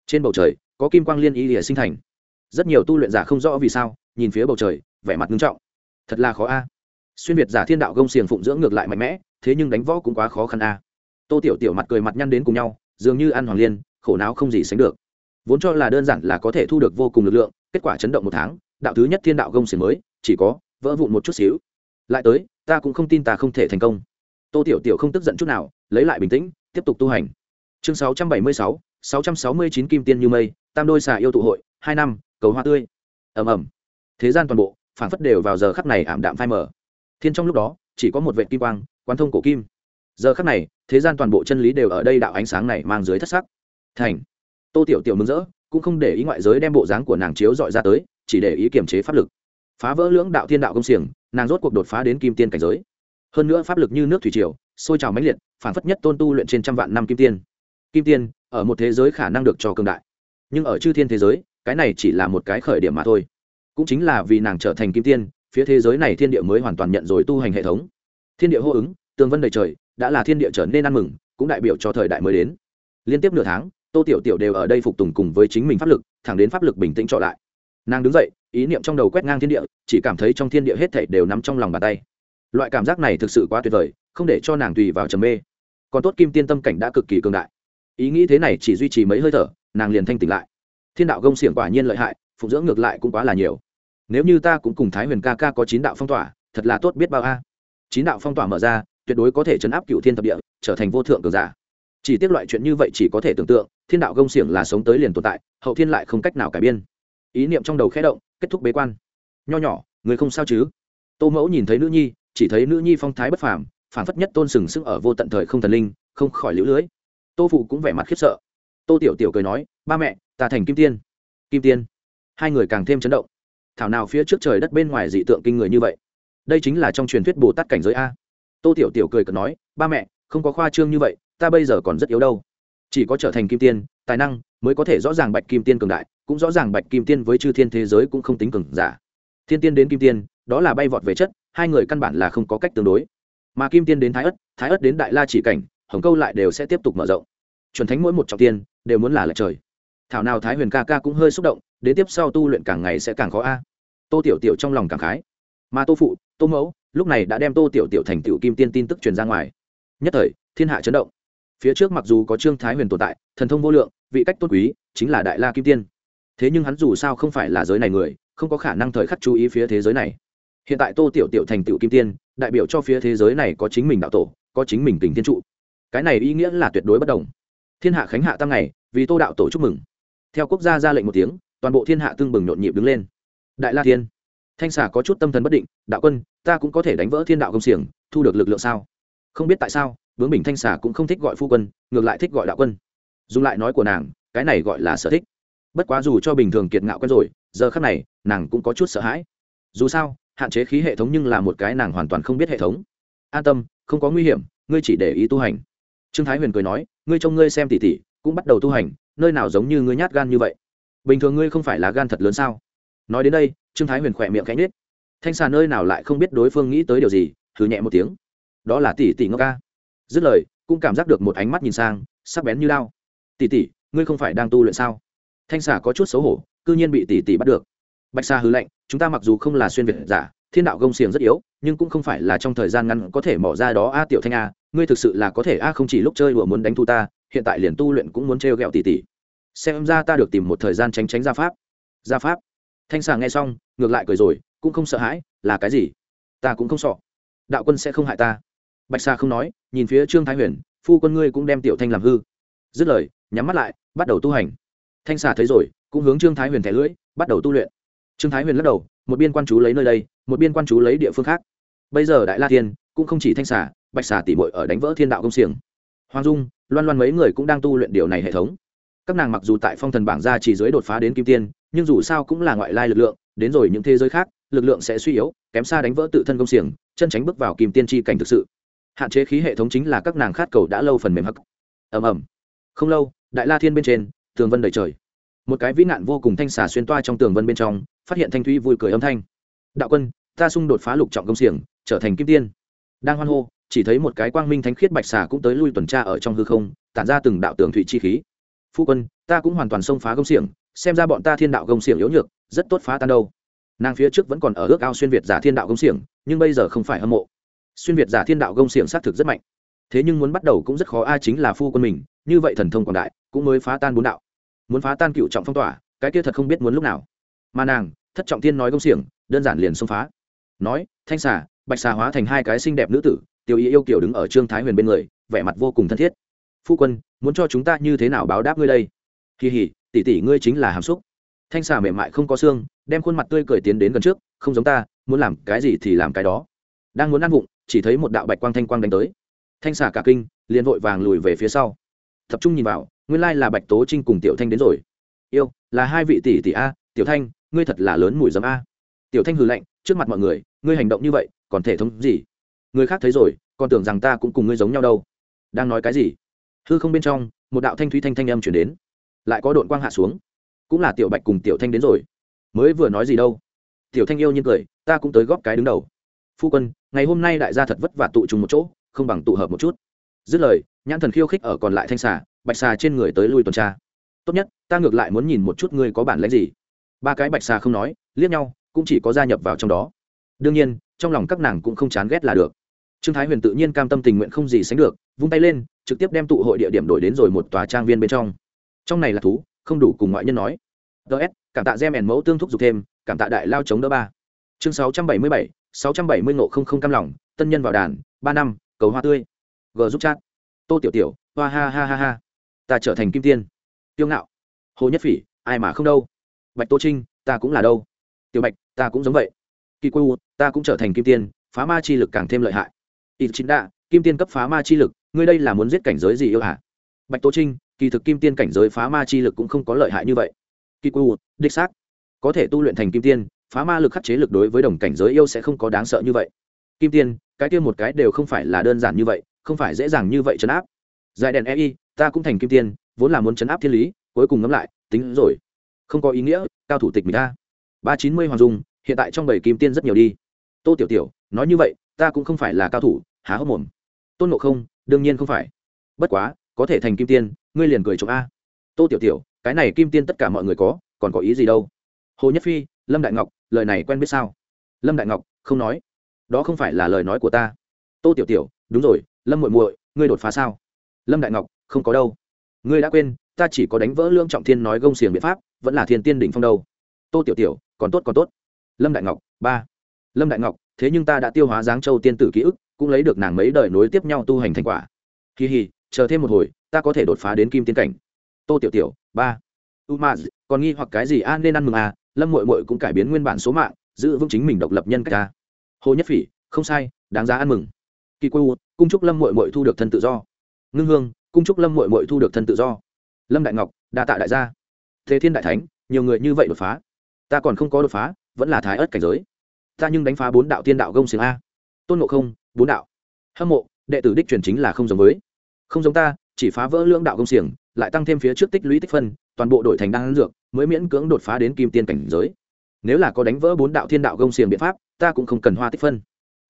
Trên bầu trời, có kim quang liên y lìa sinh thành. Rất nhiều tu luyện giả không rõ vì sao, nhìn phía bầu trời, vẻ mặt nghiêm trọng. Thật là khó a xuyên việt giả thiên đạo gông xiềng phụng dưỡng ngược lại mạnh mẽ thế nhưng đánh võ cũng quá khó khăn a. Tô tiểu tiểu mặt cười mặt nhăn đến cùng nhau dường như ăn hoàng liên khổ não không gì sánh được. Vốn cho là đơn giản là có thể thu được vô cùng lực lượng kết quả chấn động một tháng đạo thứ nhất thiên đạo gông xiềng mới chỉ có vỡ vụn một chút xíu. Lại tới ta cũng không tin ta không thể thành công. Tô tiểu tiểu không tức giận chút nào lấy lại bình tĩnh tiếp tục tu hành. Chương 676, 669 kim tiên như mây tam đôi xà yêu tụ hội hai năm cầu hoa tươi. Ầm ầm. Thế gian toàn bộ phản phất đều vào giờ khắc này ảm đạm phai mờ thiên trong lúc đó, chỉ có một vệ kim quang, quán thông cổ kim. Giờ khắc này, thế gian toàn bộ chân lý đều ở đây đạo ánh sáng này mang dưới thất sắc. Thành. Tô tiểu tiểu mừng rỡ, cũng không để ý ngoại giới đem bộ dáng của nàng chiếu dọi ra tới, chỉ để ý kiềm chế pháp lực. Phá vỡ lưỡng đạo thiên đạo công xiềng, nàng rốt cuộc đột phá đến kim tiên cảnh giới. Hơn nữa pháp lực như nước thủy triều, sôi trào mãnh liệt, phản phất nhất tôn tu luyện trên trăm vạn năm kim tiên. Kim tiên, ở một thế giới khả năng được cho cường đại. Nhưng ở chư thiên thế giới, cái này chỉ là một cái khởi điểm mà thôi. Cũng chính là vì nàng trở thành kim tiên phía thế giới này thiên địa mới hoàn toàn nhận rồi tu hành hệ thống. Thiên địa hô ứng, tường vân đầy trời, đã là thiên địa trở nên ăn mừng, cũng đại biểu cho thời đại mới đến. Liên tiếp nửa tháng, tô tiểu tiểu đều ở đây phục tùng cùng với chính mình pháp lực, thẳng đến pháp lực bình tĩnh trọ lại. Nàng đứng dậy, ý niệm trong đầu quét ngang thiên địa, chỉ cảm thấy trong thiên địa hết thảy đều nắm trong lòng bàn tay. Loại cảm giác này thực sự quá tuyệt vời, không để cho nàng tùy vào trầm mê. Còn tốt kim tiên tâm cảnh đã cực kỳ cường đại. Ý nghĩ thế này chỉ duy trì mấy hơi thở, nàng liền thanh tỉnh lại. Thiên đạo gông xiềng quả nhiên lợi hại, phụng dưỡng ngược lại cũng quá là nhiều nếu như ta cũng cùng thái huyền ca ca có chín đạo phong tỏa, thật là tốt biết bao a. Chín đạo phong tỏa mở ra, tuyệt đối có thể chấn áp cựu thiên thập địa, trở thành vô thượng cường giả. Chỉ tiếc loại chuyện như vậy chỉ có thể tưởng tượng, thiên đạo gông xiềng là sống tới liền tồn tại, hậu thiên lại không cách nào cải biên. Ý niệm trong đầu khẽ động, kết thúc bế quan. Nho nhỏ, người không sao chứ? Tô mẫu nhìn thấy nữ nhi, chỉ thấy nữ nhi phong thái bất phàm phản phất nhất tôn sừng sững ở vô tận thời không thần linh, không khỏi lũ lưới. Tô phụ cũng vẻ mặt khiếp sợ. Tô tiểu tiểu cười nói, ba mẹ, ta thành kim tiên. Kim tiên. Hai người càng thêm chấn động thảo nào phía trước trời đất bên ngoài dị tượng kinh người như vậy. Đây chính là trong truyền thuyết bồ tát cảnh giới a. Tô tiểu tiểu cười cợt nói, ba mẹ, không có khoa trương như vậy, ta bây giờ còn rất yếu đâu. Chỉ có trở thành kim tiên, tài năng mới có thể rõ ràng bạch kim tiên cường đại, cũng rõ ràng bạch kim tiên với chư thiên thế giới cũng không tính cường giả. Thiên tiên đến kim tiên, đó là bay vọt về chất, hai người căn bản là không có cách tương đối. Mà kim tiên đến thái ất thái ất đến đại la chỉ cảnh, hồng câu lại đều sẽ tiếp tục mở rộng. Chuẩn thánh mỗi một trọng tiên đều muốn là lệch trời. Thảo nào thái huyền ca ca cũng hơi xúc động, đến tiếp sau tu luyện càng ngày sẽ càng khó a tô tiểu tiểu trong lòng cảm khái. Mà tô phụ, tô mẫu, lúc này đã đem tô tiểu tiểu thành tiểu kim tiên tin tức truyền ra ngoài. Nhất thời, thiên hạ chấn động. Phía trước mặc dù có trương thái huyền tồn tại, thần thông vô lượng, vị cách tôn quý, chính là đại la kim tiên. Thế nhưng hắn dù sao không phải là giới này người, không có khả năng thời khắc chú ý phía thế giới này. Hiện tại tô tiểu tiểu thành tiểu kim tiên, đại biểu cho phía thế giới này có chính mình đạo tổ, có chính mình tình thiên trụ. Cái này ý nghĩa là tuyệt đối bất đồng. Thiên hạ khánh hạ tăng ngày, vì tô đạo tổ chúc mừng. Theo quốc gia ra lệnh một tiếng, toàn bộ thiên hạ tương bừng nhộn nhịp đứng lên đại la thiên. Thanh xà có chút tâm thần bất định, đạo quân, ta cũng có thể đánh vỡ thiên đạo công xiềng, thu được lực lượng sao? Không biết tại sao bướng bình thanh xà cũng không thích gọi phu quân, ngược lại thích gọi đạo quân. Dùng lại nói của nàng, cái này gọi là sở thích. Bất quá dù cho bình thường kiệt ngạo quen rồi, giờ khắc này, nàng cũng có chút sợ hãi. Dù sao, hạn chế khí hệ thống nhưng là một cái nàng hoàn toàn không biết hệ thống. An tâm, không có nguy hiểm, ngươi chỉ để ý tu hành. Trương thái huyền cười nói, ngươi trông ngươi xem tỉ tỉ, cũng bắt đầu tu hành, nơi nào giống như ngươi nhát gan như vậy? Bình thường ngươi không phải là gan thật lớn sao? Nói đến đây, trương thái huyền khỏe miệng cánh nết thanh xà nơi nào lại không biết đối phương nghĩ tới điều gì thử nhẹ một tiếng. Đó là tỷ tỷ ngốc ca dứt lời, cũng cảm giác được một ánh mắt nhìn sang, sắc bén như lao tỷ tỷ, ngươi không phải đang tu luyện sao? Thanh xà có chút xấu hổ, cư nhiên bị tỷ tỷ bắt được. Bạch xà hư lệnh chúng ta mặc dù không là xuyên việt giả, thiên đạo gông xiềng rất yếu, nhưng cũng không phải là trong thời gian ngắn có thể mỏ ra đó. A tiểu thanh a, ngươi thực sự là có thể a, không chỉ lúc chơi đùa muốn đánh thu ta, hiện tại liền tu luyện cũng muốn trêu ghẹo tỷ tỷ. Xem ra ta được tìm một thời gian tránh tránh gia pháp. Gia pháp? Thanh xà nghe xong, ngược lại cười rồi, cũng không sợ hãi, là cái gì? Ta cũng không sợ. Đạo quân sẽ không hại ta. Bạch xà không nói, nhìn phía trương thái huyền, phu quân ngươi cũng đem tiểu thanh làm hư. Dứt lời, nhắm mắt lại, bắt đầu tu hành. Thanh xà thấy rồi, cũng hướng trương thái huyền thẻ lưỡi, bắt đầu tu luyện. Trương thái huyền lắc đầu, một biên quan chú lấy nơi đây, một biên quan chú lấy địa phương khác. Bây giờ đại la thiên, cũng không chỉ thanh xà, bạch xà tỉ bội ở đánh vỡ thiên đạo công xiềng. Hoàng dung, loan loan mấy người cũng đang tu luyện điều này hệ thống. Các nàng mặc dù tại phong thần bảng ra chỉ dưới đột phá đến kim tiên nhưng dù sao cũng là ngoại lai lực lượng, đến rồi những thế giới khác, lực lượng sẽ suy yếu, kém xa đánh vỡ tự thân công xiềng, chân tránh bước vào kìm tiên tri cảnh thực sự. Hạn chế khí hệ thống chính là các nàng khát cầu đã lâu phần mềm hắc. Ầm ầm. Không lâu, đại la thiên bên trên, tường vân đầy trời. Một cái vĩ nạn vô cùng thanh xà xuyên toa trong tường vân bên trong, phát hiện thanh thúy vui cười âm thanh. Đạo quân, ta xung đột phá lục trọng công xiềng, trở thành kim tiên. Đang hoan hô, chỉ thấy một cái quang minh thánh khiết bạch xà cũng tới lui tuần tra ở trong hư không, tản ra từng đạo tường thủy chi khí. Phu quân, ta cũng hoàn toàn xông phá công xiềng xem ra bọn ta thiên đạo công xiềng yếu nhược, rất tốt phá tan đâu. Nàng phía trước vẫn còn ở ước ao xuyên việt giả thiên đạo công xiềng, nhưng bây giờ không phải hâm mộ. Xuyên việt giả thiên đạo công xiềng xác thực rất mạnh. Thế nhưng muốn bắt đầu cũng rất khó a chính là phu quân mình, như vậy thần thông quảng đại, cũng mới phá tan bốn đạo. Muốn phá tan cựu trọng phong tỏa, cái kia thật không biết muốn lúc nào. Mà nàng, thất trọng thiên nói công xiềng, đơn giản liền xông phá. Nói, thanh xà, bạch xà hóa thành hai cái xinh đẹp nữ tử tiêu ý yêu kiểu đứng ở trương thái huyền bên người, vẻ mặt vô cùng thân thiết. Phu quân, muốn cho chúng ta như thế nào báo đáp ngươi đây? Kỳ hỉ tỷ tỷ ngươi chính là hàm xúc. Thanh xà mềm mại không có xương, đem khuôn mặt tươi cười tiến đến gần trước, không giống ta, muốn làm cái gì thì làm cái đó. Đang muốn ăn vụng, chỉ thấy một đạo bạch quang thanh quang đánh tới. Thanh xà cả kinh, liền vội vàng lùi về phía sau. Tập trung nhìn vào, nguyên lai là bạch tố trinh cùng tiểu thanh đến rồi. Yêu, là hai vị tỷ tỷ a, tiểu thanh, ngươi thật là lớn mùi dấm a. Tiểu thanh hừ lạnh, trước mặt mọi người, ngươi hành động như vậy, còn thể thống gì? Người khác thấy rồi, còn tưởng rằng ta cũng cùng ngươi giống nhau đâu. Đang nói cái gì? Hư không bên trong, một đạo thanh thúy thanh thanh âm chuyển đến lại có đội quang hạ xuống. Cũng là tiểu bạch cùng tiểu thanh đến rồi. Mới vừa nói gì đâu. Tiểu thanh yêu nhiên cười, ta cũng tới góp cái đứng đầu. Phu quân, ngày hôm nay đại gia thật vất vả tụ trùng một chỗ, không bằng tụ hợp một chút. Dứt lời, nhãn thần khiêu khích ở còn lại thanh xà, bạch xà trên người tới lui tuần tra. Tốt nhất, ta ngược lại muốn nhìn một chút ngươi có bản lãnh gì. Ba cái bạch xà không nói, liếc nhau, cũng chỉ có gia nhập vào trong đó. Đương nhiên, trong lòng các nàng cũng không chán ghét là được. Trương thái huyền tự nhiên cam tâm tình nguyện không gì sánh được, vung tay lên, trực tiếp đem tụ hội địa điểm đổi đến rồi một tòa trang viên bên trong trong này là thú, không đủ cùng ngoại nhân nói. Ts cảm tạ gem ẻn mẫu tương thúc giục thêm, cảm tạ đại lao chống đỡ ba. Chương sáu trăm bảy mươi bảy, sáu trăm bảy mươi ngộ không không cam lòng, tân nhân vào đàn, ba năm, cầu hoa tươi. G giúp chat. Tô tiểu tiểu, hoa ha ha ha ha. Ta trở thành kim tiên. Tiêu ngạo. Hồ nhất phỉ, ai mà không đâu. Bạch tô trinh, ta cũng là đâu. Tiểu bạch, ta cũng giống vậy. Kỳ quê ta cũng trở thành kim tiên, phá ma chi lực càng thêm lợi hại. Ít chính đạ, kim tiên cấp phá ma chi lực, ngươi đây là muốn giết cảnh giới gì yêu hả? Bạch tô trinh kỳ thực kim tiên cảnh giới phá ma chi lực cũng không có lợi hại như vậy. Kỳ quê đích xác. Có thể tu luyện thành kim tiên, phá ma lực khắc chế lực đối với đồng cảnh giới yêu sẽ không có đáng sợ như vậy. Kim tiên, cái kia một cái đều không phải là đơn giản như vậy, không phải dễ dàng như vậy chấn áp. Giải đèn ei ta cũng thành kim tiên, vốn là muốn chấn áp thiên lý, cuối cùng ngẫm lại, tính rồi. Không có ý nghĩa, cao thủ tịch mình ta. Ba chín mươi hoàng dung, hiện tại trong bảy kim tiên rất nhiều đi. Tô tiểu tiểu, nói như vậy, ta cũng không phải là cao thủ, há hốc mồm. Tôn ngộ không, đương nhiên không phải. Bất quá có thể thành kim tiên, ngươi liền cười chụp a. Tô tiểu tiểu, cái này kim tiên tất cả mọi người có, còn có ý gì đâu? Hồ nhất phi, lâm đại ngọc, lời này quen biết sao? Lâm đại ngọc, không nói. Đó không phải là lời nói của ta. Tô tiểu tiểu, đúng rồi, lâm muội muội, ngươi đột phá sao? Lâm đại ngọc, không có đâu. Ngươi đã quên, ta chỉ có đánh vỡ lương trọng thiên nói gông xiềng biện pháp, vẫn là thiên tiên đỉnh phong đâu. Tô tiểu tiểu, còn tốt còn tốt. Lâm đại ngọc, ba. Lâm đại ngọc, thế nhưng ta đã tiêu hóa giáng châu tiên tử ký ức, cũng lấy được nàng mấy đời nối tiếp nhau tu hành thành quả. Kỳ hì chờ thêm một hồi, ta có thể đột phá đến kim tiên cảnh. Tô tiểu tiểu, ba. U ma còn nghi hoặc cái gì? A, nên ăn mừng à? Lâm mội mội cũng cải biến nguyên bản số mạng, giữ vững chính mình độc lập nhân cách ta. Hồ nhất phỉ, không sai, đáng giá ăn mừng. Kỳ quê cung trúc lâm mội mội thu được thân tự do. Ngưng hương, cung trúc lâm mội mội thu được thân tự do. Lâm đại ngọc, đa tạ đại gia. Thế thiên đại thánh, nhiều người như vậy đột phá. Ta còn không có đột phá, vẫn là thái ớt cảnh giới. Ta nhưng đánh phá bốn đạo tiên đạo gông xiềng a. Tôn ngộ không, bốn đạo. Hâm mộ, đệ tử đích truyền chính là không giống với không giống ta, chỉ phá vỡ lưỡng đạo công xiềng, lại tăng thêm phía trước tích lũy tích phân, toàn bộ đội thành đan dược, mới miễn cưỡng đột phá đến kim tiên cảnh giới. Nếu là có đánh vỡ bốn đạo thiên đạo công xiềng biện pháp, ta cũng không cần hoa tích phân.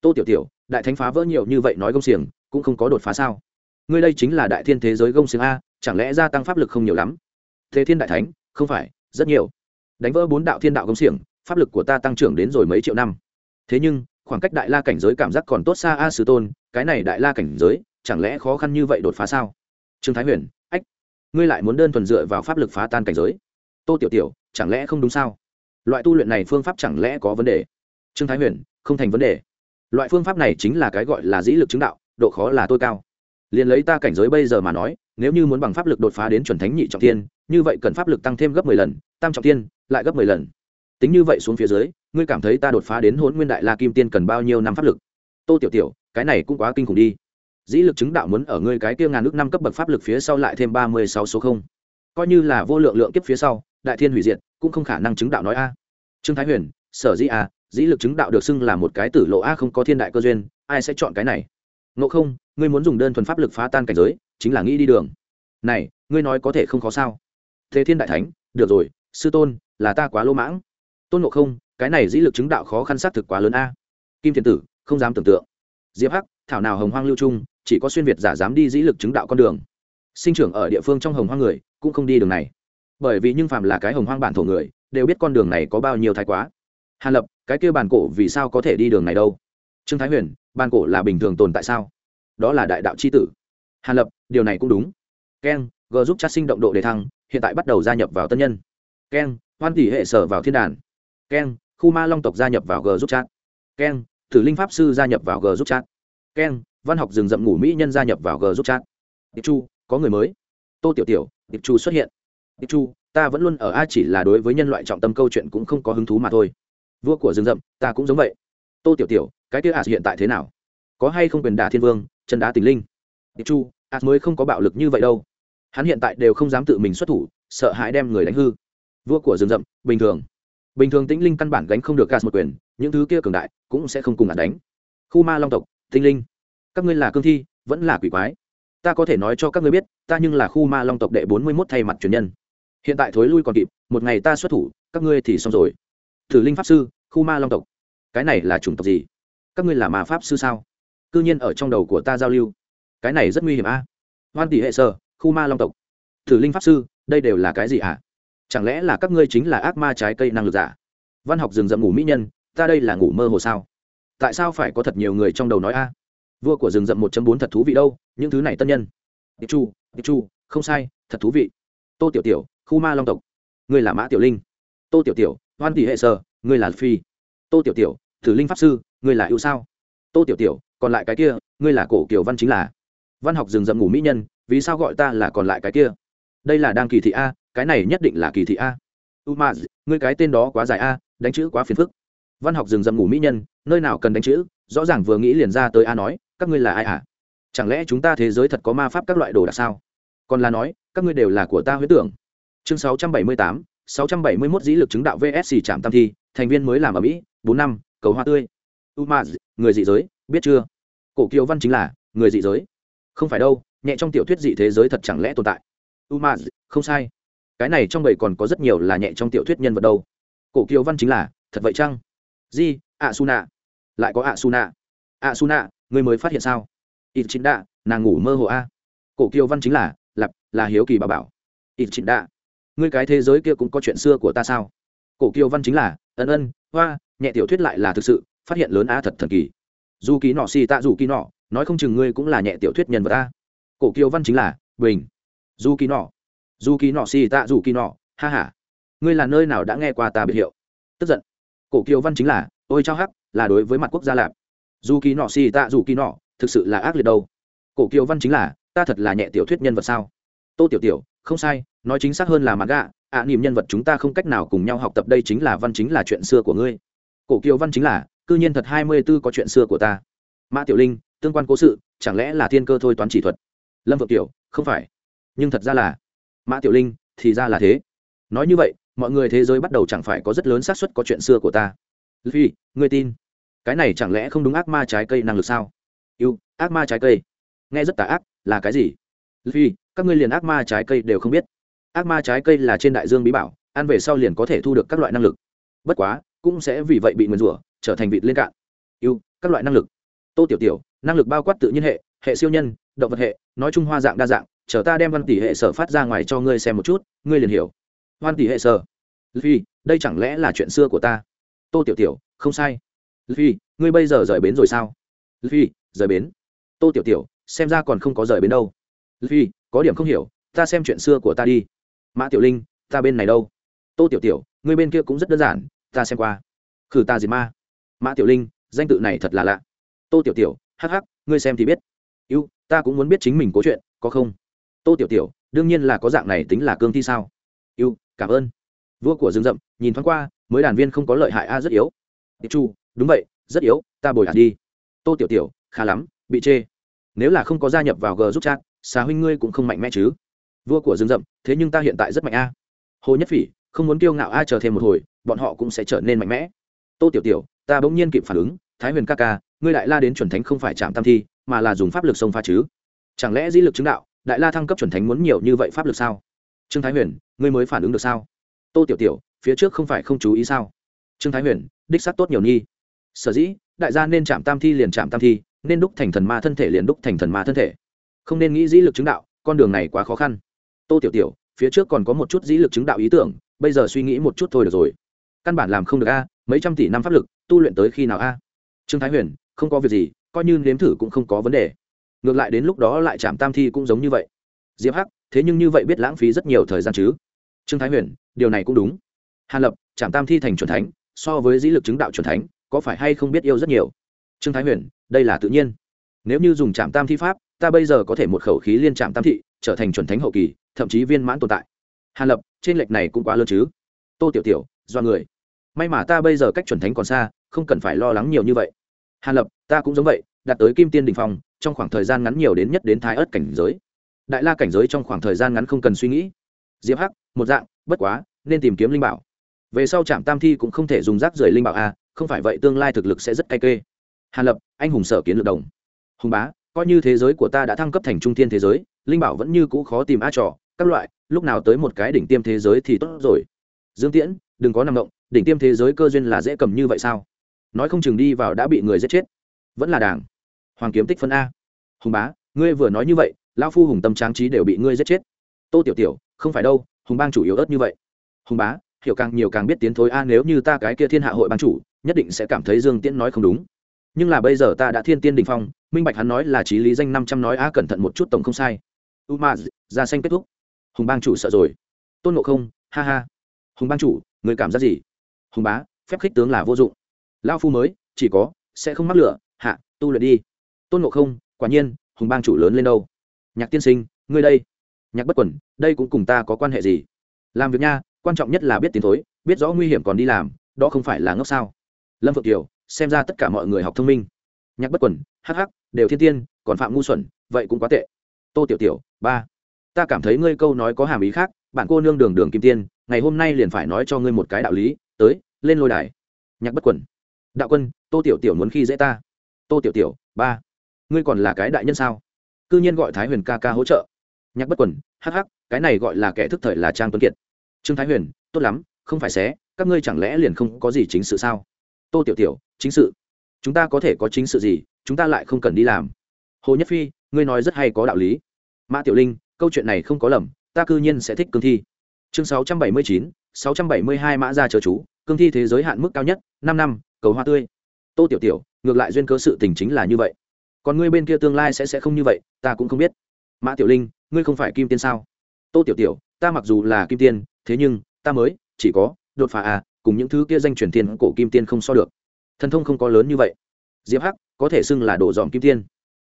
Tô tiểu tiểu, đại thánh phá vỡ nhiều như vậy nói công xiềng, cũng không có đột phá sao? Ngươi đây chính là đại thiên thế giới công xiềng a, chẳng lẽ gia tăng pháp lực không nhiều lắm? Thế thiên đại thánh, không phải, rất nhiều. Đánh vỡ bốn đạo thiên đạo công xiềng, pháp lực của ta tăng trưởng đến rồi mấy triệu năm. Thế nhưng, khoảng cách đại la cảnh giới cảm giác còn tốt xa a sứ sư tôn, cái này đại la cảnh giới chẳng lẽ khó khăn như vậy đột phá sao? Trương thái huyền, ách, ngươi lại muốn đơn thuần dựa vào pháp lực phá tan cảnh giới. Tô tiểu tiểu, chẳng lẽ không đúng sao? Loại tu luyện này phương pháp chẳng lẽ có vấn đề? Trương thái huyền, không thành vấn đề. Loại phương pháp này chính là cái gọi là dĩ lực chứng đạo, độ khó là tôi cao. Liền lấy ta cảnh giới bây giờ mà nói, nếu như muốn bằng pháp lực đột phá đến chuẩn thánh nhị trọng tiên như vậy cần pháp lực tăng thêm gấp mười lần, tam trọng tiên lại gấp mười lần. Tính như vậy xuống phía dưới, ngươi cảm thấy ta đột phá đến hôn nguyên đại la kim tiên cần bao nhiêu năm pháp lực? Tô tiểu tiểu, cái này cũng quá kinh khủng đi dĩ lực chứng đạo muốn ở ngươi cái kia ngàn ước năm cấp bậc pháp lực phía sau lại thêm ba mươi sáu số không. Coi như là vô lượng lượng kiếp phía sau, đại thiên hủy diệt, cũng không khả năng chứng đạo nói a. Trương thái huyền, sở dĩ a, dĩ lực chứng đạo được xưng là một cái tử lộ a không có thiên đại cơ duyên, ai sẽ chọn cái này? Ngộ không, ngươi muốn dùng đơn thuần pháp lực phá tan cảnh giới, chính là nghĩ đi đường. Này, ngươi nói có thể không khó sao? Thế thiên đại thánh, được rồi, sư tôn, là ta quá lỗ mãng. Tôn ngộ không, cái này dĩ lực chứng đạo khó khăn xác thực quá lớn a. Kim thiên tử, không dám tưởng tượng. Diệp hắc, thảo nào hồng hoang lưu trung chỉ có xuyên việt giả dám đi dĩ lực chứng đạo con đường. Sinh trưởng ở địa phương trong hồng hoang người, cũng không đi đường này. Bởi vì nhưng phàm là cái hồng hoang bản thổ người, đều biết con đường này có bao nhiêu thái quá. Hàn lập, cái kia bàn cổ vì sao có thể đi đường này đâu? Trương thái huyền bàn cổ là bình thường tồn tại sao? Đó là đại đạo c h i tử. Hàn lập, điều này cũng đúng. Keng, g giúp chat sinh động độ đề thăng, hiện tại bắt đầu gia nhập vào tân nhân. Keng, hoan tỷ hệ sở vào thiên đàn. Keng, khu ma long tộc gia nhập vào g giúp chat. Keng, thử linh pháp sư gia nhập vào g giúp chat. Keng văn học rừng rậm ngủ mỹ nhân gia nhập vào g giúp chat. Tiệp chu, có người mới. Tô tiểu tiểu tiệp chu xuất hiện. Tiệp chu, ta vẫn luôn ở a chỉ là đối với nhân loại trọng tâm câu chuyện cũng không có hứng thú mà thôi. Vua của rừng rậm, ta cũng giống vậy. Tô tiểu tiểu, cái kia ạt hiện tại thế nào? Có hay không quyền đả thiên vương, chân đá tình linh? Tiệp chu ạt mới không có bạo lực như vậy đâu. Hắn hiện tại đều không dám tự mình xuất thủ, sợ hãi đem người đánh hư. Vua của rừng rậm, bình thường. Bình thường tĩnh linh căn bản gánh không được gas một quyền, những thứ kia cường đại cũng sẽ không cùng ạt đánh. Khu ma long tộc, tinh linh các ngươi là cương thi, vẫn là quỷ quái. Ta có thể nói cho các ngươi biết, ta nhưng là khu ma long tộc đệ bốn mươi mốt thay mặt truyền nhân. Hiện tại thối lui còn kịp, một ngày ta xuất thủ, các ngươi thì xong rồi. Thử linh pháp sư, khu ma long tộc. Cái này là chủng tộc gì? Các ngươi là ma pháp sư sao? C ư nhiên ở trong đầu của ta giao lưu. Cái này rất nguy hiểm a. À? hoan tỷ hệ sơ khu ma long tộc. Thử linh pháp sư, đây đều là cái gì ạ? À? chẳng lẽ là các ngươi chính là ác ma trái cây năng lực giả? Văn học rừng rậm ngủ mỹ nhân, ta đây là ngủ mơ hồ sao? Tại sao phải có thật nhiều người trong đầu nói a? Vua của rừng rậm một bốn thật thú vị đâu, những thứ này tân nhân. Tiệp chu tiệp chu, không sai, thật thú vị. Tô tiểu tiểu, khu ma long tộc. Ngươi là mã tiểu linh. Tô tiểu tiểu, hoan tỷ hệ sơ ngươi là phi. Tô tiểu tiểu, thử linh pháp sư, ngươi là yêu sao. Tô tiểu tiểu, còn lại cái kia, ngươi là cổ kiều văn chính là. Văn học rừng rậm ngủ mỹ nhân, vì sao gọi ta là còn lại cái kia? Đây là đang kỳ thị a, cái này nhất định là kỳ thị a. U ngươi cái tên đó quá dài a, đánh chữ quá phiền phức. Văn học rừng rậm ngủ mỹ nhân, nơi nào cần đánh chữ rõ ràng vừa nghĩ liền ra tới a nói các ngươi là ai à? Chẳng lẽ chúng ta thế giới thật có ma pháp các loại đồ đạc sao? Còn là nói các ngươi đều là của ta huyết tưởng. Chương 678, 671 dĩ lực chứng đạo vsc trạm tam thi thành viên mới làm ở mỹ bốn năm cầu hoa tươi. U ma người dị giới biết chưa? Cổ kiều văn chính là người dị giới. Không phải đâu nhẹ trong tiểu thuyết dị thế giới thật chẳng lẽ tồn tại? U ma không sai. Cái này trong bầy còn có rất nhiều là nhẹ trong tiểu thuyết nhân vật đâu. Cổ kiều văn chính là thật vậy chăng? Di ạ su nạ lại có ạ su nạ ạ su nạ người mới phát hiện sao? Ít chính đạ nàng ngủ mơ hồ a. Cổ kiều văn chính là, lặp, là hiếu kỳ bà bảo. Ít chính đạ ngươi cái thế giới kia cũng có chuyện xưa của ta sao? Cổ kiều văn chính là, ân ân, hoa, nhẹ tiểu thuyết lại là thực sự, phát hiện lớn a thật thần kỳ. Dù ký nọ xì tạ dù ký nọ, nói không chừng ngươi cũng là nhẹ tiểu thuyết nhân vật a. cổ kiều văn chính là, bình. Dù ký nọ, dù ký nọ xì tạ dù ký nọ, ha h a ngươi là nơi nào đã nghe qua ta biệt hiệu? Tức giận. Cổ kiều văn chính là, ôi chao hắc là đối với mặt quốc gia lạp. Dù kỳ nọ xì tạ dù kỳ nọ thực sự là ác liệt đâu. Cổ kiều văn chính là ta thật là nhẹ tiểu thuyết nhân vật sao? Tô tiểu tiểu không sai nói chính xác hơn là mặt gạ ạ à, niềm nhân vật chúng ta không cách nào cùng nhau học tập đây chính là văn chính là chuyện xưa của ngươi. Cổ kiều văn chính là cư nhiên thật hai mươi b ố có chuyện xưa của ta. Mã tiểu linh tương quan cố sự chẳng lẽ là thiên cơ thôi toán chỉ thuật? Lâm vợ tiểu không phải. Nhưng thật ra là mã tiểu linh thì ra là thế. Nói như vậy mọi người thế giới bắt đầu chẳng phải có rất lớn xác suất có chuyện xưa của ta. Vì ngươi tin? Cái này chẳng lẽ không đúng ác ma trái cây năng lực sao? Yêu, ác ma trái cây. Nghe rất tà ác, là cái gì? Phi, các ngươi liền ác ma trái cây đều không biết. Ác ma trái cây là trên đại dương bí bảo, ăn về sau liền có thể thu được các loại năng lực. Bất quá, cũng sẽ vì vậy bị nguyền rủa, trở thành vịt lên cạn. Yêu, các loại năng lực. Tô tiểu tiểu, năng lực bao quát tự nhiên hệ hệ siêu nhân, động vật hệ, nói chung hoa dạng đa dạng, chờ ta đem văn tỷ hệ sở phát ra ngoài cho ngươi xem một chút, ngươi liền hiểu. Văn tỷ hệ sở. Phi, đây chẳng lẽ là chuyện xưa của ta? Tô tiểu tiểu, không sai phi ngươi bây giờ rời bến rồi sao? Phi rời bến. Tô tiểu tiểu, xem ra còn không có rời bến đâu. Phi có điểm không hiểu, ta xem chuyện xưa của ta đi. Mã tiểu linh, ta bên này đâu? Tô tiểu tiểu, ngươi bên kia cũng rất đơn giản, ta xem qua. Khử ta diệt ma. Mã tiểu linh, danh tự này thật là lạ. Tô tiểu tiểu, hắc hắc, ngươi xem thì biết. Yêu, ta cũng muốn biết chính mình có chuyện, có không? Tô tiểu tiểu, đương nhiên là có dạng này tính là cương thi sao? Yêu, cảm ơn. Vua của rừng rậm, nhìn thoáng qua, mới đàn viên không có lợi hại a, rất yếu. Tiệp chu đúng vậy, rất yếu, ta bồi hạt đi. Tô tiểu tiểu, khá lắm, bị chê. Nếu là không có gia nhập vào g giúp chat, xà huynh ngươi cũng không mạnh mẽ chứ. Vua của rừng rậm, thế nhưng ta hiện tại rất mạnh a. Hồ nhất phỉ, không muốn kiêu ngạo a, chờ thêm một hồi, bọn họ cũng sẽ trở nên mạnh mẽ. Tô tiểu tiểu, ta bỗng nhiên kịp phản ứng, thái huyền ca ca, ngươi đại la đến chuẩn thánh không phải chạm tam thi, mà là dùng pháp lực sông pha chứ. Chẳng lẽ dĩ lực chứng đạo, đại la thăng cấp chuẩn thánh muốn nhiều như vậy pháp lực sao? Trương thái huyền, ngươi mới phản ứng được sao? Tô tiểu tiểu, phía trước không phải không chú ý sao? Trương thái huyền, đích sắc tốt nhiều nhi sở dĩ, đại gia nên chạm tam thi liền chạm tam thi, nên đúc thành thần ma thân thể liền đúc thành thần ma thân thể. Không nên nghĩ dĩ lực chứng đạo, con đường này quá khó khăn. Tô tiểu tiểu, phía trước còn có một chút dĩ lực chứng đạo ý tưởng, bây giờ suy nghĩ một chút thôi được rồi. Căn bản làm không được a, mấy trăm tỷ năm pháp lực, tu luyện tới khi nào a? Trương thái huyền, không có việc gì, coi như nếm thử cũng không có vấn đề. Ngược lại đến lúc đó lại chạm tam thi cũng giống như vậy. Diệp hắc, thế nhưng như vậy biết lãng phí rất nhiều thời gian chứ? Trương thái huyền, điều này cũng đúng. Hàn lập, chạm tam thi thành c thánh, so với dĩ lực chứng đạo c thánh có phải hay không biết yêu rất nhiều? Trương thái huyền, đây là tự nhiên. Nếu như dùng chạm tam thi pháp, ta bây giờ có thể một khẩu khí liên chạm tam thị, trở thành chuẩn thánh hậu kỳ, thậm chí viên mãn tồn tại. Hàn lập, trên lệch này cũng quá lớn chứ? Tô tiểu tiểu, do người. May mà ta bây giờ cách chuẩn thánh còn xa, không cần phải lo lắng nhiều như vậy. Hàn lập, ta cũng giống vậy, đạt tới kim tiên đình phong, trong khoảng thời gian ngắn nhiều đến nhất đến thái ớt cảnh giới. Đại la cảnh giới trong khoảng thời gian ngắn không cần suy nghĩ. Diệp hắc, một dạng, bất quá, nên tìm kiếm linh bảo. Về sau trạm tam thi cũng không thể dùng rác rưởi linh bảo a không phải vậy tương lai thực lực sẽ rất cay kê. Hàn lập, anh hùng sở kiến lược đồng. Hùng bá, coi như thế giới của ta đã thăng cấp thành trung thiên thế giới, linh bảo vẫn như cũ khó tìm a trò, các loại, lúc nào tới một cái đỉnh tiêm thế giới thì tốt rồi. Dương tiễn, đừng có nằm động, đỉnh tiêm thế giới cơ duyên là dễ cầm như vậy sao? Nói không chừng đi vào đã bị người giết chết. Vẫn là đảng. Hoàng kiếm tích phân a. Hùng bá, ngươi vừa nói như vậy, lão phu hùng tâm tráng trí đều bị ngươi giết chết. Tô tiểu tiểu, không phải đâu, hùng bang chủ yếu ớt như vậy. Hùng bá, hiểu càng nhiều càng biết tiến thối a, nếu như ta cái kia thiên hạ hội ban chủ nhất định sẽ cảm thấy dương tiễn nói không đúng. Nhưng là bây giờ ta đã thiên tiên đình phong, minh bạch hắn nói là trí lý danh năm trăm nói a cẩn thận một chút tổng không sai. U ma, ra xanh kết thúc. Hùng bang chủ sợ rồi. Tôn ngộ không, ha ha. Hùng bang chủ, người cảm giác gì? Hùng bá, phép khích tướng là vô dụng. Lao phu mới, chỉ có, sẽ không mắc lửa. Hạ, tu luyện đi. Tôn ngộ không, quả nhiên, hùng bang chủ lớn lên đâu. Nhạc tiên sinh, ngươi đây. Nhạc bất quẩn, đây cũng cùng ta có quan hệ gì? Làm việc nha, quan trọng nhất là biết tiến thối, biết rõ nguy hiểm còn đi làm, đó không phải là ngốc sao? Lâm phượng kiều, xem ra tất cả mọi người học thông minh. Nhạc bất quẩn hắc hắc, đều thiên tiên, còn phạm ngu xuẩn, vậy cũng quá tệ. Tô tiểu tiểu, ba. Ta cảm thấy ngươi câu nói có hàm ý khác, bạn cô nương đường đường kim tiên, ngày hôm nay liền phải nói cho ngươi một cái đạo lý, tới, lên lôi đài. Nhạc bất quẩn đạo quân, tô tiểu tiểu muốn khi dễ ta. Tô tiểu tiểu, ba. Ngươi còn là cái đại nhân sao? C ư nhiên gọi thái huyền ca ca hỗ trợ. Nhạc bất quẩn hắc hắc, cái này gọi là kẻ thức thời là trang tuấn kiệt. Trương thái huyền, tốt lắm, không phải xé, các ngươi chẳng lẽ liền không có gì chính sự sao? Tô tiểu tiểu, chính sự. Chúng ta có thể có chính sự gì, chúng ta lại không cần đi làm. Hồ nhất phi, ngươi nói rất hay có đạo lý. Mã tiểu linh, câu chuyện này không có lầm, ta cư nhiên sẽ thích cương thi. Chương sáu trăm bảy mươi chín, sáu trăm bảy mươi hai mã ra chờ chú, cương thi thế giới hạn mức cao nhất, năm năm, cầu hoa tươi. Tô tiểu tiểu, ngược lại duyên cớ sự tình chính là như vậy. Còn ngươi bên kia tương lai sẽ sẽ không như vậy, ta cũng không biết. Mã tiểu linh, ngươi không phải kim tiên sao? Tô tiểu tiểu, ta mặc dù là kim tiên, thế nhưng, ta mới, chỉ có, đột phá à cùng những thứ kia danh truyền tiên cổ kim tiên không so được. Thần thông không có lớn như vậy. Diệp hắc, có thể xưng là đồ dòm kim tiên.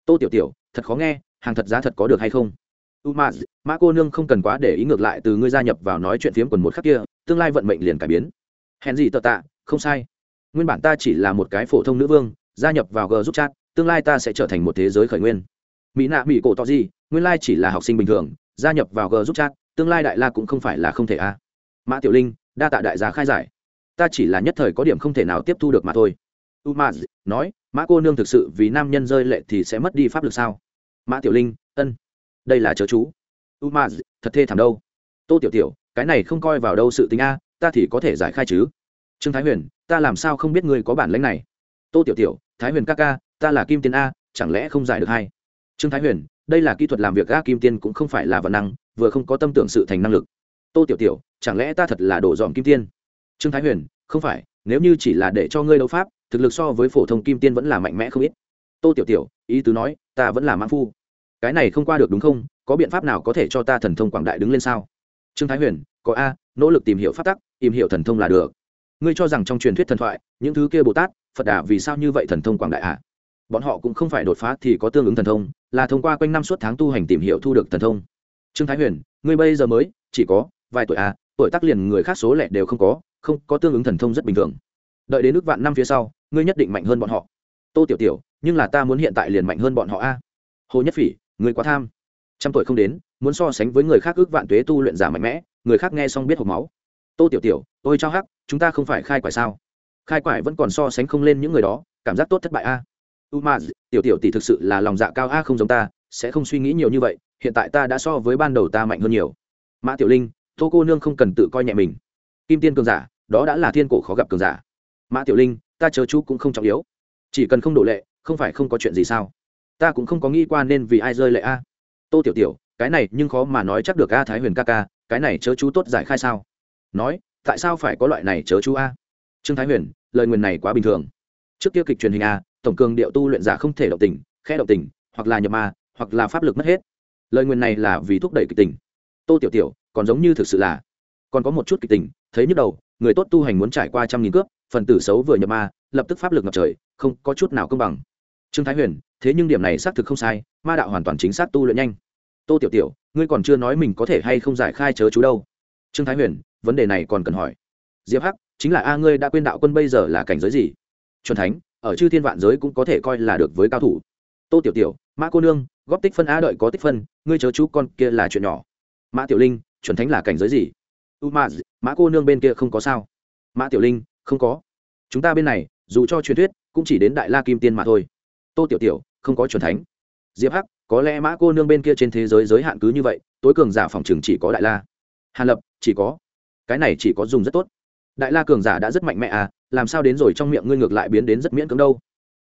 Tô tiểu tiểu, thật khó nghe, hàng thật giá thật có được hay không? U ma mã cô nương không cần quá để ý ngược lại từ ngươi gia nhập vào nói chuyện phiếm quần một khắc kia, tương lai vận mệnh liền cải biến. Hèn gì tợ tạ, không sai. Nguyên bản ta chỉ là một cái phổ thông nữ vương, gia nhập vào g giúp chat, tương lai ta sẽ trở thành một thế giới khởi nguyên. Mỹ nạ mỹ cổ to gì, nguyên lai chỉ là học sinh bình thường, gia nhập vào g giúp chat, tương lai đại la cũng không phải là không thể a. Mã tiểu linh, đa tạ đại gia khai giải ta chỉ là nhất thời có điểm không thể nào tiếp thu được mà thôi. U ma nói, mã cô nương thực sự vì nam nhân rơi lệ thì sẽ mất đi pháp lực sao? Mã tiểu linh, ân, đây là chớ chú. U ma thật thê thảm đâu. Tô tiểu tiểu, cái này không coi vào đâu sự tính a, ta thì có thể giải khai chứ. Trương thái huyền, ta làm sao không biết ngươi có bản lãnh này? Tô tiểu tiểu, thái huyền ca ca, ta là kim tiên a, chẳng lẽ không giải được hay? Trương thái huyền, đây là kỹ thuật làm việc a, kim tiên cũng không phải là vận năng, vừa không có tâm tưởng sự thành năng lực. Tô tiểu tiểu, chẳng lẽ ta thật là đổ dòm kim tiên? Trương thái huyền, không phải, nếu như chỉ là để cho ngươi đấu pháp, thực lực so với phổ thông kim tiên vẫn là mạnh mẽ không ít. Tô tiểu tiểu, ý tứ nói, ta vẫn là mãn phu. Cái này không qua được đúng không? Có biện pháp nào có thể cho ta thần thông quảng đại đứng lên sao? Trương thái huyền, có a, nỗ lực tìm hiểu pháp tắc, tìm hiểu thần thông là được. Ngươi cho rằng trong truyền thuyết thần thoại, những thứ kia bồ tát, phật đà vì sao như vậy thần thông quảng đại ạ à? bọn họ cũng không phải đột phá thì có tương ứng thần thông, là thông qua quanh năm suốt tháng tu hành tìm hiểu thu được thần thông. Trương thái huyền, ngươi bây giờ mới, chỉ có vài tuổi à tuổi tác liền người khác số lẻ đều không có không có tương ứng thần thông rất bình thường. Đợi đến nước vạn năm phía sau, ngươi nhất định mạnh hơn bọn họ. Tô tiểu tiểu, nhưng là ta muốn hiện tại liền mạnh hơn bọn họ a. Hồ nhất phỉ, ngươi quá tham. Trăm tuổi không đến, muốn so sánh với người khác ước vạn tuế tu luyện giả mạnh mẽ, người khác nghe xong biết hộp máu. Tô tiểu tiểu, ôi cho hắc, chúng ta không phải khai quải sao? Khai quải vẫn còn so sánh không lên những người đó, cảm giác tốt thất bại a. U ma tiểu tiểu tỷ thực sự là lòng dạ cao a, không giống ta, sẽ không suy nghĩ nhiều như vậy, hiện tại ta đã so với ban đầu ta mạnh hơn nhiều. Mã tiểu linh, tô cô nương không cần tự coi nhẹ mình kim tiên cường giả, đó đã là thiên cổ khó gặp cường giả. Mã tiểu linh, ta chờ chú cũng không trọng yếu. Chỉ cần không đổ lệ, không phải không có chuyện gì sao? Ta cũng không có nghĩ qua nên vì ai rơi lệ a. Tô tiểu tiểu, cái này nhưng khó mà nói chắc được a thái huyền ca ca, cái này chớ chú tốt giải khai sao? Nói, tại sao phải có loại này chớ chú a? Trương thái huyền, lời nguyền này quá bình thường. Trước kia kịch truyền hình a, tổng cường điệu tu luyện giả không thể động tình khe động tình, hoặc là nhập ma, hoặc là pháp lực mất hết. Lời nguyền này là vì thúc đẩy kịch tình. Tô tiểu tiểu, còn giống như thực sự là, còn có một chút kịch tình thấy nhức đầu, người tốt tu hành muốn trải qua trăm nghìn cướp phần tử xấu vừa nhập ma, lập tức pháp lực ngập trời, không có chút nào công bằng. Trương thái huyền, thế nhưng điểm này xác thực không sai, ma đạo hoàn toàn chính xác tu luyện nhanh. Tô tiểu tiểu, ngươi còn chưa nói mình có thể hay không giải khai chớ chú đâu. Trương thái huyền, vấn đề này còn cần hỏi. Diệp hắc, chính là a ngươi đã quên đạo quân bây giờ là cảnh giới gì? Chuẩn thánh, ở chư thiên vạn giới cũng có thể coi là được với cao thủ. Tô tiểu tiểu, mã cô nương, góp tích phân a đợi có tích phân, ngươi chớ chú con kia là chuyện nhỏ. Mã tiểu linh, chuẩn thánh là cảnh giới gì? U ma mã cô nương bên kia không có sao? Mã tiểu linh, không có. Chúng ta bên này, dù cho truyền thuyết, cũng chỉ đến đại la kim tiên mà thôi. Tô tiểu tiểu, không có truyền thánh. Diệp hắc, có lẽ mã cô nương bên kia trên thế giới giới hạn cứ như vậy, tối cường giả phòng trường chỉ có đại la. Hàn lập, chỉ có. Cái này chỉ có dùng rất tốt. Đại la cường giả đã rất mạnh mẽ à làm sao đến rồi trong miệng ngươi ngược lại biến đến rất miễn cưỡng đâu?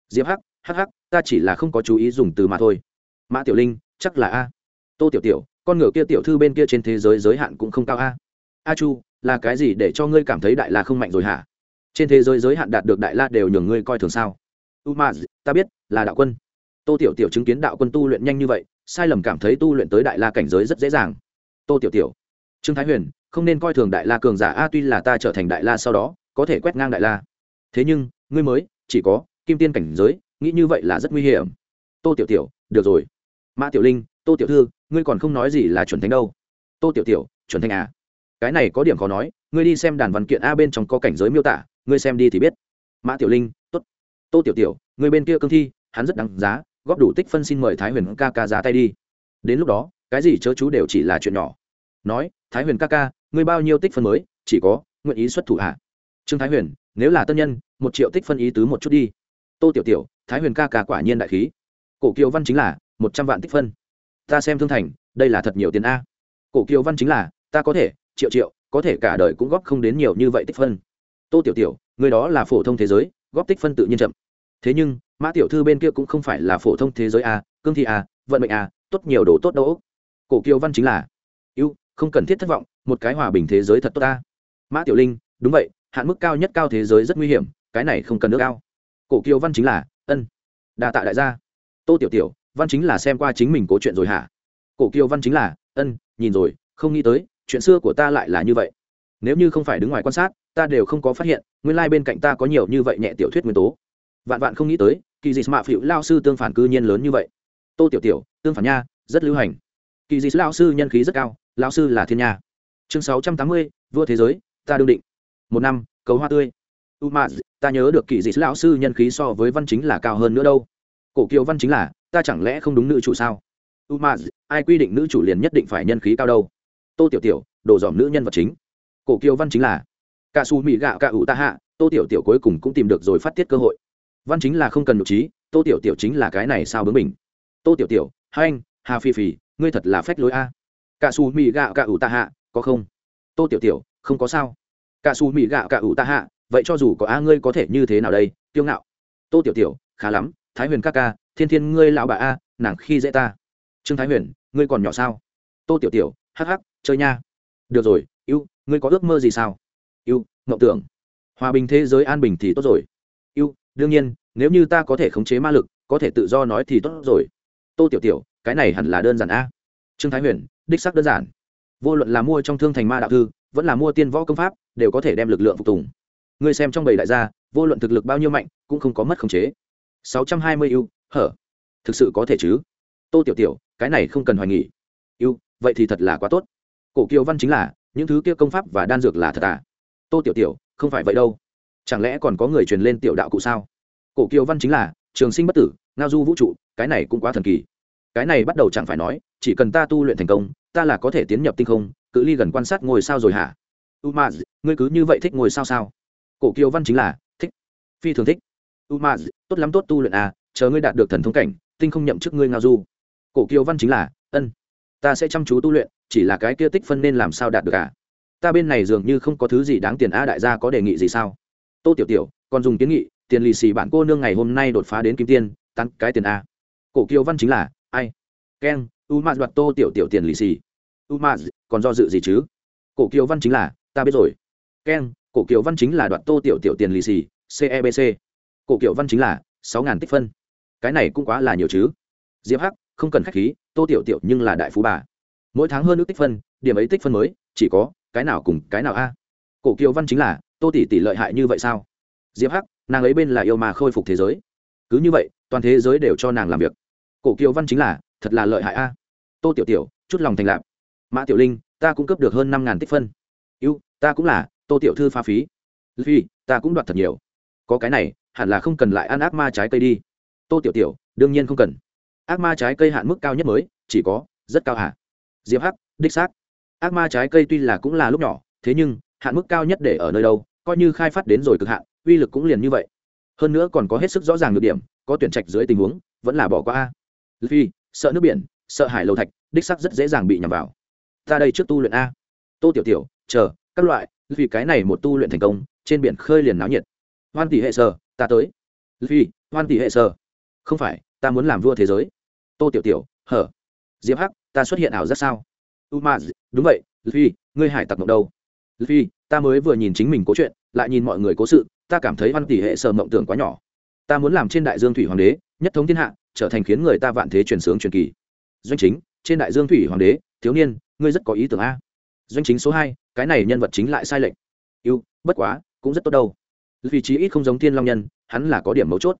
Diệp hắc hắc hắc, ta chỉ là không có chú ý dùng từ mà thôi. Mã tiểu linh, chắc là a. Tô tiểu tiểu, con ngựa kia tiểu thư bên kia trên thế giới giới hạn cũng không cao a a chu, là cái gì để cho ngươi cảm thấy đại la không mạnh rồi hả? Trên thế giới giới hạn đạt được đại la đều nhường ngươi coi thường sao? U ma ta biết, là đạo quân. Tô tiểu tiểu chứng kiến đạo quân tu luyện nhanh như vậy, sai lầm cảm thấy tu luyện tới đại la cảnh giới rất dễ dàng. Tô tiểu tiểu, trương thái huyền, không nên coi thường đại la cường giả, a, tuy là ta trở thành đại la sau đó, có thể quét ngang đại la. Thế nhưng, ngươi mới, chỉ có, kim tiên cảnh giới, nghĩ như vậy là rất nguy hiểm. Tô tiểu tiểu, được rồi. Mã tiểu linh, tô tiểu thư, ngươi còn không nói gì là chuẩn thánh đâu. Tô tiểu tiểu, chuẩn thánh à? Cái này có điểm khó nói, ngươi đi xem đàn văn kiện a bên trong có cảnh giới miêu tả, ngươi xem đi thì biết. Mã tiểu linh t ố t tô tiểu tiểu, người bên kia cương thi, hắn rất đáng giá, góp đủ tích phân xin mời thái huyền ca ca ra tay đi. Đến lúc đó, cái gì chớ chú đều chỉ là chuyện nhỏ. Nói, thái huyền ca ca, ngươi bao nhiêu tích phân mới, chỉ có nguyện ý xuất thủ hạ trương thái huyền, nếu là tân nhân, một triệu tích phân ý tứ một chút đi. Tô tiểu tiểu, thái huyền ca ca quả nhiên đại khí. Cổ kiều văn chính là một trăm vạn tích phân. Ta xem thương thành, đây là thật nhiều tiền a. Cổ kiều văn chính là, ta có thể triệu triệu, có thể cả đời cũng góp không đến nhiều như vậy tích phân. Tô tiểu tiểu, người đó là phổ thông thế giới, góp tích phân tự nhiên chậm. Thế nhưng, mã tiểu thư bên kia cũng không phải là phổ thông thế giới a, cương thi a, vận mệnh a, tốt nhiều đồ tốt đâu. Cổ kiều văn chính là, ưu, không cần thiết thất vọng, một cái hòa bình thế giới thật tốt ta mã tiểu linh, đúng vậy, hạn mức cao nhất cao thế giới rất nguy hiểm, cái này không cần nước cao cổ kiều văn chính là, ân, đa tạ đại gia. Tô tiểu tiểu, văn chính là xem qua chính mình cố chuyện rồi hả? Cổ kiều văn chính là, ân, nhìn rồi, không nghĩ tới chuyện xưa của ta lại là như vậy. Nếu như không phải đứng ngoài quan sát, ta đều không có phát hiện, nguyên lai、like、bên cạnh ta có nhiều như vậy nhẹ tiểu thuyết nguyên tố. Vạn vạn không nghĩ tới, kỳ dị mạ phịu lao sư tương phản cư nhiên lớn như vậy. Tô tiểu tiểu, tương phản nha, rất lưu hành. Kỳ dị lao sư nhân khí rất cao, lao sư là thiên nha. Chương sáu trăm tám mươi, vua thế giới, ta đương định. Một năm, cầu hoa tươi. U m ta nhớ được kỳ dị lão sư nhân khí so với văn chính là cao hơn nữa đâu. Cổ kiều văn chính là, ta chẳng lẽ không đúng nữ chủ sao? U m ai quy định nữ chủ liền nhất định phải nhân khí cao đâu? Tô tiểu tiểu, đồ dòm nữ nhân vật chính. Cổ kiều văn chính là cả su mỹ gạo cả ủ ta hạ, tô tiểu tiểu cuối cùng cũng tìm được rồi phát tiết cơ hội. Văn chính là không cần nhục trí, tô tiểu tiểu chính là cái này sao bướng mình tô tiểu tiểu, hai anh, hà phi phì ngươi thật là phách lối a. Cả su mỹ gạo cả ủ ta hạ, có không? Tô tiểu tiểu, không có sao. Cả su mỹ gạo cả ủ ta hạ, vậy cho dù có a ngươi có thể như thế nào đây tiêu ngạo. Tô tiểu tiểu, khá lắm, thái huyền ca ca, thiên thiên ngươi lão bà a, nàng khi dễ ta. Trương thái huyền, ngươi còn nhỏ sao? Tô tiểu tiểu, hắc hắc chơi nha. Được rồi yêu ngươi có ước mơ gì sao? Yêu ngậu tưởng. Hòa bình thế giới an bình thì tốt rồi. Yêu đương nhiên, nếu như ta có thể khống chế ma lực, có thể tự do nói thì tốt rồi. Tô tiểu tiểu, cái này hẳn là đơn giản a. Trương thái huyền, đích sắc đơn giản. Vô luận là mua trong thương thành ma đạo thư, vẫn là mua tiên võ công pháp, đều có thể đem lực lượng phục tùng. Ngươi xem trong bảy đại gia, vô luận thực lực bao nhiêu mạnh, cũng không có mất khống chế. Sáu trăm hai mươi ưu, hở. Thực sự có thể chứ? Tô tiểu tiểu, cái này không cần hoài nghỉ ưu, vậy thì thật là quá tốt cổ kiều văn chính là, những thứ kia công pháp và đan dược là thật à? Tô tiểu tiểu, không phải vậy đâu. Chẳng lẽ còn có người truyền lên tiểu đạo cụ sao? Cổ kiều văn chính là, trường sinh bất tử, ngao du vũ trụ, cái này cũng quá thần kỳ. Cái này bắt đầu chẳng phải nói, chỉ cần ta tu luyện thành công, ta là có thể tiến nhập tinh không, cự ly gần quan sát ngôi sao rồi hả? Umaz, ngươi cứ như vậy thích ngôi sao sao? Cổ kiều văn chính là, thích. Phi thường thích. Umaz, tốt lắm tốt tu luyện à chờ ngươi đạt được thần thông cảnh, tinh không nhậm chức ngươi ngao du. Cổ kiều văn chính là, ân, ta sẽ chăm chú tu luyện chỉ là cái kia tích phân nên làm sao đạt được cả à? ta bên này dường như không có thứ gì đáng tiền a đại gia có đề nghị gì sao? Tô tiểu tiểu, còn dùng kiến nghị, tiền lì xì bạn cô nương ngày hôm nay đột phá đến kim tiên, tăng cái tiền a. Cổ kiều văn chính là, ai? Keng u m đoạt tô tiểu tiểu tiền lì xì. U m còn do dự gì chứ? Cổ kiều văn chính là, ta biết rồi. Keng cổ kiều văn chính là đoạt tô tiểu tiểu tiền lì xì cebc cổ kiều văn chính là, sáu ngàn tích phân. Cái này cũng quá là nhiều chứ. Diệp hắc, không cần khách khí, tô tiểu tiểu nhưng là đại phú bà mỗi tháng hơn nước tích phân, điểm ấy tích phân mới, chỉ có cái nào cùng cái nào a. Cổ kiều văn chính là, tô tỷ tỷ lợi hại như vậy sao? Diệp hắc, nàng ấy bên là yêu mà khôi phục thế giới. Cứ như vậy, toàn thế giới đều cho nàng làm việc. Cổ kiều văn chính là, thật là lợi hại a. Tô tiểu tiểu, chút lòng thành lạc mã tiểu linh, ta cũng cấp được hơn năm ngàn tích phân. Ưu, ta cũng là, tô tiểu thư pha phí. Phi, ta cũng đoạt thật nhiều. Có cái này, hẳn là không cần lại ăn ác ma trái cây đi. Tô tiểu tiểu, đương nhiên không cần. Ác ma trái cây hạn mức cao nhất mới, chỉ có rất cao hả? Diệp hắc, đích xác. Ác ma trái cây tuy là cũng là lúc nhỏ, thế nhưng, hạn mức cao nhất để ở nơi đâu, coi như khai phát đến rồi cực hạn, uy lực cũng liền như vậy. Hơn nữa còn có hết sức rõ ràng nhược điểm, có tuyển trạch dưới tình huống, vẫn là bỏ qua a. Vì sợ nước biển, sợ hải lầu thạch, đích sắc rất dễ dàng bị nhằm vào. Ta đây trước tu luyện a. Tô tiểu tiểu, chờ, các loại vì cái này một tu luyện thành công, trên biển khơi liền náo nhiệt. Hoan tỷ hệ sơ ta tới. Vì hoan tỷ hệ sơ không phải, ta muốn làm vua thế giới. Tô tiểu tiểu, hở. Diệp hắc ta xuất hiện ảo rất sao? Umaz đúng vậy Luffy, ngươi hải tặc mộng đâu? Luffy, ta mới vừa nhìn chính mình cố chuyện lại nhìn mọi người cố sự ta cảm thấy văn tỷ hệ sơ mộng tưởng quá nhỏ. Ta muốn làm trên đại dương thủy hoàng đế nhất thống thiên hạ trở thành khiến người ta vạn thế truyền sướng truyền kỳ. Doanh chính trên đại dương thủy hoàng đế thiếu niên ngươi rất có ý tưởng a. Doanh chính số hai cái này nhân vật chính lại sai lệch. Yêu bất quá cũng rất tốt đâu. Vì chí ít không giống thiên long nhân hắn là có điểm mấu chốt.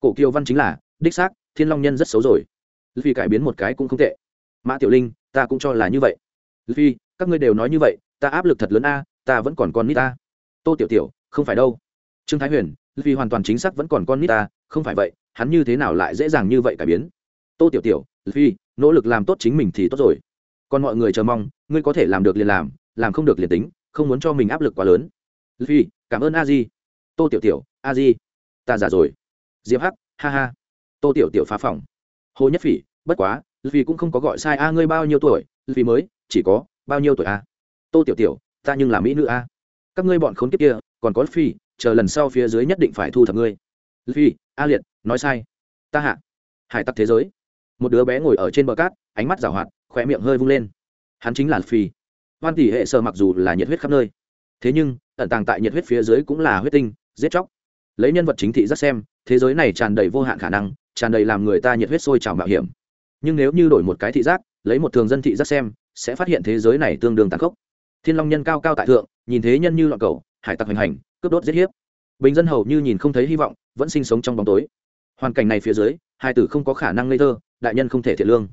Cổ kiều văn chính là đích xác thiên long nhân rất xấu rồi. Vì cải biến một cái cũng không tệ mã tiểu linh, ta cũng cho là như vậy. Vì các ngươi đều nói như vậy, ta áp lực thật lớn a, ta vẫn còn con nít ta. Tô tiểu tiểu, không phải đâu. Trương thái huyền vì hoàn toàn chính xác vẫn còn con nít ta, không phải vậy, hắn như thế nào lại dễ dàng như vậy cải biến? Tô tiểu tiểu vì nỗ lực làm tốt chính mình thì tốt rồi. Còn mọi người chờ mong, ngươi có thể làm được liền làm làm không được liền tính, không muốn cho mình áp lực quá lớn. Vì cảm ơn a di. Tô tiểu tiểu, a di. Ta già rồi. Diệp hắc, ha ha. Tô tiểu tiểu phá phòng. Hồ nhất phỉ, bất quá vì cũng không có gọi sai, a, ngươi bao nhiêu tuổi? Vì mới, chỉ có bao nhiêu tuổi a? Tô tiểu tiểu, ta nhưng là mỹ nữ a. Các ngươi bọn khốn kiếp kia, còn có phi chờ lần sau phía dưới nhất định phải thu thập ngươi. Phi a liệt, nói sai. Ta hạ, hải tặc thế giới. Một đứa bé ngồi ở trên bờ cát, ánh mắt rào hoạt khỏe miệng hơi vung lên. Hắn chính là phi hoan tỷ hệ sơ mặc dù là nhiệt huyết khắp nơi, thế nhưng, ẩn tàng tại nhiệt huyết phía dưới cũng là huyết tinh, giết chóc. Lấy nhân vật chính thị rất xem, thế giới này tràn đầy vô hạn khả năng, tràn đầy làm người ta nhiệt huyết sôi trào mạo hiểm nhưng nếu như đổi một cái thị giác, lấy một thường dân thị giác xem, sẽ phát hiện thế giới này tương đương tàn khốc. Thiên long nhân cao cao tại thượng, nhìn thế nhân như loạn cầu, hải tặc hành hành, cướp đốt giết hiếp. Bình dân hầu như nhìn không thấy hy vọng, vẫn sinh sống trong bóng tối. Hoàn cảnh này phía dưới, hai tử không có khả năng ngây thơ, đại nhân không thể thiệt lương.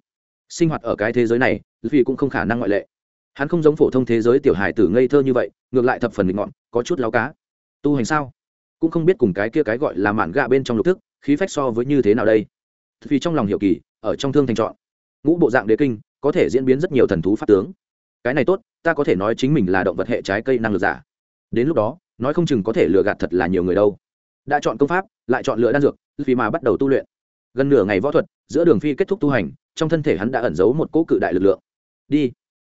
Sinh hoạt ở cái thế giới này, vì cũng không khả năng ngoại lệ. Hắn không giống phổ thông thế giới tiểu Hải tử ngây thơ như vậy, ngược lại thập phần định ngọn có chút láo cá. Tu hành sao? Cũng không biết cùng cái kia cái gọi là mạn gạ bên trong lục thức, khí phách so với như thế nào đây? Vì trong lòng hiểu kỳ ở trong thương thành chọn. Ngũ bộ dạng đế kinh, có thể diễn biến rất nhiều thần thú pháp tướng. Cái này tốt, ta có thể nói chính mình là động vật hệ trái cây năng lực giả. Đến lúc đó, nói không chừng có thể lừa gạt thật là nhiều người đâu. Đã chọn công pháp, lại chọn lựa đan dược, vì mà bắt đầu tu luyện. Gần nửa ngày võ thuật, giữa đường phi kết thúc tu hành, trong thân thể hắn đã ẩn giấu một cỗ cự đại lực lượng. Đi.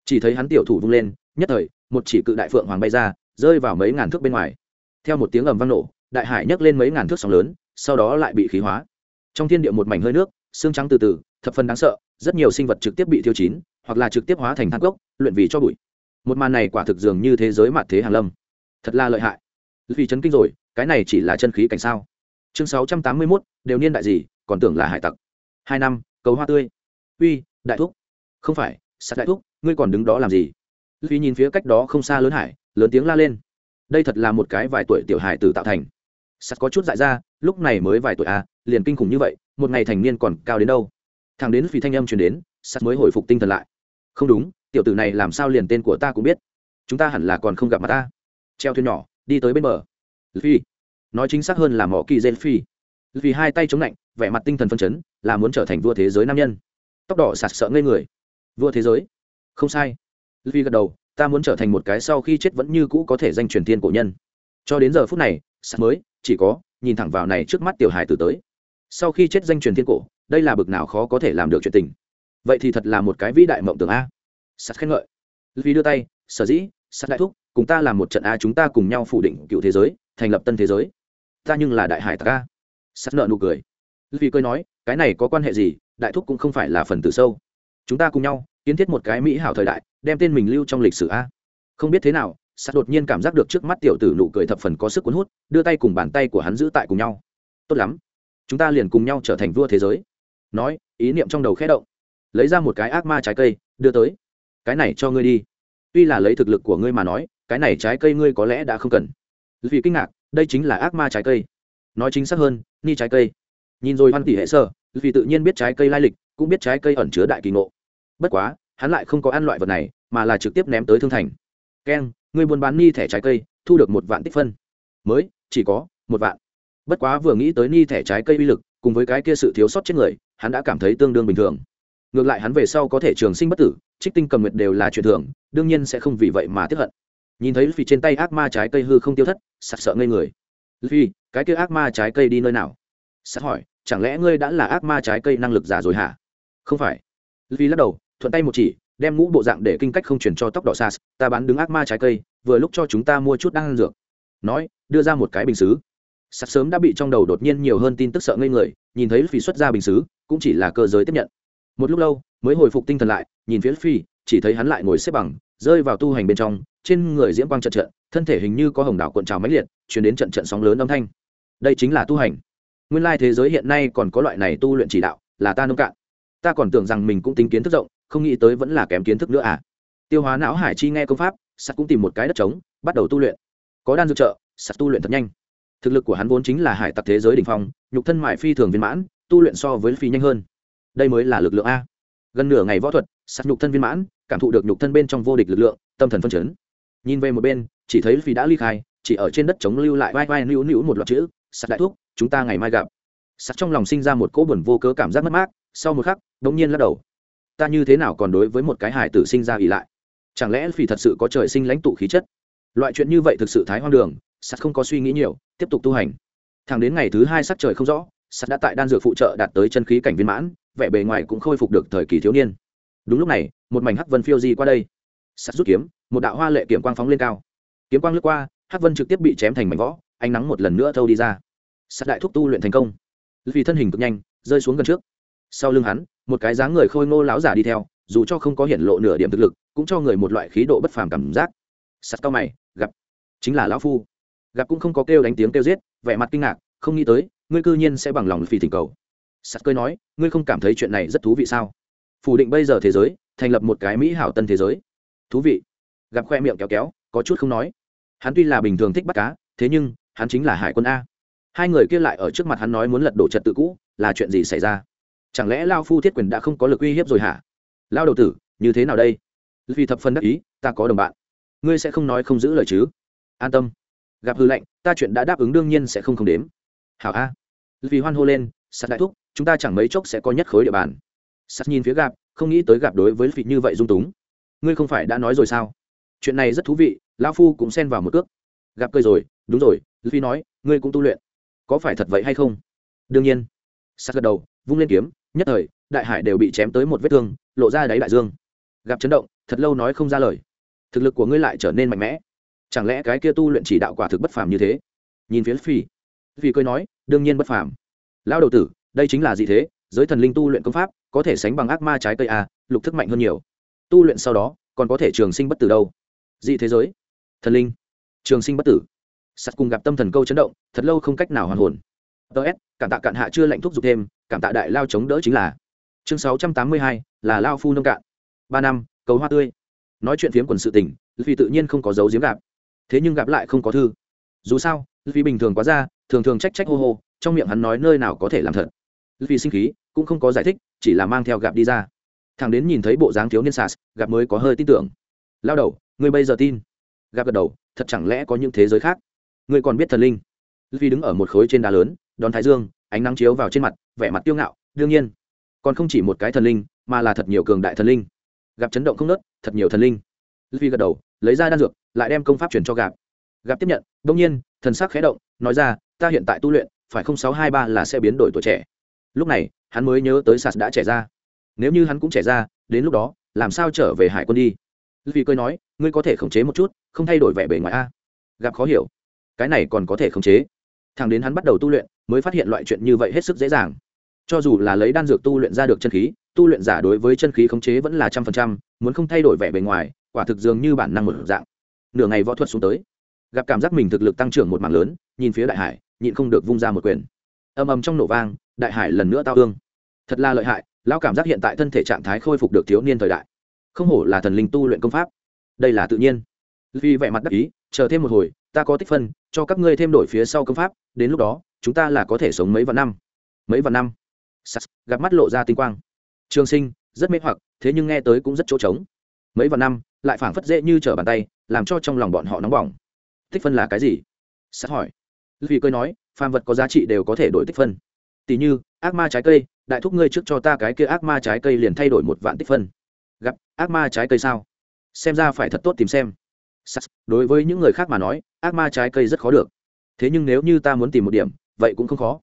Chỉ thấy hắn tiểu thủ vung lên, nhất thời, một chỉ cự đại phượng hoàng bay ra, rơi vào mấy ngàn thước bên ngoài. Theo một tiếng ầm vang nổ, đại hải nhấc lên mấy ngàn thước sóng lớn, sau đó lại bị khí hóa. Trong thiên địa một mảnh hơi nước xương trắng từ từ thập phần đáng sợ rất nhiều sinh vật trực tiếp bị thiêu chín hoặc là trực tiếp hóa thành thang cốc luyện vì cho bụi. Một màn này quả thực dường như thế giới mặt thế hàn lâm. Thật là lợi hại. Vì chấn kinh rồi cái này chỉ là chân khí cảnh sao? Chương sáu trăm tám mươi 681, đều niên đại gì còn tưởng là hải tặc. Hai năm cầu hoa tươi. Uy đại thúc. Không phải sát đại thúc ngươi còn đứng đó làm gì? Vì nhìn phía cách đó không xa lớn hải lớn tiếng la lên. Đây thật là một cái vài tuổi tiểu hải tử tạo thành. Sắt có chút dại ra lúc này mới vài tuổi à liền kinh khủng như vậy một ngày thành niên còn cao đến đâu? Thằng đến vì thanh âm truyền đến, sắt mới hồi phục tinh thần lại. Không đúng, tiểu tử này làm sao liền tên của ta cũng biết. Chúng ta hẳn là còn không gặp mặt ta. Treo thuyền nhỏ, đi tới bên bờ. Phi nói chính xác hơn là mỏ kỳ gen phi vì hai tay chống lạnh, vẻ mặt tinh thần phân chấn, là muốn trở thành vua thế giới nam nhân. Tóc đỏ sạt sợ ngây người. Vua thế giới? Không sai. Vì gật đầu, ta muốn trở thành một cái sau khi chết vẫn như cũ có thể danh truyền thiên cổ nhân. Cho đến giờ phút này sạt mới, chỉ có, nhìn thẳng vào này trước mắt tiểu hài tử tới sau khi chết danh truyền thiên cổ, đây là bực nào khó có thể làm được chuyện tình. Vậy thì thật là một cái vĩ đại mộng tưởng a. Sắt khen ngợi. Vì đưa tay, sở dĩ, sắt đại thúc, cùng ta làm một trận a, chúng ta cùng nhau phủ định cựu thế giới, thành lập tân thế giới. Ta nhưng là đại hải tạc a. Sắt nợ nụ cười. Vì cười nói, cái này có quan hệ gì? Đại thúc cũng không phải là phần tử sâu. Chúng ta cùng nhau, kiến thiết một cái mỹ hảo thời đại, đem tên mình lưu trong lịch sử a. Không biết thế nào, sắt đột nhiên cảm giác được trước mắt tiểu tử nụ cười thập phần có sức cuốn hút, đưa tay cùng bàn tay của hắn giữ tại cùng nhau. Tốt lắm chúng ta liền cùng nhau trở thành vua thế giới. Nói, ý niệm trong đầu khẽ động, lấy ra một cái ác ma trái cây, đưa tới. Cái này cho ngươi đi. Tuy là lấy thực lực của ngươi mà nói, cái này trái cây ngươi có lẽ đã không cần. Vì kinh ngạc, đây chính là ác ma trái cây. Nói chính xác hơn, ni trái cây. Nhìn rồi hoan tỷ hệ sơ vì tự nhiên biết trái cây lai lịch, cũng biết trái cây ẩn chứa đại kỳ ngộ. Bất quá, hắn lại không có ăn loại vật này, mà là trực tiếp ném tới thương thành. Keng ngươi buôn bán ni thẻ trái cây, thu được một vạn tích phân. Mới, chỉ có một vạn bất quá vừa nghĩ tới ni thẻ trái cây uy lực, cùng với cái kia sự thiếu sót chết người, hắn đã cảm thấy tương đương bình thường. Ngược lại hắn về sau có thể trường sinh bất tử, trích tinh cầm nguyệt đều là chuyện thường, đương nhiên sẽ không vì vậy mà tiếp hận. Nhìn thấy phi trên tay ác ma trái cây hư không tiêu thất, sặc sợ ngây người. Phi cái kia ác ma trái cây đi nơi nào? Sặc hỏi, chẳng lẽ ngươi đã là ác ma trái cây năng lực giả rồi hả? Không phải. Phi lắc đầu, thuận tay một chỉ, đem ngũ bộ dạng để kinh cách không chuyển cho tóc đỏ sas ta bán đứng ác ma trái cây, vừa lúc cho chúng ta mua chút đan dược. Nói, đưa ra một cái bình xứ sắt sớm đã bị trong đầu đột nhiên nhiều hơn tin tức sợ ngây người, nhìn thấy phi xuất ra bình xứ, cũng chỉ là cơ giới tiếp nhận. Một lúc lâu, mới hồi phục tinh thần lại, nhìn phía phi chỉ thấy hắn lại ngồi xếp bằng, rơi vào tu hành bên trong, trên người diễm quang trận trận, thân thể hình như có hồng đảo cuộn trào mãnh liệt, chuyển đến trận trận sóng lớn âm thanh. Đây chính là tu hành. Nguyên lai thế giới hiện nay còn có loại này tu luyện chỉ đạo, là ta nông cạn. Ta còn tưởng rằng mình cũng tính kiến thức rộng, không nghĩ tới vẫn là kém kiến thức nữa à. Tiêu hóa não hải chi nghe công pháp sắt cũng tìm một cái đất trống, bắt đầu tu luyện. Có đan dược trợ sắt tu luyện thật nhanh thực lực của hắn vốn chính là hải tặc thế giới đ ỉ n h phong, nhục thân mại phi thường viên mãn, tu luyện so với phi nhanh hơn. Đây mới là lực lượng a. Gần nửa ngày võ thuật sắt nhục thân viên mãn, cảm thụ được nhục thân bên trong vô địch lực lượng, tâm thần phân chấn. Nhìn về một bên, chỉ thấy phi đã ly khai, chỉ ở trên đất chống lưu lại vai vai nữu nữu một loạt chữ sắt đại thuốc. chúng ta ngày mai gặp. Sắt trong lòng sinh ra một cỗ buồn vô cớ cảm giác mất mát, sau một khắc đ ỗ n g nhiên lắc đầu. Ta như thế nào còn đối với một cái hải tử sinh ra ỉ lại? Chẳng lẽ phi thật sự có trời sinh lãnh tụ khí chất? Loại chuyện như vậy thực sự thái hoang đường sắt không có suy nghĩ nhiều, tiếp tục tu hành. Thẳng đến ngày thứ hai sắc trời không rõ, sắt đã tại đan dược phụ trợ đạt tới chân khí cảnh viên mãn, vẻ bề ngoài cũng khôi phục được thời kỳ thiếu niên. Đúng lúc này, một mảnh hắc vân phiêu di qua đây. Sắt rút kiếm, một đạo hoa lệ kiểm quang phóng lên cao. Kiếm quang lướt qua, hắc vân trực tiếp bị chém thành mảnh võ ánh nắng một lần nữa thâu đi ra. Sắt đại thúc tu luyện thành công. Vì thân hình cực nhanh, rơi xuống gần trước. Sau lưng hắn, một cái dáng người khôi ngô láo giả đi theo, dù cho không có hiện lộ nửa điểm thực lực, cũng cho người một loại khí độ bất phàm cảm giác. Sắt cao mày, gặp. Chính là lão phu gặp cũng không có kêu đánh tiếng kêu giết, vẻ mặt kinh ngạc, không nghĩ tới, ngươi cư nhiên sẽ bằng lòng phi thỉnh cầu. Sắt cơi nói, ngươi không cảm thấy chuyện này rất thú vị sao? Phủ định bây giờ thế giới, thành lập một cái mỹ hảo tân thế giới. Thú vị. Gặp khoe miệng kéo kéo, có chút không nói. Hắn tuy là bình thường thích bắt cá, thế nhưng, hắn chính là hải quân a. Hai người kia lại ở trước mặt hắn nói muốn lật đổ trật tự cũ, là chuyện gì xảy ra? Chẳng lẽ lao phu thiết quyền đã không có lực uy hiếp rồi hả? Lao đầu tử, như thế nào đây? Vì thập phân đắc ý, ta có đồng bạn. Ngươi sẽ không nói không giữ lời chứ? An tâm gặp hư lệnh ta chuyện đã đáp ứng đương nhiên sẽ không không đếm. Hảo a. Vì hoan hô lên sắt đại thúc, chúng ta chẳng mấy chốc sẽ có nhất khối địa bàn. Sắt nhìn phía gặp, không nghĩ tới gặp đối với vị như vậy dung túng. Ngươi không phải đã nói rồi sao? Chuyện này rất thú vị, lão phu cũng xen vào một cước. Gặp cười rồi, đúng rồi phi nói, ngươi cũng tu luyện. Có phải thật vậy hay không? Đương nhiên. Sắt gật đầu, vung lên kiếm, nhất thời, đại hải đều bị chém tới một vết thương, lộ ra đáy đại dương. Gặp chấn động, thật lâu nói không ra lời. Thực lực của ngươi lại trở nên mạnh mẽ chẳng lẽ cái kia tu luyện chỉ đạo quả thực bất phàm như thế? Nhìn phía phi phi cười nói, đương nhiên bất phàm. Lão đầu tử, đây chính là gì thế? Giới thần linh tu luyện công pháp, có thể sánh bằng ác ma trái cây a lục thức mạnh hơn nhiều. Tu luyện sau đó, còn có thể trường sinh bất tử đâu. Dị thế giới, thần linh, trường sinh bất tử. Sắt cùng gặp tâm thần câu chấn động, thật lâu không cách nào hoàn hồn. Ts cảm tạ cạn hạ chưa lạnh thuốc dục thêm, cảm tạ đại lao chống đỡ chính là. Chương sáu trăm tám mươi hai, là lao phu nông cạn. Ba năm, cầu hoa tươi. Nói chuyện phiếm quần sự tình vì tự nhiên không có dấu diếm gạp thế nhưng gặp lại không có thư. Dù sao vì bình thường quá ra, thường thường trách trách hô hô, trong miệng hắn nói nơi nào có thể làm thật. Vì sinh khí, cũng không có giải thích, chỉ là mang theo gặp đi ra. Thằng đến nhìn thấy bộ dáng thiếu niên sas, gặp mới có hơi tin tưởng. Lao đầu, ngươi bây giờ tin. Gặp gật đầu, thật chẳng lẽ có những thế giới khác? Ngươi còn biết thần linh. Vì đứng ở một khối trên đá lớn, đón thái dương, ánh nắng chiếu vào trên mặt, vẻ mặt tiêu ngạo, đương nhiên. Còn không chỉ một cái thần linh, mà là thật nhiều cường đại thần linh. Gặp chấn động không nớt, thật nhiều thần linh. Vì gật đầu, lấy ra đan dược lại đem công pháp chuyển cho gặp gặp tiếp nhận, đông nhiên, thần sắc khẽ động, nói ra, ta hiện tại tu luyện, phải không sáu hai ba là sẽ biến đổi tuổi trẻ. Lúc này, hắn mới nhớ tới sas đã trẻ ra. Nếu như hắn cũng trẻ ra, đến lúc đó, làm sao trở về hải quân đi? Vì cười nói, ngươi có thể khống chế một chút, không thay đổi vẻ bề ngoài a. Gặp khó hiểu. Cái này còn có thể khống chế. Thằng đến hắn bắt đầu tu luyện, mới phát hiện loại chuyện như vậy hết sức dễ dàng. Cho dù là lấy đan dược tu luyện ra được chân khí, tu luyện giả đối với chân khí khống chế vẫn là trăm phần trăm, muốn không thay đổi vẻ bề ngoài, quả thực dường như bản năng một dạng nửa ngày võ thuật xuống tới. Gặp cảm giác mình thực lực tăng trưởng một mảng lớn nhìn phía đại hải nhịn không được vung ra một quyền. Ầm ầm trong nổ vang đại hải lần nữa tao ương. Thật là lợi hại lão cảm giác hiện tại thân thể trạng thái khôi phục được thiếu niên thời đại. Không hổ là thần linh tu luyện công pháp. Đây là tự nhiên. Vì vẻ mặt đắc ý chờ thêm một hồi ta có tích phân cho các ngươi thêm đổi phía sau công pháp đến lúc đó chúng ta là có thể sống mấy vạn năm. Mấy vạn năm? Sas, gặp mắt lộ ra tinh quang. Trường sinh rất mê hoặc thế nhưng nghe tới cũng rất chỗ trống. Mấy vạn năm lại phảng phất dễ như trở bàn tay làm cho trong lòng bọn họ nóng bỏng. Tích phân là cái gì? Sas hỏi. Vì cười nói phàm vật có giá trị đều có thể đổi tích phân. Tỷ như ác ma trái cây đại thúc ngươi trước cho ta cái kia ác ma trái cây liền thay đổi một vạn tích phân. Gặp ác ma trái cây sao? Xem ra phải thật tốt tìm xem. Sas, đối với những người khác mà nói ác ma trái cây rất khó được. Thế nhưng nếu như ta muốn tìm một điểm vậy cũng không khó.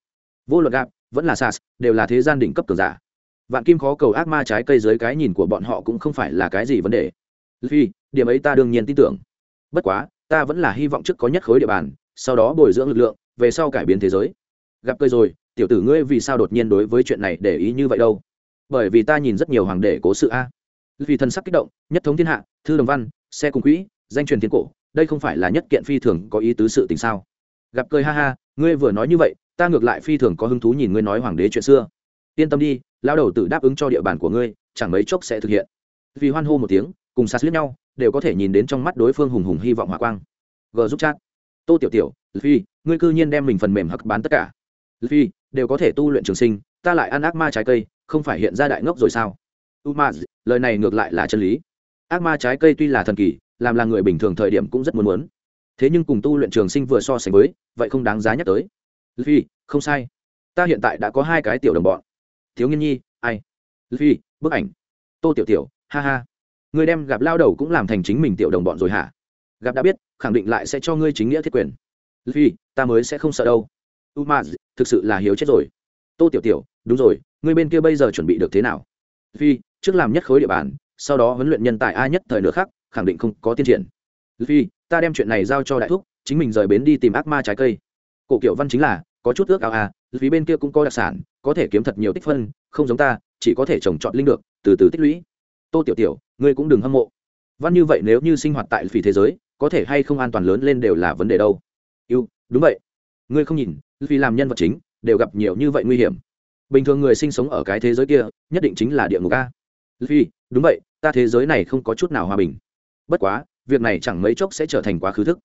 Vô luận gặp vẫn là sas đều là thế gian đỉnh cấp cường giả. Vạn kim khó cầu ác ma trái cây dưới cái nhìn của bọn họ cũng không phải là cái gì vấn đề. Luffy điểm ấy ta đương nhiên tin tưởng. Bất quá, ta vẫn là hy vọng trước có nhất khối địa bàn, sau đó bồi dưỡng lực lượng, về sau cải biến thế giới. Gặp cây rồi, tiểu tử ngươi vì sao đột nhiên đối với chuyện này để ý như vậy đâu? Bởi vì ta nhìn rất nhiều hoàng đệ cố sự a. Vì thần sắc kích động, nhất thống thiên hạ, thư đồng văn, xe cùng quỹ, danh truyền thiên cổ, đây không phải là nhất kiện phi thường có ý tứ sự tình sao? Gặp cười ha ha, ngươi vừa nói như vậy, ta ngược lại phi thường có hứng thú nhìn ngươi nói hoàng đế chuyện xưa. Yên tâm đi lao đầu tự đáp ứng cho địa bàn của ngươi, chẳng mấy chốc sẽ thực hiện. Vì hoan hô một tiếng, cùng sạt liếc nhau đều có thể nhìn đến trong mắt đối phương hùng hùng hy vọng hỏa quang. G giúp chat. Tô tiểu tiểu phi ngươi cư nhiên đem mình phần mềm hặc bán tất cả. Phi đều có thể tu luyện trường sinh ta lại ăn ác ma trái cây không phải hiện ra đại ngốc rồi sao? Umaz lời này ngược lại là chân lý. Ác ma trái cây tuy là thần kỳ làm là người bình thường thời điểm cũng rất muốn muốn. Thế nhưng cùng tu luyện trường sinh vừa so sánh với vậy không đáng giá nhắc tới. Phi, không sai. Ta hiện tại đã có hai cái tiểu đồng bọn. Thiếu nghiên nhi ai? Phi, bức ảnh. Tô tiểu tiểu ha ha ngươi đem gặp lao đầu cũng làm thành chính mình tiểu đồng bọn rồi hả? Gặp đã biết, khẳng định lại sẽ cho ngươi chính nghĩa thiết quyền. Vì ta mới sẽ không sợ đâu. U ma thực sự là hiếu chết rồi. Tô tiểu tiểu, đúng rồi, ngươi bên kia bây giờ chuẩn bị được thế nào? Vì trước làm nhất khối địa bàn, sau đó huấn luyện nhân tài ai nhất thời nữa khác khẳng định không có tiến triển. Vì ta đem chuyện này giao cho đại thúc, chính mình rời bến đi tìm ác ma trái cây. Cổ kiểu văn chính là, có chút ước ao à vì bên kia cũng có đặc sản, có thể kiếm thật nhiều tích phân, không giống ta, chỉ có thể trồng trọt linh được, từ từ tích lũy tô tiểu tiểu, ngươi cũng đừng hâm mộ. Văn như vậy nếu như sinh hoạt tại phỉ thế giới, có thể hay không an toàn lớn lên đều là vấn đề đâu. Yêu, đúng vậy. Ngươi không nhìn vì làm nhân vật chính, đều gặp nhiều như vậy nguy hiểm. Bình thường người sinh sống ở cái thế giới kia, nhất định chính là địa ngục a. Vì đúng vậy, ta thế giới này không có chút nào hòa bình. Bất quá, việc này chẳng mấy chốc sẽ trở thành quá khứ thức.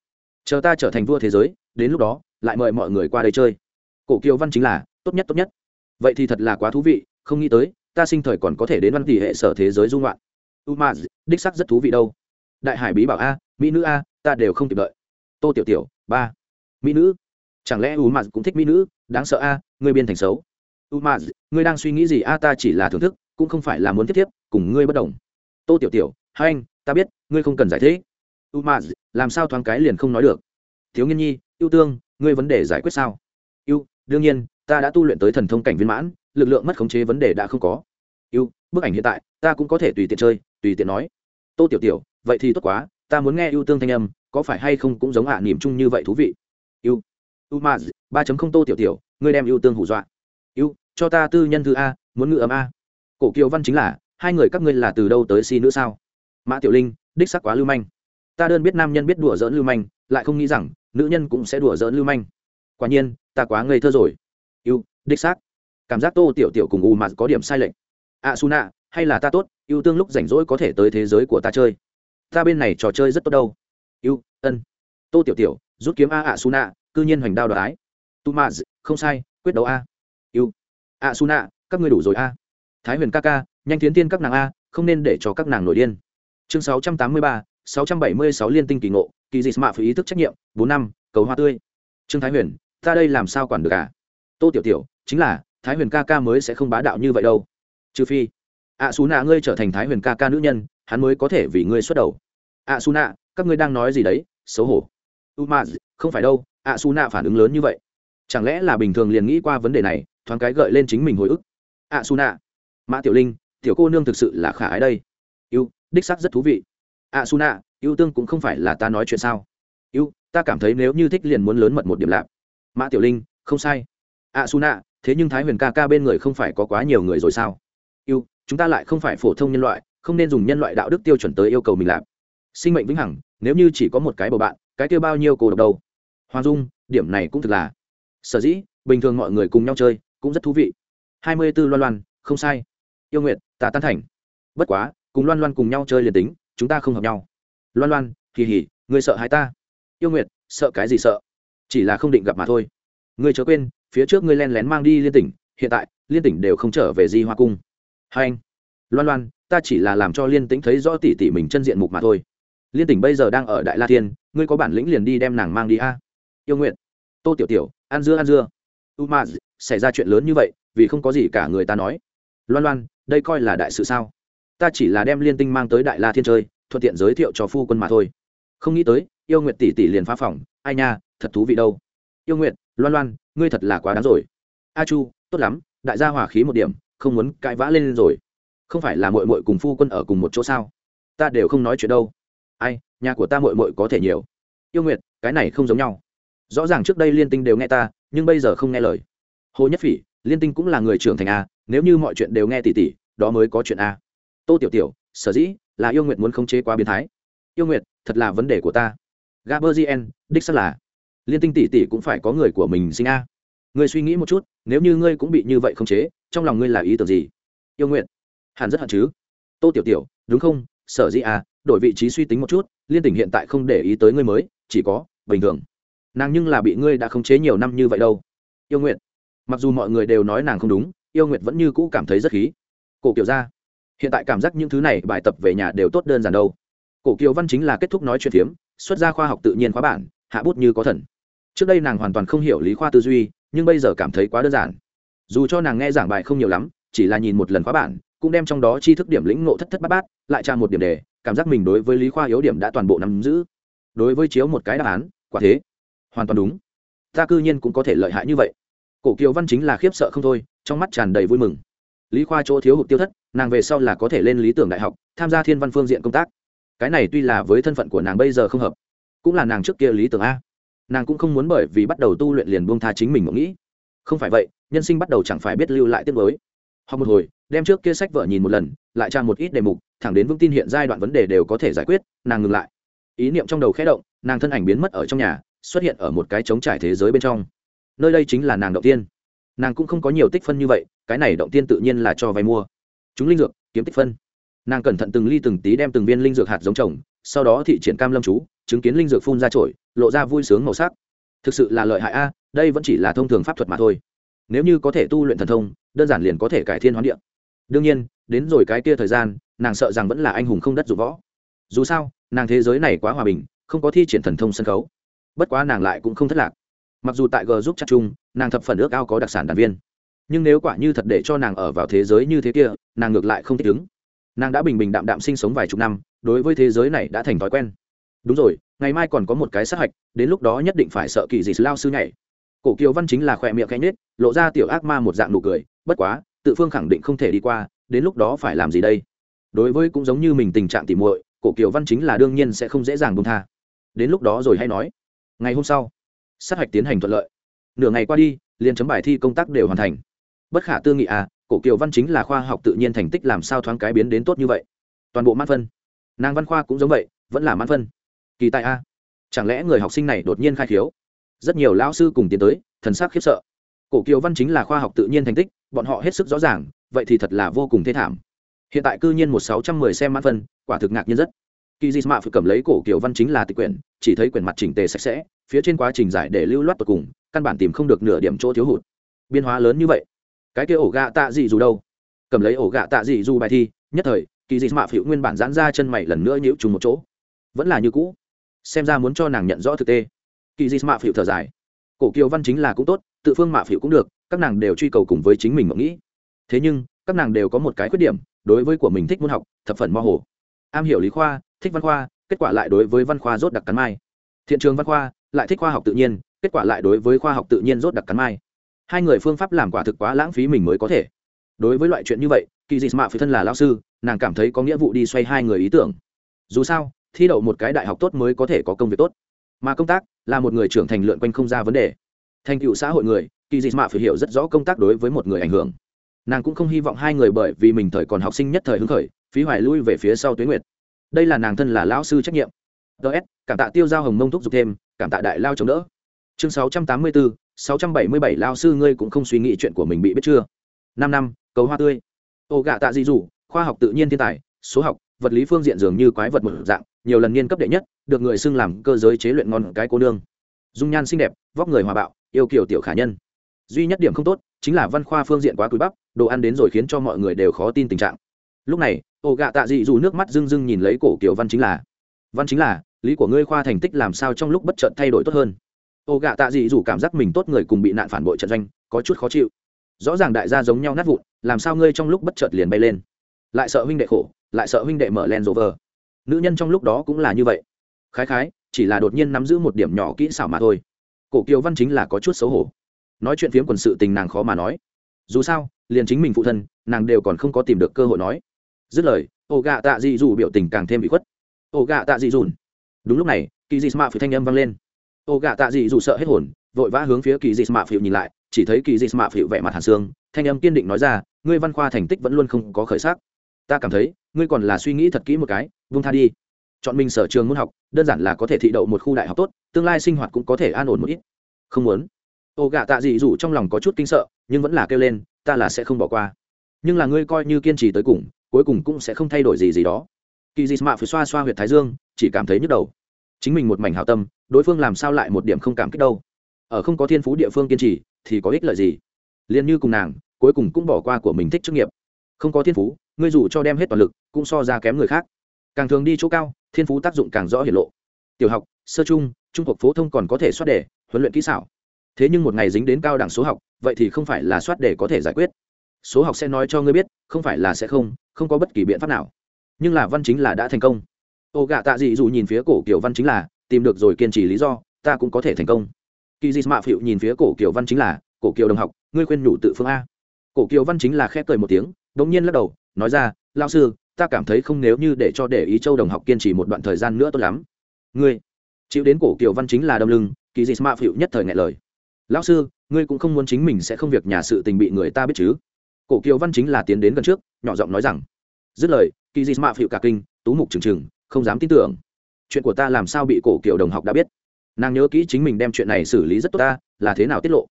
Chờ ta trở thành vua thế giới, đến lúc đó, lại mời mọi người qua đây chơi. Cổ kiều văn chính là, tốt nhất tốt nhất. Vậy thì thật là quá thú vị, không nghĩ tới ta sinh thời còn có thể đến văn tỷ hệ sở thế giới dung loạn umaz đích sắc rất thú vị đâu. Đại hải bí bảo a mỹ nữ a ta đều không kịp đợi. Tô tiểu tiểu ba. Mỹ nữ? Chẳng lẽ umaz cũng thích mỹ nữ? Đáng sợ a ngươi biên thành xấu. Umaz người ngươi đang suy nghĩ gì? A ta chỉ là thưởng thức cũng không phải là muốn tiếp tiếp cùng ngươi bất đồng. Tô tiểu tiểu hai anh ta biết ngươi không cần giải thích. Umaz làm sao thoáng cái liền không nói được? Thiếu nghiên nhi yêu tương ngươi vấn đề giải quyết sao? Yêu, đương nhiên ta đã tu luyện tới thần thông cảnh viên mãn lực lượng mất khống chế vấn đề đã không có ưu bức ảnh hiện tại ta cũng có thể tùy tiện chơi tùy tiện nói. Tô tiểu tiểu vậy thì tốt quá ta muốn nghe ưu tương thanh âm có phải hay không cũng giống hạ à, niềm chung như vậy thú vị? Ưu ưu ma ba chấm không tô tiểu tiểu ngươi đem ưu tương hù dọa. Ưu cho ta tư nhân thư a muốn ngự ấm a. Cổ kiều văn chính là hai người các ngươi là từ đâu tới si nữa sao? Mã tiểu linh đích sắc quá lưu manh. Ta đơn biết nam nhân biết đùa giỡn lưu manh lại không nghĩ rằng nữ nhân cũng sẽ đùa giỡn lưu manh. Quả nhiên ta quá ngây thơ rồi. Yêu đích xác. Cảm giác tô tiểu tiểu cùng u mà có điểm sai lệch a su nạ hay là ta tốt, yêu tương lúc rảnh rỗi có thể tới thế giới của ta chơi. Ta bên này trò chơi rất tốt đâu. Yêu, ân. Tô tiểu tiểu, rút kiếm a a su nạ cư nhiên hoành đao đoái tu ma không sai, quyết đấu a. Yêu. A su nạ các ngươi đủ rồi a. Thái huyền ca ca, nhanh tiến tiên các nàng a, không nên để cho các nàng nổi điên. Chương sáu trăm tám mươi ba, sáu trăm bảy mươi sáu liên tinh kỳ ngộ, kỳ dị mạ phải ý thức trách nhiệm, bốn năm, cầu hoa tươi. Trương thái huyền, ta đây làm sao quản được à? Tô tiểu tiểu, chính là, thái huyền ca ca mới sẽ không bá đạo như vậy đâu trừ phi ạ xú nạ ngươi trở thành thái huyền ca ca nữ nhân, hắn mới có thể vì ngươi xuất đầu. Ạ xú nạ các ngươi đang nói gì đấy? Xấu hổ. U không phải đâu ạ xú nạ phản ứng lớn như vậy. Chẳng lẽ là bình thường liền nghĩ qua vấn đề này, thoáng cái gợi lên chính mình hồi ức. Ạ xú nạ mã tiểu linh, tiểu cô nương thực sự là khả ái đây. Yêu, đích sắc rất thú vị. Ạ xú nạ yêu tương cũng không phải là ta nói chuyện sao? Yêu, ta cảm thấy nếu như thích liền muốn lớn mật một điểm lạp. Mã tiểu linh, không sai. Ạ xú nạ thế nhưng thái huyền ca ca bên người không phải có quá nhiều người rồi sao? Chúng ta lại không phải phổ thông nhân loại, không nên dùng nhân loại đạo đức tiêu chuẩn tới yêu cầu mình làm. Sinh mệnh vĩnh hằng, nếu như chỉ có một cái bầu bạn, cái kia bao nhiêu cổ độc đâu? Hoàng dung, điểm này cũng thực là. Sở dĩ, bình thường mọi người cùng nhau chơi, cũng rất thú vị. Hai mươi b ố loan loan, không sai. Yêu nguyện tà tan thành. Bất quá, cùng loan loan cùng nhau chơi liền tính, chúng ta không hợp nhau. Loan loan, kỳ hỉ người sợ hai ta. Yêu nguyện sợ cái gì sợ? Chỉ là không định gặp mà thôi. Người chớ quên, phía trước ngươi len lén mang đi liên tỉnh, hiện tại, liên tỉnh đều không trở về di hoa cung hai anh. Loan loan, ta chỉ là làm cho liên tĩnh thấy rõ tỉ tỉ mình chân diện mục mà thôi. Liên tỉnh bây giờ đang ở đại la thiên, ngươi có bản lĩnh liền đi đem nàng mang đi a? Yêu nguyện tô tiểu tiểu, ăn dưa ăn dưa. U ma, xảy ra chuyện lớn như vậy, vì không có gì cả người ta nói. Loan loan, đây coi là đại sự sao? Ta chỉ là đem liên tinh mang tới đại la thiên chơi, thuận tiện giới thiệu cho phu quân mà thôi. Không nghĩ tới, yêu nguyện tỷ tỷ liền phá phòng. Ai nha, thật thú vị đâu. Yêu nguyện loan loan, ngươi thật là quá đáng rồi. A chu, tốt lắm, đại gia hòa khí một điểm không muốn cãi vã lên rồi. Không phải là mội mội cùng phu quân ở cùng một chỗ sao? Ta đều không nói chuyện đâu. Ai, nhà của ta mội mội có thể nhiều. Yêu nguyệt, cái này không giống nhau. Rõ ràng trước đây liên tinh đều nghe ta, nhưng bây giờ không nghe lời. Hồ nhất phỉ, liên tinh cũng là người trưởng thành a, nếu như mọi chuyện đều nghe tỉ tỉ, đó mới có chuyện a. Tô tiểu tiểu, sở dĩ là yêu nguyệt muốn khống chế quá biến thái. Yêu nguyệt, thật là vấn đề của ta. Gaberzien đích xác là. Liên tinh tỷ tỷ cũng phải có người của mình sinh a ngươi suy nghĩ một chút, nếu như ngươi cũng bị như vậy không chế, trong lòng ngươi là ý tưởng gì? Yêu nguyện hẳn rất hận chứ. Tô tiểu tiểu, đúng không? Sở dĩ à đổi vị trí suy tính một chút, liên tỉnh hiện tại không để ý tới ngươi mới, chỉ có, bình thường. Nàng nhưng là bị ngươi đã khống chế nhiều năm như vậy đâu. Yêu nguyện mặc dù mọi người đều nói nàng không đúng, yêu nguyệt vẫn như cũ cảm thấy rất khí. Cổ kiểu ra. Hiện tại cảm giác những thứ này bài tập về nhà đều tốt đơn giản đâu. Cổ kiều văn chính là kết thúc nói chuyện phiếm, xuất ra khoa học tự nhiên khóa bản, hạ bút như có thần. Trước đây nàng hoàn toàn không hiểu lý khoa tư duy nhưng bây giờ cảm thấy quá đơn giản. Dù cho nàng nghe giảng bài không nhiều lắm, chỉ là nhìn một lần khóa bản, cũng đem trong đó tri thức điểm lĩnh ngộ thất thất bát bát, lại tra một điểm đề, cảm giác mình đối với lý khoa yếu điểm đã toàn bộ nắm giữ. Đối với chiếu một cái đáp án, quả thế. Hoàn toàn đúng. Ta cư nhiên cũng có thể lợi hại như vậy. Cổ kiều văn chính là khiếp sợ không thôi, trong mắt tràn đầy vui mừng. Lý khoa chỗ thiếu hụt tiêu thất, nàng về sau là có thể lên lý tưởng đại học, tham gia thiên văn phương diện công tác. Cái này tuy là với thân phận của nàng bây giờ không hợp, cũng là nàng trước kia lý tưởng a nàng cũng không muốn bởi vì bắt đầu tu luyện liền buông tha chính mình mộng nghĩ. Không phải vậy, nhân sinh bắt đầu chẳng phải biết lưu lại tiết mới học một hồi, đem trước kia sách vợ nhìn một lần, lại tra một ít đề mục, thẳng đến vững tin hiện giai đoạn vấn đề đều có thể giải quyết, nàng ngừng lại. Ý niệm trong đầu khẽ động, nàng thân ảnh biến mất ở trong nhà, xuất hiện ở một cái trống trải thế giới bên trong. Nơi đây chính là nàng động tiên. Nàng cũng không có nhiều tích phân như vậy, cái này động tiên tự nhiên là cho vay mua. Chúng linh dược, kiếm tích phân. Nàng cẩn thận từng ly từng tí đem từng viên linh dược hạt giống trồng, sau đó thị triển cam lâm chú chứng kiến linh dược phun ra trội lộ ra vui sướng màu sắc. Thực sự là lợi hại a, đây vẫn chỉ là thông thường pháp thuật mà thôi. Nếu như có thể tu luyện thần thông, đơn giản liền có thể cải thiên hoán địa. Đương nhiên, đến rồi cái kia thời gian, nàng sợ rằng vẫn là anh hùng không đất dụng võ. Dù sao, nàng thế giới này quá hòa bình, không có thi triển thần thông sân khấu. Bất quá nàng lại cũng không thất lạc. Mặc dù tại g giúp chắc chung, nàng thập phần ước ao có đặc sản đàn viên. Nhưng nếu quả như thật để cho nàng ở vào thế giới như thế kia, nàng ngược lại không thích ứng. Nàng đã bình bình đạm đạm sinh sống vài chục năm, đối với thế giới này đã thành thói quen đúng rồi, ngày mai còn có một cái sát hạch, đến lúc đó nhất định phải sợ kỳ gì lao sư nhảy. Cổ kiều văn chính là khỏe miệng cánh nết lộ ra tiểu ác ma một dạng nụ cười, bất quá, tự phương khẳng định không thể đi qua, đến lúc đó phải làm gì đây? Đối với cũng giống như mình tình trạng tỉ muội, cổ kiều văn chính là đương nhiên sẽ không dễ dàng buông tha. Đến lúc đó rồi hay nói. Ngày hôm sau, sát hạch tiến hành thuận lợi. Nửa ngày qua đi, liền chấm bài thi công tác đều hoàn thành. Bất khả tư nghị à cổ kiều văn chính là khoa học tự nhiên thành tích làm sao thoáng cái biến đến tốt như vậy? Toàn bộ mãn phân. Nàng văn khoa cũng giống vậy, vẫn là mãn phân kỳ tại a. Chẳng lẽ người học sinh này đột nhiên khai khiếu? Rất nhiều lão sư cùng tiến tới, thần sắc khiếp sợ. Cổ kiều văn chính là khoa học tự nhiên thành tích, bọn họ hết sức rõ ràng, vậy thì thật là vô cùng thê thảm. Hiện tại cư nhiên một sáu trăm mười xem mãn phân, quả thực ngạc nhiên rất. Kỳ di mạ phải cầm lấy cổ kiều văn chính là tịch quyển, chỉ thấy quyển mặt chỉnh tề sạch sẽ, phía trên quá trình giải để lưu loát tột cùng, căn bản tìm không được nửa điểm chỗ thiếu hụt. Biên hóa lớn như vậy, cái kia ổ gạ tạ gì dù đâu? Cầm lấy ổ gạ tạ gì dù bài thi, nhất thời, kỳ dị mạ phịu nguyên bản giãn ra chân mày lần nữa nhiễu trùng một chỗ. Vẫn là như cũ xem ra muốn cho nàng nhận rõ thực tế. Kỳ di mạ phịu thở dài. Cổ kiều văn chính là cũng tốt, tự phương mạ phịu cũng được, các nàng đều truy cầu cùng với chính mình mộng nghĩ. Thế nhưng, các nàng đều có một cái khuyết điểm, đối với của mình thích môn học, thập phần mơ hồ. Am hiểu lý khoa, thích văn khoa, kết quả lại đối với văn khoa rốt đặc cắn mai. Thiện trường văn khoa, lại thích khoa học tự nhiên, kết quả lại đối với khoa học tự nhiên rốt đặc cắn mai. Hai người phương pháp làm quả thực quá lãng phí mình mới có thể. Đối với loại chuyện như vậy, kỳ dị mạ phải thân là lao sư, nàng cảm thấy có nghĩa vụ đi xoay hai người ý tưởng. Dù sao thi đậu một cái đại học tốt mới có thể có công việc tốt. Mà công tác là một người trưởng thành lượn quanh không ra vấn đề. Thành tựu xã hội người, kỳ dị mạ phải hiểu rất rõ công tác đối với một người ảnh hưởng. Nàng cũng không hy vọng hai người bởi vì mình thời còn học sinh nhất thời hứng khởi, phí hoài lui về phía sau tuyến nguyệt. Đây là nàng thân là lão sư trách nhiệm. Ts cảm tạ tiêu giao hồng mông thúc giục thêm, cảm tạ đại lao chống đỡ. Chương sáu trăm tám mươi bốn sáu trăm bảy mươi bảy lao sư ngươi cũng không suy nghĩ chuyện của mình bị biết chưa? Năm năm, cầu hoa tươi. Ô gạ tạ di rủ khoa học tự nhiên thiên tài, số học, vật lý phương diện dường như quái vật một dạng nhiều lần niên cấp đệ nhất, được người xưng làm cơ giới chế luyện ngon cái cô nương. Dung nhan xinh đẹp, vóc người hòa bạo, yêu kiểu tiểu khả nhân. Duy nhất điểm không tốt, chính là văn khoa phương diện quá cúi bắp, đồ ăn đến rồi khiến cho mọi người đều khó tin tình trạng. Lúc này ổ gạ tạ dị dù nước mắt rưng rưng nhìn lấy cổ kiểu văn chính là, văn chính là, lý của ngươi khoa thành tích làm sao trong lúc bất chợt thay đổi tốt hơn? Ổ gạ tạ dị dù cảm giác mình tốt người cùng bị nạn phản bội trận doanh, có chút khó chịu. Rõ ràng đại gia giống nhau nát vụn, làm sao ngươi trong lúc bất chợt liền bay lên? Lại sợ huynh đệ khổ, lại sợ huynh đệ mở len rộ vờ nữ nhân trong lúc đó cũng là như vậy. Khái khái, chỉ là đột nhiên nắm giữ một điểm nhỏ kỹ xảo mà thôi. Cổ kiều văn chính là có chút xấu hổ. Nói chuyện phiếm quần sự tình nàng khó mà nói. Dù sao, liền chính mình phụ thân, nàng đều còn không có tìm được cơ hội nói. Dứt lời ổ gạ tạ dị dù biểu tình càng thêm bị khuất. Ổ gạ tạ dị dùn đúng lúc này kỳ dị smart phiêu thanh âm vang lên. Ổ gạ tạ dị dù sợ hết hồn, vội vã hướng phía kỳ dị smart phiêu nhìn lại, chỉ thấy kỳ dị smart phiêu vẻ mặt hàn xương, thanh âm kiên định nói ra, ngươi văn khoa thành tích vẫn luôn không có khởi sắc ta cảm thấy, ngươi còn là suy nghĩ thật kỹ một cái vung tha đi. Chọn mình sở trường muốn học, đơn giản là có thể thị đậu một khu đại học tốt, tương lai sinh hoạt cũng có thể an ổn một ít. Không muốn. Ô gạ tạ dị dù trong lòng có chút kinh sợ, nhưng vẫn là kêu lên, ta là sẽ không bỏ qua. Nhưng là ngươi coi như kiên trì tới cùng, cuối cùng cũng sẽ không thay đổi gì gì đó. Kỳ dị mạ phải xoa xoa h u y ệ t thái dương, chỉ cảm thấy nhức đầu. Chính mình một mảnh hào tâm, đối phương làm sao lại một điểm không cảm kích đâu? Ở không có thiên phú địa phương kiên trì, thì có ích lợi gì? Liền như cùng nàng, cuối cùng cũng bỏ qua của mình thích chức nghiệp. Không có thiên phú ngươi dù cho đem hết toàn lực, cũng so ra kém người khác. Càng thường đi chỗ cao, thiên phú tác dụng càng rõ hiển lộ. Tiểu học, sơ trung trung học phổ thông còn có thể soát đề, huấn luyện kỹ xảo. Thế nhưng một ngày dính đến cao đẳng số học, vậy thì không phải là soát đề có thể giải quyết. Số học sẽ nói cho ngươi biết, không phải là sẽ không không có bất kỳ biện pháp nào. Nhưng là văn chính là đã thành công. Ô gạ tạ dị dù nhìn phía cổ kiểu văn chính là, tìm được rồi kiên trì lý do, ta cũng có thể thành công. Kỳ dị mạ phịu nhìn phía cổ kiểu văn chính là, cổ kiều đồng học, ngươi khuyên nhủ tự phương a. Cổ kiều văn chính là khép cười một tiếng đ ỗ n g nhiên lắc đầu nói ra lao sư, ta cảm thấy không nếu như để cho để ý châu đồng học kiên trì một đoạn thời gian nữa tốt lắm. Ngươi? Chịu đến cổ kiều văn chính là đâm lưng, kỳ dị smart phịu nhất thời ngại lời. Lão sư, ngươi cũng không muốn chính mình sẽ không việc nhà sự tình bị người ta biết chứ? Cổ kiều văn chính là tiến đến gần trước, nhỏ giọng nói rằng, dứt lời, kỳ dị smart phịu cả kinh, tú mục trừng trừng, không dám tin tưởng. Chuyện của ta làm sao bị cổ kiều đồng học đã biết? Nàng nhớ kỹ chính mình đem chuyện này xử lý rất tốt ta, là thế nào tiết lộ?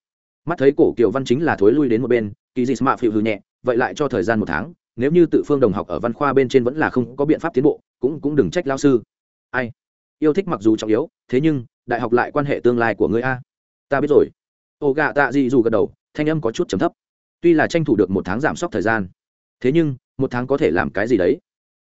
Mắt thấy cổ kiều văn chính là thối lui đến một bên, kỳ dị smart phiêu hư nhẹ, vậy lại cho thời gian một tháng nếu như tự phương đồng học ở văn khoa bên trên vẫn là không có biện pháp tiến bộ, cũng cũng đừng trách lao sư. Ai? Yêu thích mặc dù trọng yếu, thế nhưng, đại học lại quan hệ tương lai của người a. Ta biết rồi. Ô gạ tạ dị dù gật đầu, thanh âm có chút chấm thấp. Tuy là tranh thủ được một tháng giảm sốc thời gian, thế nhưng, một tháng có thể làm cái gì đấy?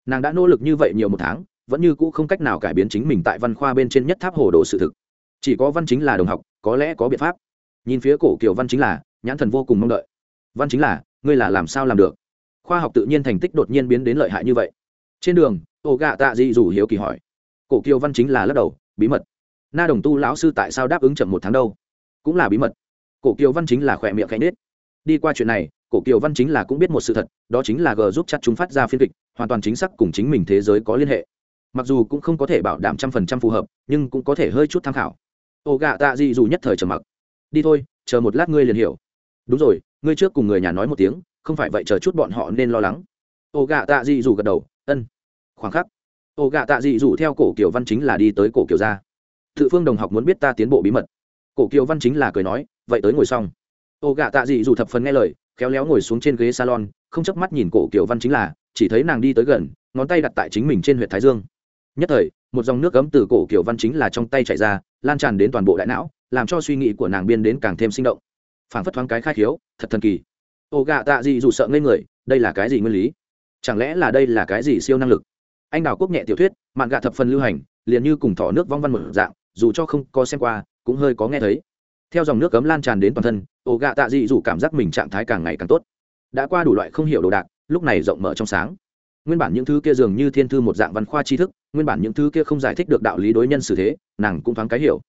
Nàng đã nỗ lực như vậy nhiều một tháng, vẫn như cũ không cách nào cải biến chính mình tại văn khoa bên trên nhất tháp hồ đồ sự thực. Chỉ có văn chính là đồng học, có lẽ có biện pháp. Nhìn phía cổ kiều văn chính là, nhãn thần vô cùng mong đợi. Văn chính là, ngươi là làm sao làm được? Khoa học tự nhiên thành tích đột nhiên biến đến lợi hại như vậy. Trên đường ô gạ tạ dị rủ hiếu kỳ hỏi, cổ kiều văn chính là lắc đầu, bí mật. Na đồng tu lão sư tại sao đáp ứng chậm một tháng đâu? Cũng là bí mật. Cổ kiều văn chính là khỏe miệng khẽ nết đi qua chuyện này, cổ kiều văn chính là cũng biết một sự thật, đó chính là g giúp chặt chúng phát ra phiên kịch, hoàn toàn chính xác cùng chính mình thế giới có liên hệ. Mặc dù cũng không có thể bảo đảm trăm phần trăm phù hợp, nhưng cũng có thể hơi chút tham khảo. Ổ gạ tạ dị dù nhất thời trầm mặc. Đi thôi, chờ một lát ngươi liền hiểu. Đúng rồi, ngươi trước cùng người nhà nói một tiếng không phải vậy chờ chút bọn họ nên lo lắng. Ô gạ tạ dị dù gật đầu, ân, khoảng khắc. Ô gạ tạ dị dù theo cổ Kiều văn chính là đi tới cổ Kiều ra tự phương đồng học muốn biết ta tiến bộ bí mật. Cổ kiều văn chính là cười nói, vậy tới ngồi xong. Ô gạ tạ dị dù thập phần nghe lời, khéo léo ngồi xuống trên ghế salon, không chớp mắt nhìn cổ kiều văn chính là, chỉ thấy nàng đi tới gần, ngón tay đặt tại chính mình trên huyện thái dương. Nhất thời, một dòng nước gấm từ cổ Kiều văn chính là trong tay chạy ra, lan tràn đến toàn bộ đại não, làm cho suy nghĩ của nàng biên đến càng thêm sinh động. Phảng phất thoáng cái khai khiếu, thật thần kỳ ô gạ tạ gì dù sợ ngây người, đây là cái gì nguyên lý? Chẳng lẽ là đây là cái gì siêu năng lực? Anh đào quốc nhẹ tiểu thuyết, mạn gạ thập phần lưu hành, liền như cùng thỏ nước vong văn một dạng, dù cho không có xem qua, cũng hơi có nghe thấy. Theo dòng nước cấm lan tràn đến toàn thân ổ gạ tạ dị dù cảm giác mình trạng thái càng ngày càng tốt. Đã qua đủ loại không hiểu đồ đạc, lúc này rộng mở trong sáng. Nguyên bản những thứ kia dường như thiên thư một dạng văn khoa tri thức, nguyên bản những thứ kia không giải thích được đạo lý đối nhân xử thế, nàng cũng thoáng cái hiểu.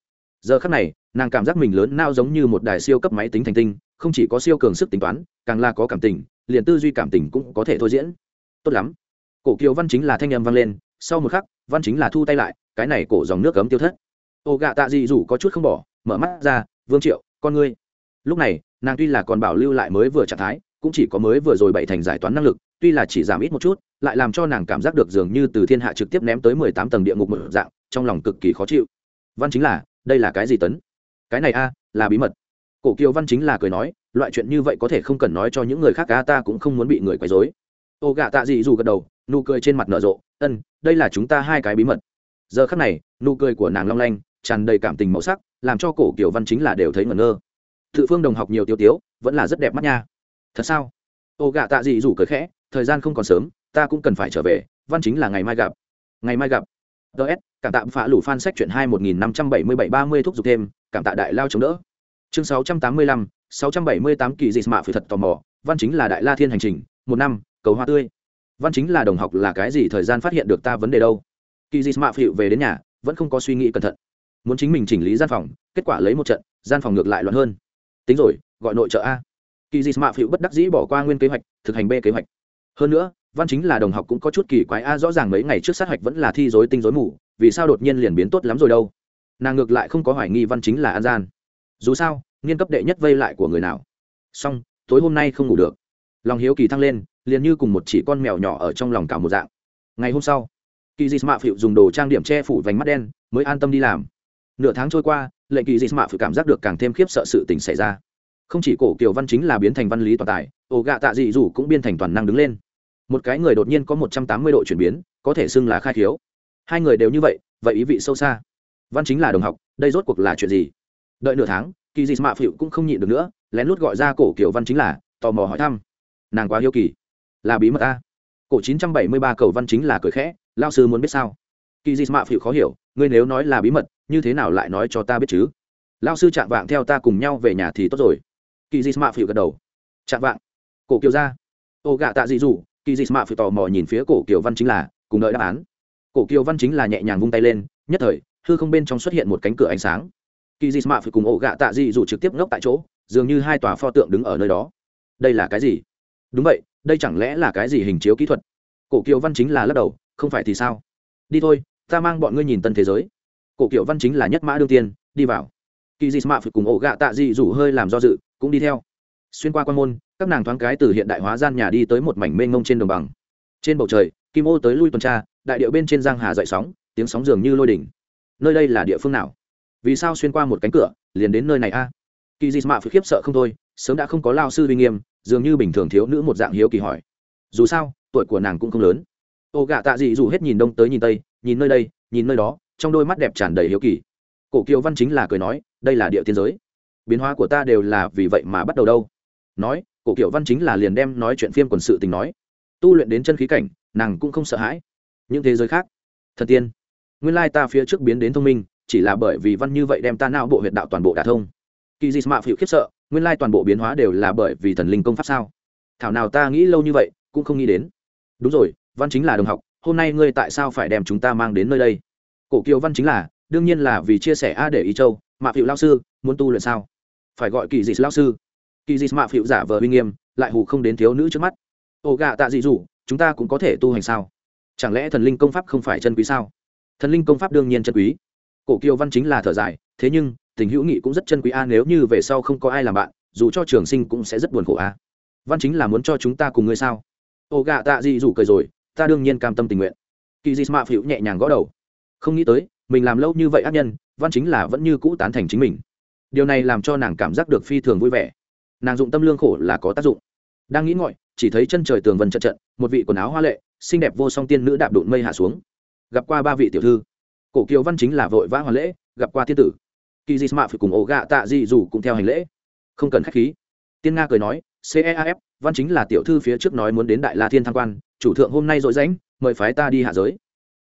Giờ khắc này, nàng cảm giác mình lớn nao giống như một đài siêu cấp máy tính thành tinh không chỉ có siêu cường sức tính toán, càng là có cảm tình, liền tư duy cảm tình cũng có thể thôi diễn. Tốt lắm. Cổ kiều văn chính là thanh âm vang lên, sau một khắc, văn chính là thu tay lại, cái này cổ dòng nước cấm tiêu thất. Ô gạ tạ dị dù có chút không bỏ, mở mắt ra, vương triệu, con ngươi. Lúc này, nàng tuy là còn bảo lưu lại mới vừa trạng thái, cũng chỉ có mới vừa rồi bậy thành giải toán năng lực, tuy là chỉ giảm ít một chút, lại làm cho nàng cảm giác được dường như từ thiên hạ trực tiếp ném tới mười tám tầng địa ngục một dạng, trong lòng cực kỳ khó chịu. Văn chính là, đây là cái gì tấn? Cái này a, là bí mật cổ kiều văn chính là cười nói, loại chuyện như vậy có thể không cần nói cho những người khác a ta cũng không muốn bị người quấy dối ô gạ tạ dị dù gật đầu, nụ cười trên mặt nở rộ, ân, đây là chúng ta hai cái bí mật. Giờ khắc này, nụ cười của nàng long lanh, tràn đầy cảm tình màu sắc, làm cho cổ kiều văn chính là đều thấy ngẩn ngơ. Tự phương đồng học nhiều tiêu tiếu, vẫn là rất đẹp mắt nha. Thật sao? Ô gạ tạ dị dù cười khẽ, thời gian không còn sớm, ta cũng cần phải trở về, văn chính là ngày mai gặp. Ngày mai gặp. Ts cảm tạ phá lủ phan sách chuyện hai một nghìn năm trăm bảy mươi bảy ba mươi thúc giục thêm, cảm tạ đại lao chống đỡ chương sáu trăm tám mươi lăm, sáu trăm bảy mươi tám kỳ dị mạ phải thật tò mò, văn chính là đại la thiên hành trình, một năm, cầu hoa tươi. Văn chính là đồng học là cái gì thời gian phát hiện được ta vấn đề đâu? Kỳ dị mạ phịu về đến nhà, vẫn không có suy nghĩ cẩn thận. Muốn chính mình chỉnh lý gian phòng, kết quả lấy một trận, gian phòng ngược lại loạn hơn. Tính rồi, gọi nội trợ a. Kỳ dị mạ phịu bất đắc dĩ bỏ qua nguyên kế hoạch, thực hành b kế hoạch. Hơn nữa, văn chính là đồng học cũng có chút kỳ quái a, rõ ràng mấy ngày trước sát hạch vẫn là thi dối tinh dối mù, vì sao đột nhiên liền biến tốt lắm rồi đâu? Nàng ngược lại không có hoài nghi văn chính là an gian dù sao, nghiên cấp đệ nhất vây lại của người nào. Song tối hôm nay không ngủ được. Lòng hiếu kỳ thăng lên, liền như cùng một chỉ con mèo nhỏ ở trong lòng cả một dạng. Ngày hôm sau kỳ dị mạ phịu dùng đồ trang điểm che phủ vành mắt đen, mới an tâm đi làm. Nửa tháng trôi qua, lệnh kỳ dị mạ phịu cảm giác được càng thêm khiếp sợ sự tình xảy ra. Không chỉ cổ kiều văn chính là biến thành văn lý toàn tài, ổ gạ tạ dị dù cũng biên thành toàn năng đứng lên. Một cái người đột nhiên có một trăm tám mươi độ chuyển biến, có thể xưng là khai khiếu. Hai người đều như vậy vậy ý vị sâu xa. Văn chính là đồng học, đây rốt cuộc là chuyện gì? Đợi nửa tháng, kỳ dị mạ phịu cũng không nhịn được nữa, lén lút gọi ra cổ kiểu văn chính là, tò mò hỏi thăm. Nàng quá hiếu kỳ. Là bí mật ta. Cổ chín trăm bảy mươi ba cầu văn chính là cười khẽ lao sư muốn biết sao? Kỳ dị mạ phịu khó hiểu, ngươi nếu nói là bí mật, như thế nào lại nói cho ta biết chứ? Lao sư chạm vạng theo ta cùng nhau về nhà thì tốt rồi. Kỳ dị mạ phịu gật đầu. Chạm vạng? Cổ kiều ra. Ô gạ tạ dị dù kỳ dị mạ phịu tò mò nhìn phía cổ kiều văn chính là, cùng đợi đáp án. Cổ kiều văn chính là nhẹ nhàng vung tay lên, nhất thời, hư không bên trong xuất hiện một cánh cửa ánh sáng kỳ dị mạ phải cùng ổ gạ tạ dị dù trực tiếp ngốc tại chỗ, dường như hai tòa pho tượng đứng ở nơi đó. Đây là cái gì? Đúng vậy, đây chẳng lẽ là cái gì hình chiếu kỹ thuật? Cổ kiều văn chính là lắc đầu, không phải thì sao? Đi thôi, ta mang bọn ngươi nhìn tân thế giới. Cổ kiều văn chính là nhất mã đương tiên, đi vào. Kỳ dị mạ phải cùng ổ gạ tạ dị rủ hơi làm do dự, cũng đi theo. Xuyên qua quan môn, các nàng thoáng cái từ hiện đại hóa gian nhà đi tới một mảnh mênh mông trên đồng bằng. Trên bầu trời, kim ô tới lui tuần tra, đại điệu bên trên giang hà dậy sóng, tiếng sóng dường như lôi đỉnh. Nơi đây là địa phương nào? Vì sao xuyên qua một cánh cửa, liền đến nơi này a? Kỳ dị mạ phải khiếp sợ không thôi, sớm đã không có lao sư uy nghiêm, dường như bình thường thiếu nữ một dạng hiếu kỳ hỏi. Dù sao, tuổi của nàng cũng không lớn. Ô gạ tạ dị dù hết nhìn đông tới nhìn tây, nhìn nơi đây, nhìn nơi đó, trong đôi mắt đẹp tràn đầy hiếu kỳ. Cổ kiều văn chính là cười nói, đây là địa tiên giới. Biến hóa của ta đều là vì vậy mà bắt đầu đâu. Nói, cổ kiều văn chính là liền đem nói chuyện phim quần sự tình nói. Tu luyện đến chân khí cảnh, nàng cũng không sợ hãi. Những thế giới khác, thần tiên, nguyên lai ta phía trước biến đến thông minh chỉ là bởi vì văn như vậy đem ta não bộ huyệt đạo toàn bộ đả thông. Kỳ dị mạ phịu khiếp sợ, nguyên lai toàn bộ biến hóa đều là bởi vì thần linh công pháp sao? Thảo nào ta nghĩ lâu như vậy, cũng không nghĩ đến. Đúng rồi, văn chính là đồng học, hôm nay ngươi tại sao phải đem chúng ta mang đến nơi đây? Cổ kiều văn chính là, đương nhiên là vì chia sẻ a để ý châu, mạ phịu lao sư, muốn tu luyện sao? Phải gọi kỳ dị lao sư. Kỳ dị mạ phịu giả vờ uy nghiêm, lại hù không đến thiếu nữ trước mắt. Ồ gạ tạ dị dụ chúng ta cũng có thể tu hành sao? Chẳng lẽ thần linh công pháp không phải chân quý sao? Thần linh công pháp đương nhiên chân quý cổ kiều văn chính là thở dài, thế nhưng, tình hữu nghị cũng rất chân quý a, nếu như về sau không có ai làm bạn, dù cho trường sinh cũng sẽ rất buồn khổ a. Văn chính là muốn cho chúng ta cùng ngươi sao? Ô gạ tạ dị dù cười rồi, ta đương nhiên cam tâm tình nguyện. Kỳ dị mạ phịu nhẹ nhàng gõ đầu. Không nghĩ tới, mình làm lâu như vậy ác nhân, văn chính là vẫn như cũ tán thành chính mình. Điều này làm cho nàng cảm giác được phi thường vui vẻ. Nàng dụng tâm lương khổ là có tác dụng. Đang nghĩ ngọi chỉ thấy chân trời tường vân trận trận, một vị quần áo hoa lệ, xinh đẹp vô song tiên nữ đạp đụn mây hạ xuống. Gặp qua ba vị tiểu thư cổ kiều văn chính là vội vã hoàn lễ, gặp qua tiên tử. Kỳ dị mạ cùng ổ gạ tạ dị dù cũng theo hành lễ. Không cần k h á c h khí. Tiên nga cười nói ceaf văn chính là tiểu thư phía trước nói muốn đến đại la thiên tham quan, chủ thượng hôm nay dội rãnh, mời phái ta đi hạ giới.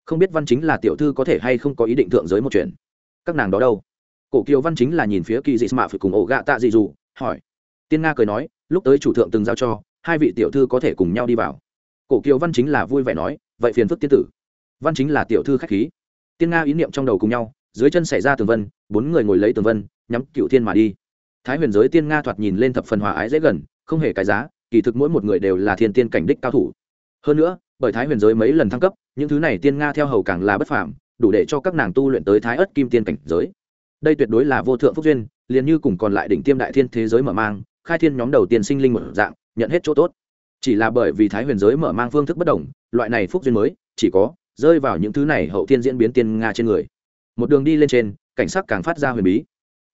Không biết văn chính là tiểu thư có thể hay không có ý định thượng giới một chuyện. Các nàng đó đâu? Cổ kiều văn chính là nhìn phía kỳ dị mạ cùng ổ gạ tạ dị dù hỏi. Tiên nga cười nói, lúc tới chủ thượng từng giao cho, hai vị tiểu thư có thể cùng nhau đi vào. Cổ kiều văn chính là vui vẻ nói, vậy phiền phức tiên tử. Văn chính là tiểu thư khách khí tiên nga ý niệm trong đầu cùng nhau, dưới chân xảy ra tường vân, bốn người ngồi lấy tường vân, nhắm cựu thiên mà đi. Thái huyền giới tiên nga thoạt nhìn lên thập phần hòa ái dễ gần, không hề cái giá, kỳ thực mỗi một người đều là thiên tiên cảnh đích cao thủ. Hơn nữa, bởi thái huyền giới mấy lần thăng cấp, những thứ này tiên nga theo hầu càng là bất phàm, đủ để cho các nàng tu luyện tới thái ất kim tiên cảnh giới. Đây tuyệt đối là vô thượng phúc duyên, liền như cùng còn lại đỉnh tiêm đại thiên thế giới mở mang, khai thiên nhóm đầu tiên sinh linh một dạng, nhận hết chỗ tốt. Chỉ là bởi vì thái huyền giới mở mang phương thức bất đồng, loại này phúc duyên mới, chỉ có rơi vào những thứ này hậu thiên diễn biến tiên nga trên người. Một đường đi lên trên, cảnh sắc càng phát ra huyền bí.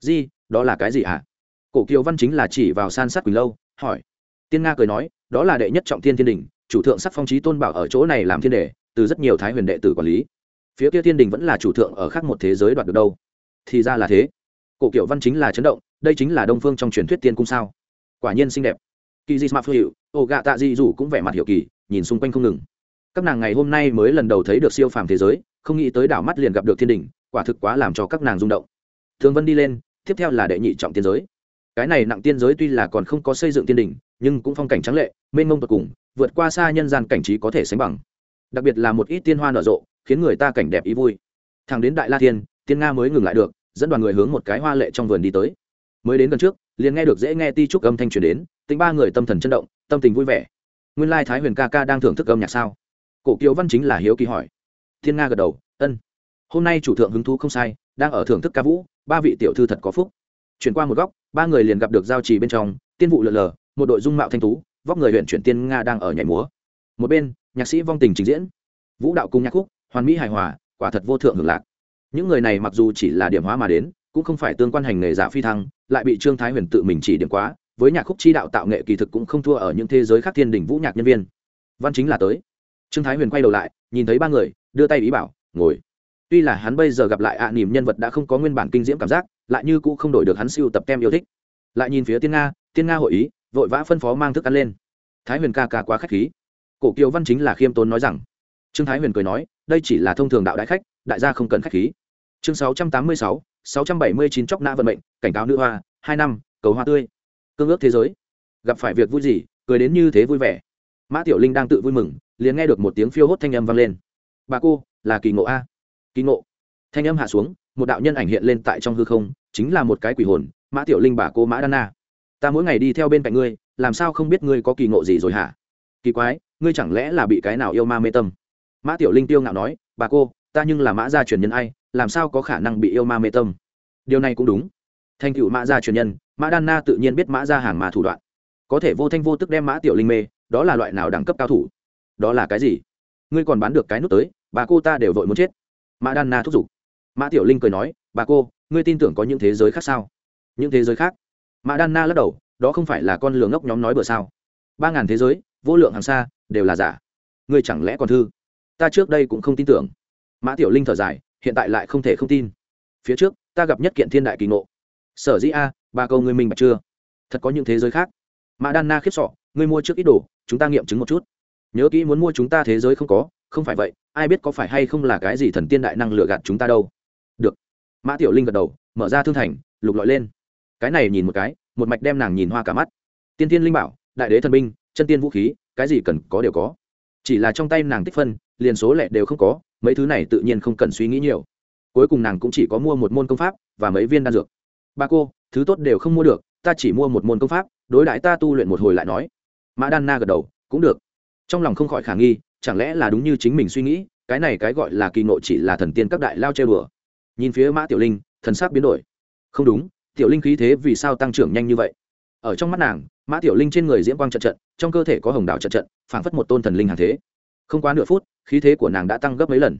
Di, đó là cái gì ạ? À? cổ kiều văn chính là chỉ vào san sát quỳnh lâu, hỏi. Tiên nga cười nói, đó là đệ nhất trọng thiên thiên đình chủ thượng sắc phong trí tôn bảo ở chỗ này làm thiên đề, từ rất nhiều thái huyền đệ tử quản lý. Phía kia thiên đình vẫn là chủ thượng ở khác một thế giới đoạt được đâu. Thì ra là thế. Cổ kiều văn chính là chấn động, đây chính là đông phương trong truyền thuyết tiên cung sao? Quả nhiên xinh đẹp. Kỳ di mạc hiệu ô gạ tạ di dù cũng vẻ mặt hiểu kỳ, nhìn xung quanh không ngừng các nàng ngày hôm nay mới lần đầu thấy được siêu phàm thế giới, không nghĩ tới đảo mắt liền gặp được thiên đình quả thực quá làm cho các nàng rung động. Thường vân đi lên, tiếp theo là đệ nhị trọng tiên giới. Cái này nặng tiên giới tuy là còn không có xây dựng tiên đình nhưng cũng phong cảnh trắng lệ, mênh mông tột cùng, vượt qua xa nhân gian cảnh trí có thể sánh bằng. Đặc biệt là một ít tiên hoa nở rộ, khiến người ta cảnh đẹp ý vui. Thằng đến đại la thiên, tiên nga mới ngừng lại được, dẫn đoàn người hướng một cái hoa lệ trong vườn đi tới. Mới đến gần trước, liền nghe được dễ nghe ti trúc âm thanh truyền đến, tính ba người tâm thần chân động, tâm tình vui vẻ. Nguyên lai thái huyền ca ca đang thưởng thức âm nhạc sao? Cổ kiều văn chính là hiếu kỳ hỏi. Thiên nga gật đầu, ân, hôm nay chủ thượng hứng thú không sai, đang ở thưởng thức ca vũ, ba vị tiểu thư thật có phúc. Chuyển qua một góc, ba người liền gặp được giao trì bên trong, tiên vụ lờ lờ, một đội dung mạo thanh tú, vóc người huyện chuyển tiên nga đang ở nhảy múa. Một bên, nhạc sĩ vong tình trình diễn, vũ đạo cung nhạc khúc, hoàn mỹ hài hòa, quả thật vô thượng hưởng lạc. Những người này mặc dù chỉ là điểm hóa mà đến, cũng không phải tương quan hành nghề giả phi thăng, lại bị trương thái huyền tự mình chỉ điểm quá, với nhạc khúc chi đạo tạo nghệ kỳ thực cũng không thua ở những thế giới khác thiên đỉnh vũ nhạc nhân viên. Văn chính là tới trương thái huyền quay đầu lại nhìn thấy ba người đưa tay ý bảo ngồi. Tuy là hắn bây giờ gặp lại ạ à, nỉm nhân vật đã không có nguyên bản kinh diễm cảm giác lại như cũng không đổi được hắn siêu tập tem yêu thích. Lại nhìn phía tiên nga tiên nga hội ý vội vã phân phó mang thức ăn lên. Thái huyền ca ca quá k h á c h khí. Cổ kiều văn chính là khiêm tốn nói rằng. Trương thái huyền cười nói đây chỉ là thông thường đạo đại khách đại gia không cần k h á c h khí. Chương sáu trăm tám mươi sáu sáu trăm bảy mươi chín chóc nã vận mệnh cảnh cáo nữ hoa hai năm cầu hoa tươi. Cương ước thế giới. Gặp phải việc vui gì cười đến như thế vui vẻ. Mã tiểu linh đang tự vui mừng liền nghe được một tiếng phiêu hốt thanh âm vang lên. Bà cô, là kỳ ngộ a. Kỳ ngộ. Thanh âm hạ xuống, một đạo nhân ảnh hiện lên tại trong hư không, chính là một cái quỷ hồn, mã tiểu linh bà cô mã đan na. Ta mỗi ngày đi theo bên cạnh ngươi, làm sao không biết ngươi có kỳ ngộ gì rồi hả? Kỳ quái, ngươi chẳng lẽ là bị cái nào yêu ma mê tâm? Mã tiểu linh tiêu ngạo nói, bà cô, ta nhưng là mã gia truyền nhân ai, làm sao có khả năng bị yêu ma mê tâm? Điều này cũng đúng. Thành cựu mã gia truyền nhân, mã đan na tự nhiên biết mã gia hàng mà thủ đoạn. Có thể vô thanh vô tức đem mã tiểu linh mê, đó là loại nào đẳng cấp cao thủ? Đó là cái gì? Ngươi còn bán được cái nút tới, bà cô ta đều vội muốn chết. Mã đan na thúc giục. Mã tiểu linh cười nói, bà cô, ngươi tin tưởng có những thế giới khác sao? Những thế giới khác? Mã đan na lắc đầu, đó không phải là con lừa ngốc nhóm nói bữa sao? Ba ngàn thế giới, vô lượng hàng xa, đều là giả. Ngươi chẳng lẽ còn thư? Ta trước đây cũng không tin tưởng. Mã tiểu linh thở dài, hiện tại lại không thể không tin. Phía trước, ta gặp nhất kiện thiên đại kỳ ngộ. Sở dĩ a ba câu ngươi minh bạch chưa? Thật có những thế giới khác. Mã đan na khiếp sọ, ngươi mua trước ít đồ, chúng ta nghiệm chứng một chút nhớ kỹ muốn mua chúng ta thế giới không có, không phải vậy, ai biết có phải hay không là cái gì thần tiên đại năng lừa gạt chúng ta đâu. Được. Mã tiểu linh gật đầu, mở ra thương thành, lục lọi lên. Cái này nhìn một cái, một mạch đem nàng nhìn hoa cả mắt. Tiên tiên linh bảo, đại đế thần binh, chân tiên vũ khí, cái gì cần có đều có. Chỉ là trong tay nàng tích phân, liền số lẻ đều không có, mấy thứ này tự nhiên không cần suy nghĩ nhiều. Cuối cùng nàng cũng chỉ có mua một môn công pháp và mấy viên đan dược. Ba cô, thứ tốt đều không mua được, ta chỉ mua một môn công pháp, đối đại ta tu luyện một hồi lại nói. Mã đan na gật đầu, cũng được trong lòng không khỏi khả nghi, chẳng lẽ là đúng như chính mình suy nghĩ, cái này cái gọi là kỳ ngộ chỉ là thần tiên các đại lao chơi bừa nhìn phía mã tiểu linh, thần sắc biến đổi. Không đúng, tiểu linh khí thế vì sao tăng trưởng nhanh như vậy? Ở trong mắt nàng, mã tiểu linh trên người diễm quang trận trận, trong cơ thể có hồng đào trận trận, phảng phất một tôn thần linh hàng thế. Không quá nửa phút, khí thế của nàng đã tăng gấp mấy lần.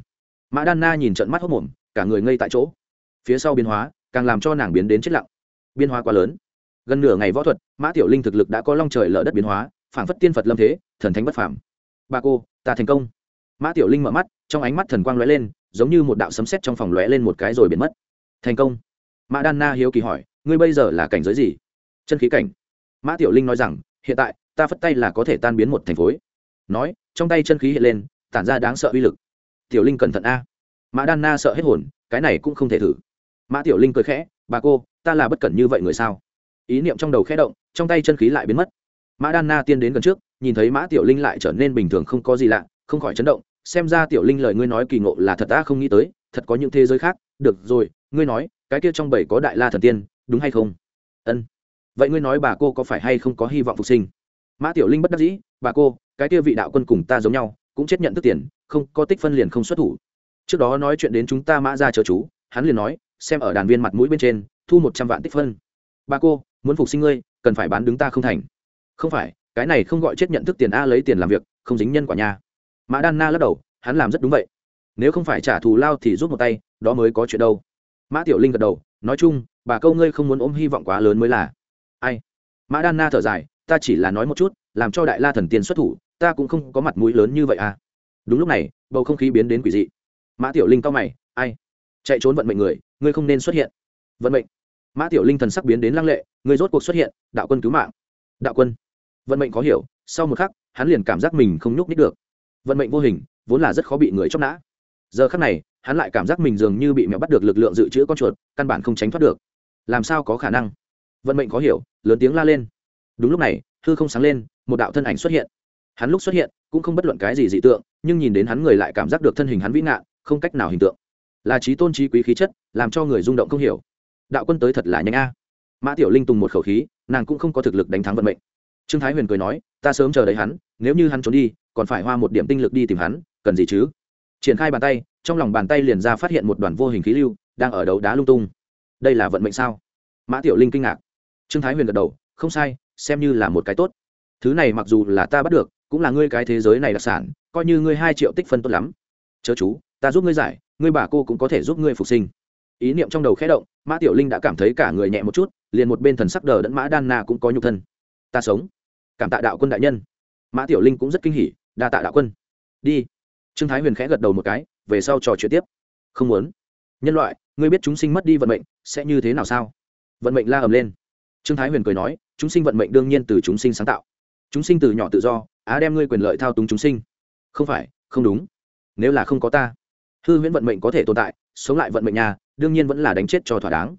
Mã đan na nhìn trận mắt hốc mồm, cả người ngây tại chỗ. Phía sau biến hóa, càng làm cho nàng biến đến chết lặng. Biến hóa quá lớn. Gần nửa ngày võ thuật, mã tiểu linh thực lực đã có long trời lở đất biến hóa phảng phất tiên phật lâm thế, thần thánh bất phàm. Ba cô, ta thành công. Mã tiểu linh mở mắt, trong ánh mắt thần quang lóe lên, giống như một đạo sấm sét trong phòng lóe lên một cái rồi biến mất. Thành công. Mã đan na hiếu kỳ hỏi, ngươi bây giờ là cảnh giới gì? Chân khí cảnh. Mã tiểu linh nói rằng, hiện tại, ta phất tay là có thể tan biến một thành phối. Nói, trong tay chân khí hiện lên, tản ra đáng sợ uy lực. Tiểu linh cẩn thận a. Mã đan na sợ hết hồn, cái này cũng không thể thử. Mã tiểu linh cười khẽ, bà cô, ta là bất cẩn như vậy người sao? Ý niệm trong đầu khẽ động, trong tay chân khí lại biến mất mã đan na tiên đến gần trước, nhìn thấy mã tiểu linh lại trở nên bình thường không có gì lạ, không khỏi chấn động. Xem ra tiểu linh lời ngươi nói kỳ ngộ là thật ta không nghĩ tới, thật có những thế giới khác. Được rồi, ngươi nói, cái kia trong bảy có đại la thần tiên, đúng hay không? Ân. Vậy ngươi nói bà cô có phải hay không có hy vọng phục sinh? Mã tiểu linh bất đắc dĩ, bà cô, cái kia vị đạo quân cùng ta giống nhau, cũng chết nhận tức tiền, không, có tích phân liền không xuất thủ. Trước đó nói chuyện đến chúng ta mã ra chờ chú, hắn liền nói, xem ở đàn viên mặt mũi bên trên, thu một trăm vạn tích phân. Bà cô, muốn phục sinh ngươi, cần phải bán đứng ta không thành không phải, cái này không gọi chết nhận thức tiền a lấy tiền làm việc, không dính nhân quả nhà mã đan na lắc đầu, hắn làm rất đúng vậy. Nếu không phải trả thù lao thì rút một tay, đó mới có chuyện đâu. Mã tiểu linh gật đầu, nói chung, bà câu ngươi không muốn ôm hy vọng quá lớn mới là. Ai? Mã đan na thở dài, ta chỉ là nói một chút, làm cho đại la thần tiên xuất thủ, ta cũng không có mặt mũi lớn như vậy à. Đúng lúc này, bầu không khí biến đến quỷ dị. Mã tiểu linh cao mày, ai? Chạy trốn vận mệnh người, ngươi không nên xuất hiện. Vận mệnh. Mã tiểu linh thần sắc biến đến lăng lệ, ngươi rốt cuộc xuất hiện, đạo quân cứu mạng. Đạo quân vận mệnh có hiểu, sau một khắc, hắn liền cảm giác mình không nhúc nít được. Vận mệnh vô hình, vốn là rất khó bị người chóc nã. Giờ khắc này, hắn lại cảm giác mình dường như bị mèo bắt được lực lượng dự trữ con chuột, căn bản không tránh thoát được. Làm sao có khả năng? Vận mệnh khó hiểu, lớn tiếng la lên. Đúng lúc này, hư không sáng lên, một đạo thân ảnh xuất hiện. Hắn lúc xuất hiện, cũng không bất luận cái gì dị tượng, nhưng nhìn đến hắn người lại cảm giác được thân hình hắn vĩ ngạn, không cách nào hình tượng. Là trí tôn trí quý khí chất, làm cho người rung động không hiểu. Đạo quân tới thật là nhanh a. Mã tiểu linh tùng một khẩu khí, nàng cũng không có thực lực đánh thắng vận mệnh trương thái huyền cười nói, ta sớm chờ đấy hắn, nếu như hắn trốn đi, còn phải hoa một điểm tinh lực đi tìm hắn, cần gì chứ? Triển khai bàn tay, trong lòng bàn tay liền ra phát hiện một đoàn vô hình khí lưu, đang ở đấu đá lung tung. Đây là vận mệnh sao? Mã tiểu linh kinh ngạc. Trương thái huyền gật đầu, không sai, xem như là một cái tốt. Thứ này mặc dù là ta bắt được, cũng là ngươi cái thế giới này đặc sản, coi như ngươi hai triệu tích phân tốt lắm. Chớ chú, ta giúp ngươi giải, ngươi bà cô cũng có thể giúp ngươi phục sinh. Ý niệm trong đầu khẽ động, mã tiểu linh đã cảm thấy cả người nhẹ một chút, liền một bên thần sắc đờ đẫn mã đan na cũng có nhục thân. Ta sống cảm tạ đạo quân đại nhân. Mã tiểu linh cũng rất kinh hỉ, đa tạ đạo quân. Đi. Trương thái huyền khẽ gật đầu một cái, về sau trò chuyện tiếp. Không muốn. Nhân loại, ngươi biết chúng sinh mất đi vận mệnh, sẽ như thế nào sao? Vận mệnh la ầm lên. Trương thái huyền cười nói, chúng sinh vận mệnh đương nhiên từ chúng sinh sáng tạo. Chúng sinh từ nhỏ tự do, á đem ngươi quyền lợi thao túng chúng sinh. Không phải, không đúng. Nếu là không có ta, hư huyễn vận mệnh có thể tồn tại, sống lại vận mệnh nhà, đương nhiên vẫn là đánh chết cho thỏa đáng.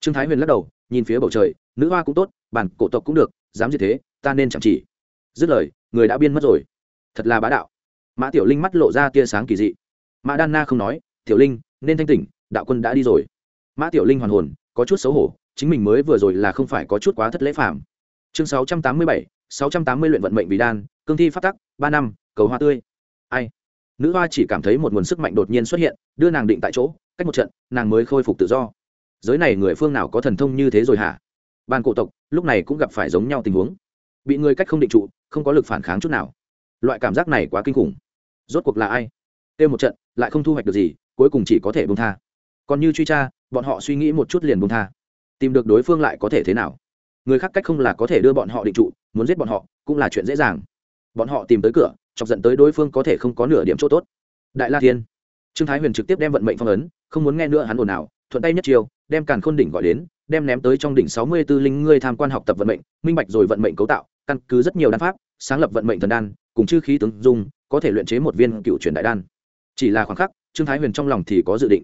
Trương thái huyền lắc đầu, nhìn phía bầu trời, nữ hoa cũng tốt, bản cổ tộc cũng được, dám như thế ta nên chẳng chỉ. Dứt lời, người đã biên mất rồi. Thật là bá đạo. Mã tiểu linh mắt lộ ra tia sáng kỳ dị. Mã đan na không nói, tiểu linh, nên thanh tỉnh, đạo quân đã đi rồi. Mã tiểu linh hoàn hồn, có chút xấu hổ, chính mình mới vừa rồi là không phải có chút quá thất lễ phạm chương sáu trăm tám mươi bảy, sáu trăm tám mươi luyện vận mệnh vì đan, cương thi phát tắc, ba năm, cầu hoa tươi. Ai? Nữ hoa chỉ cảm thấy một nguồn sức mạnh đột nhiên xuất hiện, đưa nàng định tại chỗ, cách một trận, nàng mới khôi phục tự do. Giới này người phương nào có thần thông như thế rồi hả? Ban cổ tộc, lúc này cũng gặp phải giống nhau tình huống bị người cách không định trụ, không có lực phản kháng chút nào. Loại cảm giác này quá kinh khủng. Rốt cuộc là ai? Tiêu một trận, lại không thu hoạch được gì, cuối cùng chỉ có thể bông tha. Còn như truy tra, bọn họ suy nghĩ một chút liền bông tha. Tìm được đối phương lại có thể thế nào? Người khác cách không là có thể đưa bọn họ định trụ, muốn giết bọn họ cũng là chuyện dễ dàng. Bọn họ tìm tới cửa, chọc dẫn tới đối phương có thể không có nửa điểm chỗ tốt. Đại la thiên. Trương thái huyền trực tiếp đem vận mệnh phong ấn, không muốn nghe nữa hắn ồn ào, thuận tay nhất chiều đem càn khôn đỉnh gọi đến, đem ném tới trong đỉnh sáu mươi tư linh ngươi tham quan học tập vận mệnh, minh bạch rồi vận mệnh cấu tạo căn cứ rất nhiều đan pháp, sáng lập vận mệnh thần đan, cùng chư khí tướng dung, có thể luyện chế một viên cựu truyền đại đan. Chỉ là khoảng khắc, trương thái huyền trong lòng thì có dự định.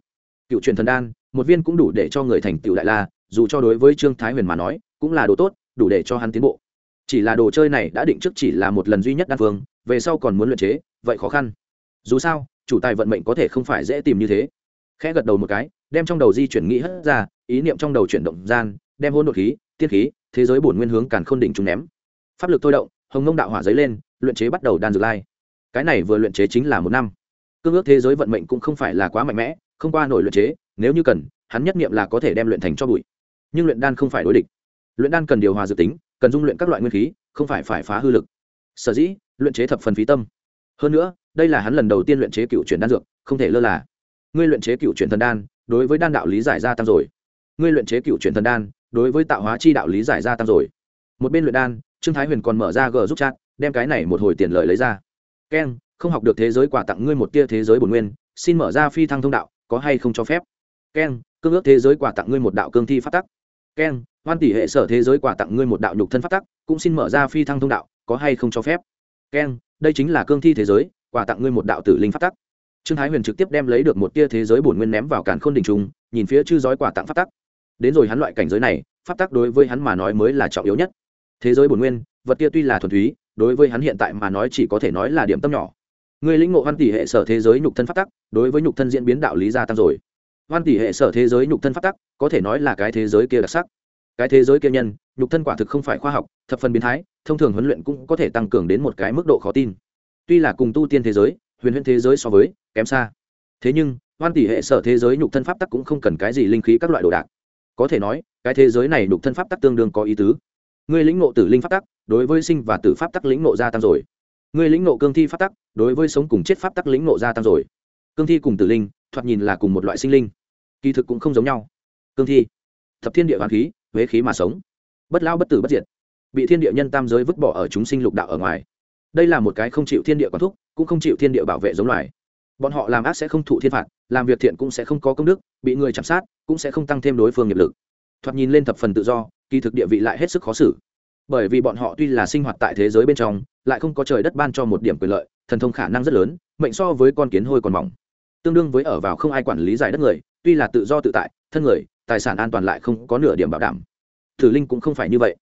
Cựu truyền thần đan, một viên cũng đủ để cho người thành tựu đại la, dù cho đối với trương thái huyền mà nói, cũng là đồ tốt, đủ để cho hắn tiến bộ. Chỉ là đồ chơi này đã định trước chỉ là một lần duy nhất đan phương, về sau còn muốn luyện chế, vậy khó khăn. Dù sao, chủ tài vận mệnh có thể không phải dễ tìm như thế. Khẽ gật đầu một cái, đem trong đầu di chuyển nghĩ hất ra, ý niệm trong đầu chuyển động gian, đem hôn đột khí tiết khí, thế giới bổn nguyên hướng càn khôn đỉnh chúng ném pháp lực thôi động, hồng ngông đạo hỏa giấy lên, luyện chế bắt đầu đan dược lai. Cái này vừa luyện chế chính là một năm. Cương ước thế giới vận mệnh cũng không phải là quá mạnh mẽ, không qua nổi luyện chế, nếu như cần, hắn nhất nghiệm là có thể đem luyện thành cho bụi. Nhưng luyện đan không phải đối địch. Luyện đan cần điều hòa dự tính, cần dung luyện các loại nguyên khí, không phải phải phá hư lực. Sở dĩ, luyện chế thập phần phí tâm. Hơn nữa, đây là hắn lần đầu tiên luyện chế cựu chuyển đan dược, không thể lơ là. Ngươi luyện chế cựu chuyển thần đan, đối với đan đạo lý giải ra tăng rồi. Ngươi luyện chế cựu chuyển thần đan, đối với tạo hóa chi đạo lý giải ra tăng rồi. Một bên luyện đan trương thái huyền còn mở ra g giúp chat, đem cái này một hồi tiền lợi lấy ra. Keng không học được thế giới quà tặng ngươi một tia thế giới bổn nguyên, xin mở ra phi thăng thông đạo, có hay không cho phép? Keng cương ước thế giới quà tặng ngươi một đạo cương thi phát tắc. Keng hoan tỷ hệ sở thế giới quà tặng ngươi một đạo nhục thân phát tắc, cũng xin mở ra phi thăng thông đạo, có hay không cho phép? Keng đây chính là cương thi thế giới, quà tặng ngươi một đạo tử linh phát tắc. Trương thái huyền trực tiếp đem lấy được một tia thế giới bổn nguyên ném vào càn khôn đình trung nhìn phía chư giói quà tặng phát tắc. Đến rồi hắn loại cảnh giới này, phát tắc đối với hắn mà nói mới là trọng yếu nhất thế giới bổn nguyên, vật kia tuy là thuần túy, đối với hắn hiện tại mà nói chỉ có thể nói là điểm tâm nhỏ. Người lĩnh ngộ văn tỷ hệ sở thế giới nhục thân phát tắc, đối với nhục thân diễn biến đạo lý gia tăng rồi. Văn tỷ hệ sở thế giới nhục thân phát tắc, có thể nói là cái thế giới kia đặc sắc. Cái thế giới kia nhân, nhục thân quả thực không phải khoa học, thập phần biến thái, thông thường huấn luyện cũng có thể tăng cường đến một cái mức độ khó tin. Tuy là cùng tu tiên thế giới, huyền huyễn thế giới so với, kém xa. Thế nhưng, hoan tỷ hệ sở thế giới nhục thân pháp tắc cũng không cần cái gì linh khí các loại đồ đạc. Có thể nói, cái thế giới này nhục thân pháp tắc tương đương có ý tứ. Ngươi lĩnh ngộ tử linh pháp tắc, đối với sinh và tử pháp tắc lĩnh ngộ gia tăng rồi. Ngươi lĩnh ngộ cương thi pháp tắc, đối với sống cùng chết pháp tắc lĩnh ngộ gia tăng rồi. Cương thi cùng tử linh, thoạt nhìn là cùng một loại sinh linh. Kỳ thực cũng không giống nhau. Cương thi, thập thiên địa hoàn khí, huế khí mà sống. Bất lao bất tử bất diệt. Bị thiên địa nhân tam giới vứt bỏ ở chúng sinh lục đạo ở ngoài. Đây là một cái không chịu thiên địa quản thúc, cũng không chịu thiên địa bảo vệ giống loài. Bọn họ làm ác sẽ không thụ thiên phạt, làm việc thiện cũng sẽ không có công đức, bị người chạm sát, cũng sẽ không tăng thêm đối phương nghiệp lực. Thoạt nhìn lên thập phần tự do kỳ thực địa vị lại hết sức khó xử. Bởi vì bọn họ tuy là sinh hoạt tại thế giới bên trong, lại không có trời đất ban cho một điểm quyền lợi, thần thông khả năng rất lớn, mệnh so với con kiến hôi còn mỏng. Tương đương với ở vào không ai quản lý giải đất người, tuy là tự do tự tại, thân người, tài sản an toàn lại không có nửa điểm bảo đảm. Tử linh cũng không phải như vậy.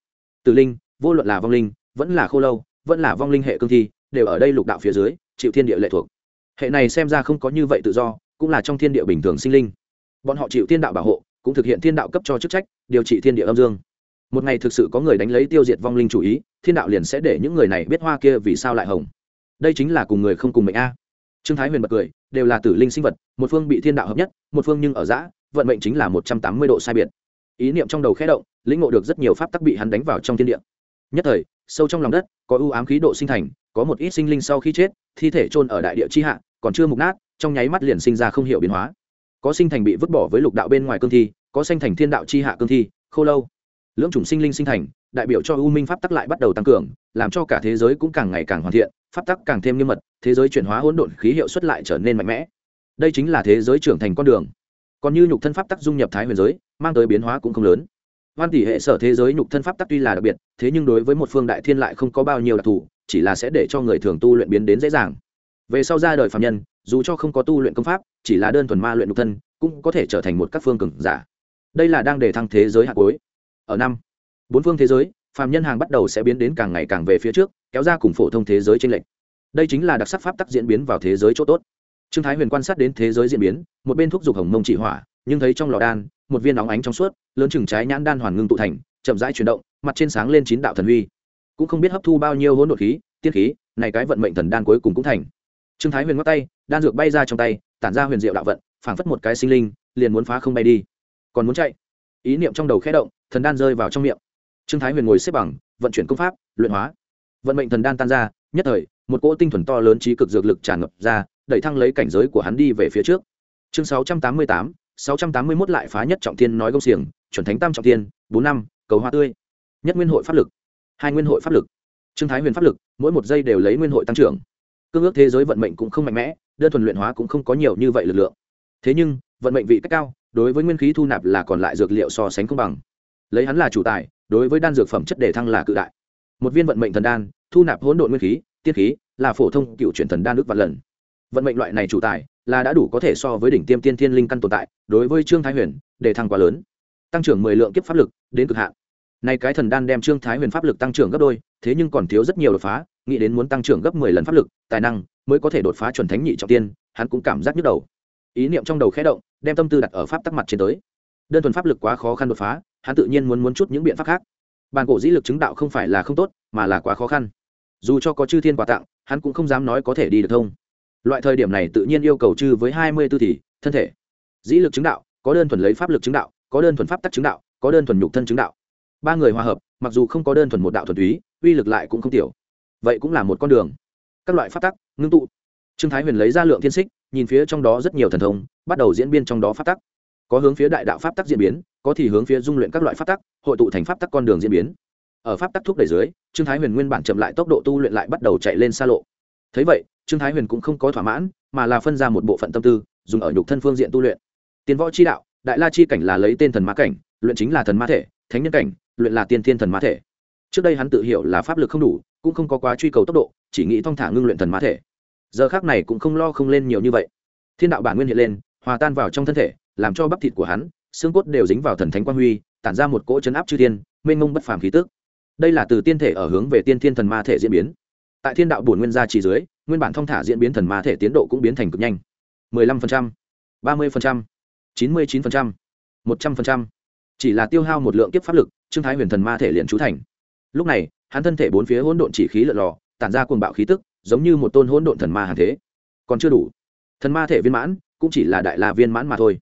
Tử linh, vô luận là vong linh, vẫn là khô lâu, vẫn là vong linh hệ cương thi, đều ở đây lục đạo phía dưới, chịu thiên địa lệ thuộc. Hệ này xem ra không có như vậy tự do, cũng là trong thiên địa bình thường sinh linh. Bọn họ chịu thiên đạo bảo hộ, cũng thực hiện thiên đạo cấp cho chức trách, điều trị thiên địa âm dương một ngày thực sự có người đánh lấy tiêu diệt vong linh chủ ý, thiên đạo liền sẽ để những người này biết hoa kia vì sao lại hồng. Đây chính là cùng người không cùng mệnh a. Trương thái huyền bật cười, đều là tử linh sinh vật, một phương bị thiên đạo hợp nhất, một phương nhưng ở giã, vận mệnh chính là một trăm tám mươi độ sai biệt. Ý niệm trong đầu khẽ động, lĩnh ngộ được rất nhiều pháp tắc bị hắn đánh vào trong thiên địa. Nhất thời, sâu trong lòng đất, có ưu ám khí độ sinh thành, có một ít sinh linh sau khi chết, thi thể trôn ở đại địa chi hạ, còn chưa mục nát, trong nháy mắt liền sinh ra không hiểu biến hóa. Có sinh thành bị vứt bỏ với lục đạo bên ngoài cương thi, có sinh thành thiên đạo chi hạ cương thi, khô lâu lưỡng chủng sinh linh sinh thành, đại biểu cho u minh pháp tắc lại bắt đầu tăng cường, làm cho cả thế giới cũng càng ngày càng hoàn thiện, pháp tắc càng thêm nghiêm mật, thế giới chuyển hóa hỗn độn khí hiệu suất lại trở nên mạnh mẽ. Đây chính là thế giới trưởng thành con đường. Còn như nhục thân pháp tắc dung nhập thái huyền giới, mang tới biến hóa cũng không lớn. Hoan tỷ hệ sở thế giới nhục thân pháp tắc tuy là đặc biệt, thế nhưng đối với một phương đại thiên lại không có bao nhiêu đặc thù, chỉ là sẽ để cho người thường tu luyện biến đến dễ dàng. Về sau ra đời phạm nhân, dù cho không có tu luyện công pháp, chỉ là đơn thuần ma luyện nhục thân, cũng có thể trở thành một các phương cường giả. Đây là đang để thăng thế giới hạ cuối ở năm. Bốn phương thế giới, phàm nhân hàng bắt đầu sẽ biến đến càng ngày càng về phía trước, kéo ra cùng phổ thông thế giới tranh lệch. đây chính là đặc sắc pháp tắc diễn biến vào thế giới chỗ tốt. Trương thái huyền quan sát đến thế giới diễn biến, một bên thúc giục hồng mông chỉ hỏa, nhưng thấy trong lò đan, một viên óng ánh trong suốt, lớn chừng trái nhãn đan hoàn ngưng tụ thành, chậm rãi chuyển động, mặt trên sáng lên chín đạo thần huy. Cũng không biết hấp thu bao nhiêu hỗn độn khí, tiên khí, này cái vận mệnh thần đan cuối cùng cũng thành. Trương thái huyền ngắt tay, đan dược bay ra trong tay, tản ra huyền diệu đạo vận, phảng phất một cái sinh linh, liền muốn phá không bay đi. Còn muốn chạy? Ý niệm trong đầu khẽ động, thần đan rơi vào trong miệng. Trương thái huyền ngồi xếp bằng, vận chuyển công pháp, luyện hóa. Vận mệnh thần đan tan ra, nhất thời, một cỗ tinh thuần to lớn trí cực dược lực tràn ngập ra, đẩy thăng lấy cảnh giới của hắn đi về phía trước. Chương sáu trăm tám mươi tám, sáu trăm tám mươi mốt lại phá nhất trọng thiên nói công xiềng, chuẩn thánh tam trọng thiên, bốn năm, cầu hoa tươi. Nhất nguyên hội pháp lực, hai nguyên hội pháp lực. Trương thái huyền pháp lực, mỗi một giây đều lấy nguyên hội tăng trưởng. Cương ước thế giới vận mệnh cũng không mạnh mẽ, đơn thuần luyện hóa cũng không có nhiều như vậy lực lượng. Thế nhưng, vận mệnh vị cách cao đối với nguyên khí thu nạp là còn lại dược liệu so sánh công bằng. Lấy hắn là chủ tài, đối với đan dược phẩm chất đề thăng là cự đại. Một viên vận mệnh thần đan, thu nạp hỗn độn nguyên khí, tiên khí, là phổ thông cựu chuyển thần đan nước vạn lần. Vận mệnh loại này chủ tài, là đã đủ có thể so với đỉnh tiêm tiên thiên linh căn tồn tại, đối với trương thái huyền đề thăng quá lớn. Tăng trưởng mười lượng kiếp pháp lực, đến cực hạn. Nay cái thần đan đem trương thái huyền pháp lực tăng trưởng gấp đôi, thế nhưng còn thiếu rất nhiều đột phá, nghĩ đến muốn tăng trưởng gấp mười lần pháp lực, tài năng mới có thể đột phá chuẩn thánh nhị trọng tiên, hắn cũng cảm giác nhức đầu. Ý niệm trong đầu khẽ động đem tâm tư đặt ở pháp tắc mặt trên tới. Đơn thuần pháp lực quá khó khăn đột phá, hắn tự nhiên muốn muốn chút những biện pháp khác. Bàn cổ dĩ lực chứng đạo không phải là không tốt, mà là quá khó khăn. Dù cho có chư thiên quà tặng, hắn cũng không dám nói có thể đi được thông. Loại thời điểm này tự nhiên yêu cầu chư với hai mươi tư thì, thân thể. Dĩ lực chứng đạo, có đơn thuần lấy pháp lực chứng đạo, có đơn thuần pháp tắc chứng đạo, có đơn thuần nhục thân chứng đạo. Ba người hòa hợp, mặc dù không có đơn thuần một đạo thuần túy, uy lực lại cũng không tiểu. Vậy cũng là một con đường. Các loại pháp tắc, ngưng tụ. Trương thái huyền lấy ra lượng thiên xích nhìn phía trong đó rất nhiều thần thông, bắt đầu diễn biến trong đó pháp tắc. Có hướng phía đại đạo pháp tắc diễn biến, có thì hướng phía dung luyện các loại pháp tắc, hội tụ thành pháp tắc con đường diễn biến. Ở pháp tắc thúc đẩy dưới, trương thái huyền nguyên bản chậm lại tốc độ tu luyện lại bắt đầu chạy lên xa lộ. Thấy vậy, trương thái huyền cũng không có thỏa mãn, mà là phân ra một bộ phận tâm tư, dùng ở nhục thân phương diện tu luyện. Tiến võ chi đạo, đại la chi cảnh là lấy tên thần ma cảnh, luyện chính là thần ma thể, thánh nhân cảnh, luyện là tiên thiên thần ma thể. Trước đây hắn tự hiểu là pháp lực không đủ, cũng không có quá truy cầu tốc độ, chỉ nghĩ thong thả ngưng luyện thần ma thể giờ khác này cũng không lo không lên nhiều như vậy. Thiên đạo bản nguyên hiện lên hòa tan vào trong thân thể làm cho bắp thịt của hắn xương cốt đều dính vào thần thánh quang huy tản ra một cỗ chấn áp chư thiên mênh mông bất phàm khí tức. Đây là từ tiên thể ở hướng về tiên thiên thần ma thể diễn biến. Tại thiên đạo bổn nguyên gia chỉ dưới nguyên bản thông thả diễn biến thần ma thể tiến độ cũng biến thành cực nhanh. 15%, 30%, 99%, 100%. chỉ là tiêu hao một lượng kiếp pháp lực trương thái huyền thần ma thể liền trú thành. Lúc này hắn thân thể bốn phía hỗn độn chỉ khí lợn lò tản ra cuồng bạo khí tức giống như một tôn hỗn độn thần ma hàng thế. Còn chưa đủ. Thần ma thể viên mãn cũng chỉ là đại la viên mãn mà thôi.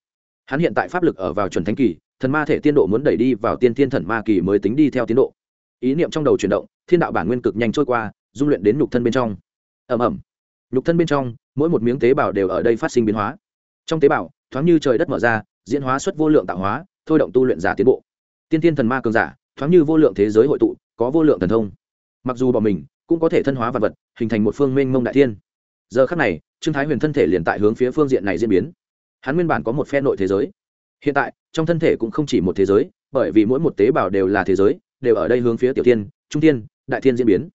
Hắn hiện tại pháp lực ở vào chuẩn thánh kỳ, thần ma thể tiên độ muốn đẩy đi vào tiên thiên thần ma kỳ mới tính đi theo tiến độ. Ý niệm trong đầu chuyển động, thiên đạo bản nguyên cực nhanh trôi qua, dung luyện đến nhục thân bên trong. Ẩm ẩm nhục thân bên trong, mỗi một miếng tế bào đều ở đây phát sinh biến hóa. Trong tế bào, thoáng như trời đất mở ra, diễn hóa xuất vô lượng tạo hóa, thôi động tu luyện giả tiến bộ. Tiên tiên thần ma cường giả, thoáng như vô lượng thế giới hội tụ, có vô lượng thần thông. Mặc dù bỏ mình cũng có thể thân hóa vật vật, hình thành một phương mênh mông đại thiên. Giờ khắc này, trương thái huyền thân thể liền tại hướng phía phương diện này diễn biến. Hắn nguyên bản có một phe nội thế giới. Hiện tại, trong thân thể cũng không chỉ một thế giới, bởi vì mỗi một tế bào đều là thế giới, đều ở đây hướng phía tiểu tiên trung tiên đại thiên diễn biến.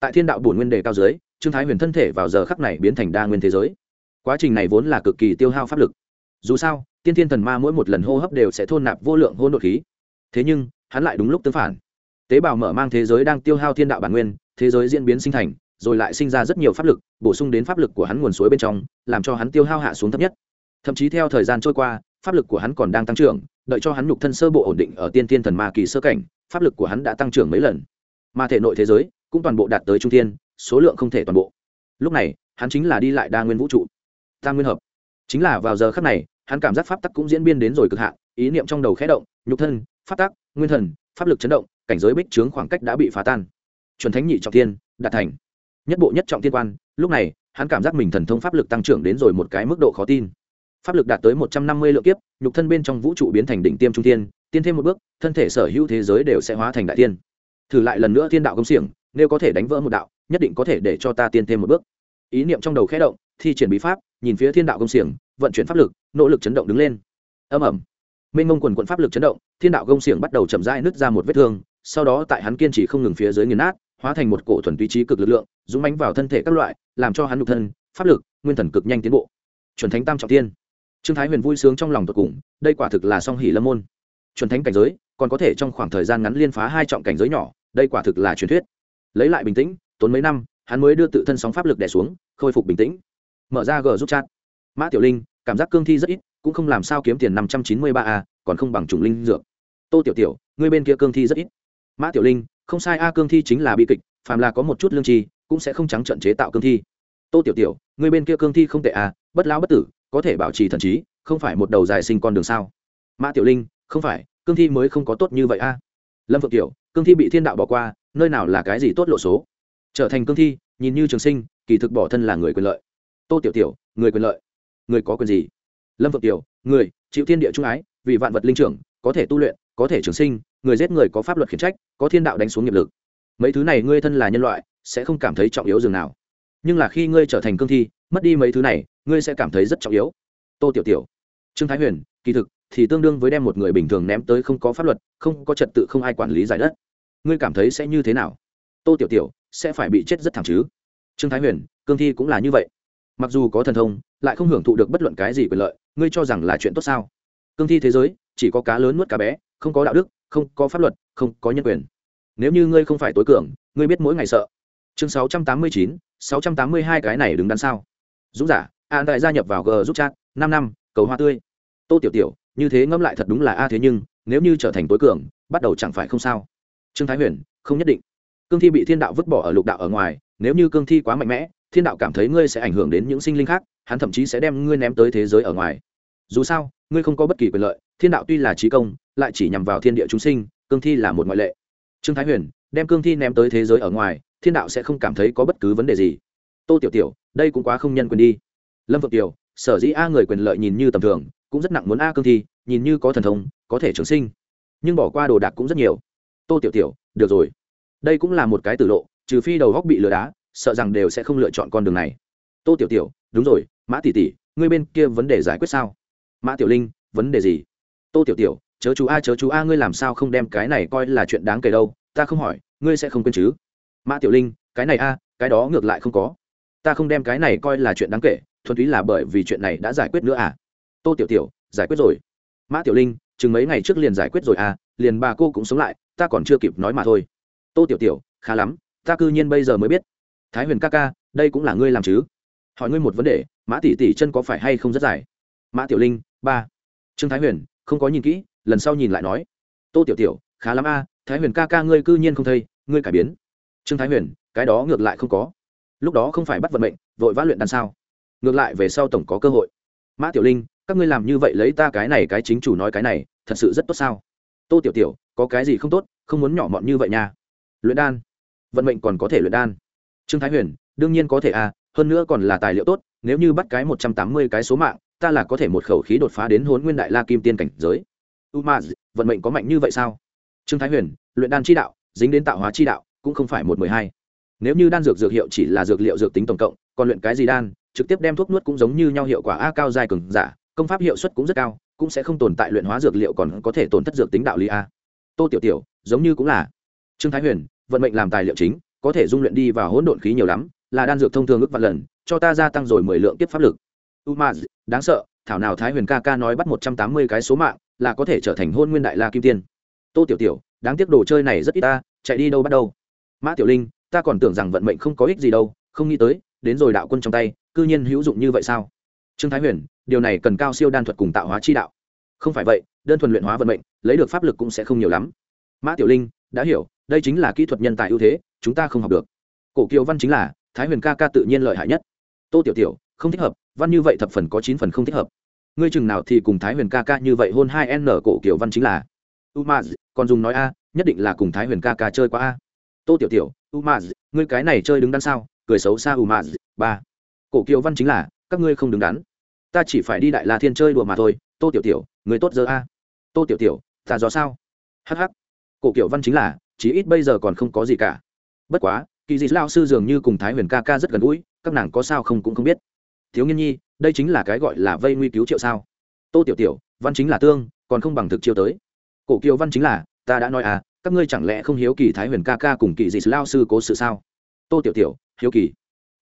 Tại thiên đạo bổn nguyên đề cao dưới, trương thái huyền thân thể vào giờ khắc này biến thành đa nguyên thế giới. Quá trình này vốn là cực kỳ tiêu hao pháp lực. Dù sao, tiên thiên thần ma mỗi một lần hô hấp đều sẽ thôn nạp vô lượng hôn nội khí. Thế nhưng, hắn lại đúng lúc tương phản. Tế bào mở mang thế giới đang tiêu hao thiên đạo bản nguyên thế giới diễn biến sinh thành, rồi lại sinh ra rất nhiều pháp lực, bổ sung đến pháp lực của hắn nguồn suối bên trong, làm cho hắn tiêu hao hạ xuống thấp nhất. Thậm chí theo thời gian trôi qua, pháp lực của hắn còn đang tăng trưởng, đợi cho hắn nhục thân sơ bộ ổn định ở tiên thiên thần ma kỳ sơ cảnh, pháp lực của hắn đã tăng trưởng mấy lần. Mà thể nội thế giới cũng toàn bộ đạt tới trung thiên, số lượng không thể toàn bộ. Lúc này, hắn chính là đi lại đa nguyên vũ trụ. Tam nguyên hợp. Chính là vào giờ khắc này, hắn cảm giác pháp tắc cũng diễn biến đến rồi cực hạn, ý niệm trong đầu khẽ động, nhục thân, pháp tắc, nguyên thần, pháp lực chấn động, cảnh giới bích trướng khoảng cách đã bị phá tan chuẩn thánh nhị trọng thiên, đạt thành. Nhất bộ nhất trọng thiên quan, lúc này, hắn cảm giác mình thần thông pháp lực tăng trưởng đến rồi một cái mức độ khó tin. Pháp lực đạt tới một trăm năm mươi lượng kiếp, nhục thân bên trong vũ trụ biến thành đỉnh tiêm trung thiên tiên thêm một bước, thân thể sở hữu thế giới đều sẽ hóa thành đại tiên thử lại lần nữa thiên đạo công xiềng, nếu có thể đánh vỡ một đạo, nhất định có thể để cho ta tiên thêm một bước. Ý niệm trong đầu khẽ động, thi triển bí pháp, nhìn phía thiên đạo công xiềng, vận chuyển pháp lực, nỗ lực chấn động đứng lên. Âm ẩm minh mông quần quận pháp lực chấn động, thiên đạo công xiềng bắt đầu chậm rãi nứt ra một vết thương, sau đó tại hắn kiên trì không ngừng phía dưới nghiền nát hóa thành một cổ thuần túy trí cực lực lượng, dũng mánh vào thân thể các loại, làm cho hắn nhục thân, pháp lực, nguyên thần cực nhanh tiến bộ. Chuẩn thánh tam trọng tiên. Trương thái huyền vui sướng trong lòng tột cùng, đây quả thực là song hỷ lâm môn. Chuẩn thánh cảnh giới, còn có thể trong khoảng thời gian ngắn liên phá hai trọng cảnh giới nhỏ, đây quả thực là truyền thuyết. Lấy lại bình tĩnh, tốn mấy năm, hắn mới đưa tự thân sóng pháp lực đẻ xuống, khôi phục bình tĩnh. Mở ra g giúp chat. Mã tiểu linh, cảm giác cương thi rất ít, cũng không làm sao kiếm tiền năm trăm chín mươi ba a, còn không bằng trùng linh dược. Tô tiểu tiểu, người bên kia cương thi rất ít. Mã tiểu linh không sai a, cương thi chính là bi kịch, phàm là có một chút lương tri, cũng sẽ không trắng trận chế tạo cương thi. Tô tiểu tiểu, người bên kia cương thi không tệ a bất lão bất tử, có thể bảo trì thần trí, không phải một đầu dài sinh con đường sao? Mã tiểu linh, không phải, cương thi mới không có tốt như vậy a. Lâm phượng tiểu, cương thi bị thiên đạo bỏ qua, nơi nào là cái gì tốt lộ số? Trở thành cương thi, nhìn như trường sinh, kỳ thực bỏ thân là người quyền lợi. Tô tiểu tiểu, người quyền lợi. Người có quyền gì? Lâm phượng tiểu, người, chịu thiên địa trung ái, vì vạn vật linh trưởng, có thể tu luyện, có thể trường sinh người giết người có pháp luật khiển trách, có thiên đạo đánh xuống nghiệp lực. Mấy thứ này ngươi thân là nhân loại, sẽ không cảm thấy trọng yếu dường nào. Nhưng là khi ngươi trở thành cương thi, mất đi mấy thứ này, ngươi sẽ cảm thấy rất trọng yếu. Tô tiểu tiểu, trương thái huyền, kỳ thực thì tương đương với đem một người bình thường ném tới không có pháp luật, không có trật tự, không ai quản lý giải đất. Ngươi cảm thấy sẽ như thế nào? Tô tiểu tiểu, sẽ phải bị chết rất thẳng chứ. Trương thái huyền, cương thi cũng là như vậy. Mặc dù có thần thông, lại không hưởng thụ được bất luận cái gì quyền lợi, ngươi cho rằng là chuyện tốt sao? Cương thi thế giới, chỉ có cá lớn nuốt cá bé, không có đạo đức không có pháp luật, không có nhân quyền. Nếu như ngươi không phải tối cường, ngươi biết mỗi ngày sợ. Chương sáu trăm tám mươi chín, sáu trăm tám mươi hai cái này đứng đắn sao? Dũng giả an đại gia nhập vào g giúp chat, năm năm, cầu hoa tươi. Tô tiểu tiểu, như thế ngẫm lại thật đúng là a thế nhưng, nếu như trở thành tối cường, bắt đầu chẳng phải không sao? Trương thái huyền, không nhất định. Cương thi bị thiên đạo vứt bỏ ở lục đạo ở ngoài, nếu như cương thi quá mạnh mẽ, thiên đạo cảm thấy ngươi sẽ ảnh hưởng đến những sinh linh khác, hắn thậm chí sẽ đem ngươi ném tới thế giới ở ngoài. Dù sao, ngươi không có bất kỳ quyền lợi thiên đạo tuy là trí công, lại chỉ nhằm vào thiên địa chúng sinh, cương thi là một ngoại lệ. Trương thái huyền, đem cương thi ném tới thế giới ở ngoài, thiên đạo sẽ không cảm thấy có bất cứ vấn đề gì. Tô tiểu tiểu, đây cũng quá không nhân quyền đi. Lâm vượng tiểu, sở dĩ a người quyền lợi nhìn như tầm thường, cũng rất nặng muốn a cương thi, nhìn như có thần thông, có thể trường sinh. Nhưng bỏ qua đồ đạc cũng rất nhiều. Tô tiểu tiểu, được rồi. Đây cũng là một cái tử lộ, trừ phi đầu góc bị lừa đá, sợ rằng đều sẽ không lựa chọn con đường này. Tô tiểu tiểu, đúng rồi, mã tỷ tỷ, ngươi bên kia vấn đề giải quyết sao? Mã tiểu linh, vấn đề gì? Tô tiểu tiểu, chớ chú a, chớ chú a, ngươi làm sao không đem cái này coi là chuyện đáng kể đâu, ta không hỏi, ngươi sẽ không quên chứ. Mã tiểu linh, cái này a, cái đó ngược lại không có. Ta không đem cái này coi là chuyện đáng kể, thuần túy là bởi vì chuyện này đã giải quyết nữa à. Tô tiểu tiểu, giải quyết rồi. Mã tiểu linh, chừng mấy ngày trước liền giải quyết rồi à liền bà cô cũng sống lại, ta còn chưa kịp nói mà thôi. Tô tiểu tiểu, khá lắm, ta cư nhiên bây giờ mới biết. Thái huyền ca ca, đây cũng là ngươi làm chứ? Hỏi ngươi một vấn đề, mã tỷ tỷ chân có phải hay không rất dài? Mã tiểu linh, ba. Trương thái huyền không có nhìn kỹ, lần sau nhìn lại nói, tô tiểu tiểu, khá lắm a, thái huyền ca ca ngươi cư nhiên không thấy, ngươi cải biến. Trương thái huyền, cái đó ngược lại không có. Lúc đó không phải bắt vận mệnh, vội vã luyện đan sao? Ngược lại về sau tổng có cơ hội. Mã tiểu linh, các ngươi làm như vậy lấy ta cái này cái chính chủ nói cái này, thật sự rất tốt sao? Tô tiểu tiểu, có cái gì không tốt, không muốn nhỏ mọn như vậy nha. Luyện đan? Vận mệnh còn có thể luyện đan? Trương thái huyền, đương nhiên có thể à hơn nữa còn là tài liệu tốt, nếu như bắt cái một trăm tám mươi cái số mạng ta là có thể một khẩu khí đột phá đến hốn nguyên đại la kim tiên cảnh giới. Umaz, vận mệnh có mạnh như vậy sao? Trương thái huyền, luyện đan chi đạo, dính đến tạo hóa chi đạo, cũng không phải một mười hai. Nếu như đan dược dược hiệu chỉ là dược liệu dược tính tổng cộng, còn luyện cái gì đan, trực tiếp đem thuốc nuốt cũng giống như nhau hiệu quả a cao dài cường giả, công pháp hiệu suất cũng rất cao, cũng sẽ không tồn tại luyện hóa dược liệu còn có thể tổn thất dược tính đạo lý a. Tô tiểu tiểu, giống như cũng là. Trương thái huyền, vận mệnh làm tài liệu chính, có thể dung luyện đi và hỗn độn khí nhiều lắm, là đan dược thông thường ước vạn lần, cho ta gia tăng rồi mười lượng tiếp pháp lực. Umaz đáng sợ, thảo nào thái huyền ca ca nói bắt một trăm tám mươi cái số mạng, là có thể trở thành hôn nguyên đại la kim tiên. Tô tiểu tiểu, đáng tiếc đồ chơi này rất ít ta, chạy đi đâu bắt đầu? Mã tiểu linh, ta còn tưởng rằng vận mệnh không có ích gì đâu, không nghĩ tới, đến rồi đạo quân trong tay, cư nhiên hữu dụng như vậy sao? Trương thái huyền, điều này cần cao siêu đan thuật cùng tạo hóa chi đạo. Không phải vậy, đơn thuần luyện hóa vận mệnh, lấy được pháp lực cũng sẽ không nhiều lắm. Mã tiểu linh, đã hiểu, đây chính là kỹ thuật nhân tài ưu thế, chúng ta không học được. Cổ kiều văn chính là, thái huyền ca ca tự nhiên lợi hại nhất. Tô tiểu tiểu không thích hợp, văn như vậy thập phần có chín phần không thích hợp. Ngươi chừng nào thì cùng thái huyền ca ca như vậy hôn hai n cổ kiểu văn chính là. Umaz, còn dùng nói a, nhất định là cùng thái huyền ca ca chơi qua a. Tô tiểu tiểu, umaz, ngươi cái này chơi đứng đắn sao? Cười xấu xa umaz, ba. Cổ kiều văn chính là, các ngươi không đứng đắn. Ta chỉ phải đi đại la thiên chơi đùa mà thôi. Tô tiểu tiểu, người tốt giờ a. Tô tiểu tiểu ta do sao? Hh cổ kiểu văn chính là, chí ít bây giờ còn không có gì cả. Bất quá, kỳ dị lao sư dường như cùng thái huyền ca ca rất gần gũi, các nàng có sao không cũng không biết thiếu nghiên nhi đây chính là cái gọi là vây nguy cứu triệu sao? Tô tiểu tiểu văn chính là tương còn không bằng thực chiêu tới. Cổ kiều văn chính là ta đã nói à các ngươi chẳng lẽ không hiếu kỳ thái huyền ca ca cùng kỳ dị lao sư cố sự sao? Tô tiểu tiểu hiếu kỳ.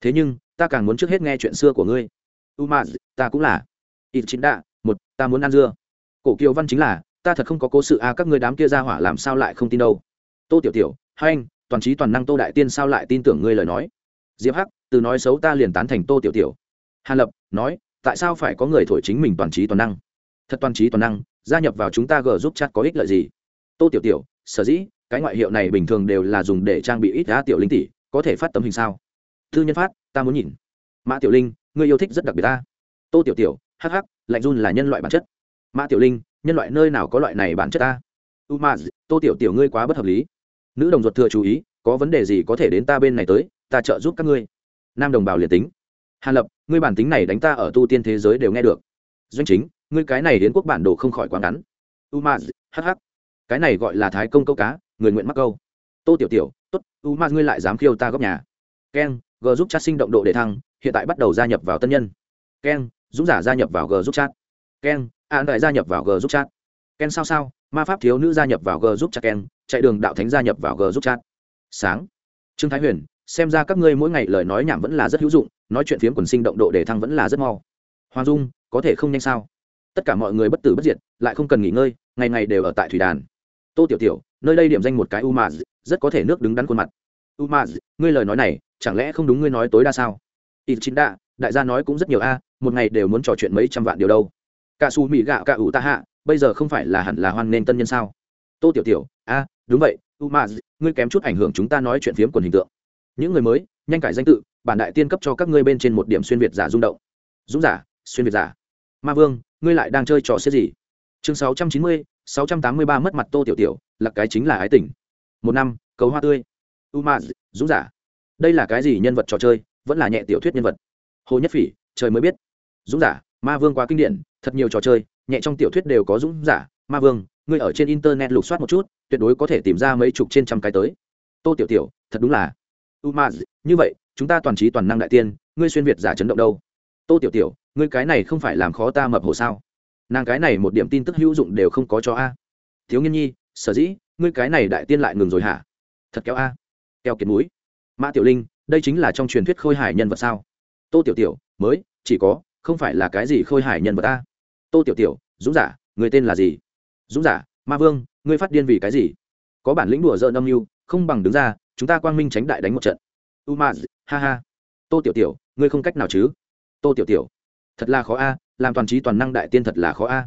Thế nhưng ta càng muốn trước hết nghe chuyện xưa của ngươi. U ma ta cũng là. Ít chính đạ một ta muốn ăn dưa. Cổ kiều văn chính là ta thật không có cố sự a à, các ngươi đám kia ra hỏa làm sao lại không tin đâu? Tô tiểu tiểu hai anh toàn trí toàn năng tô đại tiên sao lại tin tưởng ngươi lời nói? Diệp hắc từ nói xấu ta liền tán thành tô tiểu tiểu hàn lập nói tại sao phải có người thổi chính mình toàn trí toàn năng? Thật toàn trí toàn năng gia nhập vào chúng ta g giúp chat có ích lợi gì? Tô tiểu tiểu sở dĩ cái ngoại hiệu này bình thường đều là dùng để trang bị ít giá tiểu linh tỷ có thể phát tấm hình sao? Thư nhân phát ta muốn nhìn. Mã tiểu linh người yêu thích rất đặc biệt ta. Tô tiểu tiểu hắc hắc, lạnh run là nhân loại bản chất. Mã tiểu linh nhân loại nơi nào có loại này bản chất ta? U ma tô tiểu tiểu ngươi quá bất hợp lý. Nữ đồng ruột thừa chú ý có vấn đề gì có thể đến ta bên này tới ta trợ giúp các ngươi. Nam đồng bào liền tính hàn lập, ngươi bản tính này đánh ta ở tu tiên thế giới đều nghe được. Doanh chính, ngươi cái này đến quốc bản đồ không khỏi quá ngắn. U ma hh cái này gọi là thái công câu cá, người nguyện mắc câu. Tô tiểu tiểu, tốt u ma ngươi lại dám khiêu ta góc nhà. Keng, g giúp chat sinh động độ để thăng, hiện tại bắt đầu gia nhập vào tân nhân. Keng, dũng giả gia nhập vào g giúp chat. Keng an đại gia nhập vào g giúp chat. Ken sao sao, ma pháp thiếu nữ gia nhập vào g giúp chat ken chạy đường đạo thánh gia nhập vào g giúp chat. Sáng. Trương thái huyền xem ra các ngươi mỗi ngày lời nói nhảm vẫn là rất hữu dụng, nói chuyện phiếm quần sinh động độ để thăng vẫn là rất mau. Hoàng dung, có thể không nhanh sao? Tất cả mọi người bất tử bất diệt, lại không cần nghỉ ngơi, ngày ngày đều ở tại thủy đàn. Tô tiểu tiểu, nơi đây điểm danh một cái u mà rất có thể nước đứng đắn khuôn mặt. U mà ngươi lời nói này, chẳng lẽ không đúng ngươi nói tối đa sao? Ít chính đa đại gia nói cũng rất nhiều a, một ngày đều muốn trò chuyện mấy trăm vạn điều đâu. Cả su mỹ gạo cả ủ ta hạ bây giờ không phải là hẳn là hoan nên tân nhân sao? Tô tiểu tiểu, a, đúng vậy u mà ngươi kém chút ảnh hưởng chúng ta nói chuyện phiếm quần hình tượng những người mới, nhanh cải danh tự, bản đại tiên cấp cho các ngươi bên trên một điểm xuyên việt giả rung động. Dũng giả, xuyên việt giả. Ma vương, ngươi lại đang chơi trò xếp gì? Chương sáu trăm chín mươi, sáu trăm tám mươi ba mất mặt tô tiểu tiểu, là cái chính là ái tình. Một năm, cầu hoa tươi. U ma dũng giả. Đây là cái gì nhân vật trò chơi, vẫn là nhẹ tiểu thuyết nhân vật? Hồ nhất phỉ, trời mới biết. Dũng giả, ma vương quá kinh điển, thật nhiều trò chơi, nhẹ trong tiểu thuyết đều có dũng giả. Ma vương, ngươi ở trên internet lục soát một chút, tuyệt đối có thể tìm ra mấy chục trên trăm cái tới. Tô tiểu tiểu, thật đúng là umaz như vậy, chúng ta toàn trí toàn năng đại tiên, ngươi xuyên việt giả chấn động đâu? Tô tiểu tiểu, ngươi cái này không phải làm khó ta mập hồ sao? Nàng cái này một điểm tin tức hữu dụng đều không có cho a. Thiếu nghiên nhi, sở dĩ, ngươi cái này đại tiên lại ngừng rồi hả? Thật kéo a. Kéo kiệt mũi. Mã tiểu linh, đây chính là trong truyền thuyết khôi hải nhân vật sao? Tô tiểu tiểu, mới, chỉ có, không phải là cái gì khôi hải nhân vật ta tô tiểu tiểu, dũng giả, người tên là gì? Dũng giả, ma vương, ngươi phát điên vì cái gì? Có bản lĩnh đùa dợ âm mưu, không bằng đứng ra chúng ta quang minh tránh đại đánh một trận. U ma ha ha. Tô tiểu tiểu, ngươi không cách nào chứ? Tô tiểu tiểu, thật là khó a, làm toàn trí toàn năng đại tiên thật là khó a.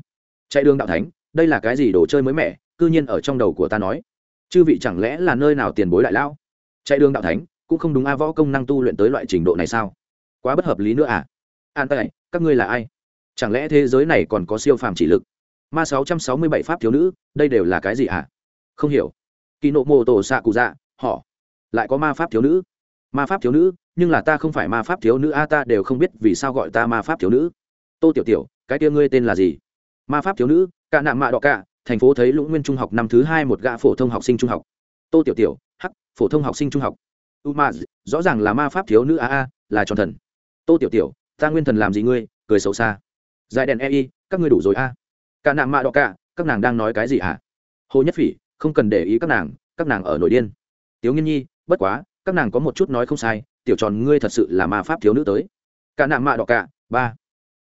Chạy đường đạo thánh, đây là cái gì đồ chơi mới mẻ, cư nhiên ở trong đầu của ta nói. Chư vị chẳng lẽ là nơi nào tiền bối đại lão? Chạy đường đạo thánh, cũng không đúng a, võ công năng tu luyện tới loại trình độ này sao? Quá bất hợp lý nữa à? An tay các ngươi là ai? Chẳng lẽ thế giới này còn có siêu phàm chỉ lực? Ma sáu trăm sáu mươi bảy pháp thiếu nữ, đây đều là cái gì à? Không hiểu. Kỳ nộ mô tổ xạ cụ dạ họ lại có ma pháp thiếu nữ. Ma pháp thiếu nữ, nhưng là ta không phải ma pháp thiếu nữ, a, ta đều không biết vì sao gọi ta ma pháp thiếu nữ. Tô tiểu tiểu, cái tia ngươi tên là gì? Ma pháp thiếu nữ cả nạm mạ đọ cả thành phố thấy lũng nguyên trung học năm thứ hai một gã phổ thông học sinh trung học. Tô tiểu tiểu, hắc, phổ thông học sinh trung học. U ma, rõ ràng là ma pháp thiếu nữ, a a, là tròn thần. Tô tiểu tiểu, ta nguyên thần làm gì ngươi? Cười xấu xa. Dài đèn ei các ngươi đủ rồi, a. Cả nạm mạ đọ cả các nàng đang nói cái gì hả? Hồ nhất phỉ, không cần để ý các nàng các nàng ở nổi điên. Tiếu nghiên nhi bất quá, các nàng có một chút nói không sai, tiểu tròn ngươi thật sự là ma pháp thiếu nữ tới. Cả nàng mạ đỏ cả, ba.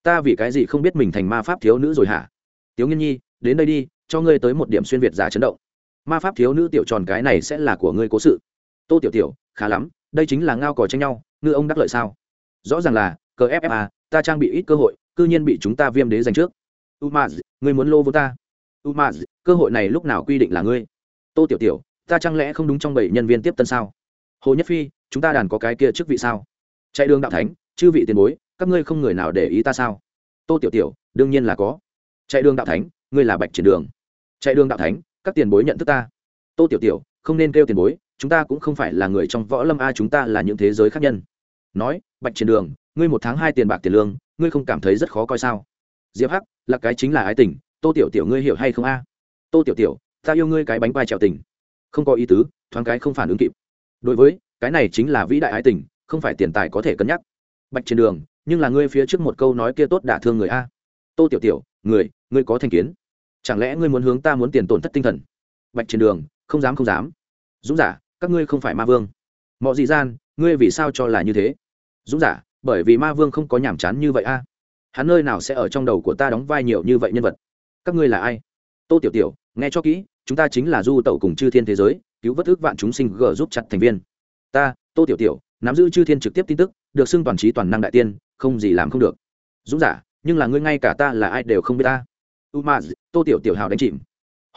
Ta vì cái gì không biết mình thành ma pháp thiếu nữ rồi hả? Tiếu nghiên nhi, đến đây đi, cho ngươi tới một điểm xuyên việt giả chấn động. Ma pháp thiếu nữ tiểu tròn cái này sẽ là của ngươi cố sự. Tô tiểu tiểu, khá lắm, đây chính là ngao cò tranh nhau, ngư ông đắc lợi sao? Rõ ràng là, cờ ffa ta trang bị ít cơ hội, cư nhiên bị chúng ta viêm đế giành trước. Umaz, ngươi muốn lô vô ta? Umaz, cơ hội này lúc nào quy định là ngươi? Tô tiểu tiểu, ta chẳng lẽ không đúng trong bảy nhân viên tiếp tân sao? Hồ nhất phi, chúng ta đàn có cái kia chức vị sao? Chạy đường đạo thánh, chư vị tiền bối, các ngươi không người nào để ý ta sao? Tô tiểu tiểu, đương nhiên là có. Chạy đường đạo thánh, ngươi là bạch triển đường. Chạy đường đạo thánh, các tiền bối nhận thức ta. Tô tiểu tiểu, không nên kêu tiền bối, chúng ta cũng không phải là người trong võ lâm a, chúng ta là những thế giới khác nhân. Nói, bạch triển đường, ngươi một tháng hai tiền bạc tiền lương, ngươi không cảm thấy rất khó coi sao? Diệp hắc, là cái chính là ái tình, tô tiểu tiểu ngươi hiểu hay không a? Tô tiểu tiểu, ta yêu ngươi cái bánh vai trèo tình. Không có ý tứ, thoáng cái không phản ứng kịp đối với, cái này chính là vĩ đại ái tình, không phải tiền tài có thể cân nhắc. Bạch trên đường, nhưng là ngươi phía trước một câu nói kia tốt đả thương người a. Tô tiểu tiểu, người, ngươi có thành kiến? Chẳng lẽ ngươi muốn hướng ta muốn tiền tổn thất tinh thần? Bạch trên đường, không dám không dám. Dũng giả, các ngươi không phải ma vương. Mọi dị gian, ngươi vì sao cho là như thế? Dũng giả, bởi vì ma vương không có nhàm chán như vậy a. Hắn nơi nào sẽ ở trong đầu của ta đóng vai nhiều như vậy nhân vật? Các ngươi là ai? Tô tiểu tiểu, nghe cho kỹ, chúng ta chính là du tẩu cùng chư thiên thế giới cứu vớt ước vạn chúng sinh g giúp chặt thành viên. Ta, tô tiểu tiểu, nắm giữ chư thiên trực tiếp tin tức, được xưng toàn trí toàn năng đại tiên, không gì làm không được. Dũng giả, nhưng là ngươi ngay cả ta là ai đều không biết ta. U ma tô tiểu tiểu hào đánh chìm.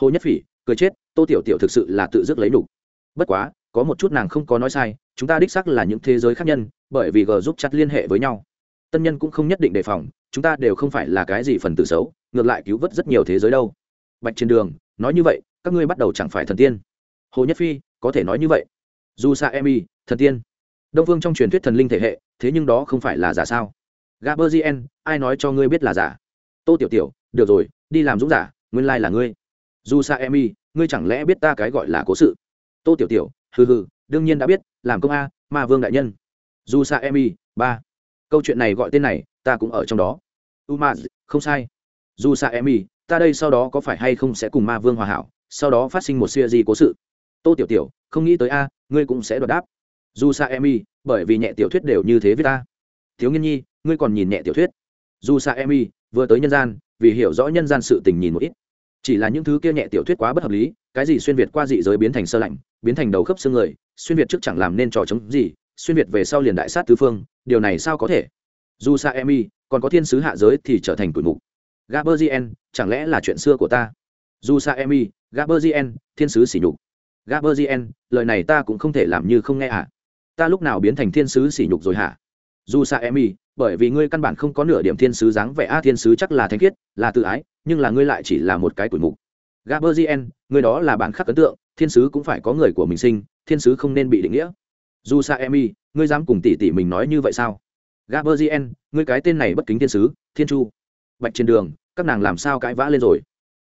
Hồ nhất phỉ, cười chết, tô tiểu tiểu thực sự là tự dứt lấy đủ. bất quá, có một chút nàng không có nói sai, chúng ta đích xác là những thế giới khác nhân, bởi vì g giúp chặt liên hệ với nhau. Tân nhân cũng không nhất định đề phòng, chúng ta đều không phải là cái gì phần tử xấu, ngược lại cứu vớt rất nhiều thế giới đâu. Bạch trên đường, nói như vậy, các ngươi bắt đầu chẳng phải thần tiên hồ nhất phi có thể nói như vậy dù sa emi thần tiên, đông phương trong truyền thuyết thần linh thể hệ, thế nhưng đó không phải là giả sao? Gaberzien ai nói cho ngươi biết là giả? Tô tiểu tiểu, được rồi, đi làm dũng giả, nguyên lai là ngươi. Dù sa emi ngươi chẳng lẽ biết ta cái gọi là cố sự? Tô tiểu tiểu, hừ hừ, đương nhiên đã biết, làm công a, ma vương đại nhân. Dù sa emi ba, câu chuyện này gọi tên này, ta cũng ở trong đó. Umaz, không sai. Dù sa emi ta đây sau đó có phải hay không sẽ cùng ma vương hòa hảo, sau đó phát sinh một siêu di cố sự tô tiểu tiểu, không nghĩ tới a, ngươi cũng sẽ đoạt đáp. Dù sa emi bởi vì nhẹ tiểu thuyết đều như thế với ta. Thiếu nghiên nhi, ngươi còn nhìn nhẹ tiểu thuyết. Dù sa emi vừa tới nhân gian, vì hiểu rõ nhân gian sự tình nhìn một ít. Chỉ là những thứ kia nhẹ tiểu thuyết quá bất hợp lý, cái gì xuyên việt qua dị giới biến thành sơ lạnh, biến thành đầu khớp xương người, xuyên việt trước chẳng làm nên trò chống gì, xuyên việt về sau liền đại sát tứ phương, điều này sao có thể? Dù sa emi còn có thiên sứ hạ giới thì trở thành tuổi mục. Gaberzien, chẳng lẽ là chuyện xưa của ta? Dù sa emi gaberzien, thiên sứ sỉ nhục gaberzien lời này ta cũng không thể làm như không nghe à ta lúc nào biến thành thiên sứ sỉ nhục rồi hả? Dù sa emi bởi vì ngươi căn bản không có nửa điểm thiên sứ dáng vẻ a thiên sứ chắc là thanh khiết, là tự ái, nhưng là ngươi lại chỉ là một cái tuổi mục. Gaberzien ngươi đó là bản khắc ấn tượng, thiên sứ cũng phải có người của mình sinh, thiên sứ không nên bị định nghĩa. Dù sa emi ngươi dám cùng tỷ tỷ mình nói như vậy sao? Gaberzien ngươi cái tên này bất kính thiên sứ, thiên chu. Bạch trên đường, các nàng làm sao cãi vã lên rồi?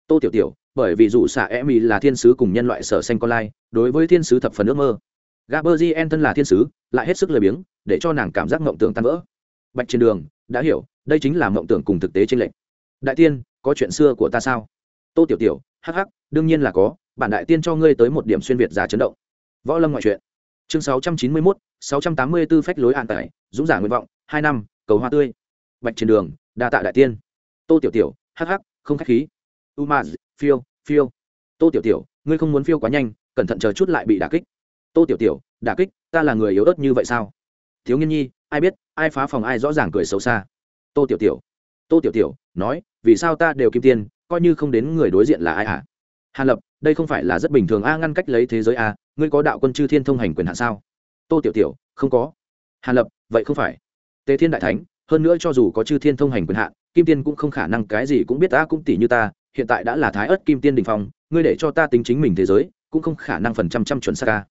Tô tiểu tiểu bởi vì dù xạ e mỹ là thiên sứ cùng nhân loại sở xanh con lai, đối với thiên sứ thập phần ước mơ. Gaberzien thân là thiên sứ, lại hết sức lười biếng, để cho nàng cảm giác mộng tưởng tan vỡ. Bạch trên đường, đã hiểu, đây chính là mộng tưởng cùng thực tế trên lệnh đại tiên, có chuyện xưa của ta sao? Tô tiểu tiểu, hắc hắc, đương nhiên là có, bản đại tiên cho ngươi tới một điểm xuyên việt giả chấn động. Võ lâm ngoại truyện, chương sáu trăm chín mươi mốt, sáu trăm tám mươi b ố phách lối an tải, dũng giả nguyện vọng, hai năm, cầu hoa tươi. Bạch trên đường, đa tạ đại tiên. Tô tiểu tiểu hh không k h á c h khí. Umaz, phiêu phiêu. Tô tiểu tiểu, ngươi không muốn phiêu quá nhanh, cẩn thận chờ chút lại bị đả kích. Tô tiểu tiểu, đả kích, ta là người yếu ớt như vậy sao? Thiếu nghiên nhi, ai biết, ai phá phòng ai rõ ràng cười xấu xa. Tô tiểu tiểu, tô tiểu tiểu, nói, vì sao ta đều kim tiên, coi như không đến người đối diện là ai hả? Hàn lập, đây không phải là rất bình thường a, ngăn cách lấy thế giới a, ngươi có đạo quân chư thiên thông hành quyền hạn sao? Tô tiểu tiểu, không có. Hàn lập, vậy không phải. Tề thiên đại thánh, hơn nữa cho dù có chư thiên thông hành quyền hạn, kim tiên cũng không khả năng cái gì cũng biết ta cũng tỷ như ta hiện tại đã là thái ớt kim tiên đình phong, ngươi để cho ta tính chính mình thế giới, cũng không khả năng phần trăm trăm chuẩn xác ca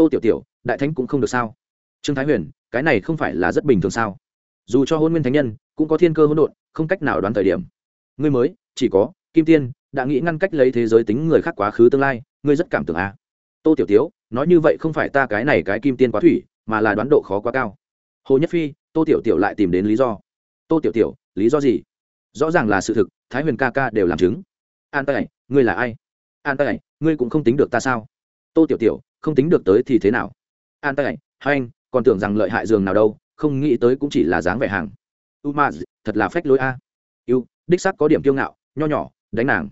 tô tiểu tiểu, đại thánh cũng không được sao? Trương thái huyền, cái này không phải là rất bình thường sao? Dù cho hôn nguyên thánh nhân, cũng có thiên cơ hỗn độn, không cách nào đoán thời điểm. Ngươi mới, chỉ có, kim tiên, đã nghĩ ngăn cách lấy thế giới tính người khác quá khứ tương lai, ngươi rất cảm tưởng à. tô tiểu tiếu nói như vậy không phải ta cái này cái kim tiên quá thủy, mà là đoán độ khó quá cao. Hồ nhất phi, tô tiểu tiểu lại tìm đến lý do. Tô tiểu tiểu, lý do gì? Rõ ràng là sự thực, thái huyền ca ca đều làm chứng. An tay ngươi là ai? An tay ngươi cũng không tính được ta sao? Tô tiểu tiểu, không tính được tới thì thế nào? An tay hai anh, còn tưởng rằng lợi hại giường nào đâu, không nghĩ tới cũng chỉ là dáng vẻ hàng. U ma, thật là phách lối a. U đích sắc có điểm kiêu ngạo, nho nhỏ, đánh nàng.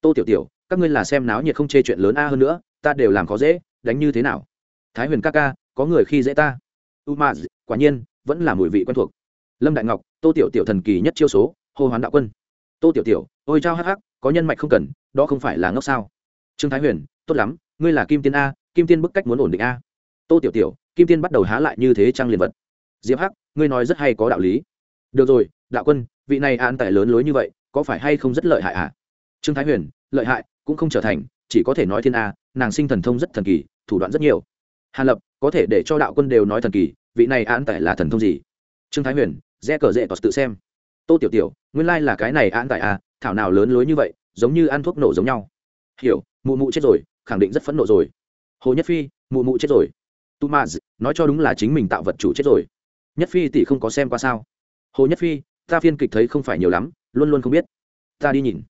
Tô tiểu tiểu, các ngươi là xem náo nhiệt không chê chuyện lớn a hơn nữa, ta đều làm khó dễ, đánh như thế nào? Thái huyền ca ca, có người khi dễ ta. U ma, quả nhiên, vẫn là mùi vị quen thuộc. Lâm đại ngọc, tô tiểu tiểu thần kỳ nhất chiêu số hô hoán đạo quân. Tô tiểu tiểu, ôi trao hắc hắc, có nhân mạch không cần, đó không phải là ngốc sao? Trương thái huyền, tốt lắm, ngươi là kim tiên a, kim tiên bức cách muốn ổn định a. Tô tiểu tiểu, kim tiên bắt đầu há lại như thế trang liền vật. Diệp hắc, ngươi nói rất hay có đạo lý. Được rồi, đạo quân, vị này an tài lớn lối như vậy, có phải hay không rất lợi hại à trương thái huyền, lợi hại, cũng không trở thành, chỉ có thể nói thiên a, nàng sinh thần thông rất thần kỳ, thủ đoạn rất nhiều. Hàn lập, có thể để cho đạo quân đều nói thần kỳ, vị này an tại là thần thông gì? Trương thái huyền dễ cờ dễ tọt tự xem tô tiểu tiểu nguyên lai là cái này an tại à thảo nào lớn lối như vậy giống như ăn thuốc nổ giống nhau. Hiểu mụ mụ chết rồi khẳng định rất phẫn nộ rồi. Hồ nhất phi mụ mụ chết rồi. Tu ma nói cho đúng là chính mình tạo vật chủ chết rồi. Nhất phi tỷ không có xem qua sao? Hồ nhất phi ta phiên kịch thấy không phải nhiều lắm luôn luôn không biết. Ta đi nhìn.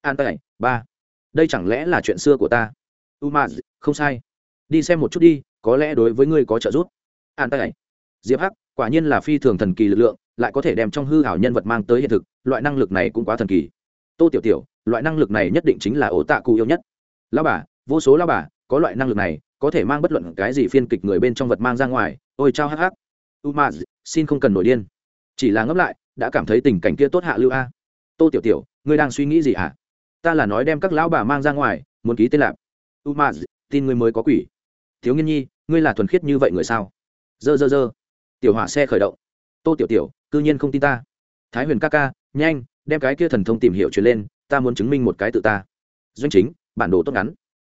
An tại, ba. Đây chẳng lẽ là chuyện xưa của ta? U ma không sai. Đi xem một chút đi có lẽ đối với ngươi có trợ giúp. An tại, diệp hắc quả nhiên là phi thường thần kỳ lực lượng lại có thể đem trong hư hảo nhân vật mang tới hiện thực, loại năng lực này cũng quá thần kỳ. Tô tiểu tiểu, loại năng lực này nhất định chính là ổ tạ cụ yêu nhất. Lao bà, vô số lao bà, có loại năng lực này, có thể mang bất luận cái gì phiên kịch người bên trong vật mang ra ngoài, ôi chao hắc hắc. U ma xin không cần nổi điên. Chỉ là ngẫm lại, đã cảm thấy tình cảnh kia tốt hạ lưu a. Tô tiểu tiểu, ngươi đang suy nghĩ gì hả? Ta là nói đem các lão bà mang ra ngoài, muốn ký tên lạp. U ma tin ngươi mới có quỷ. Thiếu nghiên nhi, ngươi là thuần khiết như vậy người sao? Dơ dơ dơ. Tiểu hỏa xe khởi động. Tô tiểu tiểu cư nhiên không tin ta. Thái huyền ca ca, nhanh, đem cái kia thần thông tìm hiểu truyền lên, ta muốn chứng minh một cái tự ta. Doanh chính, bản đồ tốt ngắn.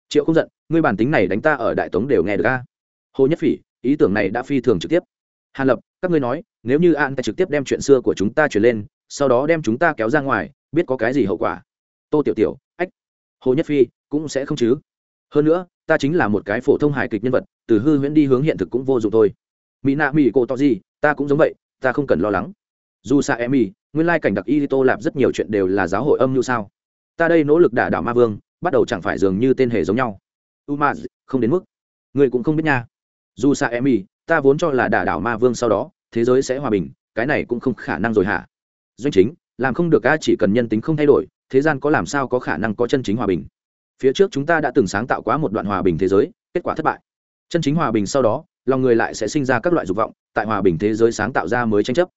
Triệu không giận, ngươi bản tính này đánh ta ở đại tống đều nghe được ca hồ nhất phỉ, ý tưởng này đã phi thường trực tiếp. Hàn lập, các ngươi nói, nếu như an ta trực tiếp đem chuyện xưa của chúng ta truyền lên, sau đó đem chúng ta kéo ra ngoài, biết có cái gì hậu quả? Tô tiểu tiểu, ách. Hồ nhất phi, cũng sẽ không chứ. Hơn nữa, ta chính là một cái phổ thông hài kịch nhân vật, từ hư huyễn đi hướng hiện thực cũng vô dụng thôi. Mỹ nạ mỹ cô to gì, ta cũng giống vậy ta không cần lo lắng. Dù xa em y nguyên lai cảnh đặc y tô lạp rất nhiều chuyện đều là giáo hội âm như sao? Ta đây nỗ lực đả đảo ma vương, bắt đầu chẳng phải dường như tên hề giống nhau. U ma không đến mức. Người cũng không biết nha. Dù xa em y ta vốn cho là đả đảo ma vương sau đó, thế giới sẽ hòa bình, cái này cũng không khả năng rồi hả? Doanh chính, làm không được a, chỉ cần nhân tính không thay đổi, thế gian có làm sao có khả năng có chân chính hòa bình? Phía trước chúng ta đã từng sáng tạo quá một đoạn hòa bình thế giới, kết quả thất bại. Chân chính hòa bình sau đó lòng người lại sẽ sinh ra các loại dục vọng, tại hòa bình thế giới sáng tạo ra mới tranh chấp.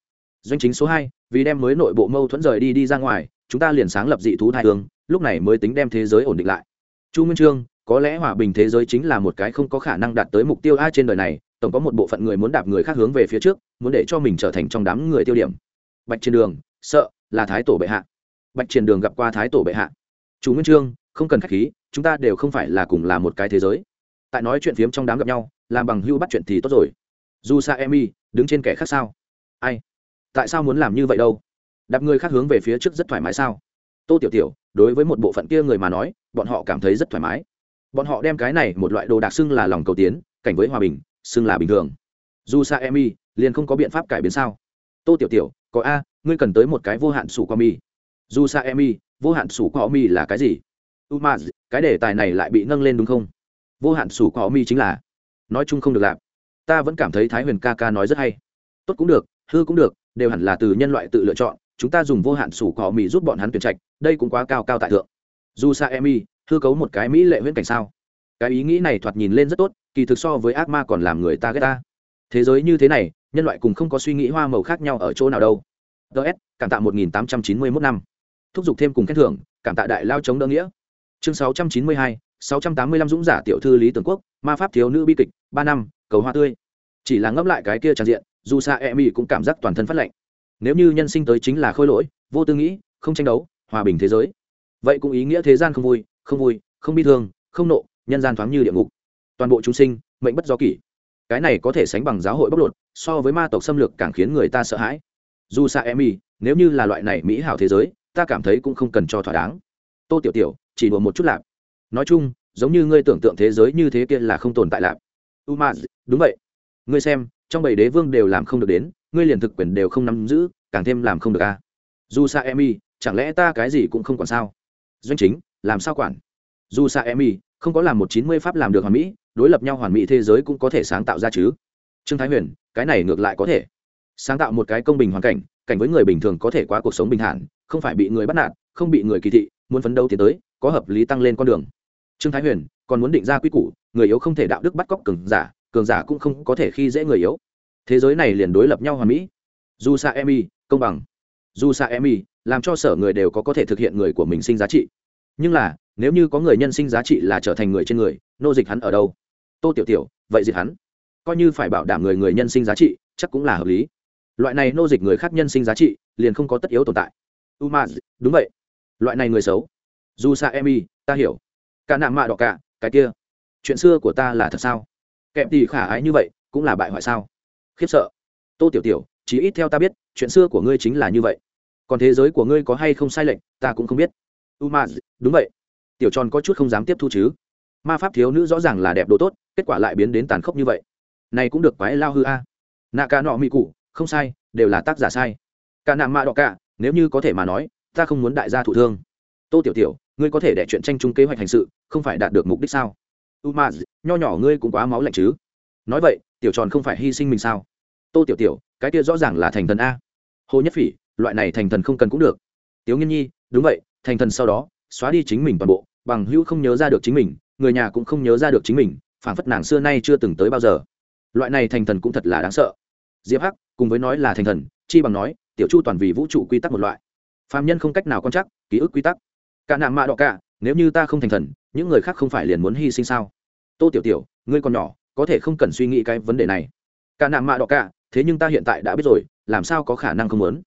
Doanh chính số hai, vì đem mới nội bộ mâu thuẫn rời đi đi ra ngoài, chúng ta liền sáng lập dị thú thai hương, lúc này mới tính đem thế giới ổn định lại. Chu nguyên trương, có lẽ hòa bình thế giới chính là một cái không có khả năng đạt tới mục tiêu a trên đời này, tổng có một bộ phận người muốn đạp người khác hướng về phía trước, muốn để cho mình trở thành trong đám người tiêu điểm. Bạch trên đường, sợ là thái tổ bệ hạ. Bạch trên đường gặp qua thái tổ bệ hạ. Chủ nguyên trương, không cần khách khí, chúng ta đều không phải là cùng là một cái thế giới. Tại nói chuyện phiếm trong đám gặp nhau làm bằng hưu bắt chuyện thì tốt rồi. Dù sa emi đứng trên kẻ khác sao? Ai? Tại sao muốn làm như vậy đâu? Đạp người khác hướng về phía trước rất thoải mái sao? Tô tiểu tiểu, đối với một bộ phận kia người mà nói, bọn họ cảm thấy rất thoải mái. Bọn họ đem cái này một loại đồ đạc xưng là lòng cầu tiến, cảnh với hòa bình, xưng là bình thường. Dù sa emi liền không có biện pháp cải biến sao? Tô tiểu tiểu, có a, ngươi cần tới một cái vô hạn sủ qua mi. Dù sa emi vô hạn sủ qua mi là cái gì? Umaz, cái đề tài này lại bị nâng lên đúng không? Vô hạn sủ qua mi chính là nói chung không được làm ta vẫn cảm thấy thái huyền ca ca nói rất hay. Tốt cũng được, hư cũng được, đều hẳn là từ nhân loại tự lựa chọn, chúng ta dùng vô hạn sủ cỏ mỹ giúp bọn hắn tuyển trạch, đây cũng quá cao cao tại thượng. Dù sa emi hư cấu một cái mỹ lệ huyễn cảnh sao? Cái ý nghĩ này thoạt nhìn lên rất tốt, kỳ thực so với ác ma còn làm người ta ghét ta. Thế giới như thế này, nhân loại cùng không có suy nghĩ hoa màu khác nhau ở chỗ nào đâu. Ts cảm tạ một nghìn tám trăm chín mươi năm. Thúc giục thêm cùng khen thưởng, cảm tạ đại lao chống đỡ nghĩa. Chương sáu trăm chín mươi hai sáu trăm tám mươi lăm dũng giả tiểu thư lý tưởng quốc, ma pháp thiếu nữ bi kịch, ba năm, cầu hoa tươi. Chỉ là ngẫm lại cái kia tràn diện, dù xa e mỹ cũng cảm giác toàn thân phát lạnh. nếu như nhân sinh tới chính là khôi lỗi, vô tư nghĩ, không tranh đấu, hòa bình thế giới. Vậy cũng ý nghĩa thế gian không vui không vui, không bi thương, không nộ, nhân gian thoáng như địa ngục. Toàn bộ chúng sinh, mệnh bất do kỷ. Cái này có thể sánh bằng giáo hội bóc lột, so với ma tộc xâm lược càng khiến người ta sợ hãi. Dù xa E y nếu như là loại này mỹ hảo thế giới, ta cảm thấy cũng không cần cho thỏa đáng. Tô tiểu tiểu, chỉ đùa một chút lạc nói chung, giống như ngươi tưởng tượng thế giới như thế kia là không tồn tại lạp u ma đúng vậy. Ngươi xem, trong bảy đế vương đều làm không được đến, ngươi liền thực quyền đều không nắm giữ, càng thêm làm không được a. Dù sa emi chẳng lẽ ta cái gì cũng không còn sao? Doanh chính, làm sao quản? Dù sa emi không có làm một chín mươi pháp làm được hoàn mỹ, đối lập nhau hoàn mỹ thế giới cũng có thể sáng tạo ra chứ. Trương thái huyền, cái này ngược lại có thể. Sáng tạo một cái công bình hoàn cảnh cảnh với người bình thường có thể qua cuộc sống bình thản, không phải bị người bắt nạt, không bị người kỳ thị, muốn phấn đấu tiến tới, có hợp lý tăng lên con đường trương thái huyền còn muốn định ra quy củ, người yếu không thể đạo đức bắt cóc cường giả cường giả cũng không có thể khi dễ người yếu. Thế giới này liền đối lập nhau hoàn mỹ. Dù sa emi công bằng. Dù sa emi làm cho sở người đều có có thể thực hiện người của mình sinh giá trị. Nhưng là, nếu như có người nhân sinh giá trị là trở thành người trên người, nô dịch hắn ở đâu? Tô tiểu tiểu, vậy diệt hắn. Coi như phải bảo đảm người người nhân sinh giá trị, chắc cũng là hợp lý. Loại này nô dịch người khác nhân sinh giá trị, liền không có tất yếu tồn tại. U đúng vậy. Loại này người xấu. Dù sa emi ta hiểu cả nạ mạ đỏ cả, cái kia. Chuyện xưa của ta là thật sao? Kẹp tỉ khả ái như vậy, cũng là bại hoại sao? Khiếp sợ. Tô tiểu tiểu chỉ ít theo ta biết, chuyện xưa của ngươi chính là như vậy. Còn thế giới của ngươi có hay không sai lệch, ta cũng không biết. U ma đúng vậy. Tiểu tròn có chút không dám tiếp thu chứ. Ma pháp thiếu nữ rõ ràng là đẹp đồ tốt, kết quả lại biến đến tàn khốc như vậy. Này cũng được quái lao hư a. Nạ ca nọ mỹ cụ, không sai, đều là tác giả sai. Cả nạ mạ đọ cả, nếu như có thể mà nói, ta không muốn đại gia thụ thương tô tiểu tiểu, ngươi có thể để chuyện tranh chung kế hoạch hành sự, không phải đạt được mục đích sao? U ma nho nhỏ ngươi cũng quá máu lạnh chứ. Nói vậy, tiểu tròn không phải hy sinh mình sao? Tô tiểu tiểu, cái kia rõ ràng là thành thần a. Hồ nhất phỉ, loại này thành thần không cần cũng được. Tiếu nghiên nhi, đúng vậy, thành thần sau đó, xóa đi chính mình toàn bộ, bằng hữu không nhớ ra được chính mình, người nhà cũng không nhớ ra được chính mình phản phất nàng xưa nay chưa từng tới bao giờ. Loại này thành thần cũng thật là đáng sợ. Diệp hắc, cùng với nói là thành thần, chi bằng nói, tiểu chu toàn vì vũ trụ quy tắc một loại. Phạm nhân không cách nào quan chắc ký ức quy tắc cả nạ mạ đỏ cả, nếu như ta không thành thần, những người khác không phải liền muốn hy sinh sao? Tô tiểu tiểu, ngươi còn nhỏ, có thể không cần suy nghĩ cái vấn đề này. Cả nạ mạ đỏ cả, thế nhưng ta hiện tại đã biết rồi, làm sao có khả năng không muốn?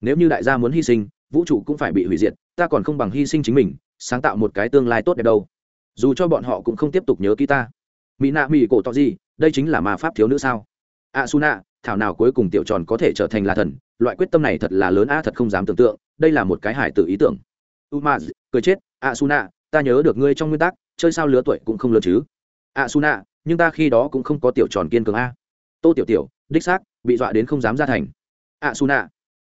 Nếu như đại gia muốn hy sinh, vũ trụ cũng phải bị hủy diệt, ta còn không bằng hy sinh chính mình, sáng tạo một cái tương lai tốt đẹp đâu. Dù cho bọn họ cũng không tiếp tục nhớ ký ta. Mỹ nạ mỹ cổ tỏ gì, đây chính là ma pháp thiếu nữ sao? A su nạ thảo nào cuối cùng tiểu tròn có thể trở thành là thần, loại quyết tâm này thật là lớn a thật không dám tưởng tượng, đây là một cái hải tử ý tưởng umaz, cười chết a ta nhớ được ngươi trong nguyên tắc, chơi sao lứa tuổi cũng không lớn chứ? A nhưng ta khi đó cũng không có tiểu tròn kiên cường a. Tô tiểu tiểu, đích xác, bị dọa đến không dám ra thành. A su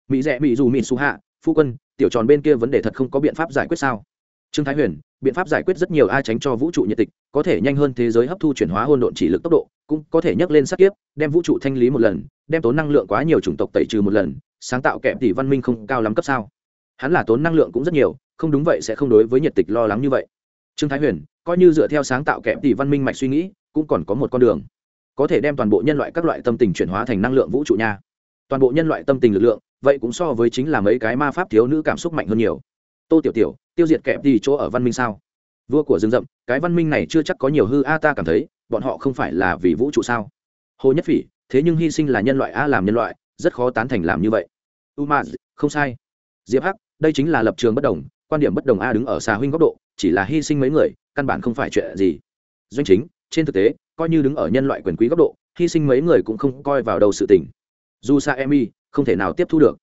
mỹ rẽ mỹ dù mỹ su hạ, phu quân, tiểu tròn bên kia vấn đề thật không có biện pháp giải quyết sao? Trương thái huyền, biện pháp giải quyết rất nhiều ai tránh cho vũ trụ nhiệt tịch, có thể nhanh hơn thế giới hấp thu chuyển hóa hôn độn chỉ lực tốc độ, cũng có thể nhấc lên sát kiếp, đem vũ trụ thanh lý một lần, đem tốn năng lượng quá nhiều chủng tộc tẩy trừ một lần, sáng tạo kẹp tỷ văn minh không cao lắm cấp sao? Hắn là tốn năng lượng cũng rất nhiều không đúng vậy sẽ không đối với nhiệt tịch lo lắng như vậy. Trương thái huyền, coi như dựa theo sáng tạo kẹp tỷ văn minh mạch suy nghĩ, cũng còn có một con đường. Có thể đem toàn bộ nhân loại các loại tâm tình chuyển hóa thành năng lượng vũ trụ nha. Toàn bộ nhân loại tâm tình lực lượng, vậy cũng so với chính là mấy cái ma pháp thiếu nữ cảm xúc mạnh hơn nhiều. Tô tiểu tiểu, tiêu diệt kẹp tỷ chỗ ở văn minh sao? Vua của rừng rậm, cái văn minh này chưa chắc có nhiều hư a, ta cảm thấy, bọn họ không phải là vì vũ trụ sao? Hồ nhất phỉ, thế nhưng hy sinh là nhân loại a, làm nhân loại, rất khó tán thành làm như vậy. U ma không sai. Diệp hắc, đây chính là lập trường bất đồng quan điểm bất đồng a đứng ở xa huynh góc độ, chỉ là hy sinh mấy người, căn bản không phải chuyện gì. Doanh chính, trên thực tế, coi như đứng ở nhân loại quyền quý góc độ, hy sinh mấy người cũng không coi vào đầu sự tình. Dù sa emi, không thể nào tiếp thu được.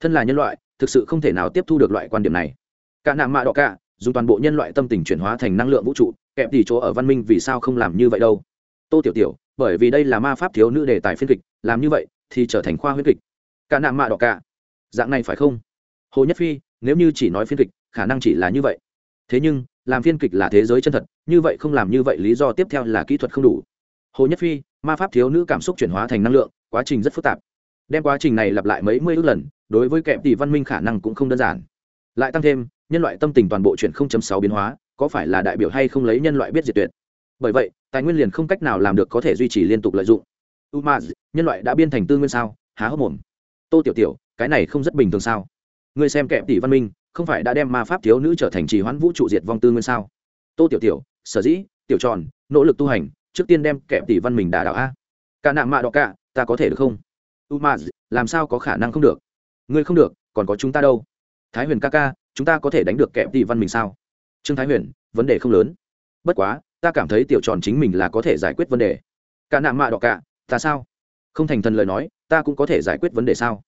Thân là nhân loại, thực sự không thể nào tiếp thu được loại quan điểm này. Cả nạ mạ đỏ cả, dùng toàn bộ nhân loại tâm tình chuyển hóa thành năng lượng vũ trụ, kẹp tỷ chỗ ở văn minh vì sao không làm như vậy đâu? Tô tiểu tiểu, bởi vì đây là ma pháp thiếu nữ đề tài phiên kịch, làm như vậy thì trở thành khoa huyết kịch. Cả nạ mạ đỏ cả. Dạng này phải không? Hồ nhất phi, nếu như chỉ nói phiên kịch khả năng chỉ là như vậy. Thế nhưng, làm phiên kịch là thế giới chân thật, như vậy không làm như vậy lý do tiếp theo là kỹ thuật không đủ. Hồ nhất phi, ma pháp thiếu nữ cảm xúc chuyển hóa thành năng lượng, quá trình rất phức tạp. Đem quá trình này lặp lại mấy mươi ước lần, đối với kẹp tỷ văn minh khả năng cũng không đơn giản. Lại tăng thêm, nhân loại tâm tình toàn bộ chuyển 0.6 biến hóa, có phải là đại biểu hay không lấy nhân loại biết diệt tuyệt? Bởi vậy, tài nguyên liền không cách nào làm được có thể duy trì liên tục lợi dụng. Umaz, nhân loại đã biên thành tư nguyên sao? Há hốc mồm. Tô tiểu tiểu, cái này không rất bình thường sao? Ngươi xem kẹp tỷ văn minh không phải đã đem ma pháp thiếu nữ trở thành trì hoãn vũ trụ diệt vong tư nguyên sao? Tô tiểu tiểu sở dĩ tiểu tròn nỗ lực tu hành trước tiên đem kẹp tỷ văn mình đả đạo a. Cả nạm mạ đọ cả ta có thể được không? U ma, làm sao có khả năng không được? Ngươi không được còn có chúng ta đâu? Thái huyền ca ca chúng ta có thể đánh được kẹp tỷ văn mình sao? Trương thái huyền vấn đề không lớn. Bất quá ta cảm thấy tiểu tròn chính mình là có thể giải quyết vấn đề. Cả nạm mạ đọ cả ta sao? Không thành thần lời nói ta cũng có thể giải quyết vấn đề sao?